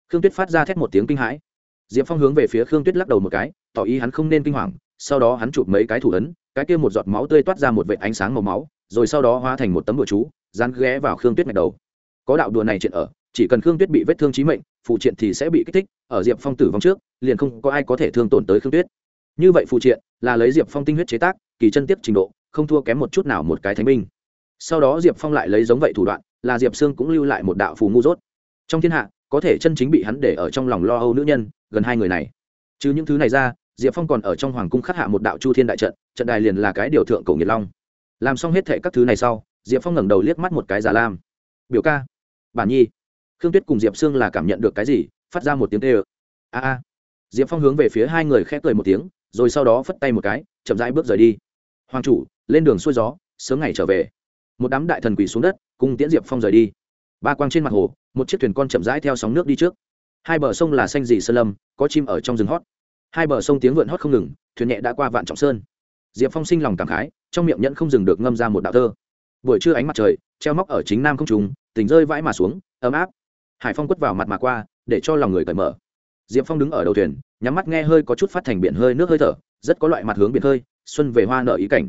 Khương tuyết phát ra thét một tiếng kinh hãi. Diệp phong hướng về phía khương tuyết lắc đầu một cái, tỏ ý hắn không nên kinh hoàng, sau đó hắn chụp mấy cái thủ ấn, cái kia một giọt máu tươi toát ra một vệ ánh sáng màu máu rồi sau đó hóa thành một tấm đùa chú, dán ghé vào khương tuyết mạch đầu. Có đạo đùa này chuyện ở, chỉ cần khương tuyết bị vết thương trí mệnh, phụ triện thì sẽ bị kích thích, ở diệp phong tử vong trước, liền không có ai có thể thương tổn tới khương tuyết. Như vậy phụ triện là lấy diệp phong tinh huyết chế tác, kỳ chân tiếp trình độ, không thua kém một chút nào một cái thánh binh. Sau đó diệp phong lại lấy giống vậy thủ đoạn, là diệp sương cũng lưu lại một đạo phù ngu dốt. Trong thiên hạ, có thể chân chính bị hắn để ở trong lòng lo âu nữ nhân, gần hai người này. Chứ những thứ này ra, diệp phong còn ở trong hoàng cung khắc hạ một đạo chu thiên đại trận trận đài liền là cái điều thượng cổ nghiệt long làm xong hết thệ các thứ này sau, diệp phong ngẩng đầu liếc mắt một cái giả lam. Biểu ca bản nhi. Khương tuyết cùng diệp sương là cảm nhận được cái gì, phát ra một tiếng tê ơ a a. Diệp phong hướng về phía hai người khẽ cười một tiếng, rồi sau đó phất tay một cái, chậm rãi bước rời đi. Hoàng chủ, lên đường xuôi gió, sớm ngày trở về. Một đám đại thần quỳ xuống đất, cùng tiễn diệp phong rời đi. Ba quang trên mặt hồ, một chiếc thuyền con chậm rãi theo sóng nước đi trước. Hai bờ sông là xanh dì sơn lâm, có chim ở trong rừng hót. Hai bờ sông tiếng vượn hót không ngừng, thuyền nhẹ đã qua vạn trọng sơn diệp phong sinh lòng cảm khái, trong miệng nhẫn không dừng được ngâm ra một đạo thơ. Buổi trưa ánh mặt trời, treo móc ở chính nam không trùng tỉnh rơi vãi mà xuống, ấm áp. Hải phong quất vào mặt mà qua, để cho lòng người cởi mở. Diệp phong đứng ở đầu thuyền, nhắm mắt nghe hơi có chút phát thành biển hơi nước hơi thở, rất có loại mặt hướng biển hơi, xuân về hoa nở ý cảnh.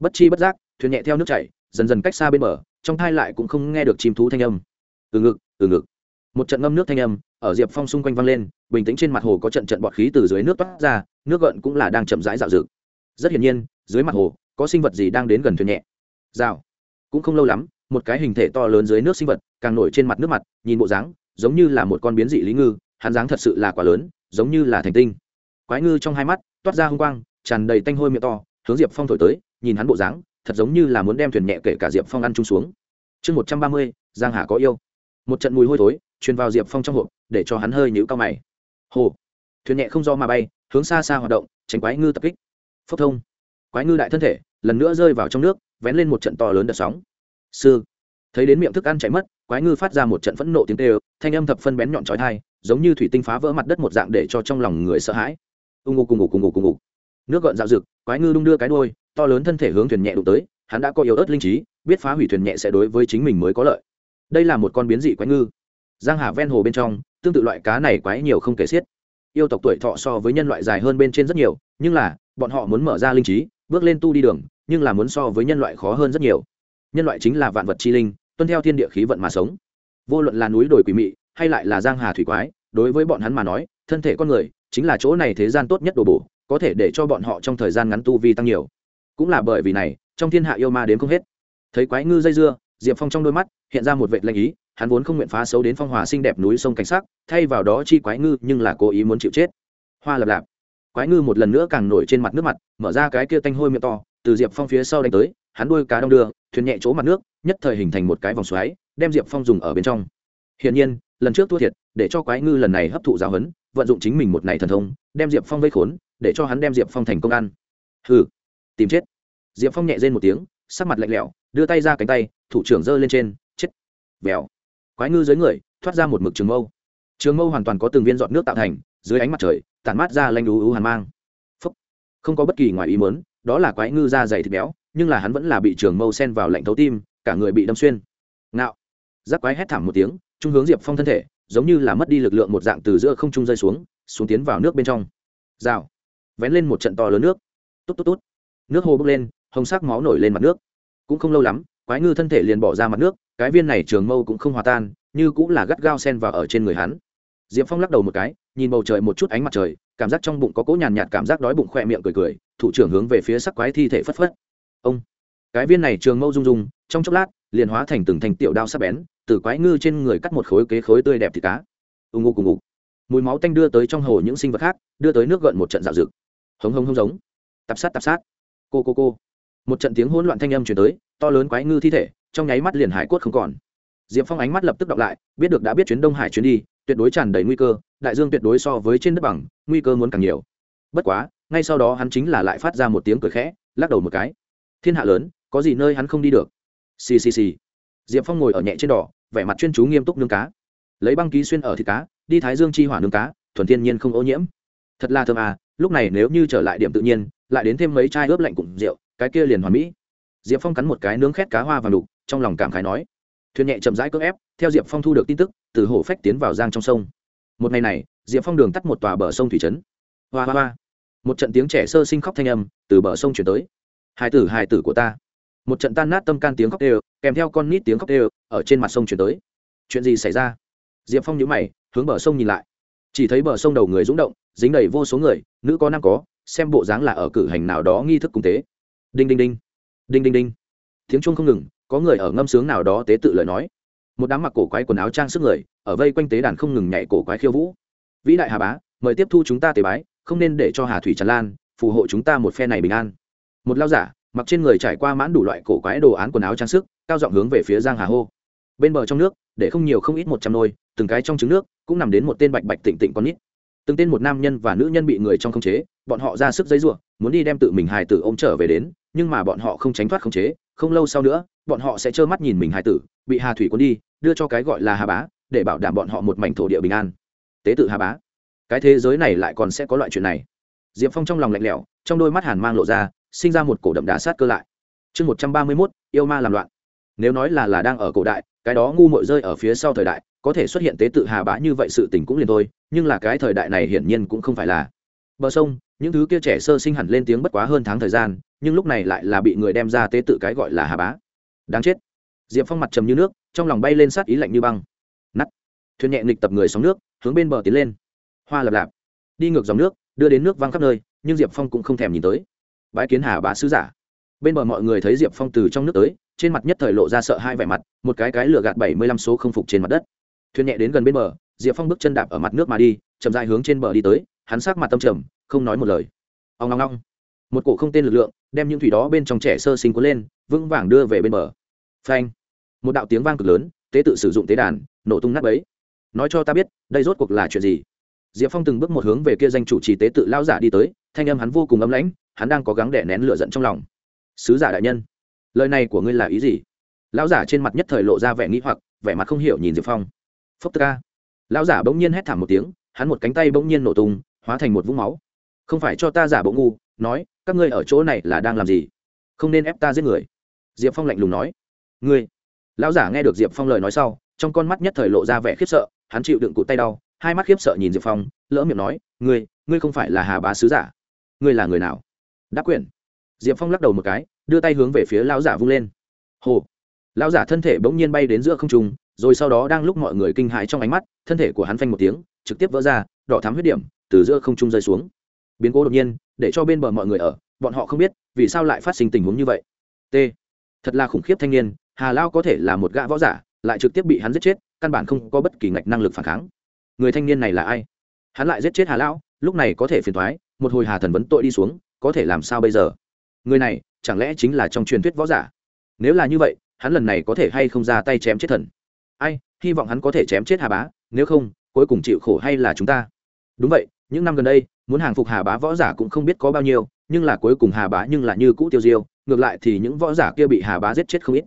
Bất chi bất giác, thuyền nhẹ theo nước chảy, dần dần cách xa bên bờ, trong thai lại cũng không nghe được chim thú thanh âm. Từ ngực từ ngực. Một trận ngâm nước thanh âm, ở diệp phong xung quanh vang lên, bình tĩnh trên mặt hồ có trận trận bọt khí từ dưới nước toát ra, nước gợn cũng là đang chậm rãi dạo dực rất hiển nhiên, dưới mặt hồ, có sinh vật gì đang đến gần thuyền nhẹ. Rào. Cũng không lâu lắm, một cái hình thể to lớn dưới nước sinh vật, càng nổi trên mặt nước mặt, nhìn bộ dáng, giống như là một con biến dị lý ngư, hắn dáng thật sự là quá lớn, giống như là thành tinh. Quái ngư trong hai mắt, toát ra h u n g quang, tràn đầy tanh hôi miệng to, hướng diệp phong thổi tới, nhìn hắn bộ dáng, thật giống như là muốn đem thuyền nhẹ kể cả diệp phong ăn chung xuống. Chương một trăm ba mươi, giang hà có yêu. Một trận mùi hôi thối, truyền vào diệp phong trong hộp, để cho hắn hơi nhũ cao mày. Hồ. Thuyền nhẹ không do mà bay, hướng xa xa hoạt động, tránh quái ngư tập kích phốc thông. Quái ngư đại thân thể, lần nữa rơi vào trong nước, vén lên một trận to lớn đợt sóng. Sư. Thấy đến miệng thức ăn chảy mất, quái ngư phát ra một trận phẫn nộ tiếng tê ơ thanh âm thập phân bén nhọn trói thai giống như thủy tinh phá vỡ mặt đất một dạng để cho trong lòng người sợ hãi. Ưng ngục cùng ngủ cùng ngủ cùng ngủ. nước gợn dạo rực, quái ngư đung đưa cái đôi to lớn thân thể hướng thuyền nhẹ đụng tới, hắn đã có yếu ớt linh trí, biết phá hủy thuyền nhẹ sẽ đối với chính mình mới có lợi. Đây là một con biến dị quái ngư. Giang hà ven hồ bên trong, tương tự loại cá này quái nhiều không kể xiết. Yêu tộc tuổi thọ so với nhân loại dài hơn bên trên rất nhiều, nhưng là bọn họ muốn mở ra linh trí, bước lên tu đi đường, nhưng là muốn so với nhân loại khó hơn rất nhiều. Nhân loại chính là vạn vật chi linh, tuân theo thiên địa khí vận mà sống. Vô luận là núi đồi quỷ mị, hay lại là giang hà thủy quái, đối với bọn hắn mà nói, thân thể con người, chính là chỗ này thế gian tốt nhất đồ bổ, có thể để cho bọn họ trong thời gian ngắn tu vi tăng nhiều. Cũng là bởi vì này, trong thiên hạ yêu ma đến không hết. Thấy quái ngư dây dưa, diệp phong trong đôi mắt hiện ra một vệ lanh ý, hắn vốn không nguyện phá xấu đến phong hòa xinh đẹp núi sông cảnh sắc, thay vào đó chi quái ngư nhưng là cố ý muốn chịu chết. Hoa lập lạp quái ngư một lần nữa càng nổi trên mặt nước mặt, mở ra cái kia tanh hôi miệng to, từ diệp phong phía sau đánh tới, hắn đuôi cá đông đưa, thuyền nhẹ chỗ mặt nước, nhất thời hình thành một cái vòng xoáy, đem diệp phong dùng ở bên trong. Hiển nhiên, lần trước thua thiệt, để cho quái ngư lần này hấp thụ giáo huấn, vận dụng chính mình một này thần thông, đem diệp phong vây khốn, để cho hắn đem diệp phong thành công ăn. Hừ, tìm chết. Diệp phong nhẹ rên một tiếng, sắc mặt lạnh lẽo, đưa tay ra cánh tay, thủ trưởng giơ lên trên, chết. Vèo. Quái ngư dưới người, thoát ra một mực trường mâu. Trường mâu hoàn toàn có từng viên dọn nước tạo thành dưới ánh mặt trời, tản mát ra lanh đú ú hàn mang. Phúc. không có bất kỳ ngoài ý mớn đó là quái ngư da dày thịt béo, nhưng là hắn vẫn là bị trường mâu sen vào lạnh thấu tim, cả người bị đâm xuyên. Ngạo. Giác quái hét thảm một tiếng, trung hướng diệp phong thân thể, giống như là mất đi lực lượng một dạng từ giữa không trung rơi xuống xuống tiến vào nước bên trong. Rào. Vén lên một trận to lớn nước. Tốt tốt tốt nước hồ bốc lên, hồng sắc máu nổi lên mặt nước. Cũng không lâu lắm, quái ngư thân thể liền bỏ ra mặt nước, cái viên này trường mâu cũng không hòa tan, như cũng là gắt gao sen vào ở trên người hắn. Diệp phong lắc đầu một cái nhìn bầu trời một chút ánh mặt trời, cảm giác trong bụng có cỗ nhàn nhạt cảm giác đói bụng khoe miệng cười cười, thủ trưởng hướng về phía sắc quái thi thể phất phất. Ông, cái viên này trường mâu rung rung, trong chốc lát, liền hóa thành từng thành tiểu đao sắc bén, từ quái ngư trên người cắt một khối kế khối tươi đẹp thịt cá. Ù ngụ cùng ngục mùi máu tanh đưa tới trong hồ những sinh vật khác, đưa tới nước gợn một trận dạo rực hống hống hống giống. Tạp sát tạp sát. Cô cô cô. Một trận tiếng hỗn loạn thanh âm chuyển tới, to lớn quái ngư thi thể, trong nháy mắt liền hải cốt không còn diệp phong ánh mắt lập tức đọc lại, biết được đã biết chuyến đông hải chuyến đi, tuyệt đối tràn đầy nguy cơ, đại dương tuyệt đối so với trên đất bằng, nguy cơ muốn càng nhiều. Bất quá, ngay sau đó hắn chính là lại phát ra một tiếng cười khẽ, lắc đầu một cái. Thiên hạ lớn, có gì nơi hắn không đi được? Xì xì xì. Diệp phong ngồi ở nhẹ trên đỏ, vẻ mặt chuyên chú nghiêm túc nướng cá. Lấy băng ký xuyên ở thịt cá, đi thái dương chi hỏa nướng cá, thuần thiên nhiên không ô nhiễm. Thật là thơm à lúc này nếu như trở lại điểm tự nhiên, lại đến thêm mấy chai ướp lạnh cùng rượu, cái kia liền hoàn mỹ. Diệp phong cắn một cái nướng khét cá hoa và đục trong lòng cảm khái nói thuyền nhẹ chậm rãi cưỡng ép, theo diệp phong thu được tin tức, từ hồ phách tiến vào giang trong sông. Một ngày này, diệp phong đường tắt một tòa bờ sông thủy trấn. Hoa hoa hoa. Một trận tiếng trẻ sơ sinh khóc thanh âm từ bờ sông chuyển tới. Hai tử hai tử của ta. Một trận tan nát tâm can tiếng khóc đều, kèm theo con nít tiếng khóc đều ở trên mặt sông chuyển tới. Chuyện gì xảy ra? Diệp phong nhớ mày, hướng bờ sông nhìn lại. Chỉ thấy bờ sông đầu người rúng động, dính đầy vô số người, nữ có nam có, xem bộ dáng là ở cử hành nào đó nghi thức cung tế. Đinh đinh đinh. Đinh đinh đinh. Tiếng chuông không ngừng có người ở ngâm sướng nào đó tế tự lời nói. Một đám mặc cổ quái quần áo trang sức người, ở vây quanh tế đàn không ngừng nhảy cổ quái khiêu vũ. Vĩ đại hà bá, mời tiếp thu chúng ta tế bái, không nên để cho hà thủy tràn lan, phù hộ chúng ta một phe này bình an. Một lao giả, mặc trên người trải qua mãn đủ loại cổ quái đồ án quần áo trang sức, cao giọng hướng về phía giang hà hô. Bên bờ trong nước, để không nhiều không ít một trăm nôi, từng cái trong trứng nước, cũng nằm đến một tên bạch bạch tịnh tịnh con nít. Từng tên một nam nhân và nữ nhân bị người trong khống chế, bọn họ ra sức giấy ruộng muốn đi đem tự mình hài tử ôm trở về đến, nhưng mà bọn họ không tránh thoát khống chế không lâu sau nữa, bọn họ sẽ trơ mắt nhìn mình hài tử, bị hà thủy cuốn đi, đưa cho cái gọi là hà bá, để bảo đảm bọn họ một mảnh thổ địa bình an. Tế tự hà bá. Cái thế giới này lại còn sẽ có loại chuyện này. Diệp phong trong lòng lạnh lẽo, trong đôi mắt hàn mang lộ ra, sinh ra một cổ đậm đà sát cơ lại. Chương một trăm ba mươi mốt, yêu ma làm loạn. Nếu nói là là đang ở cổ đại, cái đó ngu mội rơi ở phía sau thời đại, có thể xuất hiện tế tự hà bá như vậy sự tình cũng liền thôi, nhưng là cái thời đại này hiển nhiên cũng không phải là. Bờ sông, những thứ kia trẻ sơ sinh hẳn lên tiếng bất quá hơn tháng thời gian nhưng lúc này lại là bị người đem ra tế tự cái gọi là hà bá. Đáng chết. Diệp phong mặt trầm như nước, trong lòng bay lên sát ý lạnh như băng. Nắt thuyền nhẹ nghịch tập người sóng nước, hướng bên bờ tiến lên. Hoa lập lạp. Đi ngược dòng nước, đưa đến nước văng khắp nơi, nhưng diệp phong cũng không thèm nhìn tới. Bãi kiến hà bá sứ giả. Bên bờ mọi người thấy diệp phong từ trong nước tới, trên mặt nhất thời lộ ra sợ hai vẻ mặt, một cái cái lửa gạt bảy mươi lăm số không phục trên mặt đất. Thuyền nhẹ đến gần bên bờ, diệp phong bước chân đạp ở mặt nước mà đi, chậm dài hướng trên bờ đi tới, hắn sát mặt tâm trầm, không nói một lời. Ông ngong ngong một cổ không tên lực lượng, đem những thủy đó bên trong trẻ sơ sinh cuốn lên, vững vàng đưa về bên bờ. Phanh! Một đạo tiếng vang cực lớn, tế tự sử dụng tế đàn, nổ tung nát bấy. Nói cho ta biết, đây rốt cuộc là chuyện gì? Diệp phong từng bước một hướng về kia danh chủ trì tế tự lao giả đi tới, thanh âm hắn vô cùng ấm lãnh, hắn đang cố gắng đẻ nén lửa giận trong lòng. Sứ giả đại nhân, lời này của ngươi là ý gì? Lão giả trên mặt nhất thời lộ ra vẻ nghĩ hoặc, vẻ mặt không hiểu nhìn diệp phong. Phốc tơ ca. Lão giả bỗng nhiên hét thảm một tiếng, hắn một cánh tay bỗng nhiên nổ tung, hóa thành một vũng máu. Không phải cho ta giả bộ ngu, nói các ngươi ở chỗ này là đang làm gì? Không nên ép ta giết người. Diệp phong lạnh lùng nói. Ngươi. Lão giả nghe được diệp phong lời nói sau, trong con mắt nhất thời lộ ra vẻ khiếp sợ, hắn chịu đựng cụ tay đau, hai mắt khiếp sợ nhìn diệp phong, lỡ miệng nói, ngươi ngươi không phải là hà bá sứ giả. Ngươi là người nào? Đắc Quyền. diệp phong lắc đầu một cái, đưa tay hướng về phía lão giả vung lên. Hồ. Lão giả thân thể bỗng nhiên bay đến giữa không trung, rồi sau đó đang lúc mọi người kinh hãi trong ánh mắt, thân thể của hắn phanh một tiếng, trực tiếp vỡ ra, đỏ thắm huyết điểm, từ giữa không trung rơi xuống biến cố đột nhiên, để cho bên bờ mọi người ở, bọn họ không biết, vì sao lại phát sinh tình huống như vậy. T. Thật là khủng khiếp thanh niên, hà lao có thể là một gã võ giả, lại trực tiếp bị hắn giết chết, căn bản không có bất kỳ ngạch năng lực phản kháng. Người thanh niên này là ai? Hắn lại giết chết hà lão lúc này có thể phiền thoái một hồi hà thần vấn tội đi xuống, có thể làm sao bây giờ? Người này, chẳng lẽ chính là trong truyền thuyết võ giả? Nếu là như vậy, hắn lần này có thể hay không ra tay chém chết thần? Ai, hy vọng hắn có thể chém chết hà bá, nếu không, cuối cùng chịu khổ hay là chúng ta? Đúng vậy, những năm gần đây muốn hàng phục hà bá võ giả cũng không biết có bao nhiêu nhưng là cuối cùng hà bá nhưng là như cũ tiêu diêu ngược lại thì những võ giả kia bị hà bá giết chết không ít.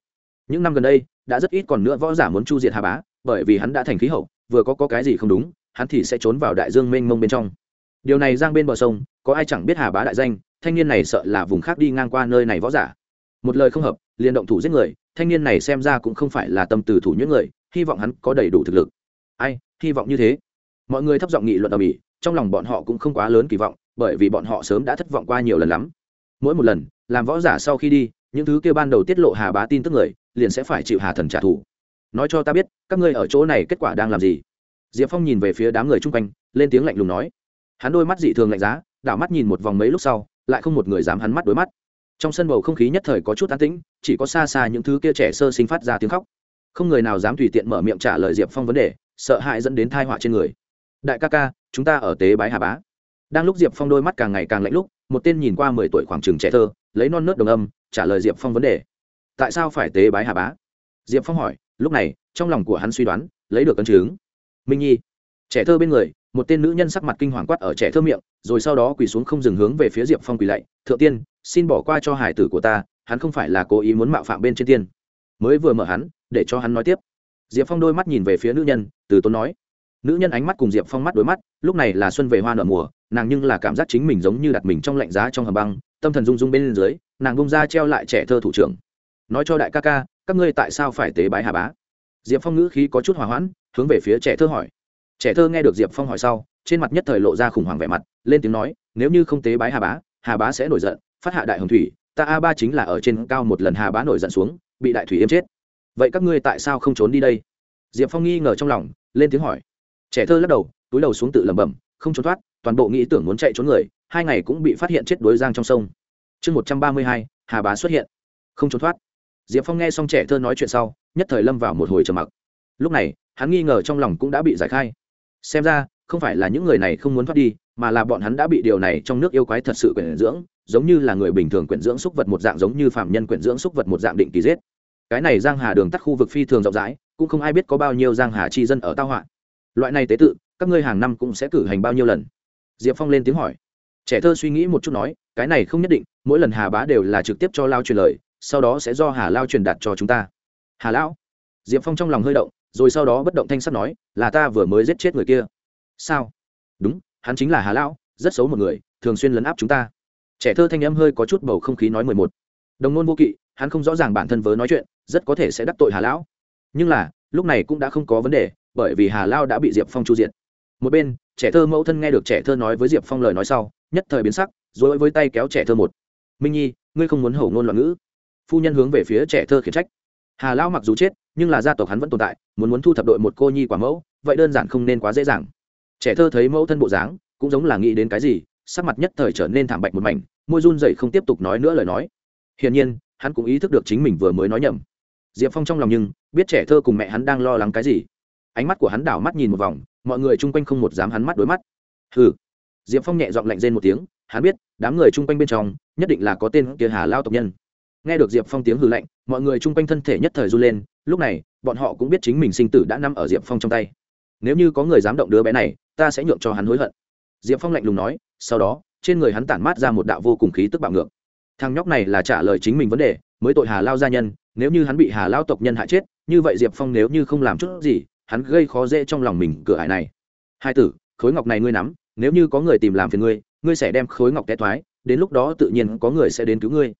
Những năm gần đây đã rất ít còn nữa võ giả muốn chu diệt hà bá bởi vì hắn đã thành khí hậu vừa có, có cái gì không đúng hắn thì sẽ trốn vào đại dương mênh mông bên trong. Điều này giang bên bờ sông có ai chẳng biết hà bá đại danh thanh niên này sợ là vùng khác đi ngang qua nơi này võ giả. Một lời không hợp liền động thủ giết người thanh niên này xem ra cũng không phải là tâm từ thủ những người hy vọng hắn có đầy đủ thực lực. Ai hy vọng như thế? Mọi người thấp giọng nghị luận ở mỹ trong lòng bọn họ cũng không quá lớn kỳ vọng, bởi vì bọn họ sớm đã thất vọng qua nhiều lần lắm. Mỗi một lần, làm võ giả sau khi đi, những thứ kêu ban đầu tiết lộ hà bá tin tức người, liền sẽ phải chịu hà thần trả thù. Nói cho ta biết, các ngươi ở chỗ này kết quả đang làm gì? Diệp phong nhìn về phía đám người chung quanh, lên tiếng lạnh lùng nói. Hắn đôi mắt dị thường lạnh giá, đảo mắt nhìn một vòng mấy lúc sau, lại không một người dám hắn mắt đối mắt. Trong sân bầu không khí nhất thời có chút an tĩnh, chỉ có xa xa những thứ kia trẻ sơ sinh phát ra tiếng khóc. Không người nào dám tùy tiện mở miệng trả lời diệp phong vấn đề, sợ hãi dẫn đến thai họa trên người đại ca ca, chúng ta ở tế bái hà bá. Đang lúc diệp phong đôi mắt càng ngày càng lạnh lúc, một tên nhìn qua mười tuổi khoảng trường trẻ thơ, lấy non nớt đồng âm, trả lời diệp phong vấn đề. Tại sao phải tế bái hà bá? Diệp phong hỏi. Lúc này, trong lòng của hắn suy đoán, lấy được ấn chứng. Minh nhi. Trẻ thơ bên người, một tên nữ nhân sắc mặt kinh hoàng quát ở trẻ thơ miệng, rồi sau đó quỳ xuống không dừng hướng về phía diệp phong quỳ lạy, thượng tiên, xin bỏ qua cho hải tử của ta, hắn không phải là cố ý muốn mạo phạm bên trên tiên. Mới vừa mở hắn, để cho hắn nói tiếp. Diệp phong đôi mắt nhìn về phía nữ nhân, từ tốn nói nữ nhân ánh mắt cùng diệp phong mắt đôi mắt, lúc này là xuân về hoa nở mùa, nàng nhưng là cảm giác chính mình giống như đặt mình trong lạnh giá trong hầm băng, tâm thần rung rung bên dưới, nàng bông ra treo lại trẻ thơ thủ trưởng. Nói cho đại ca ca, các ngươi tại sao phải tế bái hà bá? Diệp phong ngữ khí có chút hòa hoãn, hướng về phía trẻ thơ hỏi. Trẻ thơ nghe được diệp phong hỏi sau, trên mặt nhất thời lộ ra khủng hoảng vẻ mặt, lên tiếng nói, nếu như không tế bái hà bá hà bá sẽ nổi giận, phát hạ đại hồng thủy, ta a ba chính là ở trên cao một lần hà bá nổi giận xuống, bị đại thủy yêm chết. Vậy các ngươi tại sao không trốn đi đây? Diệp phong nghi ngờ trong lòng, lên tiếng hỏi trẻ thơ lắc đầu, túi đầu xuống tự lẩm bẩm, không trốn thoát, toàn bộ nghĩ tưởng muốn chạy trốn người, hai ngày cũng bị phát hiện chết đuối giang trong sông. Chương một trăm ba mươi hai, hà bá xuất hiện. Không trốn thoát. Diệp phong nghe xong trẻ thơ nói chuyện sau, nhất thời lâm vào một hồi trầm mặc. Lúc này, hắn nghi ngờ trong lòng cũng đã bị giải khai. Xem ra, không phải là những người này không muốn thoát đi, mà là bọn hắn đã bị điều này trong nước yêu quái thật sự quyển dưỡng, giống như là người bình thường quyển dưỡng xúc vật một dạng giống như phạm nhân quyển dưỡng xúc vật một dạng định kỳ giết. Cái này giang hà đường tắt khu vực phi thường rộng rãi, cũng không ai biết có bao nhiêu giang hà chi dân ở tao hoạn loại này tế tự, các ngươi hàng năm cũng sẽ cử hành bao nhiêu lần? Diệp phong lên tiếng hỏi. Trẻ thơ suy nghĩ một chút nói, cái này không nhất định, mỗi lần hà bá đều là trực tiếp cho lao truyền lời, sau đó sẽ do hà lao truyền đạt cho chúng ta. Hà lão. Diệp phong trong lòng hơi động, rồi sau đó bất động thanh sắt nói, là ta vừa mới giết chết người kia. Sao? Đúng, hắn chính là hà lão, rất xấu một người, thường xuyên lấn áp chúng ta. Trẻ thơ thanh âm hơi có chút bầu không khí nói mười một. Đồng nôn vô kỵ, hắn không rõ ràng bản thân vớ nói chuyện, rất có thể sẽ đắc tội hà lão. Nhưng là, lúc này cũng đã không có vấn đề bởi vì hà lao đã bị diệp phong chu diện một bên, trẻ thơ mẫu thân nghe được trẻ thơ nói với diệp phong lời nói sau, nhất thời biến sắc dối với tay kéo trẻ thơ một. Minh nhi, ngươi không muốn hầu ngôn loạn ngữ? Phu nhân hướng về phía trẻ thơ khiển trách. Hà lão mặc dù chết, nhưng là gia tộc hắn vẫn tồn tại, muốn muốn thu thập đội một cô nhi quả mẫu, vậy đơn giản không nên quá dễ dàng. Trẻ thơ thấy mẫu thân bộ dáng, cũng giống là nghĩ đến cái gì, sắc mặt nhất thời trở nên thảm bạch một mảnh, môi run dậy không tiếp tục nói nữa lời nói. Hiển nhiên, hắn cũng ý thức được chính mình vừa mới nói nhầm. Diệp phong trong lòng nhưng biết trẻ thơ cùng mẹ hắn đang lo lắng cái gì ánh mắt của hắn đảo mắt nhìn một vòng, mọi người chung quanh không một dám hắn mắt đối mắt. Hừ. Diệp phong nhẹ giọng lạnh rên một tiếng, hắn biết, đám người chung quanh bên trong, nhất định là có tên kia hà lao tộc nhân. Nghe được diệp phong tiếng hừ lạnh, mọi người chung quanh thân thể nhất thời run lên, lúc này, bọn họ cũng biết chính mình sinh tử đã nằm ở diệp phong trong tay. Nếu như có người dám động đứa bé này, ta sẽ nhượng cho hắn hối hận. Diệp phong lạnh lùng nói, sau đó, trên người hắn tản mát ra một đạo vô cùng khí tức bạo ngược. Thằng nhóc này là trả lời chính mình vấn đề, mới tội hà lao gia nhân, nếu như hắn bị hà lao tộc nhân hại chết, như vậy diệp phong nếu như không làm chút gì hắn gây khó dễ trong lòng mình cửa hải này. Hai tử, khối ngọc này ngươi nắm, nếu như có người tìm làm phiền ngươi ngươi sẽ đem khối ngọc té thoái, đến lúc đó tự nhiên có người sẽ đến cứu ngươi.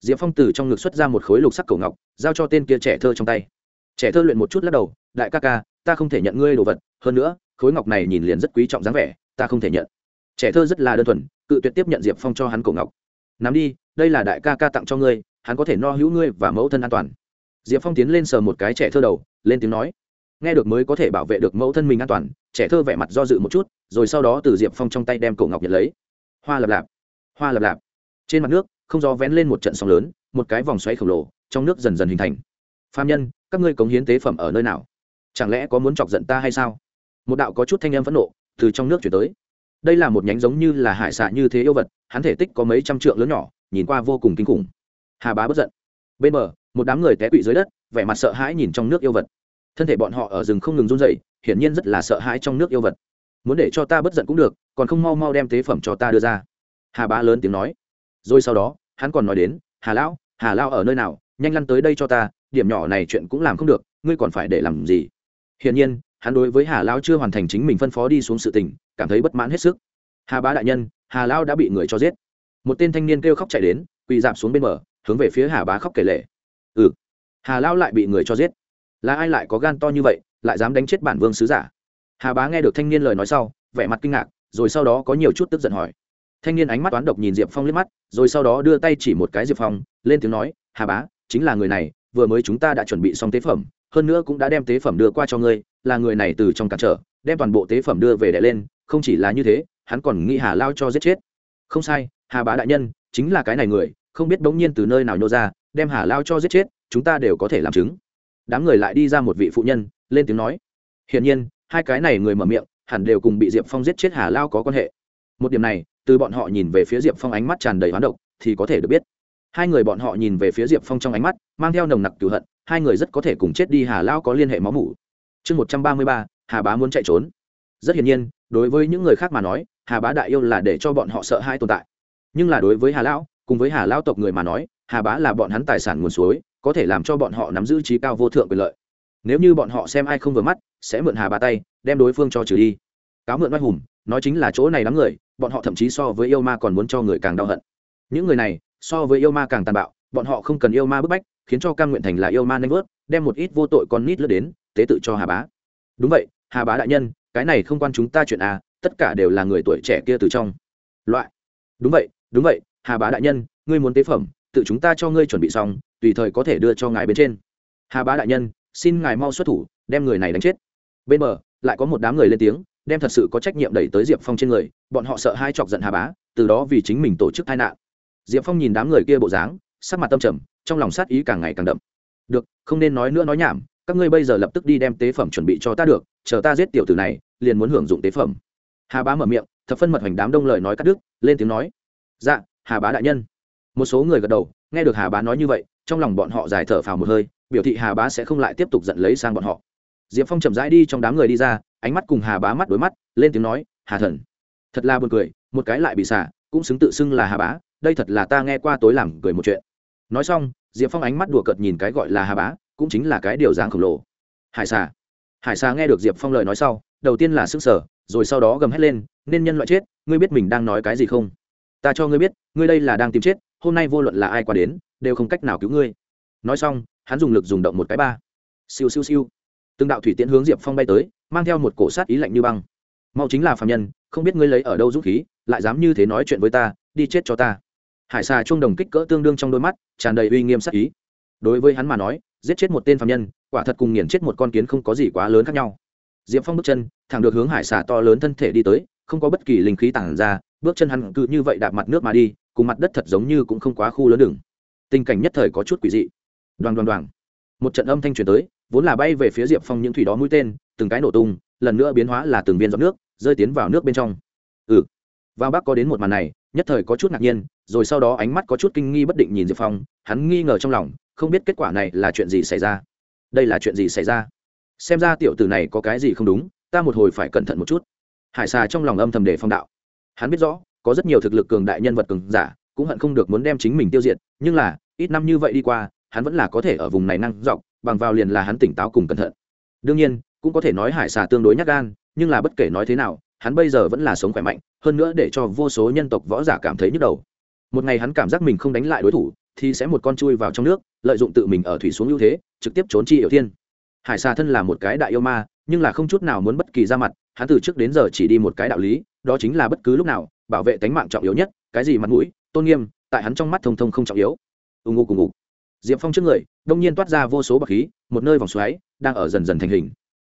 Diệp phong từ trong ngực xuất ra một khối lục sắc cổ ngọc, giao cho tên kia trẻ thơ trong tay. Trẻ thơ luyện một chút lắc đầu, đại ca ca, ta không thể nhận ngươi đồ vật, hơn nữa, khối ngọc này nhìn liền rất quý trọng dáng vẻ, ta không thể nhận. Trẻ thơ rất là đơn thuần, cự tuyệt tiếp nhận diệp phong cho hắn cổ ngọc. Nắm đi, đây là đại ca ca tặng cho ngươi, hắn có thể no hữu ngươi và mẫu thân an toàn. Diệp phong tiến lên sờ một cái trẻ thơ đầu, lên tiếng nói nghe được mới có thể bảo vệ được mẫu thân mình an toàn, trẻ thơ vẻ mặt do dự một chút, rồi sau đó từ diệp phong trong tay đem cổ ngọc nhận lấy. Hoa lập lạp, hoa lập lạp. Trên mặt nước, không gió vén lên một trận sóng lớn, một cái vòng xoáy khổng lồ, trong nước dần dần hình thành. Phạm nhân, các ngươi cống hiến tế phẩm ở nơi nào? Chẳng lẽ có muốn chọc giận ta hay sao? Một đạo có chút thanh âm phẫn nộ, từ trong nước chuyển tới. Đây là một nhánh giống như là hải xạ như thế yêu vật, hắn thể tích có mấy trăm trượng lớn nhỏ, nhìn qua vô cùng kinh khủng. Hà bá bất giận. Bên bờ, một đám người té quỵ dưới đất, vẻ mặt sợ hãi nhìn trong nước yêu vật thân thể bọn họ ở rừng không ngừng run dậy hiển nhiên rất là sợ hãi trong nước yêu vật. Muốn để cho ta bất giận cũng được, còn không mau mau đem tế phẩm cho ta đưa ra. Hà bá lớn tiếng nói. Rồi sau đó, hắn còn nói đến, hà lão, hà lao ở nơi nào? Nhanh lăn tới đây cho ta, điểm nhỏ này chuyện cũng làm không được, ngươi còn phải để làm gì? Hiển nhiên, hắn đối với hà lao chưa hoàn thành chính mình phân phó đi xuống sự tình, cảm thấy bất mãn hết sức. Hà bá đại nhân, hà lao đã bị người cho giết. Một tên thanh niên kêu khóc chạy đến, quỳ dạp xuống bên bờ, hướng về phía hà bá khóc kể lệ ừ. Hà lao lại bị người cho giết là ai lại có gan to như vậy, lại dám đánh chết bản vương sứ giả? Hà bá nghe được thanh niên lời nói sau, vẻ mặt kinh ngạc, rồi sau đó có nhiều chút tức giận hỏi. Thanh niên ánh mắt toán độc nhìn diệp phong liếc mắt, rồi sau đó đưa tay chỉ một cái diệp phong, lên tiếng nói, hà bá, chính là người này, vừa mới chúng ta đã chuẩn bị xong tế phẩm, hơn nữa cũng đã đem tế phẩm đưa qua cho ngươi, là người này từ trong cản trở, đem toàn bộ tế phẩm đưa về đ lên, không chỉ là như thế, hắn còn nghĩ hà lao cho giết chết. Không sai, hà bá đại nhân, chính là cái này người, không biết bỗng nhiên từ nơi nào nhô ra, đem hà lao cho giết chết, chúng ta đều có thể làm chứng đám người lại đi ra một vị phụ nhân, lên tiếng nói, hiển nhiên, hai cái này người mở miệng, hẳn đều cùng bị diệp phong giết chết hà lao có quan hệ. Một điểm này, từ bọn họ nhìn về phía diệp phong ánh mắt tràn đầy hoán độc, thì có thể được biết. Hai người bọn họ nhìn về phía diệp phong trong ánh mắt, mang theo nồng nặc cửu hận, hai người rất có thể cùng chết đi hà lao có liên hệ máu mủ. Chương một trăm ba mươi ba, hà bá muốn chạy trốn. Rất hiển nhiên, đối với những người khác mà nói, hà bá đại yêu là để cho bọn họ sợ hai tồn tại. Nhưng là đối với hà lão cùng với hà lao tộc người mà nói, hà bá là bọn hắn tài sản nguồn suối có thể làm cho bọn họ nắm giữ trí cao vô thượng quyền lợi. Nếu như bọn họ xem ai không vừa mắt, sẽ mượn hà bà tay, đem đối phương cho trừ đi. Cáo mượn oai hùng, nói chính là chỗ này đám người, bọn họ thậm chí so với yêu ma còn muốn cho người càng đau hận. Những người này, so với yêu ma càng tàn bạo, bọn họ không cần yêu ma bức bách, khiến cho cam nguyện thành là yêu ma nanh vớt, đem một ít vô tội con nít lướt đến, tế tự cho hà bá. Đúng vậy, hà bá đại nhân, cái này không quan chúng ta chuyện à tất cả đều là người tuổi trẻ kia từ trong. Loại. Đúng vậy đúng vậy, hà bá đại nhân, ngươi muốn tế phẩm tự chúng ta cho ngươi chuẩn bị xong, tùy thời có thể đưa cho ngài bên trên. Hà bá đại nhân, xin ngài mau xuất thủ, đem người này đánh chết. Bên bờ, lại có một đám người lên tiếng, đem thật sự có trách nhiệm đẩy tới diệp phong trên người, bọn họ sợ hai chọc giận hà bá, từ đó vì chính mình tổ chức tai nạn. Diệp phong nhìn đám người kia bộ dáng, sắc mặt tâm trầm, trong lòng sát ý càng ngày càng đậm. Được, không nên nói nữa nói nhảm, các ngươi bây giờ lập tức đi đem tế phẩm chuẩn bị cho ta được, chờ ta giết tiểu tử này, liền muốn hưởng dụng tế phẩm. Hà bá mở miệng, thập phân mật hoành đám đông lời nói cắt đứt, lên tiếng nói dạ hà bá đại nhân một số người gật đầu, nghe được hà bá nói như vậy, trong lòng bọn họ giải thở phào một hơi, biểu thị hà bá sẽ không lại tiếp tục giận lấy sang bọn họ. Diệp phong chậm rãi đi trong đám người đi ra, ánh mắt cùng hà bá mắt đối mắt, lên tiếng nói, hà thần. Thật là buồn cười, một cái lại bị xả, cũng xứng tự xưng là hà bá, đây thật là ta nghe qua tối làm cười một chuyện. Nói xong, diệp phong ánh mắt đùa cợt nhìn cái gọi là hà bá, cũng chính là cái điều dáng khổng lồ. Hải xà. Hải xà nghe được diệp phong lời nói sau, đầu tiên là sức sở rồi sau đó gầm hét lên, nên nhân loại chết, ngươi biết mình đang nói cái gì không? Ta cho ngươi biết, ngươi đây là đang tìm chết hôm nay vô luận là ai qua đến, đều không cách nào cứu ngươi. Nói xong, hắn dùng lực dùng động một cái ba. Siêu siêu siêu. Từng đạo thủy tiễn hướng diệp phong bay tới, mang theo một cổ sát ý lạnh như băng. Mau chính là phạm nhân, không biết ngươi lấy ở đâu dũng khí, lại dám như thế nói chuyện với ta, đi chết cho ta. Hải xà trung đồng kích cỡ tương đương trong đôi mắt, tràn đầy uy nghiêm sát ý. Đối với hắn mà nói, giết chết một tên phạm nhân, quả thật cùng nghiền chết một con kiến không có gì quá lớn khác nhau. Diệp phong bước chân, thẳng được hướng hải xà to lớn thân thể đi tới, không có bất kỳ linh khí tản ra, bước chân hắn cứ như vậy đạp mặt nước mà đi cùng mặt đất thật giống như cũng không quá khu lớn đường. Tình cảnh nhất thời có chút quỷ dị. Đoàn đoàn đoàn một trận âm thanh truyền tới, vốn là bay về phía diệp phong những thủy đó mũi tên, từng cái nổ tung, lần nữa biến hóa là từng viên giọt nước, rơi tiến vào nước bên trong. Ừ. Vào bắc có đến một màn này, nhất thời có chút ngạc nhiên, rồi sau đó ánh mắt có chút kinh nghi bất định nhìn diệp phong, hắn nghi ngờ trong lòng, không biết kết quả này là chuyện gì xảy ra. Đây là chuyện gì xảy ra? Xem ra tiểu tử này có cái gì không đúng, ta một hồi phải cẩn thận một chút. Hải xà trong lòng âm thầm để phong đạo. Hắn biết rõ có rất nhiều thực lực cường đại nhân vật cường giả, cũng hận không được muốn đem chính mình tiêu diệt, nhưng là, ít năm như vậy đi qua, hắn vẫn là có thể ở vùng này năng dọc, bằng vào liền là hắn tỉnh táo cùng cẩn thận. Đương nhiên, cũng có thể nói hải xà tương đối nhát gan, nhưng là bất kể nói thế nào, hắn bây giờ vẫn là sống khỏe mạnh, hơn nữa để cho vô số nhân tộc võ giả cảm thấy nhức đầu. Một ngày hắn cảm giác mình không đánh lại đối thủ, thì sẽ một con chui vào trong nước, lợi dụng tự mình ở thủy xuống ưu thế, trực tiếp trốn chi hiểu thiên. Hải xà thân là một cái đại yêu ma, nhưng là không chút nào muốn bất kỳ ra mặt hắn từ trước đến giờ chỉ đi một cái đạo lý, đó chính là bất cứ lúc nào, bảo vệ tính mạng trọng yếu nhất, cái gì mặt mũi, tôn nghiêm, tại hắn trong mắt thông thông không trọng yếu. Ưng ngô cùng ngục diệp phong trước người, đông nhiên toát ra vô số bậc khí, một nơi vòng xoáy, đang ở dần dần thành hình.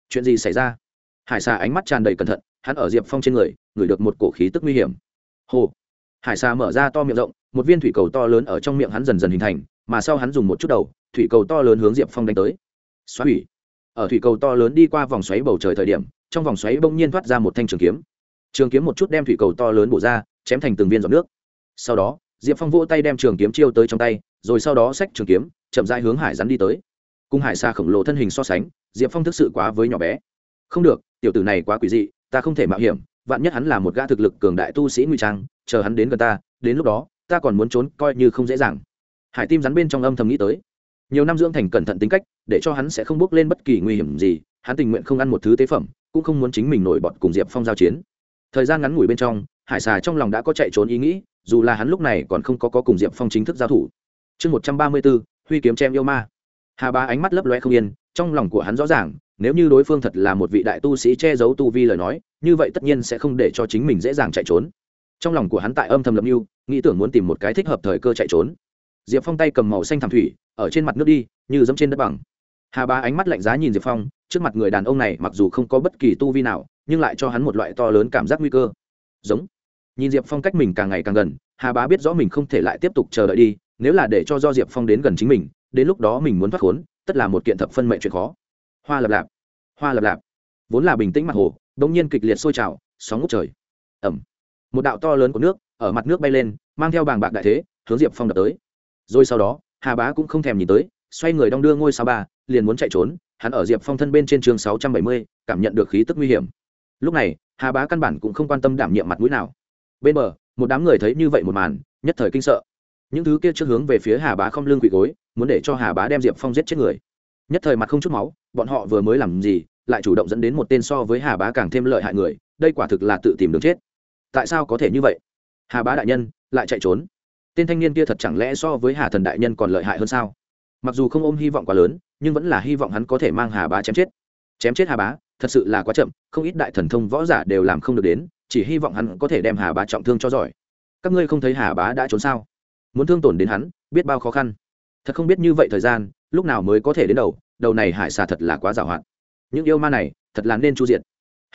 Chuyện gì xảy ra? Hải xà ánh mắt tràn đầy cẩn thận, hắn ở diệp phong trên người, ngửi được một cổ khí tức nguy hiểm. Hồ hải xà mở ra to miệng rộng, một viên thủy cầu to lớn ở trong miệng hắn dần dần hình thành, mà sau hắn dùng một chút đầu, thủy cầu to lớn hướng diệp phong đánh tới. Xóa hủy ở thủy cầu to lớn đi qua vòng xoáy bầu trời thời điểm trong vòng xoáy bỗng nhiên thoát ra một thanh trường kiếm. Trường kiếm một chút đem thủy cầu to lớn bổ ra, chém thành từng viên giọt nước. Sau đó, diệp phong vỗ tay đem trường kiếm chiêu tới trong tay, rồi sau đó xách trường kiếm, chậm rãi hướng hải rắn đi tới. Cùng hải xa khổng lồ thân hình so sánh, diệp phong thực sự quá với nhỏ bé. Không được, tiểu tử này quá quỷ dị, ta không thể mạo hiểm, vạn nhất hắn là một gã thực lực cường đại tu sĩ nguy trang, chờ hắn đến gần ta, đến lúc đó, ta còn muốn trốn coi như không dễ dàng. Hải tim rắn bên trong âm thầm nghĩ tới. Nhiều năm dưỡng thành cẩn thận tính cách, để cho hắn sẽ không bước lên bất kỳ nguy hiểm gì, hắn tình nguyện không ăn một thứ tế phẩm cũng không muốn chính mình nổi bọt cùng diệp phong giao chiến. Thời gian ngắn ngủi bên trong hải xà trong lòng đã có chạy trốn ý nghĩ dù là hắn lúc này còn không có, có cùng diệp phong chính thức giao thủ. Chương một trăm ba mươi b ố huy kiếm chém yêu ma. Hà bá ánh mắt lấp loe không yên trong lòng của hắn rõ ràng nếu như đối phương thật là một vị đại tu sĩ che giấu tu vi lời nói như vậy tất nhiên sẽ không để cho chính mình dễ dàng chạy trốn. Trong lòng của hắn tại âm thầm lập mưu nghĩ tưởng muốn tìm một cái thích hợp thời cơ chạy trốn. Diệp phong tay cầm màu xanh thảm thủy ở trên mặt nước đi như dẫm trên đất bằng hà bá ánh mắt lạnh giá nhìn diệp phong, trước mặt người đàn ông này mặc dù không có bất kỳ tu vi nào, nhưng lại cho hắn một loại to lớn cảm giác nguy cơ. Giống. Nhìn diệp phong cách mình càng ngày càng gần, hà bá biết rõ mình không thể lại tiếp tục chờ đợi đi, nếu là để cho do diệp phong đến gần chính mình, đến lúc đó mình muốn thoát khốn, tất là một kiện thập phân mệnh chuyện khó. Hoa lập lạp. Hoa lập lạp. Vốn là bình tĩnh mặt hồ đ ỗ n g nhiên kịch liệt sôi trào, sóng ngút trời. Ẩm một đạo to lớn của nước, ở mặt nước bay lên, mang theo bàng bạc đại thế, hướng diệp phong đập tới. Rồi sau đó, hà bá cũng không thèm nhìn tới, xoay người đong đưa ngôi sao ba liền muốn chạy trốn, hắn ở diệp phong thân bên trên trường sáu trăm bảy mươi, cảm nhận được khí tức nguy hiểm. Lúc này, hà bá căn bản cũng không quan tâm đảm nhiệm mặt mũi nào. Bên bờ, một đám người thấy như vậy một màn, nhất thời kinh sợ. Những thứ kia trước hướng về phía hà bá không lương quỳ gối, muốn để cho hà bá đem diệp phong giết chết người. Nhất thời mặt không chút máu, bọn họ vừa mới làm gì, lại chủ động dẫn đến một tên so với hà bá càng thêm lợi hại người, đây quả thực là tự tìm đường chết. Tại sao có thể như vậy? Hà bá đại nhân, lại chạy trốn. Tên thanh niên kia thật chẳng lẽ so với hà thần đại nhân còn lợi hại hơn sao? Mặc dù không ôm hy vọng quá lớn nhưng vẫn là hy vọng hắn có thể mang hà bá chém chết. Chém chết hà bá, thật sự là quá chậm, không ít đại thần thông võ giả đều làm không được đến, chỉ hy vọng hắn có thể đem hà bá trọng thương cho giỏi. Các ngươi không thấy hà bá đã trốn sao? Muốn thương tổn đến hắn, biết bao khó khăn. Thật không biết như vậy thời gian, lúc nào mới có thể đến đầu đầu này hải xà thật là quá giàu hạn. Những yêu ma này, thật là nên chu diện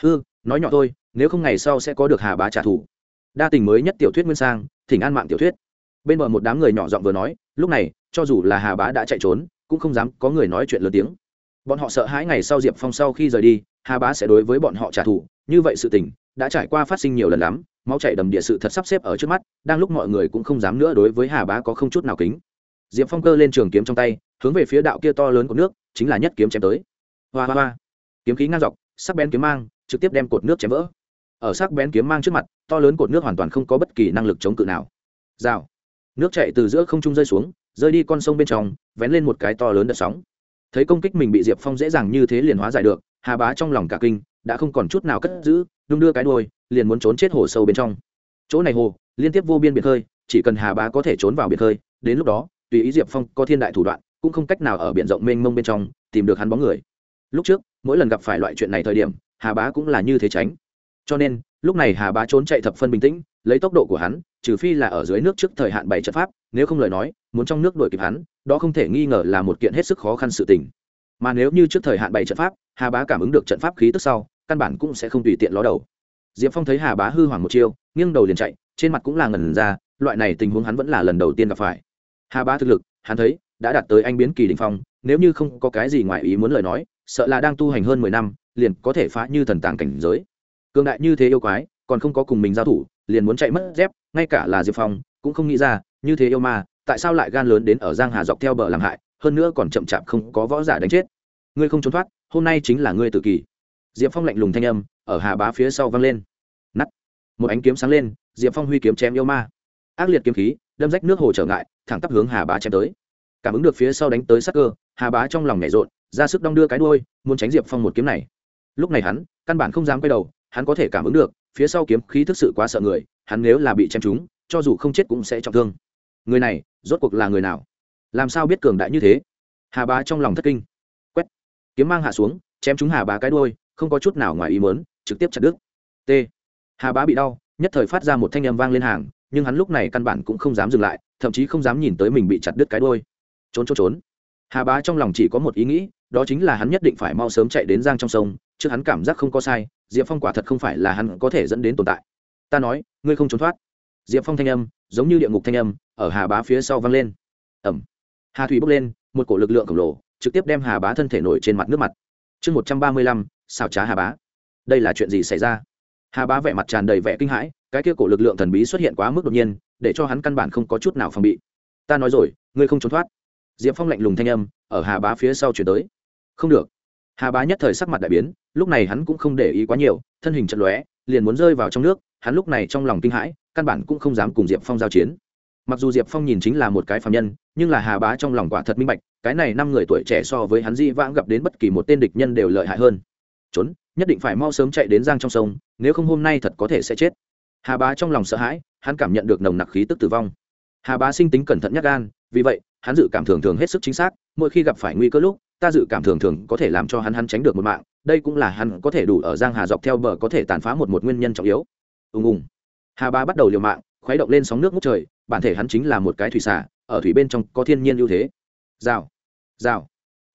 hư, nói nhỏ thôi, nếu không ngày sau sẽ có được hà bá trả thù. Đa tình mới nhất tiểu thuyết nguyên sang, thỉnh an mạng tiểu thuyết. Bên bờ một đám người nhỏ giọng vừa nói, lúc này, cho dù là hà bá đã chạy trốn cũng không dám có người nói chuyện lớn tiếng. Bọn họ sợ hãi ngày sau diệp phong sau khi rời đi, hà bá sẽ đối với bọn họ trả thù. Như vậy sự tình đã trải qua phát sinh nhiều lần lắm, máu chảy đầm địa sự thật sắp xếp ở trước mắt, đang lúc mọi người cũng không dám nữa đối với hà bá có không chút nào kính. Diệp phong cơ lên trường kiếm trong tay, hướng về phía đạo kia to lớn của nước, chính là nhất kiếm chém tới. Hoa hoa hoa. Kiếm khí ngang dọc, sắc bén kiếm mang, trực tiếp đem cột nước chém vỡ. Ở sắc bén kiếm mang trước mặt, to lớn cột nước hoàn toàn không có bất kỳ năng lực chống cự nào. Rào. Nước chạy từ giữa không trung rơi xuống rơi đi con sông bên trong, vén lên một cái to lớn đợt sóng. Thấy công kích mình bị diệp phong dễ dàng như thế liền hóa giải được, hà bá trong lòng cả kinh, đã không còn chút nào cất giữ, đung đưa cái đuôi, liền muốn trốn chết hồ sâu bên trong. Chỗ này hồ, liên tiếp vô biên biệt hơi chỉ cần hà bá có thể trốn vào biệt hơi đến lúc đó, tùy ý diệp phong có thiên đại thủ đoạn, cũng không cách nào ở biển rộng mênh mông bên trong, tìm được hắn bóng người. Lúc trước, mỗi lần gặp phải loại chuyện này thời điểm, hà bá cũng là như thế tránh. Cho nên lúc này hà bá trốn chạy thập phân bình tĩnh, lấy tốc độ của hắn, trừ phi là ở dưới nước trước thời hạn bảy trận pháp, nếu không lời nói, muốn trong nước đuổi kịp hắn, đó không thể nghi ngờ là một kiện hết sức khó khăn sự tình. Mà nếu như trước thời hạn bảy trận pháp, hà bá cảm ứng được trận pháp khí tức sau, căn bản cũng sẽ không tùy tiện ló đầu. Diệp phong thấy hà bá hư hoảng một chiêu, nghiêng đầu liền chạy, trên mặt cũng là ngần ra, loại này tình huống hắn vẫn là lần đầu tiên gặp phải. Hà bá thực lực, hắn thấy, đã đạt tới anh biến kỳ đình phong, nếu như không có cái gì ngoài ý muốn lời nói, sợ là đang tu hành hơn mười năm, liền có thể phá như thần tàng cảnh giới cường đại như thế yêu quái, còn không có cùng mình giao thủ, liền muốn chạy mất dép, ngay cả là diệp phong cũng không nghĩ ra, như thế yêu ma, tại sao lại gan lớn đến ở giang hà dọc theo bờ làm hại, hơn nữa còn chậm chạp không có võ giả đánh chết. Ngươi không trốn thoát, hôm nay chính là ngươi tự kỷ. Diệp phong lạnh lùng thanh âm ở hà bá phía sau vang lên. Nắt một ánh kiếm sáng lên, diệp phong huy kiếm chém yêu ma. Ác liệt kiếm khí, đâm rách nước hồ trở ngại, thẳng tắp hướng hà bá chém tới. Cảm ứng được phía sau đánh tới sắc cơ, hà bá trong lòng nhảy rộn, ra sức đong đưa cái đôi muốn tránh diệp phong một kiếm này. Lúc này hắn, căn bản không dám quay đầu hắn có thể cảm ứng được, phía sau kiếm khí thực sự quá sợ người, hắn nếu là bị chém trúng, cho dù không chết cũng sẽ trọng thương. Người này, rốt cuộc là người nào? Làm sao biết cường đại như thế? Hà bá trong lòng thất kinh. Quét. Kiếm mang hạ xuống, chém trúng hà bá cái đôi không có chút nào ngoài ý mớn trực tiếp chặt đứt. T. Hà bá bị đau, nhất thời phát ra một thanh âm vang lên hàng, nhưng hắn lúc này căn bản cũng không dám dừng lại, thậm chí không dám nhìn tới mình bị chặt đứt cái đôi trốn trốn trốn. Hà bá trong lòng chỉ có một ý nghĩ, đó chính là hắn nhất định phải mau sớm chạy đến giang trong sông trước hắn cảm giác không có sai, diệp phong quả thật không phải là hắn có thể dẫn đến tồn tại. Ta nói, ngươi không trốn thoát. Diệp phong thanh âm, giống như địa ngục thanh âm, ở hà bá phía sau vang lên. Ẩm hà thủy bốc lên, một cổ lực lượng khổng lồ, trực tiếp đem hà bá thân thể nổi trên mặt nước mặt. Chương một trăm ba mươi lăm xào trá hà bá. Đây là chuyện gì xảy ra? Hà bá vẻ mặt tràn đầy vẻ kinh hãi, cái kia cổ lực lượng thần bí xuất hiện quá mức đột nhiên, để cho hắn căn bản không có chút nào phòng bị. Ta nói rồi, ngươi không trốn thoát. Diệp phong lạnh lùng thanh âm, ở hà bá phía sau chuyển tới. Không được hà bá nhất thời sắc mặt đại biến, lúc này hắn cũng không để ý quá nhiều, thân hình chật lóe, liền muốn rơi vào trong nước, hắn lúc này trong lòng kinh hãi, căn bản cũng không dám cùng diệp phong giao chiến. Mặc dù diệp phong nhìn chính là một cái phạm nhân, nhưng là hà bá trong lòng quả thật minh bạch, cái này năm người tuổi trẻ so với hắn di vãng gặp đến bất kỳ một tên địch nhân đều lợi hại hơn. Trốn, nhất định phải mau sớm chạy đến giang trong sông, nếu không hôm nay thật có thể sẽ chết. Hà bá trong lòng sợ hãi, hắn cảm nhận được nồng nặc khí tức tử vong. Hà bá sinh tính cẩn thận nhắc gan, vì vậy, hắn dự cảm thường thường hết sức chính xác, mỗi khi gặp phải nguy cơ lúc ta dự cảm thường thường có thể làm cho hắn hắn tránh được một mạng, đây cũng là hắn có thể đủ ở giang hà dọc theo bờ có thể tàn phá một một nguyên nhân trọng yếu. Ùng ùng. Hà Ba bắt đầu liều mạng, khuấy động lên sóng nước ngút trời, bản thể hắn chính là một cái thủy xả, ở thủy bên trong có thiên nhiên ưu thế. Rào rào.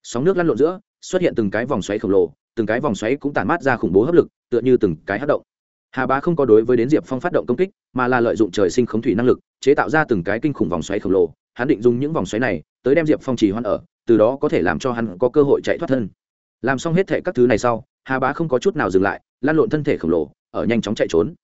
Sóng nước lăn lộn giữa, xuất hiện từng cái vòng xoáy khổng lồ, từng cái vòng xoáy cũng tản mát ra khủng bố hấp lực, tựa như từng cái hát động. Hà bá không có đối với đến diệp phong phát động công kích, mà là lợi dụng trời sinh khống thủy năng lực, chế tạo ra từng cái kinh khủng vòng xoáy khổng lồ. Hắn định dùng những vòng xoáy này, tới đem diệp phong trì hoãn ở từ đó có thể làm cho hắn có cơ hội chạy thoát thân. Làm xong hết thệ các thứ này sau, hà bá không có chút nào dừng lại lan lộn thân thể khổng lồ, ở nhanh chóng chạy trốn.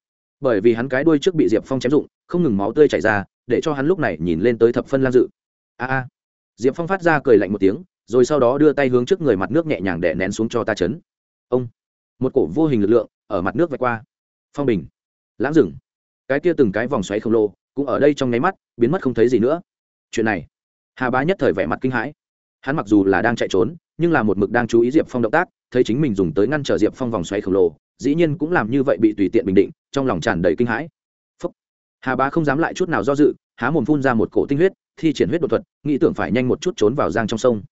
Bởi vì hắn cái đuôi trước bị diệp phong chém dụng, không ngừng máu tươi chảy ra, để cho hắn lúc này nhìn lên tới thập phân lan dự. A a. Diệp phong phát ra cười lạnh một tiếng, rồi sau đó đưa tay hướng trước người mặt nước nhẹ nhàng để nén xuống cho ta chấn. Ông. Một cổ vô hình lực lượng, ở mặt nước vạch qua. Phong bình. Lãng rừng cái kia từng cái vòng xoáy khổng lồ, cũng ở đây trong nháy mắt, biến mất không thấy gì nữa. Chuyện này. Hà bá nhất thời vẻ mặt kinh hãi hắn mặc dù là đang chạy trốn, nhưng là một mực đang chú ý diệp phong động tác, thấy chính mình dùng tới ngăn trở diệp phong vòng xoáy khổng lồ, dĩ nhiên cũng làm như vậy bị tùy tiện bình định, trong lòng tràn đầy kinh hãi. Phúc. hà bá không dám lại chút nào do dự, há mồm phun ra một cổ tinh huyết, thi triển huyết đột thuật, nghĩ tưởng phải nhanh một chút trốn vào giang trong sông.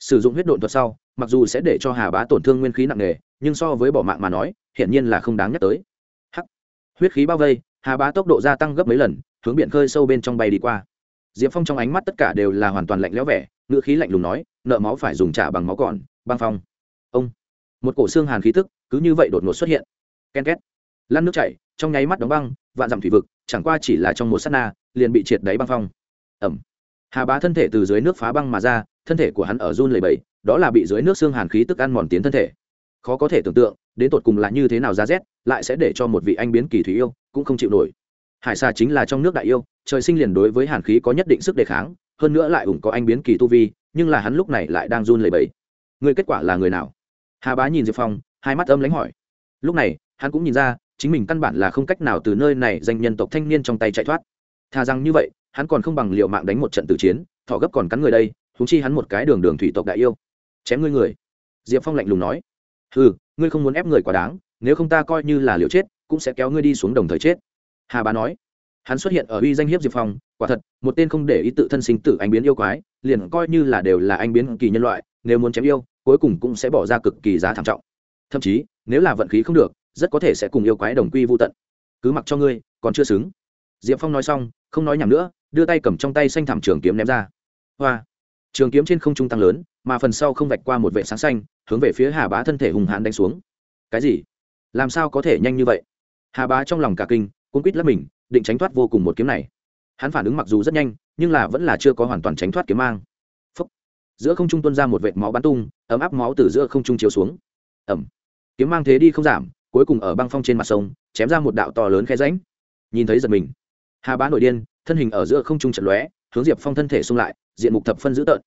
Sử dụng huyết đột thuật sau, mặc dù sẽ để cho hà bá tổn thương nguyên khí nặng nề, nhưng so với bỏ mạng mà nói, hiển nhiên là không đáng nhắc tới. Hắc. Huyết khí bao vây, hà bá tốc độ gia tăng gấp mấy lần, hướng biển khơi sâu bên trong bay đi qua. Diệp phong trong ánh mắt tất cả đều là hoàn toàn lạnh lẽo vẻ ngữ khí lạnh lùng nói, nợ máu phải dùng trả bằng máu còn, băng phong. Ông. Một cổ xương hàn khí tức, cứ như vậy đột ngột xuất hiện. Ken két. Lăn nước chảy, trong nháy mắt đóng băng, vạn dặm thủy vực, chẳng qua chỉ là trong một s á t na, liền bị triệt đáy băng phong. Ẩm. Hà bá thân thể từ dưới nước phá băng mà ra, thân thể của hắn ở run lầy bầy đó là bị dưới nước xương hàn khí tức ăn mòn tiến thân thể. Khó có thể tưởng tượng, đến tột cùng là như thế nào giá rét, lại sẽ để cho một vị anh biến kỳ thủy yêu, cũng không chịu nổi hải xà chính là trong nước đại yêu, trời sinh liền đối với hàn khí có nhất định sức đề kháng, hơn nữa lại ủng có anh biến kỳ tu vi, nhưng là hắn lúc này lại đang run lầy bẫy người kết quả là người nào? Hà bá nhìn diệp phong, hai mắt âm lánh hỏi. Lúc này, hắn cũng nhìn ra, chính mình căn bản là không cách nào từ nơi này danh nhân tộc thanh niên trong tay chạy thoát. Thà rằng như vậy, hắn còn không bằng liệu mạng đánh một trận tử chiến thọ gấp còn cắn người đây húng chi hắn một cái đường đường thủy tộc đại yêu. Chém ngươi người. Diệp phong lạnh lùng nói. Ừ ngươi không muốn ép người quá đáng, nếu không ta coi như là liệu chết, cũng sẽ kéo ngươi đi xuống đồng thời chết hà bá nói, hắn xuất hiện ở uy danh hiếp diệp phong, quả thật, một tên không để ý tự thân sinh tử anh biến yêu quái, liền coi như là đều là anh biến kỳ nhân loại, nếu muốn chém yêu, cuối cùng cũng sẽ bỏ ra cực kỳ giá thảm trọng. Thậm chí, nếu là vận khí không được, rất có thể sẽ cùng yêu quái đồng quy vô tận. Cứ mặc cho ngươi, còn chưa xứng. Diệp phong nói xong, không nói nhầm nữa, đưa tay cầm trong tay xanh thảm trường kiếm ném ra. Hoa! Trường kiếm trên không trung tăng lớn, mà phần sau không vạch qua một vệ sáng xanh, hướng về phía hà bá thân thể hùng hãn đánh xuống. Cái gì? Làm sao có thể nhanh như vậy? Hà bá trong lòng cả kinh cuốn quýt lấp mình, định tránh thoát vô cùng một kiếm này. Hắn phản ứng mặc dù rất nhanh, nhưng là vẫn là chưa có hoàn toàn tránh thoát kiếm mang. Phúc. giữa không trung tuân ra một vệt máu bắn tung, ấm áp máu từ giữa không trung chiếu xuống. Ẩm. Kiếm mang thế đi không giảm, cuối cùng ở băng phong trên mặt sông, chém ra một đạo to lớn khe ránh nhìn thấy giật mình. Hà bá nội điên, thân hình ở giữa không trung trận lóe, hướng diệp phong thân thể xung lại, diện mục thập phân dữ tợn.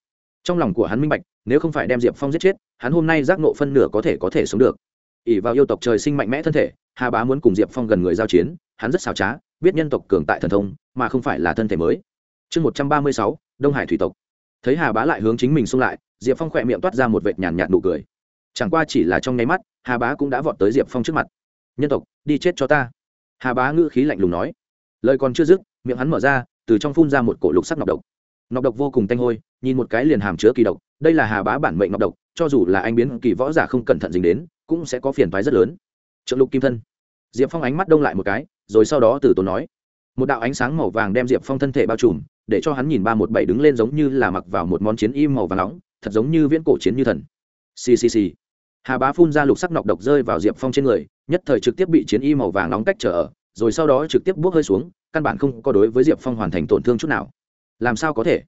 Trong lòng của hắn minh bạch, nếu không phải đem diệp phong giết chết, hắn hôm nay giác nộ phân nửa có thể có thể sống được. Ỉ vào yêu tộc trời sinh mạnh mẽ thân thể, hà bá muốn cùng diệp phong gần người giao chiến hắn rất xảo trá, biết nhân tộc cường tại thần thông, mà không phải là thân thể mới. Chương một trăm ba mươi sáu, đông hải thủy tộc. Thấy hà bá lại hướng chính mình xung lại, diệp phong khỏe miệng toát ra một vệt nhàn nhạt nụ cười. Chẳng qua chỉ là trong nháy mắt, hà bá cũng đã vọt tới diệp phong trước mặt. Nhân tộc, đi chết cho ta. Hà bá ngữ khí lạnh lùng nói. Lời còn chưa dứt, miệng hắn mở ra, từ trong phun ra một cổ lục sắc nọc độc. Nọc độc vô cùng tanh hôi, nhìn một cái liền hàm chứa kỳ độc, đây là hà bá bản mệnh nọc độc, cho dù là anh biến kỳ võ giả không cẩn thận dính đến, cũng sẽ có phiền thoái rất lớn. Trượng lục kim thân. Diệp phong ánh mắt đông lại một cái rồi sau đó từ tốn nói, một đạo ánh sáng màu vàng đem diệp phong thân thể bao trùm, để cho hắn nhìn ba một bảy đứng lên giống như là mặc vào một món chiến y màu vàng nóng, thật giống như viễn cổ chiến như thần. Ccc hà bá phun ra lục sắc nọc độc rơi vào diệp phong trên người, nhất thời trực tiếp bị chiến y màu vàng nóng cách trở ở, rồi sau đó trực tiếp buốc hơi xuống, căn bản không có đối với diệp phong hoàn thành tổn thương chút nào. Làm sao có thể?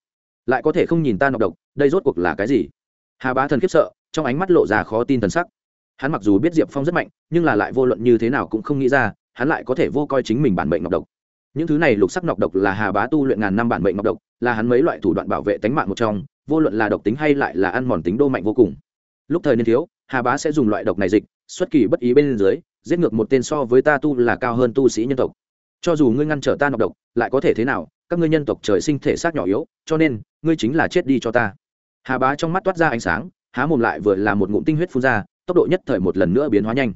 Lại có thể không nhìn ta nọc độc, đây rốt cuộc là cái gì? Hà bá thần khiếp sợ, trong ánh mắt lộ ra khó tin thần sắc. Hắn mặc dù biết diệp phong rất mạnh, nhưng là lại vô luận như thế nào cũng không nghĩ ra hắn lại có thể vô coi chính mình bản bệnh ngọc độc. Những thứ này lục sắc ngọc độc là hà bá tu luyện ngàn năm bản bệnh ngọc độc, là hắn mấy loại thủ đoạn bảo vệ tính mạng một trong, vô luận là độc tính hay lại là ăn mòn tính đô mạnh vô cùng. Lúc thời niên thiếu, hà bá sẽ dùng loại độc này dịch, xuất kỳ bất ý bên dưới, giết ngược một tên so với ta tu là cao hơn tu sĩ nhân tộc. Cho dù ngươi ngăn trở ta ngọc độc, lại có thể thế nào? Các ngươi nhân tộc trời sinh thể xác nhỏ yếu, cho nên, ngươi chính là chết đi cho ta. Hà bá trong mắt toát ra ánh sáng, há mồm lại vừa là một ngụm tinh huyết phun ra, tốc độ nhất thời một lần nữa biến hóa nhanh.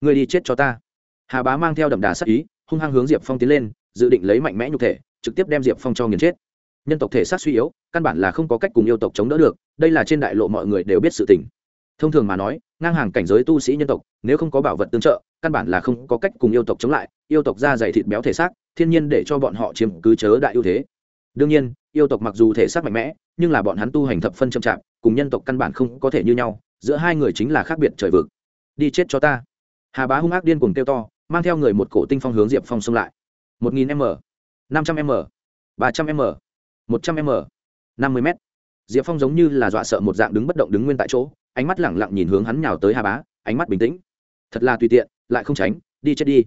Ngươi đi chết cho ta hà bá mang theo đậm đà sắc ý, hung hăng hướng diệp phong tiến lên, dự định lấy mạnh mẽ nhục thể, trực tiếp đem diệp phong cho nghiền chết. Nhân tộc thể xác suy yếu, căn bản là không có cách cùng yêu tộc chống đỡ được, đây là trên đại lộ mọi người đều biết sự tình. Thông thường mà nói, ngang hàng cảnh giới tu sĩ nhân tộc, nếu không có bảo vật tương trợ, căn bản là không có cách cùng yêu tộc chống lại, yêu tộc da dày thịt béo thể xác, thiên nhiên để cho bọn họ chiếm cứ chớ đại ưu thế. Đương nhiên, yêu tộc mặc dù thể xác mạnh mẽ, nhưng là bọn hắn tu hành thập phân chậm chạp, cùng nhân tộc căn bản không có thể như nhau, giữa hai người chính là khác biệt trời vực. Đi chết cho ta hà bá hung ác điên cuồng kêu to, mang theo người một cổ tinh phong hướng diệp phong xông lại. Một nghìn m, năm trăm m, ba trăm m, một trăm m, năm mươi m. Diệp phong giống như là dọa sợ một dạng đứng bất động đứng nguyên tại chỗ, ánh mắt lẳng lặng nhìn hướng hắn nhào tới hà bá, ánh mắt bình tĩnh. Thật là tùy tiện, lại không tránh, đi chết đi.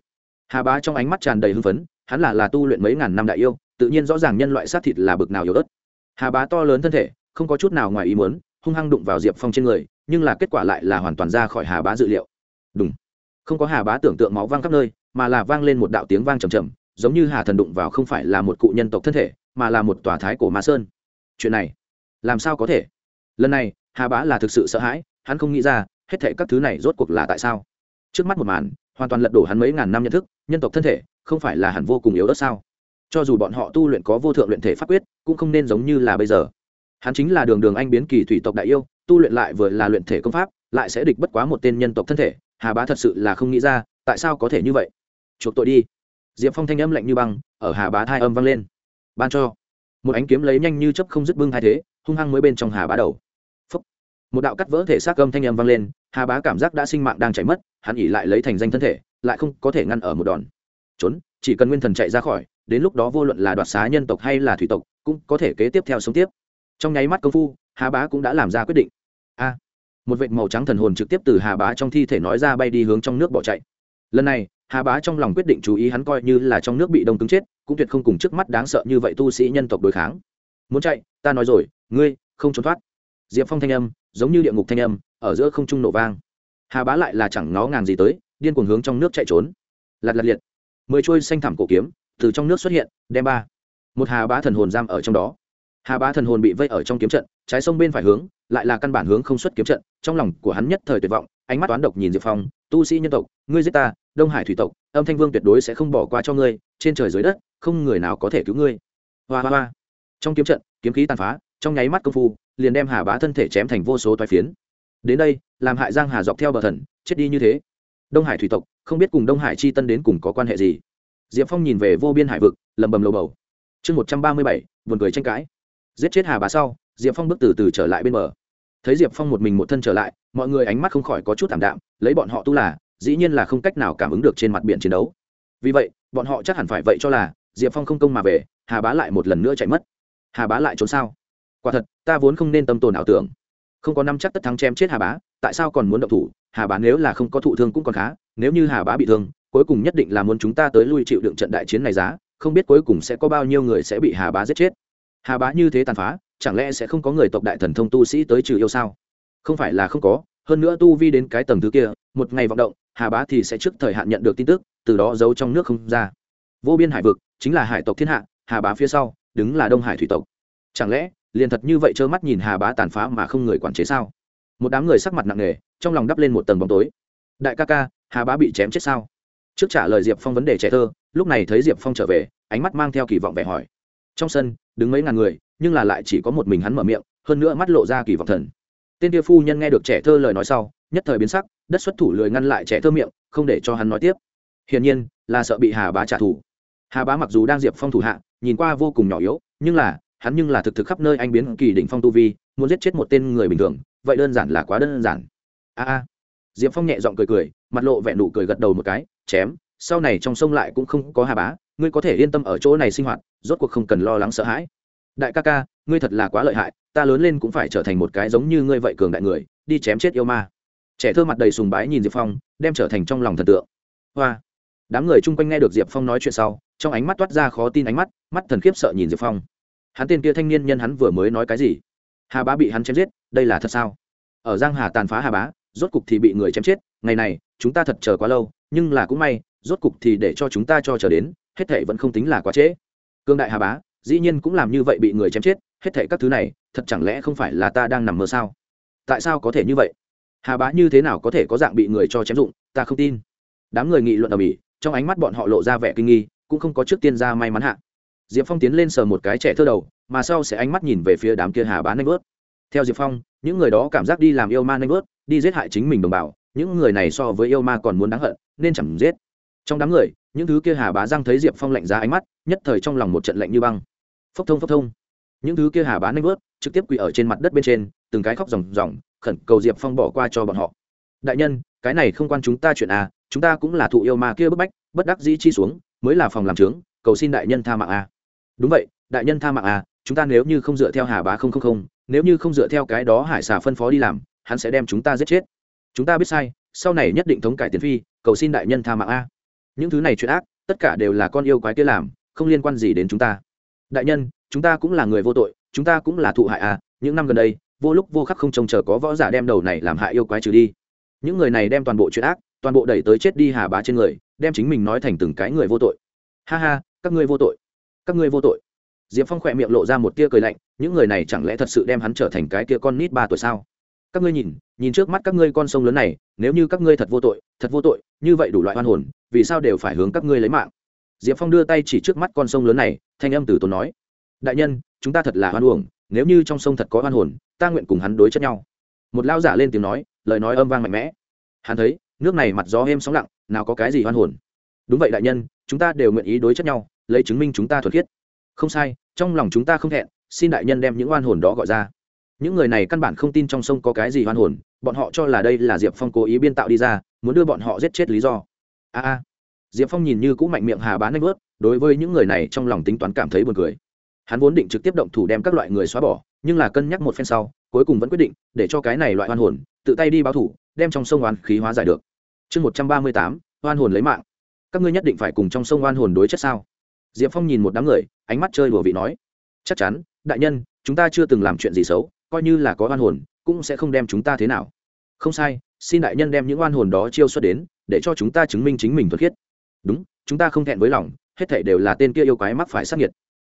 Hà bá trong ánh mắt tràn đầy hưng phấn, hắn là là tu luyện mấy ngàn năm đại yêu, tự nhiên rõ ràng nhân loại sát thịt là bực nào yếu ớt. Hà bá to lớn thân thể, không có chút nào ngoài ý muốn, hung hăng đụng vào diệp phong trên người, nhưng là kết quả lại là hoàn toàn ra khỏi hà bá dự liệu. Đúng không có hà bá tưởng tượng máu vang khắp nơi, mà là vang lên một đạo tiếng vang trầm trầm, giống như hà thần đụng vào không phải là một cụ nhân tộc thân thể, mà là một tòa thái cổ ma sơn. Chuyện này, làm sao có thể? Lần này, hà bá là thực sự sợ hãi, hắn không nghĩ ra, hết thệ các thứ này rốt cuộc là tại sao? Trước mắt một màn, hoàn toàn lật đổ hắn mấy ngàn năm nhận thức, nhân tộc thân thể, không phải là hẳn vô cùng yếu đất sao? Cho dù bọn họ tu luyện có vô thượng luyện thể pháp quyết, cũng không nên giống như là bây giờ. Hắn chính là đường đường anh biến kỳ thủy tộc đại yêu, tu luyện lại vừa là luyện thể công pháp, lại sẽ địch bất quá một tên nhân tộc thân thể hà bá thật sự là không nghĩ ra, tại sao có thể như vậy? Chuộc tội đi. Diệp phong thanh âm lạnh như băng, ở hà bá thai âm vang lên. Ban cho. Một ánh kiếm lấy nhanh như chấp không dứt bưng hai thế, hung hăng mới bên trong hà bá đầu. Phúc. một đạo cắt vỡ thể xác âm thanh âm vang lên, hà bá cảm giác đã sinh mạng đang chảy mất, hắn ỉ lại lấy thành danh thân thể, lại không có thể ngăn ở một đòn. Trốn, chỉ cần nguyên thần chạy ra khỏi, đến lúc đó vô luận là đoạt xá nhân tộc hay là thủy tộc, cũng có thể kế tiếp theo sống tiếp. Trong nháy mắt công phu, hà bá cũng đã làm ra quyết định một vệt màu trắng thần hồn trực tiếp từ hà bá trong thi thể nói ra bay đi hướng trong nước bỏ chạy. Lần này, hà bá trong lòng quyết định chú ý hắn coi như là trong nước bị đông cứng chết, cũng tuyệt không cùng trước mắt đáng sợ như vậy tu sĩ nhân tộc đối kháng. Muốn chạy, ta nói rồi, ngươi không trốn thoát. Diệp phong thanh âm, giống như địa ngục thanh âm, ở giữa không trung nổ vang. Hà bá lại là chẳng nó ngàng gì tới, điên cuồng hướng trong nước chạy trốn. Lặt lặt liệt. Mười trôi xanh thảm cổ kiếm từ trong nước xuất hiện, đem ba. Một hà bá thần hồn giam ở trong đó hà bá thần hồn bị vây ở trong kiếm trận, trái sông bên phải hướng, lại là căn bản hướng không xuất kiếm trận, trong lòng của hắn nhất thời tuyệt vọng, ánh mắt toán độc nhìn diệp phong, tu sĩ nhân tộc, ngươi giết ta, đông hải thủy tộc, âm thanh vương tuyệt đối sẽ không bỏ qua cho ngươi, trên trời dưới đất, không người nào có thể cứu ngươi. Hoa hoa hoa. Trong kiếm trận, kiếm khí tàn phá, trong nháy mắt công phu, liền đem hà bá thân thể chém thành vô số toái phiến. Đến đây, làm hại giang hà dọc theo bờ thần, chết đi như thế. Đông hải thủy tộc, không biết cùng đông hải chi tân đến cùng có quan hệ gì. Diệp phong nhìn về vô biên hải vực lầm bầm lầu bầu. Chương một trăm ba mươi bảy, buồn cười tranh cãi giết chết hà bá sau, diệp phong bước từ từ trở lại bên bờ. Thấy diệp phong một mình một thân trở lại, mọi người ánh mắt không khỏi có chút thảm đạm, lấy bọn họ tu là, dĩ nhiên là không cách nào cảm ứng được trên mặt biển chiến đấu. Vì vậy, bọn họ chắc hẳn phải vậy cho là, diệp phong không công mà về, hà bá lại một lần nữa chạy mất. Hà bá lại trốn sao? Quả thật, ta vốn không nên tâm tồn ảo tưởng. Không có năm chắc tất thắng chém chết hà bá, tại sao còn muốn động thủ? Hà bá nếu là không có thụ thương cũng còn khá, nếu như hà bá bị thương, cuối cùng nhất định là muốn chúng ta tới lui chịu đựng trận đại chiến này giá, không biết cuối cùng sẽ có bao nhiêu người sẽ bị hà bá giết chết hà bá như thế tàn phá, chẳng lẽ sẽ không có người tộc đại thần thông tu sĩ tới trừ yêu sao? Không phải là không có, hơn nữa tu vi đến cái tầng thứ kia, một ngày vọng động, hà bá thì sẽ trước thời hạn nhận được tin tức, từ đó giấu trong nước không ra. Vô biên hải vực, chính là hải tộc thiên hạ, hà bá phía sau, đứng là đông hải thủy tộc. Chẳng lẽ, liền thật như vậy trơ mắt nhìn hà bá tàn phá mà không người quản chế sao? Một đám người sắc mặt nặng nề, trong lòng đắp lên một tầng bóng tối. Đại ca ca, hà bá bị chém chết sao? Trước trả lời diệp phong vấn đề trẻ thơ, lúc này thấy diệp phong trở về, ánh mắt mang theo kỳ vọng vẻ hỏi trong sân, đứng mấy ngàn người, nhưng là lại chỉ có một mình hắn mở miệng, hơn nữa mắt lộ ra kỳ vọng thần. Tên kia phu nhân nghe được trẻ thơ lời nói sau, nhất thời biến sắc, đất xuất thủ lười ngăn lại trẻ thơ miệng, không để cho hắn nói tiếp. Hiển nhiên, là sợ bị hà bá trả thù. Hà bá mặc dù đang diệp phong thủ hạ, nhìn qua vô cùng nhỏ yếu, nhưng là, hắn nhưng là thực thực khắp nơi anh biến kỳ đỉnh phong tu vi, muốn giết chết một tên người bình thường, vậy đơn giản là quá đơn giản. A a. Diệp phong nhẹ giọng cười cười, mặt lộ vẻ nụ cười gật đầu một cái, chém, sau này trong sông lại cũng không có hà bá, ngươi có thể yên tâm ở chỗ này sinh hoạt rốt cuộc không cần lo lắng sợ hãi. Đại ca ca, ngươi thật là quá lợi hại, ta lớn lên cũng phải trở thành một cái giống như ngươi vậy cường đại người, đi chém chết yêu ma. Trẻ thơ mặt đầy sùng bái nhìn diệp phong, đem trở thành trong lòng thần tượng. Hoa. Đám người chung quanh nghe được diệp phong nói chuyện sau, trong ánh mắt toát ra khó tin ánh mắt mắt thần khiếp sợ nhìn diệp phong. Hắn tên kia thanh niên nhân hắn vừa mới nói cái gì? Hà bá bị hắn chém giết, đây là thật sao? Ở giang hà tàn phá hà bá, rốt cục thì bị người chém chết, ngày này, chúng ta thật chờ quá lâu, nhưng là cũng may, rốt cục thì để cho chúng ta cho chờ đến, hết thệ vẫn không tính là quá trễ cương đại hà bá, dĩ nhiên cũng làm như vậy bị người chém chết, hết thệ các thứ này, thật chẳng lẽ không phải là ta đang nằm mơ sao? Tại sao có thể như vậy? Hà bá như thế nào có thể có dạng bị người cho chém dụng, ta không tin. Đám người nghị luận ở mỹ trong ánh mắt bọn họ lộ ra vẻ kinh nghi, cũng không có trước tiên ra may mắn hạ. Diệp phong tiến lên sờ một cái trẻ thơ đầu, mà sau sẽ ánh mắt nhìn về phía đám kia hà bá nanh bớt theo diệp phong, những người đó cảm giác đi làm yêu ma nanh bớt đi giết hại chính mình đồng bào, những người này so với yêu ma còn muốn đáng hận, nên chẳng giết trong đám người, những thứ kia hà bá giang thấy diệp phong lạnh giá ánh mắt, nhất thời trong lòng một trận lạnh như băng. Phốc thông phốc thông. Những thứ kia hà bá nanh vớt, trực tiếp quỳ ở trên mặt đất bên trên, từng cái khóc ròng ròng, khẩn cầu diệp phong bỏ qua cho bọn họ. Đại nhân, cái này không quan chúng ta chuyện à chúng ta cũng là thụ yêu ma kia bức bách, bất đắc dĩ chi xuống, mới là phòng làm trướng, cầu xin đại nhân tha mạng à. đúng vậy, đại nhân tha mạng à chúng ta nếu như không dựa theo hà bá không không không, nếu như không dựa theo cái đó hải xà phân phó đi làm, hắn sẽ đem chúng ta giết chết. Chúng ta biết sai, sau này nhất định thống cải tiến phi, cầu xin đại nhân tha mạng a những thứ này chuyện ác, tất cả đều là con yêu quái kia làm, không liên quan gì đến chúng ta. Đại nhân, chúng ta cũng là người vô tội, chúng ta cũng là thụ hại à? những năm gần đây, vô lúc vô khắc không trông chờ có võ giả đem đầu này làm hại yêu quái trừ đi. Những người này đem toàn bộ chuyện ác, toàn bộ đẩy tới chết đi hà bá trên người, đem chính mình nói thành từng cái người vô tội. Ha ha, các ngươi vô tội. Các ngươi vô tội. Diệp phong khỏe miệng lộ ra một tia cười lạnh, những người này chẳng lẽ thật sự đem hắn trở thành cái tia con nít ba tuổi sao? Các ngươi nhìn nhìn trước mắt các ngươi con sông lớn này, nếu như các ngươi thật vô tội, thật vô tội, như vậy đủ loại hoan hồn, vì sao đều phải hướng các ngươi lấy mạng? Diệp phong đưa tay chỉ trước mắt con sông lớn này, thanh âm từ tốn nói, đại nhân, chúng ta thật là hoan uổng, nếu như trong sông thật có hoan hồn, ta nguyện cùng hắn đối chất nhau. Một lao giả lên tiếng nói, lời nói âm vang mạnh mẽ. Hắn thấy, nước này mặt gió êm sóng lặng, nào có cái gì hoan hồn. Đúng vậy đại nhân, chúng ta đều nguyện ý đối chất nhau, lấy chứng minh chúng ta thuật khiết. Không sai, trong lòng chúng ta không thẹn, xin đại nhân đem những oan hồn đó gọi ra những người này căn bản không tin trong sông có cái gì hoan hồn, bọn họ cho là đây là diệp phong cố ý biên tạo đi ra, muốn đưa bọn họ giết chết lý do. A a. Diệp phong nhìn như cũng mạnh miệng hà bán anh vớt, đối với những người này trong lòng tính toán cảm thấy buồn cười. Hắn vốn định trực tiếp động thủ đem các loại người xóa bỏ, nhưng là cân nhắc một phen sau, cuối cùng vẫn quyết định để cho cái này loại hoan hồn, tự tay đi báo thủ, đem trong sông oan khí hóa giải được. Chương một trăm ba mươi tám oan hồn lấy mạng. Các ngươi nhất định phải cùng trong sông oan hồn đối chất sao? Diệp phong nhìn một đám người, ánh mắt chơi đùa vị nói. Chắc chắn, đại nhân, chúng ta chưa từng làm chuyện gì xấu coi như là có oan hồn, cũng sẽ không đem chúng ta thế nào. Không sai, xin đại nhân đem những oan hồn đó chiêu xuất đến, để cho chúng ta chứng minh chính mình thuật khiết. Đúng, chúng ta không thẹn với lòng, hết thảy đều là tên kia yêu quái mắc phải sát nhiệt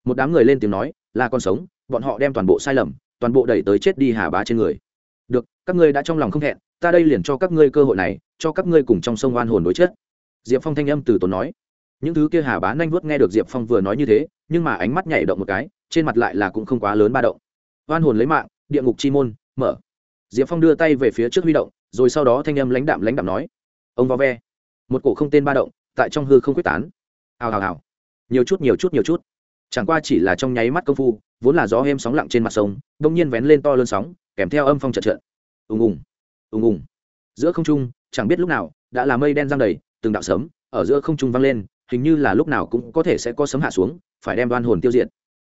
một đám người lên tiếng nói, là con sống, bọn họ đem toàn bộ sai lầm, toàn bộ đẩy tới chết đi hà bá trên người. Được, các ngươi đã trong lòng không thẹn, ta đây liền cho các ngươi cơ hội này, cho các ngươi cùng trong sông oan hồn đối chết diệp phong thanh âm từ tốn nói. Những thứ kia hà bá nanh vuốt nghe được diệp phong vừa nói như thế, nhưng mà ánh mắt nhảy động một cái, trên mặt lại là cũng không quá lớn ba động. Oan hồn lấy mạng địa ngục chi môn, mở. Diệp phong đưa tay về phía trước huy động, rồi sau đó thanh âm lãnh đạm lãnh đạm nói, ông vo ve. Một cổ không tên ba động tại trong hư không quyết tán. Hào hào hào. Nhiều chút nhiều chút nhiều chút. Chẳng qua chỉ là trong nháy mắt công phu, vốn là gió êm sóng lặng trên mặt sông đông nhiên vén lên to lớn sóng, kèm theo âm phong trận trận ùng ùng ùng ùng. Giữa không trung, chẳng biết lúc nào, đã là mây đen giăng đầy, từng đạo sấm ở giữa không trung vang lên, hình như là lúc nào cũng có thể sẽ có sấm hạ xuống, phải đem đoan hồn tiêu diệt.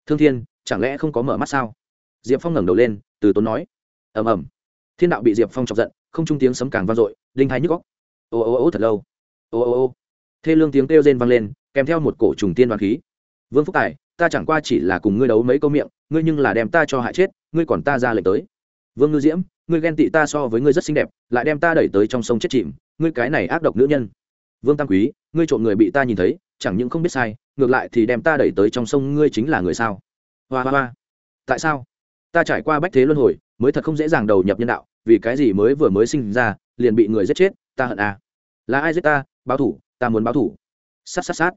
Thương thiên, chẳng lẽ không có mở mắt sao? Diệp phong ngẩng đầu lên từ tốn nói. Ầm ầm. Thiên đạo bị diệp phong chọc giận, không trung tiếng sấm càng vang dội linh hai nhức góc ô ô ô thật lâu. Ô ô ô. Thê lương tiếng kêu rên vang lên, kèm theo một cổ trùng tiên đoàn khí. Vương phúc tài, ta chẳng qua chỉ là cùng ngươi đấu mấy câu miệng, ngươi nhưng là đem ta cho hại chết, ngươi còn ta ra lệnh tới. Vương ngư diễm, ngươi ghen tị ta so với ngươi rất xinh đẹp, lại đem ta đẩy tới trong sông chết chìm, ngươi cái này ác độc nữ nhân. Vương tam quý, ngươi trộm người bị ta nhìn thấy, chẳng những không biết sai, ngược lại thì đem ta đẩy tới trong sông ngươi chính là người sao? Hoa hoa hoa. Tại sao? Ta trải qua bách thế luân hồi, mới thật không dễ dàng đầu nhập nhân đạo, vì cái gì mới vừa mới sinh ra, liền bị người giết chết, ta hận à. Là ai giết ta? Báo thủ, ta muốn báo thủ. Sát sát sát.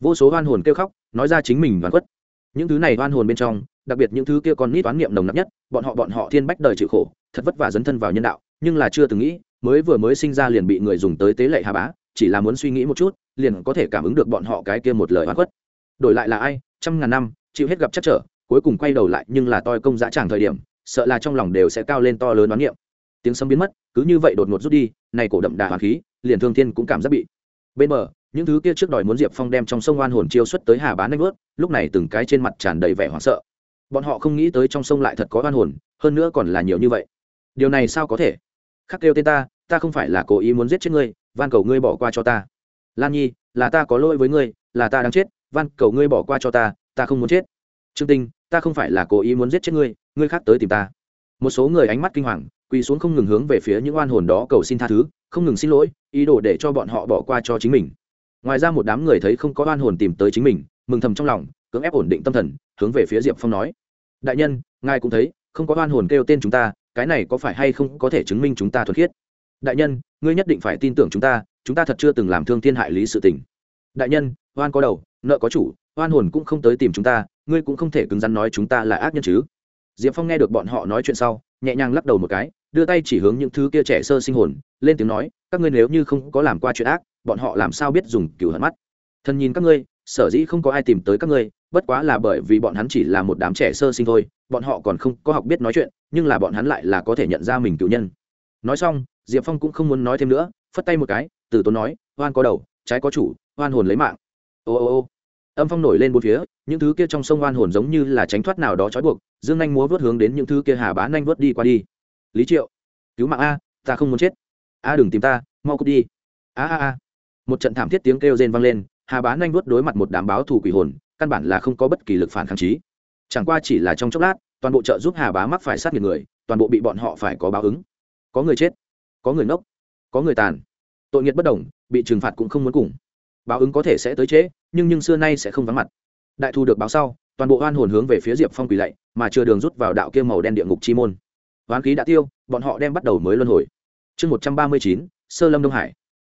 Vô số oan hồn kêu khóc, nói ra chính mình đoán quất những thứ này oan hồn bên trong, đặc biệt những thứ kia còn nít toán niệm nồng nặc nhất, bọn họ bọn họ thiên bách đời chịu khổ, thật vất vả dấn thân vào nhân đạo, nhưng là chưa từng nghĩ, mới vừa mới sinh ra liền bị người dùng tới tế lệ hà bá, chỉ là muốn suy nghĩ một chút, liền có thể cảm ứng được bọn họ cái kia một lời oan khuất. Đổi lại là ai? Trăm ngàn năm, chịu hết gặp chắc trở cuối cùng quay đầu lại nhưng là toi công dã tràng thời điểm, sợ là trong lòng đều sẽ cao lên to lớn đoán niệm. Tiếng sấm biến mất, cứ như vậy đột ngột rút đi, này cổ đậm đà hoàng khí, liền thương thiên cũng cảm giác bị bên bờ, những thứ kia trước đòi muốn diệp phong đem trong sông oan hồn chiêu xuất tới hà bán nanh vớt, lúc này từng cái trên mặt tràn đầy vẻ hoảng sợ. Bọn họ không nghĩ tới trong sông lại thật có oan hồn, hơn nữa còn là nhiều như vậy. Điều này sao có thể? Khắc kêu tên ta ta không phải là cố ý muốn giết chết ngươi, van cầu ngươi bỏ qua cho ta. Lan nhi, là ta có lỗi với ngươi, là ta đang chết, van cầu ngươi bỏ qua cho ta ta không muốn chết trương tinh, ta không phải là cố ý muốn giết chết ngươi ngươi khác tới tìm ta. Một số người ánh mắt kinh hoàng, quỳ xuống không ngừng hướng về phía những oan hồn đó cầu xin tha thứ, không ngừng xin lỗi, ý đồ để cho bọn họ bỏ qua cho chính mình. Ngoài ra một đám người thấy không có oan hồn tìm tới chính mình, mừng thầm trong lòng, cưỡng ép ổn định tâm thần, hướng về phía diệp phong nói. Đại nhân, ngài cũng thấy, không có oan hồn kêu tên chúng ta, cái này có phải hay không có thể chứng minh chúng ta thuật khiết? Đại nhân, ngươi nhất định phải tin tưởng chúng ta chúng ta thật chưa từng làm thương thiên hại lý sự tình đại nhân, oan có đầu, nợ có chủ, oan hồn cũng không tới tìm chúng ta, ngươi cũng không thể cứng rắn nói chúng ta là ác nhân chứ. Diệp phong nghe được bọn họ nói chuyện sau, nhẹ nhàng lắc đầu một cái, đưa tay chỉ hướng những thứ kia trẻ sơ sinh hồn, lên tiếng nói, các ngươi nếu như không có làm qua chuyện ác, bọn họ làm sao biết dùng cửu hận mắt? Thần nhìn các ngươi, sở dĩ không có ai tìm tới các ngươi, bất quá là bởi vì bọn hắn chỉ là một đám trẻ sơ sinh thôi, bọn họ còn không có học biết nói chuyện, nhưng là bọn hắn lại là có thể nhận ra mình cựu nhân. Nói xong, diệp phong cũng không muốn nói thêm nữa, phất tay một cái, từ tốn nói, oan có đầu, trái có chủ oan hồn lấy mạng. Ô ô ô. Âm phong nổi lên bốn phía, những thứ kia trong sông oan hồn giống như là tránh thoát nào đó trói buộc, dương anh múa vớt hướng đến những thứ kia hà bá nhanh vớt đi qua đi. Lý triệu, cứu mạng a, ta không muốn chết. A, đừng tìm ta, mau cút đi. A a a. Một trận thảm thiết tiếng kêu rên vang lên, hà bá nhanh vớt đối mặt một đám báo thù quỷ hồn, căn bản là không có bất kỳ lực phản kháng trí. Chẳng qua chỉ là trong chốc lát, toàn bộ trợ giúp hà bá mắc phải sát nghiệp người, toàn bộ bị bọn họ phải có báo ứng. Có người chết, có người nốc có người tàn. Tội nghiệt bất đồng, bị trừng phạt cũng không muốn cùng báo ứng có thể sẽ tới trễ, nhưng nhưng xưa nay sẽ không vắng mặt. Đại thu được báo sau, toàn bộ oan hồn hướng về phía diệp phong quỳ lạy, mà chưa đường rút vào đạo kia màu đen địa ngục chi môn. Oán khí đã tiêu, bọn họ đem bắt đầu mới luân hồi. Chương một trăm ba mươi chín, sơ lâm đông hải.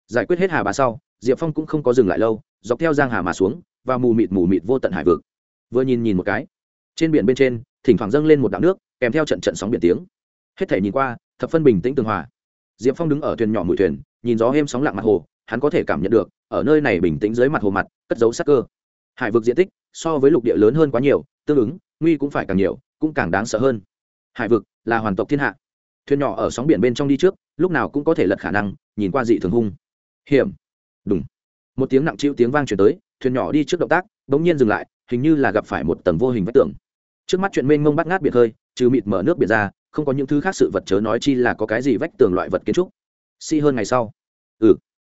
Giải quyết hết hà bà sau, diệp phong cũng không có dừng lại lâu, dọc theo giang hà mà xuống và mù mịt mù mịt vô tận hải vực. Vừa nhìn nhìn một cái, trên biển bên trên, thỉnh thoảng dâng lên một đạo nước, kèm theo trận trận sóng biển tiếng. Hết thể nhìn qua, thập phân bình tĩnh tường hòa. Diệp phong đứng ở thuyền nhỏ mũi thuyền, nhìn gió êm sóng lặng mặt hồ hắn có thể cảm nhận được, ở nơi này bình tĩnh dưới mặt hồ mặt, cất dấu sắc cơ. Hải vực diện tích so với lục địa lớn hơn quá nhiều, tương ứng, nguy cũng phải càng nhiều, cũng càng đáng sợ hơn. Hải vực là hoàn tộc thiên hạ. Thuyền nhỏ ở sóng biển bên trong đi trước, lúc nào cũng có thể lật khả năng, nhìn qua dị thường hung. Hiểm. Đúng một tiếng nặng chịu tiếng vang chuyển tới, thuyền nhỏ đi trước động tác, bỗng nhiên dừng lại, hình như là gặp phải một tầng vô hình vách tường. Trước mắt chuyện mênh mông bắt ngát biệt hơi trừ mịt mở nước biển ra, không có những thứ khác sự vật chớ nói chi là có cái gì vách tường loại vật kiến trúc. Si hơn ngày sau. Ừ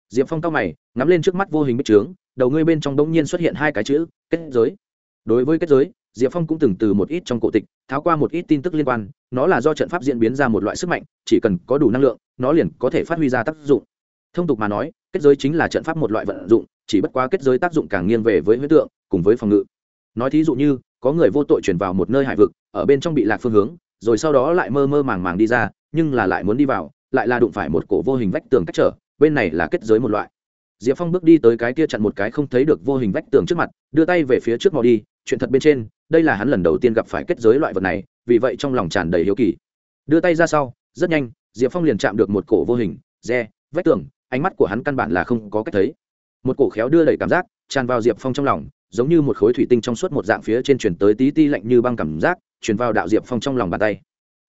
diệp phong cao mày, ngắm lên trước mắt vô hình bích trướng, đầu ngươi bên trong đống nhiên xuất hiện hai cái chữ, kết giới. Đối với kết giới, diệp phong cũng từng từ một ít trong cổ tịch, tháo qua một ít tin tức liên quan, nó là do trận pháp diễn biến ra một loại sức mạnh, chỉ cần có đủ năng lượng, nó liền có thể phát huy ra tác dụng. Thông tục mà nói, kết giới chính là trận pháp một loại vận dụng, chỉ bất quá kết giới tác dụng càng nghiêng về với huyết tượng, cùng với phòng ngự. Nói thí dụ như, có người vô tội chuyển vào một nơi hải vực, ở bên trong bị lạc phương hướng, rồi sau đó lại mơ mơ màng màng đi ra, nhưng là lại muốn đi vào, lại là đụng phải một cổ vô hình vách tường cách trở bên này là kết giới một loại. Diệp phong bước đi tới cái kia chặn một cái không thấy được vô hình vách tường trước mặt, đưa tay về phía trước mò đi, chuyện thật bên trên, đây là hắn lần đầu tiên gặp phải kết giới loại vật này, vì vậy trong lòng tràn đầy hiếu kỳ. Đưa tay ra sau, rất nhanh, diệp phong liền chạm được một cổ vô hình, re, vách tường, ánh mắt của hắn căn bản là không có cách thấy. Một cổ khéo đưa đẩy cảm giác, tràn vào diệp phong trong lòng, giống như một khối thủy tinh trong suốt một dạng phía trên chuyển tới tí ti lạnh như băng cảm giác chuyển vào đạo diệp phong trong lòng bàn tay.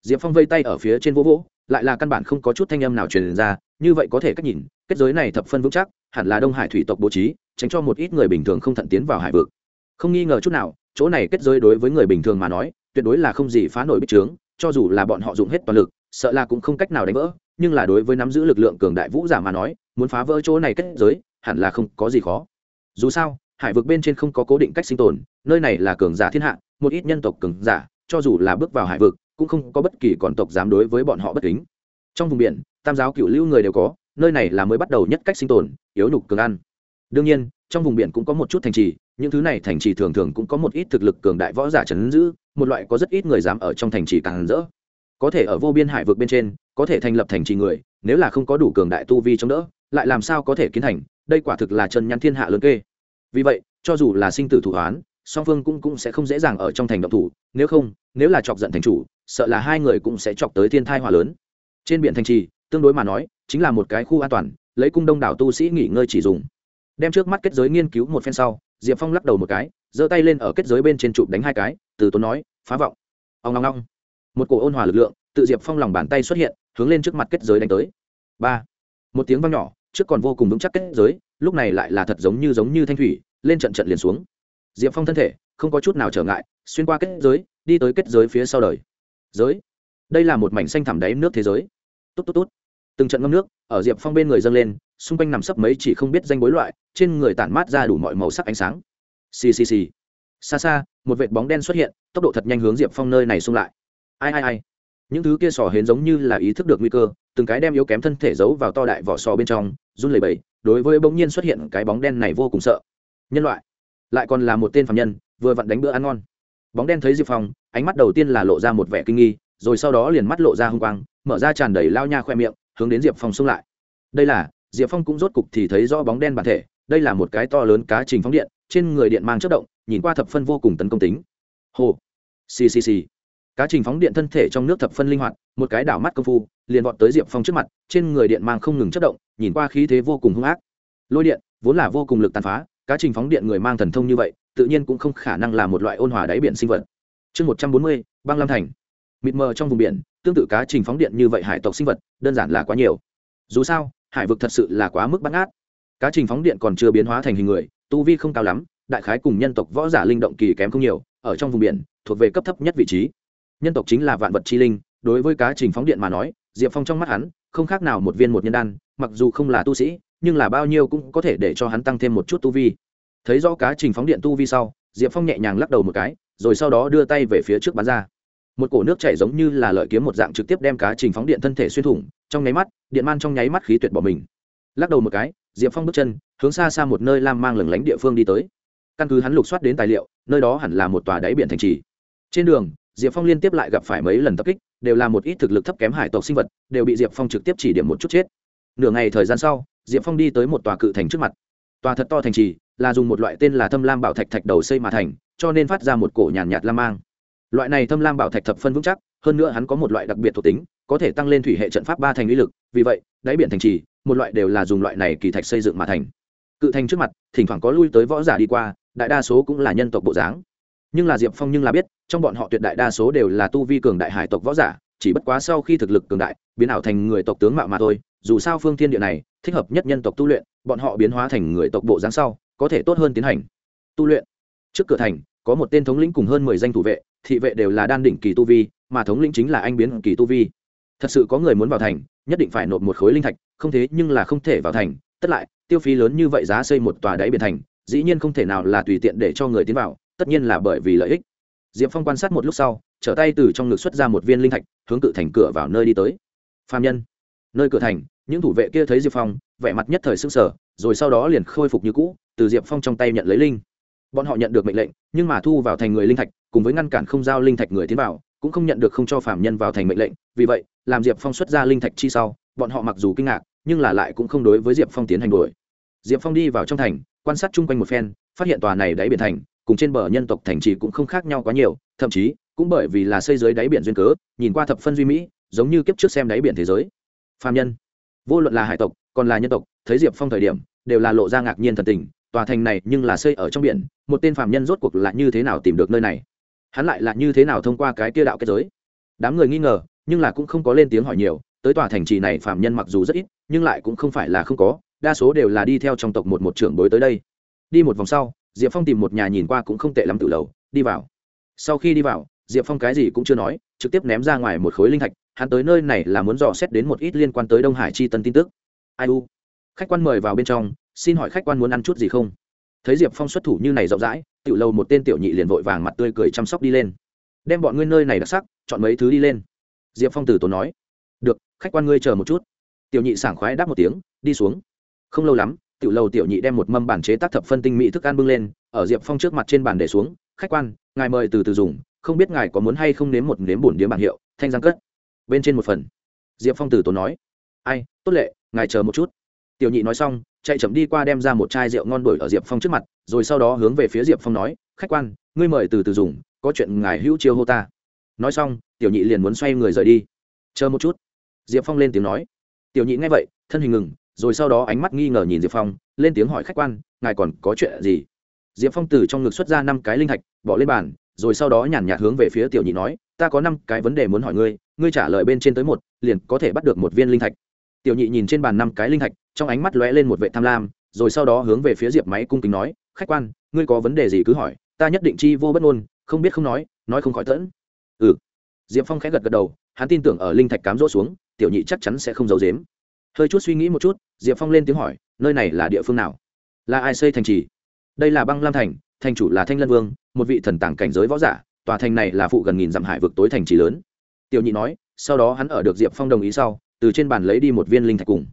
Diệp phong vây tay ở phía trên vỗ vỗ, lại là căn bản không có chút thanh âm nào truyền ra như vậy có thể cách nhìn, kết giới này thập phân vững chắc, hẳn là đông hải thủy tộc bố trí, tránh cho một ít người bình thường không thận tiến vào hải vực. Không nghi ngờ chút nào, chỗ này kết giới đối với người bình thường mà nói, tuyệt đối là không gì phá nổi bích trướng cho dù là bọn họ dùng hết toàn lực, sợ là cũng không cách nào đánh vỡ, nhưng là đối với nắm giữ lực lượng cường đại vũ giả mà nói, muốn phá vỡ chỗ này kết giới, hẳn là không có gì khó. Dù sao, hải vực bên trên không có cố định cách sinh tồn, nơi này là cường giả thiên hạ, một ít nhân tộc cường giả, cho dù là bước vào hải vực, cũng không có bất kỳ còn tộc dám đối với bọn họ bất kính trong vùng biển, tam giáo cựu lưu người đều có, nơi này là mới bắt đầu nhất cách sinh tồn, yếu nhục cường ăn. Đương nhiên, trong vùng biển cũng có một chút thành trì, những thứ này thành trì thường thường cũng có một ít thực lực cường đại võ giả chấn giữ, một loại có rất ít người dám ở trong thành trì càng rỡ. Có thể ở vô biên hải vực bên trên, có thể thành lập thành trì người, nếu là không có đủ cường đại tu vi chống đỡ, lại làm sao có thể kiến thành, đây quả thực là chân nhắn thiên hạ lớn kê. Vì vậy, cho dù là sinh tử thủ hoán, song phương cũng cũng sẽ không dễ dàng ở trong thành động thủ, nếu không, nếu là chọc giận thành chủ, sợ là hai người cũng sẽ chọc tới thiên thai hỏa lớn trên biển thành trì, tương đối mà nói, chính là một cái khu an toàn, lấy cung đông đảo tu sĩ nghỉ ngơi chỉ dùng. Đem trước mắt kết giới nghiên cứu một phen sau, diệp phong lắc đầu một cái, giơ tay lên ở kết giới bên trên chụp đánh hai cái, từ tốn nói, phá vọng. Ông ngong ngong một cổ ôn hòa lực lượng, tự diệp phong lòng bàn tay xuất hiện, hướng lên trước mặt kết giới đánh tới. Ba. Một tiếng vang nhỏ, trước còn vô cùng vững chắc kết giới, lúc này lại là thật giống như giống như thanh thủy, lên trận trận liền xuống. Diệp phong thân thể, không có chút nào trở ngại, xuyên qua kết giới, đi tới kết giới phía sau đời. Giới đây là một mảnh xanh thẳm đáy nước thế giới. Tốt tốt tốt từng trận ngâm nước, ở diệp phong bên người dâng lên, xung quanh nằm sấp mấy chỉ không biết danh bối loại, trên người tản mát ra đủ mọi màu sắc ánh sáng. Xì xì xì. Xa xa, một vệt bóng đen xuất hiện, tốc độ thật nhanh hướng diệp phong nơi này xung lại. Ai ai ai. Những thứ kia sò hến giống như là ý thức được nguy cơ, từng cái đem yếu kém thân thể giấu vào to đại vỏ sò bên trong, run lẩy bẩy, đối với bỗng nhiên xuất hiện cái bóng đen này vô cùng sợ. Nhân loại. Lại còn là một tên phạm nhân, vừa vặn đánh bữa ăn ngon. Bóng đen thấy diệp phong, ánh mắt đầu tiên là lộ ra một vẻ kinh nghi rồi sau đó liền mắt lộ ra hung quang, mở ra tràn đầy lao nha khoe miệng, hướng đến diệp phong xông lại. Đây là, diệp phong cũng rốt cục thì thấy rõ bóng đen bản thể, đây là một cái to lớn cá trình phóng điện, trên người điện mang chất động, nhìn qua thập phân vô cùng tấn công tính. Hồ xì xì xì. Cá trình phóng điện thân thể trong nước thập phân linh hoạt, một cái đảo mắt công phu, liền vọt tới diệp phong trước mặt, trên người điện mang không ngừng chất động, nhìn qua khí thế vô cùng hung ác. Lôi điện, vốn là vô cùng lực tàn phá, cá trình phóng điện người mang thần thông như vậy, tự nhiên cũng không khả năng là một loại ôn hòa đáy biển sinh vật. Chương một trăm bốn mươi, băng lam thành mịt mờ trong vùng biển, tương tự cá trình phóng điện như vậy hải tộc sinh vật, đơn giản là quá nhiều. Dù sao, hải vực thật sự là quá mức bắt ngát. Cá trình phóng điện còn chưa biến hóa thành hình người, tu vi không cao lắm, đại khái cùng nhân tộc võ giả linh động kỳ kém không nhiều, ở trong vùng biển, thuộc về cấp thấp nhất vị trí. Nhân tộc chính là vạn vật chi linh, đối với cá trình phóng điện mà nói, diệp phong trong mắt hắn, không khác nào một viên một nhân đan, mặc dù không là tu sĩ, nhưng là bao nhiêu cũng có thể để cho hắn tăng thêm một chút tu vi. Thấy rõ cá trình phóng điện tu vi sau, diệp phong nhẹ nhàng lắc đầu một cái, rồi sau đó đưa tay về phía trước bắn ra một cổ nước chảy giống như là lợi kiếm một dạng trực tiếp đem cá trình phóng điện thân thể xuyên thủng trong nháy mắt điện man trong nháy mắt khí tuyệt bỏ mình. Lắc đầu một cái diệp phong bước chân hướng xa xa một nơi lam mang lừng lánh địa phương đi tới. Căn cứ hắn lục soát đến tài liệu nơi đó hẳn là một tòa đáy biển thành trì. Trên đường diệp phong liên tiếp lại gặp phải mấy lần tập kích đều là một ít thực lực thấp kém hải tộc sinh vật đều bị diệp phong trực tiếp chỉ điểm một chút chết. Nửa ngày thời gian sau diệp phong đi tới một tòa cự thành trước mặt. Tòa thật to thành trì là dùng một loại tên là thâm lam bảo thạch thạch đầu xây mà thành cho nên phát ra một cổ nhàn nhạt, nhạt lam mang loại này thâm lam bảo thạch thập phân vững chắc, hơn nữa hắn có một loại đặc biệt thuộc tính, có thể tăng lên thủy hệ trận pháp ba thành uy lực, vì vậy, đáy biển thành trì, một loại đều là dùng loại này kỳ thạch xây dựng mà thành. Cự thành trước mặt, thỉnh thoảng có lui tới võ giả đi qua, đại đa số cũng là nhân tộc bộ dáng. Nhưng là diệp phong nhưng là biết, trong bọn họ tuyệt đại đa số đều là tu vi cường đại hải tộc võ giả, chỉ bất quá sau khi thực lực cường đại, biến ảo thành người tộc tướng mạo mà thôi, dù sao phương thiên địa này, thích hợp nhất nhân tộc tu luyện, bọn họ biến hóa thành người tộc bộ dáng sau, có thể tốt hơn tiến hành. Tu luyện. Trước cửa thành có một tên thống lĩnh cùng hơn mười danh thủ vệ, thị vệ đều là đan đỉnh kỳ tu vi, mà thống lĩnh chính là anh biến kỳ tu vi. Thật sự có người muốn vào thành, nhất định phải nộp một khối linh thạch, không thế nhưng là không thể vào thành. Tất lại, tiêu phí lớn như vậy giá xây một tòa đáy biển thành, dĩ nhiên không thể nào là tùy tiện để cho người tiến vào, tất nhiên là bởi vì lợi ích. Diệp phong quan sát một lúc sau, trở tay từ trong ngực xuất ra một viên linh thạch, hướng cự thành cửa vào nơi đi tới. Phạm nhân. Nơi cửa thành, những thủ vệ kia thấy diệp phong, vẻ mặt nhất thời s ư n g sở rồi sau đó liền khôi phục như cũ, từ diệp phong trong tay nhận lấy linh bọn họ nhận được mệnh lệnh, nhưng mà thu vào thành người linh thạch, cùng với ngăn cản không giao linh thạch người tiến vào, cũng không nhận được không cho phạm nhân vào thành mệnh lệnh. Vì vậy, làm diệp phong xuất ra linh thạch chi sau, bọn họ mặc dù kinh ngạc, nhưng là lại cũng không đối với diệp phong tiến hành đuổi. Diệp phong đi vào trong thành, quan sát chung quanh một phen, phát hiện tòa này đáy biển thành, cùng trên bờ nhân tộc thành trì cũng không khác nhau quá nhiều, thậm chí, cũng bởi vì là xây dưới đáy biển duyên cớ, nhìn qua thập phân duy mỹ, giống như kiếp trước xem đáy biển thế giới. Phạm nhân, vô luận là hải tộc, còn là nhân tộc, thấy diệp phong thời điểm, đều là lộ ra ngạc nhiên thần tình tòa thành này nhưng là xây ở trong biển, một tên phạm nhân rốt cuộc là như thế nào tìm được nơi này? Hắn lại là như thế nào thông qua cái kia đạo kết giới? Đám người nghi ngờ, nhưng là cũng không có lên tiếng hỏi nhiều, tới tòa thành trì này phạm nhân mặc dù rất ít, nhưng lại cũng không phải là không có, đa số đều là đi theo trong tộc một một trưởng bối tới đây. Đi một vòng sau, diệp phong tìm một nhà nhìn qua cũng không tệ lắm từ lầu, đi vào. Sau khi đi vào, diệp phong cái gì cũng chưa nói, trực tiếp ném ra ngoài một khối linh thạch, hắn tới nơi này là muốn dò xét đến một ít liên quan tới đông hải chi tân tin tức. Ai u? Khách quan mời vào bên trong xin hỏi khách quan muốn ăn chút gì không? Thấy diệp phong xuất thủ như này rộng rãi, tiểu lâu một tên tiểu nhị liền vội vàng mặt tươi cười chăm sóc đi lên. Đem bọn ngươi nơi này đặc sắc, chọn mấy thứ đi lên. Diệp phong từ tốn nói. Được, khách quan ngươi chờ một chút. Tiểu nhị sảng khoái đáp một tiếng, đi xuống. Không lâu lắm, tiểu lâu tiểu nhị đem một mâm bản chế tác thập phân tinh mỹ thức ăn bưng lên, ở diệp phong trước mặt trên bàn để xuống. Khách quan, ngài mời từ từ dùng, không biết ngài có muốn hay không nếm một nếm bổn điếm bảng hiệu, thanh giang cất. Bên trên một phần. Diệp phong từ tốn nói. Ai, tốt lệ, ngài chờ một chút tiểu nhị nói xong, chạy chậm đi qua đem ra một chai rượu ngon đổi ở diệp phong trước mặt, rồi sau đó hướng về phía diệp phong nói, khách quan, ngươi mời từ từ dùng, có chuyện ngài hữu chiêu hô ta. Nói xong, tiểu nhị liền muốn xoay người rời đi. Chờ một chút. Diệp phong lên tiếng nói. Tiểu nhị nghe vậy, thân hình ngừng, rồi sau đó ánh mắt nghi ngờ nhìn diệp phong, lên tiếng hỏi khách quan, ngài còn có chuyện gì? Diệp phong từ trong ngực xuất ra năm cái linh thạch, bỏ lên bàn, rồi sau đó nhàn nhạt hướng về phía tiểu nhị nói, ta có năm cái vấn đề muốn hỏi ngươi ngươi trả lời bên trên tới một, liền có thể bắt được một viên linh thạch. Tiểu nhị nhìn trên bàn năm cái linh thạch trong ánh mắt lóe lên một vệ tham lam, rồi sau đó hướng về phía diệp máy cung kính nói, khách quan, ngươi có vấn đề gì cứ hỏi, ta nhất định chi vô bất ngôn, không biết không nói nói không khỏi tẫn. Ừ. Diệp phong khẽ gật gật đầu, hắn tin tưởng ở linh thạch cám rỗ xuống, tiểu nhị chắc chắn sẽ không giấu dếm hơi chút suy nghĩ một chút, diệp phong lên tiếng hỏi, nơi này là địa phương nào? Là ai xây thành trì? Đây là băng lam thành thành chủ là thanh lân vương, một vị thần tàng cảnh giới võ giả, tòa thành này là phụ gần nghìn dặm hải vực tối thành trì lớn. Tiểu nhị nói, sau đó hắn ở được diệp phong đồng ý sau, từ trên bàn lấy đi một viên linh thạch cùng.